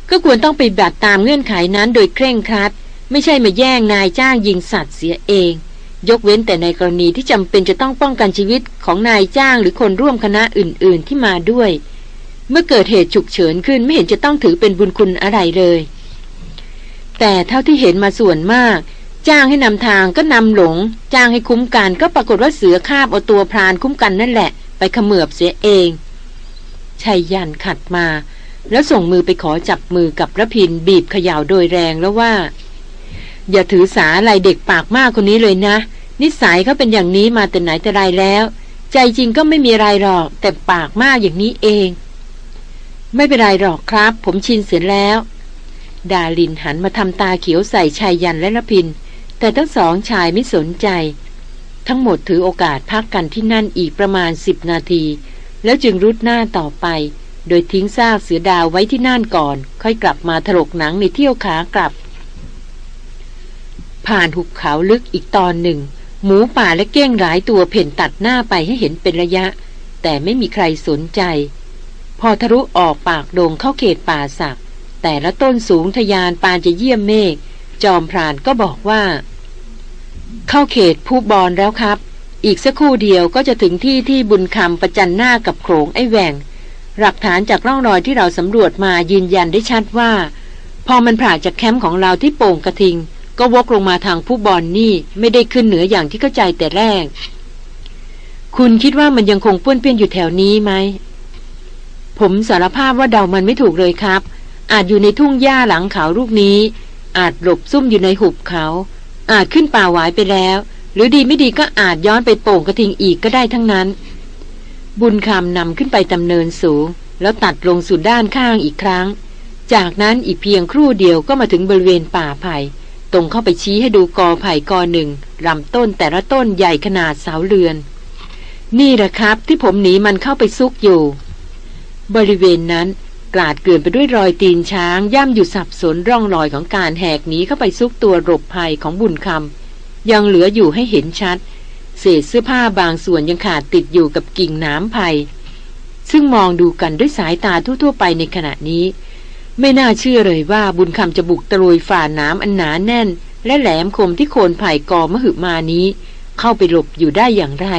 ก็ควรต้องไปบัตตามเงื่อนไขนั้นโดยเคร่งครัด ไม่ใช่มาแย่งนายจ้างยิงสัตว์เสียเอง ยกเว้นแต่ในกรณีที่จำเป็นจะต้องป้องกันชีวิตของนายจ้างหรือคนร่วมคณะอื่น ๆ ที่มาด้วย เมื่อเกิดเหตุฉุกเฉินขึ้นไม่เห็นจะต้องถือเป็นบุญคุณอะไรเลย แต่เท่าที่เห็นมาส่วนมาก จ้างให้นำทางก็นำหลง จ้างให้คุ้มกันก็ปรากฏว่าเสือคาบเอาตัวพรานคุ้มกันนั่นแหละ ไปเขมือบเสียเองชัยยันขัดมา แล้วส่งมือไปขอจับมือกับระพินบีบเขย่าโดยแรงแล้วว่า อย่าถือสาอะไรเด็กปากมากคนนี้เลยนะ นิสัยเขาเป็นอย่างนี้มาแต่ไหนแต่ไรแล้ว ใจจริงก็ไม่มีอะไรหรอกแต่ปากมากอย่างนี้เอง ไม่เป็นไรหรอกครับ ผมชินเสียแล้ว ดาลินหันมาทำตาเขียวใส่ชายยันและระพิน แต่ทั้งสองชายไม่สนใจ ทั้งหมดถือโอกาสพักกันที่นั่นอีกประมาณสิบนาที แล้วจึงรุดหน้าต่อไป โดยทิ้งซากเสือดาวไว้ที่นั่นก่อน ค่อยกลับมาถลกหนังในเที่ยวขากลับ ผ่านหุบเขาลึกอีกตอนหนึ่ง หมูป่าและเก้งหลายตัวเพ่นตัดหน้าไปให้เห็นเป็นระยะ แต่ไม่มีใครสนใจ พอทะลุออกปากโดงเข้าเขตป่าสักแต่ละต้นสูงทยานปานจะเยี่ยมเมฆ จอมพรานก็บอกว่า เข้าเขตผู้บอลแล้วครับ อีกสักครู่เดียวก็จะถึงที่ที่บุญคำประจันหน้ากับโขงไอ้แหวงหลักฐานจากร่องรอยที่เราสำรวจมายืนยันได้ชัดว่า พอมันผ่านจากแคมป์ของเราที่โป่งกระทิง ก็วกลงมาทางผู้บอลนนี่ไม่ได้ขึ้นเหนืออย่างที่เข้าใจแต่แรก คุณคิดว่ามันยังคงป้วนเปี้ยนอยู่แถวนี้ไหมผมสารภาพว่าเดามันไม่ถูกเลยครับ อาจอยู่ในทุ่งหญ้าหลังเขาลูกนี้ อาจหลบซุ่มอยู่ในหุบเขา อาจขึ้นป่าหวายไปแล้ว หรือดีไม่ดีก็อาจย้อนไปโป่งกระทิงอีกก็ได้ทั้งนั้น บุญคำนำขึ้นไปตำเนินสูง แล้วตัดลงสู่ด้านข้างอีกครั้ง จากนั้นอีกเพียงครู่เดียวก็มาถึงบริเวณป่าไผ่ตรงเข้าไปชี้ให้ดูกอไผ่กอหนึ่งลำต้นแต่ละต้นใหญ่ขนาดเสาเรือน นี่แหละครับที่ผมหนีมันเข้าไปซุกอยู่ บริเวณนั้น กลาดเกลื่อนไปด้วยรอยตีนช้าง ย่ำอยู่สับสนร่องรอยของการแหกหนีเข้าไปซุกตัวหลบภัยของบุญคำยังเหลืออยู่ให้เห็นชัด เศษเสื้อผ้าบางส่วนยังขาดติดอยู่กับกิ่งน้ำไผ่ซึ่งมองดูกันด้วยสายตาทั่วๆ ไปในขณะนี้ ไม่น่าเชื่อเลยว่าบุญคำจะบุกตะลุยฝ่าน้ำอันหนาแน่น และแหลมคมที่โคนไผ่กอมหึมานี้ เข้าไปหลบอยู่ได้อย่างไร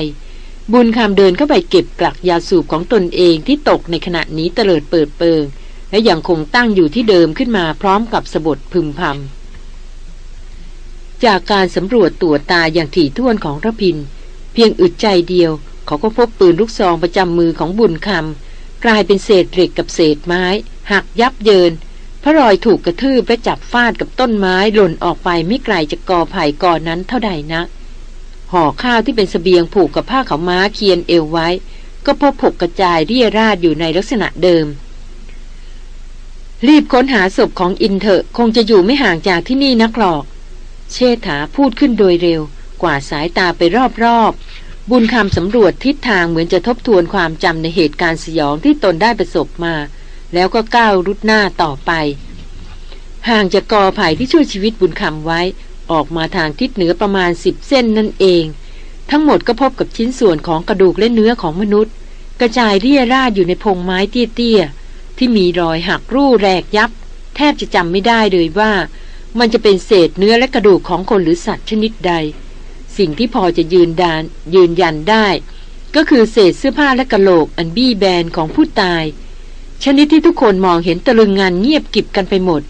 บุญคำเดินเข้าไปเก็บกลักยาสูบของตนเองที่ตกในขณะนี้เตลิดเปิดเปิง และยังคงตั้งอยู่ที่เดิมขึ้นมาพร้อมกับสะบดพึมพำจากการสำรวจตัวตาอย่างถี่ถ้วนของระพิน เพียงอึดใจเดียว เขาก็พบปืนลูกซองประจำมือของบุญคำกลายเป็นเศษเหล็กกับเศษไม้ หักยับเยินพระรอยถูกกระทืบและจับฟาดกับต้นไม้หล่นออกไปไม่ไกลจากกอไผ่ก่อนนั้นเท่าใดนัก ห่อข้าวที่เป็นสเสบียงผูกกับผ้าขาวม้าเคียนเอวไว้ ก็พบผกกระจายเรี่ยราดอยู่ในลักษณะเดิม รีบค้นหาศพของอินเถอะคงจะอยู่ไม่ห่างจากที่นี่นักหรอก เชษฐาพูดขึ้นโดยเร็ว กว่าสายตาไปรอบๆ บุญคำสำรวจทิศทางเหมือนจะทบทวนความจำในเหตุการณ์สยองที่ตนได้ประสบมา แล้วก็ก้าวรุดหน้าต่อไปห่างจากกอไผ่ที่ช่วยชีวิตบุญคำไว้ ออกมาทางทิศเหนือประมาณสิบเส้นนั่นเอง ทั้งหมดก็พบกับชิ้นส่วนของกระดูกและเนื้อของมนุษย์ กระจายเรี่ยราดอยู่ในพงไม้เตี้ยๆที่มีรอยหักรูแรกยับ แทบจะจำไม่ได้เลยว่า มันจะเป็นเศษเนื้อและกระดูกของคนหรือสัตว์ชนิดใด สิ่งที่พอจะยืนดานยืนยันได้ ก็คือเศษเสื้อผ้าและกระโหลกอันบี้แบนของผู้ตาย ชนิดที่ทุกคนมองเห็นตะลึงงานเงียบกิบกันไปหมด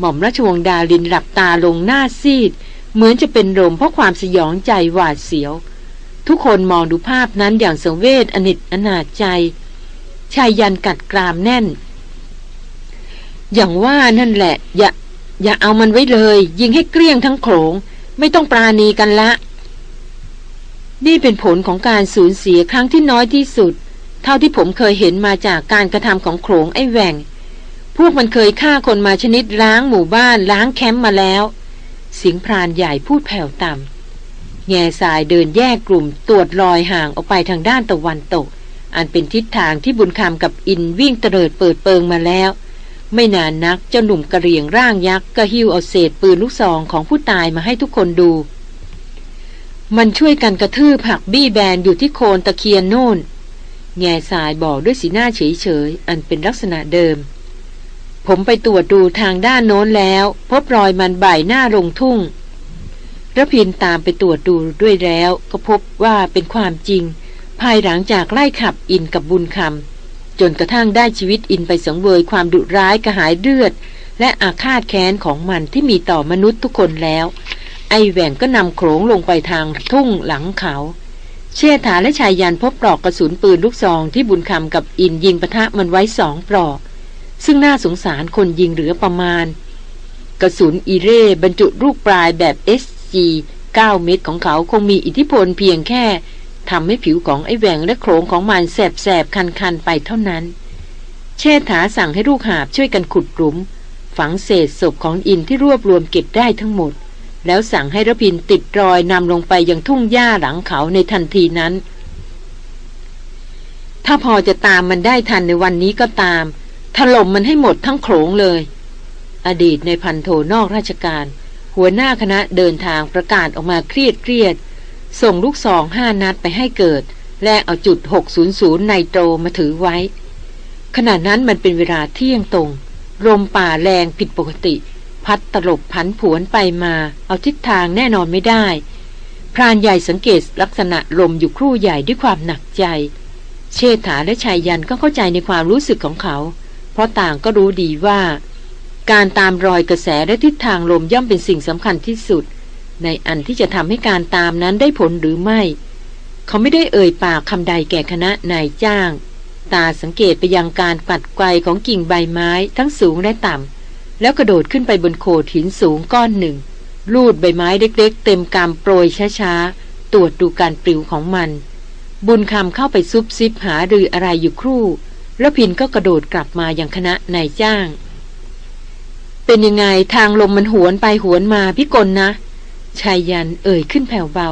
หม่อมราชวงศ์ดาลินหลับตาลงหน้าซีด เหมือนจะเป็นลมเพราะความสยองใจหวาดเสียว ทุกคนมองดูภาพนั้นอย่างสังเวชอนิจอนาจใจ ชายยันกัดกรามแน่น อย่างว่านั่นแหละ อย่าอย่าเอามันไว้เลย ยิงให้เกลี้ยงทั้งโขง ไม่ต้องปราณีกันละ นี่เป็นผลของการสูญเสียครั้งที่น้อยที่สุด เท่าที่ผมเคยเห็นมาจากการกระทำของโขงไอ้แหว่ง วกมันเคยฆ่าคนมาชนิดล้างหมู่บ้านล้างแคมป์มาแล้ว เสียงพรานใหญ่พูดแผ่วต่ำแง่สายเดินแยกกลุ่มตรวจรอยห่างออกไปทางด้านตะวันตก อันเป็นทิศทางที่บุญคำกับอินวิ่งเตลิดเปิดเปิงมาแล้ว ไม่นานนักเจ้าหนุ่มกระเรียงร่างยักษ์ก็หิ้วเอาเศษปืนลูกซองของผู้ตายมาให้ทุกคนดู มันช่วยกันกระทืบผักบี้แบนอยู่ที่โคนตะเคียนโน่นแง่สายบอกด้วยสีหน้าเฉยๆอันเป็นลักษณะเดิม ผมไปตรวจดูทางด้านโน้นแล้ว พบรอยมันบ่ายหน้าลงทุ่งระพินตามไปตรวจดูด้วยแล้ว ก็พบว่าเป็นความจริง ภายหลังจากไล่ขับอินกับบุญคำจนกระทั่งได้ชีวิตอินไปสังเวยความดุร้ายกระหายเลือด และอาฆาตแค้นของมันที่มีต่อมนุษย์ทุกคนแล้ว ไอแหว่งก็นำโขงลงไปทางทุ่งหลังเขา เชษฐาและชายยันพบปลอกกระสุนปืนลูกซองที่บุญคำกับอินยิงปะทะมันไว้สองปลอก ซึ่งน่าสงสารคนยิงเหลือประมาณ กระสุนอีเร่บรรจุลูกปลายแบบ SG 9 เม็ดของเขาคงมีอิทธิพลเพียงแค่ทำให้ผิวของไอ้แหวงและโครงของมันแสบๆ คันๆ ไปเท่านั้น เชษฐาสั่งให้ลูกหาบช่วยกันขุดหลุม ฝังเศษศพของอินที่รวบรวมเก็บได้ทั้งหมด แล้วสั่งให้ระพินติดรอยนำลงไปยังทุ่งหญ้าหลังเขาในทันทีนั้น ถ้าพอจะตามมันได้ทันในวันนี้ก็ตาม ถล่มมันให้หมดทั้งโขลงเลย อดีตในพันโทนอกราชการ หัวหน้าคณะเดินทางประกาศออกมาเครียดเครียด ส่งลูกซองห้านัดไปให้เกิด และเอาจุด 600ในโตรมาถือไว้ ขณะนั้นมันเป็นเวลาเที่ยงตรงลมป่าแรงผิดปกติ พัดตลบผันผวนไปมา เอาทิศทางแน่นอนไม่ได้ พรานใหญ่สังเกตลักษณะลมอยู่ครู่ใหญ่ด้วยความหนักใจ เชษฐาและชายยันก็เข้าใจในความรู้สึกของเขา ราะต่างก็รู้ดีว่า การตามรอยกระแสและทิศทางลมย่อมเป็นสิ่งสำคัญที่สุด ในอันที่จะทำให้การตามนั้นได้ผลหรือไม่ เขาไม่ได้เอ่ยปากคำใดแก่คณะนายจ้าง ตาสังเกตไปยังการปัดไกวของกิ่งใบไม้ทั้งสูงและต่ำแล้วกระโดดขึ้นไปบนโขดหินสูงก้อนหนึ่ง ลูดใบไม้เล็กๆ เต็มกามโปรยช้าๆตรวจดูการปลิวของมัน บุญคำเข้าไปซุบซิบหาหรืออะไรอยู่ครู่ แล้วพินก็กระโดดกลับมาอย่างคณะนายจ้าง เป็นยังไงทางลมมันหวนไปหวนมาพี่กลนะชายยันเอ่ยขึ้นแผ่วเบา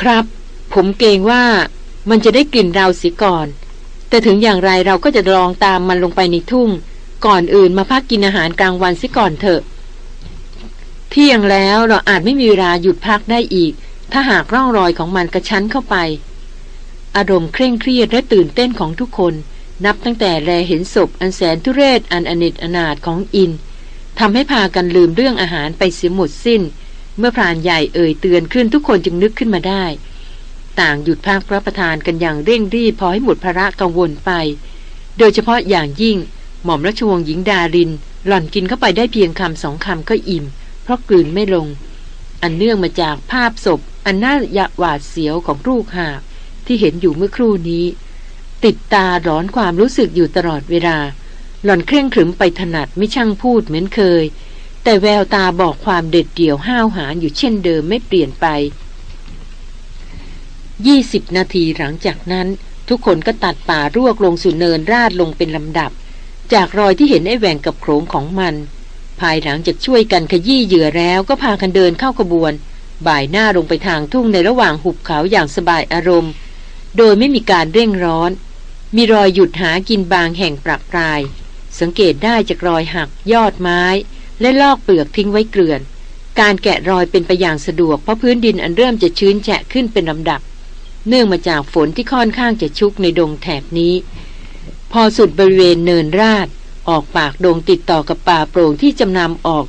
ครับ ผมเกรงว่ามันจะได้กลิ่นเราเสียก่อน แต่ถึงอย่างไรเราก็จะลองตามมันลงไปในทุ่ง ก่อนอื่นมาพักกินอาหารกลางวันเสียก่อนเถอะ เที่ยงแล้วเราอาจไม่มีเวลาหยุดพักได้อีก ถ้าหากร่องรอยของมันกระชั้นเข้าไป อารมณ์เคร่งเครียดและตื่นเต้นของทุกคน นับตั้งแต่แลเห็นศพอันแสนทุเรศอันอเนจอนาถของอินทำให้พากันลืมเรื่องอาหารไปเสียหมดสิ้น เมื่อพรานใหญ่เอ่ยเตือนขึ้นทุกคนจึงนึกขึ้นมาได้ ต่างหยุดพักรับประทานกันอย่างเร่งรีบพอให้หมดภาระกังวลไป โดยเฉพาะอย่างยิ่ง หม่อมราชวงศ์หญิงดาริน หล่อนกินเข้าไปได้เพียงคำสองคำก็อิ่ม เพราะกลืนไม่ลง อันเนื่องมาจากภาพศพ อันน่าหยะหวาดเสียวของลูกหา ที่เห็นอยู่เมื่อครู่นี้ ติดตาร้อนความรู้สึกอยู่ตลอดเวลา หล่อนเคร่งขรึมไปถนัดไม่ช่างพูดเหมือนเคย แต่แววตาบอกความเด็ดเดี่ยวห้าวหาญอยู่เช่นเดิมไม่เปลี่ยนไปยี่สิบนาทีหลังจากนั้น ทุกคนก็ตัดป่ารวกลงสู่เนินราดลงเป็นลำดับ จากรอยที่เห็นไอ้แหวงกับโขงของมัน ภายหลังจากช่วยกันขยี้เหยื่อแล้วก็พากันเดินเข้าขบวน บ่ายหน้าลงไปทางทุ่งในระหว่างหุบเขาอย่างสบายอารมณ์ โดยไม่มีการเร่งร้อน มีรอยหยุดหากินบางแห่งปรับปราย สังเกตได้จากรอยหักยอดไม้ และลอกเปลือกทิ้งไว้เกลื่อน การแกะรอยเป็นไปอย่างสะดวกเพราะพื้นดินอันเริ่มจะชื้นแฉะขึ้นเป็นลำดับ เนื่องมาจากฝนที่ค่อนข้างจะชุกในดงแถบนี้ พอสุดบริเวณเนินราดออกปากดงติดต่อกับป่าโปร่งที่จำนำออก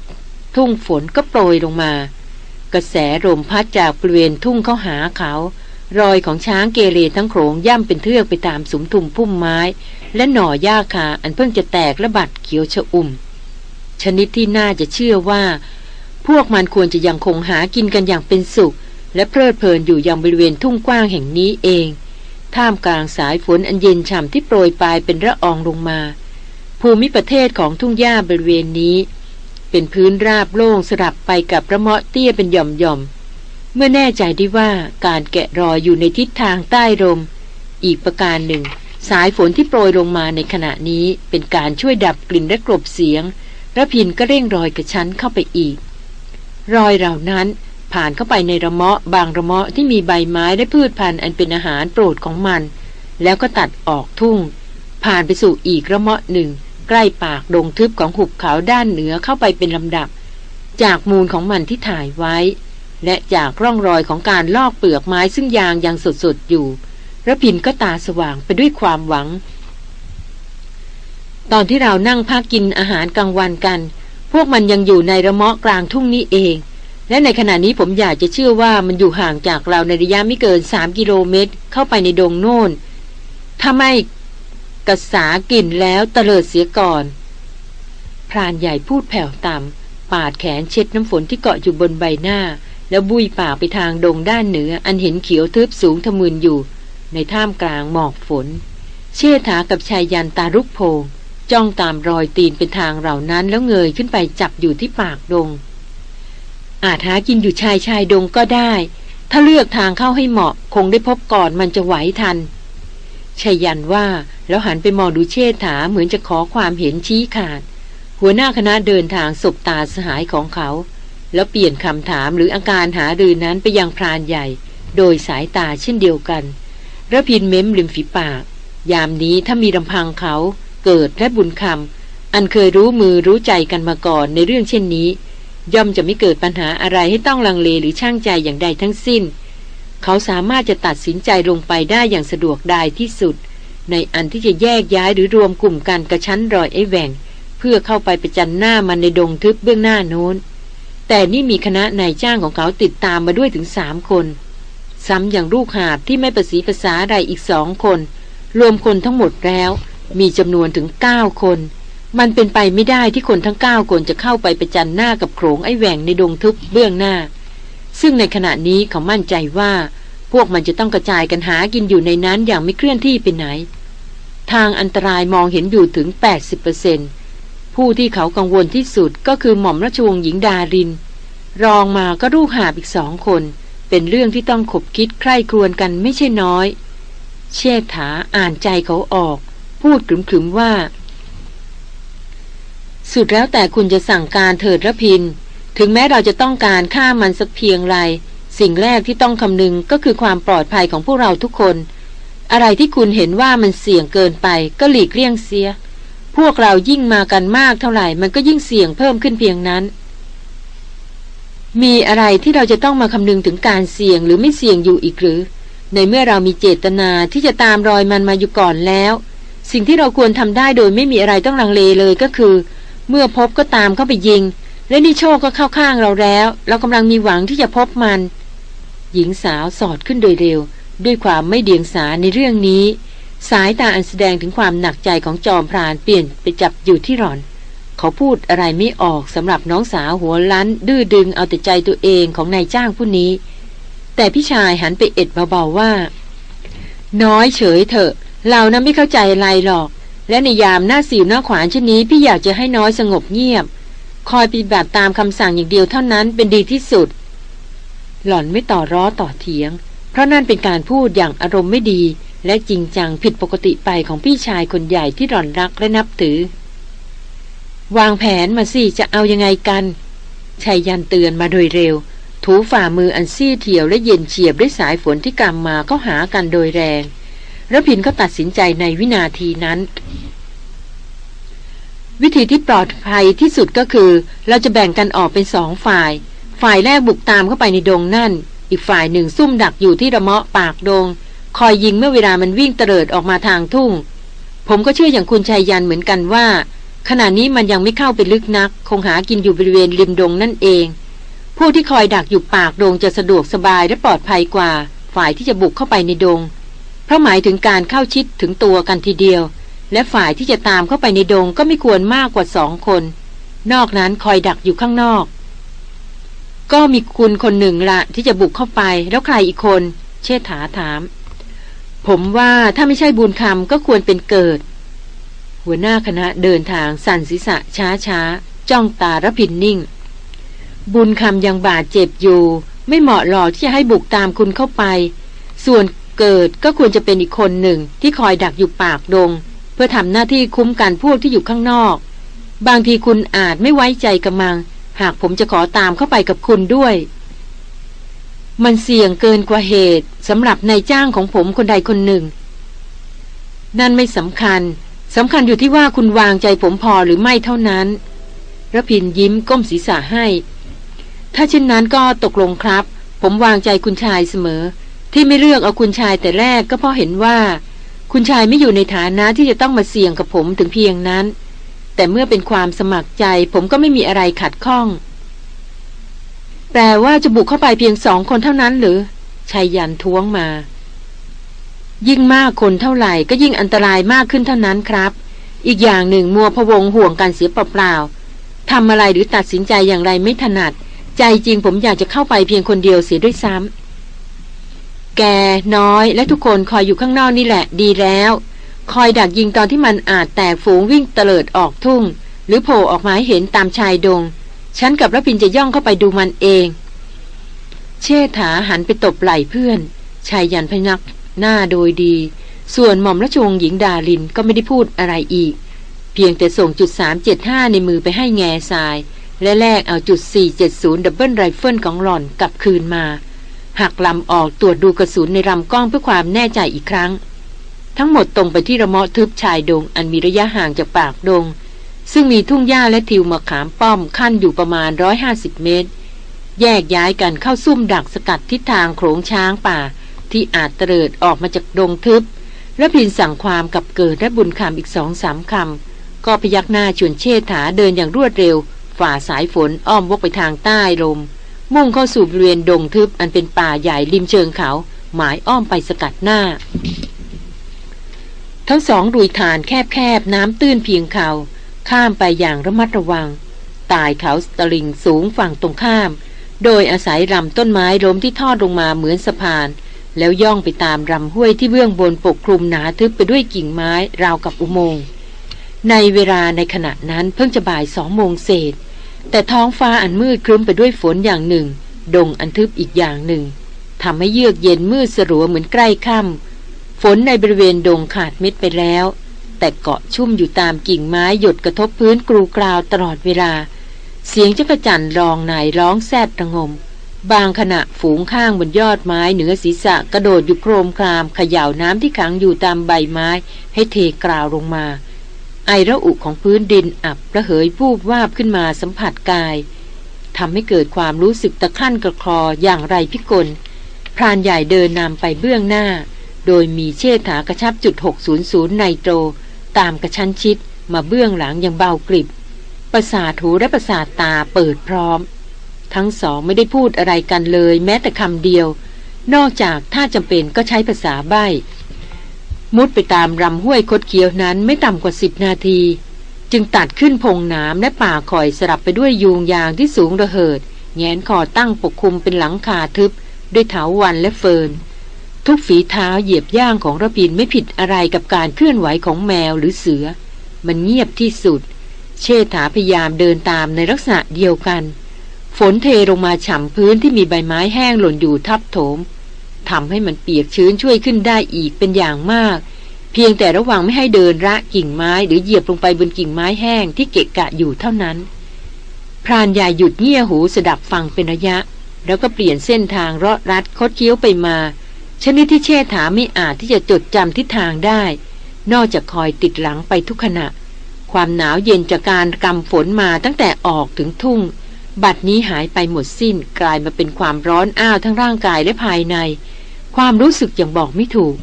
ทุ่งฝนก็โปรยลงมา กระแสลมพัดจากบริเวณทุ่งเข้าหาเขา รอยของช้างเกเรทั้งโขงย่ำเป็นเทือกไปตามสุมทุมพุ่มไม้ และหน่อหญ้าคาอันเพิ่งจะแตกระบาดเขียวชะอุ่ม ชนิดที่น่าจะเชื่อว่า พวกมันควรจะยังคงหากินกันอย่างเป็นสุข และเพลิดเพลินอยู่ยังบริเวณทุ่งกว้างแห่งนี้เอง ท่ามกลางสายฝนอันเย็นฉ่ำที่โปรยปลายเป็นระอองลงมา ภูมิประเทศของทุ่งหญ้าบริเวณนี้ เป็นพื้นราบโล่งสลับไปกับระเมาะเตี้ยเป็นหย่อมๆ เมื่อแน่ใจได้ว่าการแกะรอยอยู่ในทิศทางใต้ลมอีกประการหนึ่ง สายฝนที่โปรยลงมาในขณะนี้เป็นการช่วยดับกลิ่นและกลบเสียงระพินก็เร่งรอยกระชั้นเข้าไปอีก รอยเหล่านั้นผ่านเข้าไปในระเมาะบางระเมาะที่มีใบไม้และพืชพันธุ์อันเป็นอาหารโปรดของมัน แล้วก็ตัดออกทุ่ง ผ่านไปสู่อีกระเมาะหนึ่ง ใกล้ปากดงทึบของหุบเขาด้านเหนือเข้าไปเป็นลำดับ จากมูลของมันที่ถ่ายไว้ และจากร่องรอยของการลอกเปลือกไม้ซึ่งยางยังสดๆอยู่ระพินก็ตาสว่างไปด้วยความหวัง ตอนที่เรานั่งพักกินอาหารกลางวันกัน พวกมันยังอยู่ในระเมาะกลางทุ่งนี้เอง และในขณะนี้ผมอยากจะเชื่อว่ามันอยู่ห่างจากเราในระยะไม่เกินสามกิโลเมตร เข้าไปในดงโน่นถ้าไม่กระสากลิ่นแล้วเตลิดเสียก่อน พรานใหญ่พูดแผ่วต่ำปาดแขนเช็ดน้ำฝนที่เกาะอยู่บนใบหน้า แล้วบุยปากไปทางดงด้านเหนือ อันเห็นเขียวทึบสูงทะมึนอยู่ ในท่ามกลางหมอกฝน เชี่ยถากับชายยันตารุกโพงจ้องตามรอยตีนเป็นทางเหล่านั้นแล้วเงยขึ้นไปจับอยู่ที่ปากดง อาจหากินอยู่ชายชายดงก็ได้ ถ้าเลือกทางเข้าให้เหมาะคงได้พบก่อนมันจะไหวทันชายันว่าแล้วหันไปมองดูเชษฐาเหมือนจะขอความเห็นชี้ขาด หัวหน้าคณะเดินทางสบตาสหายของเขา แล้วเปลี่ยนคำถามหรืออาการหารือนั้นไปยังพรานใหญ่ โดยสายตาเช่นเดียวกันระพินเม้มริมฝีปาก ยามนี้ถ้ามีลำพังเขา เกิดและบุญคำอันเคยรู้มือรู้ใจกันมาก่อนในเรื่องเช่นนี้ ย่อมจะไม่เกิดปัญหาอะไรให้ต้องลังเลหรือช่างใจอย่างใดทั้งสิ้น เขาสามารถจะตัดสินใจลงไปได้อย่างสะดวกได้ที่สุด ในอันที่จะแยกย้ายหรือรวมกลุ่มกันกระชั้นรอยไอ้แหว่ง เพื่อเข้าไปประจันหน้ามันในดงทึบเบื้องหน้าโน้น แต่นี่มีคณะนายจ้างของเขาติดตามมาด้วยถึงสามคน ซ้ำอย่างลูกหาบที่ไม่ประสีภาษาใดอีกสองคน รวมคนทั้งหมดแล้ว มีจำนวนถึงเก้าคน มันเป็นไปไม่ได้ที่คนทั้งเก้าคนจะเข้าไปประจันหน้ากับโขงไอ้แหว่งในดงทึบเบื้องหน้า ซึ่งในขณะนี้เขามั่นใจว่า พวกมันจะต้องกระจายกันหากินอยู่ในนั้นอย่างไม่เคลื่อนที่ไปไหน ทางอันตรายมองเห็นอยู่ถึง 80% ผู้ที่เขากังวลที่สุดก็คือหม่อมราชวงศ์หญิงดาริน รองมาก็ลูกหาบอีกสองคน เป็นเรื่องที่ต้องขบคิดใคร่ครวญกันไม่ใช่น้อย เชษฐาอ่านใจเขาออก พูดขึมๆว่า สุดแล้วแต่คุณจะสั่งการเถิดระพิน ถึงแม้เราจะต้องการฆ่ามันสักเพียงไร สิ่งแรกที่ต้องคำนึงก็คือความปลอดภัยของพวกเราทุกคน อะไรที่คุณเห็นว่ามันเสี่ยงเกินไปก็หลีกเลี่ยงเสีย พวกเรายิ่งมากันมากเท่าไหร่ มันก็ยิ่งเสี่ยงเพิ่มขึ้นเพียงนั้น มีอะไรที่เราจะต้องมาคำนึงถึงการเสี่ยงหรือไม่เสี่ยงอยู่อีกหรือ ในเมื่อเรามีเจตนาที่จะตามรอยมันมาอยู่ก่อนแล้ว สิ่งที่เราควรทำได้โดยไม่มีอะไรต้องลังเลเลยก็คือ เมื่อพบก็ตามเข้าไปยิง และนี่โชคก็เข้าข้างเราแล้ว เรากำลังมีหวังที่จะพบมัน หญิงสาวสอดขึ้นโดยเร็ว ด้วยความไม่เดียงสาในเรื่องนี้ สายตาอันแสดงถึงความหนักใจของจอมพรานเปลี่ยนไปจับอยู่ที่หลอน เขาพูดอะไรไม่ออกสำหรับน้องสาวหัวลั้นดื้อดึงเอาแต่ใจตัวเองของนายจ้างผู้นี้ แต่พี่ชายหันไปเอ็ดเบาๆว่า น้อยเฉยเถอะ เรานะไม่เข้าใจอะไรหรอก และในยามหน้าสิวหน้าขวานเช่นนี้พี่อยากจะให้น้อยสงบเงียบ คอยปฏิบัติตามคำสั่งอย่างเดียวเท่านั้นเป็นดีที่สุด หล่อนไม่ต่อร้อต่อเถียง เพราะนั่นเป็นการพูดอย่างอารมณ์ไม่ดี และจริงจังผิดปกติไปของพี่ชายคนใหญ่ที่หล่อนรักและนับถือ วางแผนมาสิจะเอายังไงกันชายยันเตือนมาโดยเร็ว ถูฝ่ามืออันซี่เถียวและเย็นเฉียบด้วยสายฝนที่กำมาก็หากันโดยแรงระพินก็ตัดสินใจในวินาทีนั้น วิธีที่ปลอดภัยที่สุดก็คือ เราจะแบ่งกันออกเป็นสองฝ่าย ฝ่ายแรกบุกตามเข้าไปในดงนั่น อีกฝ่ายหนึ่งซุ่มดักอยู่ที่ระเมาะปากดง คอยยิงเมื่อเวลามันวิ่งเตลิดออกมาทางทุ่ง ผมก็เชื่ออย่างคุณชายยันเหมือนกันว่า ขณะนี้มันยังไม่เข้าไปลึกนัก คงหากินอยู่บริเวณริมดงนั่นเอง ผู้ที่คอยดักอยู่ปากดงจะสะดวกสบายและปลอดภัยกว่า ฝ่ายที่จะบุกเข้าไปในดง เพราะหมายถึงการเข้าชิดถึงตัวกันทีเดียว และฝ่ายที่จะตามเข้าไปในดงก็ไม่ควรมากกว่าสองคน นอกนั้นคอยดักอยู่ข้างนอก ก็มีคุณคนหนึ่งละที่จะบุกเข้าไปแล้วใครอีกคน เชษฐาถาม ผมว่าถ้าไม่ใช่บุญคำก็ควรเป็นเกิด หัวหน้าคณะเดินทางสั่นศีรษะช้าช้าจ้องตาระพินนิ่ง บุญคำยังบาดเจ็บอยู่ ไม่เหมาะหรอกที่จะให้บุกตามคุณเข้าไป ส่วนเกิดก็ควรจะเป็นอีกคนหนึ่งที่คอยดักอยู่ปากดง เพื่อทำหน้าที่คุ้มกันพวกที่อยู่ข้างนอก บางทีคุณอาจไม่ไว้ใจกำมัง หากผมจะขอตามเข้าไปกับคุณด้วย มันเสี่ยงเกินกว่าเหตุสำหรับนายจ้างของผมคนใดคนหนึ่ง นั่นไม่สำคัญสำคัญอยู่ที่ว่าคุณวางใจผมพอหรือไม่เท่านั้นระพินยิ้มก้มศีรษะให้ ถ้าเช่นนั้นก็ตกลงครับ ผมวางใจคุณชายเสมอ ที่ไม่เลือกเอาคุณชายแต่แรกก็เพราะเห็นว่า คุณชายไม่อยู่ในฐานะที่จะต้องมาเสี่ยงกับผมถึงเพียงนั้น แต่เมื่อเป็นความสมัครใจผมก็ไม่มีอะไรขัดข้อง แปลว่าจะบุกเข้าไปเพียงสองคนเท่านั้นหรือชายยันท้วงมา ยิ่งมากคนเท่าไหร่ก็ยิ่งอันตรายมากขึ้นเท่านั้นครับ อีกอย่างหนึ่งมัวพวงห่วงกันเสียเปล่าๆทำอะไรหรือตัดสินใจอย่างไรไม่ถนัด ใจจริงผมอยากจะเข้าไปเพียงคนเดียวเสียด้วยซ้ำแกน้อยและทุกคนคอยอยู่ข้างนอกนี่แหละ ดีแล้ว คอยดักยิงตอนที่มันอาจแตกฝูงวิ่งเตลิดออกทุ่ง หรือโผล่ออกมาให้เห็นตามชายดง ฉันกับรพินทร์จะย่องเข้าไปดูมันเอง เชษฐาหันไปตบไหล่เพื่อน ชายยันพยักหน้าโดยดี ส่วนหม่อมราชวงศ์หญิงดารินก็ไม่ได้พูดอะไรอีก เพียงแต่ส่งจุด375 ในมือไปให้แง่ทราย และแลกเอาจุด 470 double rifle ของหล่อนกลับคืนมา หักลำออกตรวจดูกระสุนในลำกล้องเพื่อความแน่ใจอีกครั้ง ทั้งหมดตรงไปที่ระมะทึบชายดง อันมีระยะห่างจากปากดง ซึ่งมีทุ่งหญ้าและทิวมะขามป้อมขั้นอยู่ประมาณ 150 เมตร แยกย้ายกันเข้าซุ่มดักสกัดทิศทางโขงช้างป่า ที่อาจเตลิดออกมาจากดงทึบ และพินสั่งความกับเกิดและบุญคำอีกสองสามคำ ก็พยักหน้าชวนเชษฐาเดินอย่างรวดเร็ว ฝ่าสายฝนอ้อมวกไปทางใต้ลม มุ่งเข้าสู่บริเวณดงทึบอันเป็นป่าใหญ่ริมเชิงเขา หมายอ้อมไปสกัดหน้า ทั้งสองดุยฐานแคบๆน้ำตื้นเพียงเขา ข้ามไปอย่างระมัดระวังตายเขาตะลิงสูงฝั่งตรงข้าม โดยอาศัยลำต้นไม้ล้มที่ทอดลงมาเหมือนสะพาน แล้วย่องไปตามลำห้วยที่เบื้องบนปกคลุมหนาทึบไปด้วยกิ่งไม้ราวกับอุโมงค์ในเวลาในขณะนั้นเพิ่งจะบ่ายสองโมงเศษ แต่ท้องฟ้าอันมืดครึ้มไปด้วยฝนอย่างหนึ่ง ดงอันทึบอีกอย่างหนึ่งทำให้เยือกเย็นมืดสลัวเหมือนใกล้ค่ำฝนในบริเวณดงขาดเม็ดไปแล้ว แต่เกาะชุ่มอยู่ตามกิ่งไม้หยดกระทบพื้นกรูกราวตลอดเวลา เสียงจักรจั่นรองนายร้องแซดระงม บางขณะฝูงข้างบนยอดไม้เหนือศีรษะกระโดดอยู่โครมครามเขย่าน้ำที่ขังอยู่ตามใบไม้ ให้เทกราวลงมา ไอระอุของพื้นดินอับระเหยวูบวาบขึ้นมาสัมผัสกายทำให้เกิดความรู้สึกตะขั้นกระคลออย่างไรพิกลพรานใหญ่เดินนำไปเบื้องหน้า โดยมีเชษฐากระชับจุด 600ไนโตร ตามกระชั้นชิดมาเบื้องหลังอย่างเบากริบ ประสาทหูและประสาทตาเปิดพร้อม ทั้งสองไม่ได้พูดอะไรกันเลยแม้แต่คำเดียว นอกจากถ้าจำเป็นก็ใช้ภาษาใบ้มุดไปตามรำห้วยคดเคี้ยวนั้นไม่ต่ำกว่าสิบนาที จึงตัดขึ้นพงน้ำและป่าคอยสลับไปด้วยยูงยางที่สูงระเหิดแงนคอตั้งปกคลุมเป็นหลังคาทึบ ด้วยเถาวันและเฟิร์น ทุกฝีเท้าเหยียบย่างของระพินไม่ผิดอะไรกับการเคลื่อนไหวของแมวหรือเสือ มันเงียบที่สุด เชษฐาพยายามเดินตามในลักษณะเดียวกัน ฝนเทลงมาฉ่ำพื้นที่มีใบไม้แห้งหล่นอยู่ทับโถมทำให้มันเปียกชื้นช่วยขึ้นได้อีกเป็นอย่างมาก เพียงแต่ระวังไม่ให้เดินระกิ่งไม้หรือเหยียบลงไปบนกิ่งไม้แห้งที่เกะกะอยู่เท่านั้นพรานใหญ่หยุดเงี่ยหูสดับฟังเป็นระยะ แล้วก็เปลี่ยนเส้นทางเลาะรัดคดเคี้ยวไปมา ชนิดที่เชษฐาไม่อาจที่จะจดจำทิศทางได้ นอกจากคอยติดหลังไปทุกขณะ ความหนาวเย็นจากการกำฝนมาตั้งแต่ออกถึงทุ่ง บัดนี้หายไปหมดสิ้นกลายมาเป็นความร้อนอ้าวทั้งร่างกายและภายใน ความรู้สึกอย่างบอกไม่ถูก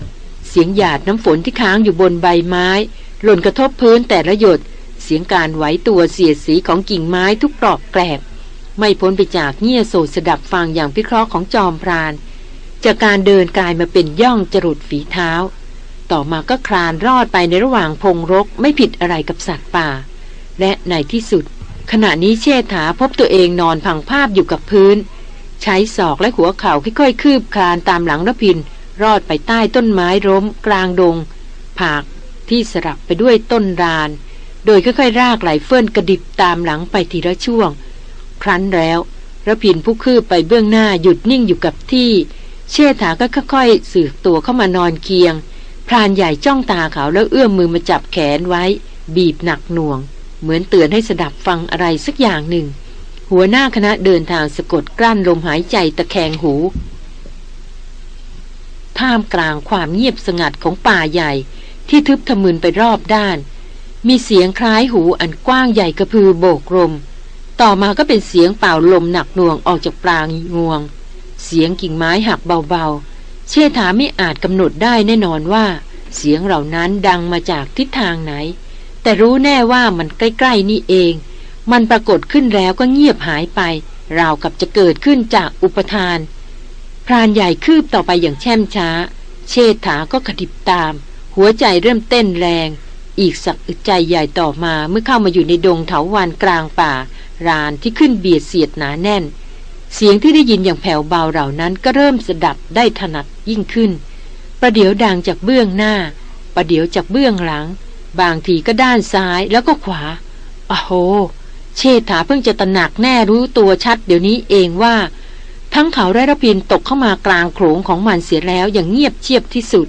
เสียงหยาดน้ำฝนที่ค้างอยู่บนใบไม้ หล่นกระทบพื้นแต่ละหยด เสียงการไหวตัวเสียดสีของกิ่งไม้ทุกปลอกแกลบไม่พ้นไปจากเงี่ยโสดสดับฟังอย่างพิเคราะห์ของจอมพราน จากการเดินกลายมาเป็นย่องจรุดฝีเท้า ต่อมาก็คลานรอดไปในระหว่างพงรกไม่ผิดอะไรกับสัตว์ป่า และในที่สุด ขณะนี้เชษฐาพบตัวเองนอนพังภาพอยู่กับพื้น ใช้ศอกและหัวเข่าค่อยๆคืบคลานตามหลังระพิน รอดไปใต้ต้นไม้ร้มกลางดง ผากที่สลับไปด้วยต้นราน โดยค่อยๆรากไหลเฟิ่อนกระดิบตามหลังไปทีละช่วง ครั้นแล้วระพินผู้คืบไปเบื้องหน้าหยุดนิ่งอยู่กับที่ เชษฐาก็ค่อยๆสืบตัวเข้ามานอนเคียง พรานใหญ่จ้องตาเขาแล้วเอื้อมมือมาจับแขนไว้ บีบหนักหน่วง เหมือนเตือนให้สดับฟังอะไรสักอย่างหนึ่ง หัวหน้าคณะเดินทางสะกดกลั้นลมหายใจตะแคงหู ท่ามกลางความเงียบสงัดของป่าใหญ่ ที่ทึบทะมึนไปรอบด้าน มีเสียงคล้ายหูอันกว้างใหญ่กระพือโบกลมต่อมาก็เป็นเสียงเป่าลมหนักหน่วงออกจากปลางงวง เสียงกิ่งไม้หักเบาๆ เชษฐาไม่อาจกำหนดได้แน่นอนว่า เสียงเหล่านั้นดังมาจากทิศทางไหน แต่รู้แน่ว่ามันใกล้ๆนี่เอง มันปรากฏขึ้นแล้วก็เงียบหายไป ราวกับจะเกิดขึ้นจากอุปทาน พรานใหญ่คืบต่อไปอย่างแช่มช้า เชษฐาก็ขดิบตาม หัวใจเริ่มเต้นแรง อีกสักอึดใจใหญ่ต่อมาเมื่อเข้ามาอยู่ในดงเถาวันกลางป่ารานที่ขึ้นเบียดเสียดหนาแน่น เสียงที่ได้ยินอย่างแผ่วเบาเหล่านั้นก็เริ่มสดับได้ถนัดยิ่งขึ้น ประเดี๋ยวดังจากเบื้องหน้า ประเดี๋ยวจากเบื้องหลัง บางทีก็ด้านซ้ายแล้วก็ขวาอ้โห เชษฐาเพิ่งจะตระหนักแน่รู้ตัวชัดเดี๋ยวนี้เองว่า ทั้งเขาและระพินตกเข้ามากลางโขงของมันเสียแล้วอย่างเงียบเชียบที่สุด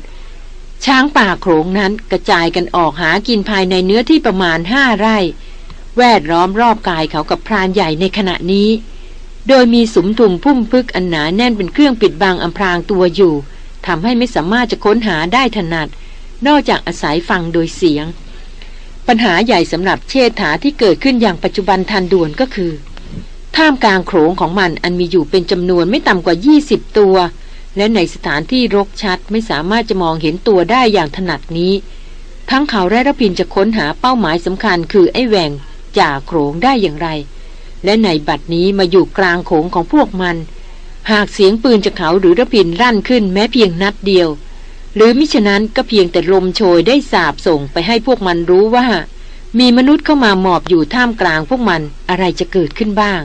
ช้างป่าโขงนั้นกระจายกันออกหากินภายในเนื้อที่ประมาณห้าไร่ แวดล้อมรอบกายเขากับพรานใหญ่ในขณะนี้ โดยมีสุมทุมพุ่มพึกอันหนาแน่นเป็นเครื่องปิดบังอำพรางตัวอยู่ทำให้ไม่สามารถจะค้นหาได้ถนัด นอกจากอาศัยฟังโดยเสียง ปัญหาใหญ่สำหรับเชษฐาที่เกิดขึ้นอย่างปัจจุบันทันด่วนก็คือ ท่ามกลางโขงของมันอันมีอยู่เป็นจำนวนไม่ต่ำกว่า 20 ตัว และในสถานที่รกชัดไม่สามารถจะมองเห็นตัวได้อย่างถนัดนี้ ทั้งเขาและระพินจะค้นหาเป้าหมายสำคัญคือไอ้แหวงจ่าโขงได้อย่างไร และในบัดนี้มาอยู่กลางโขงของพวกมัน หากเสียงปืนจากเขาหรือระพินรั่นขึ้นแม้เพียงนัดเดียว หรือมิฉะนั้นก็เพียงแต่ลมโชยได้สาบส่งไปให้พวกมันรู้ว่า มีมนุษย์เข้ามาหมอบอยู่ท่ามกลางพวกมันอะไรจะเกิดขึ้นบ้าง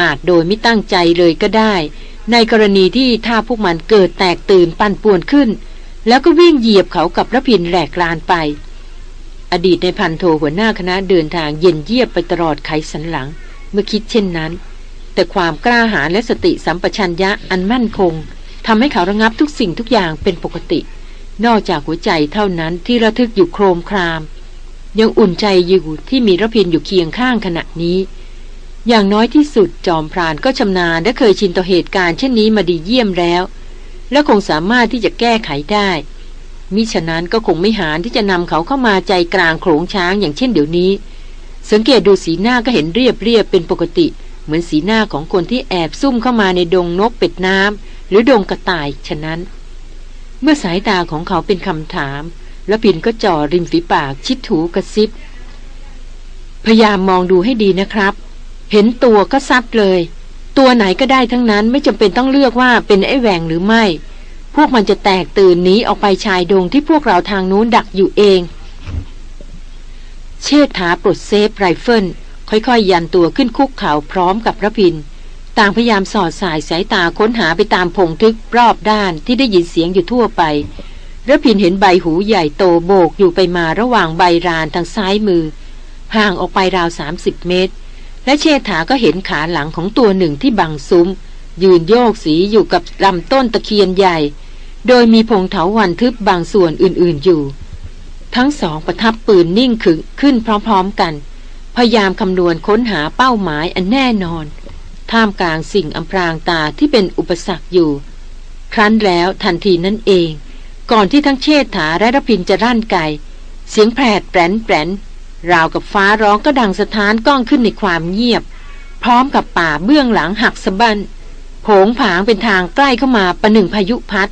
อาจโดยไม่ตั้งใจเลยก็ได้ ในกรณีที่ถ้าพวกมันเกิดแตกตื่นปั่นป่วนขึ้น แล้วก็วิ่งเหยียบเขากับระพินแหลกลานไปอดีตในพันโทหัวหน้าคณะเดินทางเย็นเยียบไปตลอดไขสันหลัง เมื่อคิดเช่นนั้น แต่ความกล้าหาญและสติสัมปชัญญะอันมั่นคงทำให้เขาระงับทุกสิ่งทุกอย่างเป็นปกติ นอกจากหัวใจเท่านั้นที่ระทึกอยู่โครมคราม ยังอุ่นใจอยู่ที่มีระพินอยู่เคียงข้างขณะนี้ อย่างน้อยที่สุดจอมพรานก็ชำนาญและเคยชินต่อเหตุการณ์เช่นนี้มาดีเยี่ยมแล้ว และคงสามารถที่จะแก้ไขได้มิฉะนั้นก็คงไม่หานที่จะนำเขาเข้ามาใจกลางโขลงช้างอย่างเช่นเดี๋ยวนี้ สังเกตดูสีหน้าก็เห็นเรียบเรียบเป็นปกติ เหมือนสีหน้าของคนที่แอบซุ่มเข้ามาในดงนกเป็ดน้ำหรือดงกระต่ายฉะนั้น เมื่อสายตาของเขาเป็นคำถาม แล้วปินก็จ่อริมฝีปากชิดถูกระซิบ พยายามมองดูให้ดีนะครับ เห็นตัวก็ซัดเลย ตัวไหนก็ได้ทั้งนั้นไม่จำเป็นต้องเลือกว่าเป็นไอ้แหวงหรือไม่ พวกมันจะแตกตื่นหนีออกไปชายดงที่พวกเราทางนู้นดักอยู่เอง เชษฐาปลด safe ไรเฟิลค่อยๆยันตัวขึ้นคุกเข่าพร้อมกับรพินทร์ ต่างพยายามสอดส่ายสายตาค้นหาไปตามพงทึบรอบด้านที่ได้ยินเสียงอยู่ทั่วไปรพินทร์เห็นใบหูใหญ่โตโบกอยู่ไปมาระหว่างใบลานทางซ้ายมือ ห่างออกไปราว 30 เมตร และเชษฐาก็เห็นขาหลังของตัวหนึ่งที่บังซุ้ม ยืนโยกสีอยู่กับลำต้นตะเคียนใหญ่ โดยมีพงเถาวัลย์ทึบบางส่วนอื่นๆอยู่ ทั้งสองประทับปืนนิ่งขึงขึ้นพร้อมๆกัน พยายามคำนวณค้นหาเป้าหมายอันแน่นอน ท่ามกลางสิ่งอำพรางตาที่เป็นอุปสรรคอยู่ ครั้นแล้วทันทีนั่นเอง ก่อนที่ทั้งเชษฐาและรพินจะร่านไกเสียงแผดแปรนแปรนราวกับฟ้าร้องก็ดังสะท้านก้องขึ้นในความเงียบ พร้อมกับป่าเบื้องหลังหักสะบันโผงผางเป็นทางใกล้เข้ามาประหนึ่งพายุพัด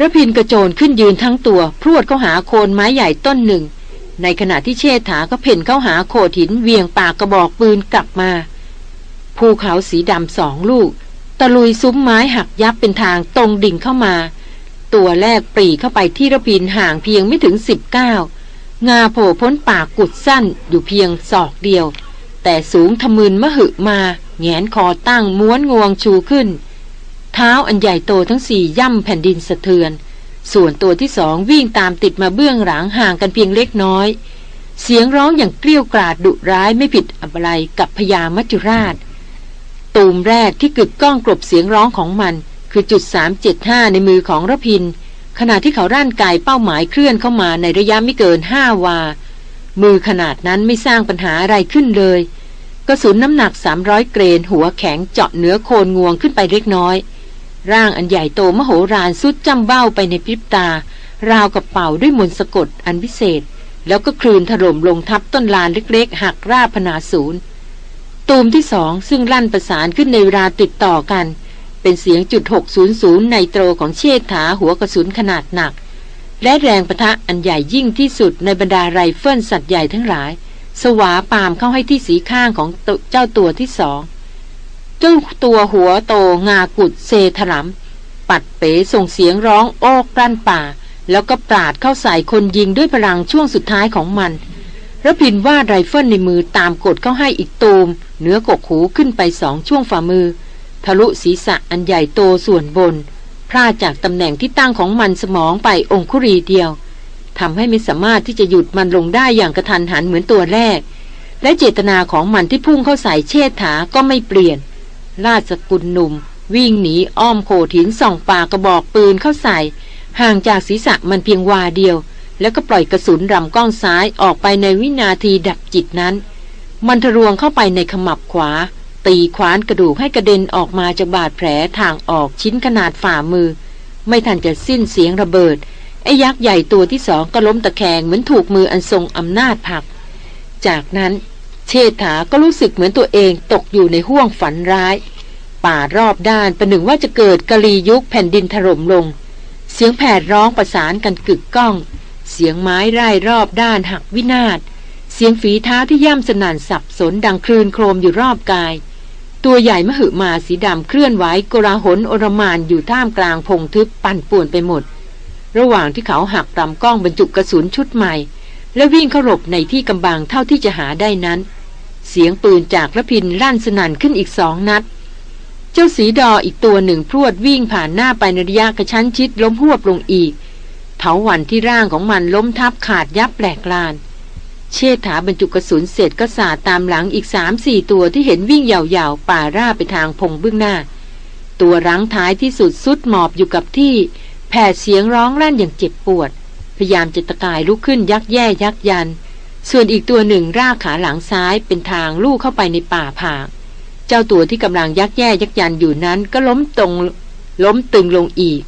ระพินกระโจนขึ้นยืนทั้งตัว พรวดเข้าหาโคนไม้ใหญ่ต้นหนึ่ง ในขณะที่เชษฐาก็เพ่นเข้าหาโขดหินเวียงปากกระบอกปืนกลับมา ภูเขาสีดำสองลูก ตะลุยซุ้มไม้หักยับเป็นทางตรงดิ่งเข้ามา ตัวแรกปรีเข้าไปที่ระพินห่างเพียงไม่ถึงสิบเก้างาโผล่พ้นปากกุดสั้นอยู่เพียงศอกเดียว แต่สูงทะมึนมะหึมาแงนคอตั้งม้วนงวงชูขึ้น เท้าอันใหญ่โตทั้งสี่ย่ำแผ่นดินสะเทือน ส่วนตัวที่สองวิ่งตามติดมาเบื้องหลังห่างกันเพียงเล็กน้อย เสียงร้องอย่างเกลี้ยวกราดดุร้ายไม่ผิดอะไรกับพญามัจจุราช ตูมแรกที่กึกก้องกลบเสียงร้องของมัน คือจุด375ในมือของระพิน ขณะที่เขาร่านกายเป้าหมายเคลื่อนเข้ามาในระยะไม่เกินห้าวา มือขนาดนั้นไม่สร้างปัญหาอะไรขึ้นเลยกระสุนน้ำหนัก 300 grain หัวแข็งเจาะเนื้อโคนงวงขึ้นไปเล็กน้อย ร่างอันใหญ่โตมโหฬารทรุดจ้ำเบ้าไปในพริบตา ราวกับเป่าด้วยมนต์สะกดอันพิเศษ แล้วก็ครืนถล่มลงทับต้นลานเล็กๆ หักราพนาศูนย์ตูมที่สองซึ่งลั่นประสานขึ้นในเวลาติดต่อกัน เป็นเสียงจุด600 Nitro ของเชษฐาหัวกระสุนขนาดหนัก และแรงปะทะอันใหญ่ยิ่งที่สุดในบรรดาไรเฟิลสัตว์ใหญ่ทั้งหลาย สวาปามเข้าให้ที่สีข้างของเจ้าตัวที่สอง เจ้าตัวหัวโตงากุดเซถลาปัดเป๋ส่งเสียงร้องโฮกลั่นป่า แล้วก็ปราดเข้าใส่คนยิงด้วยพลังช่วงสุดท้ายของมันระพินวาดไรเฟิลในมือตามกดเข้าให้อีกตูมเหนือกกหูขึ้นไปสองช่วงฝ่ามือ ทะลุศีรษะอันใหญ่โตส่วนบนพลาดจากตำแหน่งที่ตั้งของมันสมองไปองคุลีเดียวทำให้ไม่สามารถที่จะหยุดมันลงได้อย่างกระทันหันเหมือนตัวแรก และเจตนาของมันที่พุ่งเข้าใส่เชษฐาก็ไม่เปลี่ยน ราชกุลหนุ่ม วิ่งหนีอ้อมโขดหินส่องปากระบอกปืนเข้าใส่ ห่างจากศีรษะมันเพียงวาเดียว แล้วก็ปล่อยกระสุนรำกล้องซ้ายออกไปในวินาทีดับจิตนั้น มันทะลวงเข้าไปในขมับขวา ตีขวานกระดูกให้กระเด็นออกมาจากบาดแผลทางออกชิ้นขนาดฝ่ามือ ไม่ทันจะสิ้นเสียงระเบิดไอ้ยักษ์ใหญ่ตัวที่สองก็ล้มตะแคงเหมือนถูกมืออันทรงอำนาจผัก จากนั้น เชษฐาก็รู้สึกเหมือนตัวเองตกอยู่ในห้วงฝันร้าย ป่ารอบด้านประหนึ่งว่าจะเกิดกะลียุคแผ่นดินถล่มลง เสียงแผดร้องประสานกันกึกก้อง เสียงไม้ไร่รอบด้านหักวินาศเสียงฝีเท้าที่ย่ำสนั่นสับสนดังคลื่นโครมอยู่รอบกาย ตัวใหญ่มหึมาสีดำเคลื่อนไหวกราหนโอรมานอยู่ท่ามกลางพงทึบปั่นป่วนไปหมด ระหว่างที่เขาหักลำกล้องบรรจุกระสุนชุดใหม่ และวิ่งเข้ารบในที่กำบังเท่าที่จะหาได้นั้น เสียงปืนจากระพินลั่นสนั่นขึ้นอีกสองนัด เจ้าสีดออีกตัวหนึ่งพรวดวิ่งผ่านหน้าไปในระยะกระชั้นชิดล้มหวบลงอีก เถาวันที่ร่างของมันล้มทับขาดยับแหลกลาน เชษฐาบรรจุกระสุนเสร็จก็สาดตามหลังอีกสามสี่ตัวที่เห็นวิ่งยาวๆป่าร่าไปทางพงเบื้องหน้า ตัวรั้งท้ายที่สุดสุดหมอบอยู่กับที่แผดเสียงร้องลั่นอย่างเจ็บปวด พยายามจะตะกายลุกขึ้นยักแย่ยักยัน ส่วนอีกตัวหนึ่งรากขาหลังซ้ายเป็นทางลู่เข้าไปในป่าผาเจ้าตัวที่กำลังยักแย่ยักยันอยู่นั้นก็ล้มตรงล้มตึงลงอีก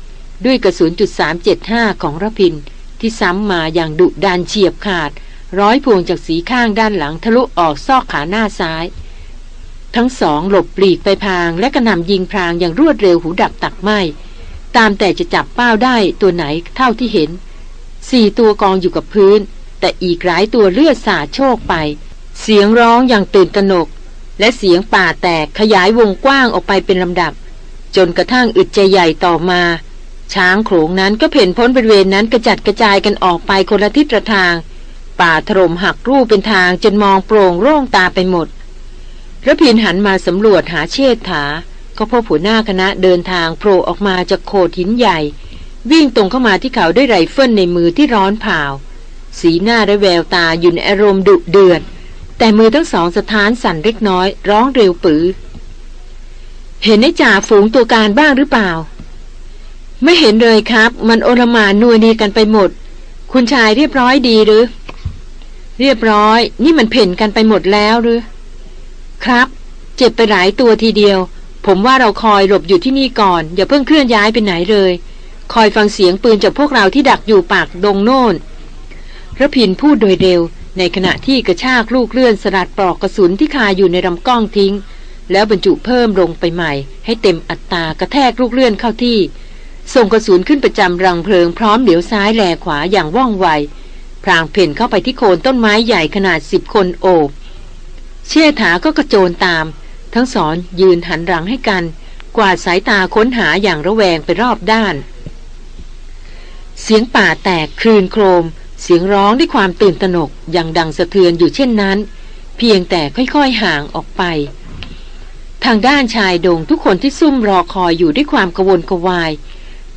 ด้วยกระสุนจุดสามเจ็ดห้าของระพิน ที่ซ้ำมาอย่างดุดานเฉียบขาด ร้อยพวงจากสีข้างด้านหลังทะลุออกซอกขาหน้าซ้าย ทั้งสองหลบปลีกไปพางและกระหน่ำยิงพรางอย่างรวดเร็วหูดับตักไหมตามแต่จะจับเป้าได้ตัวไหนเท่าที่เห็น สี่ตัวกองอยู่กับพื้น แต่อีกหลายตัวเลือดสาดโชกไป เสียงร้องอย่างตื่นตระหนก และเสียงป่าแตกขยายวงกว้างออกไปเป็นลำดับ จนกระทั่งอึดใจใหญ่ต่อมา ช้างโขงนั้นก็เผ่นพ้นบริเวณนั้นกระจัดกระจายกันออกไปคนละทิศทาง ป่าถล่มหักลู่เป็นทางจนมองโปร่งโล่งตาไปหมดระพินหันมาสำรวจหาเชษฐา ก็พบหัวหน้าคณะเดินทางโผล่ออกมาจากโขดหินใหญ่ วิ่งตรงเข้ามาที่เขาด้วยไรเฟิลในมือที่ร้อนเผาสีหน้าและแววตาอยู่ในอารมณ์ดุเดือด แต่มือทั้งสองสะท้านสั่นเล็กน้อย ร้องเร็วปรื๋อ เห็นไอ้จ่าฝูงตัวการบ้างหรือเปล่า ไม่เห็นเลยครับ มันโอลมานนัวนีกันไปหมด คุณชายเรียบร้อยดีหรือ เรียบร้อย นี่มันเพ่นกันไปหมดแล้วหรือ ครับ เจ็บไปหลายตัวทีเดียว ผมว่าเราคอยหลบอยู่ที่นี่ก่อน อย่าเพิ่งเคลื่อนย้ายไปไหนเลย คอยฟังเสียงปืนจากพวกเราที่ดักอยู่ปากดงโน่นระพินพูดโดยเร็ว ในขณะที่กระชากลูกเลื่อนสลัดปลอกกระสุนที่คาอยู่ในลำกล้องทิ้ง แล้วบรรจุเพิ่มลงไปใหม่ ให้เต็มอัตรากระแทกลูกเลื่อนเข้าที่ ส่งกระสุนขึ้นประจำรังเพลิงพร้อมเหลียวซ้ายแลขวาอย่างว่องไวพรางเพ่นเข้าไปที่โคนต้นไม้ใหญ่ขนาดสิบคนโอบ เชี่ยถาก็กระโจนตาม ทั้งสองยืนหันหลังให้กัน กวาดสายตาค้นหาอย่างระแวงไปรอบด้าน เสียงป่าแตกคลื่นโครม เสียงร้องด้วยความตื่นตระหนกยังดังสะเทือนอยู่เช่นนั้น เพียงแต่ค่อยๆห่างออกไป ทางด้านชายโดงทุกคนที่ซุ่มรอคอยอยู่ด้วยความกระวนกระวาย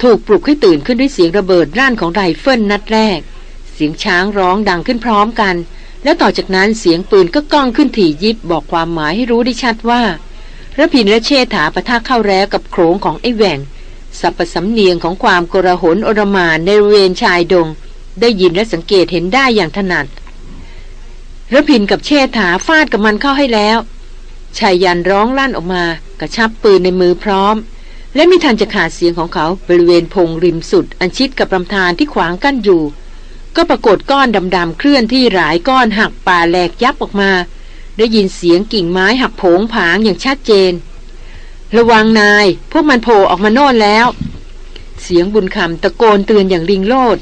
ถูกปลุกให้ตื่นขึ้นด้วยเสียงระเบิดร่านของไรเฟิลนัดแรก เสียงช้างร้องดังขึ้นพร้อมกัน แล้วต่อจากนั้นเสียงปืนก็ก้องขึ้นถี่ยิบบอกความหมายให้รู้ได้ชัดว่าระพินและเชษฐาปะทะเข้าแล้วกับโขงของไอ้แหวง สับประสำเนียงของความโกระหนอรมานในเวรชายดง ได้ยินและสังเกตเห็นได้อย่างถนัดระพินกับเชษฐาฟาดกับมันเข้าให้แล้วชายยันร้องลั่นออกมากระชับปืนในมือพร้อม และไม่ทันจะขาดเสียงของเขาบริเวณพงริมสุด อันชิดกับลำธารที่ขวางกั้นอยู่ ก็ปรากฏก้อนดำๆเคลื่อนที่หลายก้อนหักป่าแหลกยับออกมา ได้ยินเสียงกิ่งไม้หักโผงผางอย่างชัดเจน ระวังนาย พวกมันโผล่ออกมาโน่นแล้ว เสียงบุญคำตะโกนเตือนอย่างริงโลด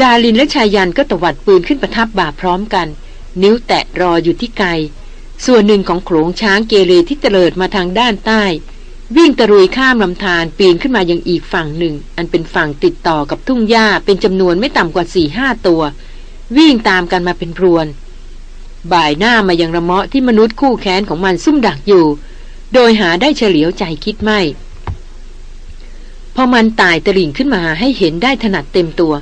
ดาลินและชายยันก็ตวัดปืนขึ้นประทับบ่าพร้อมกัน นิ้วแตะรออยู่ที่ไกล ส่วนหนึ่งของโขลงช้างเกเรที่เตลิดมาทางด้านใต้ วิ่งตะรุยข้ามลำธารปีนขึ้นมายังอีกฝั่งหนึ่ง อันเป็นฝั่งติดต่อกับทุ่งหญ้าเป็นจำนวนไม่ต่ำกว่าสี่ห้าตัว วิ่งตามกันมาเป็นพรวน บ่ายหน้ามายังระเมาะที่มนุษย์คู่แค้นของมันซุ่มดักอยู่ โดยหาได้เฉลียวใจคิดไม่ พอมันตายตะลิ่งขึ้นมาให้เห็นได้ถนัดเต็มตัว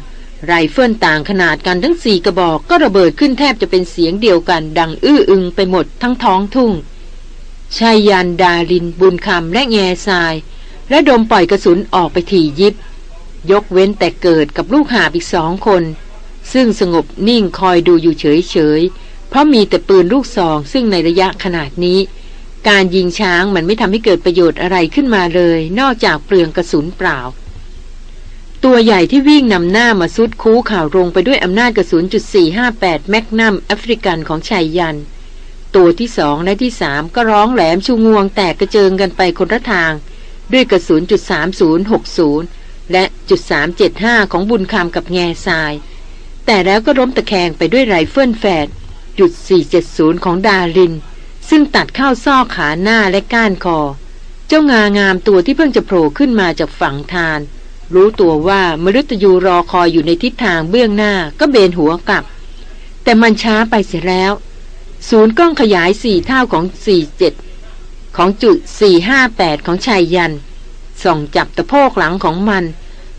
ไรเฟิลต่างขนาดกันทั้งสี่กระบอกก็ระเบิดขึ้นแทบจะเป็นเสียงเดียวกันดังอื้ออึงไปหมดทั้งท้องทุ่งชายยันดาลิน บุญคำและแง่ทราย และดมปล่อยกระสุนออกไปถี่ยิบ ยกเว้นแต่เกิดกับลูกหาอีกสองคน ซึ่งสงบนิ่งคอยดูอยู่เฉยๆเพราะมีแต่ปืนลูกซองซึ่งในระยะขนาดนี้ การยิงช้างมันไม่ทำให้เกิดประโยชน์อะไรขึ้นมาเลย นอกจากเปลืองกระสุนเปล่า ตัวใหญ่ที่วิ่งนำหน้ามาซุดคูข่าวลงไปด้วยอำนาจกระสุนจุด458แมกนัมแอฟริกันของชายยัน ตัวที่สองและที่สามก็ร้องแหลมชูงวงแตกกระเจิงกันไปคนละทาง ด้วยกระสุนจุด3060 และจุด375 ของบุญคำกับแง่ทราย แต่แล้วก็ล้มตะแคงไปด้วยไรเฟิลแฟดจุด470 ของดาริน ซึ่งตัดเข้าซอกขาหน้าและก้านคอ เจ้างางามตัวที่เพิ่งจะโผล่ขึ้นมาจากฝั่งทาน รู้ตัวว่ามฤตยูรอคอยอยู่ในทิศทางเบื้องหน้าก็เบนหัวกลับ แต่มันช้าไปเสียแล้ว ศูนย์กล้องขยายสี่เท่าของสี่เจ็ดของจุดสี่ห้าแปดของชายยัน ส่องจับตะโพกหลังของมัน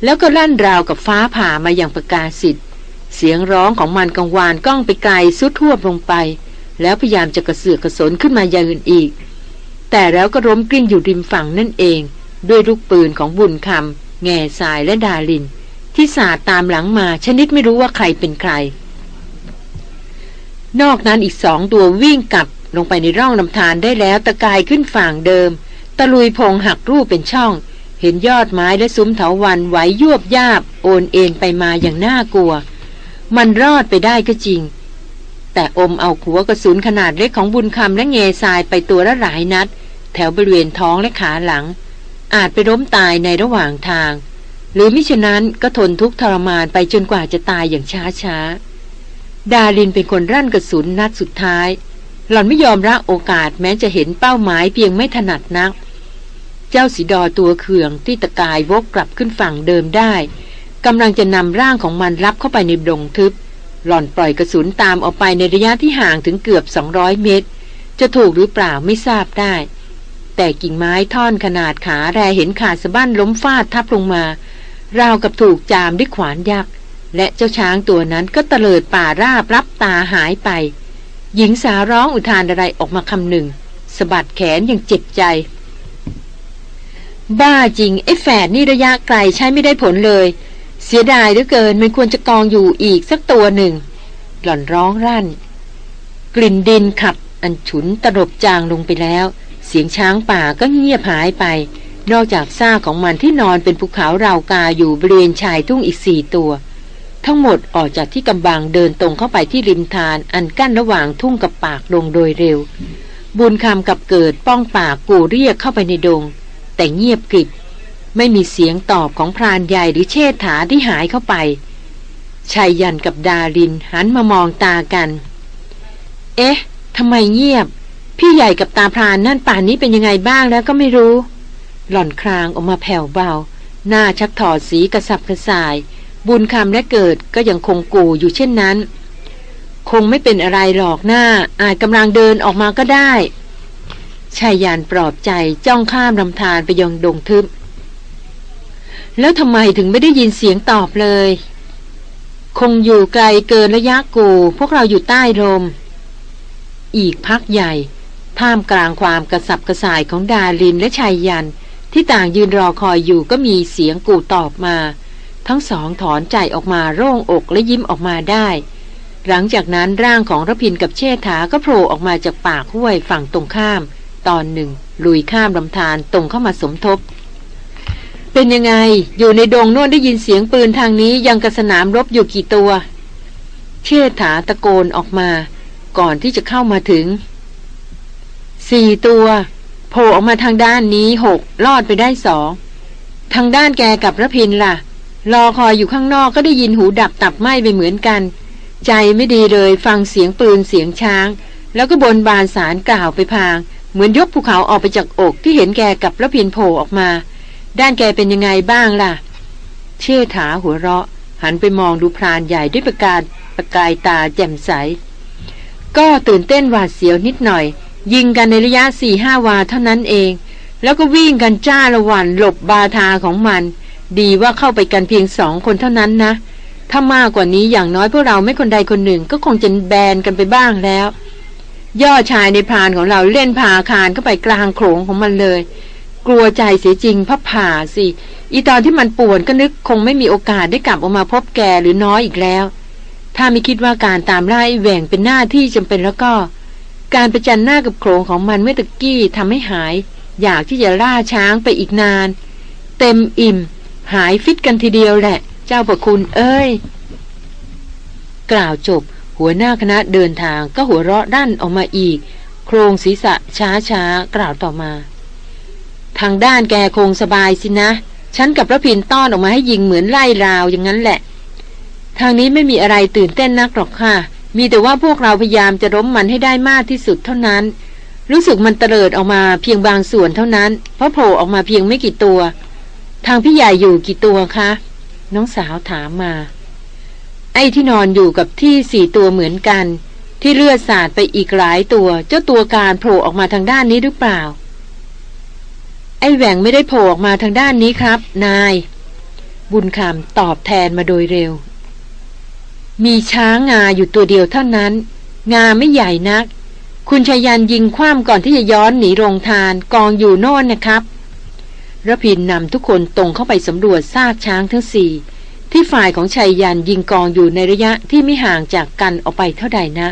แล้วก็ลั่นราวกับฟ้าผ่ามาอย่างประกาศสิทธิ์เสียงร้องของมันกังวานก้องไปไกลสุดทั่วลงไป แล้วพยายามจะกระเสือกกระสนขึ้นมาอย่างอื่นอีก แต่แล้วก็ล้มกลิ้งอยู่ริมฝั่งนั่นเอง ด้วยลูกปืนของบุญคำแง่สายและดาลิน ที่สาดตามหลังมาชนิดไม่รู้ว่าใครเป็นใคร นอกนั้นอีกสองตัววิ่งกลับลงไปในร่องลำธารได้แล้วตะกายขึ้นฝั่งเดิม ตะลุยพงหักรูปเป็นช่อง เห็นยอดไม้และซุ้มเถาวันไหวยวบยาบ โอนเอ็นไปมาอย่างน่ากลัว มันรอดไปได้ก็จริง แต่อมเอาขัวกระสุนขนาดเล็กของบุญคำและเงยทรายไปตัวละหลายนัด แถวบริเวณท้องและขาหลัง อาจไปล้มตายในระหว่างทาง หรือมิฉะนั้นก็ทนทุกข์ทรมานไปจนกว่าจะตายอย่างช้าช้าดารินเป็นคนรั่นกระสุนนัดสุดท้าย หล่อนไม่ยอมรับโอกาสแม้จะเห็นเป้าหมายเพียงไม่ถนัดนัก เจ้าสีดอตัวเขื่องที่ตะกายวกกลับขึ้นฝั่งเดิมได้กำลังจะนำร่างของมันรับเข้าไปในดงทึบ หล่อนปล่อยกระสุนตามออกไปในระยะที่ห่างถึงเกือบ 200 เมตร จะถูกหรือเปล่าไม่ทราบได้ แต่กิ่งไม้ท่อนขนาดขาแรเห็นขาดสะบั้นล้มฟาดทับลงมา ราวกับถูกจามด้วยขวานยักษ์ และเจ้าช้างตัวนั้นก็เตลิดป่าราบรับตาหายไป หญิงสาวร้องอุทานอะไรออกมาคำหนึ่งสะบัดแขนอย่างเจ็บใจ บ้าจริงไอ้แฝดนี่ระยะไกลใช้ไม่ได้ผลเลย เสียดายเหลือเกินมันควรจะกองอยู่อีกสักตัวหนึ่ง หล่อนร้องรั่น กลิ่นดินขับอันฉุนตลบจางลงไปแล้ว เสียงช้างป่าก็เงียบหายไป นอกจากซากของมันที่นอนเป็นภูเขาราวกาอยู่บริเวณชายทุ่งอีกสี่ตัว ทั้งหมดออกจากที่กำบังเดินตรงเข้าไปที่ริมทาน อันกั้นระหว่างทุ่งกับปากดงโดยเร็ว บุญคำกับเกิดป้องปากกูเรียกเข้าไปในดง แต่เงียบกริบ ไม่มีเสียงตอบของพรานใหญ่หรือเชษฐาที่หายเข้าไปชายยันกับดารินหันมามองตากัน เอ๊ะทำไมเงียบ พี่ใหญ่กับตาพรานนั่นป่านนี้เป็นยังไงบ้างแล้วก็ไม่รู้ หล่อนครางออกมาแผ่วเบา หน้าชักถอดสีกระสับกระส่าย บุญคำและเกิดก็ยังคงกูอยู่เช่นนั้น คงไม่เป็นอะไรหรอกหน้า อาจกำลังเดินออกมาก็ได้ชายยานปลอบใจจ้องข้ามลำธารไปยังดงทึบ แล้วทำไมถึงไม่ได้ยินเสียงตอบเลย คงอยู่ไกลเกินระยะกู พวกเราอยู่ใต้ลม อีกพักใหญ่ ท่ามกลางความกระสับกระส่ายของดาลินและชายยัน ที่ต่างยืนรอคอยอยู่ก็มีเสียงกูตอบมา ทั้งสองถอนใจออกมาโร่งอกและยิ้มออกมาได้ หลังจากนั้นร่างของรพินกับเชษฐาก็โผล่ออกมาจากปากห้วยฝั่งตรงข้าม ตอนหนึ่งลุยข้ามลำธารตรงเข้ามาสมทบ เป็นยังไง อยู่ในดงนวนได้ยินเสียงปืนทางนี้ยังกระสนามรบอยู่กี่ตัว เชษฐาตะโกนออกมา ก่อนที่จะเข้ามาถึง สี่ตัวโผล่ออกมาทางด้านนี้หกลอดไปได้สอง ทางด้านแกกับระพินล่ะ รอคอยอยู่ข้างนอกก็ได้ยินหูดับตับไหมไปเหมือนกัน ใจไม่ดีเลยฟังเสียงปืนเสียงช้าง แล้วก็บนบานสารกล่าวไปพาง เหมือนยกภูเขาออกไปจากอกที่เห็นแกกับระพินโผล่ออกมา ด้านแกเป็นยังไงบ้างล่ะ เชื่อถาหัวเราะ หันไปมองดูพรานใหญ่ด้วยประกาศประกายตาแจ่มใส ก็ตื่นเต้นหวาดเสียวนิดหน่อย ยิงกันในระยะสี่ห้าวาเท่านั้นเอง แล้วก็วิ่งกันจ้าละวันหลบบาทาของมัน ดีว่าเข้าไปกันเพียงสองคนเท่านั้นนะ ถ้ามากกว่านี้อย่างน้อยพวกเราไม่คนใดคนหนึ่งก็คงจะแบนกันไปบ้างแล้ว ย่อชายในพรานของเราเล่นพาคารเข้าไปกลางโขงของมันเลย กลัวใจเสียจริงพับผ่าสิ อีตอนที่มันป่วนก็นึกคงไม่มีโอกาสได้กลับออกมาพบแกหรือน้อยอีกแล้ว ถ้าไม่คิดว่าการตามล่าแหว่งเป็นหน้าที่จำเป็นแล้วก็ การประจันหน้ากับโขงของมันเมื่อตะกี้ทำให้หาย อยากที่จะล่าช้างไปอีกนาน เต็มอิ่ม หายฟิตกันทีเดียวแหละ เจ้าประคุณเอ้ย กล่าวจบ หัวหน้าคณะเดินทางก็หัวเราะดั้นออกมาอีก โครงศีรษะช้าช้ากล่าวต่อมา ทางด้านแกคงสบายสินะ ฉันกับพระพินต้อนออกมาให้ยิงเหมือนไล่ราวอย่างนั้นแหละ ทางนี้ไม่มีอะไรตื่นเต้นนักหรอกค่ะ มีแต่ว่าพวกเราพยายามจะล้มมันให้ได้มากที่สุดเท่านั้น รู้สึกมันเตลิดออกมาเพียงบางส่วนเท่านั้น เพราะโผล่ออกมาเพียงไม่กี่ตัว ทางพี่ใหญ่อยู่กี่ตัวคะ น้องสาวถามมา ไอ้ที่นอนอยู่กับที่สี่ตัวเหมือนกัน ที่เลือดสาดไปอีกหลายตัว เจ้าตัวการโผล่ออกมาทางด้านนี้หรือเปล่า ไอ้แหว่งไม่ได้โผล่ออกมาทางด้านนี้ครับ นาย บุญคำตอบแทนมาโดยเร็ว มีช้างงาอยู่ตัวเดียวเท่านั้น งาไม่ใหญ่นัก คุณชายันยิงคว่ำก่อนที่จะย้อนหนีโรงทานกองอยู่โน่นนะครับระพินนำทุกคนตรงเข้าไปสำรวจซากช้างทั้งสี่ที่ฝ่ายของชัยยันยิงกองอยู่ในระยะที่ไม่ห่างจากกันออกไปเท่าใดนะ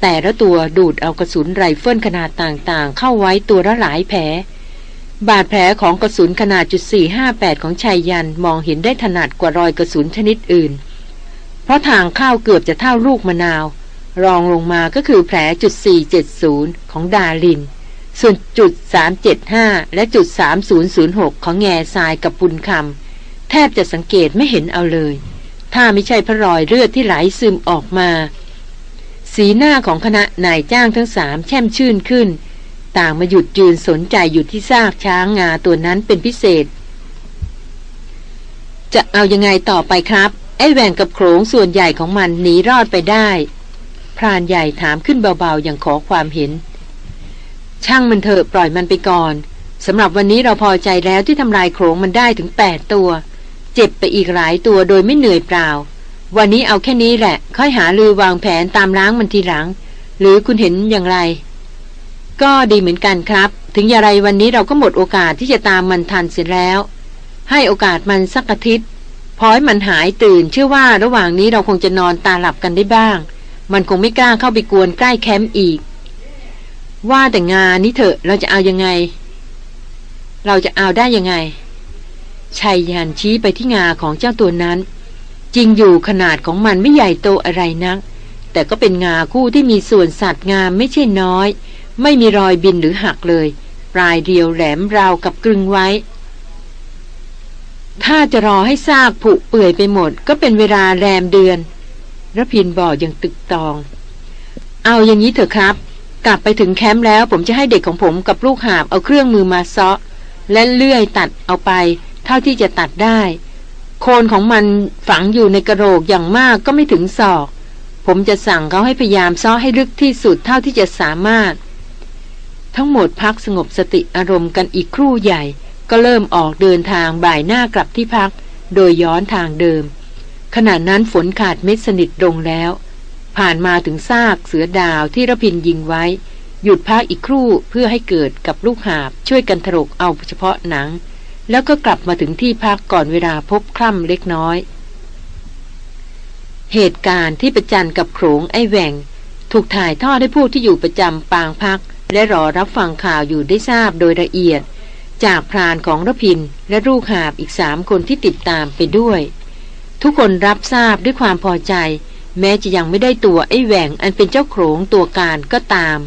แต่ละตัวดูดเอากระสุนไรเฟิลขนาดต่างๆ เข้าไว้ตัวละหลายแผล บาดแผลของกระสุนขนาดจุด458 ของชัยยันมองเห็นได้ถนัดกว่ารอยกระสุนชนิดอื่น เพราะทางเข้าเกือบจะเท่าลูกมะนาว รองลงมาก็คือแผลจุด470 ของดาลิน ส่วนจุด 375 และจุด 3006 ของแง่ทรายกับปุนคำแทบจะสังเกตไม่เห็นเอาเลย ถ้าไม่ใช่พระรอยเลือดที่ไหลซึมออกมา สีหน้าของคณะนายจ้างทั้งสามแช่มชื่นขึ้น ต่างมาหยุดยืนสนใจอยู่ที่ซากช้างงาตัวนั้นเป็นพิเศษ จะเอายังไงต่อไปครับ ไอ้แหว่งกับโขงส่วนใหญ่ของมันหนีรอดไปได้ พรานใหญ่ถามขึ้นเบาๆอย่างขอความเห็น ช่างมันเถอะปล่อยมันไปก่อนสำหรับวันนี้เราพอใจแล้วที่ทำลายโขงมันได้ถึงแปดตัว เจ็บไปอีกหลายตัวโดยไม่เหนื่อยเปล่า วันนี้เอาแค่นี้แหละ ค่อยหาลือวางแผนตามล้างมันทีหลัง หรือคุณเห็นอย่างไร ก็ดีเหมือนกันครับ ถึงอย่างไรวันนี้เราก็หมดโอกาสที่จะตามมันทันเสร็จแล้ว ให้โอกาสมันสักอาทิตย์พอให้มันหายตื่น เชื่อว่าระหว่างนี้เราคงจะนอนตาหลับกันได้บ้าง มันคงไม่กล้าเข้าไปกวนใกล้แคมป์อีก ว่าแต่งานนี้เถอะเราจะเอายังไง เราจะเอาได้ยังไงชายยันชี้ไปที่งาของเจ้าตัวนั้น จริงอยู่ขนาดของมันไม่ใหญ่โตอะไรนัก แต่ก็เป็นงาคู่ที่มีส่วนสัตว์งามไม่ใช่น้อย ไม่มีรอยบินหรือหักเลย ปลายเดียวแหลมราวกับกลึงไว้ ถ้าจะรอให้ซากผุเปื่อยไปหมด ก็เป็นเวลาแรมเดือนระพินบอกอย่างตึกตอง เอาอย่างนี้เถอะครับ กลับไปถึงแคมป์แล้วผมจะให้เด็กของผมกับลูกหาบเอาเครื่องมือมาซาะและเลื่อยตัดเอาไป เท่าที่จะตัดได้ โคนของมันฝังอยู่ในกระโหลกอย่างมากก็ไม่ถึงศอก ผมจะสั่งเขาให้พยายามซ้อให้ลึกที่สุดเท่าที่จะสามารถ ทั้งหมดพักสงบสติอารมณ์กันอีกครู่ใหญ่ ก็เริ่มออกเดินทางบ่ายหน้ากลับที่พัก โดยย้อนทางเดิม ขณะนั้นฝนขาดเม็ดสนิทลงแล้ว ผ่านมาถึงซากเสือดาวที่ระพินยิงไว้ หยุดพักอีกครู่เพื่อให้เกิดกับลูกหาบช่วยกันถลกเอาเฉพาะหนัง แล้วก็กลับมาถึงที่พักก่อนเวลาพบคล่ำเล็กน้อย เหตุการณ์ที่ประจันกับโขงไอแหวงถูกถ่ายทอดให้ผู้ที่อยู่ประจำปางพัก และรอรับฟังข่าวอยู่ได้ทราบโดยละเอียด จากพรานของรพินและลูกหาบอีกสามคนที่ติดตามไปด้วย ทุกคนรับทราบด้วยความพอใจ แม้จะยังไม่ได้ตัวไอ้แหวงอันเป็นเจ้าโขงตัวการก็ตาม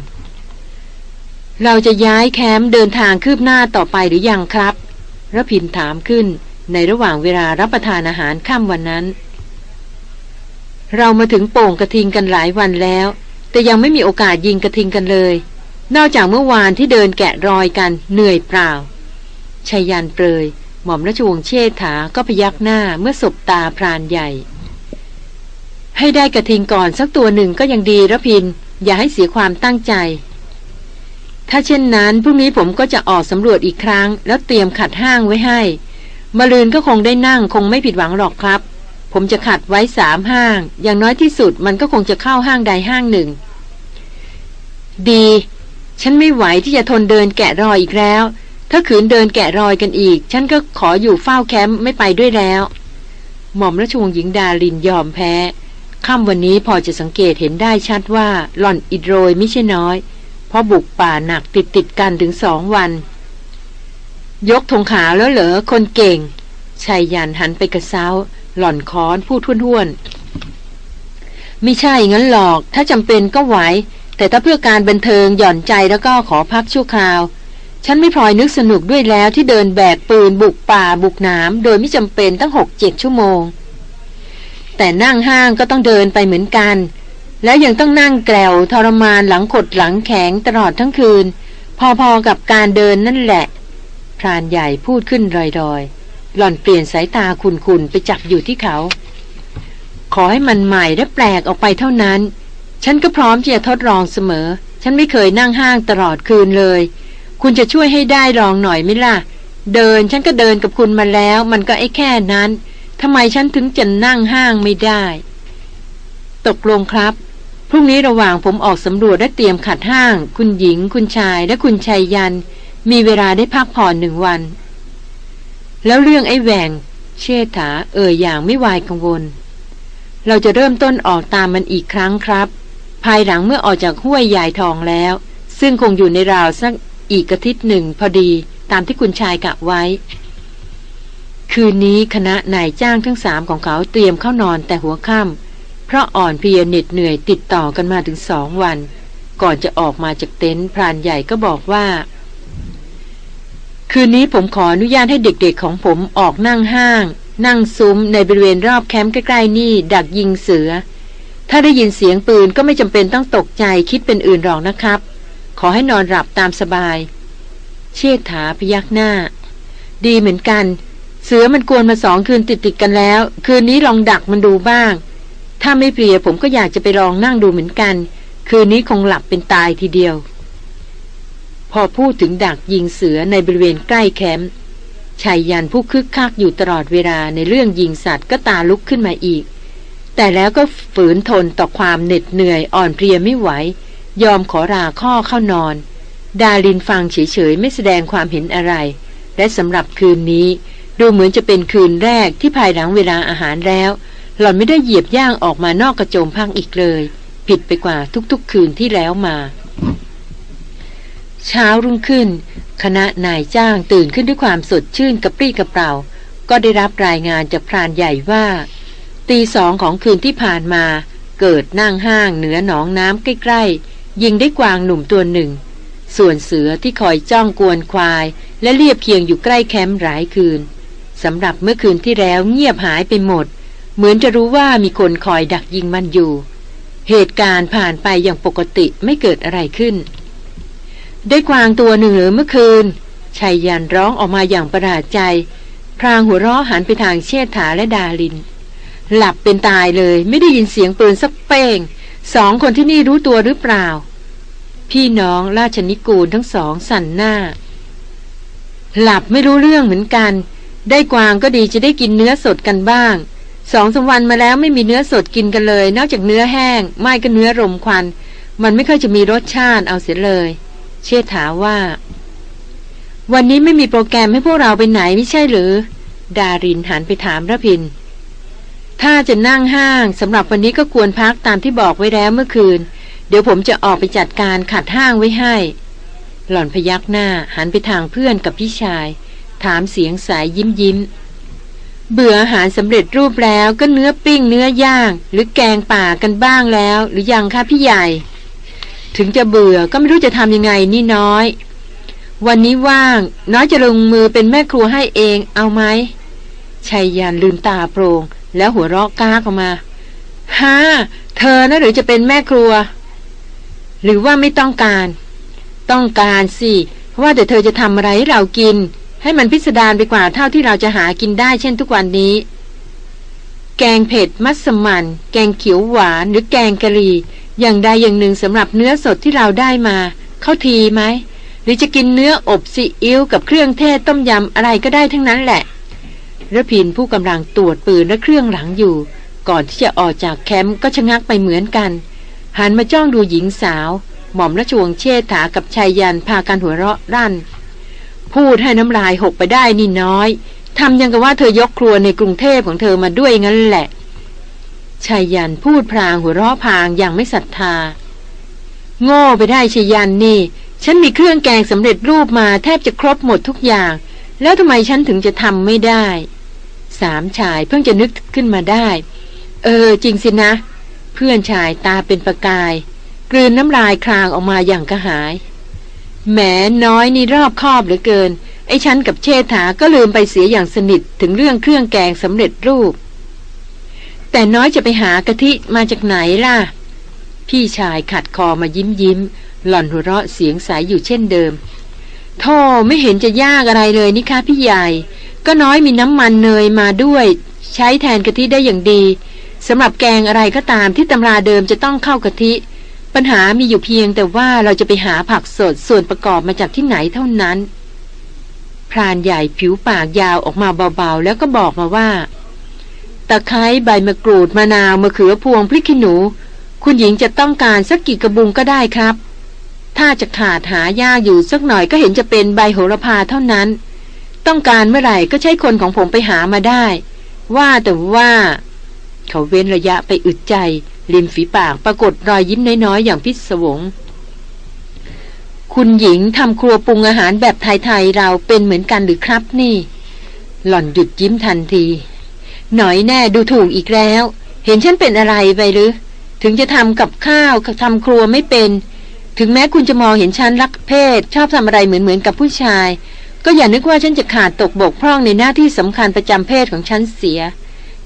เราจะย้ายแคมป์เดินทางคืบหน้าต่อไปหรือยังครับระพินถามขึ้นในระหว่างเวลารับประทานอาหารค่ำวันนั้น เรามาถึงโป่งกระทิงกันหลายวันแล้ว แต่ยังไม่มีโอกาสยิงกระทิงกันเลย นอกจากเมื่อวานที่เดินแกะรอยกันเหนื่อยเปล่าชายันเปรย หม่อมราชวงศ์เชษฐาก็พยักหน้าเมื่อสบตาพรานใหญ่ ให้ได้กระทิงก่อนสักตัวหนึ่งก็ยังดีระพิน อย่าให้เสียความตั้งใจ ถ้าเช่นนั้นพรุ่งนี้ผมก็จะออกสำรวจอีกครั้ง แล้วเตรียมขัดห้างไว้ให้มาลืนก็คงได้นั่งคงไม่ผิดหวังหรอกครับ ผมจะขัดไว้สามห้าง อย่างน้อยที่สุดมันก็คงจะเข้าห้างใดห้างหนึ่ง ดี ฉันไม่ไหวที่จะทนเดินแกะรอยอีกแล้ว ถ้าขืนเดินแกะรอยกันอีก ฉันก็ขออยู่เฝ้าแคมป์ไม่ไปด้วยแล้ว หม่อมราชวงศ์หญิงดาลินยอมแพ้ค่ำวันนี้พอจะสังเกตเห็นได้ชัดว่าหล่อนอิดโรยไม่ใช่น้อย เพราะบุกป่าหนักติดติดกันถึงสองวัน ยกธงขาวแล้วเหรอคนเก่งชายยันหันไปกระเซ้า หล่อนค้อนพูดท้วนๆ ไม่ใช่งั้นหรอก ถ้าจำเป็นก็ไหว แต่ถ้าเพื่อการบันเทิงหย่อนใจแล้วก็ขอพักชั่วคราว ฉันไม่พลอยนึกสนุกด้วยแล้วที่เดินแบกปืนบุกป่าบุกน้ำโดยไม่จำเป็นตั้งหกเจ็ดชั่วโมง แต่นั่งห้างก็ต้องเดินไปเหมือนกัน แล้วยังต้องนั่งแกลวทรมานหลังขดหลังแข็งตลอดทั้งคืน พอๆกับการเดินนั่นแหละพรานใหญ่พูดขึ้นรอยๆ หล่อนเปลี่ยนสายตาคุนๆไปจับอยู่ที่เขา ขอให้มันใหม่และแปลกออกไปเท่านั้น ฉันก็พร้อมที่จะทดลองเสมอ ฉันไม่เคยนั่งห้างตลอดคืนเลย คุณจะช่วยให้ได้ลองหน่อยไหมล่ะ เดินฉันก็เดินกับคุณมาแล้ว มันก็ไอ้แค่นั้นทำไมฉันถึงจะนั่งห้างไม่ได้ ตกลงครับ พรุ่งนี้ระหว่างผมออกสำรวจและเตรียมขัดห้าง คุณหญิง คุณชายและคุณชายยัน มีเวลาได้พักผ่อนหนึ่งวัน แล้วเรื่องไอ้แหวง เชษฐาเอ่ยอย่างไม่วายกังวล เราจะเริ่มต้นออกตามมันอีกครั้งครับ ภายหลังเมื่อออกจากห้วยยายทองแล้ว ซึ่งคงอยู่ในราวสักอีกอาทิตย์หนึ่งพอดีตามที่คุณชายกะไว้ คืนนี้คณะนายจ้างทั้งสามของเขาเตรียมเข้านอนแต่หัวค่ำเพราะอ่อนเพลียเหน็ดเหนื่อยติดต่อกันมาถึงสองวัน ก่อนจะออกมาจากเต็นท์พรานใหญ่ก็บอกว่า คืนนี้ผมขออนุญาตให้เด็กๆของผมออกนั่งห้าง นั่งซุ้มในบริเวณรอบแคมป์ใกล้ๆนี่ดักยิงเสือ ถ้าได้ยินเสียงปืนก็ไม่จำเป็นต้องตกใจคิดเป็นอื่นหรอกนะครับ ขอให้นอนหลับตามสบาย เชษฐาพยักหน้า ดีเหมือนกัน เสือมันกวนมาสองคืนติดติดกันแล้ว คืนนี้ลองดักมันดูบ้าง ถ้าไม่เพลียผมก็อยากจะไปลองนั่งดูเหมือนกัน คืนนี้คงหลับเป็นตายทีเดียว พอพูดถึงดักยิงเสือในบริเวณใกล้แคมป์ชายยันผู้คึกคักอยู่ตลอดเวลาในเรื่องยิงสัตว์ก็ตาลุกขึ้นมาอีก แต่แล้วก็ฝืนทนต่อความเหน็ดเหนื่อยอ่อนเพลียไม่ไหว ยอมขอราข้อเข้านอน ดาลินฟังเฉยๆ ไม่แสดงความเห็นอะไร และสำหรับคืนนี้ ดูเหมือนจะเป็นคืนแรกที่ภายหลังเวลาอาหารแล้ว หล่อนไม่ได้เหยียบย่างออกมานอกกระโจมพังอีกเลย ผิดไปกว่าทุกๆ คืนที่แล้วมา เช้ารุ่งขึ้น คณะนายจ้างตื่นขึ้นด้วยความสดชื่นกระปรี้กระเปร่า ก็ได้รับรายงานจากพรานใหญ่ว่า ตีสองของคืนที่ผ่านมา เกิดนั่งห้างเหนือหนองน้ำใกล้ ๆ ยิงได้กวางหนุ่มตัวหนึ่ง ส่วนเสือที่คอยจ้องกวนควาย และเรียบเคียงอยู่ใกล้แคมป์หลายคืนสำหรับเมื่อคืนที่แล้วเงียบหายไปหมด เหมือนจะรู้ว่ามีคนคอยดักยิงมันอยู่ เหตุการณ์ผ่านไปอย่างปกติไม่เกิดอะไรขึ้น ได้กวางตัวหนึ่งหรือเมื่อคืนชายยันร้องออกมาอย่างประหลาดใจ พรางหัวเราะหันไปทางเชษฐาและดาลิน หลับเป็นตายเลย ไม่ได้ยินเสียงปืนสักเป้งสองคนที่นี่รู้ตัวหรือเปล่า พี่น้องราชนิกูลทั้งสองสั่นหน้า หลับไม่รู้เรื่องเหมือนกัน ได้กวางก็ดีจะได้กินเนื้อสดกันบ้างสองสาวันมาแล้วไม่มีเนื้อสดกินกันเลย นอกจากเนื้อแห้ง ไม่ก็เนื้อรมควัน มันไม่ค่อยจะมีรสชาติเอาเสียเลย เชษฐาว่า วันนี้ไม่มีโปรแกรมให้พวกเราไปไหนไม่ใช่หรือ ดารินหันไปถามระพิน ถ้าจะนั่งห้างสำหรับวันนี้ก็ควรพักตามที่บอกไว้แล้วเมื่อคืน เดี๋ยวผมจะออกไปจัดการขัดห้างไว้ให้ หล่อนพยักหน้าหันไปทางเพื่อนกับพี่ชาย ถามเสียงสายยิ้มยิ้ม เบื่ออาหารสำเร็จรูปแล้วก็เนื้อปิ้งเนื้อย่างหรือแกงป่ากันบ้างแล้ว หรือยังคะพี่ใหญ่ ถึงจะเบื่อก็ไม่รู้จะทำยังไงนี่น้อย วันนี้ว่าง น้อยจะลงมือเป็นแม่ครัวให้เองเอาไหมชัยยันลืมตาโปรง แล้วหัวเราะก้ากออกมาฮ่าเธอนะหรือจะเป็นแม่ครัว หรือว่าไม่ต้องการ ต้องการสิเพราะว่าแต่เธอจะทำอะไรให้เรากิน ให้มันพิสดารไปกว่าเท่าที่เราจะหากินได้เช่นทุกวันนี้ แกงเผ็ดมัสมันแกงเขียวหวานหรือแกงกะหรี่อย่างใดอย่างหนึ่งสำหรับเนื้อสดที่เราได้มา เข้าทีไหมหรือจะกินเนื้ออบซีอิ๊วกับเครื่องเทศต้มยำอะไรก็ได้ทั้งนั้นแหละ ระพินผู้กำลังตรวจปืนและเครื่องหลังอยู่ ก่อนที่จะออกจากแคมป์ก็ชะงักไปเหมือนกัน หันมาจ้องดูหญิงสาว หม่อมราชวงศ์เชษฐากับชายยันพากันหัวเราะรั่น พูดให้น้ำลายหกไปได้นี่น้อยทำยังกับว่าเธอยกครัวในกรุงเทพของเธอมาด้วยงั้นแหละชายยันพูดพลางหัวเราะพางอย่างไม่ศรัทธา โง่ไปได้ชายยันนี่ ฉันมีเครื่องแกงสำเร็จรูปมาแทบจะครบหมดทุกอย่าง แล้วทำไมฉันถึงจะทำไม่ได้ สามชายเพิ่งจะนึกขึ้นมาได้ เออ จริงสินะ เพื่อนชายตาเป็นประกาย กลืนน้ำลายคลางออกมาอย่างกระหาย แหมน้อยนี่รอบคอบเหลือเกิน ไอ้ฉันกับเชษฐาก็ลืมไปเสียอย่างสนิทถึงเรื่องเครื่องแกงสำเร็จรูป แต่น้อยจะไปหากะทิมาจากไหนล่ะ พี่ชายขัดคอมายิ้มยิ้ม หล่อนหัวเราะเสียงใสยอยู่เช่นเดิมโธ่ไม่เห็นจะยากอะไรเลยนี่คะพี่ใหญ่ ก็น้อยมีน้ำมันเนยมาด้วย ใช้แทนกะทิได้อย่างดีสำหรับแกงอะไรก็ตามที่ตำราเดิมจะต้องเข้ากะทิ ปัญหามีอยู่เพียงแต่ว่าเราจะไปหาผักสดส่วนประกอบมาจากที่ไหนเท่านั้น พรานใหญ่ผิวปากยาวออกมาเบาๆ แล้วก็บอกมาว่า ตะไคร้ใบมะกรูดมะนาวมะเขือพวงพริกขี้หนู คุณหญิงจะต้องการสักกี่กระบุงก็ได้ครับ ถ้าจะขาดหายากอยู่สักหน่อยก็เห็นจะเป็นใบโหระพาเท่านั้น ต้องการเมื่อไหร่ก็ใช้คนของผมไปหามาได้ ว่าแต่ว่า เขาเว้นระยะไปอึดใจ ริมฝีปากปรากฏรอยยิ้มน้อยๆอย่างพิศวง คุณหญิงทำครัวปรุงอาหารแบบไทยๆเราเป็นเหมือนกันหรือครับนี่ หล่อนหยุดยิ้มทันที หน่อยแน่ดูถูกอีกแล้ว เห็นฉันเป็นอะไรไปหรือ ถึงจะทำกับข้าวทำครัวไม่เป็น ถึงแม้คุณจะมองเห็นฉันรักเพศ ชอบทำอะไรเหมือนๆกับผู้ชาย ก็อย่านึกว่าฉันจะขาดตกบกพร่องในหน้าที่สำคัญประจำเพศของฉันเสีย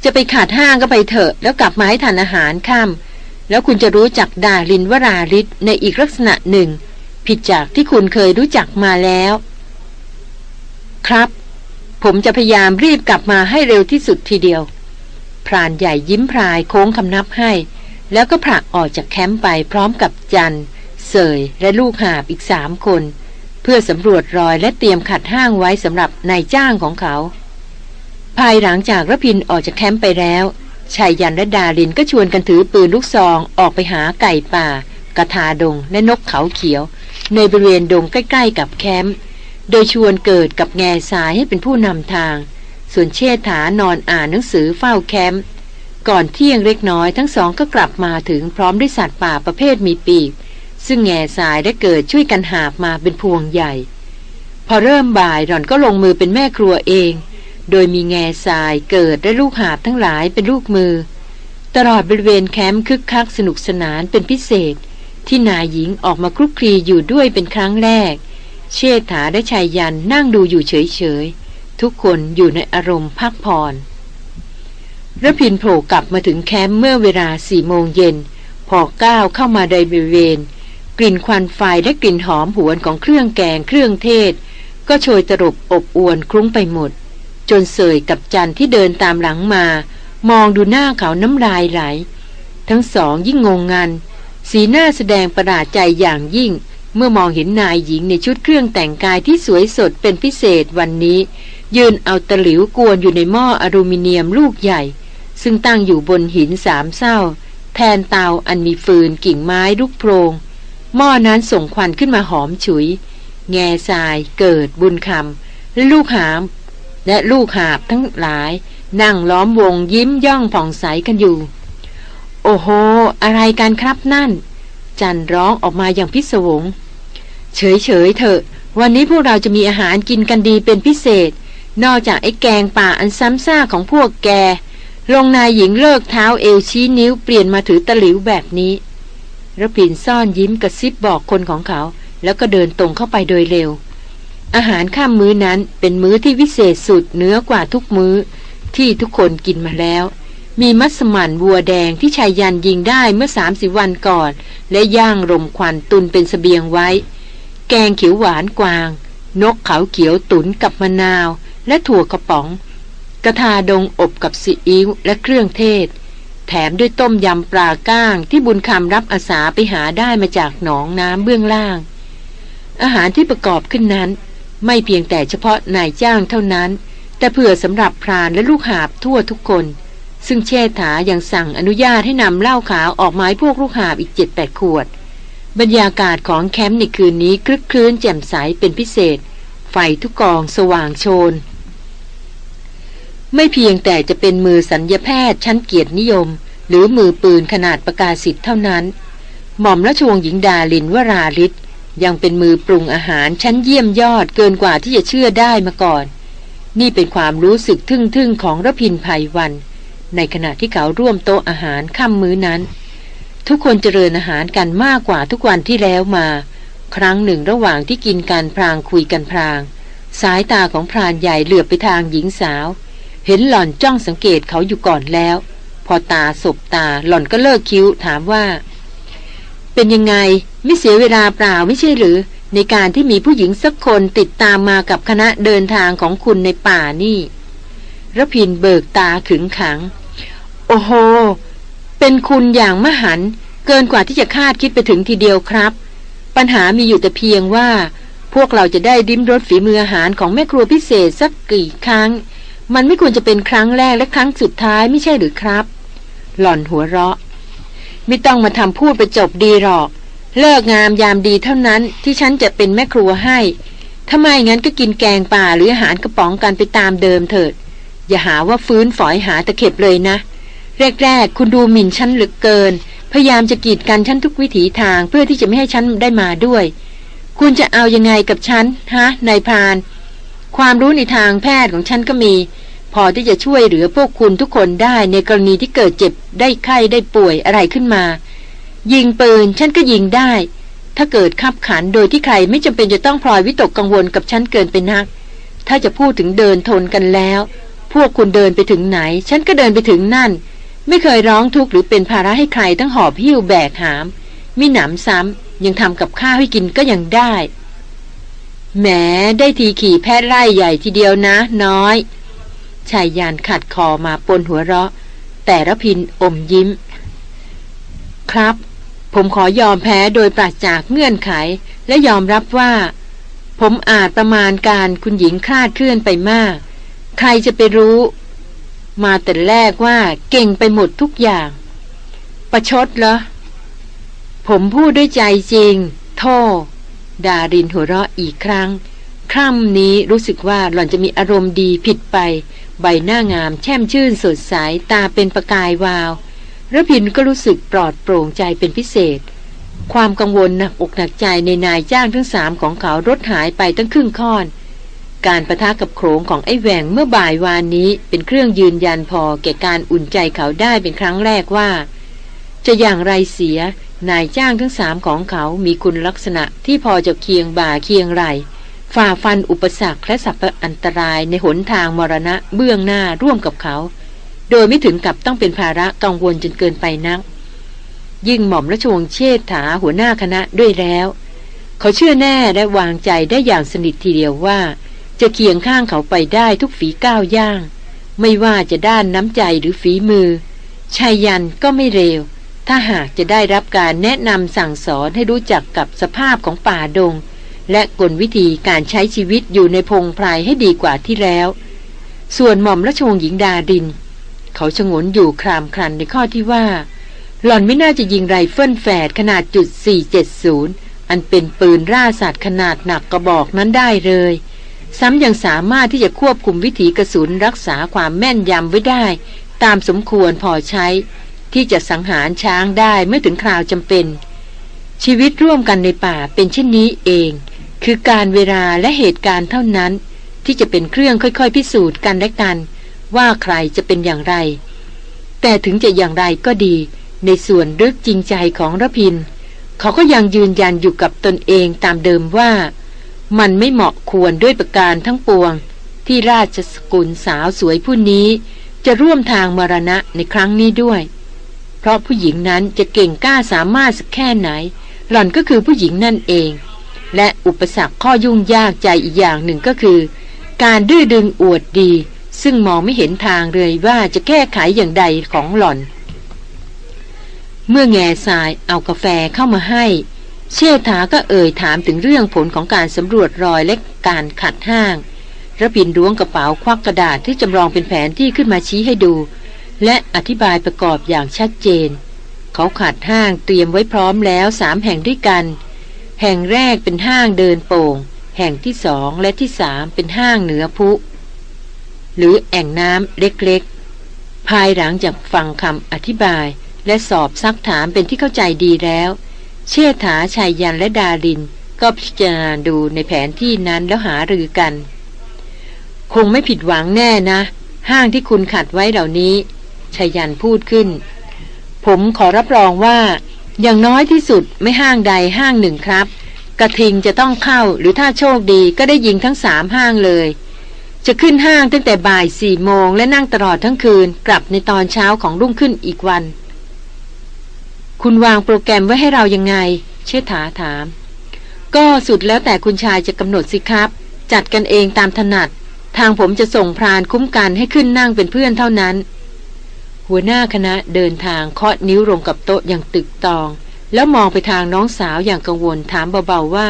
จะไปขาดห้างก็ไปเถอะ แล้วกลับมาให้ทานอาหารค่ำแล้วคุณจะรู้จักดารินวราริศในอีกลักษณะหนึ่ง ผิดจากที่คุณเคยรู้จักมาแล้ว ครับ ผมจะพยายามรีบกลับมาให้เร็วที่สุดทีเดียว พรานใหญ่ยิ้มพรายโค้งคำนับให้ แล้วก็ผลักออกจากแคมป์ไปพร้อมกับจันเสยและลูกหาบอีกสามคน พื่อสำรวจรอยและเตรียมขัดห้างไว้สำหรับนายจ้างของเขา ภายหลังจากระพินออกจากแคมป์ไปแล้วชายยันและดารินก็ชวนกันถือปืนลูกซองออกไปหาไก่ป่า กระทาดงและนกเขาเขียว ในบริเวณดงใกล้ ๆ กับแคมป์โดยชวนเกิดกับแง่สายให้เป็นผู้นำทาง ส่วนเชษฐานอนอ่านหนังสือเฝ้าแคมป์ก่อนเที่ยงเล็กน้อยทั้งสองก็กลับมาถึงพร้อมด้วยสัตว์ป่าประเภทมีปีก ซึ่งแง่สายได้เกิดช่วยกันหาบมาเป็นพวงใหญ่ พอเริ่มบ่ายหล่อนก็ลงมือเป็นแม่ครัวเอง โดยมีแง่ทรายเกิดและลูกหาบทั้งหลายเป็นลูกมือ ตลอดบริเวณแคมป์คึกคักสนุกสนานเป็นพิเศษ ที่นายหญิงออกมาคลุกคลีอยู่ด้วยเป็นครั้งแรก เชษฐาและชายยันนั่งดูอยู่เฉยๆทุกคนอยู่ในอารมณ์พักผ่อนระพินโผล่กลับมาถึงแคมป์เมื่อเวลาสี่โมงเย็นพอก้าวเข้ามาในบริเวณ กลิ่นควันไฟและกลิ่นหอมหวนของเครื่องแกงเครื่องเทศ ก็โชยตรบอบอวนคลุ้งไปหมด จนเสยกับจันที่เดินตามหลังมา มองดูหน้าเขาน้ำลายไหล ทั้งสองยิ่งงงงัน สีหน้าแสดงประหลาดใจอย่างยิ่ง เมื่อมองเห็นนายหญิงในชุดเครื่องแต่งกายที่สวยสดเป็นพิเศษวันนี้ ยืนเอาตะหลิวกวนอยู่ในหม้ออลูมิเนียมลูกใหญ่ ซึ่งตั้งอยู่บนหินสามเศร้า แทนเตาอันมีฟืนกิ่งไม้ลูกโพรง หม้อนั้นส่งควันขึ้นมาหอมฉุย แง่ทราย เกิดบุญคำและลูกหาม และลูกหาบทั้งหลาย นั่งล้อมวงยิ้มย่องผ่องใสกันอยู่ โอ้โห อะไรกันครับนั่น จันร้องออกมาอย่างพิศวง เฉยเฉยเถอะ วันนี้พวกเราจะมีอาหารกินกันดีเป็นพิเศษ นอกจากไอ้แกงป่าอันซ้ำซากของพวกแกลงนายหญิงเลิกเท้าเอวชี้นิ้วเปลี่ยนมาถือตะหลิวแบบนี้ ระพินซ่อนยิ้มกระซิบบอกคนของเขา แล้วก็เดินตรงเข้าไปโดยเร็ว อาหารข้ามมื้อนั้นเป็นมื้อที่วิเศษสุดเนื้อกว่าทุกมื้อ ที่ทุกคนกินมาแล้ว มีมัสมั่นวัวแดงที่ชายยันยิงได้เมื่อสามสิบวันก่อน และย่างรมควันตุนเป็นสเสบียงไว้ แกงเขียวหวานกวาง นกเขาเขียวตุนกับมะนาว และถั่วกระป๋อง กระทาดงอบกับซีอิ๊วและเครื่องเทศ แถมด้วยต้มยำปลาก้างที่บุญคำรับอาสาไปหาได้มาจากหนองน้ำเบื้องล่าง อาหารที่ประกอบขึ้นนั้น ไม่เพียงแต่เฉพาะนายจ้างเท่านั้น แต่เผื่อสำหรับพรานและลูกหาบทั่วทุกคน ซึ่งเชษฐายังสั่งอนุญาตให้นำเหล้าขาวออกมาให้พวกลูกหาบอีกเจ็ดแปดขวด บรรยากาศของแคมป์ในคืนนี้คลึกคลื้นแจ่มใสเป็นพิเศษ ไฟทุกกองสว่างโชน ไม่เพียงแต่จะเป็นมือสัญญาแพทย์ชั้นเกียรตินิยม หรือมือปืนขนาดประกาศสิทธิ์เท่านั้น หม่อมราชวงศ์หญิงดาลินวราลิศยังเป็นมือปรุงอาหารชั้นเยี่ยมยอดเกินกว่าที่จะเชื่อได้มาก่อน นี่เป็นความรู้สึกทึ่งๆของรพินภัยวัน ในขณะที่เขาร่วมโต๊ะอาหารค่ำมื้อนั้น ทุกคนเจริญอาหารกันมากกว่าทุกวันที่แล้วมา ครั้งหนึ่งระหว่างที่กินกันพรางคุยกันพราง สายตาของพรานใหญ่เหลือบไปทางหญิงสาว เห็นหล่อนจ้องสังเกตเขาอยู่ก่อนแล้ว พอตาสบตาหล่อนก็เลิกคิ้วถามว่า เป็นยังไงไม่เสียเวลาเปล่าไม่ใช่หรือ ในการที่มีผู้หญิงสักคนติดตามมากับคณะเดินทางของคุณในป่านี่ระพินเบิกตาขึงขัง โอ้โห เป็นคุณอย่างมหัน เกินกว่าที่จะคาดคิดไปถึงทีเดียวครับ ปัญหามีอยู่แต่เพียงว่า พวกเราจะได้ดิ้มรสฝีมืออาหารของแม่ครัวพิเศษสักกี่ครั้ง มันไม่ควรจะเป็นครั้งแรกและครั้งสุดท้ายไม่ใช่หรือครับ หล่อนหัวเราะ ไม่ต้องมาทำพูดไปจบดีหรอก เลิกงามยามดีเท่านั้นที่ฉันจะเป็นแม่ครัวให้ถ้าไม่งั้นก็กินแกงป่าหรืออาหารกระป๋องกันไปตามเดิมเถิด อย่าหาว่าฟื้นฝอยหาตะเข็บเลยนะ แรกๆ คุณดูหมิ่นฉันเหลือเกิน พยายามจะกีดกันฉันทุกวิถีทางเพื่อที่จะไม่ให้ฉันได้มาด้วย คุณจะเอายังไงกับฉันฮะนายพาน ความรู้ในทางแพทย์ของฉันก็มี พอที่จะช่วยเหลือพวกคุณทุกคนได้ในกรณีที่เกิดเจ็บได้ไข้ได้ป่วยอะไรขึ้นมา ยิงปืนฉันก็ยิงได้ ถ้าเกิดขับขันโดยที่ใครไม่จำเป็นจะต้องพลอยวิตกกังวลกับฉันเกินไปนัก ถ้าจะพูดถึงเดินทนกันแล้ว พวกคุณเดินไปถึงไหน ฉันก็เดินไปถึงนั่น ไม่เคยร้องทุกข์หรือเป็นภาระให้ใครทั้งหอบหิ้วแบกหามมีหนำซ้ำยังทำกับข้าวให้กินก็ยังได้ แหมได้ทีขี่แพทย์ไร่ใหญ่ทีเดียวนะ น้อย ชายยานขัดคอมาปนหัวเราะ แต่ระพินอมยิ้ม ครับ ผมขอยอมแพ้โดยปราศจากเงื่อนไข และยอมรับว่า ผมอาจประมาณการคุณหญิงคลาดเคลื่อนไปมาก ใครจะไปรู้ มาแต่แรกว่าเก่งไปหมดทุกอย่าง ประชดเหรอผมพูดด้วยใจจริง โทษ ดารินหัวเราะอีกครั้ง คร่ำนี้รู้สึกว่าหล่อนจะมีอารมณ์ดีผิดไป ใบหน้างามแช่มชื่นสดใสตาเป็นประกายวาวระพินก็รู้สึกปลอดโปร่งใจเป็นพิเศษ ความกังวลหนักอกหนักใจในนายจ้างทั้งสามของเขาลดหายไปตั้งครึ่งค่อน การประทะกับโขงของไอ้แหวงเมื่อบ่ายวานนี้เป็นเครื่องยืนยันพอแก่การอุ่นใจเขาได้เป็นครั้งแรกว่า จะอย่างไรเสีย นายจ้างทั้งสามของเขามีคุณลักษณะที่พอจะเคียงบ่าเคียงไหลฝ่าฟันอุปสรรคและสัพพอันตรายในหนทางมรณะเบื้องหน้าร่วมกับเขา โดยไม่ถึงกับต้องเป็นภาระกังวลจนเกินไปนัก ยิ่งหม่อมราชวงศ์เชษฐาหัวหน้าคณะด้วยแล้ว เขาเชื่อแน่และวางใจได้อย่างสนิททีเดียวว่า จะเคียงข้างเขาไปได้ทุกฝีก้าวย่าง ไม่ว่าจะด้านน้ำใจหรือฝีมือชายยันก็ไม่เร็ว ถ้าหากจะได้รับการแนะนำสั่งสอนให้รู้จักกับสภาพของป่าดง และกลวิธีการใช้ชีวิตอยู่ในพงไพรให้ดีกว่าที่แล้ว ส่วนหม่อมราชวงศ์หญิงดาดิน เขาฉงนอยู่ครามครันในข้อที่ว่า หล่อนไม่น่าจะยิงไรเฟิลแฝดขนาดจุด470 อันเป็นปืนร่าสัตว์ขนาดหนักกระบอกนั้นได้เลย ซ้ำยังสามารถที่จะควบคุมวิถีกระสุนรักษาความแม่นยำไว้ได้ ตามสมควรพอใช้ ที่จะสังหารช้างได้เมื่อถึงคราวจำเป็น ชีวิตร่วมกันในป่าเป็นเช่นนี้เอง คือกาลเวลาและเหตุการณ์เท่านั้น ที่จะเป็นเครื่องค่อยๆ พิสูจน์กันและกัน ว่าใครจะเป็นอย่างไร แต่ถึงจะอย่างไรก็ดี ในส่วนลึกจริงใจของระพิน เขาก็ยังยืนยันอยู่กับตนเองตามเดิมว่า มันไม่เหมาะควรด้วยประการทั้งปวง ที่ราชสกุลสาวสวยผู้นี้จะร่วมทางมรณะในครั้งนี้ด้วย ราะผู้หญิงนั้นจะเก่งกล้าสามารถสักแค่ไหน หล่อนก็คือผู้หญิงนั่นเอง และอุปสรรคข้อยุ่งยากใจอีกอย่างหนึ่งก็คือ การดื้อดึงอวดดี ซึ่งมองไม่เห็นทางเลยว่าจะแก้ไขอย่างใดของหล่อน เมื่อแง่ทรายเอากาแฟเข้ามาให้ เชษฐาก็เอ่ยถามถึงเรื่องผลของการสำรวจรอยและการขัดห้างระพินล้วงกระเป๋าควักกระดาษที่จำลองเป็นแผนที่ขึ้นมาชี้ให้ดู และอธิบายประกอบอย่างชัดเจน เขาขัดห้างเตรียมไว้พร้อมแล้วสามแห่งด้วยกัน แห่งแรกเป็นห้างเดินโป่ง แห่งที่สองและที่สามเป็นห้างเหนือพุ หรือแอ่งน้ำเล็กๆ ภายหลังจากฟังคำอธิบายและสอบซักถามเป็นที่เข้าใจดีแล้ว เชษฐาชายยันและดาริน ก็พิจารณาดูในแผนที่นั้นแล้วหารือกัน คงไม่ผิดหวังแน่นะ ห้างที่คุณขัดไว้เหล่านี้ ชายันพูดขึ้น ผมขอรับรองว่า อย่างน้อยที่สุดไม่ห้างใดห้างหนึ่งครับ กระทิงจะต้องเข้าหรือถ้าโชคดีก็ได้ยิงทั้งสามห้างเลย จะขึ้นห้างตั้งแต่บ่ายสี่โมงและนั่งตลอดทั้งคืนกลับในตอนเช้าของรุ่งขึ้นอีกวัน คุณวางโปรแกรมไว้ให้เรายังไง เชษฐาถาม ก็สุดแล้วแต่คุณชายจะกำหนดสิครับ จัดกันเองตามถนัดทางผมจะส่งพรานคุ้มกันให้ขึ้นนั่งเป็นเพื่อนเท่านั้น หัวหน้าคณะเดินทางเคาะนิ้วลงกับโต๊ะอย่างตึกตอง แล้วมองไปทางน้องสาวอย่างกังวลถามเบาๆว่า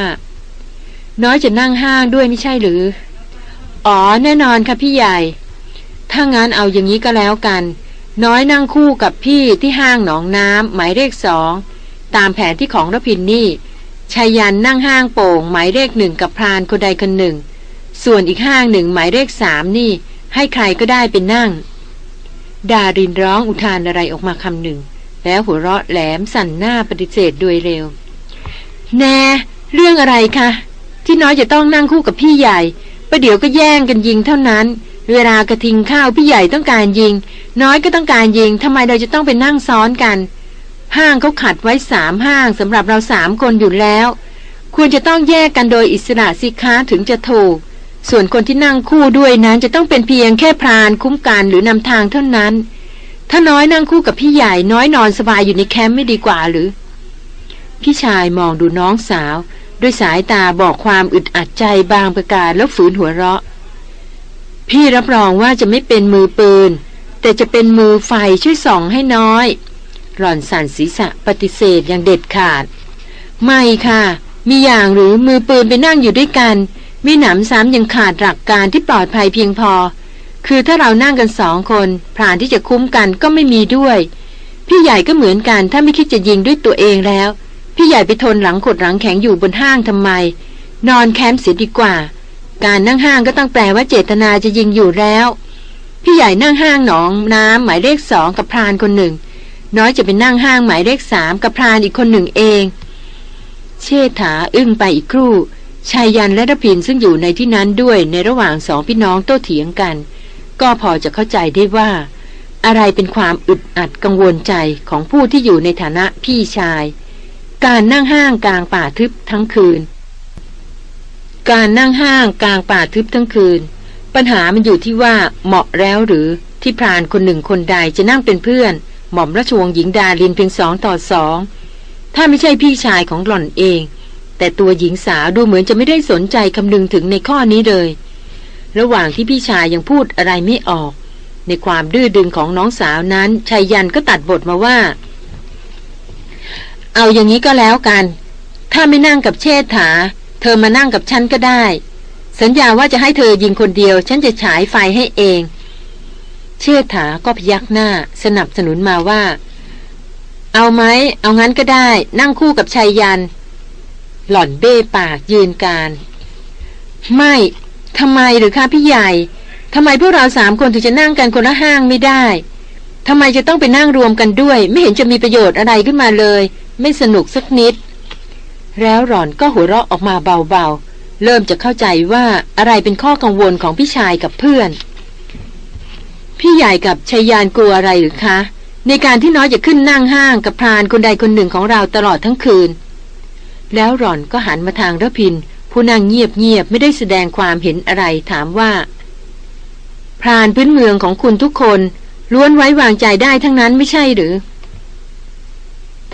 น้อยจะนั่งห้างด้วยไม่ใช่หรือ อ๋อแน่นอนค่ะพี่ใหญ่ ถ้างั้นเอาอย่างนี้ก็แล้วกัน น้อยนั่งคู่กับพี่ที่ห้างหนองน้ำหมายเลขสองตามแผนที่ของรพินนี่ชายันนั่งห้างโป่ง หมายเลขหนึ่งกับพรานคนใดคนหนึ่ง ส่วนอีกห้างหนึ่งหมายเลขสามนี่ ให้ใครก็ได้เป็นนั่ง ดารินร้องอุทานอะไรออกมาคำหนึ่ง แล้วหัวเราะแหลมสั่นหน้าปฏิเสธโดยเร็ว แน่ เรื่องอะไรคะ ที่น้อยจะต้องนั่งคู่กับพี่ใหญ่ประเดี๋ยวก็แย่งกันยิงเท่านั้น เวลากระทิงข้าวพี่ใหญ่ต้องการยิง น้อยก็ต้องการยิงทำไมเราจะต้องไปนั่งซ้อนกัน ห้างเขาขัดไว้สามห้างสำหรับเราสามคนอยู่แล้ว ควรจะต้องแยกกันโดยอิสระสิค้าถึงจะถูก ส่วนคนที่นั่งคู่ด้วยนั้นจะต้องเป็นเพียงแค่พรานคุ้มกันหรือนำทางเท่านั้น ถ้าน้อยนั่งคู่กับพี่ใหญ่น้อยนอนสบายอยู่ในแคมป์ไม่ดีกว่าหรือ พี่ชายมองดูน้องสาว ด้วยสายตาบอกความอึดอัดใจบางประการแล้วฝืนหัวเราะ พี่รับรองว่าจะไม่เป็นมือปืน แต่จะเป็นมือไฟช่วยส่องให้น้อย หล่อนสั่นศีรษะปฏิเสธอย่างเด็ดขาด ไม่ค่ะ มีอย่างหรือมือปืนไปนั่งอยู่ด้วยกัน มีหนำซ้ำยังขาดหลักการที่ปลอดภัยเพียงพอ คือถ้าเรานั่งกันสองคนพรานที่จะคุ้มกันก็ไม่มีด้วย พี่ใหญ่ก็เหมือนกันถ้าไม่คิดจะยิงด้วยตัวเองแล้ว พี่ใหญ่ไปทนหลังขดหลังแข็งอยู่บนห้างทำไม นอนแคมป์เสียดีกว่า การนั่งห้างก็ต้องแปลว่าเจตนาจะยิงอยู่แล้ว พี่ใหญ่นั่งห้างหนองน้ำหมายเลขสองกับพรานคนหนึ่ง น้อยจะเป็นนั่งห้างหมายเลขสามกับพรานอีกคนหนึ่งเอง เชษฐาอึ้งไปอีกครู่ ชายยันและระพินซึ่งอยู่ในที่นั้นด้วยในระหว่างสองพี่น้องโต้เถียงกัน ก็พอจะเข้าใจได้ว่า อะไรเป็นความอึดอัดกังวลใจของผู้ที่อยู่ในฐานะพี่ชาย การนั่งห้างกลางป่าทึบทั้งคืน การนั่งห้างกลางป่าทึบทั้งคืน ปัญหามันอยู่ที่ว่าเหมาะแล้วหรือที่พรานคนหนึ่งคนใดจะนั่งเป็นเพื่อน หม่อมราชวงศ์หญิงดาลินเพียงสองต่อสองถ้าไม่ใช่พี่ชายของหล่อนเอง แต่ตัวหญิงสาวดูเหมือนจะไม่ได้สนใจคำนึงถึงในข้อนี้เลย ระหว่างที่พี่ชายยังพูดอะไรไม่ออก ในความดื้อดึงของน้องสาวนั้นชายยันก็ตัดบทมาว่า เอาอย่างนี้ก็แล้วกัน ถ้าไม่นั่งกับเชษฐา เธอมานั่งกับฉันก็ได้ สัญญาว่าจะให้เธอยิงคนเดียว ฉันจะฉายไฟให้เอง เชษฐาก็พยักหน้า สนับสนุนมาว่า เอาไหมเอางั้นก็ได้ นั่งคู่กับชายยัน หล่อนเบ้ปากยืนการ ไม่ทำไมหรือคะพี่ใหญ่ทำไมพวกเราสามคนถึงจะนั่งกันคนละห้างไม่ได้ทำไมจะต้องไปนั่งรวมกันด้วย ไม่เห็นจะมีประโยชน์อะไรขึ้นมาเลย ไม่สนุกสักนิด แล้วหล่อนก็หัวเราะออกมาเบาๆ เริ่มจะเข้าใจว่าอะไรเป็นข้อกังวลของพี่ชายกับเพื่อน พี่ใหญ่กับชายยานกลัวอะไรหรือคะ ในการที่น้อยจะขึ้นนั่งห้างกับพรานคนใดคนหนึ่งของเราตลอดทั้งคืน แล้วหล่อนก็หันมาทางระพิน ผู้นั่งเงียบๆไม่ได้แสดงความเห็นอะไรถามว่า พรานพื้นเมืองของคุณทุกคน ล้วนไว้วางใจได้ทั้งนั้นไม่ใช่หรือ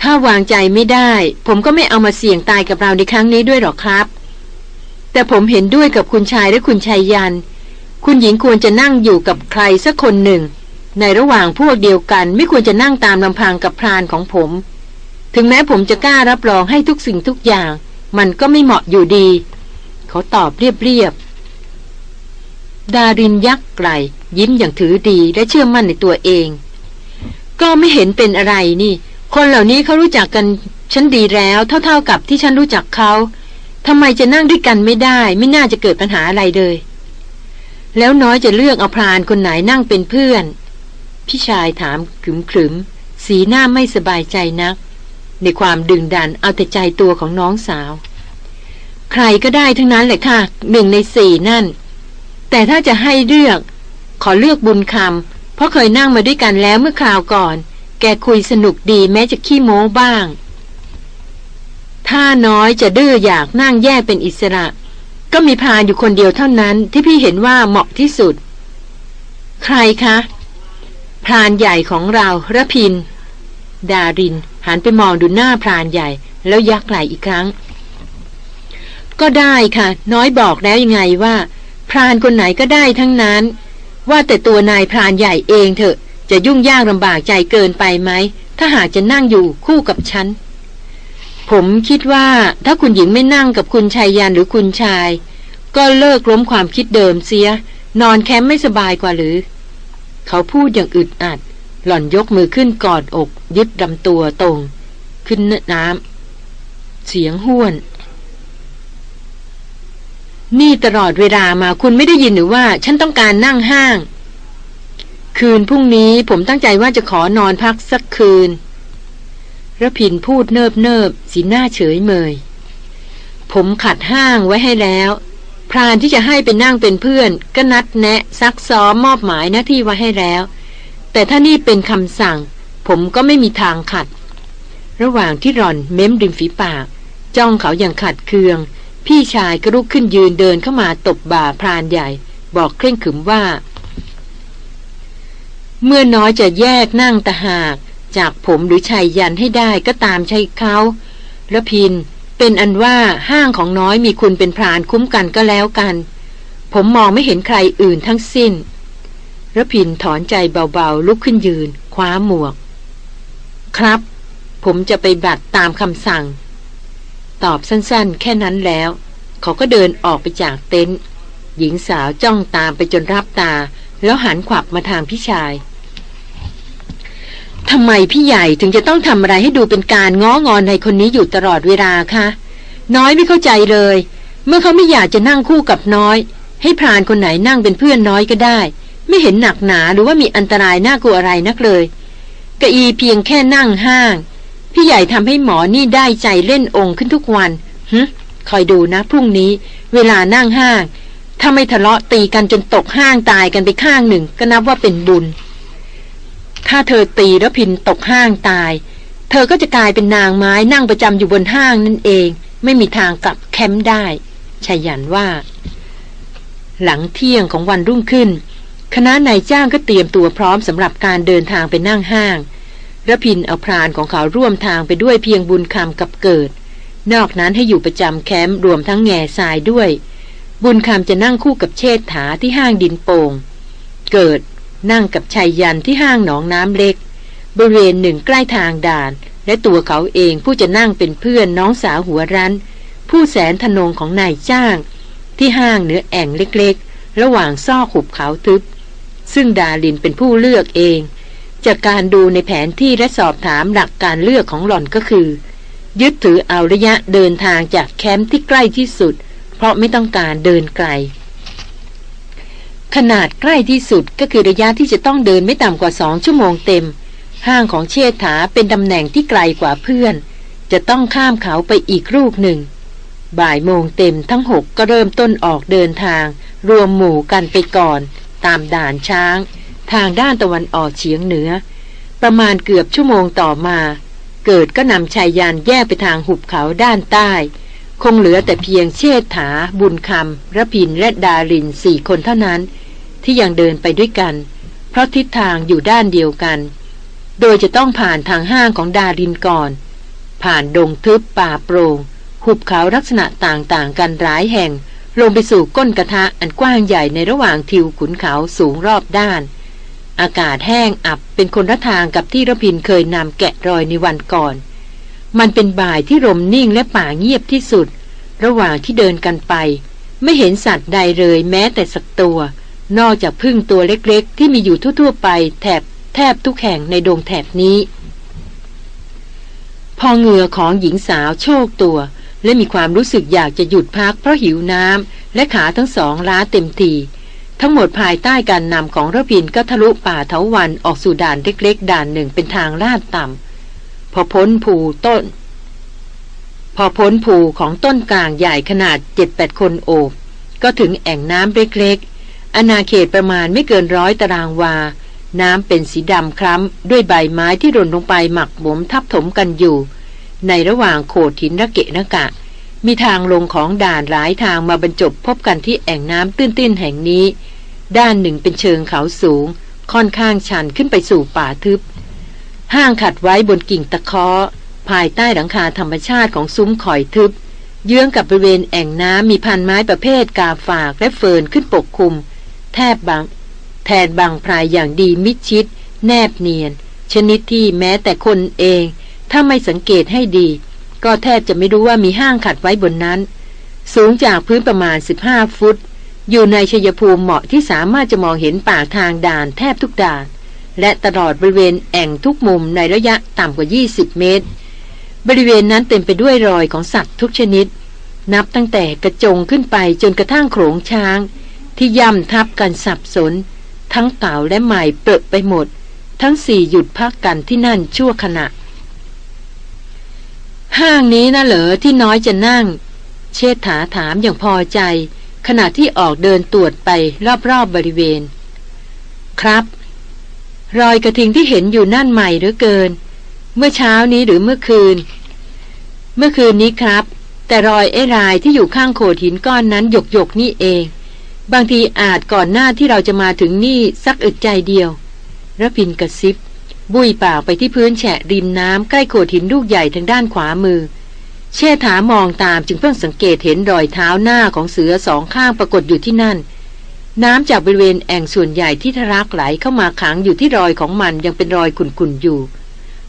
ถ้าวางใจไม่ได้ ผมก็ไม่เอามาเสี่ยงตายกับเราในครั้งนี้ด้วยหรอกครับ แต่ผมเห็นด้วยกับคุณชายและคุณชายยัน คุณหญิงควรจะนั่งอยู่กับใครสักคนหนึ่ง ในระหว่างพวกเดียวกันไม่ควรจะนั่งตามลำพังกับพรานของผม ถึงแม้ผมจะกล้ารับรองให้ทุกสิ่งทุกอย่าง มันก็ไม่เหมาะอยู่ดี เขาตอบเรียบๆ ดารินยักไกลยิ้มอย่างถือดีและเชื่อมั่นในตัวเอง ก็ไม่เห็นเป็นอะไรนี่ คนเหล่านี้เขารู้จักกันฉันดีแล้ว เท่าๆกับที่ฉันรู้จักเขาทำไมจะนั่งด้วยกันไม่ได้ ไม่น่าจะเกิดปัญหาอะไรเลย แล้วน้อยจะเลือกเอาพรานคนไหนนั่งเป็นเพื่อน พี่ชายถามขึมขึมสีหน้าไม่สบายใจนัก ในความดึงดันเอาแต่ใจตัวของน้องสาว ใครก็ได้ทั้งนั้นแหละค่ะหนึ่งในสี่นั่น แต่ถ้าจะให้เลือก ขอเลือกบุญคำเพราะเคยนั่งมาด้วยกันแล้วเมื่อคราวก่อน แกคุยสนุกดีแม้จะขี้โม้บ้าง ถ้าน้อยจะดื้ออยากนั่งแยกเป็นอิสระ ก็มีพานอยู่คนเดียวเท่านั้นที่พี่เห็นว่าเหมาะที่สุด ใครคะพรานใหญ่ของเราระพิน ดาริน หันไปมองดูหน้าพรานใหญ่ แล้วยักไหลอีกครั้ง ก็ได้ค่ะ น้อยบอกแล้วยังไงว่า พรานคนไหนก็ได้ทั้งนั้น ว่าแต่ตัวนายพรานใหญ่เองเถอะ จะยุ่งยากลำบากใจเกินไปไหม ถ้าหากจะนั่งอยู่คู่กับฉัน ผมคิดว่าถ้าคุณหญิงไม่นั่งกับคุณชายยันหรือคุณชาย ก็เลิกล้มความคิดเดิมเสีย นอนแคมป์ไม่สบายกว่าหรือ เขาพูดอย่างอึดอัด หล่อนยกมือขึ้นกอดอก ยึดลำตัวตรง ขึ้นน้ำเสียงห้วน นี่ตลอดเวลามาคุณไม่ได้ยินหรือว่า ฉันต้องการนั่งห้าง คืนพรุ่งนี้ผมตั้งใจว่าจะขอนอนพักสักคืนระพินพูดเนิบเนิบสีหน้าเฉยเมย ผมขัดห้างไว้ให้แล้ว พรานที่จะให้เป็นนั่งเป็นเพื่อน ก็นัดแนะซักซ้อมมอบหมายหน้าที่ไว้ให้แล้ว แต่ถ้านี่เป็นคำสั่ง ผมก็ไม่มีทางขัด ระหว่างที่รอนเม้มริมฝีปาก จ้องเขาอย่างขัดเคือง พี่ชายก็ลุกขึ้นยืนเดินเข้ามาตบบ่าพรานใหญ่ บอกเคร่งขึมว่า เมื่อน้อยจะแยกนั่งตะหากจากผมหรือชายยันให้ได้ก็ตามใช่เขาแล้วพิน เป็นอันว่าห้างของน้อยมีคุณเป็นพรานคุ้มกันก็แล้วกัน ผมมองไม่เห็นใครอื่นทั้งสิ้น ระพินถอนใจเบาๆ ลุกขึ้นยืน คว้าหมวก ครับ ผมจะไปบัตรตามคำสั่ง ตอบสั้นๆ แค่นั้นแล้ว เขาก็เดินออกไปจากเต็นท์หญิงสาวจ้องตามไปจนรับตา แล้วหันขวับมาทางพี่ชายทำไมพี่ใหญ่ถึงจะต้องทำอะไรให้ดูเป็นการง้องอนในคนนี้อยู่ตลอดเวลาคะ น้อยไม่เข้าใจเลย เมื่อเขาไม่อยากจะนั่งคู่กับน้อย ให้พรานคนไหนนั่งเป็นเพื่อนน้อยก็ได้ ไม่เห็นหนักหนาหรือว่ามีอันตรายน่ากลัวอะไรนักเลยกะอีเพียงแค่นั่งห้าง พี่ใหญ่ทำให้หมอนี่ได้ใจเล่นองค์ขึ้นทุกวันฮึคอยดูนะ พรุ่งนี้ เวลานั่งห้าง ถ้าไม่ทะเลาะตีกันจนตกห้างตายกันไปข้างหนึ่ง ก็นับว่าเป็นบุญ ถ้าเธอตีแล้วพินตกห้างตาย เธอก็จะกลายเป็นนางไม้นั่งประจำอยู่บนห้างนั่นเอง ไม่มีทางกลับแคมป์ได้ชายันว่า หลังเที่ยงของวันรุ่งขึ้น คณะนายจ้างก็เตรียมตัวพร้อมสำหรับการเดินทางไปนั่งห้างระพินเอาพรานของเขาร่วมทางไปด้วยเพียงบุญคำกับเกิด นอกนั้นให้อยู่ประจำแคมป์รวมทั้งแง่ทรายด้วย บุญคำจะนั่งคู่กับเชษฐาที่ห้างดินโปง่งเกิดนั่งกับชายยันที่ห้างหนองน้ำเล็ก บริเวณหนึ่งใกล้ทางด่าน และตัวเขาเองผู้จะนั่งเป็นเพื่อนน้องสาวหัวรันผู้แสนทนงของนายจ้าง ที่ห้างเหนือแอ่งเล็กๆ ระหว่างซอกหุบเขาทึบ ซึ่งดาลินเป็นผู้เลือกเอง จากการดูในแผนที่และสอบถามหลักการเลือกของหล่อนก็คือ ยึดถือเอาระยะเดินทางจากแคมป์ที่ใกล้ที่สุด เพราะไม่ต้องการเดินไกล ขนาดใกล้ที่สุดก็คือระยะที่จะต้องเดินไม่ต่ำกว่าสองชั่วโมงเต็ม ห้างของเชษฐาเป็นตำแหน่งที่ไกลกว่าเพื่อน จะต้องข้ามเขาไปอีกลูกหนึ่งบ่ายโมงเต็มทั้งหกก็เริ่มต้นออกเดินทาง รวมหมู่กันไปก่อน ตามด่านช้าง ทางด้านตะวันออกเฉียงเหนือ ประมาณเกือบชั่วโมงต่อมา เกิดก็นำชายยานแยกไปทางหุบเขาด้านใต้ คงเหลือแต่เพียงเชษฐา บุญคำระพินและดารินสี่คนเท่านั้น ที่ยังเดินไปด้วยกัน เพราะทิศทางอยู่ด้านเดียวกัน โดยจะต้องผ่านทางห้างของดารินก่อน ผ่านดงทึบป่าโปรง่งหุบเขาลักษณะต่างๆ กันหลายแห่ง ลงไปสู่ก้นกระทะอันกว้างใหญ่ในระหว่างทิวขุนเขาสูงรอบด้าน อากาศแห้งอับเป็นคนละทางกับที่ระพินเคยนำแกะรอยในวันก่อน มันเป็นบ่ายที่ลมนิ่งและป่าเงียบที่สุด ระหว่างที่เดินกันไป ไม่เห็นสัตว์ใดเลยแม้แต่สักตัว นอกจากพึ่งตัวเล็กๆ ที่มีอยู่ทั่วๆไปแถบแทบทุกแห่งในดงแถบนี้ พอเหงื่อของหญิงสาวโชกตัว และมีความรู้สึกอยากจะหยุดพักเพราะหิวน้ำและขาทั้งสองล้าเต็มที ทั้งหมดภายใต้การนำของระพินก็ทะลุป่าเถาวันออกสู่ด่านเล็กๆ ด่านหนึ่งเป็นทางลาดต่ำพอพ้นภูต้น พอพ้นภูของต้นกลางใหญ่ขนาดเจ็ดแปดคนโอบ ก็ถึงแอ่งน้ำเล็กๆอนาเขตประมาณไม่เกินร้อยตารางวาน้ำเป็นสีดำคล้ำด้วยใบไม้ที่ร่นลงไปหมักหมมทับถมกันอยู่ ในระหว่างโขดหินระเกะระกะ มีทางลงของด่านหลายทางมาบรรจบพบกันที่แอ่งน้ำตื้นๆแห่งนี้ ด้านหนึ่งเป็นเชิงเขาสูง ค่อนข้างชันขึ้นไปสู่ป่าทึบ ห้างขัดไว้บนกิ่งตะเคาะภายใต้หลังคาธรรมชาติของซุ้มข่อยทึบ เยื้องกับบริเวณแอ่งน้ำมีพันไม้ประเภทกาฝากและเฟิร์นขึ้นปกคลุม แทบบางแทนบางพรายอย่างดีมิดชิด แนบเนียน ชนิดที่แม้แต่คนเอง ถ้าไม่สังเกตให้ดี ก็แทบจะไม่รู้ว่ามีห้างขัดไว้บนนั้น สูงจากพื้นประมาณ 15 ฟุต อยู่ในชยภูมิเหมาะที่สามารถจะมองเห็นป่าทางด่านแทบทุกด่าน และตลอดบริเวณแอ่งทุกมุมในระยะต่ำกว่า 20 เมตร บริเวณนั้นเต็มไปด้วยรอยของสัตว์ทุกชนิด นับตั้งแต่กระจงขึ้นไปจนกระทั่งโขงช้าง ที่ย่ำทับกันสับสน ทั้งเก่าและใหม่เปิดไปหมด ทั้งสี่หยุดพักกันที่นั่นชั่วขณะ ห้างนี้นะเหรอที่น้อยจะนั่ง เชษฐาถามอย่างพอใจ ขณะที่ออกเดินตรวจไปรอบๆบบริเวณ ครับ รอยกระทิงที่เห็นอยู่นั่นใหม่หรือเกิน เมื่อเช้านี้หรือเมื่อคืน เมื่อคืนนี้ครับ แต่รอยไอ้รายที่อยู่ข้างโขดหินก้อนนั้นหยกหยกนี่เอง บางทีอาจก่อนหน้าที่เราจะมาถึงนี่สักอึดใจเดียวระพินกระซิบ บุยป่าไปที่พื้นแฉะริมน้ำใกล้โขดหินลูกใหญ่ทางด้านขวามือ เชษฐามองตามจึงเพิ่งสังเกตเห็นรอยเท้าหน้าของเสือสองข้างปรากฏอยู่ที่นั่น น้ำจากบริเวณแอ่งส่วนใหญ่ที่ทะลักไหลเข้ามาขังอยู่ที่รอยของมันยังเป็นรอยขุ่นๆอยู่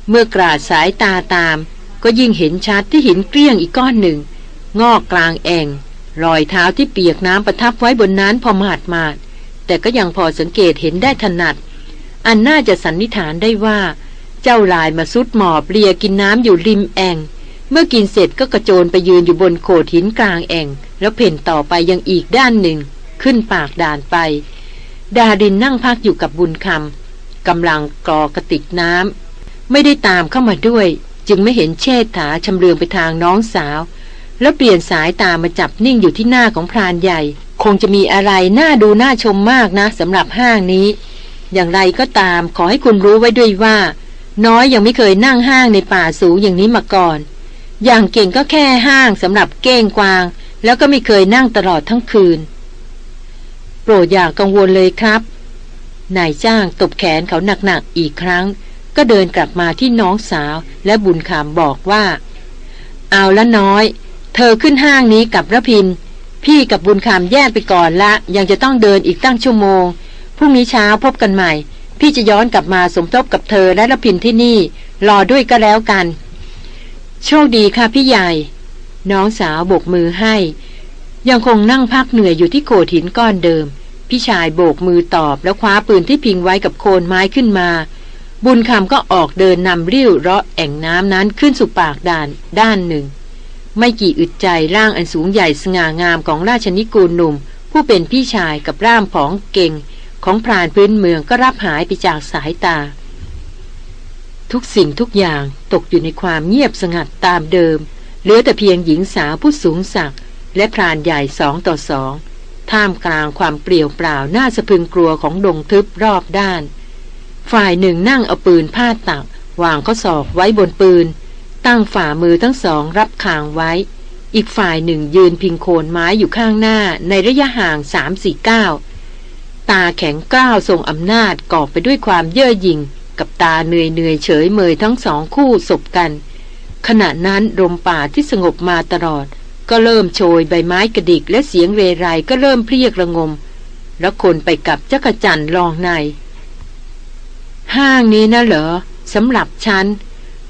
เมื่อกราดสายตาตาม ก็ยิ่งเห็นชัดที่หินเกลี้ยงอีกก้อนหนึ่ง งอกกลางแอ่งรอยเท้าที่เปียกน้ำประทับไว้บนนั้นพอมาดมาดแต่ก็ยังพอสังเกตเห็นได้ถนัด อันน่าจะสันนิษฐานได้ว่า เจ้าลายมาซุดหมอบเลียกินน้ำอยู่ริมแองเมื่อกินเสร็จก็กระโจนไปยืนอยู่บนโขดหินกลางแองแล้วเพ่นต่อไปยังอีกด้านหนึ่ง ขึ้นปากด่านไป ดาดินนั่งพักอยู่กับบุญคำกำลังกรอกระติกน้ำไม่ได้ตามเข้ามาด้วย จึงไม่เห็นเชษฐาชำเลืองไปทางน้องสาว แล้วเปลี่ยนสายตามาจับนิ่งอยู่ที่หน้าของพรานใหญ่ คงจะมีอะไรน่าดูน่าชมมากนะสำหรับห้างนี้ อย่างไรก็ตาม ขอให้คุณรู้ไว้ด้วยว่า น้อยยังไม่เคยนั่งห้างในป่าสูงอย่างนี้มาก่อน อย่างเก่งก็แค่ห้างสำหรับเก้งกวาง แล้วก็ไม่เคยนั่งตลอดทั้งคืน โปรดอย่ากกังวลเลยครับ นายจ้างตบแขนเขาหนักๆอีกครั้ง ก็เดินกลับมาที่น้องสาวและบุญคำบอกว่าเอาละน้อย เธอขึ้นห้างนี้กับระพิน พี่กับบุญคำแยกไปก่อนละ ยังจะต้องเดินอีกตั้งชั่วโมง พรุ่งนี้เช้าพบกันใหม่ พี่จะย้อนกลับมาสมทบกับเธอและระพินที่นี่ รอด้วยก็แล้วกัน โชคดีค่ะพี่ใหญ่ น้องสาวโบกมือให้ ยังคงนั่งพักเหนื่อยอยู่ที่โขดหินก้อนเดิม พี่ชายโบกมือตอบแล้วคว้าปืนที่พิงไว้กับโคนไม้ขึ้นมา บุญคำก็ออกเดินนำริ้วเลาะแอ่งน้ำนั้นขึ้นสู่ปากด่านด้านหนึ่ง ไม่กี่อึดใจร่างอันสูงใหญ่สง่างามของราชนิกูลหนุ่ม ผู้เป็นพี่ชายกับร่ามผองเก่ง ของพรานพื้นเมืองก็รับหายไปจากสายตา ทุกสิ่งทุกอย่างตกอยู่ในความเงียบสงัดตามเดิม เหลือแต่เพียงหญิงสาวผู้สูงศักดิ์และพรานใหญ่สองต่อสองท่ามกลางความเปลี่ยวเปล่าน่าสะพึงกลัวของดงทึบรอบด้าน ฝ่ายหนึ่งนั่งเอาปืนพาตัก วางข้อศอกไว้บนปืน ตั้งฝ่ามือทั้งสองรับคางไว้ อีกฝ่ายหนึ่งยืนพิงโคนไม้อยู่ข้างหน้าในระยะห่างสามสี่ก้าว ตาแข็งกล้าวทรงอำนาจกอบไปด้วยความเย่อหยิ่ง กับตาเหนื่อยเหนื่อยเฉยเมยทั้งสองคู่สบกัน ขณะนั้นลมป่าที่สงบมาตลอด ก็เริ่มโชยใบไม้กระดิกและเสียงเรไรก็เริ่มเพรียกระงม แล้วคนไปกับจักจันลองใน ห้างนี้นะเหรอสำหรับฉัน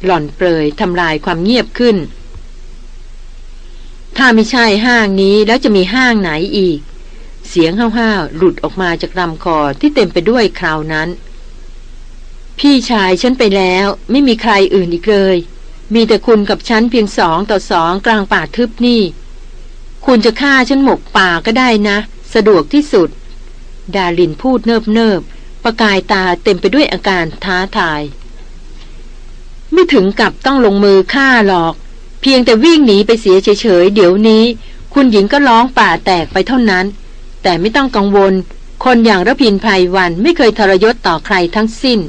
หล่อนเปรยทำลายความเงียบขึ้น ถ้าไม่ใช่ห้างนี้แล้วจะมีห้างไหนอีก เสียงห้าวๆหลุดออกมาจากลำคอที่เต็มไปด้วยคราวนั้น พี่ชายฉันไปแล้วไม่มีใครอื่นอีกเลย มีแต่คุณกับฉันเพียงสองต่อสองกลางป่าทึบนี่ คุณจะฆ่าฉันหมกป่าก็ได้นะ สะดวกที่สุด ดาลินพูดเนิบเนิบประกายตาเต็มไปด้วยอาการท้าทาย ไม่ถึงกับต้องลงมือฆ่าหรอก เพียงแต่วิ่งหนีไปเสียเฉยๆเดี๋ยวนี้ คุณหญิงก็ร้องป่าแตกไปเท่านั้น แต่ไม่ต้องกังวล คนอย่างระพินภัยวันไม่เคยทรยศต่อใครทั้งสิ้น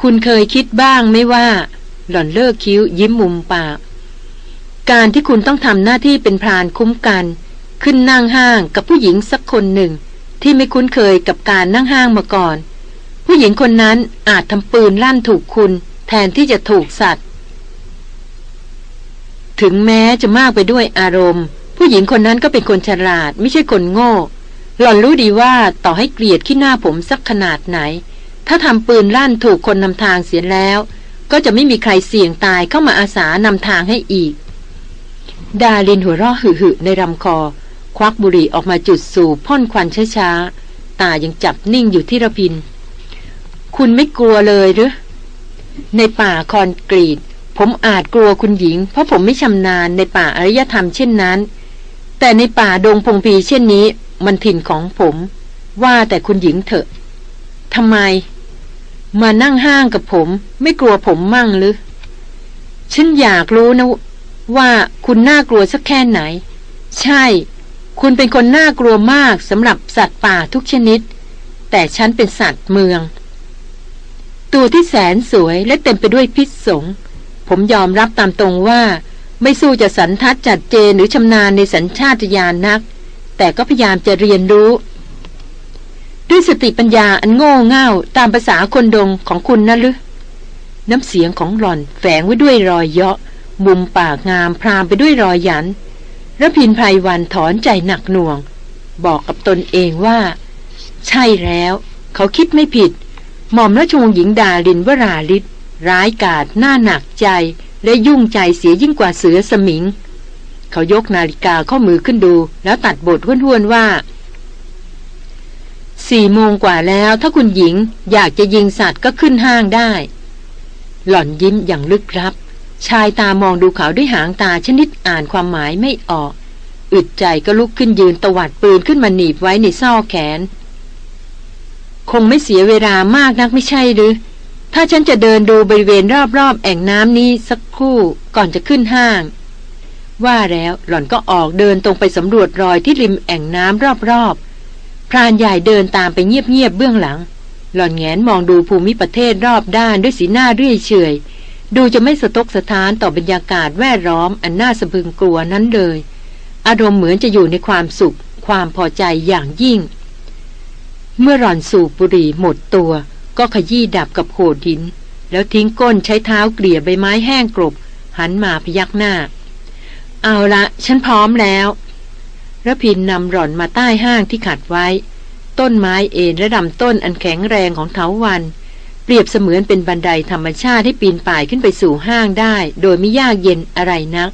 คุณเคยคิดบ้างไหม่ว่า หล่อนเลิกคิ้วยิ้มมุมปาก การที่คุณต้องทำหน้าที่เป็นพรานคุ้มกัน ขึ้นนั่งห้างกับผู้หญิงสักคนหนึ่ง ที่ไม่คุ้นเคยกับการนั่งห้างมาก่อน ผู้หญิงคนนั้นอาจทำปืนลั่นถูกคุณแทนที่จะถูกสัตว์ ถึงแม้จะมากไปด้วยอารมณ์ ผู้หญิงคนนั้นก็เป็นคนฉลาด ไม่ใช่คนโง่ หล่อนรู้ดีว่าต่อให้เกลียดขี้หน้าผมสักขนาดไหน ถ้าทำปืนลั่นถูกคนนำทางเสียแล้ว ก็จะไม่มีใครเสี่ยงตายเข้ามาอาสานำทางให้อีก ดาลินหัวเราะหึ่ในลำคอ ควักบุหรี่ออกมาจุดสูบพ่นควันช้าๆตายังจับนิ่งอยู่ที่ระพิน คุณไม่กลัวเลยหรือในป่าคอนกรีตผมอาจกลัวคุณหญิง เพราะผมไม่ชำนาญในป่าอารยธรรมเช่นนั้น แต่ในป่าดงพงพีเช่นนี้ มันถิ่นของผม ว่าแต่คุณหญิงเถอะทำไม มานั่งห้างกับผม ไม่กลัวผมมั่งหรือฉันอยากรู้นะว่าคุณน่ากลัวสักแค่ไหน ใช่ คุณเป็นคนน่ากลัวมากสำหรับสัตว์ป่าทุกชนิด แต่ฉันเป็นสัตว์เมือง ตัวที่แสนสวยและเต็มไปด้วยพิษสง ผมยอมรับตามตรงว่า ไม่สู้จะสันทัดจัดเจนหรือชำนาญในสัญชาตญาณนัก แต่ก็พยายามจะเรียนรู้ ด้วยสติปัญญาอันโง่เง่าตามภาษาคนดงของคุณนะหรือน้ำเสียงของหล่อนแฝงไว้ด้วยรอยเยาะ มุมปากงามพรามไปด้วยรอยหยันระพินภัยวันถอนใจหนักหน่วง บอกกับตนเองว่า ใช่แล้ว เขาคิดไม่ผิด หม่อมราชวงศ์หญิงดาลินวราลิศร้ายกาจหน้าหนักใจ และยุ่งใจเสียยิ่งกว่าเสือสมิง เขายกนาฬิกาข้อมือขึ้นดู แล้วตัดบทห้วนๆว่าสี่โมงกว่าแล้วถ้าคุณหญิงอยากจะยิงสัตว์ก็ขึ้นห้างได้ หล่อนยิ้มอย่างลึกลับ ชายตามองดูเขาด้วยหางตาชนิดอ่านความหมายไม่ออก อึดใจก็ลุกขึ้นยืนตวัดปืนขึ้นมาหนีบไว้ในซ่อแขน คงไม่เสียเวลามากนักไม่ใช่หรือ ถ้าฉันจะเดินดูบริเวณรอบๆ แอ่งน้ำนี้สักครู่ก่อนจะขึ้นห้าง ว่าแล้วหล่อนก็ออกเดินตรงไปสำรวจรอยที่ริมแอ่งน้ำรอบๆ พรานใหญ่เดินตามไปเงียบๆเบื้องหลัง หล่อนแงนมองดูภูมิประเทศรอบด้านด้วยสีหน้าเรื่อยเฉยดูจะไม่สะทกสะท้านต่อบรรยากาศแวดล้อมอันน่าสะพึงกลัวนั้นเลย อารมณ์เหมือนจะอยู่ในความสุข ความพอใจอย่างยิ่ง เมื่อหล่อนสูบบุหรี่หมดตัว ก็ขยี้ดับกับโขดหิน แล้วทิ้งก้นใช้เท้าเกลี่ยใบไม้แห้งกรบ หันมาพยักหน้า เอาละฉันพร้อมแล้วระพินนำหล่อนมาใต้ห้างที่ขัดไว้ ต้นไม้เอ็นและลำต้นอันแข็งแรงของเถาวัน เปรียบเสมือนเป็นบันไดธรรมชาติให้ปีนป่ายขึ้นไปสู่ห้างได้ โดยไม่ยากเย็นอะไรนัก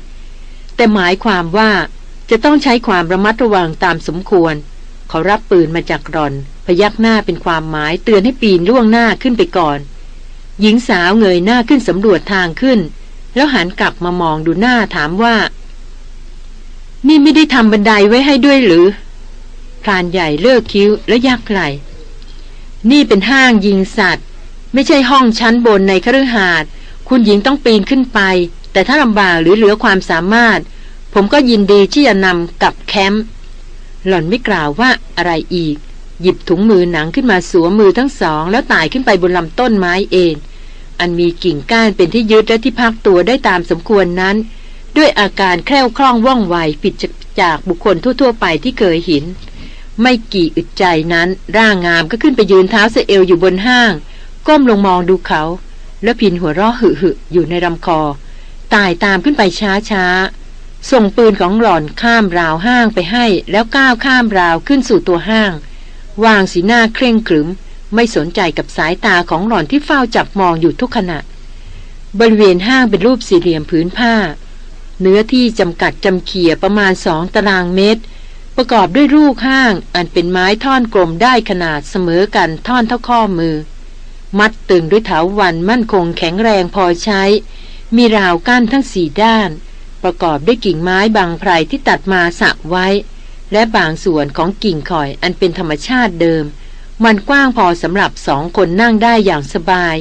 แต่หมายความว่าจะต้องใช้ความระมัดระวังตามสมควร เขารับปืนมาจากรอน พยักหน้าเป็นความหมายเตือนให้ปีนล่วงหน้าขึ้นไปก่อน หญิงสาวเงยหน้าขึ้นสำรวจทางขึ้น แล้วหันกลับมามองดูหน้าถามว่า นี่ไม่ได้ทำบันไดไว้ให้ด้วยหรือพรานใหญ่เลิกคิ้วและยักไหลนี่เป็นห้างยิงสัตว์ ไม่ใช่ห้องชั้นบนในคฤหาสน์คุณหญิงต้องปีนขึ้นไป แต่ถ้าลำบากหรือเหลือความสามารถ ผมก็ยินดีที่จะนำกลับแคมป์ หล่อนไม่กล่าวว่าอะไรอีก หยิบถุงมือหนังขึ้นมาสวมมือทั้งสอง แล้วไต่ขึ้นไปบนลำต้นไม้เอง อันมีกิ่งก้านเป็นที่ยึดและที่พักตัวได้ตามสมควรนั้น ด้วยอาการแคล่วคล่องว่องไวผิดจากบุคคลทั่ว ๆ ไปที่เคยเห็นไม่กี่อึดใจนั้น ร่างงามก็ขึ้นไปยืนเท้าเสเอลอยู่บนห้าง ก้มลงมองดูเขา แล้วพินหัวเราะหึหึอยู่ในลำคอตายตามขึ้นไปช้าช้า ส่งปืนของหล่อนข้ามราวห้างไปให้ แล้วก้าวข้ามราวขึ้นสู่ตัวห้าง วางสีหน้าเคร่งขรึม ไม่สนใจกับสายตาของหล่อนที่เฝ้าจับมองอยู่ทุกขณะ บริเวณห้างเป็นรูปสี่เหลี่ยมผืนผ้า เนื้อที่จำกัดจำเขียประมาณสองตารางเมตร ประกอบด้วยรูปห้างอันเป็นไม้ท่อนกลมได้ขนาดเสมอกันท่อนเท่าข้อมือ มัดตึงด้วยเถาวันมั่นคงแข็งแรงพอใช้ มีราวกั้นทั้งสี่ด้าน ประกอบด้วยกิ่งไม้บางไพรที่ตัดมาสักไว้ และบางส่วนของกิ่งข่อยอันเป็นธรรมชาติเดิม มันกว้างพอสำหรับสองคนนั่งได้อย่างสบาย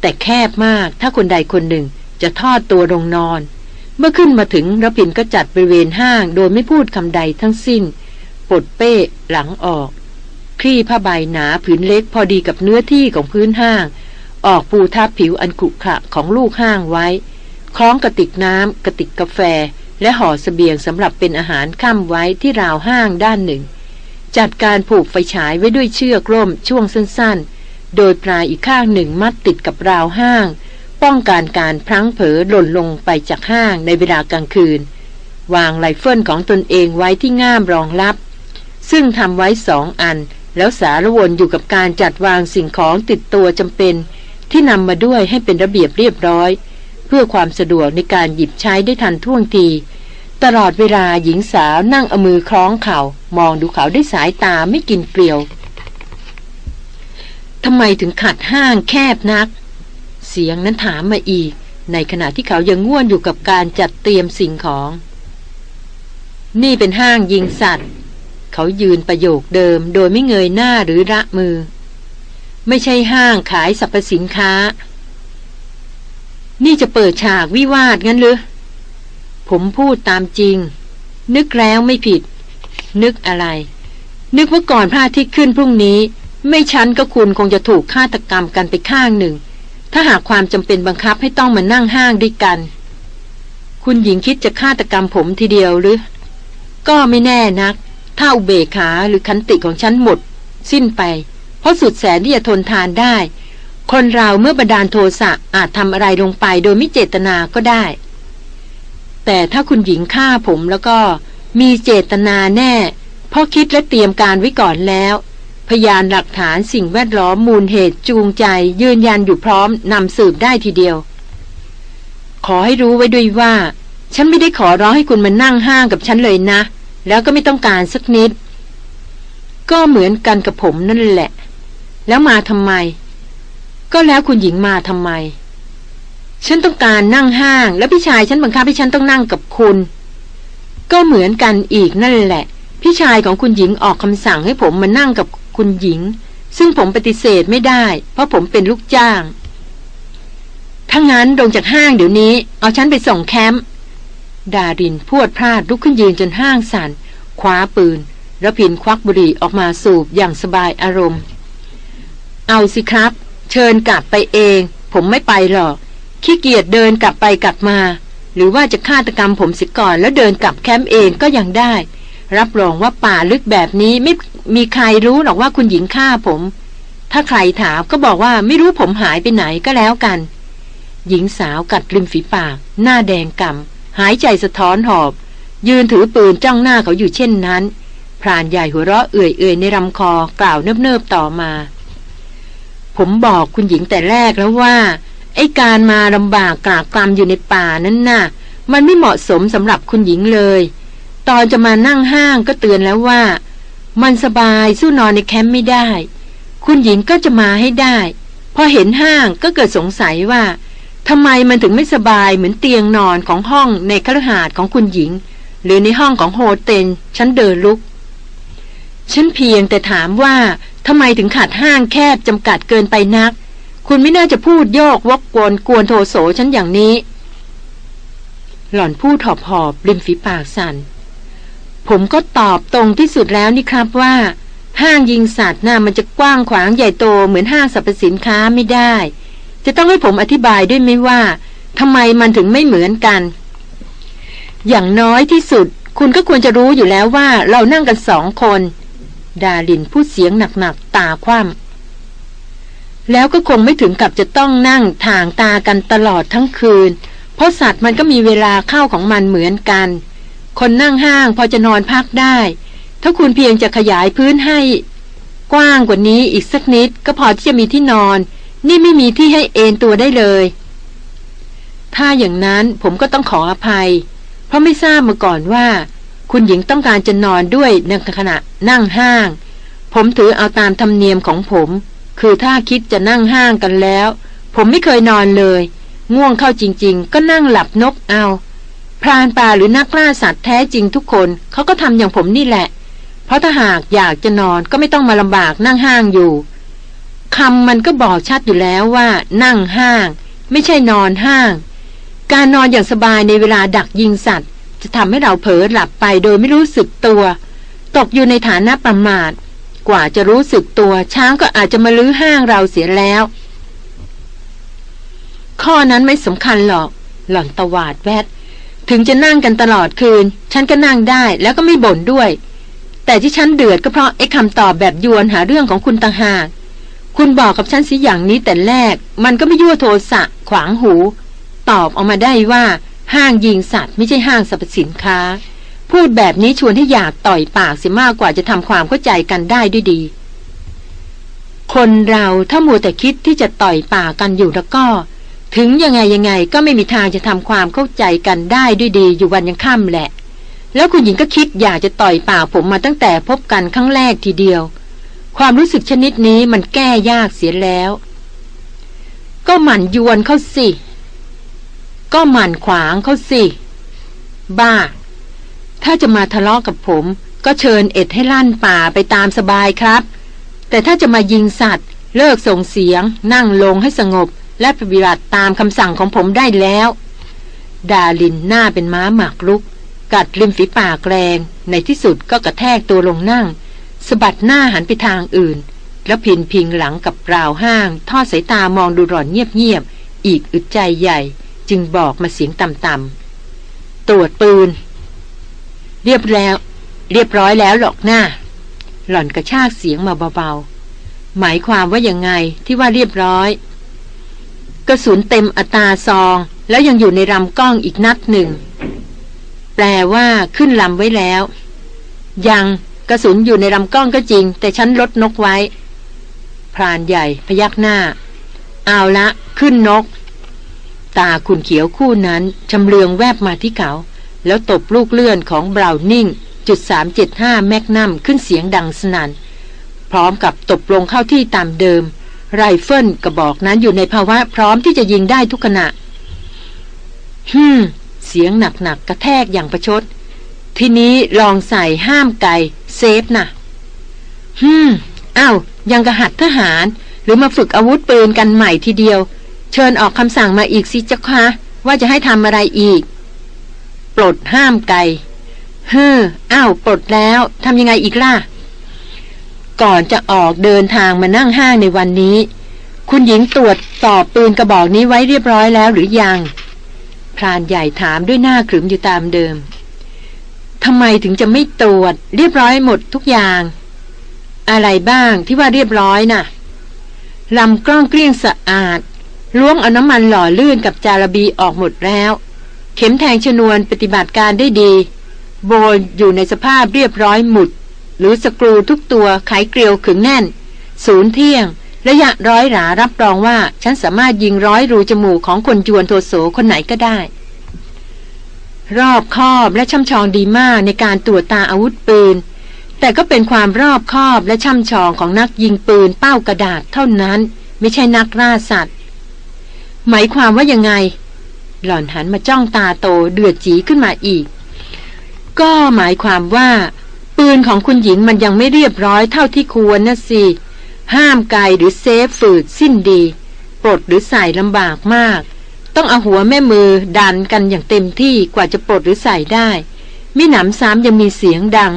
แต่แคบมากถ้าคนใดคนหนึ่งจะทอดตัวลงนอน เมื่อขึ้นมาถึงระพินก็จัดบริเวณห้างโดยไม่พูดคำใดทั้งสิ้นปลดเป้หลังออก คลี่ผ้าใบหนาผืนเล็กพอดีกับเนื้อที่ของพื้นห้าง ออกปูทับผิวอันขรุขระของลูกห้างไว้ คล้องกระติกน้ำกระติกกาแฟ และห่อสเสบียงสำหรับเป็นอาหารค่ำไว้ที่ราวห้างด้านหนึ่ง จัดการผูกไฟฉายไว้ด้วยเชือกร่มช่วงสั้นๆ โดยปลายอีกข้างหนึ่งมัดติดกับราวห้าง ป้องกันการพลั้งเผลอหล่นลงไปจากห้างในเวลากลางคืน วางไรเฟิลของตนเองไว้ที่ง่ามรองรับ ซึ่งทำไว้สองอัน แล้วสารวนอยู่กับการจัดวางสิ่งของติดตัวจำเป็น ที่นำมาด้วยให้เป็นระเบียบเรียบร้อย เพื่อความสะดวกในการหยิบใช้ได้ทันท่วงที ตลอดเวลาหญิงสาวนั่งเอามือคล้องเขา่ามองดูเขาด้วยสายตาไม่กินเปลี่ยวทำไมถึงขัดห้างแคบนัก เสียงนั้นถามมาอีก ในขณะที่เขายังง่วนอยู่กับการจัดเตรียมสิ่งของ นี่เป็นห้างยิงสัตว์ เขายืนประโยคเดิม โดยไม่เงยหน้าหรือระมือ ไม่ใช่ห้างขายสรรพสินค้า นี่จะเปิดฉากวิวาทงั้นหรือ ผมพูดตามจริง นึกแล้วไม่ผิด นึกอะไร นึกว่าก่อนพระอาทิตย์ขึ้นพรุ่งนี้ ไม่ชั้นก็คุณคงจะถูกฆาตกรรมกันไปข้างหนึ่ง ถ้าหากความจำเป็นบังคับให้ต้องมานั่งห้างด้วยกัน คุณหญิงคิดจะฆาตกรรมผมทีเดียวหรือ ก็ไม่แน่นัก ถ้าอุเบกขาหรือคันติของฉันหมด สิ้นไป เพราะสุดแสนที่จะทนทานได้ คนเราเมื่อบันดาลโทสะอาจทำอะไรลงไปโดยไม่เจตนาก็ได้ แต่ถ้าคุณหญิงฆ่าผมแล้วก็มีเจตนาแน่เพราะคิดและเตรียมการไว้ก่อนแล้ว พยานหลักฐานสิ่งแวดล้อมมูลเหตุจูงใจ ยืนยันอยู่พร้อมนำสืบได้ทีเดียว ขอให้รู้ไว้ด้วยว่า ฉันไม่ได้ขอร้องให้คุณมานั่งห้างกับฉันเลยนะ แล้วก็ไม่ต้องการสักนิด ก็เหมือนกันกับผมนั่นแหละ แล้วมาทำไม ก็แล้วคุณหญิงมาทำไม ฉันต้องการนั่งห้าง แล้วพี่ชายฉันบังคับให้ฉันต้องนั่งกับคุณ ก็เหมือนกันอีกนั่นแหละ พี่ชายของคุณหญิงออกคำสั่งให้ผมมานั่งกับคุณหญิง ซึ่งผมปฏิเสธไม่ได้ เพราะผมเป็นลูกจ้างถ้างั้นลงจากห้างเดี๋ยวนี้ เอาฉันไปส่งแคมป์ดารินพวดพลาดลุกขึ้นยืนจนห้างสัน่นคว้าปืน แล้วพินควักบุหรี่ออกมาสูบอย่างสบายอารมณ์ เอาสิครับ เชิญกลับไปเอง ผมไม่ไปหรอก ขี้เกียจเดินกลับไปกลับมา หรือว่าจะฆาตกรรมผมสิก่อน แล้วเดินกลับแคมป์เองก็ยังได้ รับรองว่าป่าลึกแบบนี้ไม่มีใครรู้หรอกว่าคุณหญิงฆ่าผม ถ้าใครถามก็บอกว่าไม่รู้ผมหายไปไหนก็แล้วกัน หญิงสาวกัดริมฝีปาก หน้าแดงกำ่ำหายใจสะท้อนหอบ ยืนถือปืนจ้องหน้าเขาอยู่เช่นนั้นพรานใหญ่หัวเราะเอื่อยๆในลำคอกล่าวเนิบๆต่อมา ผมบอกคุณหญิงแต่แรกแล้วว่า ไอ้การมาลำบากกรากกรำอยู่ในป่านั้นน่ะ มันไม่เหมาะสมสำหรับคุณหญิงเลย ตอนจะมานั่งห้างก็เตือนแล้วว่า มันสบายสู้นอนในแคมป์ไม่ได้ คุณหญิงก็จะมาให้ได้ พอเห็นห้างก็เกิดสงสัยว่าทำไมมันถึงไม่สบายเหมือนเตียงนอนของห้องในคฤหาสน์ของคุณหญิง หรือในห้องของโฮเทลฉันเดินลุกฉันเพียงแต่ถามว่า ทำไมถึงขาดห้างแคบจำกัดเกินไปนัก คุณไม่น่าจะพูดโยกวกกวนกวนโทโสฉันอย่างนี้ หล่อนพูดหอบหอบริมฝีปากสัน่น ผมก็ตอบตรงที่สุดแล้วนี่ครับว่า ห้างยิงสัตว์น่ะมันจะกว้างขวางใหญ่โตเหมือนห้างสรรพสินค้าไม่ได้ จะต้องให้ผมอธิบายด้วยไหมว่าทำไมมันถึงไม่เหมือนกัน อย่างน้อยที่สุด คุณก็ควรจะรู้อยู่แล้วว่าเรานั่งกันสองคน ดาลินพูดเสียงหนักๆตาคว่ำแล้วก็คงไม่ถึงกับจะต้องนั่งทางตากันตลอดทั้งคืน เพราะสัตว์มันก็มีเวลาเข้าของมันเหมือนกัน คนนั่งห้างพอจะนอนพักได้ ถ้าคุณเพียงจะขยายพื้นให้ กว้างกว่านี้อีกสักนิดก็พอที่จะมีที่นอน นี่ไม่มีที่ให้เอนตัวได้เลย ถ้าอย่างนั้นผมก็ต้องขออภัย เพราะไม่ทราบมาก่อนว่า คุณหญิงต้องการจะนอนด้วยในขณะนั่งห้าง ผมถือเอาตามธรรมเนียมของผม คือถ้าคิดจะนั่งห้างกันแล้ว ผมไม่เคยนอนเลย ง่วงเข้าจริง ๆ ก็นั่งหลับนกเอา พรานป่าหรือนักล่าสัตว์แท้จริงทุกคนเขาก็ทำอย่างผมนี่แหละ เพราะถ้าหากอยากจะนอนก็ไม่ต้องมาลำบากนั่งห้างอยู่คำมันก็บอกชัดอยู่แล้วว่า นั่งห้าง ไม่ใช่นอนห้าง การนอนอย่างสบายในเวลาดักยิงสัตว์ จะทำให้เราเผลอหลับไปโดยไม่รู้สึกตัว ตกอยู่ในฐานะประมาท กว่าจะรู้สึกตัว ช้างก็อาจจะมาลื้อห้างเราเสียแล้ว ข้อนั้นไม่สำคัญหรอก หล่อนตวาดแวดถึงจะนั่งกันตลอดคืน ฉันก็นั่งได้แล้วก็ไม่บ่นด้วย แต่ที่ฉันเดือดก็เพราะไอ้คำตอบแบบยวนหาเรื่องของคุณต่างหากคุณบอกกับฉันสิอย่างนี้แต่แรก มันก็ไม่ยั่วโทสะขวางหู ตอบออกมาได้ว่า ห้างยิงสัตว์ไม่ใช่ห้างสรรพสินค้า พูดแบบนี้ชวนให้อยากต่อยปากเสียมากกว่าจะทำความเข้าใจกันได้ด้วยดี คนเราถ้ามัวแต่คิดที่จะต่อยปากกันอยู่แล้วก็ ถึงยังไงยังไงก็ไม่มีทางจะทำความเข้าใจกันได้ด้วยดีอยู่วันยังค่ำแหละ แล้วคุณหญิงก็คิดอยากจะต่อยปากผมมาตั้งแต่พบกันครั้งแรกทีเดียว ความรู้สึกชนิดนี้มันแก้ยากเสียแล้ว ก็หมั่นยวนเขาสิ ก็หมั่นขวางเขาสิ บ้า ถ้าจะมาทะเลาะกับผม ก็เชิญเอ็ดให้ลั่นป่าไปตามสบายครับ แต่ถ้าจะมายิงสัตว์ เลิกส่งเสียง นั่งลงให้สงบ และปฏิบัติตามคำสั่งของผมได้แล้ว ดาลินหน้าเป็นม้าหมากลุก กัดริมฝีปากแรงในที่สุดก็กระแทกตัวลงนั่งสะบัดหน้าหันไปทางอื่น แล้วพินพิงหลังกับราวห้าง ทอดสายตามองดูหล่อนเงียบๆอีกอึดใจใหญ่ จึงบอกมาเสียงต่ำๆตรวจปืน เรียบแล้ว เรียบร้อยแล้วหรอกหน้า หล่อนกระชากเสียงมาเบาๆ หมายความว่ายังไงที่ว่าเรียบร้อย กระสุนเต็มอัตราซอง แล้วยังอยู่ในลำกล้องอีกนัดหนึ่ง แปลว่าขึ้นลำไว้แล้ว ยังกระสุนอยู่ในลำกล้องก็จริง แต่ฉันลดนกไว้ พรานใหญ่พยักหน้า เอาละ ขึ้นนก ตาคุณเขียวคู่นั้นชำเลืองแวบมาที่เขา แล้วตบลูกเลื่อนของบราวนิ่งจุดสามเจ็ดห้าแมกนัมขึ้นเสียงดังสนัน่น พร้อมกับตบลงเข้าที่ตามเดิม ไรเฟิลกระบอกนั้นอยู่ในภาวะพร้อมที่จะยิงได้ทุกขณะฮึมเสียงหนักๆกระแทกอย่างประชด ทีนี้ลองใส่ห้ามไกเซฟนะ่ะฮึมอ้าวยังกระหัดทหาร หรือมาฝึกอาวุธปืนกันใหม่ทีเดียว เชิญออกคำสั่งมาอีกสิจ้าคะว่าจะให้ทำอะไรอีก ปลดห้ามไกเฮ้ออ้าวปลดแล้วทำยังไงอีกล่ะ ก่อนจะออกเดินทางมานั่งห้างในวันนี้ คุณหญิงตรวจสอบปืนกระบอกนี้ไว้เรียบร้อยแล้วหรือยังพรานใหญ่ถามด้วยหน้าขรึมอยู่ตามเดิมทำไมถึงจะไม่ตรวจ เรียบร้อยหมดทุกอย่าง อะไรบ้างที่ว่าเรียบร้อยนะ่ะลำกล้องเกลี้ยงสะอาด ล้วงเอาน้ำมันหล่อลื่นกับจาระบีออกหมดแล้ว เข็มแทงชนวนปฏิบัติการได้ดี โบนอยู่ในสภาพเรียบร้อยหมุด หรือสกรูทุกตัวไขเกลียวขึงแน่น ศูนย์เที่ยง ระยะร้อยหรารับรองว่า ฉันสามารถยิงร้อยรูจมูกของคนจวนโทโสคนไหนก็ได้ รอบคอบและช่ำชองดีมากในการตรวจตาอาวุธปืน แต่ก็เป็นความรอบคอบและช่ำชองของนักยิงปืนเป้ากระดาษเท่านั้น ไม่ใช่นักล่าสัตว์ หมายความว่ายังไง หล่อนหันมาจ้องตาโตเดือดจีขึ้นมาอีก ก็หมายความว่า ปืนของคุณหญิงมันยังไม่เรียบร้อยเท่าที่ควรนะสิ ห้ามไกลหรือเซฟฝืดสิ้นดี ปลดหรือใส่ลำบากมาก ต้องเอาหัวแม่มือดันกันอย่างเต็มที่กว่าจะปลดหรือใส่ได้มิหนำซ้ำยังมีเสียงดัง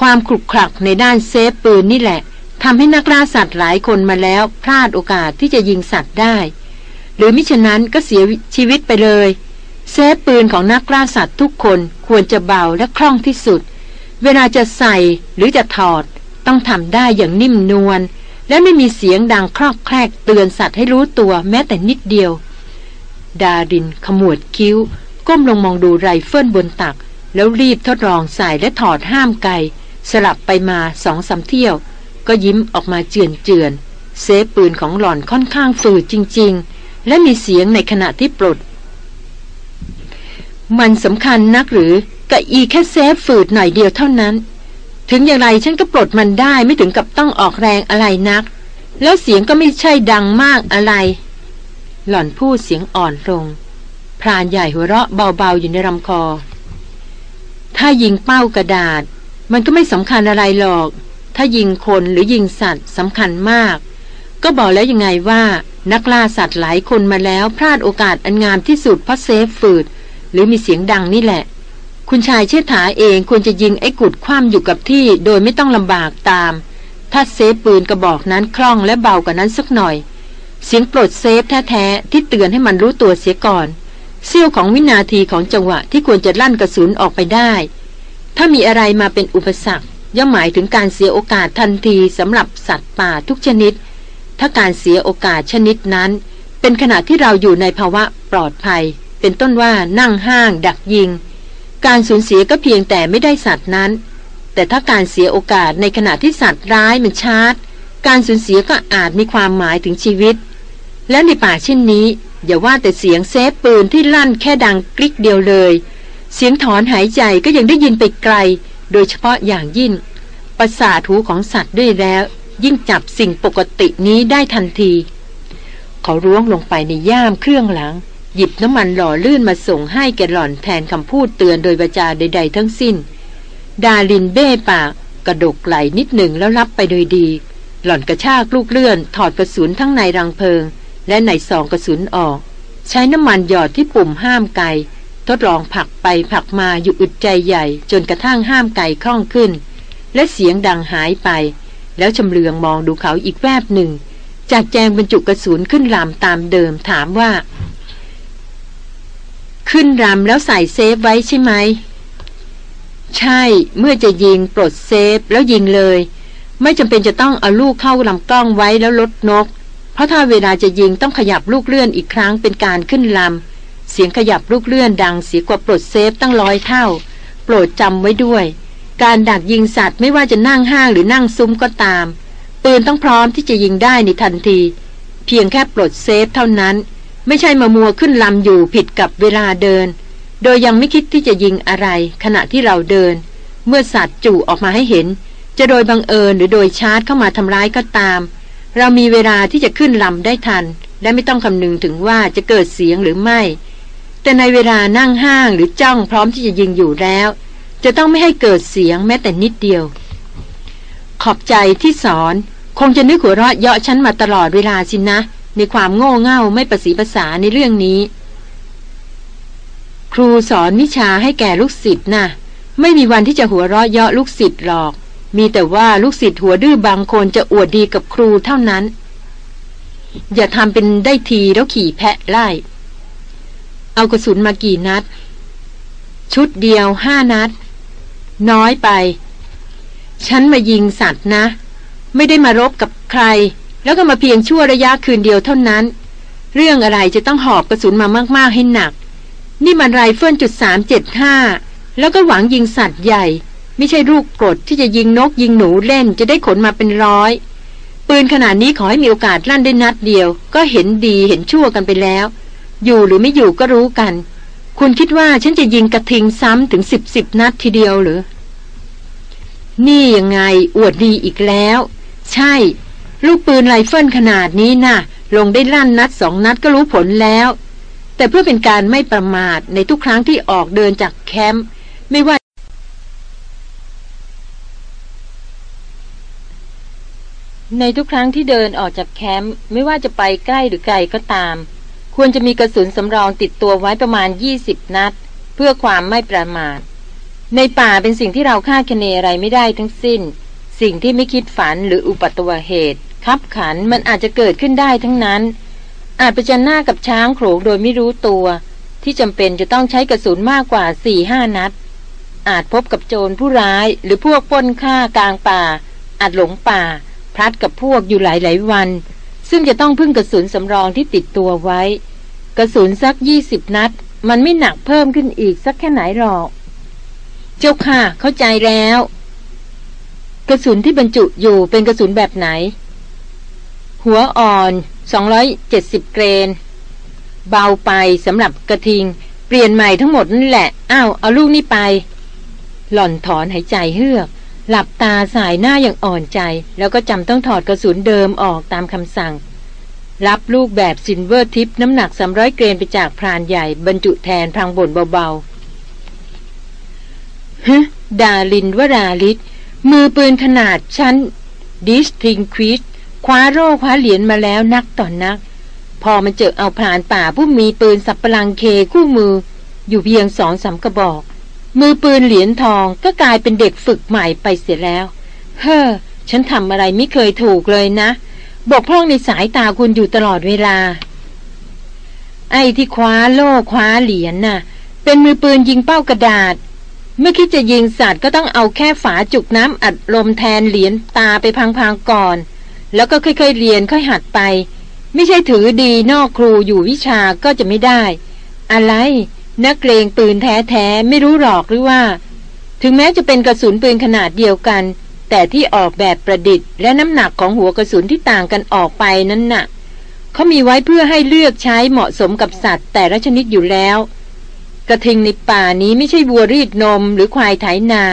ความคลุกคลักในด้านเซฟปืนนี่แหละทำให้นักล่าสัตว์หลายคนมาแล้วพลาดโอกาสที่จะยิงสัตว์ได้ หรือมิฉะนั้นก็เสียชีวิตไปเลย safe ปืนของนักล่าสัตว์ทุกคนควรจะเบาและคล่องที่สุด เวลาจะใส่หรือจะถอด ต้องทำได้อย่างนิ่มนวลและไม่มีเสียงดังคลอกแคลกเตือนสัตว์ให้รู้ตัวแม้แต่นิดเดียว ดารินขมวดคิ้ว ก้มลงมองดูไรเฟิลบนตัก แล้วรีบทดลองใส่และถอดห้ามไกสลับไปมาสองสาเที่ยว ก็ยิ้มออกมาเจือนเจือนเซฟปืนของหล่อนค่อนข้างฝืดจริง ๆ และมีเสียงในขณะที่ปลด มันสำคัญนักหรือกับอีแค่เซฟฝืดหน่อยเดียวเท่านั้น ถึงอย่างไรฉันก็ปลดมันได้ไม่ถึงกับต้องออกแรงอะไรนัก แล้วเสียงก็ไม่ใช่ดังมากอะไร หล่อนพูดเสียงอ่อนลงพรานใหญ่หัวเราะเบาๆอยู่ในลำคอ ถ้ายิงเป้ากระดาษ มันก็ไม่สำคัญอะไรหรอก ถ้ายิงคนหรือยิงสัตว์สำคัญมาก ก็บอกแล้วยังไงว่านักล่าสัตว์หลายคนมาแล้วพลาดโอกาสอันงามที่สุดเพราะเซฟฝืด หรือมีเสียงดังนี่แหละ คุณชายเชษฐาเองควรจะยิงไอ้กุดคว่ำอยู่กับที่โดยไม่ต้องลำบากตาม ถ้าเซฟปืนกระบอกนั้นคล่องและเบากว่านั้นสักหน่อย เสียงปลดเซฟแท้ๆที่เตือนให้มันรู้ตัวเสียก่อนเสี้ยวของวินาทีของจังหวะที่ควรจะลั่นกระสุนออกไปได้ ถ้ามีอะไรมาเป็นอุปสรรคย่อมหมายถึงการเสียโอกาสทันทีสำหรับสัตว์ป่าทุกชนิด ถ้าการเสียโอกาสชนิดนั้น เป็นขณะที่เราอยู่ในภาวะปลอดภัย เป็นต้นว่านั่งห้าง ดักยิง การสูญเสียก็เพียงแต่ไม่ได้สัตว์นั้น แต่ถ้าการเสียโอกาสในขณะที่สัตว์ร้ายมันชาร์จการสูญเสียก็อาจมีความหมายถึงชีวิต และในป่าเช่นนี้ อย่าว่าแต่เสียงเซฟปืนที่ลั่นแค่ดังกริกเดียวเลย เสียงถอนหายใจก็ยังได้ยินไปไกล โดยเฉพาะอย่างยิ่งประสาทหูของสัตว์ด้วยแล้ว ยิ่งจับสิ่งปกตินี้ได้ทันที เขาร่วงลงไปในย่ามเครื่องหลัง หยิบน้ำมันหล่อลื่นมาส่งให้แกหล่อนแทนคำพูดเตือนโดยประจาใด ๆ ทั้งสิ้น ดาลินเบ้ปาก กระดกไหลนิดหนึ่งแล้วรับไปโดยดี หล่อนกระชากลูกเลื่อน ถอดกระสุนทั้งในรังเพลิง และในซองกระสุนออก ใช้น้ำมันหยอดที่ปุ่มห้ามไกทดลองผลักไปผลักมาอยู่อึดใจใหญ่ จนกระทั่งห้ามไก่คล่องขึ้น และเสียงดังหายไป แล้วชำเลืองมองดูเขาอีกแวบหนึ่ง จากแจงบรรจุกระสุนขึ้นลำตามเดิมถามว่า ขึ้นรำแล้วใส่เซฟไว้ใช่ไหม ใช่เมื่อจะยิงปลด safe แล้วยิงเลย ไม่จำเป็นจะต้องเอาลูกเข้าลำกล้องไว้แล้วลดนก เพราะถ้าเวลาจะยิงต้องขยับลูกเลื่อนอีกครั้งเป็นการขึ้นลำเสียงขยับลูกเลื่อนดังเสียกว่าปลด safe ตั้งร้อยเท่า โปรดจำไว้ด้วย การดักยิงสัตว์ไม่ว่าจะนั่งห้างหรือนั่งซุ้มก็ตาม ปืนต้องพร้อมที่จะยิงได้ในทันที เพียงแค่ปลด safe เท่านั้น ไม่ใช่มามัวขึ้นลำอยู่ผิดกับเวลาเดิน โดยยังไม่คิดที่จะยิงอะไร ขณะที่เราเดิน เมื่อสัตว์จู่ออกมาให้เห็น จะโดยบังเอิญหรือโดยชาร์จเข้ามาทำร้ายก็ตาม เรามีเวลาที่จะขึ้นลำได้ทัน และไม่ต้องคำนึงถึงว่าจะเกิดเสียงหรือไม่ แต่ในเวลานั่งห้างหรือจ้องพร้อมที่จะยิงอยู่แล้ว จะต้องไม่ให้เกิดเสียงแม้แต่นิดเดียว ขอบใจที่สอน คงจะนึกหัวเราะเยาะฉันมาตลอดเวลาสินะ ในความโง่เง่าไม่ประสีภาษาในเรื่องนี้ ครูสอนวิชาให้แก่ลูกศิษย์นะ่ะ ไม่มีวันที่จะหัวเราะเยาะลูกศิษย์หรอก มีแต่ว่าลูกศิษย์หัวดื้อบางคนจะอวดดีกับครูเท่านั้น อย่าทำเป็นได้ทีแล้วขี่แพะไล่ เอากระสุนมากี่นัด ชุดเดียวห้านัด น้อยไป ฉันมายิงสัตว์นะ ไม่ได้มารบกับใคร แล้วก็มาเพียงชั่วระยะคืนเดียวเท่านั้น เรื่องอะไรจะต้องหอบกระสุนมามากๆให้หนัก นี่มันไรเฟิลจุดสามเจ็ดห้าแล้วก็หวังยิงสัตว์ใหญ่ ไม่ใช่ลูกกรดที่จะยิงนกยิงหนูเล่นจะได้ขนมาเป็นร้อย ปืนขนาดนี้ขอให้มีโอกาสลั่นได้นัดเดียว ก็เห็นดีเห็นชั่วกันไปแล้ว อยู่หรือไม่อยู่ก็รู้กัน คุณคิดว่าฉันจะยิงกระทิงซ้ำถึงสิบสิบนัดทีเดียวหรือ นี่ยังไงอวดดีอีกแล้ว ใช่ ลูกปืนไรเฟิลขนาดนี้นะ่ะ ลงได้ลั่นนัดสองนัดก็รู้ผลแล้ว แต่เพื่อเป็นการไม่ประมาทในทุกครั้งที่ออกเดินจากแคมป์ไม่ว่าในทุกครั้งที่เดินออกจากแคมป์ไม่ว่าจะไปใกล้หรือไกลก็ตาม ควรจะมีกระสุนสำรองติดตัวไว้ประมาณ 20 นัด เพื่อความไม่ประมาท ในป่าเป็นสิ่งที่เราคาดคะเนอะไรไม่ได้ทั้งสิ้น สิ่งที่ไม่คิดฝันหรืออุปัตวเหตุ คับขันมันอาจจะเกิดขึ้นได้ทั้งนั้น อาจไปจันหน้ากับช้างโขลงโดยไม่รู้ตัว ที่จำเป็นจะต้องใช้กระสุนมากกว่า4ี่ห้านัด อาจพบกับโจรผู้ร้ายหรือพวกป้นฆ่ากลางป่า อาจหลงป่า พลัดกับพวกอยู่หลายๆวัน ซึ่งจะต้องพึ่งกระสุนสำรองที่ติดตัวไว้ กระสุนสักยี่สิบนัด มันไม่หนักเพิ่มขึ้นอีกสักแค่ไหนหรอก เจ้าค่ะ เข้าใจแล้ว กระสุนที่บรรจุอยู่เป็นกระสุนแบบไหน หัวอ่อน 270 เกรน เบาไปสำหรับกระทิง เปลี่ยนใหม่ทั้งหมดนั่นแหละ อ้าว เอาลูกนี่ไป หล่อนถอนหายใจเฮือก หลับตาสายหน้าอย่างอ่อนใจ แล้วก็จำต้องถอดกระสุนเดิมออกตามคำสั่ง รับลูกแบบ silvertip น้ำหนัก 300 เกรนไปจากพรานใหญ่บรรจุแทนพลางบ่นเบาๆฮึดารินวราฤทธิ์มือปืนขนาดชั้น distinguished คว้าโล่คว้าเหรียญมาแล้วนักต่อนัก พอมันเจอเอาพรานป่าผู้มีปืนสัปปะรังเคคู่มือ อยู่เพียงสองสามกระบอก มือปืนเหรียญทองก็กลายเป็นเด็กฝึกใหม่ไปเสียแล้ว เฮ้อ ฉันทำอะไรไม่เคยถูกเลยนะ บกพร่องในสายตาคุณอยู่ตลอดเวลา ไอ้ที่คว้าโล่คว้าเหรียญน่ะ เป็นมือปืนยิงเป้ากระดาษ เมื่อคิดจะยิงสัตว์ก็ต้องเอาแค่ฝาจุกน้ำอัดลมแทนเหรียญตาไปพังๆก่อน แล้วก็ค่อยๆเรียนค่อยหัดไป ไม่ใช่ถือดีนอกครูอยู่วิชาก็จะไม่ได้ อะไร นักเลงปืนแท้ๆไม่รู้หรอกหรือว่า ถึงแม้จะเป็นกระสุนปืนขนาดเดียวกัน แต่ที่ออกแบบประดิษฐ์ และน้ำหนักของหัวกระสุนที่ต่างกันออกไปนั้นน่ะเขามีไว้เพื่อให้เลือกใช้เหมาะสมกับสัตว์ แต่ละชนิดอยู่แล้ว กระทิงในป่านี้ไม่ใช่วัวรีดนมหรือควายไถนา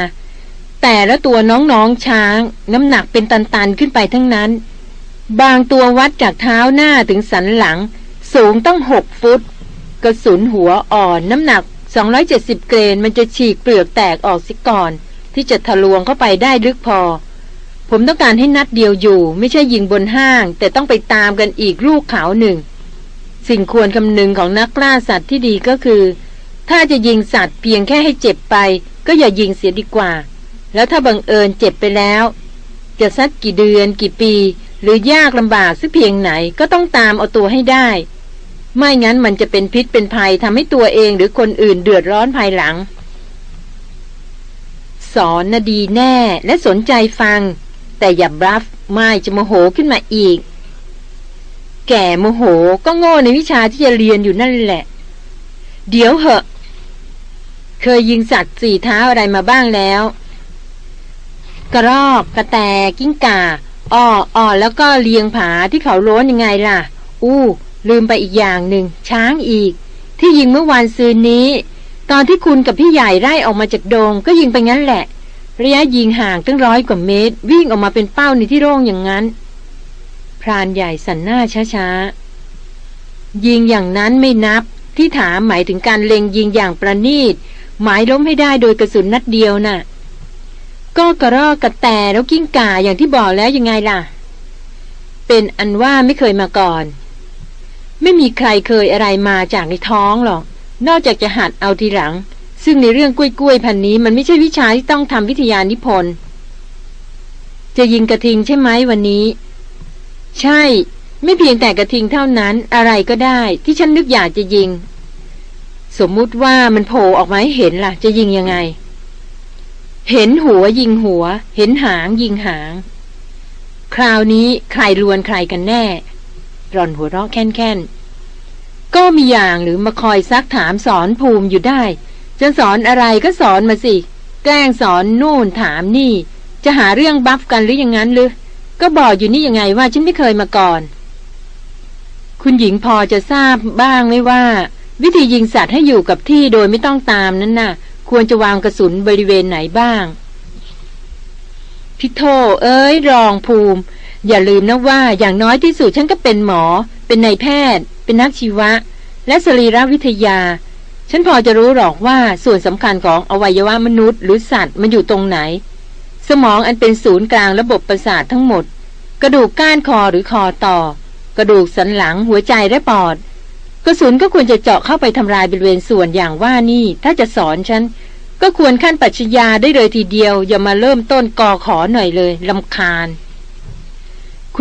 แต่ละตัวน้องๆช้าง น้ำหนักเป็นตันๆขึ้นไปทั้งนั้น บางตัววัดจากเท้าหน้าถึงสันหลัง สูงตั้งหกฟุต กระสุนหัวอ่อนน้ำหนัก 270 เกรนมันจะฉีกเปลือกแตกออกสิก่อน ที่จะทะลวงเข้าไปได้ลึกพอ ผมต้องการให้นัดเดียวอยู่ ไม่ใช่ยิงบนห้าง แต่ต้องไปตามกันอีกลูกขาวหนึ่ง สิ่งควรคำนึงของนักล่าสัตว์ที่ดีก็คือ ถ้าจะยิงสัตว์เพียงแค่ให้เจ็บไป ก็อย่ายิงเสียดีกว่า แล้วถ้าบังเอิญเจ็บไปแล้ว จะสักกี่เดือนกี่ปี หรือยากลำบากสักเพียงไหนก็ต้องตามเอาตัวให้ได้ ไม่งั้นมันจะเป็นพิษเป็นภัยทำให้ตัวเองหรือคนอื่นเดือดร้อนภายหลัง สอนนะดีแน่และสนใจฟัง แต่อย่าบลัฟไม่จะโมโหขึ้นมาอีก แก่โมโหก็โง่ในวิชาที่จะเรียนอยู่นั่นแหละ เดี๋ยวเหอะ เคยยิงสัตว์สี่เท้าอะไรมาบ้างแล้ว กระรอกกระแตกิ้งก่าอ้ออ้อแล้วก็เลียงผาที่เขาโล้นยังไงล่ะ อู้ ลืมไปอีกอย่างหนึ่ง ช้างอีก ที่ยิงเมื่อวานซืนนี้ ตอนที่คุณกับพี่ใหญ่ไล่ออกมาจากโดงก็ยิงไปงั้นแหละ ระยะยิงห่างตั้งร้อยกว่าเมตร วิ่งออกมาเป็นเป้าในที่โร่งอย่างนั้น พรานใหญ่สันหน้าช้าๆยิงอย่างนั้นไม่นับ ที่ถามหมายถึงการเล็งยิงอย่างประณีต หมายล้มให้ได้โดยกระสุนนัดเดียวน่ะ ก็กระรอกกระแตแล้วกิ้งก่าอย่างที่บอกแล้วยังไงล่ะ เป็นอันว่าไม่เคยมาก่อน ไม่มีใครเคยอะไรมาจากในท้องหรอก นอกจากจะหัดเอาทีหลัง ซึ่งในเรื่องกล้วยๆพันนี้มันไม่ใช่วิชาที่ต้องทำวิทยานิพนธ์จะยิงกระทิงใช่ไหมวันนี้ ใช่ ไม่เพียงแต่กระทิงเท่านั้นอะไรก็ได้ที่ฉันนึกอยากจะยิง สมมุติว่ามันโผล่ออกมาให้เห็นล่ะ จะยิงยังไง เห็นหัวยิงหัว เห็นหางยิงหาง คราวนี้ใครลวนใครกันแน่ ร่อนหัวเราะแค่นๆ ก็มีอย่างหรือมาคอยซักถามสอนภูมิอยู่ได้ จะสอนอะไรก็สอนมาสิ แกล้งสอนนู่นถามนี่ จะหาเรื่องบัฟกันหรือยังงั้นหรือ ก็บอกอยู่นี่ยังไงว่าฉันไม่เคยมาก่อน คุณหญิงพอจะทราบบ้างไหมว่า วิธียิงสัตว์ให้อยู่กับที่โดยไม่ต้องตามนั้นน่ะ ควรจะวางกระสุนบริเวณไหนบ้างพิโทเอ้ยรองภูมิ อย่าลืมนะว่าอย่างน้อยที่สุดฉันก็เป็นหมอ เป็นนายแพทย์ เป็นนักชีวะ และสรีรวิทยา ฉันพอจะรู้หรอกว่าส่วนสำคัญของอวัยวะมนุษย์ หรือสัตว์มันอยู่ตรงไหน สมองอันเป็นศูนย์กลางระบบประสาททั้งหมด กระดูกก้านคอหรือคอต่อ กระดูกสันหลังหัวใจและปอด กระสุนก็ควรจะเจาะเข้าไปทำลายบริเวณส่วนอย่างว่านี่ ถ้าจะสอนฉันก็ควรขั้นปัจญาได้เลยทีเดียว อย่ามาเริ่มต้นกอขอหน่อยเลยลำคาญ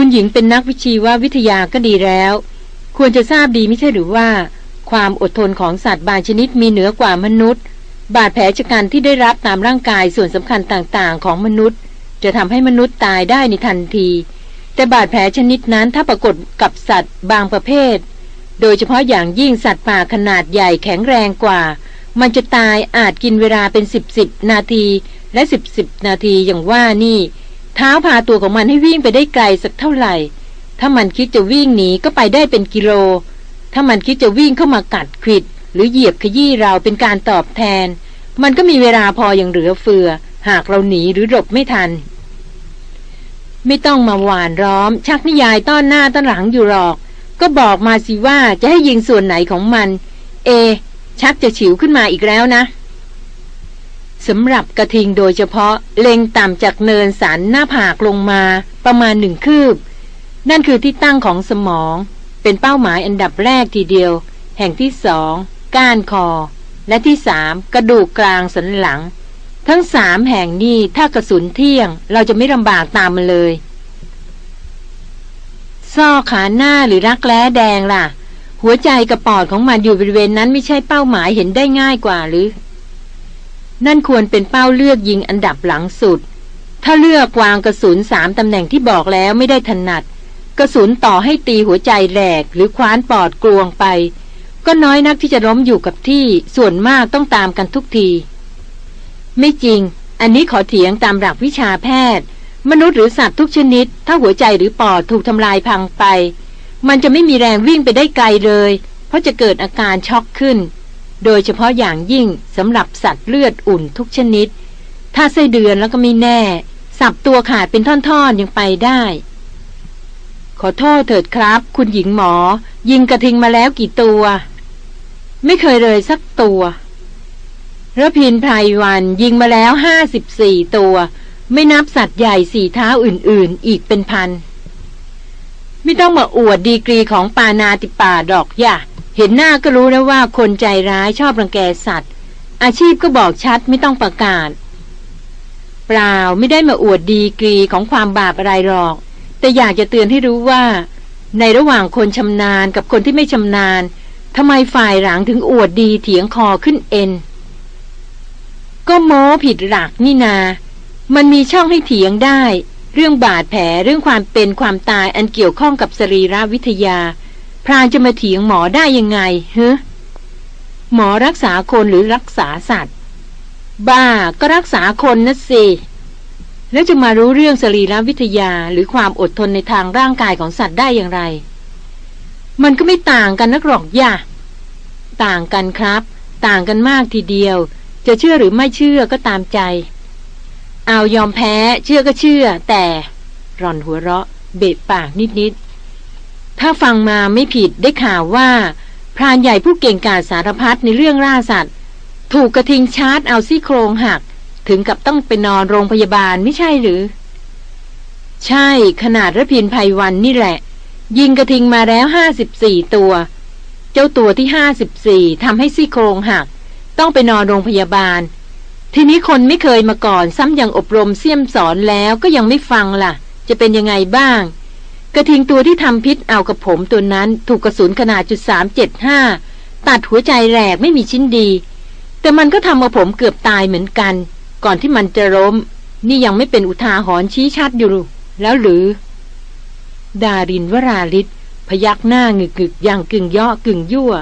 คุณหญิงเป็นนักวิชีววิทยาก็ดีแล้ว ควรจะทราบดีไม่ใช่หรือว่า ความอดทนของสัตว์บางชนิดมีเหนือกว่ามนุษย์ บาดแผลชะกันที่ได้รับตามร่างกายส่วนสำคัญต่างๆ ของมนุษย์ จะทำให้มนุษย์ตายได้ในทันที แต่บาดแผลชนิดนั้นถ้าปรากฏกับสัตว์บางประเภท โดยเฉพาะอย่างยิ่งสัตว์ป่าขนาดใหญ่แข็งแรงกว่า มันจะตายอาจกินเวลาเป็นสิบสิบนาทีและสิบสิบนาทีอย่างว่านี่ เท้าพาตัวของมันให้วิ่งไปได้ไกลสักเท่าไหร่ ถ้ามันคิดจะวิ่งหนีก็ไปได้เป็นกิโล ถ้ามันคิดจะวิ่งเข้ามากัดขิด หรือเหยียบขยี้เราเป็นการตอบแทน มันก็มีเวลาพออย่างเหลือเฟือ หากเราหนีหรือหลบไม่ทัน ไม่ต้องมาหวานร้อม ชักนิยายต้อนหน้าต้อนหลังอยู่หรอก ก็บอกมาสิว่าจะให้ยิงส่วนไหนของมัน เอ ชักจะฉิวขึ้นมาอีกแล้วนะ สำหรับกระทิงโดยเฉพาะเล็งต่ำจากเนินสันหน้าผากลงมาประมาณหนึ่งคืบ นั่นคือที่ตั้งของสมอง เป็นเป้าหมายอันดับแรกทีเดียว แห่งที่สองก้านคอ และที่สามกระดูกกลางสันหลัง ทั้งสามแห่งนี้ถ้ากระสุนเที่ยง เราจะไม่ลำบากตามมันเลยซ่อขาหน้าหรือรักแร้แดงล่ะ หัวใจกระปอดของมันอยู่บริเวณนั้นไม่ใช่เป้าหมายเห็นได้ง่ายกว่าหรือ นั่นควรเป็นเป้าเลือกยิงอันดับหลังสุด ถ้าเลือกวางกระสุนสามตำแหน่งที่บอกแล้วไม่ได้ถนัด กระสุนต่อให้ตีหัวใจแหลกหรือคว้านปอดกลวงไป ก็น้อยนักที่จะล้มอยู่กับที่ส่วนมากต้องตามกันทุกที ไม่จริง อันนี้ขอเถียงตามหลักวิชาแพทย์ มนุษย์หรือสัตว์ทุกชนิด ถ้าหัวใจหรือปอดถูกทำลายพังไป มันจะไม่มีแรงวิ่งไปได้ไกลเลย เพราะจะเกิดอาการช็อกขึ้น โดยเฉพาะอย่างยิ่งสำหรับสัตว์เลือดอุ่นทุกชนิด ถ้าไส้เดือนแล้วก็ไม่แน่ สับตัวขาดเป็นท่อนๆยังไปได้ ขอโทษเถิดครับ คุณหญิงหมอ ยิงกระทิงมาแล้วกี่ตัว ไม่เคยเลยสักตัวระพินไพรวันยิงมาแล้วห้าสิบสี่ตัว ไม่นับสัตว์ใหญ่สี่เท้าอื่นๆ อีกเป็นพัน ไม่ต้องมาอวดดีกรีของปานาติป่าดอกอย่า เห็นหน้าก็รู้แล้วว่าคนใจร้ายชอบรังแกสัตว์ อาชีพก็บอกชัดไม่ต้องประกาศ เปล่าไม่ได้มาอวดดีกรีของความบาปอะไรหรอก แต่อยากจะเตือนให้รู้ว่า ในระหว่างคนชำนาญกับคนที่ไม่ชำนาญทำไมฝ่ายหลังถึงอวดดีเถียงคอขึ้นเอ็น ก็โม้ผิดหลักนี่นา มันมีช่องให้เถียงได้ เรื่องบาดแผลเรื่องความเป็นความตายอันเกี่ยวข้องกับสรีรวิทยา พรานจะมาเถียงหมอได้ยังไงเฮ้หมอรักษาคนหรือรักษาสัตว์ บ้าก็รักษาคนนะสิแล้วจะมารู้เรื่องสรีรวิทยาหรือความอดทนในทางร่างกายของสัตว์ได้อย่างไร มันก็ไม่ต่างกันนักหรอกย่าต่างกันครับ ต่างกันมากทีเดียว จะเชื่อหรือไม่เชื่อก็ตามใจ เอายอมแพ้ เชื่อก็เชื่อ แต่ร่อนหัวเราะ เบะปากนิดๆ ถ้าฟังมาไม่ผิดได้ข่าวว่า พรานใหญ่ผู้เก่งกาจสารพัดในเรื่องล่าสัตว์ ถูกกระทิงชาร์จเอาซี่โครงหัก ถึงกับต้องไปนอนโรงพยาบาลไม่ใช่หรือ ใช่ขนาดระพินภัยวันนี่แหละ ยิงกระทิงมาแล้วห้าสิบสี่ตัว เจ้าตัวที่ห้าสิบสี่ทำให้ซี่โครงหัก ต้องไปนอนโรงพยาบาล ทีนี้คนไม่เคยมาก่อนซ้ำยังอบรมเสี่ยมสอนแล้วก็ยังไม่ฟังล่ะ จะเป็นยังไงบ้าง กระทิงตัวที่ทำพิษเอากับผมตัวนั้นถูกกระสุนขนาดจุดสามเจ็ดห้าตัดหัวใจแหลกไม่มีชิ้นดี แต่มันก็ทำเอาผมเกือบตายเหมือนกัน ก่อนที่มันจะล้ม นี่ยังไม่เป็นอุทาหรณ์ชี้ชัดอยู่ แล้วหรือ ดารินวราลิศพยักหน้างึกกึกอย่างกึ่งย่อกึ่งยั่ว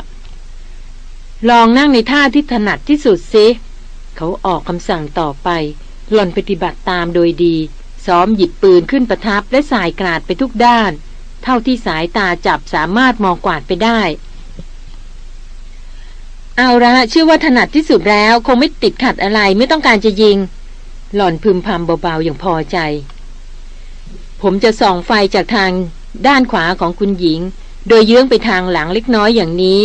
ลองนั่งในท่าที่ถนัดที่สุดซิเขาออกคำสั่งต่อไป หล่อนปฏิบัติตามโดยดี ซ้อมหยิบปืนขึ้นประทับและสายกราดไปทุกด้าน เท่าที่สายตาจับสามารถมองกวาดไปได้ เอาละเชื่อว่าถนัดที่สุดแล้วคงไม่ติดขัดอะไรไม่ต้องการจะยิง หล่อนพึมพำเบาๆอย่างพอใจ ผมจะส่องไฟจากทางด้านขวาของคุณหญิง โดยเยื้องไปทางหลังเล็กน้อยอย่างนี้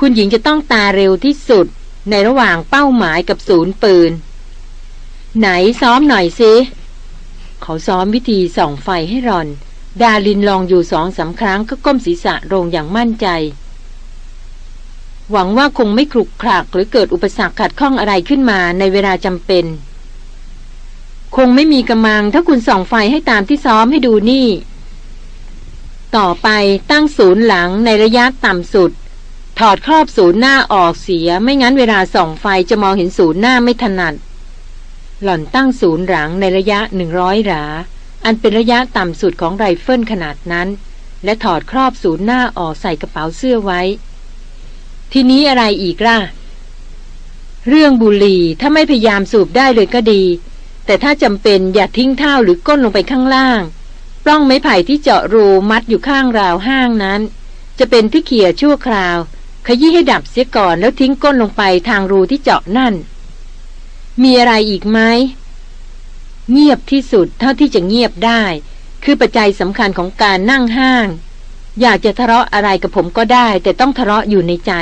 คุณหญิงจะต้องตาเร็วที่สุด ในระหว่างเป้าหมายกับศูนย์ปืน ไหนซ้อมหน่อยซิ เขาซ้อมวิธีส่องไฟให้รอน ดาลินลองอยู่สองสาครั้งก็ก้มศีรษะลงอย่างมั่นใจ หวังว่าคงไม่คลุกคลักหรือเกิดอุปสรรคขัดข้องอะไรขึ้นมาในเวลาจำเป็น คงไม่มีกำมังถ้าคุณส่องไฟให้ตามที่ซ้อมให้ดูนี่ ต่อไปตั้งศูนย์หลังในระยะต่ำสุด ถอดครอบศูนย์หน้าออกเสีย ไม่งั้นเวลาส่องไฟจะมองเห็นศูนย์หน้าไม่ถนัด หล่อนตั้งศูนย์หลังในระยะหนึ่งร้อยหลา อันเป็นระยะต่ำสุดของไรเฟิลขนาดนั้น และถอดครอบศูนย์หน้าออกใส่กระเป๋าเสื้อไว้ ทีนี้อะไรอีกล่ะ เรื่องบุหรี่ถ้าไม่พยายามสูบได้เลยก็ดี แต่ถ้าจำเป็นอย่าทิ้งเถ้าหรือก้นลงไปข้างล่าง ปล้องไม้ไผ่ที่เจาะรูมัดอยู่ข้างราวห้างนั้น จะเป็นที่เขี่ยชั่วคราว ขยี้ให้ดับเสียก่อนแล้วทิ้งก้นลงไปทางรูที่เจาะนั่น มีอะไรอีกไหมเงียบที่สุดเท่าที่จะเงียบได้ คือปัจจัยสำคัญของการนั่งห้าง อยากจะทะเลาะอะไรกับผมก็ได้ แต่ต้องทะเลาะอยู่ในใจ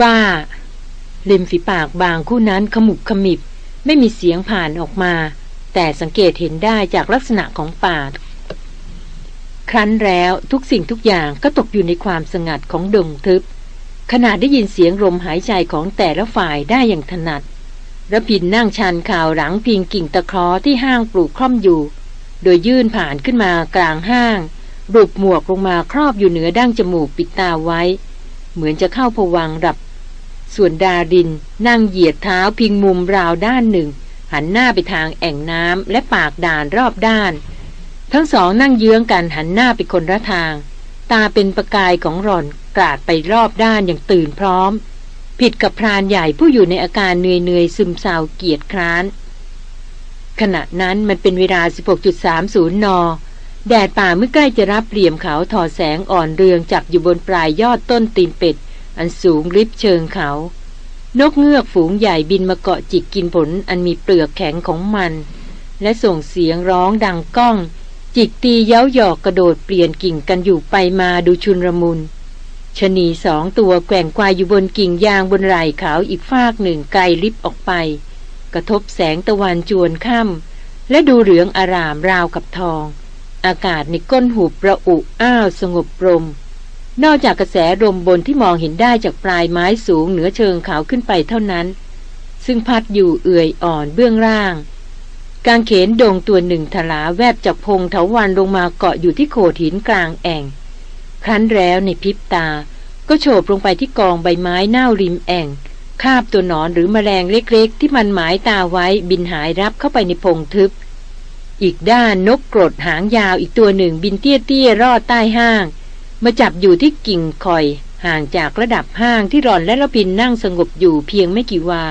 บ้าริมฝีปากบางคู่นั้นขมุบขมิบ ไม่มีเสียงผ่านออกมา แต่สังเกตเห็นได้จากลักษณะของปากครั้นแล้วทุกสิ่งทุกอย่างก็ตกอยู่ในความสงัดของดงทึบขณะได้ยินเสียงลมหายใจของแต่ละฝ่ายได้อย่างถนัด ระพินนั่งชันข่าวหลังพิงกิ่งตะคอที่ห้างปลูกคล่อมอยู่ โดยยื่นผ่านขึ้นมากลางห้าง รูปหมวกลงมาครอบอยู่เหนือดั้งจมูกปิดตาไว้ เหมือนจะเข้าผวังดับ ส่วนดาดินนั่งเหยียดเท้าพิงมุมราวด้านหนึ่ง หันหน้าไปทางแอ่งน้ำและปากด่านรอบด้าน ทั้งสองนั่งเยื้องกันหันหน้าไปคนละทาง ตาเป็นประกายของหล่อนกราดไปรอบด้านอย่างตื่นพร้อม ผิดกับพรานใหญ่ผู้อยู่ในอาการเหนื่อยๆ ซึมเศร้าเกียจคร้าน ขณะนั้นมันเป็นเวลา 16.30 น แดดป่าเมื่อใกล้จะรับเหลี่ยมเขาถอดแสงอ่อนเรืองจับอยู่บนปลายยอดต้นตีนเป็ด อันสูงริบเชิงเขา นกเงือกฝูงใหญ่บินมาเกาะจิกกินผลอันมีเปลือกแข็งของมัน และส่งเสียงร้องดังก้อง จิกตีเย้าหยอกกระโดดเปลี่ยนกิ่งกันอยู่ไปมาดูชุนระมุน ชนีสองตัวแกว่งควายอยู่บนกิ่งยางบนไหล่ขาวอีกฟากหนึ่งไกลลิบออกไป กระทบแสงตะวันจวนค่ำและดูเหลืองอารามราวกับทอง อากาศในก้นหูประอุอ้าวสงบรมนอกจากกระแสลมบนที่มองเห็นได้จากปลายไม้สูงเหนือเชิงเขาขึ้นไปเท่านั้น ซึ่งพัดอยู่เอื่อยอ่อนเบื้องล่าง กางเขนโดงตัวหนึ่งทลาแวบจากพงเถาวันลงมาเกาะอยู่ที่โขดหินกลางแอ่ง ครั้นแล้วในพริบตา ก็โฉบลงไปที่กองใบไม้เน่าริมแอ่ง คาบตัวหนอนหรือมแมลงเล็กๆ ที่มันหมายตาไว้บินหายรับเข้าไปในพงทึบ อีกด้านนกกรดหางยาวอีกตัวหนึ่งบินเตี้ยๆรอดใต้ห้าง มาจับอยู่ที่กิ่งคอย ห่างจากระดับห้างที่รอนและละพินนั่งสงบอยู่เพียงไม่กี่วา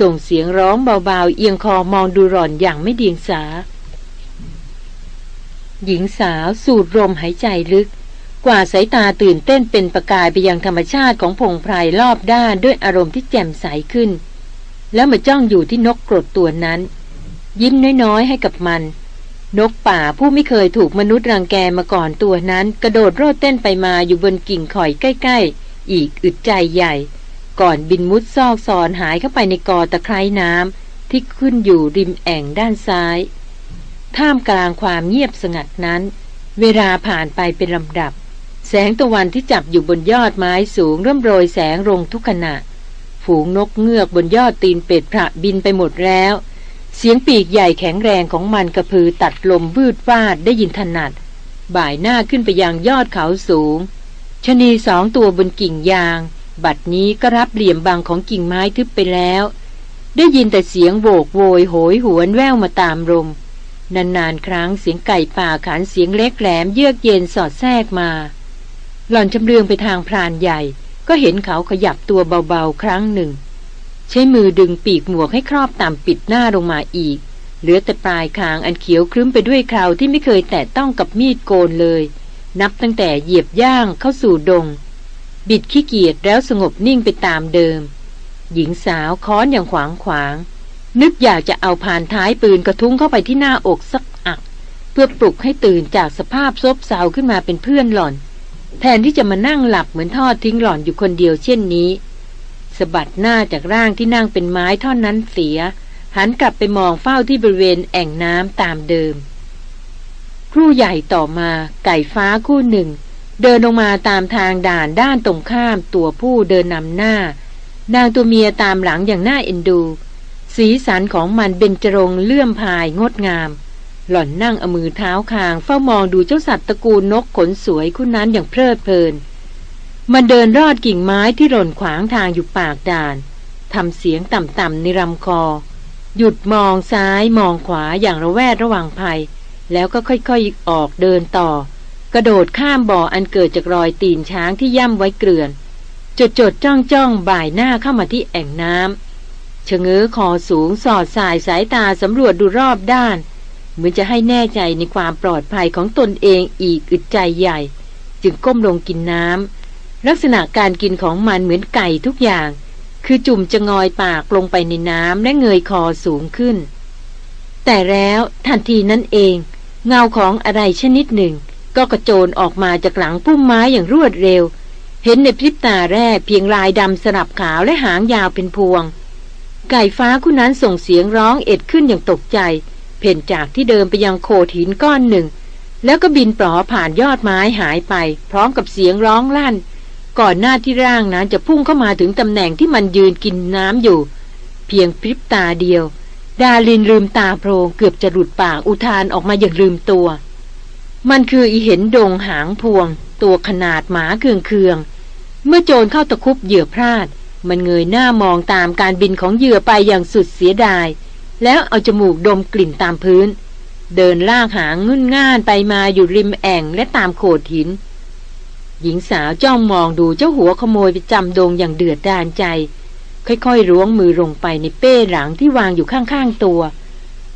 ส่งเสียงร้องเบาๆ เอียงคอมองดูรอนอย่างไม่เดียงสาหญิงสาวสูดลมหายใจลึก กว่าสายตาตื่นเต้นเป็นประกายไปยังธรรมชาติของพงไพรรอบด้านด้วยอารมณ์ที่แจ่มใสขึ้น แล้วมาจ้องอยู่ที่นกกรดตัวนั้น ยิ้มน้อยๆ ให้กับมัน นกป่าผู้ไม่เคยถูกมนุษย์รังแกมาก่อนตัวนั้น กระโดดโลดเต้นไปมาอยู่บนกิ่งข่อยใกล้ๆ อีกอึดใจใหญ่ ก่อนบินมุดซอกซอนหายเข้าไปในกอตะไคร่น้ำที่ขึ้นอยู่ริมแอ่งด้านซ้าย ท่ามกลางความเงียบสงัดนั้น เวลาผ่านไปเป็นลำดับ แสงตะวันที่จับอยู่บนยอดไม้สูงเริ่มโรยแสงลงทุกขณะ ฝูงนกเงือกบนยอดตีนเป็ดพระบินไปหมดแล้ว เสียงปีกใหญ่แข็งแรงของมันกระพือตัดลมวืดฟาดได้ยินถนัด บ่ายหน้าขึ้นไปยังยอดเขาสูงชนีสองตัวบนกิ่งยาง บัดนี้ก็รับเหลี่ยมบางของกิ่งไม้ทึบไปแล้ว ได้ยินแต่เสียงโวกโวยโหยหวนแววมาตามลมนานๆครั้งเสียงไก่ป่าขานเสียงเล็กแหลมเยือกเย็นสอดแทรกมา หล่อนจำเรืองไปทางพรานใหญ่ ก็เห็นเขาขยับตัวเบาๆ ครั้งหนึ่ง ใช้มือดึงปีกหมวกให้ครอบต่ำปิดหน้าลงมาอีก เหลือแต่ปลายคางอันเขียวครึ้มไปด้วยคราวที่ไม่เคยแตะต้องกับมีดโกนเลย นับตั้งแต่เหยียบย่างเข้าสู่ดง บิดขี้เกียจแล้วสงบนิ่งไปตามเดิม หญิงสาวค้อนอย่างขวางขวาง นึกอยากจะเอาผ่านท้ายปืนกระทุ้งเข้าไปที่หน้าอกสักอัก เพื่อปลุกให้ตื่นจากสภาพซบเซาขึ้นมาเป็นเพื่อนหล่อน แทนที่จะมานั่งหลับเหมือนทอดทิ้งหล่อนอยู่คนเดียวเช่นนี้สะบัดหน้าจากร่างที่นั่งเป็นไม้ท่อนนั้นเสีย หันกลับไปมองเฝ้าที่บริเวณแอ่งน้ำตามเดิม ครู่ใหญ่ต่อมาไก่ฟ้าคู่หนึ่ง เดินลงมาตามทางด่านด้านตรงข้ามตัวผู้เดินนำหน้า นางตัวเมียตามหลังอย่างน่าเอ็นดู สีสันของมันเบญจรงเลื่อมพายงดงาม หล่อนนั่งเอามือเท้าคางเฝ้ามองดูเจ้าสัตว์ตระกูลนกขนสวยคู่นั้นอย่างเพลิดเพลิน มันเดินรอดกิ่งไม้ที่หล่นขวางทางอยู่ปากด่านทำเสียงต่ำๆในลำคอ หยุดมองซ้ายมองขวาอย่างระแวดระวังภัย แล้วก็ค่อยๆออกเดินต่อ กระโดดข้ามบ่ออันเกิดจากรอยตีนช้างที่ย่ำไว้เกลื่อนจดจดจ้องจ้องบ่ายหน้าเข้ามาที่แอ่งน้ำชะเง้อคอสูงสอดสายสายตาสำรวจดูรอบด้าน เหมือนจะให้แน่ใจในความปลอดภัยของตนเองอีกอึดใจใหญ่ จึงก้มลงกินน้ำลักษณะการกินของมันเหมือนไก่ทุกอย่าง คือจุ่มจะงอยปากลงไปในน้ำและเงยคอสูงขึ้น แต่แล้วทันทีนั้นเอง เงาของอะไรชนิดหนึ่ง ก็กระโจนออกมาจากหลังพุ่มไม้อย่างรวดเร็ว เห็นในพริบตาแรกเพียงลายดำสลับขาวและหางยาวเป็นพวง ไก่ฟ้าคู่นั้นส่งเสียงร้องเอ็ดขึ้นอย่างตกใจ เพ่นจากที่เดิมไปยังโขดหินก้อนหนึ่ง แล้วก็บินปลอผ่านยอดไม้หายไป พร้อมกับเสียงร้องลั่น ก่อนหน้าที่ร่างนั้นจะพุ่งเข้ามาถึงตำแหน่งที่มันยืนกินน้ำอยู่ เพียงพริบตาเดียว ดาลินลืมตาโพลงเกือบจะหลุดปากอุทานออกมาอย่างลืมตัว มันคืออีเห็นดงหางพวง ตัวขนาดหมาเคืองเคืองเมื่อโจรเข้าตะคุบเหยื่อพลาด มันเงยหน้ามองตามการบินของเหยื่อไปอย่างสุดเสียดาย แล้วเอาจมูกดมกลิ่นตามพื้น เดินลากหางงุ่นง่านไปมาอยู่ริมแอ่งและตามโขดหิน หญิงสาวจ้องมองดูเจ้าหัวขโมยไปจำดงอย่างเดือดดาลใจ ค่อยๆร้วงมือลงไปในเป้หลังที่วางอยู่ข้างๆตัว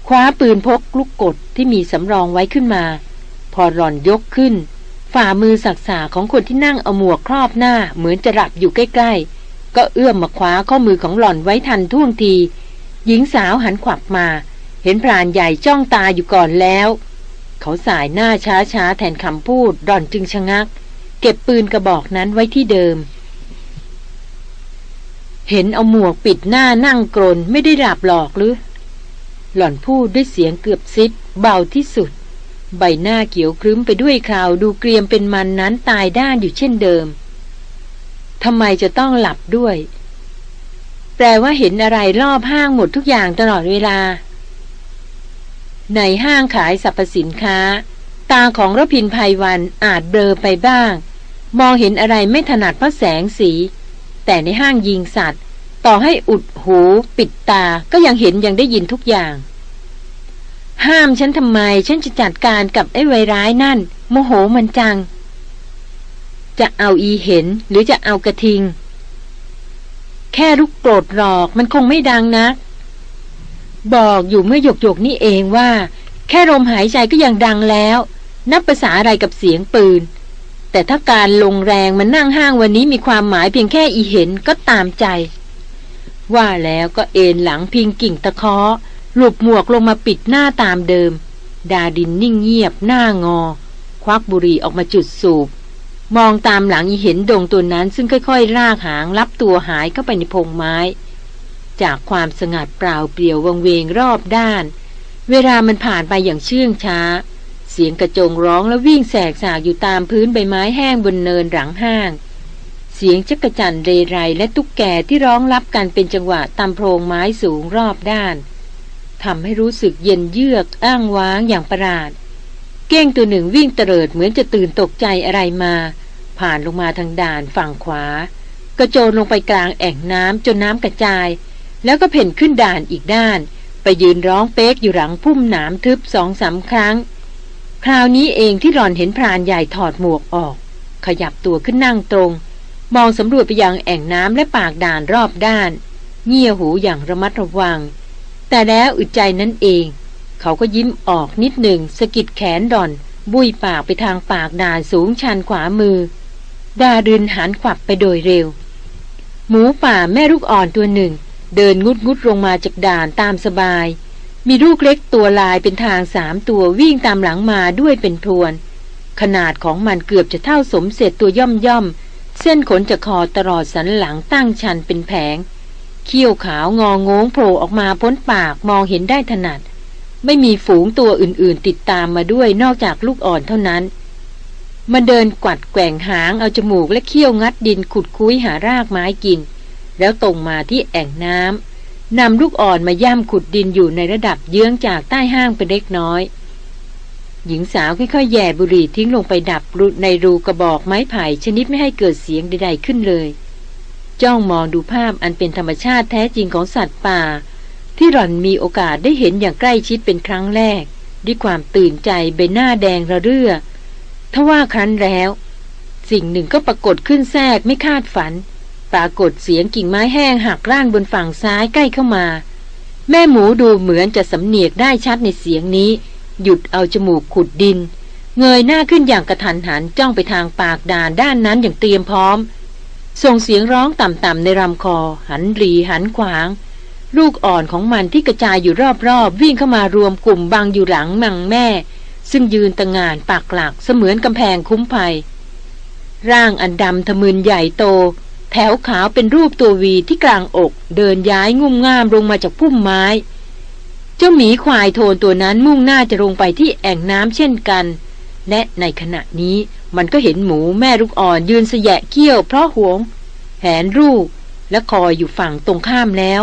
คว้าปืนพกลูกกดที่มีสำรองไว้ขึ้นมา พอหล่อนยกขึ้น ฝ่ามือสักษาของคนที่นั่งเอาหมวกครอบหน้าเหมือนจะหลับอยู่ใกล้ๆก็เอื้อมมาคว้าข้อมือของหล่อนไว้ทันท่วงที หญิงสาวหันขวับมา เห็นพรานใหญ่จ้องตาอยู่ก่อนแล้ว เขาสายหน้าช้าๆแทนคำพูดหล่อนจึงชะงัก เก็บปืนกระบอกนั้นไว้ที่เดิม เห็นเอาหมวกปิดหน้านั่งกรนไม่ได้หลับหลอกหรือ หล่อนพูดด้วยเสียงเกือบซิดเบาที่สุด ใบหน้าเขียวครึ้มไปด้วยคราวดูเกรียมเป็นมันนั้นตายด้านอยู่เช่นเดิมทำไมจะต้องหลับด้วย แปลว่าเห็นอะไรรอบห้างหมดทุกอย่างตลอดเวลา ในห้างขายสรรพสินค้า ตาของรพินภัยวันอาจเบลอไปบ้าง มองเห็นอะไรไม่ถนัดเพราะแสงสี แต่ในห้างยิงสัตว์ ต่อให้อุดหู ปิดตาก็ยังเห็นยังได้ยินทุกอย่าง ห้ามฉันทำไม ฉันจะจัดการกับไอ้ไวร้ายนั่น โมโหมันจัง จะเอาอีเห็นหรือจะเอากระทิง แค่ลูกโกรธหรอกมันคงไม่ดังนะ บอกอยู่เมื่อหยกหยกนี่เองว่า แค่ลมหายใจก็ยังดังแล้ว นับภาษาอะไรกับเสียงปืน แต่ถ้าการลงแรงมันนั่งห้างวันนี้มีความหมายเพียงแค่อีเห็นก็ตามใจ ว่าแล้วก็เอนหลังพิงกิ่งตะเคาะหลบหมวกลงมาปิดหน้าตามเดิม ดาดินนิ่งเงียบหน้างอ ควักบุหรี่ออกมาจุดสูบ มองตามหลังอีเห็นดงตัวนั้นซึ่งค่อยๆ ลากหางรับตัวหายเข้าไปในพงไม้ จากความสงัดเปล่าเปลี่ยววังเวงรอบด้าน เวลามันผ่านไปอย่างเชื่องช้า เสียงกระจงร้องและวิ่งแสกสากอยู่ตามพื้นใบไม้แห้งบนเนินหลังห้าง เสียงจักระจันเรไรและตุ๊กแกที่ร้องรับกันเป็นจังหวะตามโพรงไม้สูงรอบด้านทำให้รู้สึกเย็นเยือกอ้างว้างอย่างประหลาด เก้งตัวหนึ่งวิ่งเตลิดเหมือนจะตื่นตกใจอะไรมา ผ่านลงมาทางด่านฝั่งขวา กระโจนลงไปกลางแอ่งน้ำจนน้ำกระจาย แล้วก็เพ่นขึ้นด่านอีกด้าน ไปยืนร้องเป๊กอยู่หลังพุ่มหนามทึบสองสาครั้ง คราวนี้เองที่หลอนเห็นพรานใหญ่ถอดหมวกออก ขยับตัวขึ้นนั่งตรง มองสำรวจไปยังแอ่งน้ำและปากด่านรอบด้านเงี่ยหูอย่างระมัดระวัง แต่แล้วอึดใจนั่นเอง เขาก็ยิ้มออกนิดหนึ่งสะกิดแขนดอน บุยปากไปทางปากด่านสูงชันขวามือ ดาดินหันขวับไปโดยเร็ว หมูป่าแม่ลูกอ่อนตัวหนึ่ง เดินงุดงุดลงมาจากด่านตามสบาย มีลูกเล็กตัวลายเป็นทางสามตัววิ่งตามหลังมาด้วยเป็นพรวน ขนาดของมันเกือบจะเท่าสมเสร็จตัวย่อมย่อมเส้นขนจากคอตลอดสันหลังตั้งชันเป็นแผงเขี้ยวขาวงองงงโผล่ออกมาพ้นปากมองเห็นได้ถนัด ไม่มีฝูงตัวอื่นๆ ติดตามมาด้วยนอกจากลูกอ่อนเท่านั้น มันเดินกวัดแกว่งหางเอาจมูกและเขี้ยวงัดดินขุดคุ้ยหารากไม้กิน แล้วตรงมาที่แอ่งน้ำนำลูกอ่อนมาย่ำขุดดินอยู่ในระดับเยื้องจากใต้ห้างเป็นเล็กน้อย หญิงสาวค่อยๆแย่บุหรี่ทิ้งลงไปดับในรูกระบอกไม้ไผ่ชนิดไม่ให้เกิดเสียงใดๆขึ้นเลย จ้องมองดูภาพอันเป็นธรรมชาติแท้จริงของสัตว์ป่า ที่หล่อนมีโอกาสได้เห็นอย่างใกล้ชิดเป็นครั้งแรก ด้วยความตื่นใจใบหน้าแดงระเรื่อทว่าครั้นแล้ว สิ่งหนึ่งก็ปรากฏขึ้นแทรกไม่คาดฝัน ปรากฏเสียงกิ่งไม้แห้งหักร่านบนฝั่งซ้ายใกล้เข้ามา แม่หมูดูเหมือนจะสำเนียกได้ชัดในเสียงนี้ หยุดเอาจมูกขุดดิน เงยหน้าขึ้นอย่างกระทันหันจ้องไปทางปากด่านด้านนั้นอย่างเตรียมพร้อมส่งเสียงร้องต่ำๆในลำคอ หันรีหันขวาง ลูกอ่อนของมันที่กระจายอยู่รอบๆ วิ่งเข้ามารวมกลุ่มบังอยู่หลังมังแม่ ซึ่งยืนตะงงานปากหลักเสมือนกำแพงคุ้มภัย ร่างอันดำทะมึนใหญ่โต แถวขาวเป็นรูปตัววีที่กลางอกเดินย้ายงุ่มง่ามลงมาจากพุ่มไม้ เจ้าหมีควายโทนตัวนั้นมุ่งหน้าจะลงไปที่แอ่งน้ำเช่นกัน และในขณะนี้มันก็เห็นหมูแม่ลูกอ่อนยืนเสยะเขี้ยวเพราะหวง แหนรูกและคอยอยู่ฝั่งตรงข้ามแล้ว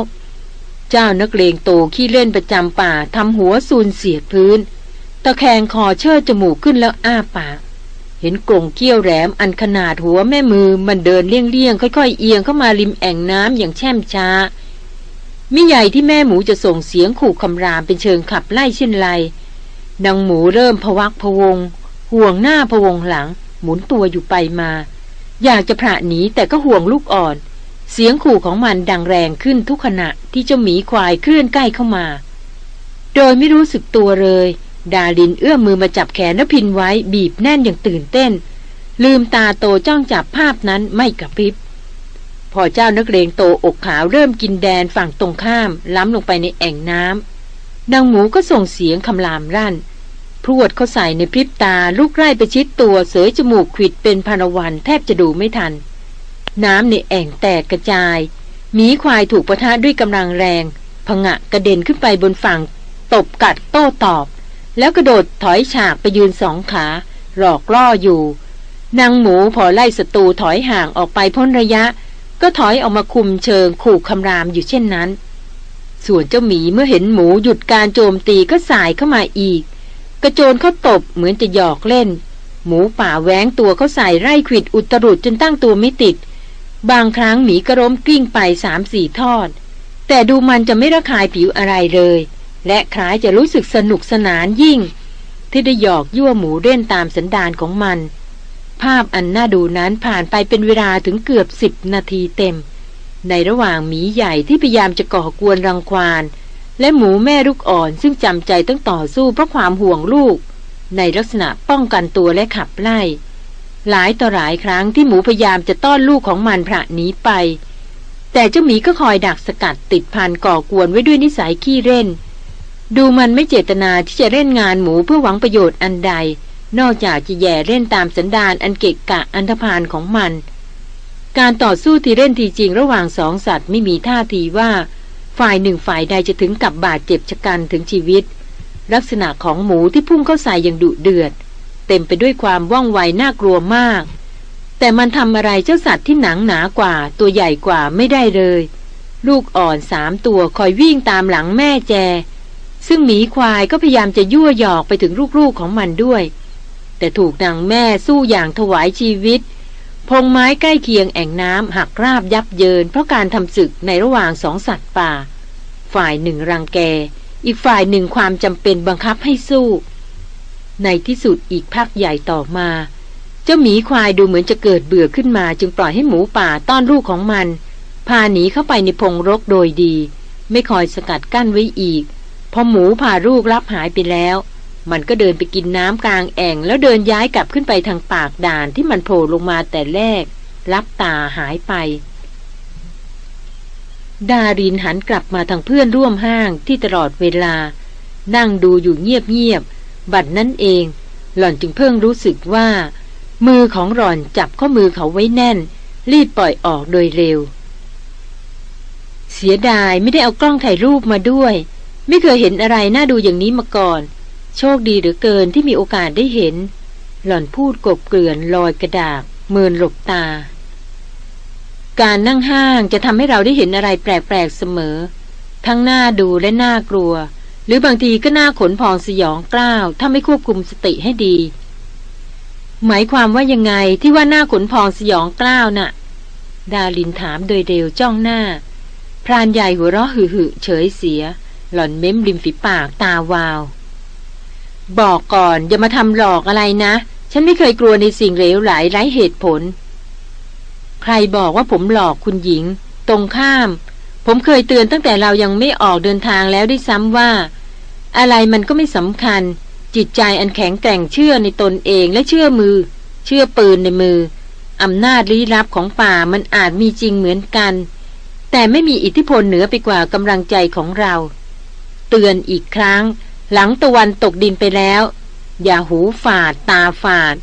เจ้านักเลงโตขี้เล่นประจำป่าทำหัวซูนเสียดพื้น ตะแคงคอเชิดจมูกขึ้นแล้วอ้าปาก เห็นกลงเกี้ยวแหลมอันขนาดหัวแม่มือมันเดินเลี่ยงๆ ค่อยๆ เอียงเข้ามาริมแอ่งน้ำอย่างแช่มช้า มิใหญ่ที่แม่หมูจะส่งเสียงขู่คำรามเป็นเชิงขับไล่เช่นไรนางหมูเริ่มพวักพวง ห่วงหน้าพวงหลัง หมุนตัวอยู่ไปมา อยากจะพระหนีแต่ก็ห่วงลูกอ่อน เสียงขู่ของมันดังแรงขึ้นทุกขณะที่เจ้าหมีควายเคลื่อนใกล้เข้ามา โดยไม่รู้สึกตัวเลย ดาลินเอื้อมมือมาจับแขนนพินไว้บีบแน่นอย่างตื่นเต้น ลืมตาโตจ้องจับภาพนั้นไม่กระพริบ พอเจ้านักเลงโตอกขาวเริ่มกินแดนฝั่งตรงข้าม ล้ำลงไปในแอ่งน้ำนางหมูก็ส่งเสียงคำรามรั่นพรวดเขาใส่ในพริบตาลูกไร่ไปชิดตัวเสยจมูกขิดเป็นพานวันแทบจะดูไม่ทัน น้ำในแอ่งแตกกระจายหมีควายถูกประทะด้วยกำลังแรงผงะกระเด็นขึ้นไปบนฝั่ง ตบกัดโต้ตอบ แล้วกระโดดถอยฉากไปยืนสองขา หลอกล่ออยู่ นางหมูพอไล่ศัตรูถอยห่างออกไปพ้นระยะ ก็ถอยออกมาคุมเชิงขู่คำรามอยู่เช่นนั้น ส่วนเจ้าหมีเมื่อเห็นหมูหยุดการโจมตีก็สายเข้ามาอีก กระโจนเขาตบเหมือนจะหยอกเล่น หมูป่าแหวงตัวเขาใส่ไร่ขิดอุตรุดจนตั้งตัวไม่ติด บางครั้งหมีกระล้มกลิ้งไปสามสี่ทอด แต่ดูมันจะไม่ระคายผิวอะไรเลย และคล้ายจะรู้สึกสนุกสนานยิ่ง ที่ได้หยอกยั่วหมูเล่นตามสันดานของมัน ภาพอันน่าดูนั้นผ่านไปเป็นเวลาถึงเกือบสิบนาทีเต็ม ในระหว่างหมีใหญ่ที่พยายามจะก่อกวนรังควาน และหมูแม่ลูกอ่อนซึ่งจำใจต้องต่อสู้เพราะความห่วงลูก ในลักษณะป้องกันตัวและขับไล่ หลายต่อหลายครั้งที่หมูพยายามจะต้อนลูกของมันพระหนีไป แต่เจ้าหมีก็คอยดักสกัดติดพันก่อกวนไว้ด้วยนิสัยขี้เล่น ดูมันไม่เจตนาที่จะเล่นงานหมูเพื่อหวังประโยชน์อันใด นอกจากจะแย่เล่นตามสันดานอันเกะกะอันธพาลของมัน การต่อสู้ที่เล่นทีจริงระหว่างสองสัตว์ไม่มีท่าทีว่า ฝ่ายหนึ่งฝ่ายใดจะถึงกับบาดเจ็บชะกันถึงชีวิต ลักษณะของหมูที่พุ่งเข้าใส่อย่างดุเดือด เต็มไปด้วยความว่องไวน่ากลัวมาก แต่มันทำอะไรเจ้าสัตว์ที่หนังหนากว่าตัวใหญ่กว่าไม่ได้เลย ลูกอ่อนสามตัวคอยวิ่งตามหลังแม่แจ ซึ่งหมีควายก็พยายามจะยั่วหยอกไปถึงลูกๆของมันด้วย แต่ถูกนางแม่สู้อย่างถวายชีวิต พงไม้ใกล้เคียงแอ่งน้ำหักราบยับเยิน เพราะการทำศึกในระหว่างสองสัตว์ป่า ฝ่ายหนึ่งรังแก อีกฝ่ายหนึ่งความจำเป็นบังคับให้สู้ ในที่สุดอีกพักใหญ่ต่อมา เจ้าหมีควายดูเหมือนจะเกิดเบื่อขึ้นมา จึงปล่อยให้หมูป่าต้อนลูกของมัน พาหนีเข้าไปในพงรกโดยดี ไม่คอยสกัดกั้นไว้อีก พอหมูพาลูกรับหายไปแล้ว มันก็เดินไปกินน้ำกลางแอ่ง แล้วเดินย้ายกลับขึ้นไปทางปากด่านที่มันโผล่ลงมาแต่แรก รับตาหายไปดารินหันกลับมาทางเพื่อนร่วมห้างที่ตลอดเวลา นั่งดูอยู่เงียบๆ บัดนั้นเอง หล่อนจึงเพิ่งรู้สึกว่า มือของหล่อนจับข้อมือเขาไว้แน่น รีบปล่อยออกโดยเร็ว เสียดายไม่ได้เอากล้องถ่ายรูปมาด้วย ไม่เคยเห็นอะไรน่าดูอย่างนี้มาก่อน โชคดีเหลือเกินที่มีโอกาสได้เห็น หล่อนพูดกบเกลื่อนลอยกระดาษเมินหลบตา การนั่งห้างจะทำให้เราได้เห็นอะไรแปลกๆเสมอ ทั้งหน้าดูและน่ากลัว หรือบางทีก็น่าขนพองสยองกล้าวถ้าไม่ควบคุมสติให้ดี หมายความว่ายังไงที่ว่าหน้าขนพองสยองกล้าวน่ะ ดาลินถามโดยเร็วจ้องหน้า พรานใหญ่หัวเราะหึ่เฉยเสีย หล่อนเม้มริมฝีปากตาวาว บอกก่อนอย่ามาทำหลอกอะไรนะ ฉันไม่เคยกลัวในสิ่งเลวไหลไร้เหตุผล ใครบอกว่าผมหลอกคุณหญิง ตรงข้าม ผมเคยเตือนตั้งแต่เรายังไม่ออกเดินทางแล้วด้วยซ้ำว่า อะไรมันก็ไม่สำคัญ จิตใจอันแข็งแกร่งเชื่อในตนเองและเชื่อมือ เชื่อปืนในมืออำนาจลี้ลับของป่ามันอาจมีจริงเหมือนกัน แต่ไม่มีอิทธิพลเหนือไปกว่ากำลังใจของเรา เตือนอีกครั้ง หลังตะวันตกดินไปแล้ว อย่าหูฝาด ตาฝาด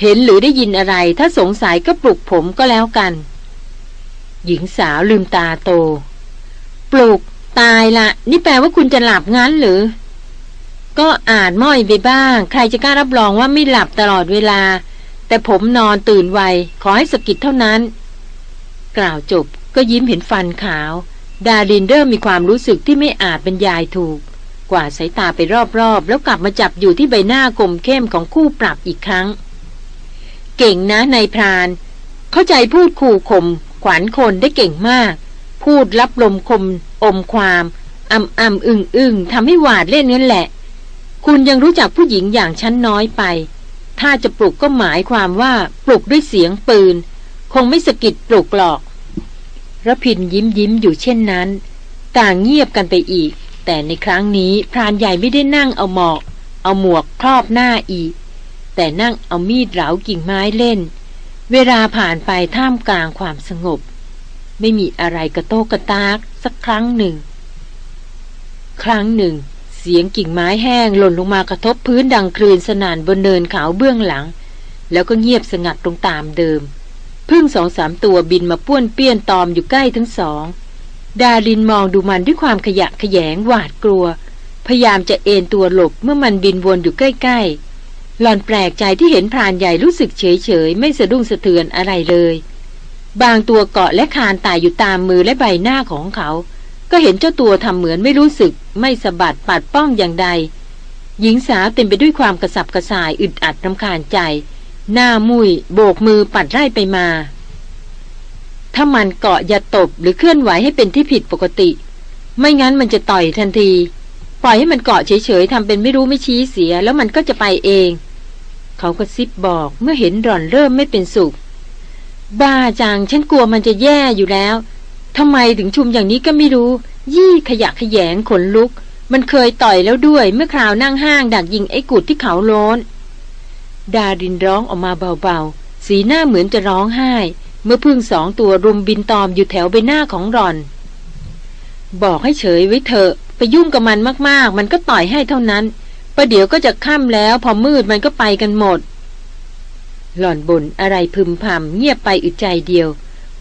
เห็นหรือได้ยินอะไร ถ้าสงสัยก็ปลุกผมก็แล้วกัน หญิงสาวลืมตาโต ปลุก ตายละ นี่แปลว่าคุณจะหลับงั้นหรือ ก็อาจม้อยไปบ้าง ใครจะกล้ารับรองว่าไม่หลับตลอดเวลา แต่ผมนอนตื่นไว ขอให้สกิดเท่านั้น กล่าวจบก็ยิ้มเห็นฟันขาว ดาดินเริ่มมีความรู้สึกที่ไม่อาจบรรยายถูก กว่าสายตาไปรอบๆ แล้วกลับมาจับอยู่ที่ใบหน้ากลมเข้มของคู่ปรับอีกครั้ง เก่งนะนายพราน เข้าใจพูดขู่ข่มขวัญคนได้เก่งมาก พูดรับลมคม อมความอ่ำอ่ำอึงอึงทำให้หวาดเล่นนั่นแหละ คุณยังรู้จักผู้หญิงอย่างฉันน้อยไป ถ้าจะปลุกก็หมายความว่าปลุกด้วยเสียงปืน คงไม่สะกิดปลุกหรอกระพินยิ้มยิ้มอยู่เช่นนั้น ต่างเงียบกันไปอีก แต่ในครั้งนี้พรานใหญ่ไม่ได้นั่งเอาหมอก เอาหมวกครอบหน้าอีก แต่นั่งเอามีดเหลากิ่งไม้เล่น เวลาผ่านไปท่ามกลางความสงบ ไม่มีอะไรกระโตกกระตากสักครั้งหนึ่ง ครั้งหนึ่ง เสียงกิ่งไม้แห้งหล่นลงมากระทบพื้นดังคลืนสนานบนเนินเขาเบื้องหลัง แล้วก็เงียบสงัดตรงตามเดิมพึ่งสองสามตัวบินมาป้วนเปี้ยนตอมอยู่ใกล้ทั้งสอง ดารินมองดูมันด้วยความขยะขยงหวาดกลัว พยายามจะเอนตัวหลบเมื่อมันบินวนอยู่ใกล้ๆหล่อนแปลกใจที่เห็นพรานใหญ่รู้สึกเฉยๆ ไม่สะดุ้งสะเทือนอะไรเลย บางตัวเกาะและคานตายอยู่ตามมือและใบหน้าของเขา ก็เห็นเจ้าตัวทำเหมือนไม่รู้สึก ไม่สะบัดปัดป้องอย่างใด หญิงสาวเต็มไปด้วยความกระสับกระส่ายอึดอัดรำคาญใจ หน้ามุยโบกมือปัดไล่ไปมา ถ้ามันเกาะอย่าตบหรือเคลื่อนไหวให้เป็นที่ผิดปกติ ไม่งั้นมันจะต่อยทันที ปล่อยให้มันเกาะเฉยๆทำเป็นไม่รู้ไม่ชี้เสียแล้วมันก็จะไปเอง เขาก็ซิบบอกเมื่อเห็นร่อนเริ่มไม่เป็นสุข บ้าจังฉันกลัวมันจะแย่อยู่แล้วทำไมถึงชุมอย่างนี้ก็ไม่รู้ ยี่ขยะขยงขนลุก มันเคยต่อยแล้วด้วย เมื่อคราวนั่งห้างดักยิงไอ้กุดที่เขาโลนดาดินร้องออกมาเบาๆ สีหน้าเหมือนจะร้องไห้ เมื่อพึ่งสองตัวรุมบินตอมอยู่แถวใบหน้าของรอน บอกให้เฉยไว้เถอะ ไปยุ่งกับมันมากๆ มันก็ต่อยให้เท่านั้นประเดี๋ยวก็จะค่ำแล้ว พอมืดมันก็ไปกันหมด หล่อนบ่นอะไรพึมพำเงียบไปอึดใจเดียว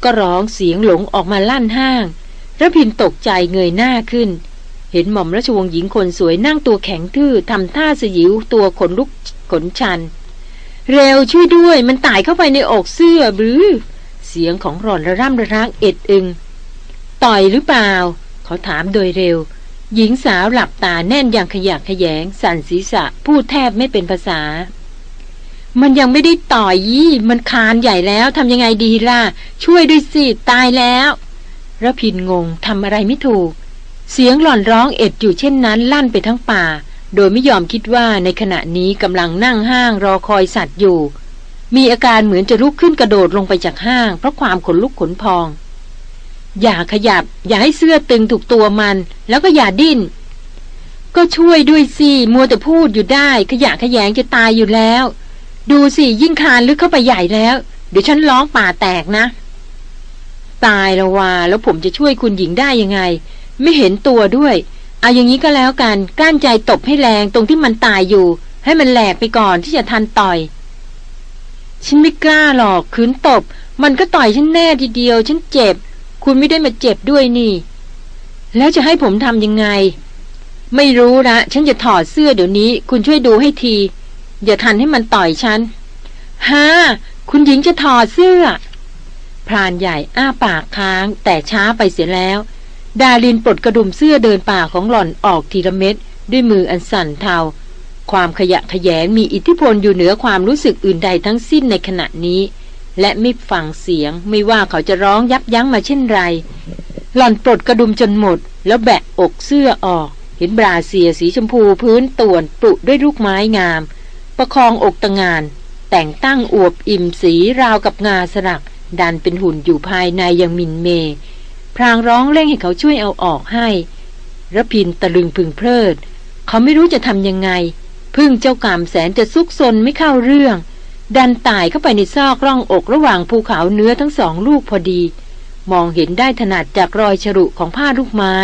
ก็ร้องเสียงหลงออกมาลั่นห้างระพินตกใจเงยหน้าขึ้น เห็นหม่อมราชวงศ์หญิงคนสวยนั่งตัวแข็งทื่อทำท่าสยิวตัวขนลุกขนชัน เร็วช่วยด้วยมันตายเข้าไปในอกเสื้อหรือ เสียงของหล่อนระร่ำระรักเอ็ดอึง ต่อยหรือเปล่า เขาถามโดยเร็ว หญิงสาวหลับตาแน่นอย่างขยักขยง สั่นศีรษะพูดแทบไม่เป็นภาษา มันยังไม่ได้ต่อยี่มันคานใหญ่แล้วทำยังไงดีล่ะ ช่วยด้วยสิ ตายแล้วระพินงงทำอะไรไม่ถูก เสียงหล่อนร้องเอ็ดอยู่เช่นนั้นลั่นไปทั้งป่า โดยไม่ยอมคิดว่าในขณะนี้กำลังนั่งห้างรอคอยสัตว์อยู่ มีอาการเหมือนจะลุกขึ้นกระโดดลงไปจากห้าง เพราะความขนลุกขนพอง อย่าขยับ อย่าให้เสื้อตึงถูกตัวมัน แล้วก็อย่าดิ้น ก็ช่วยด้วยสิมัวแต่พูดอยู่ได้ ขยะขยงจะตายอยู่แล้ว ดูสิยิ่งคานลึกเข้าไปใหญ่แล้ว เดี๋ยวฉันร้องป่าแตกนะ ตายแล้วว่าแล้วผมจะช่วยคุณหญิงได้ยังไง ไม่เห็นตัวด้วยเอาอย่างนี้ก็แล้วกันก้านใจตบให้แรงตรงที่มันตายอยู่ ให้มันแหลกไปก่อนที่จะทันต่อย ฉันไม่กล้าหรอกคืนตบ มันก็ต่อยฉันแน่ทีเดียว ฉันเจ็บ คุณไม่ได้มาเจ็บด้วยนี่ แล้วจะให้ผมทำยังไง ไม่รู้ละฉันจะถอดเสื้อเดี๋ยวนี้ คุณช่วยดูให้ที อย่าทันให้มันต่อยฉันฮ่าคุณหญิงจะถอดเสื้อ พรานใหญ่อ้าปากค้างแต่ช้าไปเสียแล้ว ดาลินปลดกระดุมเสื้อเดินป่าของหล่อนออกทีละเม็ดด้วยมืออันสั่นเทา ความขยะขยงมีอิทธิพลอยู่เหนือความรู้สึกอื่นใดทั้งสิ้นในขณะนี้ และไม่ฟังเสียงไม่ว่าเขาจะร้องยับยั้งมาเช่นไร หล่อนปลดกระดุมจนหมด แล้วแบะอกเสื้อออก เห็นบราเซียสีชมพูพื้นต่วนปลุด้วยลูกไม้งาม ประคองอกตะงาน แต่งตั้งอวบอิ่มสีราวกับงาสลัก ดันเป็นหุ่นอยู่ภายในยังมินเม พรางร้องเร่งให้เขาช่วยเอาออกให้ระพินตะลึงพึงเพลิด เขาไม่รู้จะทำยังไง พึ่งเจ้ากามแสนจะซุกซนไม่เข้าเรื่อง ดันตายเข้าไปในซอกร่องอกระหว่างภูเขาเนื้อทั้งสองลูกพอดี มองเห็นได้ถนัดจากรอยฉรุของผ้าลูกไม้